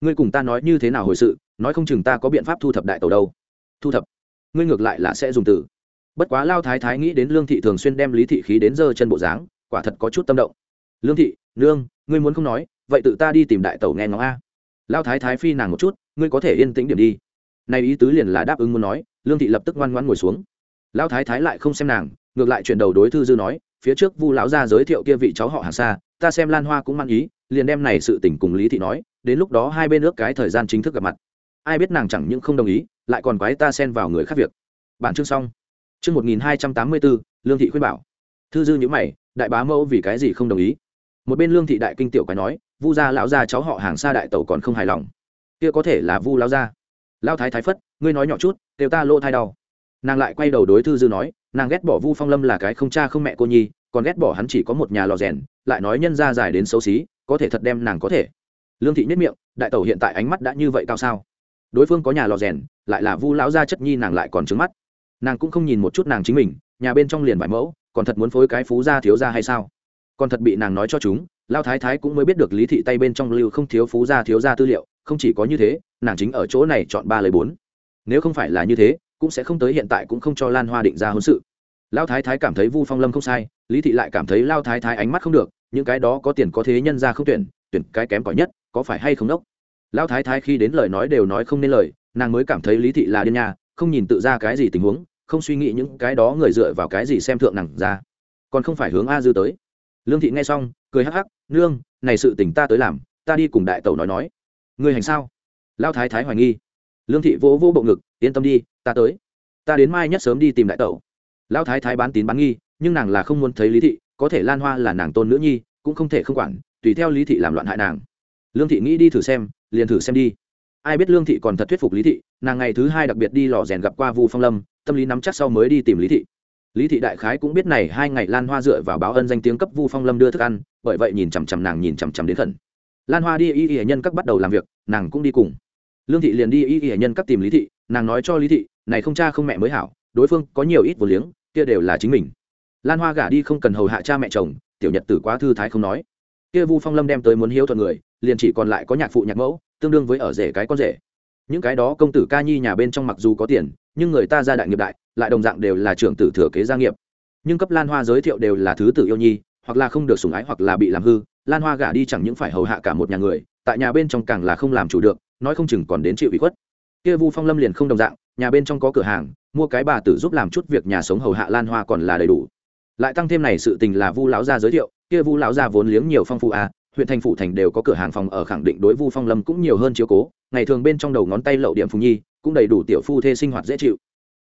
Ngươi cùng ta nói như thế nào hồi sự, nói không chừng ta có biện pháp thu thập đại tàu đâu. Thu thập? Ngươi ngược lại là sẽ dùng từ. Bất quá lao thái thái nghĩ đến lương thị thường xuyên đem lý thị khí đến giơ chân bộ dáng, quả thật có chút tâm động. Lương thị, nương, ngươi muốn không nói vậy tự ta đi tìm đại tẩu nghe ngóng a. Lao thái thái phi nàng một chút, ngươi có thể yên tĩnh điểm đi. Nay ý tứ liền là đáp ứng muốn nói, lương thị lập tức ngoan ngoan ngồi xuống. Lão thái thái lại không xem nàng, ngược lại chuyển đầu đối thư dư nói, phía trước vu lão gia giới thiệu kia vị cháu họ hàng xa ta xem lan hoa cũng mang ý, liền đem này sự tình cùng lý thị nói, đến lúc đó hai bên ước cái thời gian chính thức gặp mặt. Ai biết nàng chẳng những không đồng ý, lại còn quái ta xen vào người khác việc. Bản chương xong. Chương một nghìn hai trăm tám mươi bốn lương thị khuyên bảo. Thư dư nhữ mày, đại bá mẫu vì cái gì không đồng ý? Một bên lương thị đại kinh tiểu quái nói vu gia lão gia cháu họ hàng xa đại tẩu còn không hài lòng. Kia có thể là vu lão gia. Lao thái thái phất, ngươi nói nhỏ chút, đều ta lỗ thai đau. Nàng lại quay đầu đối thư dư nói, nàng ghét bỏ vu phong lâm là cái không cha không mẹ cô nhi, còn ghét bỏ hắn chỉ có một nhà lò rèn, lại nói nhân ra dài đến xấu xí, có thể thật đem nàng có thể. Lương thị nhất miệng, đại tẩu hiện tại ánh mắt đã như vậy cao sao? Đối phương có nhà lò rèn, lại là vu lão gia chất nhi nàng lại còn trứng mắt. Nàng cũng không nhìn một chút nàng chính mình, nhà bên trong liền vài mẫu, còn thật muốn phối cái phú gia thiếu gia hay sao? Còn thật bị nàng nói cho chúng lao thái thái cũng mới biết được lý thị tay bên trong lưu không thiếu phú gia thiếu gia tư liệu, không chỉ có như thế, nàng chính ở chỗ này chọn ba lấy bốn. Nếu không phải là như thế, cũng sẽ không tới hiện tại cũng không cho lan hoa định ra hôn sự. Lao thái thái cảm thấy vu phong lâm không sai, lý thị lại cảm thấy lao thái thái ánh mắt không được, những cái đó có tiền có thế nhân ra không tuyển tuyển cái kém cỏi nhất, có phải hay không đốc? Lao thái thái khi đến lời nói đều nói không nên lời, nàng mới cảm thấy lý thị là điên nhà không nhìn tự ra cái gì tình huống, không suy nghĩ những cái đó người dựa vào cái gì xem thượng nàng ra. Còn không phải hướng a dư tới lương thị nghe xong, cười hắc hắc, nương, này sự tình ta tới làm, ta đi cùng đại tẩu nói nói. Người hành sao? Lao thái thái hoài nghi. Lương thị vỗ vỗ bộ ngực, yên tâm đi, ta tới. Ta đến mai nhất sớm đi tìm đại tẩu. Lao thái thái bán tín bán nghi, nhưng nàng là không muốn thấy lý thị, có thể lan hoa là nàng tôn nữ nhi, cũng không thể không quản, tùy theo lý thị làm loạn hại nàng. Lương thị nghĩ đi thử xem, liền thử xem đi. Ai biết lương thị còn thật thuyết phục lý thị, nàng ngày thứ hai đặc biệt đi lò rèn gặp qua vu phong lâm, tâm lý nắm chắc sau mới đi tìm lý thị lý thị đại khái cũng biết này hai ngày lan hoa dựa vào báo ân danh tiếng cấp vu phong lâm đưa thức ăn, bởi vậy nhìn chằm chằm nàng nhìn chằm chằm đến khẩn. Lan hoa đi y y nhân các bắt đầu làm việc, nàng cũng đi cùng. Lương thị liền đi y y nhân các tìm lý thị, nàng nói cho lý thị, này không cha không mẹ mới hảo, đối phương có nhiều ít vô liếng, kia đều là chính mình. Lan hoa gả đi không cần hầu hạ cha mẹ chồng, tiểu nhật tử quá thư thái không nói. Kia vu phong lâm đem tới muốn hiếu thuận người, liền chỉ còn lại có nhạc phụ nhạc mẫu, tương đương với ở rể cái con rể. Những cái đó công tử ca nhi nhà bên trong mặc dù có tiền nhưng người ta gia đại nghiệp đại, lại đồng dạng đều là trưởng tử thừa kế gia nghiệp. Nhưng cấp lan hoa giới thiệu đều là thứ tử yêu nhi, hoặc là không được sủng ái hoặc là bị làm hư, lan hoa gả đi chẳng những phải hầu hạ cả một nhà người, tại nhà bên trong càng là không làm chủ được, nói không chừng còn đến chịu ủy khuất. Kia vu phong lâm liền không đồng dạng, nhà bên trong có cửa hàng, mua cái bà tử giúp làm chút việc nhà sống hầu hạ lan hoa còn là đầy đủ. Lại tăng thêm này sự tình là vu lão gia giới thiệu, kia vu lão gia vốn liếng nhiều phong phú à huyện thành phủ thành đều có cửa hàng phòng ở khẳng định đối vu phong lâm cũng nhiều hơn chiếu cố, ngày thường bên trong đầu ngón tay lậu điểm phùng nhi cũng đầy đủ tiểu phu thê sinh hoạt dễ chịu.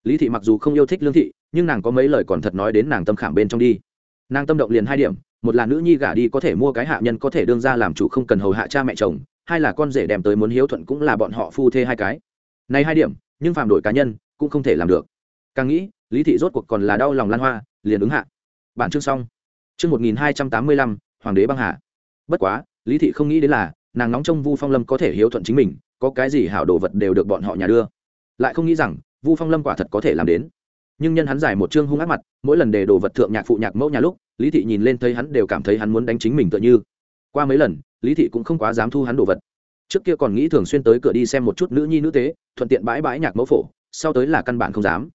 Lý thị mặc dù không yêu thích lương thị, nhưng nàng có mấy lời còn thật nói đến nàng tâm khảm bên trong đi. Nàng tâm động liền hai điểm, một là nữ nhi gả đi có thể mua cái hạ nhân có thể đương ra làm chủ không cần hầu hạ cha mẹ chồng, hai là con rể đem tới muốn hiếu thuận cũng là bọn họ phu thê hai cái. Này hai điểm, nhưng phàm đổi cá nhân cũng không thể làm được. Càng nghĩ, lý thị rốt cuộc còn là đau lòng lan hoa, liền ứng hạ. Bản chương xong. Chương một nghìn hai trăm tám mươi lăm, hoàng đế băng hạ bất quá, lý thị không nghĩ đến là, nàng nóng trong vu phong lâm có thể hiếu thuận chính mình có cái gì hảo đồ vật đều được bọn họ nhà đưa. Lại không nghĩ rằng, vu phong lâm quả thật có thể làm đến. Nhưng nhân hắn giải một chương hung ác mặt, mỗi lần đề đồ vật thượng nhạc phụ nhạc mẫu nhà lúc, lý thị nhìn lên thấy hắn đều cảm thấy hắn muốn đánh chính mình tựa như. Qua mấy lần, lý thị cũng không quá dám thu hắn đồ vật. Trước kia còn nghĩ thường xuyên tới cửa đi xem một chút nữ nhi nữ tế, thuận tiện bãi bãi nhạc mẫu phổ, sau tới là căn bản không dám.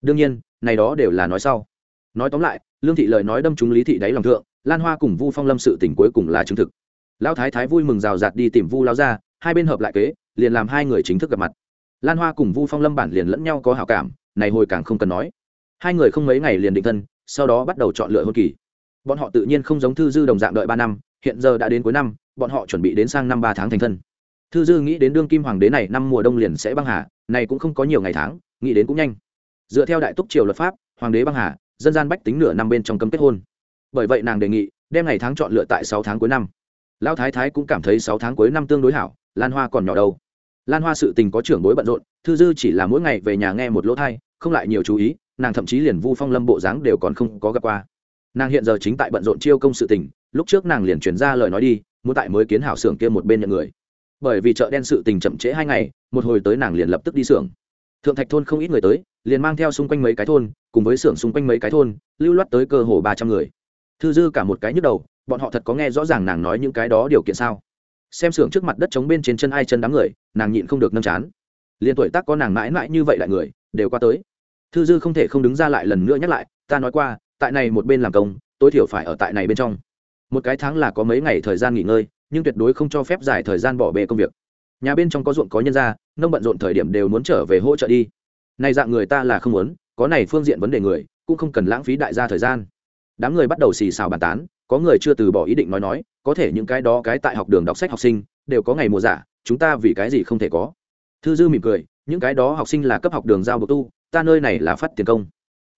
Đương nhiên, này đó đều là nói sau. Nói tóm lại, lương thị lời nói đâm trúng lý thị đáy lòng thượng, lan hoa cùng vu phong lâm sự tình cuối cùng là chứng thực. Lão thái thái vui mừng rào rạt đi tìm vu lao ra hai bên hợp lại kế liền làm hai người chính thức gặp mặt. Lan hoa cùng vu phong lâm bản liền lẫn nhau có hảo cảm, này hồi càng không cần nói. Hai người không mấy ngày liền định thân, sau đó bắt đầu chọn lựa hôn kỳ. Bọn họ tự nhiên không giống thư dư đồng dạng đợi ba năm, hiện giờ đã đến cuối năm, bọn họ chuẩn bị đến sang năm ba tháng thành thân. Thư dư nghĩ đến đương kim hoàng đế này năm mùa đông liền sẽ băng hà, này cũng không có nhiều ngày tháng, nghĩ đến cũng nhanh. Dựa theo đại túc triều luật pháp, hoàng đế băng hà, dân gian bách tính nửa năm bên trong cấm kết hôn. Bởi vậy nàng đề nghị, đem ngày tháng chọn lựa tại sáu tháng cuối năm. Lão thái thái cũng cảm thấy sáu tháng cuối năm tương đối hảo, lan hoa còn nhỏ đâu lan hoa sự tình có trưởng bối bận rộn, thư dư chỉ là mỗi ngày về nhà nghe một lỗ thai, không lại nhiều chú ý, nàng thậm chí liền vu phong lâm bộ dáng đều còn không có gặp qua. Nàng hiện giờ chính tại bận rộn chiêu công sự tình, lúc trước nàng liền chuyển ra lời nói đi, muốn tại mới kiến hảo xưởng kia một bên nhận người. Bởi vì chợ đen sự tình chậm trễ hai ngày, một hồi tới nàng liền lập tức đi xưởng. Thượng thạch thôn không ít người tới, liền mang theo xung quanh mấy cái thôn, cùng với xưởng xung quanh mấy cái thôn, lưu loát tới cơ hồ ba trăm người. Thư dư cả một cái nhức đầu, bọn họ thật có nghe rõ ràng nàng nói những cái đó điều kiện sao? Xem xưởng trước mặt đất chống bên trên chân ai chân đám người, nàng nhịn không được nâm chán. Liền tuổi tác có nàng mãi mãi như vậy lại người, đều qua tới. Thư dư không thể không đứng ra lại lần nữa nhắc lại, ta nói qua, tại này một bên làm công, tối thiểu phải ở tại này bên trong. Một cái tháng là có mấy ngày thời gian nghỉ ngơi, nhưng tuyệt đối không cho phép dài thời gian bỏ bê công việc. Nhà bên trong có ruộng có nhân ra, nông bận rộn thời điểm đều muốn trở về hỗ trợ đi. Này dạng người ta là không muốn, có này phương diện vấn đề người, cũng không cần lãng phí đại gia thời gian. Đám người bắt đầu xì xào bàn tán, có người chưa từ bỏ ý định nói nói có thể những cái đó cái tại học đường đọc sách học sinh, đều có ngày mùa giả, chúng ta vì cái gì không thể có? Thư dư mỉm cười, những cái đó học sinh là cấp học đường giao bậc tu, ta nơi này là phát tiền công.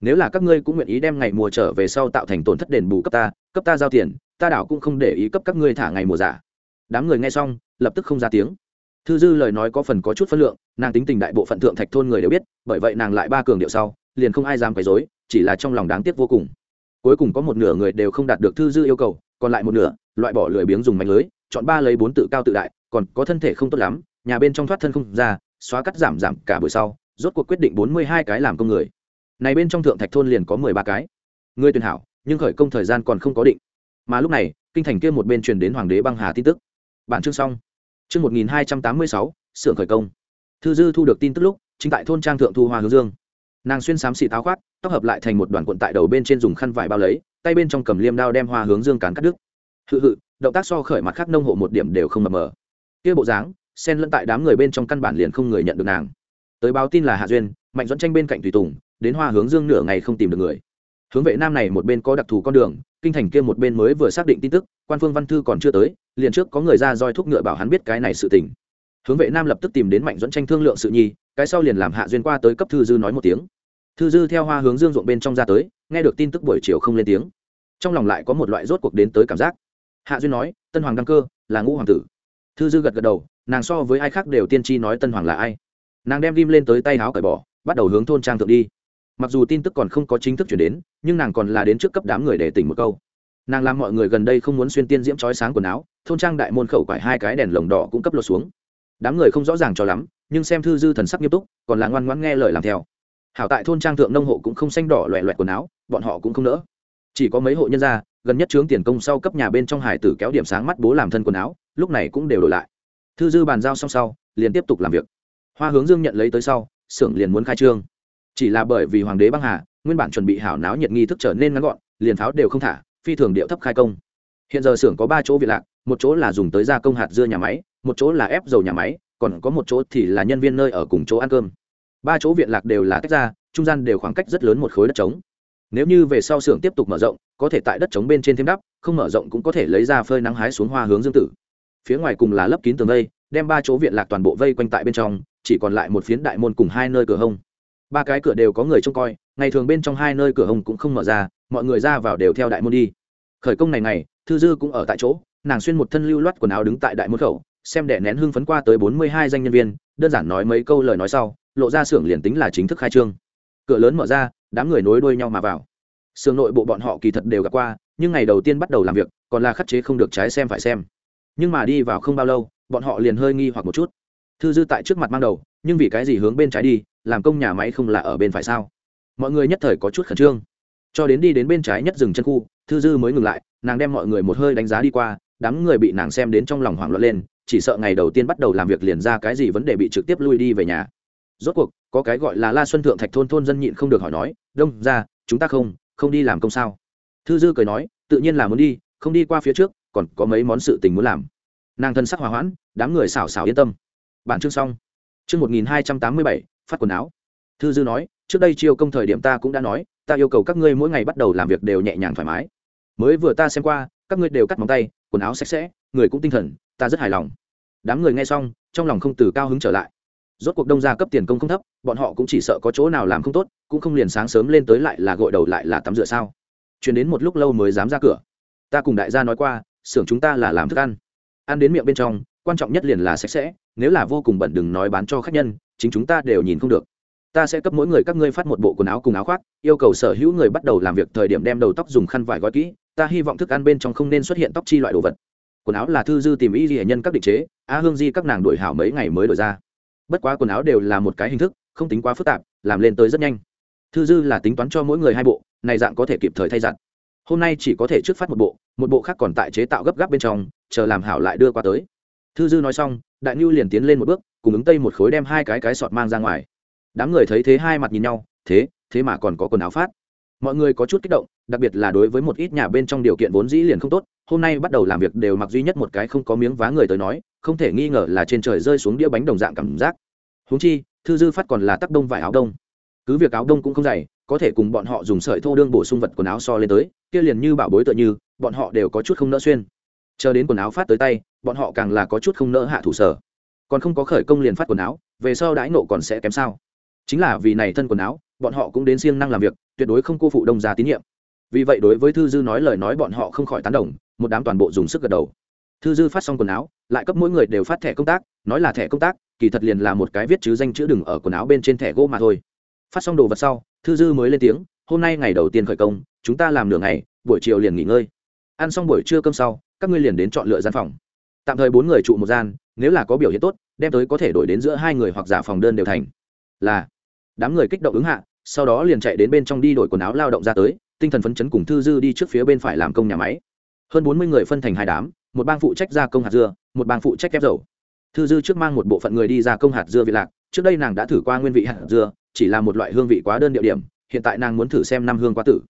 Nếu là các ngươi cũng nguyện ý đem ngày mùa trở về sau tạo thành tổn thất đền bù cấp ta cấp ta giao tiền, ta đảo cũng không để ý cấp các ngươi thả ngày mùa giả. Đám người nghe xong, lập tức không ra tiếng. Thư dư lời nói có phần có chút phân lượng, nàng tính tình đại bộ phận thượng thạch thôn người đều biết, bởi vậy nàng lại ba cường điệu sau, liền không ai dám quấy dối chỉ là trong lòng đáng tiếc vô cùng. Cuối cùng có một nửa người đều không đạt được thư dư yêu cầu, còn lại một nửa loại bỏ lười biếng dùng mạnh lưới, chọn ba lấy bốn tự cao tự đại, còn có thân thể không tốt lắm, nhà bên trong thoát thân không ra, xóa cắt giảm giảm cả buổi sau, rốt cuộc quyết định bốn mươi hai cái làm công người. Này bên trong thượng thạch thôn liền có mười ba cái. Người tuyển hảo, nhưng khởi công thời gian còn không có định. Mà lúc này, kinh thành kia một bên truyền đến hoàng đế băng hà tin tức. Bản chương xong. Chương một nghìn hai trăm tám mươi sáu, xưởng khởi công. Thư dư thu được tin tức lúc, chính tại thôn trang thượng thu hoa hướng dương. Nàng xuyên xám xị táo khoác, tóc hợp lại thành một đoàn cuộn tại đầu bên trên dùng khăn vải bao lấy, tay bên trong cầm liêm đao đem hoa hướng dương cán cắt đứt hự hự động tác so khởi mặt khác nông hộ một điểm đều không mập mờ. Kia bộ dáng xen lẫn tại đám người bên trong căn bản liền không người nhận được nàng. Tới báo tin là hạ duyên, mạnh dẫn tranh bên cạnh tùy tùng, đến hoa hướng dương nửa ngày không tìm được người. Hướng vệ nam này một bên có đặc thù con đường, kinh thành kia một bên mới vừa xác định tin tức, quan phương văn thư còn chưa tới, liền trước có người ra roi thúc ngựa bảo hắn biết cái này sự tình. Hướng vệ nam lập tức tìm đến mạnh dẫn tranh thương lượng sự nhi, cái sau liền làm hạ duyên qua tới cấp thư dư nói một tiếng. Thư dư theo hoa hướng dương ruộng bên trong ra tới, nghe được tin tức buổi chiều không lên tiếng. Trong lòng lại có một loại rốt cuộc đến tới cảm giác hạ duyên nói, tân hoàng đăng cơ, là ngũ hoàng tử. Thư dư gật gật đầu, nàng so với ai khác đều tiên tri nói tân hoàng là ai. Nàng đem ghim lên tới tay áo cởi bỏ, bắt đầu hướng thôn trang thượng đi. Mặc dù tin tức còn không có chính thức chuyển đến, nhưng nàng còn là đến trước cấp đám người để tỉnh một câu. Nàng làm mọi người gần đây không muốn xuyên tiên diễm trói sáng quần áo, thôn trang đại môn khẩu quải hai cái đèn lồng đỏ cũng cấp lột xuống. Đám người không rõ ràng cho lắm, nhưng xem thư dư thần sắc nghiêm túc, còn là ngoan ngoãn nghe lời làm theo. Hảo tại thôn trang thượng nông hộ cũng không xanh đỏ loẹ loẹt quần áo, bọn họ cũng không nỡ. Chỉ có mấy hộ nhân gia gần nhất trướng tiền công sau cấp nhà bên trong hải tử kéo điểm sáng mắt bố làm thân quần áo, lúc này cũng đều đổi lại. Thư dư bàn giao xong sau, liền tiếp tục làm việc. Hoa hướng dương nhận lấy tới sau, xưởng liền muốn khai trương. Chỉ là bởi vì hoàng đế băng hà, nguyên bản chuẩn bị hảo náo nhiệt nghi thức trở nên ngắn gọn, liền pháo đều không thả, phi thường điệu thấp khai công. Hiện giờ xưởng có ba chỗ vị lạc, một chỗ là dùng tới gia công hạt dưa nhà máy, một chỗ là ép dầu nhà máy, còn có một chỗ thì là nhân viên nơi ở cùng chỗ ăn cơm. Ba chỗ viện lạc đều là tách ra, trung gian đều khoảng cách rất lớn một khối đất trống nếu như về sau xưởng tiếp tục mở rộng, có thể tại đất trống bên trên thêm đắp, không mở rộng cũng có thể lấy ra phơi nắng hái xuống hoa hướng dương tử. Phía ngoài cùng là lấp kín tường vây, đem ba chỗ viện lạc toàn bộ vây quanh tại bên trong, chỉ còn lại một phiến đại môn cùng hai nơi cửa hông. Ba cái cửa đều có người trông coi, ngày thường bên trong hai nơi cửa hông cũng không mở ra, mọi người ra vào đều theo đại môn đi. Khởi công này này thư dư cũng ở tại chỗ, nàng xuyên một thân lưu loát quần áo đứng tại đại môn khẩu, xem đẻ nén hưng phấn qua tới bốn mươi hai danh nhân viên, đơn giản nói mấy câu lời nói sau, lộ ra xưởng liền tính là chính thức khai trương. Cửa lớn mở ra đám người nối đuôi nhau mà vào. Sương nội bộ bọn họ kỳ thật đều gặp qua, nhưng ngày đầu tiên bắt đầu làm việc, còn là khắc chế không được trái xem phải xem. Nhưng mà đi vào không bao lâu, bọn họ liền hơi nghi hoặc một chút. Thư dư tại trước mặt mang đầu, nhưng vì cái gì hướng bên trái đi, làm công nhà máy không là ở bên phải sao? Mọi người nhất thời có chút khẩn trương. Cho đến đi đến bên trái nhất rừng chân khu, thư dư mới ngừng lại, nàng đem mọi người một hơi đánh giá đi qua, đám người bị nàng xem đến trong lòng hoảng loạn lên, chỉ sợ ngày đầu tiên bắt đầu làm việc liền ra cái gì vấn đề bị trực tiếp lui đi về nhà rốt cuộc, có cái gọi là la xuân thượng thạch thôn thôn dân nhịn không được hỏi nói, đông ra, chúng ta không không đi làm công sao? Thư dư cười nói, tự nhiên là muốn đi, không đi qua phía trước, còn có mấy món sự tình muốn làm. Nàng thân sắc hòa hoãn, đám người xảo xảo yên tâm. Bản chương xong. Chương một nghìn hai trăm tám mươi bảy, phát quần áo. Thư dư nói, trước đây chiêu công thời điểm ta cũng đã nói, ta yêu cầu các ngươi mỗi ngày bắt đầu làm việc đều nhẹ nhàng thoải mái. Mới vừa ta xem qua, các ngươi đều cắt móng tay, quần áo sạch sẽ, người cũng tinh thần, ta rất hài lòng. Đám người nghe xong, trong lòng không từ cao hứng trở lại rốt cuộc đông gia cấp tiền công không thấp, bọn họ cũng chỉ sợ có chỗ nào làm không tốt, cũng không liền sáng sớm lên tới lại là gội đầu lại là tắm rửa sao. Chuyển đến một lúc lâu mới dám ra cửa. Ta cùng đại gia nói qua, xưởng chúng ta là làm thức ăn. Ăn đến miệng bên trong, quan trọng nhất liền là sạch sẽ, nếu là vô cùng bẩn đừng nói bán cho khách nhân, chính chúng ta đều nhìn không được. Ta sẽ cấp mỗi người các ngươi phát một bộ quần áo cùng áo khoác, yêu cầu sở hữu người bắt đầu làm việc thời điểm đem đầu tóc dùng khăn vải gói kỹ, ta hy vọng thức ăn bên trong không nên xuất hiện tóc chi loại đồ vật. Quần áo là thư dư tìm y hệ nhân các định chế a hương di các nàng đổi hảo mấy ngày mới đổi ra bất quá quần áo đều là một cái hình thức, không tính quá phức tạp, làm lên tới rất nhanh. Thư dư là tính toán cho mỗi người hai bộ, này dạng có thể kịp thời thay giặt. Hôm nay chỉ có thể trước phát một bộ một bộ khác còn tại chế tạo gấp gáp bên trong, chờ làm hảo lại đưa qua tới. Thư dư nói xong, đại nhu liền tiến lên một bước, cùng ứng tây một khối đem hai cái cái sọt mang ra ngoài. Đám người thấy thế hai mặt nhìn nhau, thế thế mà còn có quần áo phát. Mọi người có chút kích động, đặc biệt là đối với một ít nhà bên trong điều kiện vốn dĩ liền không tốt hôm nay bắt đầu làm việc đều mặc duy nhất một cái không có miếng vá người tới nói, không thể nghi ngờ là trên trời rơi xuống đĩa bánh đồng dạng cảm giác. Húng chi, thư dư phát còn là tắc đông vải áo đông. Cứ việc áo đông cũng không dày, có thể cùng bọn họ dùng sợi thô đương bổ sung vật quần áo so lên tới, kia liền như bảo bối tựa như, bọn họ đều có chút không nỡ xuyên. Chờ đến quần áo phát tới tay, bọn họ càng là có chút không nỡ hạ thủ sở. Còn không có khởi công liền phát quần áo, về sau đãi nộ còn sẽ kém sao. Chính là vì này thân quần áo, bọn họ cũng đến siêng năng làm việc, tuyệt đối không cô phụ đông gia tín nhiệm vì vậy đối với thư dư nói lời nói bọn họ không khỏi tán đồng, một đám toàn bộ dùng sức gật đầu. Thư dư phát xong quần áo, lại cấp mỗi người đều phát thẻ công tác, nói là thẻ công tác, kỳ thật liền là một cái viết chứ danh chữ đừng ở quần áo bên trên thẻ gỗ mà thôi. Phát xong đồ vật sau, thư dư mới lên tiếng, hôm nay ngày đầu tiên khởi công, chúng ta làm nửa ngày, buổi chiều liền nghỉ ngơi. Ăn xong buổi trưa cơm sau, các ngươi liền đến chọn lựa gian phòng. Tạm thời bốn người trụ một gian, nếu là có biểu hiện tốt, đem tới có thể đổi đến giữa hai người hoặc giả phòng đơn đều thành. Là, đám người kích động ứng hạ, sau đó liền chạy đến bên trong đi đổi quần áo lao động ra tới tinh thần phấn chấn cùng thư dư đi trước phía bên phải làm công nhà máy. Hơn bốn mươi người phân thành hai đám, một bang phụ trách gia công hạt dưa, một bang phụ trách ép dầu. Thư dư trước mang một bộ phận người đi ra công hạt dưa vị lạc, trước đây nàng đã thử qua nguyên vị hạt dưa, chỉ là một loại hương vị quá đơn điệu điểm, hiện tại nàng muốn thử xem năm hương quá tử.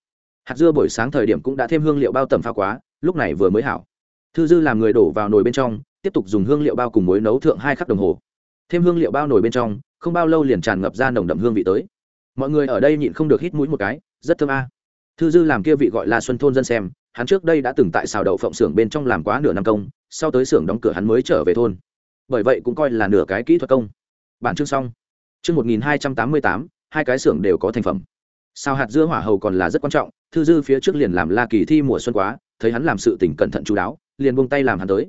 Hạt dưa buổi sáng thời điểm cũng đã thêm hương liệu bao tẩm pha quá, lúc này vừa mới hảo. Thư dư làm người đổ vào nồi bên trong, tiếp tục dùng hương liệu bao cùng muối nấu thượng hai khắc đồng hồ. Thêm hương liệu bao nồi bên trong, không bao lâu liền tràn ngập ra nồng đậm hương vị tới. Mọi người ở đây nhịn không được hít mũi một cái, rất thơm a thư dư làm kia vị gọi là xuân thôn dân xem, hắn trước đây đã từng tại xào đậu phộng xưởng bên trong làm quá nửa năm công, sau tới xưởng đóng cửa hắn mới trở về thôn. Bởi vậy cũng coi là nửa cái kỹ thuật công. Bản chương xong. Chương một nghìn hai trăm tám mươi tám, hai cái xưởng đều có thành phẩm. Sao hạt dưa hỏa hầu còn là rất quan trọng, thư dư phía trước liền làm la kỳ thi mùa xuân quá, thấy hắn làm sự tỉnh cẩn thận chú đáo, liền buông tay làm hắn tới.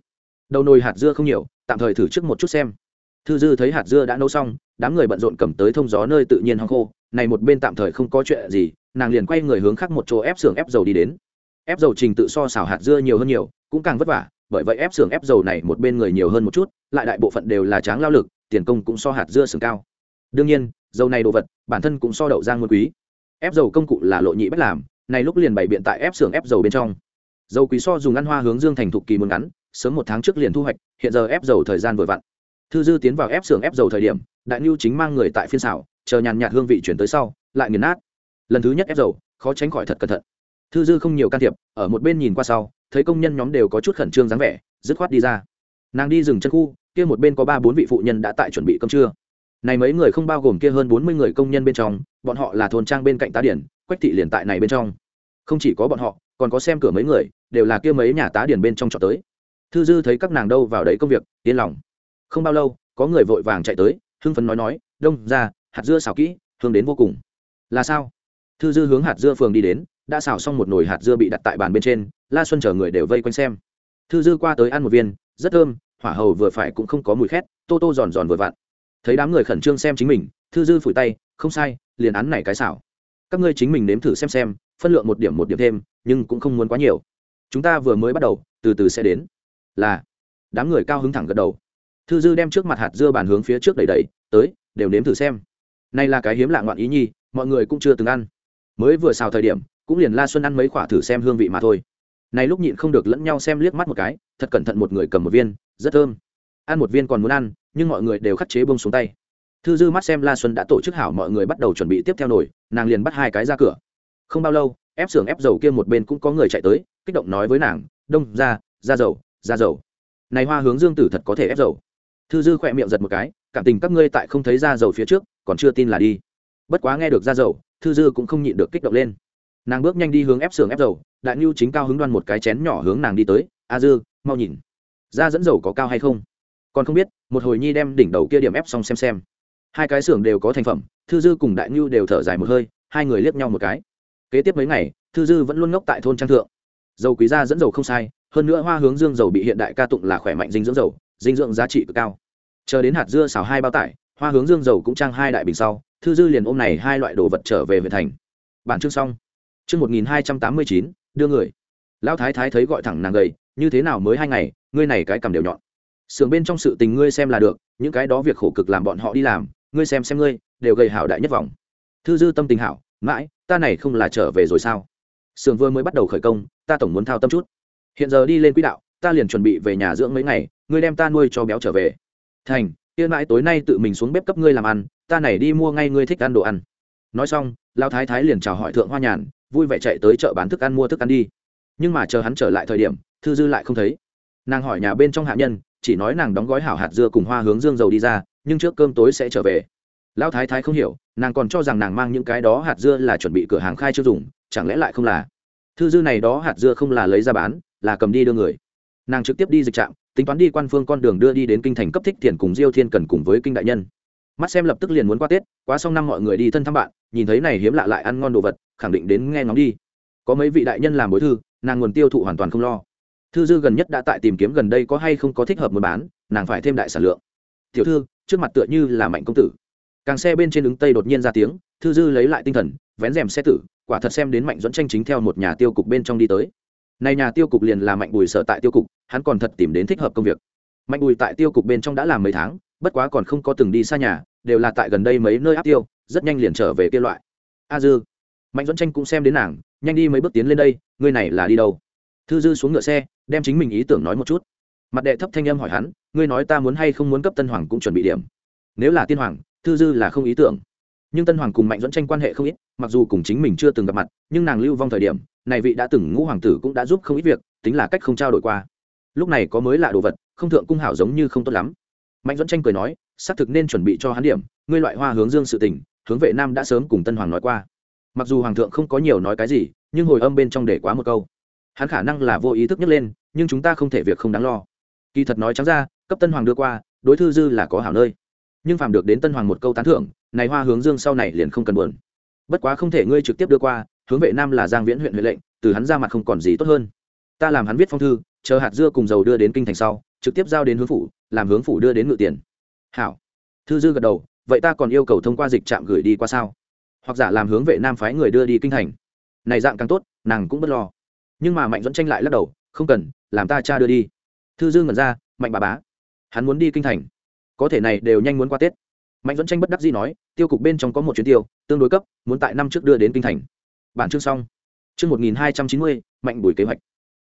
Đầu nồi hạt dưa không nhiều, tạm thời thử trước một chút xem. Thư dư thấy hạt dưa đã nấu xong, đám người bận rộn cầm tới thông gió nơi tự nhiên hoang khô, này một bên tạm thời không có chuyện gì nàng liền quay người hướng khác một chỗ ép xưởng ép dầu đi đến. Ép dầu trình tự so xào hạt dưa nhiều hơn nhiều, cũng càng vất vả, bởi vậy ép xưởng ép dầu này một bên người nhiều hơn một chút, lại đại bộ phận đều là tráng lao lực, tiền công cũng so hạt dưa xưởng cao. Đương nhiên, dầu này đồ vật, bản thân cũng so đậu giang muôn quý. Ép dầu công cụ là lộ nhị bách làm, này lúc liền bày biện tại ép xưởng ép dầu bên trong. Dầu quý so dùng ăn hoa hướng dương thành thục kỳ muốn ngắn, sớm một tháng trước liền thu hoạch, hiện giờ ép dầu thời gian vừa vặn. Thư dư tiến vào ép xưởng ép dầu thời điểm, đại nhu chính mang người tại phiên xảo, chờ nhàn nhạt hương vị chuyển tới sau, lại nghiền nát lần thứ nhất ép dầu, khó tránh khỏi thật cẩn thận. Thư dư không nhiều can thiệp, ở một bên nhìn qua sau, thấy công nhân nhóm đều có chút khẩn trương dáng vẻ, dứt khoát đi ra. Nàng đi dừng chân khu, kia một bên có ba bốn vị phụ nhân đã tại chuẩn bị cơm trưa. Này mấy người không bao gồm kia hơn bốn mươi người công nhân bên trong, bọn họ là thôn trang bên cạnh tá điển, quách thị liền tại này bên trong. Không chỉ có bọn họ, còn có xem cửa mấy người, đều là kia mấy nhà tá điển bên trong trọ tới. Thư dư thấy các nàng đâu vào đấy công việc, yên lòng. Không bao lâu, có người vội vàng chạy tới, hưng phấn nói nói, đông, ra, hạt dưa xào kỹ, hương đến vô cùng. Là sao? Thư dư hướng hạt dưa phường đi đến, đã xào xong một nồi hạt dưa bị đặt tại bàn bên trên, la xuân chờ người đều vây quanh xem. Thư dư qua tới ăn một viên, rất thơm, hỏa hầu vừa phải cũng không có mùi khét, tô tô giòn giòn vừa vặn. Thấy đám người khẩn trương xem chính mình, thư dư phủi tay, không sai, liền án này cái xảo. Các ngươi chính mình nếm thử xem xem, phân lượng một điểm một điểm thêm, nhưng cũng không muốn quá nhiều. Chúng ta vừa mới bắt đầu, từ từ sẽ đến. Là. Đám người cao hứng thẳng gật đầu. Thư dư đem trước mặt hạt dưa bàn hướng phía trước đầy đầy tới, đều nếm thử xem. Này là cái hiếm lạ ngoạn ý nhi, mọi người cũng chưa từng ăn mới vừa xào thời điểm, cũng liền la xuân ăn mấy quả thử xem hương vị mà thôi. Này lúc nhịn không được lẫn nhau xem liếc mắt một cái, thật cẩn thận một người cầm một viên, rất thơm. Ăn một viên còn muốn ăn, nhưng mọi người đều khắc chế bông xuống tay. Thư dư mắt xem la xuân đã tổ chức hảo mọi người bắt đầu chuẩn bị tiếp theo nổi nàng liền bắt hai cái ra cửa. Không bao lâu, ép xưởng ép dầu kia một bên cũng có người chạy tới, kích động nói với nàng, đông, ra ra dầu ra dầu. Này hoa hướng dương tử thật có thể ép dầu. Thư dư khỏe miệng giật một cái, cảm tình các ngươi tại không thấy ra dầu phía trước, còn chưa tin là đi bất quá nghe được ra dầu, thư dư cũng không nhịn được kích động lên. Nàng bước nhanh đi hướng ép xưởng ép dầu, đại ngưu chính cao hứng đoan một cái chén nhỏ hướng nàng đi tới, a dư, mau nhìn ra dẫn dầu có cao hay không? Còn không biết, một hồi nhi đem đỉnh đầu kia điểm ép xong xem xem. Hai cái xưởng đều có thành phẩm, thư dư cùng đại ngưu đều thở dài một hơi, hai người liếc nhau một cái. Kế tiếp mấy ngày, thư dư vẫn luôn ngốc tại thôn trang thượng. Dầu quý gia dẫn dầu không sai, hơn nữa hoa hướng dương dầu bị hiện đại ca tụng là khỏe mạnh dinh dưỡng dầu, dinh dưỡng giá trị cực cao. Chờ đến hạt dưa xào hai bao tải, hoa hướng dương dầu cũng trang hai đại bình sau thư dư liền ôm này hai loại đồ vật trở về huyện thành. Bản chương xong. Chương một nghìn hai trăm tám mươi chín, đưa người. Lão thái thái thấy gọi thẳng nàng gầy, như thế nào mới hai ngày, ngươi này cái cầm đều nhọn. Sưởng bên trong sự tình ngươi xem là được, những cái đó việc khổ cực làm bọn họ đi làm, ngươi xem xem ngươi, đều gầy hảo đại nhất vòng. Thư dư tâm tình hảo, mãi, ta này không là trở về rồi sao? Sưởng vừa mới bắt đầu khởi công, ta tổng muốn thao tâm chút. Hiện giờ đi lên quỹ đạo, ta liền chuẩn bị về nhà dưỡng mấy ngày, ngươi đem ta nuôi cho béo trở về. Thành tiên mãi tối nay tự mình xuống bếp cấp ngươi làm ăn, ta này đi mua ngay ngươi thích ăn đồ ăn. Nói xong lao thái thái liền chào hỏi thượng hoa nhàn, vui vẻ chạy tới chợ bán thức ăn mua thức ăn đi. Nhưng mà chờ hắn trở lại thời điểm, thư dư lại không thấy. Nàng hỏi nhà bên trong hạ nhân, chỉ nói nàng đóng gói hảo hạt dưa cùng hoa hướng dương dầu đi ra, nhưng trước cơm tối sẽ trở về. Lão thái thái không hiểu, nàng còn cho rằng nàng mang những cái đó hạt dưa là chuẩn bị cửa hàng khai chưa dùng, chẳng lẽ lại không là? Thư dư này đó hạt dưa không là lấy ra bán, là cầm đi đưa người. Nàng trực tiếp đi dịch trạm tính toán đi quan phương con đường đưa đi đến kinh thành cấp thích tiền cùng diêu thiên cần cùng với kinh đại nhân. Mắt xem lập tức liền muốn qua tết, quá xong năm mọi người đi thân thăm bạn, nhìn thấy này hiếm lạ lại ăn ngon đồ vật, khẳng định đến nghe ngóng đi. Có mấy vị đại nhân làm bối thư, nàng nguồn tiêu thụ hoàn toàn không lo. Thư dư gần nhất đã tại tìm kiếm gần đây có hay không có thích hợp muốn bán, nàng phải thêm đại sản lượng. Tiểu thư, trước mặt tựa như là mạnh công tử. Càng xe bên trên ứng tây đột nhiên ra tiếng, thư dư lấy lại tinh thần, vén rèm xe tử, quả thật xem đến mạnh dẫn tranh chính theo một nhà tiêu cục bên trong đi tới. Này nhà tiêu cục liền là mạnh bùi sở tại tiêu cục hắn còn thật tìm đến thích hợp công việc. Mạnh bùi tại tiêu cục bên trong đã làm mấy tháng, bất quá còn không có từng đi xa nhà, đều là tại gần đây mấy nơi áp tiêu, rất nhanh liền trở về kia loại. A dư. Mạnh dẫn tranh cũng xem đến nàng, nhanh đi mấy bước tiến lên đây, ngươi này là đi đâu? Thư dư xuống ngựa xe, đem chính mình ý tưởng nói một chút. Mặt đệ thấp thanh âm hỏi hắn, ngươi nói ta muốn hay không muốn cấp tân hoàng cũng chuẩn bị điểm. Nếu là tiên hoàng, thư dư là không ý tưởng. Nhưng tân hoàng cùng mạnh dẫn tranh quan hệ không ít, mặc dù cùng chính mình chưa từng gặp mặt, nhưng nàng lưu vong thời điểm, này vị đã từng ngũ hoàng tử cũng đã giúp không ít việc, tính là cách không trao đổi qua lúc này có mới lạ đồ vật, không thượng cung hảo giống như không tốt lắm. Mạnh dẫn tranh cười nói, xác thực nên chuẩn bị cho hắn điểm, ngươi loại hoa hướng dương sự tình, hướng vệ nam đã sớm cùng tân hoàng nói qua. Mặc dù hoàng thượng không có nhiều nói cái gì, nhưng hồi âm bên trong để quá một câu. Hắn khả năng là vô ý thức nhấc lên, nhưng chúng ta không thể việc không đáng lo. Kỳ thật nói trắng ra, cấp tân hoàng đưa qua, đối thư dư là có hảo nơi. Nhưng phàm được đến tân hoàng một câu tán thưởng, này hoa hướng dương sau này liền không cần buồn. Bất quá không thể ngươi trực tiếp đưa qua, hướng vệ nam là giang viễn huyện huệ lệnh, từ hắn ra mặt không còn gì tốt hơn ta làm hắn viết phong thư, chờ hạt dưa cùng dầu đưa đến kinh thành sau, trực tiếp giao đến hướng phủ, làm hướng phủ đưa đến ngự tiền. Hảo. Thư dư gật đầu, vậy ta còn yêu cầu thông qua dịch trạm gửi đi qua sao? Hoặc giả làm hướng vệ nam phái người đưa đi kinh thành. Này dạng càng tốt, nàng cũng bất lo. Nhưng mà mạnh dẫn tranh lại lắc đầu, không cần, làm ta cha đưa đi. Thư dư ngẩn ra, mạnh bà bá. Hắn muốn đi kinh thành. Có thể này đều nhanh muốn qua tết. Mạnh dẫn tranh bất đắc dĩ nói, tiêu cục bên trong có một chuyến tiêu, tương đối cấp, muốn tại năm trước đưa đến kinh thành. Bản chương xong. Chương một nghìn hai trăm chín mươi, mạnh bùi kế hoạch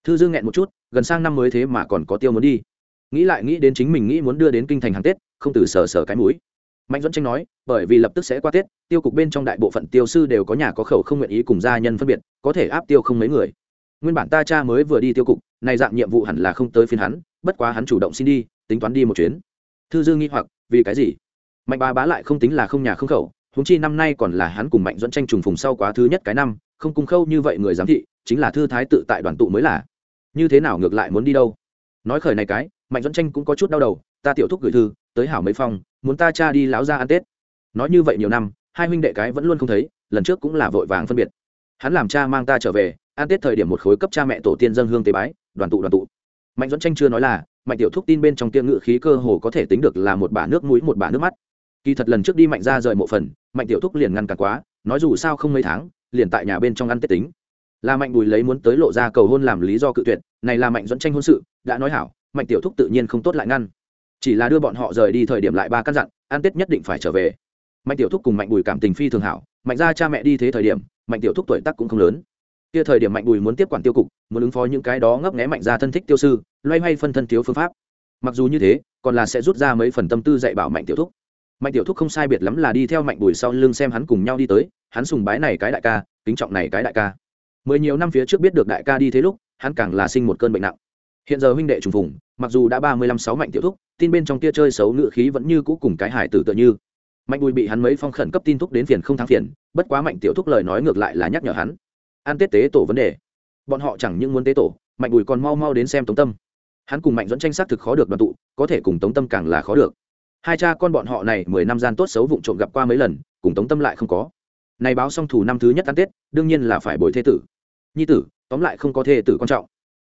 thư Dương nghẹn một chút, gần sang năm mới thế mà còn có tiêu muốn đi. Nghĩ lại nghĩ đến chính mình nghĩ muốn đưa đến kinh thành hàng tết, không từ sờ sờ cái mũi. Mạnh dẫn tranh nói, bởi vì lập tức sẽ qua tết, tiêu cục bên trong đại bộ phận tiêu sư đều có nhà có khẩu không nguyện ý cùng gia nhân phân biệt, có thể áp tiêu không mấy người. Nguyên bản ta cha mới vừa đi tiêu cục, này dạng nhiệm vụ hẳn là không tới phiên hắn, bất quá hắn chủ động xin đi, tính toán đi một chuyến. Thư dư nghi hoặc, vì cái gì? Mạnh Ba bá lại không tính là không nhà không khẩu húng chi năm nay còn là hắn cùng mạnh dẫn tranh trùng phùng sau quá thứ nhất cái năm, không cung khâu như vậy người giám thị, chính là thư thái tự tại đoàn tụ mới là như thế nào ngược lại muốn đi đâu? Nói khởi này cái, mạnh dẫn tranh cũng có chút đau đầu, ta tiểu thúc gửi thư, tới hảo mấy phong muốn ta cha đi láo ra ăn tết. Nói như vậy nhiều năm, hai huynh đệ cái vẫn luôn không thấy, lần trước cũng là vội vàng phân biệt. Hắn làm cha mang ta trở về, ăn tết thời điểm một khối cấp cha mẹ tổ tiên dân hương tế bái, đoàn tụ đoàn tụ. Mạnh dẫn tranh chưa nói là, mạnh tiểu thúc tin bên trong tiêm ngự khí cơ hồ có thể tính được là một bả nước mũi, một bả nước mắt. Kỳ thật lần trước đi mạnh ra rời mộ phần, mạnh tiểu thúc liền ngăn cản quá, nói dù sao không mấy tháng, liền tại nhà bên trong ăn tết tính là mạnh bùi lấy muốn tới lộ ra cầu hôn làm lý do cự tuyệt, này là mạnh dẫn tranh hôn sự, đã nói hảo, mạnh tiểu thúc tự nhiên không tốt lại ngăn. Chỉ là đưa bọn họ rời đi thời điểm lại ba căn dặn, ăn tết nhất định phải trở về. Mạnh tiểu thúc cùng mạnh bùi cảm tình phi thường hảo, mạnh ra cha mẹ đi thế thời điểm, mạnh tiểu thúc tuổi tác cũng không lớn. Kia thời điểm mạnh bùi muốn tiếp quản tiêu cục, muốn ứng phó những cái đó ngấp nghé mạnh ra thân thích tiêu sư, loay hoay phân thân thiếu phương pháp. Mặc dù như thế, còn là sẽ rút ra mấy phần tâm tư dạy bảo mạnh tiểu thúc. Mạnh tiểu thúc không sai biệt lắm là đi theo mạnh bùi sau lưng xem hắn cùng nhau đi tới, hắn sùng bái này cái đại ca, kính trọng này cái đại ca mười nhiều năm phía trước biết được đại ca đi thế lúc, hắn càng là sinh một cơn bệnh nặng. Hiện giờ huynh đệ trùng phùng, mặc dù đã ba mươi lăm sáu mạnh tiểu thúc, tin bên trong kia chơi xấu ngựa khí vẫn như cũ cùng cái hải tử tựa như. Mạnh bùi bị hắn mấy phong khẩn cấp tin thúc đến phiền không thắng phiền, bất quá mạnh tiểu thúc lời nói ngược lại là nhắc nhở hắn. An tết tế tổ vấn đề. Bọn họ chẳng những muốn tế tổ, mạnh bùi còn mau mau đến xem tống tâm. Hắn cùng mạnh dẫn tranh sát thực khó được đoàn tụ, có thể cùng tống tâm càng là khó được. Hai cha con bọn họ này mười năm gian tốt xấu vụng trộm gặp qua mấy lần, cùng tống tâm lại không có. Này báo xong thủ năm thứ nhất ăn tết, đương nhiên là phải bồi thế tử nhi tử, tóm lại không có thê tử quan trọng.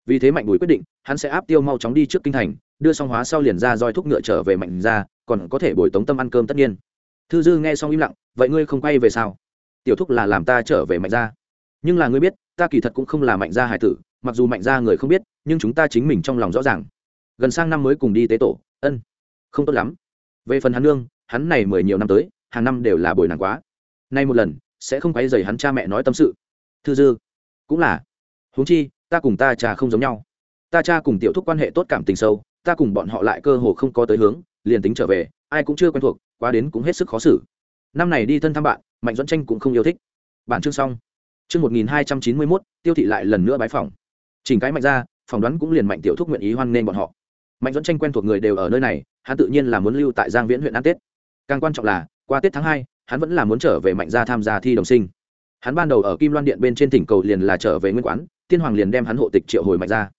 Vì thế mạnh bùi quyết định, hắn sẽ áp tiêu mau chóng đi trước kinh thành, đưa xong hóa sau liền ra roi thúc ngựa trở về mạnh ra, còn có thể bồi tống tâm ăn cơm tất nhiên. Thư dư nghe xong im lặng, vậy ngươi không quay về sao? Tiểu thúc là làm ta trở về mạnh ra. Nhưng là ngươi biết, ta kỳ thật cũng không là mạnh gia hải tử, mặc dù mạnh gia người không biết, nhưng chúng ta chính mình trong lòng rõ ràng. Gần sang năm mới cùng đi tế tổ, ân, không tốt lắm. Về phần hắn nương, hắn này mười nhiều năm tới, hàng năm đều là bồi nàng quá. Nay một lần, sẽ không quay dày hắn cha mẹ nói tâm sự. Thư dư cũng là. Huống chi, ta cùng ta cha không giống nhau. Ta cha cùng tiểu thúc quan hệ tốt cảm tình sâu, ta cùng bọn họ lại cơ hồ không có tới hướng, liền tính trở về, ai cũng chưa quen thuộc, quá đến cũng hết sức khó xử. Năm này đi thân thăm bạn, mạnh dẫn tranh cũng không yêu thích. Bản chương xong. Chương một nghìn hai trăm chín mươi mốt, tiêu thị lại lần nữa bái phòng chỉnh cái mạnh ra, phỏng đoán cũng liền mạnh tiểu thúc nguyện ý hoan nghênh bọn họ. Mạnh dẫn tranh quen thuộc người đều ở nơi này, hắn tự nhiên là muốn lưu tại giang viễn huyện ăn tết. Càng quan trọng là, qua tết tháng hai, hắn vẫn là muốn trở về mạnh gia tham gia thi đồng sinh hắn ban đầu ở kim loan điện bên trên tỉnh cầu liền là trở về nguyên quán, tiên hoàng liền đem hắn hộ tịch triệu hồi mạnh ra.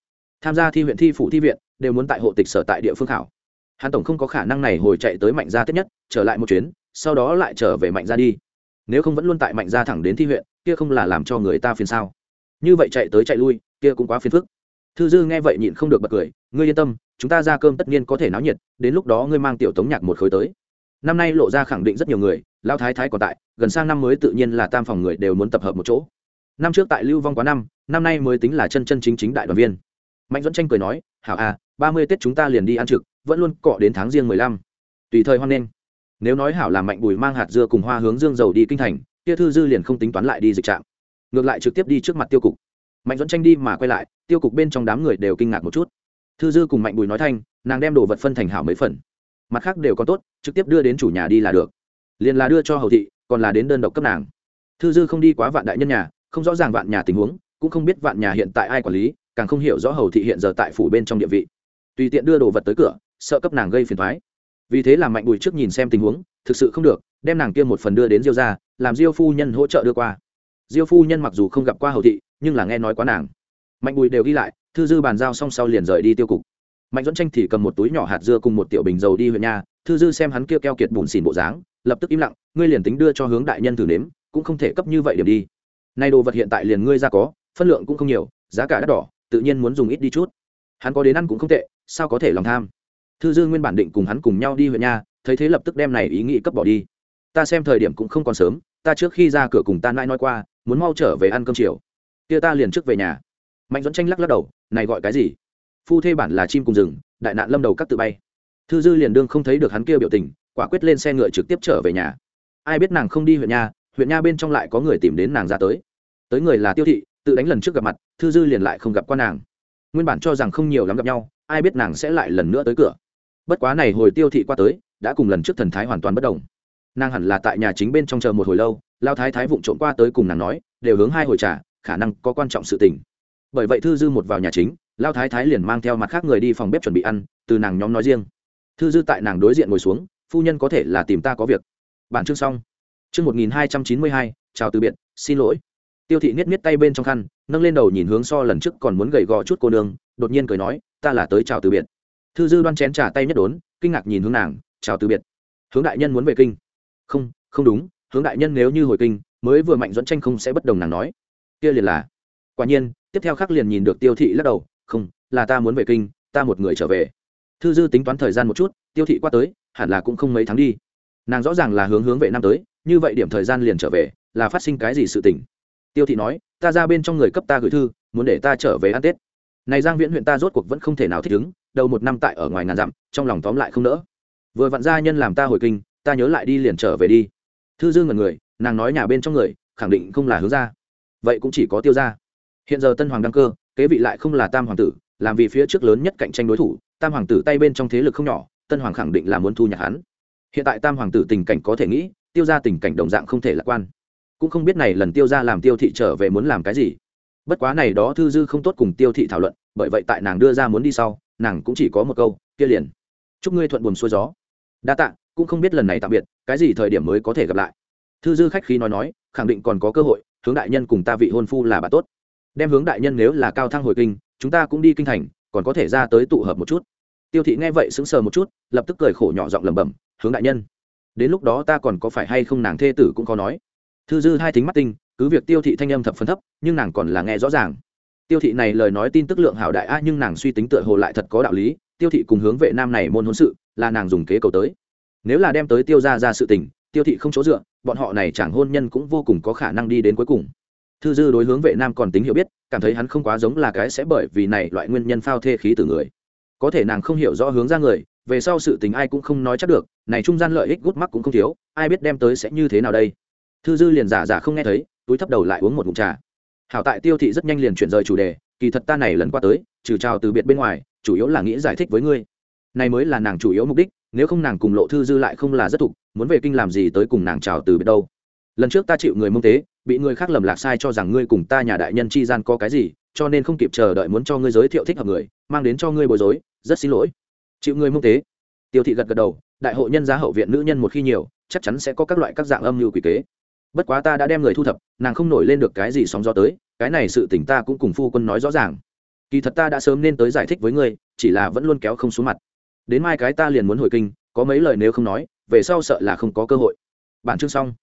Tham gia thi huyện thi phủ thi viện, đều muốn tại hộ tịch sở tại địa phương khảo. Hắn tổng không có khả năng này hồi chạy tới mạnh gia tết nhất, trở lại một chuyến, sau đó lại trở về mạnh gia đi. Nếu không vẫn luôn tại mạnh gia thẳng đến thi huyện, kia không là làm cho người ta phiền sao? Như vậy chạy tới chạy lui, kia cũng quá phiền phức. Thư dư nghe vậy nhịn không được bật cười, ngươi yên tâm, chúng ta ra cơm tất nhiên có thể náo nhiệt, đến lúc đó ngươi mang tiểu tống nhạc một khối tới năm nay lộ ra khẳng định rất nhiều người lao thái thái còn tại, gần sang năm mới tự nhiên là tam phòng người đều muốn tập hợp một chỗ. Năm trước tại lưu vong quá năm năm nay mới tính là chân chân chính chính đại đoàn viên. Mạnh dẫn tranh cười nói, hảo à ba mươi tết chúng ta liền đi ăn trực, vẫn luôn cọ đến tháng riêng mười lăm. Tùy thời hoan nghênh. Nếu nói hảo làm mạnh bùi mang hạt dưa cùng hoa hướng dương dầu đi kinh thành, kia thư dư liền không tính toán lại đi dịch trạm. Ngược lại trực tiếp đi trước mặt tiêu cục. Mạnh dẫn tranh đi mà quay lại, tiêu cục bên trong đám người đều kinh ngạc một chút. Thư dư cùng mạnh bùi nói thanh, nàng đem đồ vật phân thành hảo mấy phần mặt khác đều có tốt, trực tiếp đưa đến chủ nhà đi là được. Liền là đưa cho hầu thị, còn là đến đơn độc cấp nàng. Thư dư không đi quá vạn đại nhân nhà, không rõ ràng vạn nhà tình huống, cũng không biết vạn nhà hiện tại ai quản lý, càng không hiểu rõ hầu thị hiện giờ tại phủ bên trong địa vị. Tùy tiện đưa đồ vật tới cửa, sợ cấp nàng gây phiền thoái vì thế làm mạnh bùi trước nhìn xem tình huống, thực sự không được, đem nàng kia một phần đưa đến diêu ra làm diêu phu nhân hỗ trợ đưa qua. Diêu phu nhân mặc dù không gặp qua hầu thị, nhưng là nghe nói quá nàng. Mạnh bùi đều ghi lại, thư dư bàn giao xong sau liền rời đi tiêu cục mạnh dẫn tranh thì cầm một túi nhỏ hạt dưa cùng một tiểu bình dầu đi huyện nhà thư dư xem hắn kia keo kiệt bùn xỉn bộ dáng lập tức im lặng ngươi liền tính đưa cho hướng đại nhân thử nếm cũng không thể cấp như vậy điểm đi. Nay đồ vật hiện tại liền ngươi ra có phân lượng cũng không nhiều giá cả đắt đỏ tự nhiên muốn dùng ít đi chút. Hắn có đến ăn cũng không tệ sao có thể lòng tham? Thư dư nguyên bản định cùng hắn cùng nhau đi huyện nhà, thấy thế lập tức đem này ý nghĩ cấp bỏ đi. Ta xem thời điểm cũng không còn sớm ta trước khi ra cửa cùng ta nãi nói qua muốn mau trở về ăn cơm chiều. Kia ta liền trước về nhà. Mạnh dẫn tranh lắc lắc đầu này gọi cái gì? Phu thê bản là chim cùng rừng, đại nạn lâm đầu các tự bay. Thư dư liền đương không thấy được hắn kia biểu tình, quả quyết lên xe ngựa trực tiếp trở về nhà. Ai biết nàng không đi huyện nha huyện nha bên trong lại có người tìm đến nàng ra tới. Tới người là tiêu thị, tự đánh lần trước gặp mặt, thư dư liền lại không gặp qua nàng. Nguyên bản cho rằng không nhiều lắm gặp nhau, ai biết nàng sẽ lại lần nữa tới cửa. Bất quá này hồi tiêu thị qua tới, đã cùng lần trước thần thái hoàn toàn bất đồng. Nàng hẳn là tại nhà chính bên trong chờ một hồi lâu, lao thái thái vụng trộm qua tới cùng nàng nói, đều hướng hai hồi trả khả năng có quan trọng sự tình. Bởi vậy thư dư một vào nhà chính lao thái thái liền mang theo mặt khác người đi phòng bếp chuẩn bị ăn, từ nàng nhóm nói riêng. Thư dư tại nàng đối diện ngồi xuống, phu nhân có thể là tìm ta có việc. Bản chương xong. Chương một nghìn hai trăm chín mươi hai, chào từ biệt, xin lỗi. Tiêu thị niết niết tay bên trong khăn, nâng lên đầu nhìn hướng so lần trước còn muốn gầy gò chút cô nương, đột nhiên cười nói, ta là tới chào từ biệt. Thư dư đoan chén trả tay nhất đốn, kinh ngạc nhìn hướng nàng, chào từ biệt. Hướng đại nhân muốn về kinh. Không không đúng, hướng đại nhân nếu như hồi kinh, mới vừa mạnh dẫn tranh không sẽ bất đồng nàng nói. Kia liền là. Quả nhiên, tiếp theo khắc liền nhìn được tiêu thị lắc đầu không, là ta muốn về kinh, ta một người trở về. Thư dư tính toán thời gian một chút, tiêu thị qua tới, hẳn là cũng không mấy tháng đi. Nàng rõ ràng là hướng hướng về năm tới, như vậy điểm thời gian liền trở về, là phát sinh cái gì sự tình? Tiêu thị nói, ta ra bên trong người cấp ta gửi thư, muốn để ta trở về ăn tết. Này giang viễn huyện ta rốt cuộc vẫn không thể nào thích ứng, đầu một năm tại ở ngoài ngàn dặm, trong lòng tóm lại không nỡ. Vừa vặn gia nhân làm ta hồi kinh, ta nhớ lại đi liền trở về đi. Thư dư ngần người, nàng nói nhà bên trong người, khẳng định không là hướng ra vậy cũng chỉ có tiêu ra hiện giờ tân hoàng đăng cơ kế vị lại không là tam hoàng tử, làm vì phía trước lớn nhất cạnh tranh đối thủ, tam hoàng tử tay bên trong thế lực không nhỏ, tân hoàng khẳng định là muốn thu nhặt hắn. Hiện tại tam hoàng tử tình cảnh có thể nghĩ, tiêu ra tình cảnh đồng dạng không thể lạc quan. Cũng không biết này lần tiêu ra làm tiêu thị trở về muốn làm cái gì. Bất quá này đó thư dư không tốt cùng tiêu thị thảo luận, bởi vậy tại nàng đưa ra muốn đi sau, nàng cũng chỉ có một câu, kia liền. Chúc ngươi thuận buồm xuôi gió. Đa tạ, cũng không biết lần này tạm biệt, cái gì thời điểm mới có thể gặp lại. Thư dư khách khí nói nói, khẳng định còn có cơ hội, hướng đại nhân cùng ta vị hôn phu là bà tốt đem hướng đại nhân nếu là cao thăng hồi kinh, chúng ta cũng đi kinh thành, còn có thể ra tới tụ hợp một chút. Tiêu thị nghe vậy sững sờ một chút, lập tức cười khổ nhỏ giọng lẩm bẩm, hướng đại nhân, đến lúc đó ta còn có phải hay không nàng thê tử cũng có nói. Thư dư hai thính mắt tinh, cứ việc tiêu thị thanh âm thập phân thấp, nhưng nàng còn là nghe rõ ràng. Tiêu thị này lời nói tin tức lượng hảo đại a nhưng nàng suy tính tựa hồ lại thật có đạo lý, tiêu thị cùng hướng vệ nam này môn hôn sự, là nàng dùng kế cầu tới. Nếu là đem tới tiêu ra ra sự tình, tiêu thị không chỗ dựa, bọn họ này chẳng hôn nhân cũng vô cùng có khả năng đi đến cuối cùng thư dư đối hướng vệ nam còn tính hiểu biết, cảm thấy hắn không quá giống là cái sẽ bởi vì này loại nguyên nhân phao thê khí từ người. Có thể nàng không hiểu rõ hướng ra người, về sau sự tình ai cũng không nói chắc được, này trung gian lợi ích gút mắc cũng không thiếu, ai biết đem tới sẽ như thế nào đây. Thư dư liền giả giả không nghe thấy, túi thấp đầu lại uống một ngụm trà. Hảo tại tiêu thị rất nhanh liền chuyển rời chủ đề, kỳ thật ta này lần qua tới, trừ chào từ biệt bên ngoài, chủ yếu là nghĩ giải thích với ngươi. Này mới là nàng chủ yếu mục đích, nếu không nàng cùng lộ thư dư lại không là rất thục, muốn về kinh làm gì tới cùng nàng chào từ biệt đâu lần trước ta chịu người mông tế, bị người khác lầm lạc sai cho rằng ngươi cùng ta nhà đại nhân chi gian có cái gì, cho nên không kịp chờ đợi muốn cho ngươi giới thiệu thích hợp người, mang đến cho ngươi bối rối, rất xin lỗi. Chịu người mông tế. Tiêu thị gật gật đầu, đại hội nhân giá hậu viện nữ nhân một khi nhiều, chắc chắn sẽ có các loại các dạng âm mưu quỷ kế. Bất quá ta đã đem người thu thập, nàng không nổi lên được cái gì sóng gió tới, cái này sự tình ta cũng cùng phu quân nói rõ ràng. Kỳ thật ta đã sớm nên tới giải thích với ngươi, chỉ là vẫn luôn kéo không xuống mặt. Đến mai cái ta liền muốn hồi kinh, có mấy lời nếu không nói, về sau sợ là không có cơ hội. Bản chương xong.